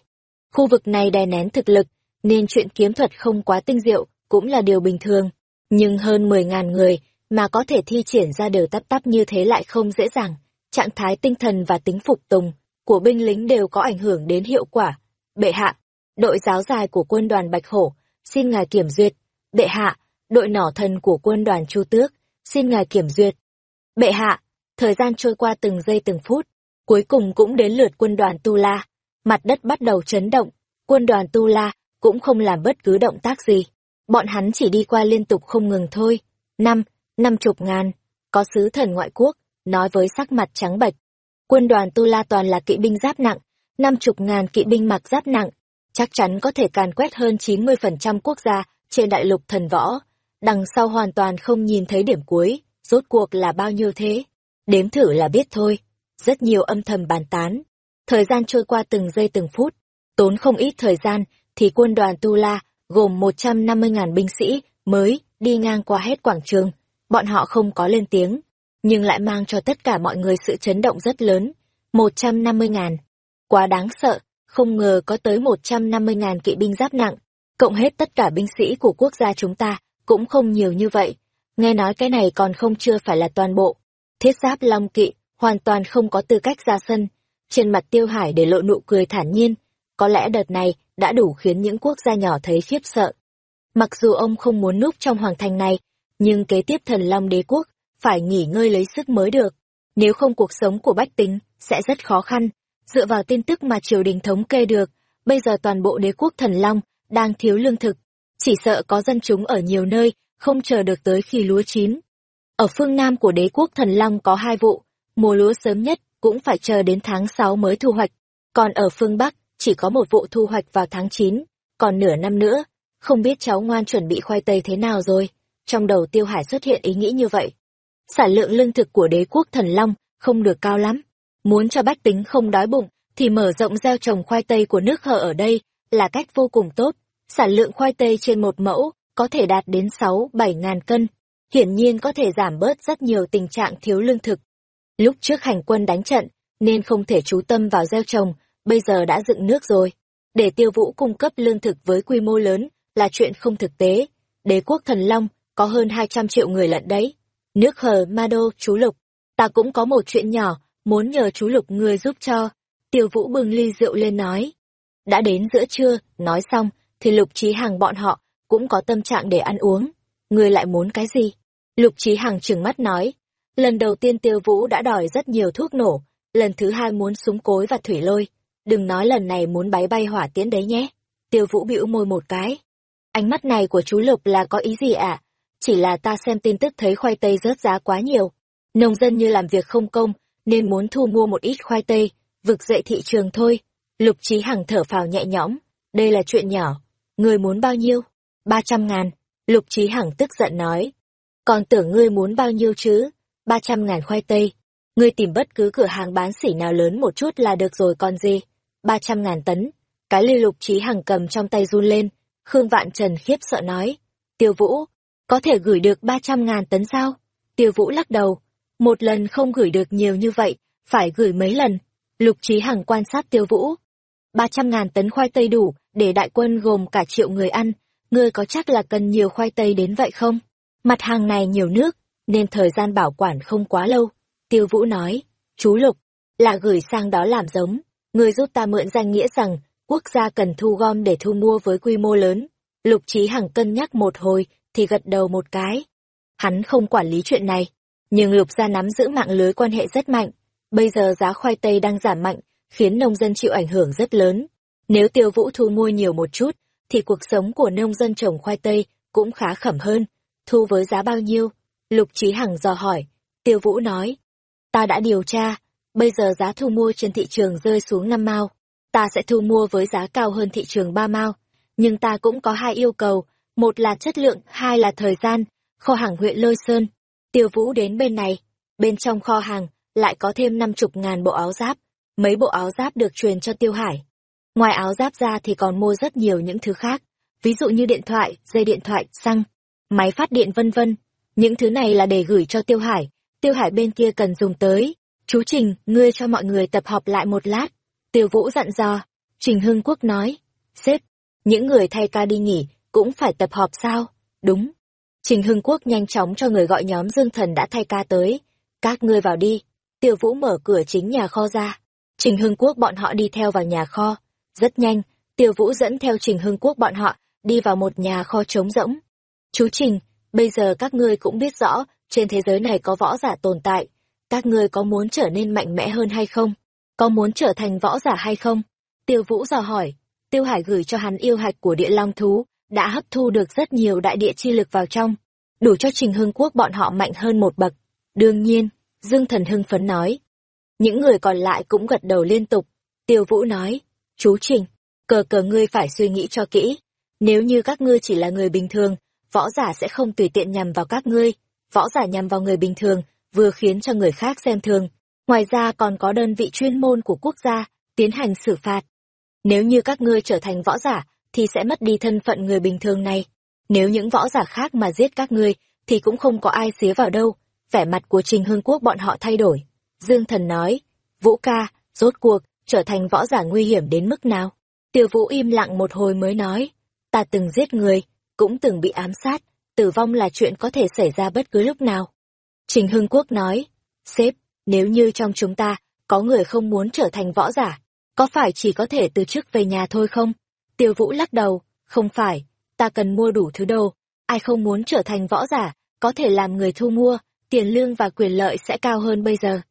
Speaker 1: Khu vực này đè nén thực lực, nên chuyện kiếm thuật không quá tinh diệu cũng là điều bình thường. Nhưng hơn 10.000 người mà có thể thi triển ra đều tắp tắp như thế lại không dễ dàng. Trạng thái tinh thần và tính phục tùng của binh lính đều có ảnh hưởng đến hiệu quả. Bệ hạ, đội giáo dài của quân đoàn Bạch Hổ, xin ngài kiểm duyệt. Bệ hạ, đội nỏ thần của quân đoàn Chu Tước, xin ngài kiểm duyệt. Bệ hạ, thời gian trôi qua từng giây từng phút, cuối cùng cũng đến lượt quân đoàn Tu La. Mặt đất bắt đầu chấn động, quân đoàn Tu La cũng không làm bất cứ động tác gì. Bọn hắn chỉ đi qua liên tục không ngừng thôi. Năm, năm chục ngàn, có sứ thần ngoại quốc, nói với sắc mặt trắng bệch. Quân đoàn Tu La toàn là kỵ binh giáp nặng, năm chục ngàn kỵ binh mặc giáp nặng, chắc chắn có thể càn quét hơn 90% quốc gia trên đại lục thần võ. Đằng sau hoàn toàn không nhìn thấy điểm cuối, rốt cuộc là bao nhiêu thế? Đếm thử là biết thôi. Rất nhiều âm thầm bàn tán. Thời gian trôi qua từng giây từng phút, tốn không ít thời gian, thì quân đoàn Tu La, gồm 150.000 binh sĩ, mới đi ngang qua hết quảng trường. Bọn họ không có lên tiếng, nhưng lại mang cho tất cả mọi người sự chấn động rất lớn. 150.000. Quá đáng sợ, không ngờ có tới 150.000 kỵ binh giáp nặng, cộng hết tất cả binh sĩ của quốc gia chúng ta, cũng không nhiều như vậy. Nghe nói cái này còn không chưa phải là toàn bộ. Thiết giáp long kỵ, hoàn toàn không có tư cách ra sân. Trên mặt tiêu hải để lộ nụ cười thản nhiên. Có lẽ đợt này đã đủ khiến những quốc gia nhỏ thấy khiếp sợ. Mặc dù ông không muốn núp trong hoàng thành này, nhưng kế tiếp thần long đế quốc phải nghỉ ngơi lấy sức mới được. Nếu không cuộc sống của bách tính sẽ rất khó khăn. Dựa vào tin tức mà triều đình thống kê được, bây giờ toàn bộ đế quốc thần long đang thiếu lương thực. Chỉ sợ có dân chúng ở nhiều nơi không chờ được tới khi lúa chín. Ở phương Nam của đế quốc thần long có hai vụ, mùa lúa sớm nhất cũng phải chờ đến tháng sáu mới thu hoạch. Còn ở phương Bắc, chỉ có một vụ thu hoạch vào tháng chín còn nửa năm nữa, không biết cháu ngoan chuẩn bị khoai tây thế nào rồi. Trong đầu tiêu hải xuất hiện ý nghĩ như vậy sản lượng lương thực của đế quốc thần long không được cao lắm. Muốn cho bách tính không đói bụng, thì mở rộng gieo trồng khoai tây của nước hở ở đây là cách vô cùng tốt. Sản lượng khoai tây trên một mẫu có thể đạt đến 6-7 ngàn cân. Hiển nhiên có thể giảm bớt rất nhiều tình trạng thiếu lương thực. Lúc trước hành quân đánh trận, nên không thể chú tâm vào gieo trồng, bây giờ đã dựng nước rồi. Để tiêu vũ cung cấp lương thực với quy mô lớn là chuyện không thực tế. Đế quốc thần Long có hơn 200 triệu người lận đấy. Nước hờ ma đô, chú Lục, ta cũng có một chuyện nhỏ, muốn nhờ chú Lục người giúp cho. Tiêu Vũ bưng ly rượu lên nói. Đã đến giữa trưa, nói xong, thì Lục Trí Hằng bọn họ cũng có tâm trạng để ăn uống. Người lại muốn cái gì? Lục Trí Hằng trừng mắt nói. Lần đầu tiên Tiêu Vũ đã đòi rất nhiều thuốc nổ, lần thứ hai muốn súng cối và thủy lôi. đừng nói lần này muốn bái bay hỏa tiễn đấy nhé. Tiêu Vũ bĩu môi một cái. Ánh mắt này của chú Lục là có ý gì ạ? Chỉ là ta xem tin tức thấy khoai tây rớt giá quá nhiều. Nông dân như làm việc không công, nên muốn thu mua một ít khoai tây, vực dậy thị trường thôi. Lục Chí Hằng thở phào nhẹ nhõm. Đây là chuyện nhỏ. Người muốn bao nhiêu? Ba trăm ngàn. Lục Chí Hằng tức giận nói. Còn tưởng ngươi muốn bao nhiêu chứ? Ba trăm ngàn khoai tây. Ngươi tìm bất cứ cửa hàng bán sỉ nào lớn một chút là được rồi còn gì. Ba trăm ngàn tấn. Cái ly lục trí hằng cầm trong tay run lên. Khương Vạn Trần khiếp sợ nói. Tiêu Vũ, có thể gửi được ba trăm ngàn tấn sao? Tiêu Vũ lắc đầu. Một lần không gửi được nhiều như vậy, phải gửi mấy lần. Lục trí hằng quan sát Tiêu Vũ. ba trăm ngàn tấn khoai tây đủ, để đại quân gồm cả triệu người ăn. Ngươi có chắc là cần nhiều khoai tây đến vậy không? Mặt hàng này nhiều nước, nên thời gian bảo quản không quá lâu. Tiêu Vũ nói, chú Lục, là gửi sang đó làm giống. Người giúp ta mượn danh nghĩa rằng, quốc gia cần thu gom để thu mua với quy mô lớn. Lục Trí Hằng cân nhắc một hồi, thì gật đầu một cái. Hắn không quản lý chuyện này, nhưng Lục gia nắm giữ mạng lưới quan hệ rất mạnh. Bây giờ giá khoai tây đang giảm mạnh, khiến nông dân chịu ảnh hưởng rất lớn. Nếu tiêu vũ thu mua nhiều một chút, thì cuộc sống của nông dân trồng khoai tây cũng khá khẩm hơn. Thu với giá bao nhiêu? Lục Trí Hằng dò hỏi. Tiêu Vũ nói. Ta đã điều tra, bây giờ giá thu mua trên thị trường rơi xuống năm mao. Ta sẽ thu mua với giá cao hơn thị trường ba mao. Nhưng ta cũng có hai yêu cầu, một là chất lượng, hai là thời gian. Kho hàng huyện Lôi Sơn. Tiêu Vũ đến bên này. Bên trong kho hàng, lại có thêm năm chục ngàn bộ áo giáp. Mấy bộ áo giáp được truyền cho Tiêu Hải. Ngoài áo giáp ra thì còn mua rất nhiều những thứ khác. Ví dụ như điện thoại, dây điện thoại, xăng, máy phát điện vân vân. Những thứ này là để gửi cho Tiêu Hải, Tiêu Hải bên kia cần dùng tới. Chú Trình, ngươi cho mọi người tập họp lại một lát. Tiêu Vũ dặn dò. Trình Hưng Quốc nói. Sếp, những người thay ca đi nghỉ, cũng phải tập họp sao? Đúng. Trình Hưng Quốc nhanh chóng cho người gọi nhóm Dương Thần đã thay ca tới. Các ngươi vào đi. Tiêu Vũ mở cửa chính nhà kho ra. Trình Hưng Quốc bọn họ đi theo vào nhà kho. Rất nhanh, Tiêu Vũ dẫn theo Trình Hưng Quốc bọn họ, đi vào một nhà kho trống rỗng. Chú Trình, bây giờ các ngươi cũng biết rõ, trên thế giới này có võ giả tồn tại. Các ngươi có muốn trở nên mạnh mẽ hơn hay không? Có muốn trở thành võ giả hay không? Tiêu Vũ dò hỏi. Tiêu Hải gửi cho hắn yêu hạch của địa long thú, đã hấp thu được rất nhiều đại địa chi lực vào trong, đủ cho Trình Hưng Quốc bọn họ mạnh hơn một bậc. Đương nhiên, Dương Thần hưng phấn nói. Những người còn lại cũng gật đầu liên tục. Tiêu Vũ nói, chú Trình, cờ cờ ngươi phải suy nghĩ cho kỹ. Nếu như các ngươi chỉ là người bình thường, võ giả sẽ không tùy tiện nhằm vào các ngươi. Võ giả nhằm vào người bình thường, vừa khiến cho người khác xem thường. Ngoài ra còn có đơn vị chuyên môn của quốc gia, tiến hành xử phạt. Nếu như các ngươi trở thành võ giả, thì sẽ mất đi thân phận người bình thường này. Nếu những võ giả khác mà giết các ngươi, thì cũng không có ai xía vào đâu. Vẻ mặt của Trình Hương Quốc bọn họ thay đổi. Dương Thần nói, Vũ ca, rốt cuộc, trở thành võ giả nguy hiểm đến mức nào? Tiêu Vũ im lặng một hồi mới nói, ta từng giết người, cũng từng bị ám sát, tử vong là chuyện có thể xảy ra bất cứ lúc nào. Trình Hưng Quốc nói, sếp, nếu như trong chúng ta có người không muốn trở thành võ giả, có phải chỉ có thể từ chức về nhà thôi không? Tiêu Vũ lắc đầu, không phải, ta cần mua đủ thứ đồ, ai không muốn trở thành võ giả, có thể làm người thu mua, tiền lương và quyền lợi sẽ cao hơn bây giờ.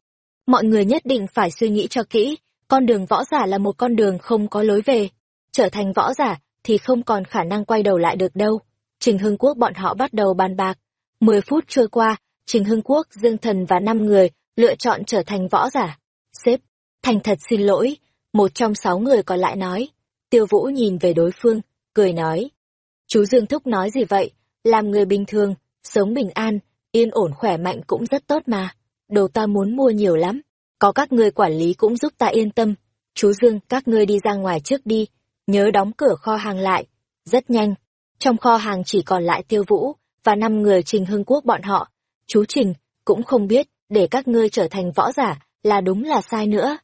Speaker 1: Mọi người nhất định phải suy nghĩ cho kỹ, con đường võ giả là một con đường không có lối về. Trở thành võ giả thì không còn khả năng quay đầu lại được đâu. Trình Hưng Quốc bọn họ bắt đầu bàn bạc. Mười phút trôi qua, Trình Hưng Quốc, Dương Thần và năm người lựa chọn trở thành võ giả. Sếp, thành thật xin lỗi, một trong sáu người còn lại nói. Tiêu Vũ nhìn về đối phương, cười nói. Chú Dương Thúc nói gì vậy? Làm người bình thường, sống bình an, yên ổn khỏe mạnh cũng rất tốt mà. Đồ ta muốn mua nhiều lắm. Có các người quản lý cũng giúp ta yên tâm. Chú Dương, các ngươi đi ra ngoài trước đi. Nhớ đóng cửa kho hàng lại. Rất nhanh. Trong kho hàng chỉ còn lại tiêu vũ, và năm người Trình Hưng Quốc bọn họ. Chú Trình, cũng không biết, để các ngươi trở thành võ giả, là đúng là sai nữa.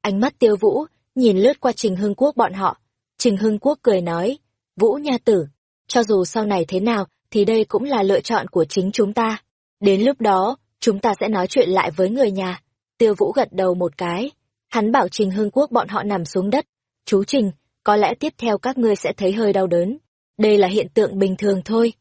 Speaker 1: Ánh mắt tiêu vũ, nhìn lướt qua Trình Hưng Quốc bọn họ. Trình Hưng Quốc cười nói, Vũ nha tử, cho dù sau này thế nào, thì đây cũng là lựa chọn của chính chúng ta. Đến lúc đó, chúng ta sẽ nói chuyện lại với người nhà. Tiêu Vũ gật đầu một cái. Hắn bảo Trình Hưng Quốc bọn họ nằm xuống đất. Chú Trình, có lẽ tiếp theo các ngươi sẽ thấy hơi đau đớn. Đây là hiện tượng bình thường thôi.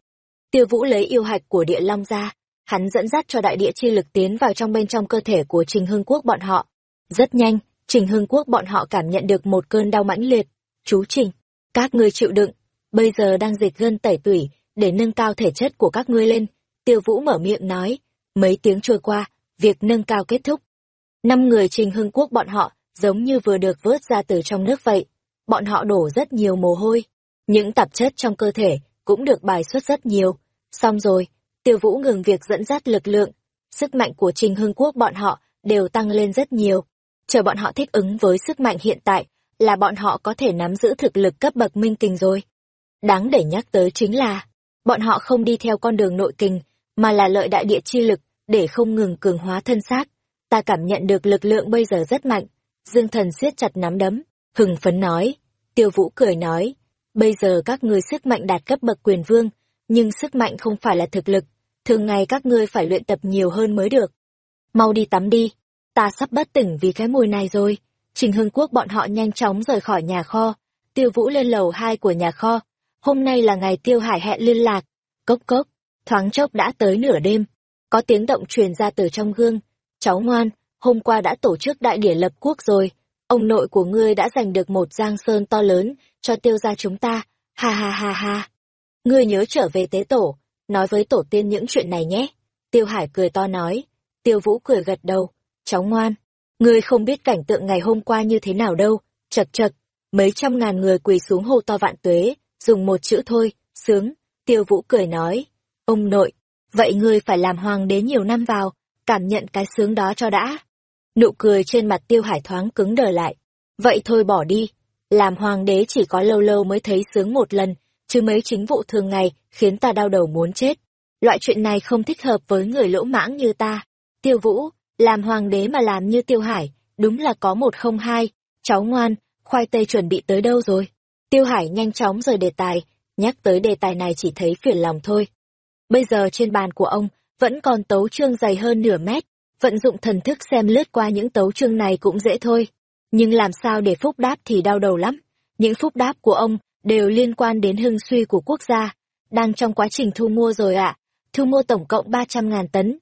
Speaker 1: Tiêu Vũ lấy yêu hạch của địa long ra. Hắn dẫn dắt cho đại địa chi lực tiến vào trong bên trong cơ thể của Trình Hưng Quốc bọn họ. Rất nhanh, Trình Hưng Quốc bọn họ cảm nhận được một cơn đau mãnh liệt. Chú Trình, các ngươi chịu đựng, bây giờ đang dịch gân tẩy tủy, để nâng cao thể chất của các ngươi lên. Tiêu Vũ mở miệng nói, mấy tiếng trôi qua, việc nâng cao kết thúc. Năm người Trình Hưng Quốc bọn họ giống như vừa được vớt ra từ trong nước vậy. Bọn họ đổ rất nhiều mồ hôi. Những tạp chất trong cơ thể cũng được bài xuất rất nhiều. Xong rồi, Tiêu Vũ ngừng việc dẫn dắt lực lượng. Sức mạnh của Trình Hưng Quốc bọn họ đều tăng lên rất nhiều. Chờ bọn họ thích ứng với sức mạnh hiện tại là bọn họ có thể nắm giữ thực lực cấp bậc minh kình rồi. Đáng để nhắc tới chính là, bọn họ không đi theo con đường nội kình, mà là lợi đại địa chi lực, để không ngừng cường hóa thân xác. Ta cảm nhận được lực lượng bây giờ rất mạnh. Dương thần siết chặt nắm đấm, hừng phấn nói. Tiêu vũ cười nói, bây giờ các ngươi sức mạnh đạt cấp bậc quyền vương, nhưng sức mạnh không phải là thực lực. Thường ngày các ngươi phải luyện tập nhiều hơn mới được. Mau đi tắm đi, ta sắp bất tỉnh vì cái mùi này rồi. Trình Hưng Quốc bọn họ nhanh chóng rời khỏi nhà kho, tiêu vũ lên lầu hai của nhà kho. Hôm nay là ngày tiêu hải hẹn liên lạc. Cốc cốc, thoáng chốc đã tới nửa đêm. Có tiếng động truyền ra từ trong gương. Cháu ngoan, hôm qua đã tổ chức đại điển lập quốc rồi. Ông nội của ngươi đã giành được một giang sơn to lớn cho tiêu gia chúng ta. Ha ha ha ha. Ngươi nhớ trở về tế tổ, nói với tổ tiên những chuyện này nhé. Tiêu Hải cười to nói. Tiêu Vũ cười gật đầu. Cháu ngoan, ngươi không biết cảnh tượng ngày hôm qua như thế nào đâu. Chật chật, mấy trăm ngàn người quỳ xuống hô to vạn tuế, dùng một chữ thôi, sướng. Tiêu Vũ cười nói. Ông nội, vậy ngươi phải làm hoàng đế nhiều năm vào, cảm nhận cái sướng đó cho đã. Nụ cười trên mặt Tiêu Hải thoáng cứng đờ lại. Vậy thôi bỏ đi, làm hoàng đế chỉ có lâu lâu mới thấy sướng một lần, chứ mấy chính vụ thường ngày khiến ta đau đầu muốn chết. Loại chuyện này không thích hợp với người lỗ mãng như ta. Tiêu Vũ, làm hoàng đế mà làm như Tiêu Hải, đúng là có một không hai. Cháu ngoan, khoai tây chuẩn bị tới đâu rồi? Tiêu Hải nhanh chóng rời đề tài, nhắc tới đề tài này chỉ thấy phiền lòng thôi. Bây giờ trên bàn của ông vẫn còn tấu chương dày hơn nửa mét, vận dụng thần thức xem lướt qua những tấu chương này cũng dễ thôi. Nhưng làm sao để phúc đáp thì đau đầu lắm. Những phúc đáp của ông đều liên quan đến hưng suy của quốc gia. Đang trong quá trình thu mua rồi ạ. Thu mua tổng cộng 300.000 tấn.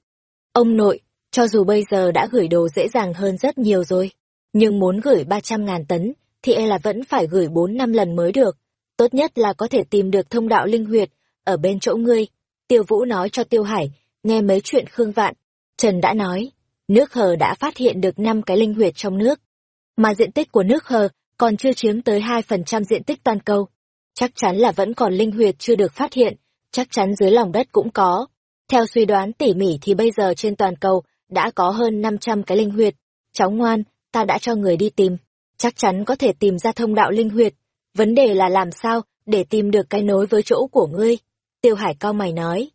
Speaker 1: Ông nội, cho dù bây giờ đã gửi đồ dễ dàng hơn rất nhiều rồi. Nhưng muốn gửi 300.000 tấn, thì e là vẫn phải gửi 4 năm lần mới được. Tốt nhất là có thể tìm được thông đạo linh huyệt, ở bên chỗ ngươi. Tiêu Vũ nói cho Tiêu Hải, nghe mấy chuyện Khương Vạn. Trần đã nói, nước hờ đã phát hiện được 5 cái linh huyệt trong nước. Mà diện tích của nước hờ còn chưa chiếm tới 2% diện tích toàn cầu. Chắc chắn là vẫn còn linh huyệt chưa được phát hiện, chắc chắn dưới lòng đất cũng có. Theo suy đoán tỉ mỉ thì bây giờ trên toàn cầu đã có hơn 500 cái linh huyệt. Cháu ngoan, ta đã cho người đi tìm. Chắc chắn có thể tìm ra thông đạo linh huyệt. Vấn đề là làm sao để tìm được cái nối với chỗ của ngươi. Tiêu Hải cao mày nói.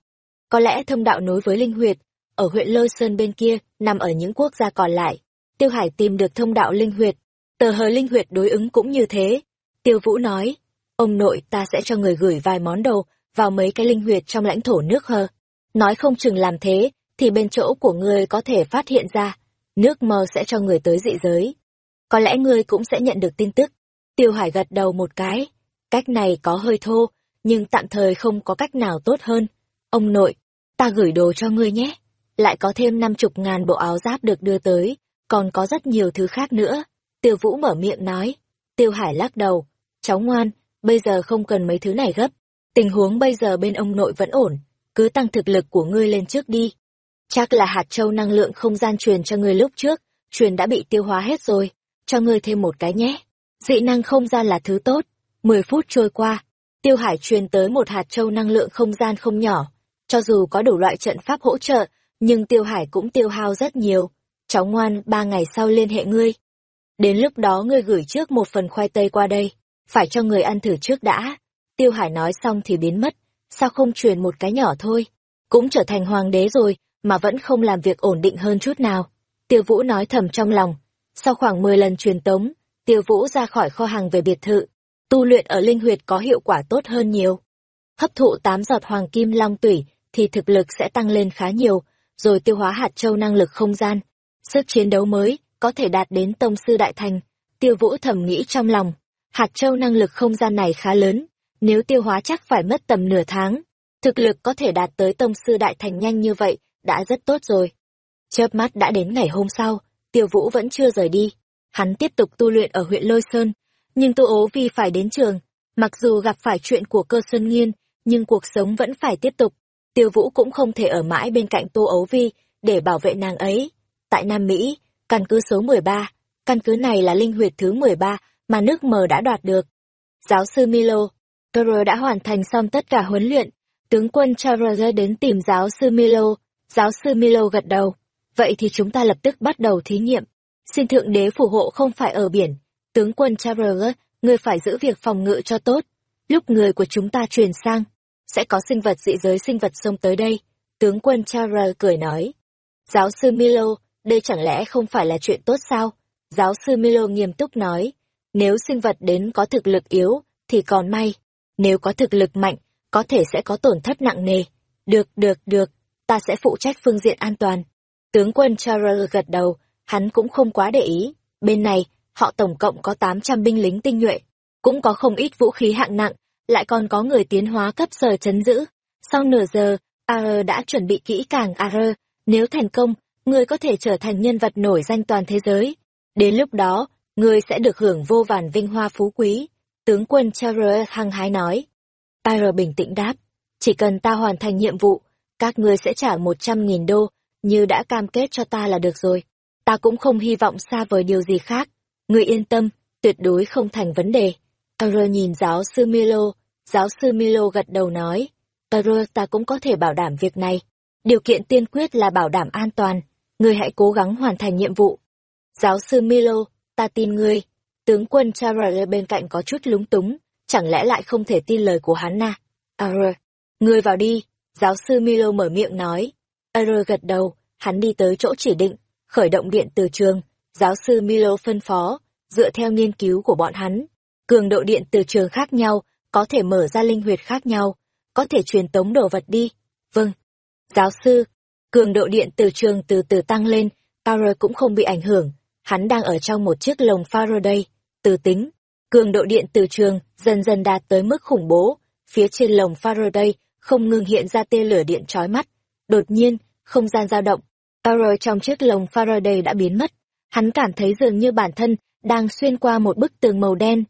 Speaker 1: Có lẽ thông đạo nối với linh huyệt, ở huyện Lôi Sơn bên kia, nằm ở những quốc gia còn lại. Tiêu Hải tìm được thông đạo linh huyệt. Tờ hờ linh huyệt đối ứng cũng như thế. Tiêu Vũ nói, ông nội ta sẽ cho người gửi vài món đồ vào mấy cái linh huyệt trong lãnh thổ nước hờ. Nói không chừng làm thế, thì bên chỗ của ngươi có thể phát hiện ra, nước mơ sẽ cho người tới dị giới. Có lẽ ngươi cũng sẽ nhận được tin tức. Tiêu Hải gật đầu một cái. Cách này có hơi thô, nhưng tạm thời không có cách nào tốt hơn. Ông nội, ta gửi đồ cho ngươi nhé. Lại có thêm năm chục ngàn bộ áo giáp được đưa tới, còn có rất nhiều thứ khác nữa. Tiêu Vũ mở miệng nói. Tiêu Hải lắc đầu. Cháu ngoan, bây giờ không cần mấy thứ này gấp. Tình huống bây giờ bên ông nội vẫn ổn. Cứ tăng thực lực của ngươi lên trước đi. Chắc là hạt châu năng lượng không gian truyền cho ngươi lúc trước, truyền đã bị tiêu hóa hết rồi. Cho ngươi thêm một cái nhé. Dị năng không gian là thứ tốt. Mười phút trôi qua, Tiêu Hải truyền tới một hạt châu năng lượng không gian không nhỏ. Cho dù có đủ loại trận pháp hỗ trợ, nhưng Tiêu Hải cũng tiêu hao rất nhiều. Cháu ngoan, ba ngày sau liên hệ ngươi. Đến lúc đó ngươi gửi trước một phần khoai tây qua đây. Phải cho người ăn thử trước đã. Tiêu Hải nói xong thì biến mất. Sao không truyền một cái nhỏ thôi? Cũng trở thành hoàng đế rồi, mà vẫn không làm việc ổn định hơn chút nào. Tiêu Vũ nói thầm trong lòng. Sau khoảng 10 lần truyền tống, Tiêu Vũ ra khỏi kho hàng về biệt thự, tu luyện ở linh huyệt có hiệu quả tốt hơn nhiều. Hấp thụ tám giọt hoàng kim long tủy thì thực lực sẽ tăng lên khá nhiều, rồi tiêu hóa hạt châu năng lực không gian. Sức chiến đấu mới có thể đạt đến tông sư đại thành. Tiêu vũ thầm nghĩ trong lòng, hạt châu năng lực không gian này khá lớn, nếu tiêu hóa chắc phải mất tầm nửa tháng. Thực lực có thể đạt tới tông sư đại thành nhanh như vậy, đã rất tốt rồi. Chớp mắt đã đến ngày hôm sau, tiêu vũ vẫn chưa rời đi. hắn tiếp tục tu luyện ở huyện Lôi Sơn, nhưng Tô Ố Vi phải đến trường, mặc dù gặp phải chuyện của cơ Sơn Nghiên, nhưng cuộc sống vẫn phải tiếp tục. Tiêu Vũ cũng không thể ở mãi bên cạnh Tô Ấu Vi để bảo vệ nàng ấy. Tại Nam Mỹ, căn cứ số 13, căn cứ này là linh huyệt thứ 13 mà nước mờ đã đoạt được. Giáo sư Milo, Toro đã hoàn thành xong tất cả huấn luyện. Tướng quân Charles đến tìm giáo sư Milo. Giáo sư Milo gật đầu. Vậy thì chúng ta lập tức bắt đầu thí nghiệm. Xin thượng đế phù hộ không phải ở biển. Tướng quân Charles, ngươi phải giữ việc phòng ngự cho tốt. Lúc người của chúng ta truyền sang, sẽ có sinh vật dị giới sinh vật xông tới đây. Tướng quân Charles cười nói. Giáo sư Milo, đây chẳng lẽ không phải là chuyện tốt sao? Giáo sư Milo nghiêm túc nói. Nếu sinh vật đến có thực lực yếu, thì còn may. Nếu có thực lực mạnh, có thể sẽ có tổn thất nặng nề. Được, được, được, ta sẽ phụ trách phương diện an toàn. Tướng quân Charles gật đầu, hắn cũng không quá để ý. Bên này, họ tổng cộng có 800 binh lính tinh nhuệ, cũng có không ít vũ khí hạng nặng, lại còn có người tiến hóa cấp sở chấn giữ. Sau nửa giờ, AR đã chuẩn bị kỹ càng AR, nếu thành công, người có thể trở thành nhân vật nổi danh toàn thế giới. Đến lúc đó, người sẽ được hưởng vô vàn vinh hoa phú quý. Tướng quân Charles hăng hái nói. AR bình tĩnh đáp, chỉ cần ta hoàn thành nhiệm vụ, các ngươi sẽ trả 100.000 đô, như đã cam kết cho ta là được rồi. Ta cũng không hy vọng xa vời điều gì khác. Ngươi yên tâm, tuyệt đối không thành vấn đề. Tờ nhìn giáo sư Milo, giáo sư Milo gật đầu nói, Tờ ta cũng có thể bảo đảm việc này. Điều kiện tiên quyết là bảo đảm an toàn, ngươi hãy cố gắng hoàn thành nhiệm vụ. Giáo sư Milo, ta tin ngươi. Tướng quân Charles bên cạnh có chút lúng túng, chẳng lẽ lại không thể tin lời của hắn à? na? Arr, ngươi vào đi, giáo sư Milo mở miệng nói. Arr gật đầu, hắn đi tới chỗ chỉ định, khởi động điện từ trường, giáo sư Milo phân phó, dựa theo nghiên cứu của bọn hắn, cường độ điện từ trường khác nhau, có thể mở ra linh huyệt khác nhau, có thể truyền tống đồ vật đi. Vâng. Giáo sư, cường độ điện từ trường từ từ tăng lên, Power cũng không bị ảnh hưởng, hắn đang ở trong một chiếc lồng Faraday, từ tính. Cường độ điện từ trường dần dần đạt tới mức khủng bố, phía trên lồng Faraday không ngừng hiện ra tia lửa điện chói mắt. Đột nhiên, không gian dao động, Power trong chiếc lồng Faraday đã biến mất. Hắn cảm thấy dường như bản thân đang xuyên qua một bức tường màu đen.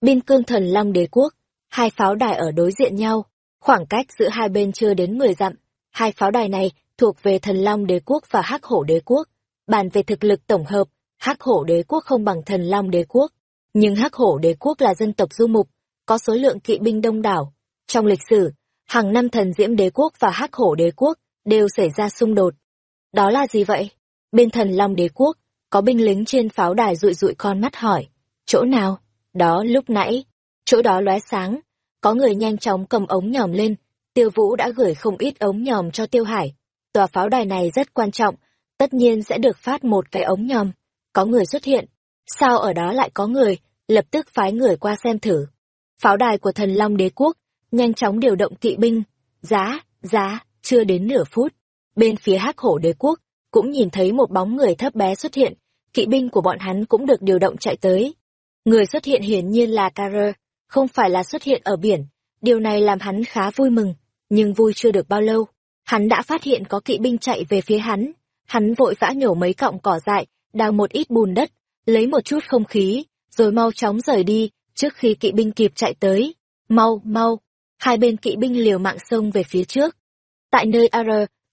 Speaker 1: Biên cương thần long đế quốc, hai pháo đài ở đối diện nhau, khoảng cách giữa hai bên chưa đến 10 dặm. Hai pháo đài này thuộc về thần long đế quốc và hắc hổ đế quốc. Bàn về thực lực tổng hợp, hắc hổ đế quốc không bằng thần long đế quốc. Nhưng hắc hổ đế quốc là dân tộc du mục, có số lượng kỵ binh đông đảo. Trong lịch sử, hàng năm thần diễm đế quốc và hắc hổ đế quốc đều xảy ra xung đột. Đó là gì vậy? Bên thần long đế quốc, có binh lính trên pháo đài rụi rụi con mắt hỏi. Chỗ nào? Đó lúc nãy. Chỗ đó lóe sáng. Có người nhanh chóng cầm ống nhòm lên. Tiêu Vũ đã gửi không ít ống nhòm cho Tiêu Hải. Tòa pháo đài này rất quan trọng. Tất nhiên sẽ được phát một cái ống nhòm. Có người xuất hiện. Sao ở đó lại có người? Lập tức phái người qua xem thử. Pháo đài của thần Long đế quốc, nhanh chóng điều động kỵ binh. Giá, giá, chưa đến nửa phút. Bên phía hắc hổ đế quốc, cũng nhìn thấy một bóng người thấp bé xuất hiện, kỵ binh của bọn hắn cũng được điều động chạy tới. Người xuất hiện hiển nhiên là Carrer, không phải là xuất hiện ở biển, điều này làm hắn khá vui mừng, nhưng vui chưa được bao lâu, hắn đã phát hiện có kỵ binh chạy về phía hắn, hắn vội vã nhổ mấy cọng cỏ dại, đào một ít bùn đất, lấy một chút không khí, rồi mau chóng rời đi, trước khi kỵ binh kịp chạy tới. Mau, mau, hai bên kỵ binh liều mạng sông về phía trước. Tại nơi Ar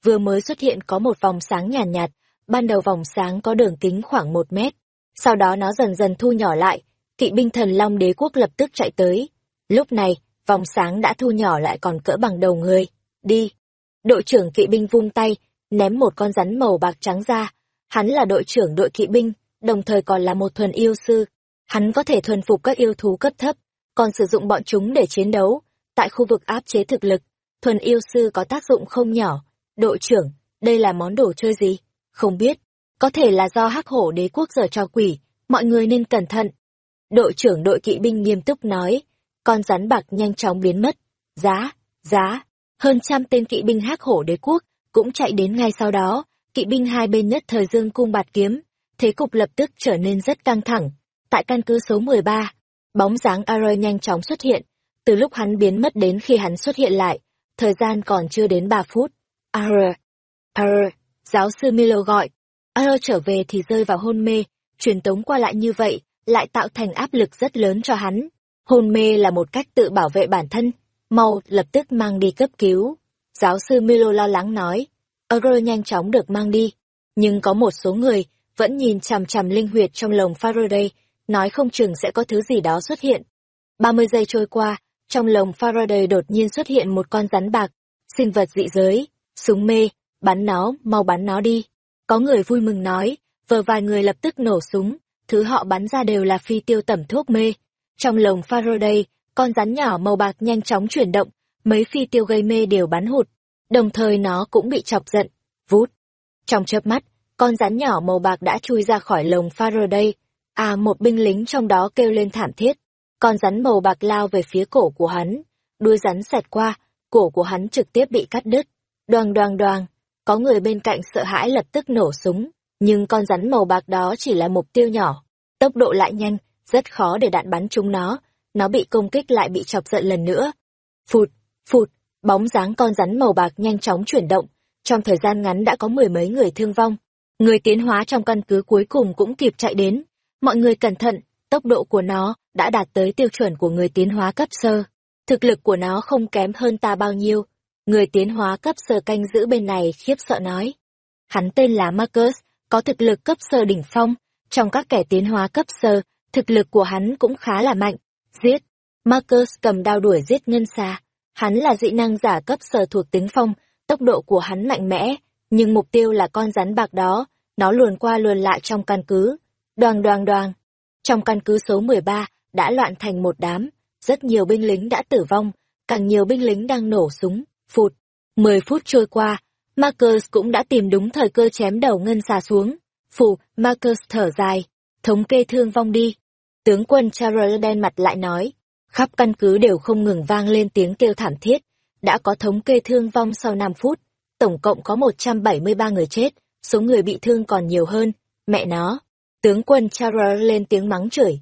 Speaker 1: vừa mới xuất hiện có một vòng sáng nhàn nhạt, nhạt, ban đầu vòng sáng có đường kính khoảng một mét, sau đó nó dần dần thu nhỏ lại, kỵ binh thần long đế quốc lập tức chạy tới. Lúc này, vòng sáng đã thu nhỏ lại còn cỡ bằng đầu người. Đi! Đội trưởng kỵ binh vung tay, ném một con rắn màu bạc trắng ra. Hắn là đội trưởng đội kỵ binh, đồng thời còn là một thuần yêu sư. Hắn có thể thuần phục các yêu thú cấp thấp, còn sử dụng bọn chúng để chiến đấu. Tại khu vực áp chế thực lực, thuần yêu sư có tác dụng không nhỏ. Đội trưởng, đây là món đồ chơi gì? Không biết. Có thể là do hắc hổ đế quốc giờ cho quỷ, mọi người nên cẩn thận. Đội trưởng đội kỵ binh nghiêm túc nói, con rắn bạc nhanh chóng biến mất. Giá, giá, hơn trăm tên kỵ binh hắc hổ đế quốc cũng chạy đến ngay sau đó, kỵ binh hai bên nhất thời dương cung bạt kiếm, thế cục lập tức trở nên rất căng thẳng. Tại căn cứ số 13, bóng dáng Aroy nhanh chóng xuất hiện, từ lúc hắn biến mất đến khi hắn xuất hiện lại, thời gian còn chưa đến ba phút. Ar, Ar, giáo sư Milo gọi. Ar trở về thì rơi vào hôn mê, truyền tống qua lại như vậy, lại tạo thành áp lực rất lớn cho hắn. Hôn mê là một cách tự bảo vệ bản thân, mau lập tức mang đi cấp cứu. Giáo sư Milo lo lắng nói, Euro nhanh chóng được mang đi, nhưng có một số người vẫn nhìn chằm chằm linh huyệt trong lồng Faraday, nói không chừng sẽ có thứ gì đó xuất hiện. 30 giây trôi qua, trong lồng Faraday đột nhiên xuất hiện một con rắn bạc, sinh vật dị giới, súng mê, bắn nó, mau bắn nó đi. Có người vui mừng nói, vờ vài người lập tức nổ súng, thứ họ bắn ra đều là phi tiêu tẩm thuốc mê. Trong lồng Faraday, con rắn nhỏ màu bạc nhanh chóng chuyển động, mấy phi tiêu gây mê đều bắn hụt, đồng thời nó cũng bị chọc giận, vút. Trong chớp mắt, con rắn nhỏ màu bạc đã chui ra khỏi lồng Faraday, à một binh lính trong đó kêu lên thảm thiết. Con rắn màu bạc lao về phía cổ của hắn, đuôi rắn xẹt qua, cổ của hắn trực tiếp bị cắt đứt. Đoàng đoàng đoàng, có người bên cạnh sợ hãi lập tức nổ súng, nhưng con rắn màu bạc đó chỉ là mục tiêu nhỏ, tốc độ lại nhanh, rất khó để đạn bắn trúng nó, nó bị công kích lại bị chọc giận lần nữa. Phụt, phụt, bóng dáng con rắn màu bạc nhanh chóng chuyển động, trong thời gian ngắn đã có mười mấy người thương vong. Người tiến hóa trong căn cứ cuối cùng cũng kịp chạy đến. Mọi người cẩn thận, tốc độ của nó đã đạt tới tiêu chuẩn của người tiến hóa cấp sơ. Thực lực của nó không kém hơn ta bao nhiêu. Người tiến hóa cấp sơ canh giữ bên này khiếp sợ nói. Hắn tên là Marcus, có thực lực cấp sơ đỉnh phong. Trong các kẻ tiến hóa cấp sơ, thực lực của hắn cũng khá là mạnh. Giết! Marcus cầm đao đuổi giết ngân xà. Hắn là dị năng giả cấp sơ thuộc tính phong, tốc độ của hắn mạnh mẽ, nhưng mục tiêu là con rắn bạc đó, nó luồn qua luồn lại trong căn cứ. Đoàng đoàng đoàng. Trong căn cứ số 13, đã loạn thành một đám, rất nhiều binh lính đã tử vong, càng nhiều binh lính đang nổ súng, phụt. Mười phút trôi qua, Marcus cũng đã tìm đúng thời cơ chém đầu ngân xà xuống. phụ Marcus thở dài, thống kê thương vong đi. Tướng quân Charles đen mặt lại nói, khắp căn cứ đều không ngừng vang lên tiếng kêu thảm thiết, đã có thống kê thương vong sau 5 phút, tổng cộng có 173 người chết, số người bị thương còn nhiều hơn, mẹ nó. Tướng quân Charles lên tiếng mắng chửi.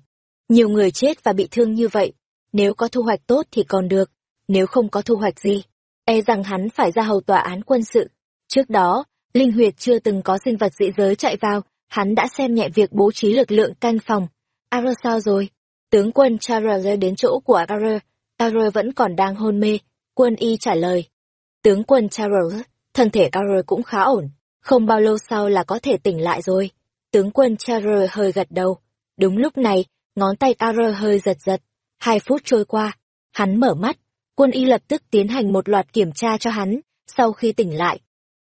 Speaker 1: Nhiều người chết và bị thương như vậy, nếu có thu hoạch tốt thì còn được, nếu không có thu hoạch gì, e rằng hắn phải ra hầu tòa án quân sự. Trước đó, Linh Huyệt chưa từng có sinh vật dị giới chạy vào, hắn đã xem nhẹ việc bố trí lực lượng canh phòng. Arơ sao rồi? Tướng quân Charles đến chỗ của Arơ, Arơ vẫn còn đang hôn mê, quân y trả lời. Tướng quân Charles, thân thể Arơ cũng khá ổn, không bao lâu sau là có thể tỉnh lại rồi. Tướng quân Charles hơi gật đầu. Đúng lúc này, ngón tay Arơ hơi giật giật. Hai phút trôi qua, hắn mở mắt, quân y lập tức tiến hành một loạt kiểm tra cho hắn, sau khi tỉnh lại.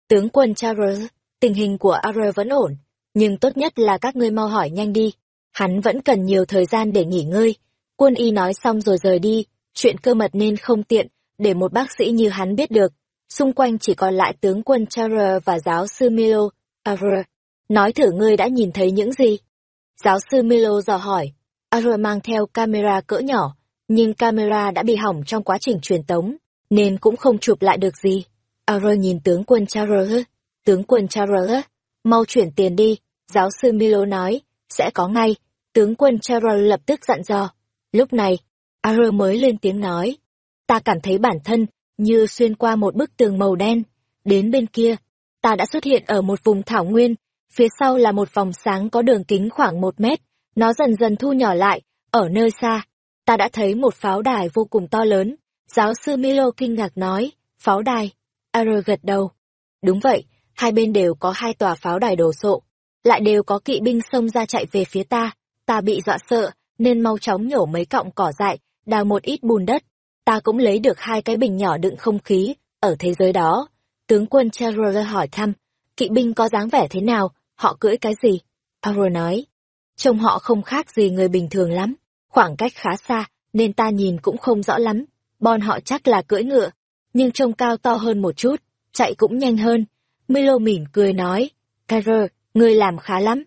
Speaker 1: Tướng quân Charles, tình hình của Arơ vẫn ổn, nhưng tốt nhất là các ngươi mau hỏi nhanh đi. Hắn vẫn cần nhiều thời gian để nghỉ ngơi. Quân y nói xong rồi rời đi, chuyện cơ mật nên không tiện, để một bác sĩ như hắn biết được. Xung quanh chỉ còn lại tướng quân Charles và giáo sư Milo. Arre, nói thử ngươi đã nhìn thấy những gì? Giáo sư Milo dò hỏi. Arre mang theo camera cỡ nhỏ, nhưng camera đã bị hỏng trong quá trình truyền tống, nên cũng không chụp lại được gì. Arre nhìn tướng quân Charles. Tướng quân Charles, mau chuyển tiền đi, giáo sư Milo nói, sẽ có ngay. Tướng quân Charles lập tức dặn dò. Lúc này, Arre mới lên tiếng nói, ta cảm thấy bản thân như xuyên qua một bức tường màu đen. Đến bên kia, ta đã xuất hiện ở một vùng thảo nguyên, phía sau là một vòng sáng có đường kính khoảng một mét, nó dần dần thu nhỏ lại, ở nơi xa. Ta đã thấy một pháo đài vô cùng to lớn. Giáo sư Milo kinh ngạc nói, pháo đài. Ar gật đầu. Đúng vậy, hai bên đều có hai tòa pháo đài đồ sộ, lại đều có kỵ binh xông ra chạy về phía ta. Ta bị dọa sợ, nên mau chóng nhổ mấy cọng cỏ dại, đào một ít bùn đất, ta cũng lấy được hai cái bình nhỏ đựng không khí, ở thế giới đó. Tướng quân Charles hỏi thăm, kỵ binh có dáng vẻ thế nào, họ cưỡi cái gì? Power nói, trông họ không khác gì người bình thường lắm, khoảng cách khá xa, nên ta nhìn cũng không rõ lắm, bọn họ chắc là cưỡi ngựa, nhưng trông cao to hơn một chút, chạy cũng nhanh hơn. Milo mỉm cười nói, Carter, ngươi làm khá lắm.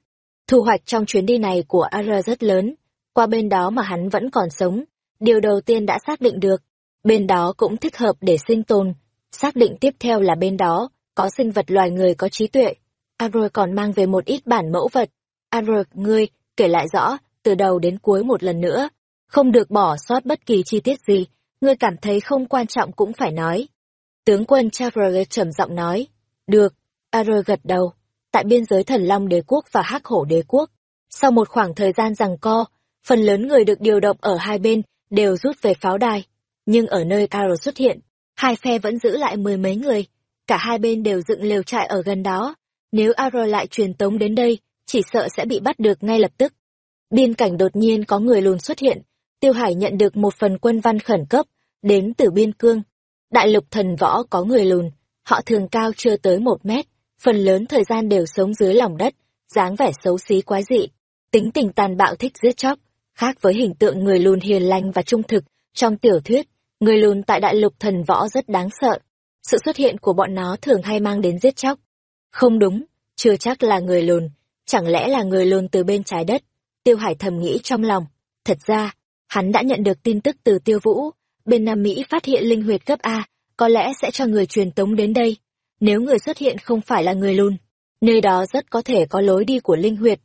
Speaker 1: Thu hoạch trong chuyến đi này của Ara rất lớn, qua bên đó mà hắn vẫn còn sống, điều đầu tiên đã xác định được, Bên đó cũng thích hợp để sinh tồn. Xác định tiếp theo là bên đó, có sinh vật loài người có trí tuệ. Arrow còn mang về một ít bản mẫu vật. Arrow, ngươi, kể lại rõ, từ đầu đến cuối một lần nữa. Không được bỏ sót bất kỳ chi tiết gì, ngươi cảm thấy không quan trọng cũng phải nói. Tướng quân Charles trầm giọng nói. Được, Arrow gật đầu. Tại biên giới thần Long đế quốc và hắc hổ đế quốc, Sau một khoảng thời gian rằng co, phần lớn người được điều động ở hai bên đều rút về pháo đài. Nhưng ở nơi Carol xuất hiện, hai phe vẫn giữ lại mười mấy người. Cả hai bên đều dựng lều trại ở gần đó. Nếu Aro lại truyền tống đến đây, chỉ sợ sẽ bị bắt được ngay lập tức. Biên cảnh đột nhiên có người lùn xuất hiện. Tiêu Hải nhận được một phần quân văn khẩn cấp, đến từ biên cương. Đại lục thần võ có người lùn, họ thường cao chưa tới một mét, phần lớn thời gian đều sống dưới lòng đất, dáng vẻ xấu xí quái dị, tính tình tàn bạo thích giết chóc, khác với hình tượng người lùn hiền lành và trung thực trong tiểu thuyết, người lùn tại đại lục thần võ rất đáng sợ. Sự xuất hiện của bọn nó thường hay mang đến giết chóc. Không đúng, chưa chắc là người lùn, chẳng lẽ là người lùn từ bên trái đất? Tiêu Hải thầm nghĩ trong lòng. Thật ra, hắn đã nhận được tin tức từ Tiêu Vũ, bên Nam Mỹ phát hiện linh huyệt cấp A, có lẽ sẽ cho người truyền tống đến đây. Nếu người xuất hiện không phải là người lùn, nơi đó rất có thể có lối đi của linh huyệt.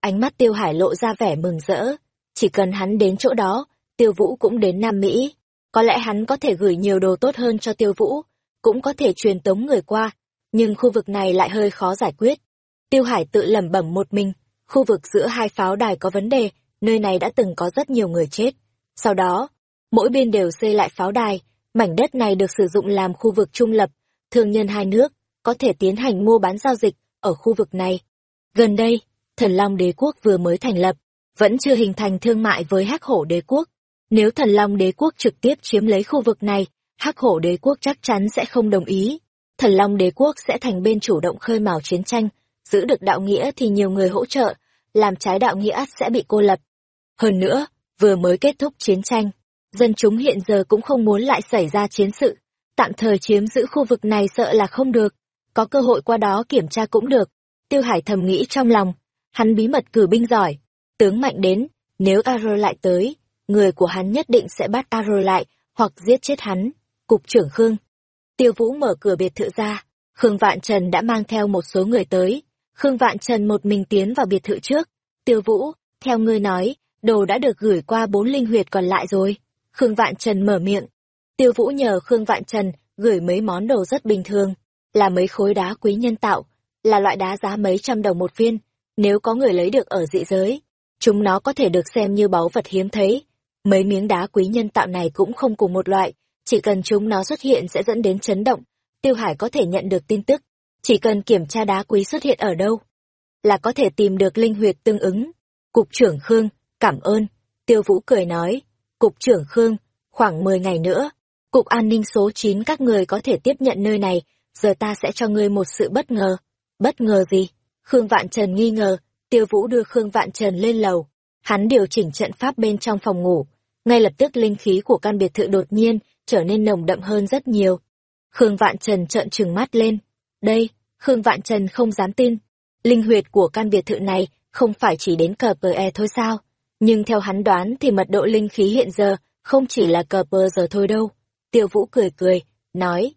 Speaker 1: Ánh mắt Tiêu Hải lộ ra vẻ mừng rỡ, chỉ cần hắn đến chỗ đó, Tiêu Vũ cũng đến Nam Mỹ. Có lẽ hắn có thể gửi nhiều đồ tốt hơn cho Tiêu Vũ, cũng có thể truyền tống người qua, nhưng khu vực này lại hơi khó giải quyết. Tiêu Hải tự lẩm bẩm một mình, khu vực giữa hai pháo đài có vấn đề, nơi này đã từng có rất nhiều người chết. Sau đó, mỗi bên đều xây lại pháo đài, mảnh đất này được sử dụng làm khu vực trung lập, thương nhân hai nước có thể tiến hành mua bán giao dịch ở khu vực này. Gần đây, Thần Long Đế quốc vừa mới thành lập, vẫn chưa hình thành thương mại với Hắc Hổ Đế quốc. Nếu Thần Long Đế quốc trực tiếp chiếm lấy khu vực này, Hắc Hổ Đế quốc chắc chắn sẽ không đồng ý. Thần Long Đế quốc sẽ thành bên chủ động khơi mào chiến tranh, giữ được đạo nghĩa thì nhiều người hỗ trợ, làm trái đạo nghĩa sẽ bị cô lập. Hơn nữa, vừa mới kết thúc chiến tranh, dân chúng hiện giờ cũng không muốn lại xảy ra chiến sự. Tạm thời chiếm giữ khu vực này sợ là không được, có cơ hội qua đó kiểm tra cũng được. Tiêu Hải thầm nghĩ trong lòng, hắn bí mật cử binh giỏi, tướng mạnh đến, nếu Aro lại tới, người của hắn nhất định sẽ bắt Aro lại, hoặc giết chết hắn. Cục trưởng Khương. Tiêu Vũ mở cửa biệt thự ra, Khương Vạn Trần đã mang theo một số người tới. Khương Vạn Trần một mình tiến vào biệt thự trước. Tiêu Vũ, theo ngươi nói, đồ đã được gửi qua bốn linh huyệt còn lại rồi. Khương Vạn Trần mở miệng. Tiêu Vũ nhờ Khương Vạn Trần gửi mấy món đồ rất bình thường, là mấy khối đá quý nhân tạo, là loại đá giá mấy trăm đồng một viên, nếu có người lấy được ở dị giới, chúng nó có thể được xem như báu vật hiếm thấy. Mấy miếng đá quý nhân tạo này cũng không cùng một loại, chỉ cần chúng nó xuất hiện sẽ dẫn đến chấn động, Tiêu Hải có thể nhận được tin tức, chỉ cần kiểm tra đá quý xuất hiện ở đâu, là có thể tìm được linh huyệt tương ứng. Cục trưởng Khương, cảm ơn. Tiêu Vũ cười nói, Cục trưởng Khương, khoảng 10 ngày nữa, Cục An ninh số 9 các người có thể tiếp nhận nơi này, giờ ta sẽ cho ngươi một sự bất ngờ. Bất ngờ gì? Khương Vạn Trần nghi ngờ, Tiêu Vũ đưa Khương Vạn Trần lên lầu. Hắn điều chỉnh trận pháp bên trong phòng ngủ. Ngay lập tức linh khí của căn biệt thự đột nhiên trở nên nồng đậm hơn rất nhiều. Khương Vạn Trần trợn trừng mắt lên. Đây, Khương Vạn Trần không dám tin. Linh huyệt của căn biệt thự này không phải chỉ đến cờ pờ e thôi sao? Nhưng theo hắn đoán thì mật độ linh khí hiện giờ không chỉ là cờ pờ giờ thôi đâu. Tiêu Vũ cười cười, nói.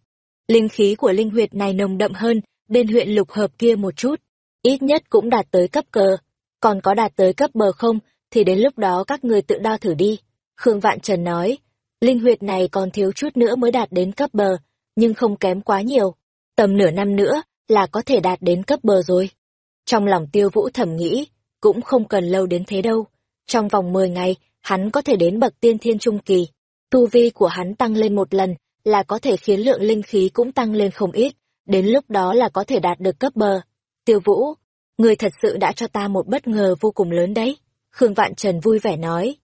Speaker 1: Linh khí của linh huyệt này nồng đậm hơn bên huyện lục hợp kia một chút. Ít nhất cũng đạt tới cấp cờ. Còn có đạt tới cấp bờ không thì đến lúc đó các người tự đo thử đi. Khương Vạn Trần nói. Linh huyệt này còn thiếu chút nữa mới đạt đến cấp bờ, nhưng không kém quá nhiều. Tầm nửa năm nữa là có thể đạt đến cấp bờ rồi. Trong lòng tiêu vũ thầm nghĩ, cũng không cần lâu đến thế đâu. Trong vòng 10 ngày, hắn có thể đến bậc tiên thiên trung kỳ. Tu vi của hắn tăng lên một lần là có thể khiến lượng linh khí cũng tăng lên không ít. Đến lúc đó là có thể đạt được cấp bờ. Tiêu vũ, người thật sự đã cho ta một bất ngờ vô cùng lớn đấy. Khương Vạn Trần vui vẻ nói.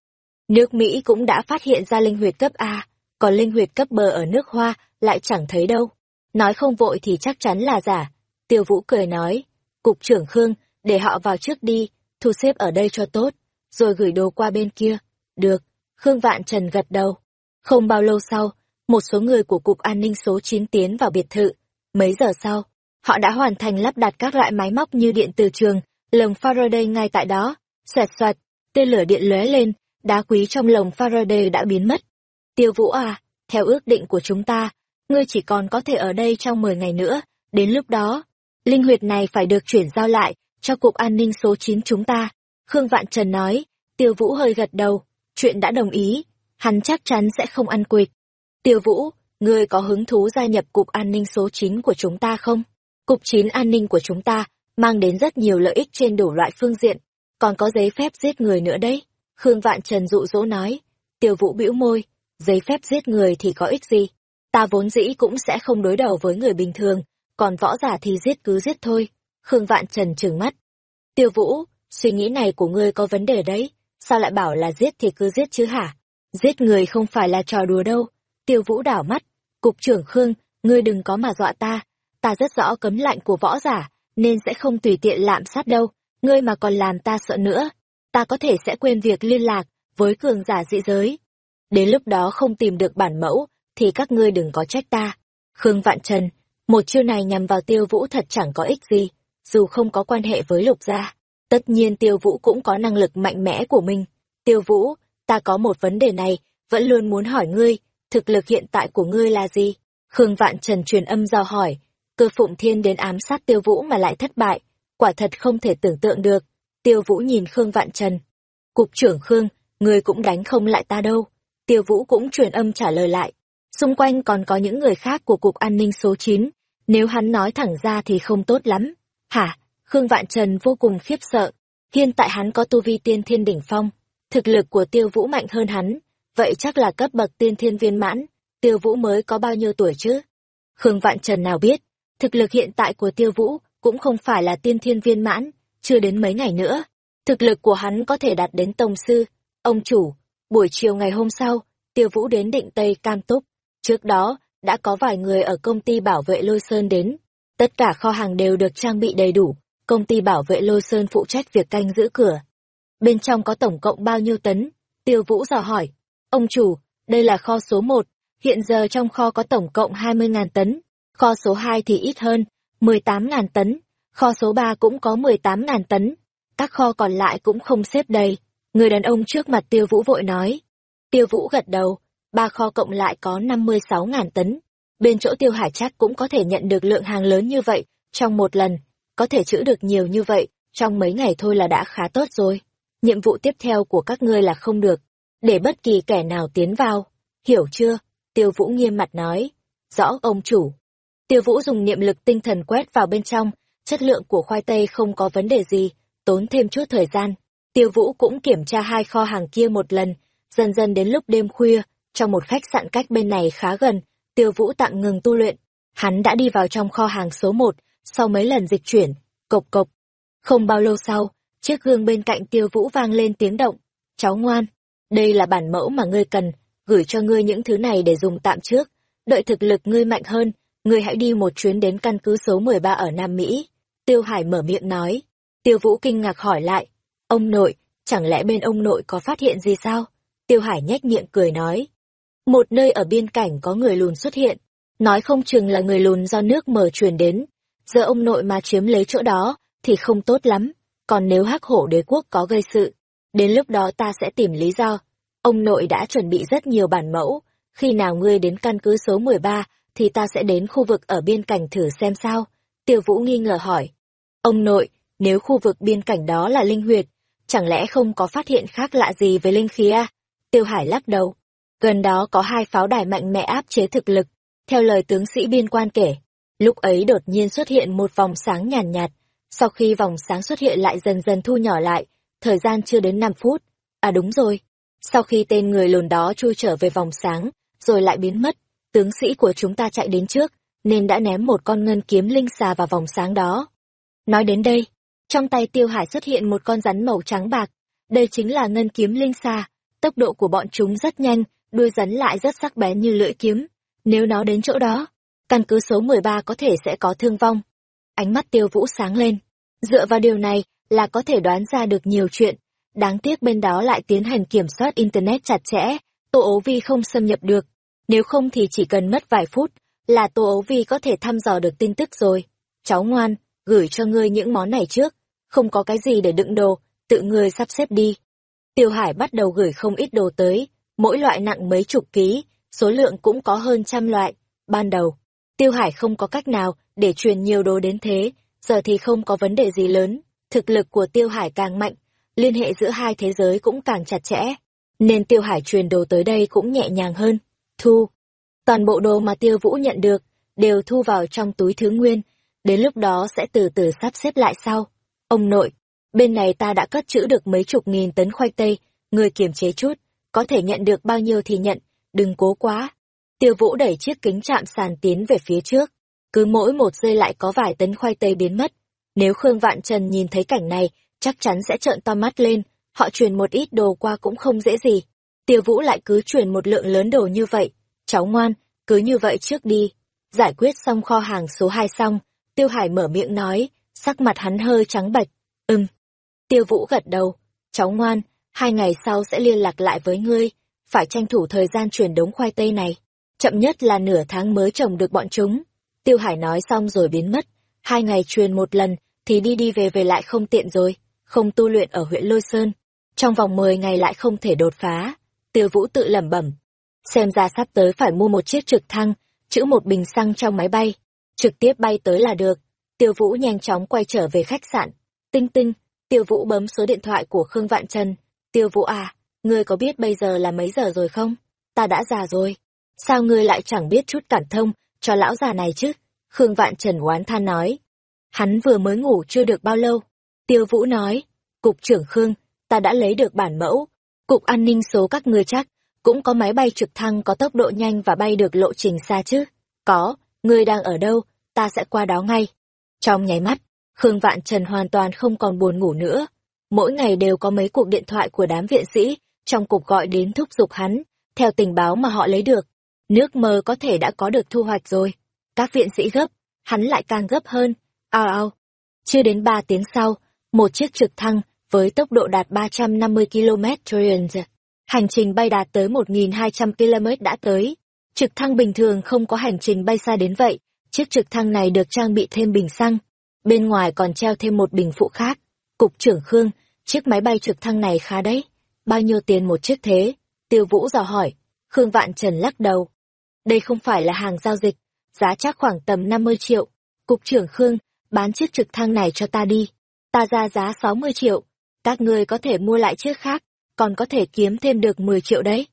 Speaker 1: Nước Mỹ cũng đã phát hiện ra linh huyệt cấp A, còn linh huyệt cấp bờ ở nước Hoa lại chẳng thấy đâu. Nói không vội thì chắc chắn là giả. Tiêu Vũ cười nói, Cục trưởng Khương, để họ vào trước đi, thu xếp ở đây cho tốt, rồi gửi đồ qua bên kia. Được, Khương Vạn Trần gật đầu. Không bao lâu sau, một số người của Cục An ninh số 9 tiến vào biệt thự. Mấy giờ sau, họ đã hoàn thành lắp đặt các loại máy móc như điện từ trường, lồng Faraday ngay tại đó. Xoẹt xoẹt, tên lửa điện lóe lên, đá quý trong lồng Faraday đã biến mất. Tiêu Vũ à, theo ước định của chúng ta, ngươi chỉ còn có thể ở đây trong 10 ngày nữa, đến lúc đó, linh huyệt này phải được chuyển giao lại cho Cục An ninh số 9 chúng ta. Khương Vạn Trần nói, Tiêu Vũ hơi gật đầu, chuyện đã đồng ý, hắn chắc chắn sẽ không ăn quỵt. Tiêu Vũ, ngươi có hứng thú gia nhập Cục An ninh số 9 của chúng ta không? Cục 9 an ninh của chúng ta mang đến rất nhiều lợi ích trên đủ loại phương diện, còn có giấy phép giết người nữa đấy. Khương Vạn Trần dụ dỗ nói, tiêu vũ bĩu môi, giấy phép giết người thì có ích gì. Ta vốn dĩ cũng sẽ không đối đầu với người bình thường, còn võ giả thì giết cứ giết thôi. Khương Vạn Trần trừng mắt. Tiêu vũ, suy nghĩ này của ngươi có vấn đề đấy, sao lại bảo là giết thì cứ giết chứ hả? Giết người không phải là trò đùa đâu. Tiêu vũ đảo mắt, cục trưởng Khương, ngươi đừng có mà dọa ta, ta rất rõ cấm lạnh của võ giả, nên sẽ không tùy tiện lạm sát đâu, ngươi mà còn làm ta sợ nữa, ta có thể sẽ quên việc liên lạc với cường giả dị giới. Đến lúc đó không tìm được bản mẫu, thì các ngươi đừng có trách ta. Khương Vạn Trần, một chiêu này nhằm vào tiêu vũ thật chẳng có ích gì, dù không có quan hệ với lục gia. Tất nhiên tiêu vũ cũng có năng lực mạnh mẽ của mình. Tiêu vũ, ta có một vấn đề này, vẫn luôn muốn hỏi ngươi, thực lực hiện tại của ngươi là gì? Khương Vạn Trần truyền âm do hỏi, cơ phụng thiên đến ám sát tiêu vũ mà lại thất bại, quả thật không thể tưởng tượng được. Tiêu vũ nhìn Khương Vạn Trần. Cục trưởng Khương, người cũng đánh không lại ta đâu. Tiêu vũ cũng truyền âm trả lời lại. Xung quanh còn có những người khác của Cục An ninh số 9, nếu hắn nói thẳng ra thì không tốt lắm. Hả? Khương Vạn Trần vô cùng khiếp sợ. Hiện tại hắn có tu vi tiên thiên đỉnh phong, thực lực của tiêu vũ mạnh hơn hắn, vậy chắc là cấp bậc tiên thiên viên mãn, tiêu vũ mới có bao nhiêu tuổi chứ? Khương Vạn Trần nào biết, thực lực hiện tại của tiêu vũ cũng không phải là tiên thiên viên mãn, chưa đến mấy ngày nữa. Thực lực của hắn có thể đạt đến tông sư. Ông chủ, buổi chiều ngày hôm sau, tiêu vũ đến định Tây Cam Túc. Trước đó, đã có vài người ở công ty bảo vệ Lôi Sơn đến. Tất cả kho hàng đều được trang bị đầy đủ, công ty bảo vệ Lôi Sơn phụ trách việc canh giữ cửa. Bên trong có tổng cộng bao nhiêu tấn? Tiêu Vũ dò hỏi. Ông chủ, đây là kho số 1, hiện giờ trong kho có tổng cộng 20.000 tấn, kho số 2 thì ít hơn, 18.000 tấn, kho số 3 cũng có 18.000 tấn, các kho còn lại cũng không xếp đầy. Người đàn ông trước mặt Tiêu Vũ vội nói. Tiêu Vũ gật đầu, ba kho cộng lại có 56.000 tấn. Bên chỗ Tiêu Hải chắc cũng có thể nhận được lượng hàng lớn như vậy trong một lần, có thể trữ được nhiều như vậy, trong mấy ngày thôi là đã khá tốt rồi. Nhiệm vụ tiếp theo của các ngươi là không được, để bất kỳ kẻ nào tiến vào. Hiểu chưa? Tiêu Vũ nghiêm mặt nói. Rõ ông chủ. Tiêu Vũ dùng niệm lực tinh thần quét vào bên trong, chất lượng của khoai tây không có vấn đề gì, tốn thêm chút thời gian. Tiêu Vũ cũng kiểm tra hai kho hàng kia một lần, dần dần đến lúc đêm khuya, trong một khách sạn cách bên này khá gần, Tiêu Vũ tạm ngừng tu luyện. Hắn đã đi vào trong kho hàng số một, sau mấy lần dịch chuyển, cộc cộc. Không bao lâu sau, chiếc gương bên cạnh Tiêu Vũ vang lên tiếng động. Cháu ngoan, đây là bản mẫu mà ngươi cần, gửi cho ngươi những thứ này để dùng tạm trước. Đợi thực lực ngươi mạnh hơn, ngươi hãy đi một chuyến đến căn cứ số 13 ở Nam Mỹ. Tiêu Hải mở miệng nói. Tiêu Vũ kinh ngạc hỏi lại. Ông nội, chẳng lẽ bên ông nội có phát hiện gì sao? Tiêu Hải nhếch miệng cười nói. Một nơi ở biên cảnh có người lùn xuất hiện. Nói không chừng là người lùn do nước mở truyền đến. Giờ ông nội mà chiếm lấy chỗ đó, thì không tốt lắm. Còn nếu hắc hổ đế quốc có gây sự, đến lúc đó ta sẽ tìm lý do. Ông nội đã chuẩn bị rất nhiều bản mẫu. Khi nào ngươi đến căn cứ số 13, thì ta sẽ đến khu vực ở biên cảnh thử xem sao. Tiêu Vũ nghi ngờ hỏi. Ông nội, nếu khu vực biên cảnh đó là linh huyệt, chẳng lẽ không có phát hiện khác lạ gì với linh khí à? Tiêu Hải lắc đầu. Gần đó có hai pháo đài mạnh mẽ áp chế thực lực. Theo lời tướng sĩ biên quan kể, lúc ấy đột nhiên xuất hiện một vòng sáng nhàn nhạt, nhạt. Sau khi vòng sáng xuất hiện lại dần dần thu nhỏ lại, thời gian chưa đến 5 phút. À đúng rồi, sau khi tên người lồn đó chui trở về vòng sáng, rồi lại biến mất, tướng sĩ của chúng ta chạy đến trước, nên đã ném một con ngân kiếm linh xà vào vòng sáng đó. Nói đến đây, trong tay tiêu hải xuất hiện một con rắn màu trắng bạc, đây chính là ngân kiếm linh xà, tốc độ của bọn chúng rất nhanh, đuôi rắn lại rất sắc bén như lưỡi kiếm. Nếu nó đến chỗ đó, căn cứ số 13 có thể sẽ có thương vong. Ánh mắt tiêu vũ sáng lên. Dựa vào điều này là có thể đoán ra được nhiều chuyện. Đáng tiếc bên đó lại tiến hành kiểm soát Internet chặt chẽ, Tô ố vi không xâm nhập được. Nếu không thì chỉ cần mất vài phút là Tô ấu vi có thể thăm dò được tin tức rồi. Cháu ngoan, gửi cho ngươi những món này trước. Không có cái gì để đựng đồ, tự ngươi sắp xếp đi. Tiêu Hải bắt đầu gửi không ít đồ tới, mỗi loại nặng mấy chục ký, số lượng cũng có hơn trăm loại. Ban đầu, Tiêu Hải không có cách nào để truyền nhiều đồ đến thế, giờ thì không có vấn đề gì lớn, thực lực của Tiêu Hải càng mạnh, liên hệ giữa hai thế giới cũng càng chặt chẽ, nên Tiêu Hải truyền đồ tới đây cũng nhẹ nhàng hơn. Thu. Toàn bộ đồ mà Tiêu Vũ nhận được, đều thu vào trong túi thứ nguyên, đến lúc đó sẽ từ từ sắp xếp lại sau. Ông nội, bên này ta đã cất trữ được mấy chục nghìn tấn khoai tây, người kiềm chế chút, có thể nhận được bao nhiêu thì nhận, đừng cố quá. Tiêu Vũ đẩy chiếc kính chạm sàn tiến về phía trước, cứ mỗi một giây lại có vài tấn khoai tây biến mất. Nếu Khương Vạn Trần nhìn thấy cảnh này, chắc chắn sẽ trợn to mắt lên, họ truyền một ít đồ qua cũng không dễ gì. Tiêu Vũ lại cứ truyền một lượng lớn đồ như vậy. Cháu ngoan, cứ như vậy trước đi. Giải quyết xong kho hàng số 2 xong, Tiêu Hải mở miệng nói, sắc mặt hắn hơi trắng bệch. Ừm. Tiêu Vũ gật đầu. Cháu ngoan, hai ngày sau sẽ liên lạc lại với ngươi. Phải tranh thủ thời gian chuyển đống khoai tây này. Chậm nhất là nửa tháng mới trồng được bọn chúng. Tiêu Hải nói xong rồi biến mất. Hai ngày truyền một lần, thì đi đi về về lại không tiện rồi. Không tu luyện ở huyện Lôi Sơn. Trong vòng 10 ngày lại không thể đột phá. Tiêu Vũ tự lẩm bẩm. Xem ra sắp tới phải mua một chiếc trực thăng, chữ một bình xăng trong máy bay. Trực tiếp bay tới là được. Tiêu Vũ nhanh chóng quay trở về khách sạn. Tinh tinh, Tiêu Vũ bấm số điện thoại của Khương Vạn Trần. Tiêu Vũ à, ngươi có biết bây giờ là mấy giờ rồi không? Ta đã già rồi. Sao ngươi lại chẳng biết chút cảm thông cho lão già này chứ? Khương Vạn Trần oán than nói. Hắn vừa mới ngủ chưa được bao lâu. Tiêu Vũ nói, Cục trưởng Khương, ta đã lấy được bản mẫu. Cục an ninh số các ngươi chắc, cũng có máy bay trực thăng có tốc độ nhanh và bay được lộ trình xa chứ. Có, ngươi đang ở đâu, ta sẽ qua đó ngay. Trong nháy mắt, Khương Vạn Trần hoàn toàn không còn buồn ngủ nữa. Mỗi ngày đều có mấy cuộc điện thoại của đám viện sĩ, trong cuộc gọi đến thúc giục hắn, theo tình báo mà họ lấy được. Nước mơ có thể đã có được thu hoạch rồi. Các viện sĩ gấp, hắn lại càng gấp hơn. Ao ao. Chưa đến ba tiếng sau, một chiếc trực thăng với tốc độ đạt 350 km h Hành trình bay đạt tới 1.200 km đã tới. Trực thăng bình thường không có hành trình bay xa đến vậy. Chiếc trực thăng này được trang bị thêm bình xăng. Bên ngoài còn treo thêm một bình phụ khác. Cục trưởng Khương, chiếc máy bay trực thăng này khá đấy. Bao nhiêu tiền một chiếc thế? Tiêu Vũ dò hỏi. Khương Vạn Trần lắc đầu. Đây không phải là hàng giao dịch, giá chắc khoảng tầm 50 triệu. Cục trưởng Khương, bán chiếc trực thăng này cho ta đi. Ta ra giá 60 triệu. Các ngươi có thể mua lại chiếc khác, còn có thể kiếm thêm được 10 triệu đấy.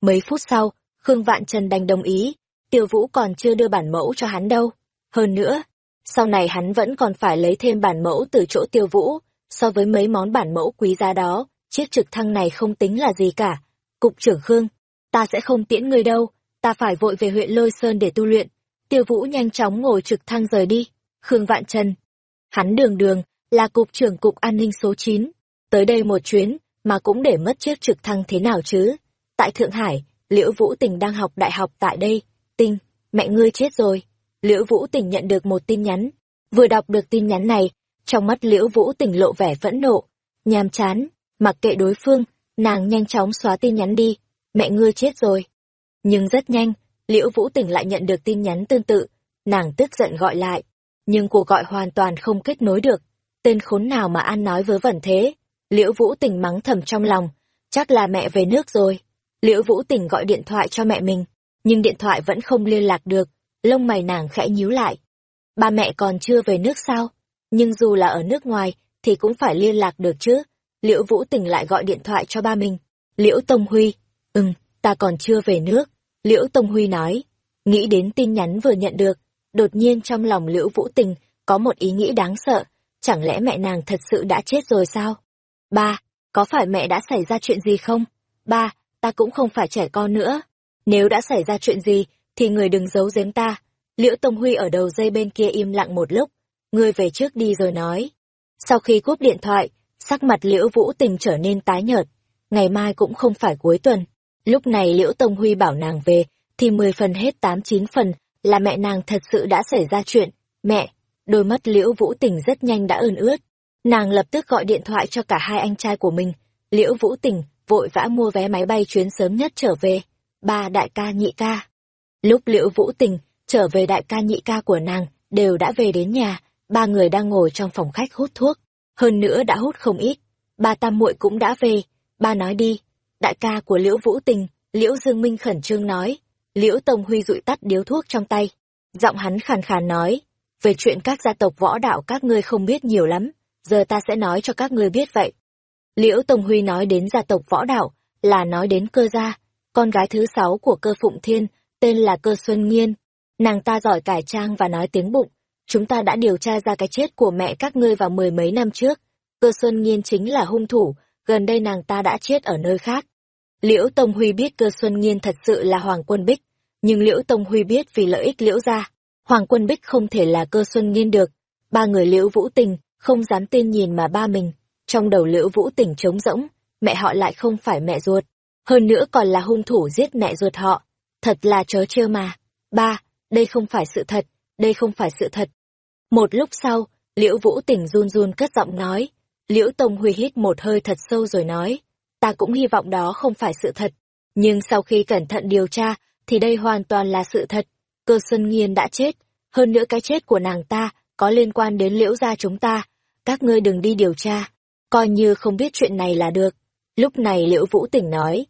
Speaker 1: Mấy phút sau, Khương Vạn Trần đành đồng ý, Tiêu Vũ còn chưa đưa bản mẫu cho hắn đâu. Hơn nữa, sau này hắn vẫn còn phải lấy thêm bản mẫu từ chỗ Tiêu Vũ, so với mấy món bản mẫu quý giá đó, chiếc trực thăng này không tính là gì cả. Cục trưởng Khương, ta sẽ không tiễn ngươi đâu, ta phải vội về huyện Lôi Sơn để tu luyện. Tiêu Vũ nhanh chóng ngồi trực thăng rời đi. Khương Vạn Trần. Hắn đường đường, là cục trưởng cục an ninh số 9. Tới đây một chuyến, mà cũng để mất chiếc trực thăng thế nào chứ? Tại Thượng Hải, Liễu Vũ Tình đang học đại học tại đây. Tinh, mẹ ngươi chết rồi. Liễu Vũ Tình nhận được một tin nhắn. Vừa đọc được tin nhắn này, trong mắt Liễu Vũ Tình lộ vẻ phẫn nộ. Nhàm chán, mặc kệ đối phương, nàng nhanh chóng xóa tin nhắn đi. Mẹ ngươi chết rồi. Nhưng rất nhanh, Liễu Vũ Tình lại nhận được tin nhắn tương tự. Nàng tức giận gọi lại. Nhưng cuộc gọi hoàn toàn không kết nối được. Tên khốn nào mà ăn nói vớ vẩn thế? Liễu Vũ Tình mắng thầm trong lòng, chắc là mẹ về nước rồi. Liễu Vũ Tình gọi điện thoại cho mẹ mình, nhưng điện thoại vẫn không liên lạc được, lông mày nàng khẽ nhíu lại. Ba mẹ còn chưa về nước sao? Nhưng dù là ở nước ngoài, thì cũng phải liên lạc được chứ. Liễu Vũ Tình lại gọi điện thoại cho ba mình. Liễu Tông Huy, ừm, ta còn chưa về nước. Liễu Tông Huy nói, nghĩ đến tin nhắn vừa nhận được, đột nhiên trong lòng Liễu Vũ Tình có một ý nghĩ đáng sợ, chẳng lẽ mẹ nàng thật sự đã chết rồi sao? Ba, có phải mẹ đã xảy ra chuyện gì không? Ba, ta cũng không phải trẻ con nữa. Nếu đã xảy ra chuyện gì, thì người đừng giấu giếm ta. Liễu Tông Huy ở đầu dây bên kia im lặng một lúc. Ngươi về trước đi rồi nói. Sau khi cúp điện thoại, sắc mặt Liễu Vũ Tình trở nên tái nhợt. Ngày mai cũng không phải cuối tuần. Lúc này Liễu Tông Huy bảo nàng về, thì mười phần hết tám chín phần là mẹ nàng thật sự đã xảy ra chuyện. Mẹ, đôi mắt Liễu Vũ Tình rất nhanh đã ơn ướt. Nàng lập tức gọi điện thoại cho cả hai anh trai của mình. Liễu Vũ Tình vội vã mua vé máy bay chuyến sớm nhất trở về. Ba đại ca nhị ca. Lúc Liễu Vũ Tình trở về đại ca nhị ca của nàng đều đã về đến nhà, ba người đang ngồi trong phòng khách hút thuốc. Hơn nữa đã hút không ít. Ba tam muội cũng đã về. Ba nói đi. Đại ca của Liễu Vũ Tình, Liễu Dương Minh khẩn trương nói. Liễu Tông Huy dụi tắt điếu thuốc trong tay. Giọng hắn khàn khàn nói. Về chuyện các gia tộc võ đạo các ngươi không biết nhiều lắm giờ ta sẽ nói cho các ngươi biết vậy. Liễu Tông Huy nói đến gia tộc võ đạo, là nói đến cơ gia, con gái thứ sáu của cơ Phụng Thiên, tên là cơ Xuân Nghiên. Nàng ta giỏi cải trang và nói tiếng bụng, chúng ta đã điều tra ra cái chết của mẹ các ngươi vào mười mấy năm trước. cơ xuân nghiên chính là hung thủ, gần đây nàng ta đã chết ở nơi khác. Liễu Tông Huy biết cơ xuân nghiên thật sự là Hoàng Quân Bích, nhưng Liễu Tông Huy biết vì lợi ích Liễu gia, Hoàng Quân Bích không thể là cơ xuân nghiên được. Ba người Liễu Vũ Tình không dám tin nhìn mà ba mình, trong đầu Liễu Vũ tỉnh trống rỗng, mẹ họ lại không phải mẹ ruột, hơn nữa còn là hung thủ giết mẹ ruột họ. Thật là chớ trêu mà. Ba, đây không phải sự thật, đây không phải sự thật. Một lúc sau, Liễu Vũ tỉnh run run cất giọng nói. Liễu Tông Huy hít một hơi thật sâu rồi nói. Ta cũng hy vọng đó không phải sự thật. Nhưng sau khi cẩn thận điều tra, thì đây hoàn toàn là sự thật. Cơ Xuân Nghiên đã chết. Hơn nữa cái chết của nàng ta có liên quan đến liễu gia chúng ta. Các ngươi đừng đi điều tra. Coi như không biết chuyện này là được. Lúc này Liễu Vũ Tỉnh nói.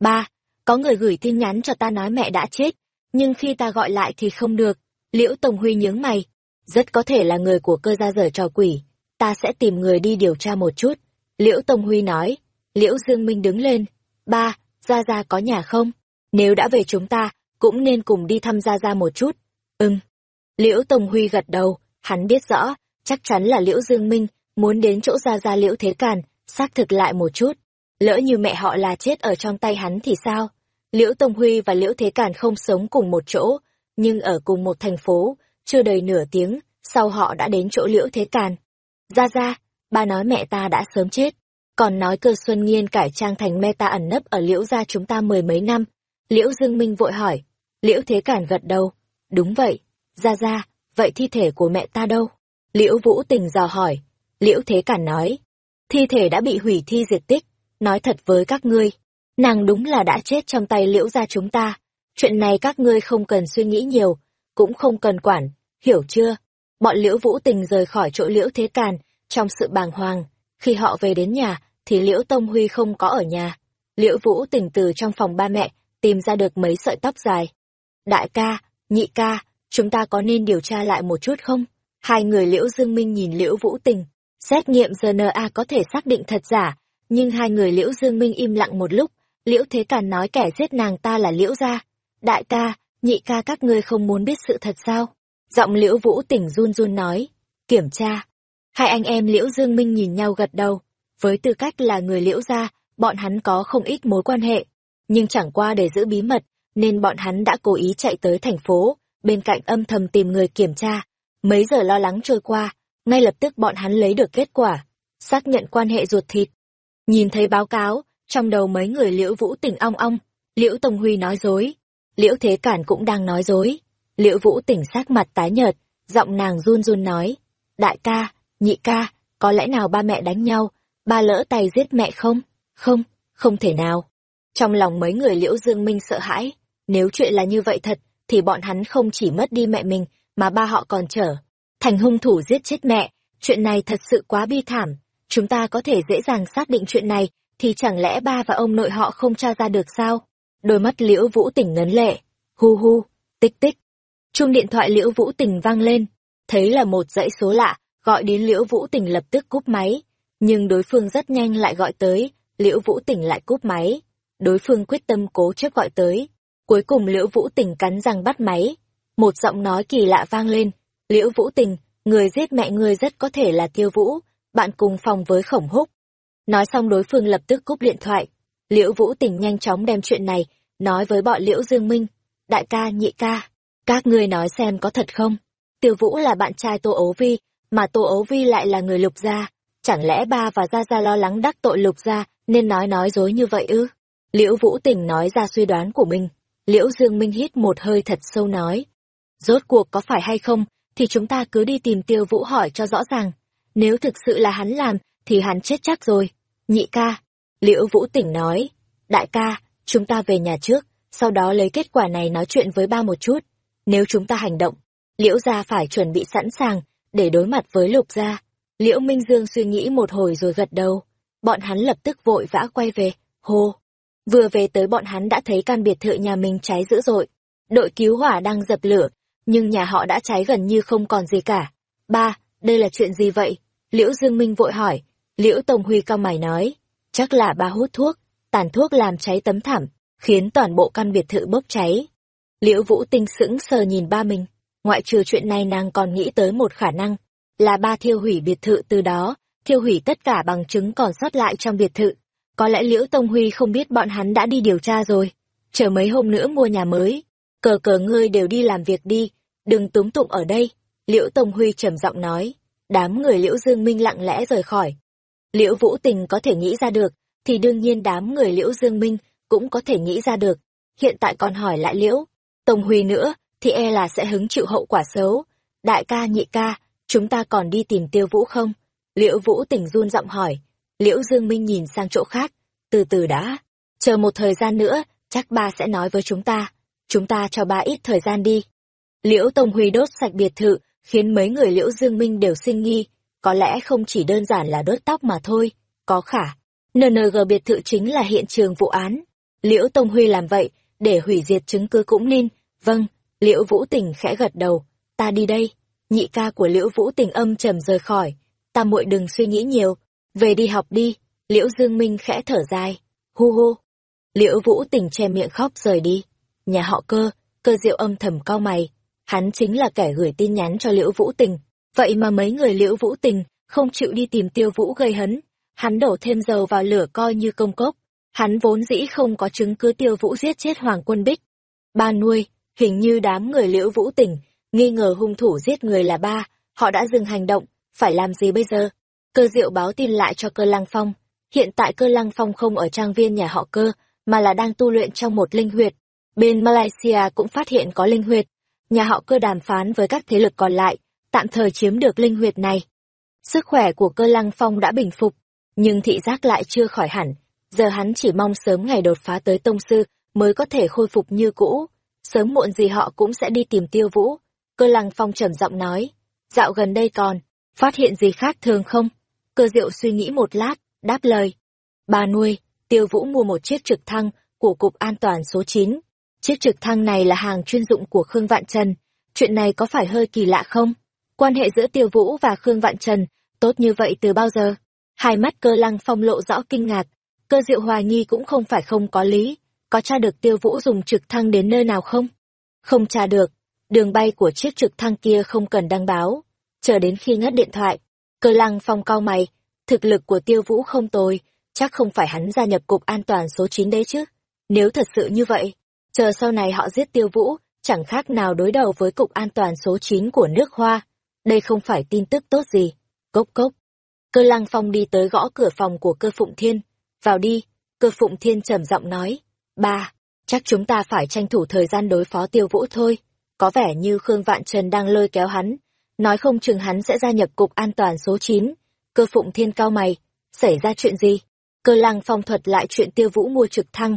Speaker 1: Ba, có người gửi tin nhắn cho ta nói mẹ đã chết. Nhưng khi ta gọi lại thì không được. Liễu Tông Huy nhướng mày. Rất có thể là người của cơ gia dở trò quỷ. Ta sẽ tìm người đi điều tra một chút. Liễu Tông Huy nói. Liễu Dương Minh đứng lên. Ba, Gia Gia có nhà không? Nếu đã về chúng ta, cũng nên cùng đi thăm Gia Gia một chút. Ừm. Liễu Tông Huy gật đầu, hắn biết rõ, chắc chắn là Liễu Dương Minh muốn đến chỗ Gia Gia Liễu Thế Càn, xác thực lại một chút. Lỡ như mẹ họ là chết ở trong tay hắn thì sao? Liễu Tông Huy và Liễu Thế Càn không sống cùng một chỗ, nhưng ở cùng một thành phố, chưa đầy nửa tiếng, sau họ đã đến chỗ Liễu Thế Càn. Ra ra, ba nói mẹ ta đã sớm chết, còn nói cơ Xuân Nghiên cải trang thành mẹ ta ẩn nấp ở Liễu gia chúng ta mười mấy năm. Liễu Dương Minh vội hỏi, Liễu Thế Càn gật đầu, đúng vậy, ra ra, vậy thi thể của mẹ ta đâu? Liễu Vũ Tình dò hỏi, Liễu Thế Càn nói, thi thể đã bị hủy thi diệt tích, nói thật với các ngươi, nàng đúng là đã chết trong tay Liễu gia chúng ta, chuyện này các ngươi không cần suy nghĩ nhiều, cũng không cần quản, hiểu chưa? Bọn Liễu Vũ Tình rời khỏi chỗ Liễu Thế Càn, trong sự bàng hoàng, khi họ về đến nhà, thì Liễu Tông Huy không có ở nhà. Liễu Vũ Tình từ trong phòng ba mẹ, tìm ra được mấy sợi tóc dài. Đại ca, nhị ca, chúng ta có nên điều tra lại một chút không? Hai người Liễu Dương Minh nhìn Liễu Vũ Tình, xét nghiệm RNA có thể xác định thật giả, nhưng hai người Liễu Dương Minh im lặng một lúc, Liễu Thế Càn nói kẻ giết nàng ta là Liễu gia. Đại ca, nhị ca các ngươi không muốn biết sự thật sao? Giọng Liễu Vũ Tỉnh run run nói, kiểm tra. Hai anh em Liễu Dương Minh nhìn nhau gật đầu, với tư cách là người Liễu gia, bọn hắn có không ít mối quan hệ, nhưng chẳng qua để giữ bí mật, nên bọn hắn đã cố ý chạy tới thành phố, bên cạnh âm thầm tìm người kiểm tra. Mấy giờ lo lắng trôi qua, ngay lập tức bọn hắn lấy được kết quả, xác nhận quan hệ ruột thịt. Nhìn thấy báo cáo, trong đầu mấy người Liễu Vũ tỉnh ong ong, Liễu Tông Huy nói dối, Liễu Thế Cản cũng đang nói dối. Liễu Vũ tỉnh sắc mặt tái nhợt, giọng nàng run run nói, đại ca, nhị ca, có lẽ nào ba mẹ đánh nhau, ba lỡ tay giết mẹ không? Không, không thể nào. Trong lòng mấy người Liễu Dương Minh sợ hãi, nếu chuyện là như vậy thật, thì bọn hắn không chỉ mất đi mẹ mình, mà ba họ còn trở. Thành hung thủ giết chết mẹ, chuyện này thật sự quá bi thảm. Chúng ta có thể dễ dàng xác định chuyện này, thì chẳng lẽ ba và ông nội họ không tra ra được sao? Đôi mắt Liễu Vũ Tỉnh ngấn lệ. Hu hu, tích tích. Chuông điện thoại Liễu Vũ Tình vang lên, thấy là một dãy số lạ, gọi đến Liễu Vũ Tình lập tức cúp máy, nhưng đối phương rất nhanh lại gọi tới, Liễu Vũ Tình lại cúp máy. Đối phương quyết tâm cố chấp gọi tới, cuối cùng Liễu Vũ Tình cắn răng bắt máy. Một giọng nói kỳ lạ vang lên, "Liễu Vũ Tình, người giết mẹ ngươi rất có thể là Tiêu Vũ, bạn cùng phòng với Khổng Húc." Nói xong đối phương lập tức cúp điện thoại. Liễu Vũ Tình nhanh chóng đem chuyện này nói với bọn Liễu Dương Minh, "Đại ca, nhị ca, các ngươi nói xem có thật không? Tiêu Vũ là bạn trai Tô Ấu Vi, mà Tô Ấu Vi lại là người Lục gia. Chẳng lẽ ba và Gia Gia lo lắng đắc tội Lục gia, nên nói nói dối như vậy ư? Liễu Vũ Tình nói ra suy đoán của mình. Liễu Dương Minh hít một hơi thật sâu nói. Rốt cuộc có phải hay không, thì chúng ta cứ đi tìm Tiêu Vũ hỏi cho rõ ràng. Nếu thực sự là hắn làm, thì hắn chết chắc rồi. Nhị ca. Liễu Vũ Tỉnh nói. Đại ca, chúng ta về nhà trước, sau đó lấy kết quả này nói chuyện với ba một chút. Nếu chúng ta hành động, Liễu gia phải chuẩn bị sẵn sàng để đối mặt với Lục gia. Liễu Minh Dương suy nghĩ một hồi rồi gật đầu. Bọn hắn lập tức vội vã quay về. Hô! Vừa về tới bọn hắn đã thấy căn biệt thự nhà mình cháy dữ dội. Đội cứu hỏa đang dập lửa, nhưng nhà họ đã cháy gần như không còn gì cả. Ba, đây là chuyện gì vậy? Liễu Dương Minh vội hỏi. Liễu Tông Huy cao mày nói. Chắc là ba hút thuốc, tàn thuốc làm cháy tấm thảm, khiến toàn bộ căn biệt thự bốc cháy. Liễu Vũ Tinh sững sờ nhìn ba mình, ngoại trừ chuyện này nàng còn nghĩ tới một khả năng, là ba thiêu hủy biệt thự từ đó, thiêu hủy tất cả bằng chứng còn sót lại trong biệt thự. Có lẽ Liễu Tông Huy không biết bọn hắn đã đi điều tra rồi. Chờ mấy hôm nữa mua nhà mới. Cờ cờ ngươi đều đi làm việc đi, đừng túm tụng ở đây. Liễu Tông Huy trầm giọng nói. Đám người Liễu Dương Minh lặng lẽ rời khỏi. Liễu Vũ Tình có thể nghĩ ra được, thì đương nhiên đám người Liễu Dương Minh cũng có thể nghĩ ra được. Hiện tại còn hỏi lại Liễu Tông Huy nữa, thì e là sẽ hứng chịu hậu quả xấu. Đại ca nhị ca, chúng ta còn đi tìm tiêu vũ không? Liễu Vũ Tình run giọng hỏi. Liễu Dương Minh nhìn sang chỗ khác, từ từ đã. Chờ một thời gian nữa, chắc ba sẽ nói với chúng ta. Chúng ta cho ba ít thời gian đi. Liễu Tông Huy đốt sạch biệt thự, khiến mấy người Liễu Dương Minh đều sinh nghi. Có lẽ không chỉ đơn giản là đốt tóc mà thôi, có khả. NNG biệt thự chính là hiện trường vụ án. Liễu Tông Huy làm vậy, để hủy diệt chứng cứ cũng nên. Vâng, Liễu Vũ Tình khẽ gật đầu. Ta đi đây. Nhị ca của Liễu Vũ Tình âm trầm rời khỏi. Ta muội đừng suy nghĩ nhiều. Về đi học đi. Liễu Dương Minh khẽ thở dài. Hu hu. Liễu Vũ Tình che miệng khóc rời đi. Nhà họ cơ, cơ diệu âm thầm cao mày. Hắn chính là kẻ gửi tin nhắn cho Liễu Vũ Tình. Vậy mà mấy người Liễu Vũ Tình không chịu đi tìm tiêu vũ gây hấn. Hắn đổ thêm dầu vào lửa coi như công cốc. Hắn vốn dĩ không có chứng cứ tiêu vũ giết chết Hoàng Quân Bích. Ba nuôi, hình như đám người Liễu Vũ Tình, nghi ngờ hung thủ giết người là ba, họ đã dừng hành động, phải làm gì bây giờ? Cơ diệu báo tin lại cho cơ lăng phong. Hiện tại cơ lăng phong không ở trang viên nhà họ cơ, mà là đang tu luyện trong một linh huyệt. Bên Malaysia cũng phát hiện có linh huyệt. Nhà họ cơ đàm phán với các thế lực còn lại, tạm thời chiếm được linh huyệt này. Sức khỏe của cơ lăng phong đã bình phục, nhưng thị giác lại chưa khỏi hẳn. Giờ hắn chỉ mong sớm ngày đột phá tới tông sư mới có thể khôi phục như cũ. Sớm muộn gì họ cũng sẽ đi tìm tiêu vũ. Cơ lăng phong trầm giọng nói. Dạo gần đây còn, phát hiện gì khác thường không? Cơ diệu suy nghĩ một lát, đáp lời. Bà nuôi, tiêu vũ mua một chiếc trực thăng của Cục An toàn số 9. Chiếc trực thăng này là hàng chuyên dụng của Khương Vạn Trần. Chuyện này có phải hơi kỳ lạ không? Quan hệ giữa tiêu vũ và Khương Vạn Trần tốt như vậy từ bao giờ? Hai mắt cơ lăng phong lộ rõ kinh ngạc. Cơ diệu hoài nghi cũng không phải không có lý. Có tra được tiêu vũ dùng trực thăng đến nơi nào không? Không tra được. Đường bay của chiếc trực thăng kia không cần đăng báo. Chờ đến khi ngắt điện thoại. Cơ lăng phong cao mày. Thực lực của tiêu vũ không tồi. Chắc không phải hắn gia nhập cục an toàn số 9 đấy chứ. Nếu thật sự như vậy, chờ sau này họ giết tiêu vũ, chẳng khác nào đối đầu với cục an toàn số 9 của nước hoa. Đây không phải tin tức tốt gì. Cốc cốc. Cơ lăng phong đi tới gõ cửa phòng của cơ phụng thiên. Vào đi, cơ phụng thiên trầm giọng nói. Ba, chắc chúng ta phải tranh thủ thời gian đối phó tiêu vũ thôi. Có vẻ như Khương Vạn Trần đang lôi kéo hắn. Nói không chừng hắn sẽ gia nhập cục an toàn số 9. Cơ phụng thiên cao mày. Xảy ra chuyện gì? Cơ lăng phong thuật lại chuyện tiêu vũ mua trực thăng.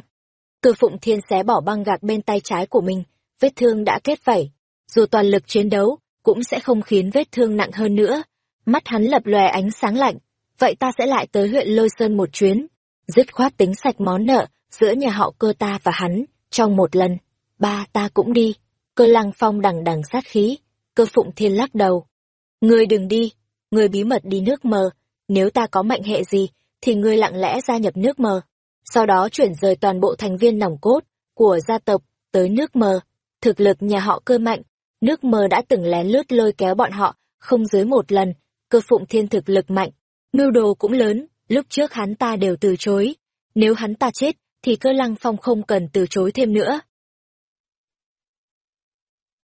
Speaker 1: Cơ phụng thiên xé bỏ băng gạc bên tay trái của mình. Vết thương đã kết vảy. Dù toàn lực chiến đấu, cũng sẽ không khiến vết thương nặng hơn nữa. Mắt hắn lập lòe ánh sáng lạnh. Vậy ta sẽ lại tới huyện Lôi Sơn một chuyến. Dứt khoát tính sạch món nợ giữa nhà họ cơ ta và hắn, trong một lần. Ba ta cũng đi. Cơ lăng phong đằng đằng sát khí. Cơ phụng thiên lắc đầu. Ngươi đừng đi. Ngươi bí mật đi nước mờ. Nếu ta có mệnh hệ gì, thì ngươi lặng lẽ gia nhập nước mờ. Sau đó chuyển rời toàn bộ thành viên nòng cốt của gia tộc tới nước mờ. Thực lực nhà họ cơ mạnh, nước mờ đã từng lén lướt lôi kéo bọn họ không dưới một lần cơ phụng thiên thực lực mạnh, mưu đồ cũng lớn, lúc trước hắn ta đều từ chối. Nếu hắn ta chết, thì cơ lăng phong không cần từ chối thêm nữa.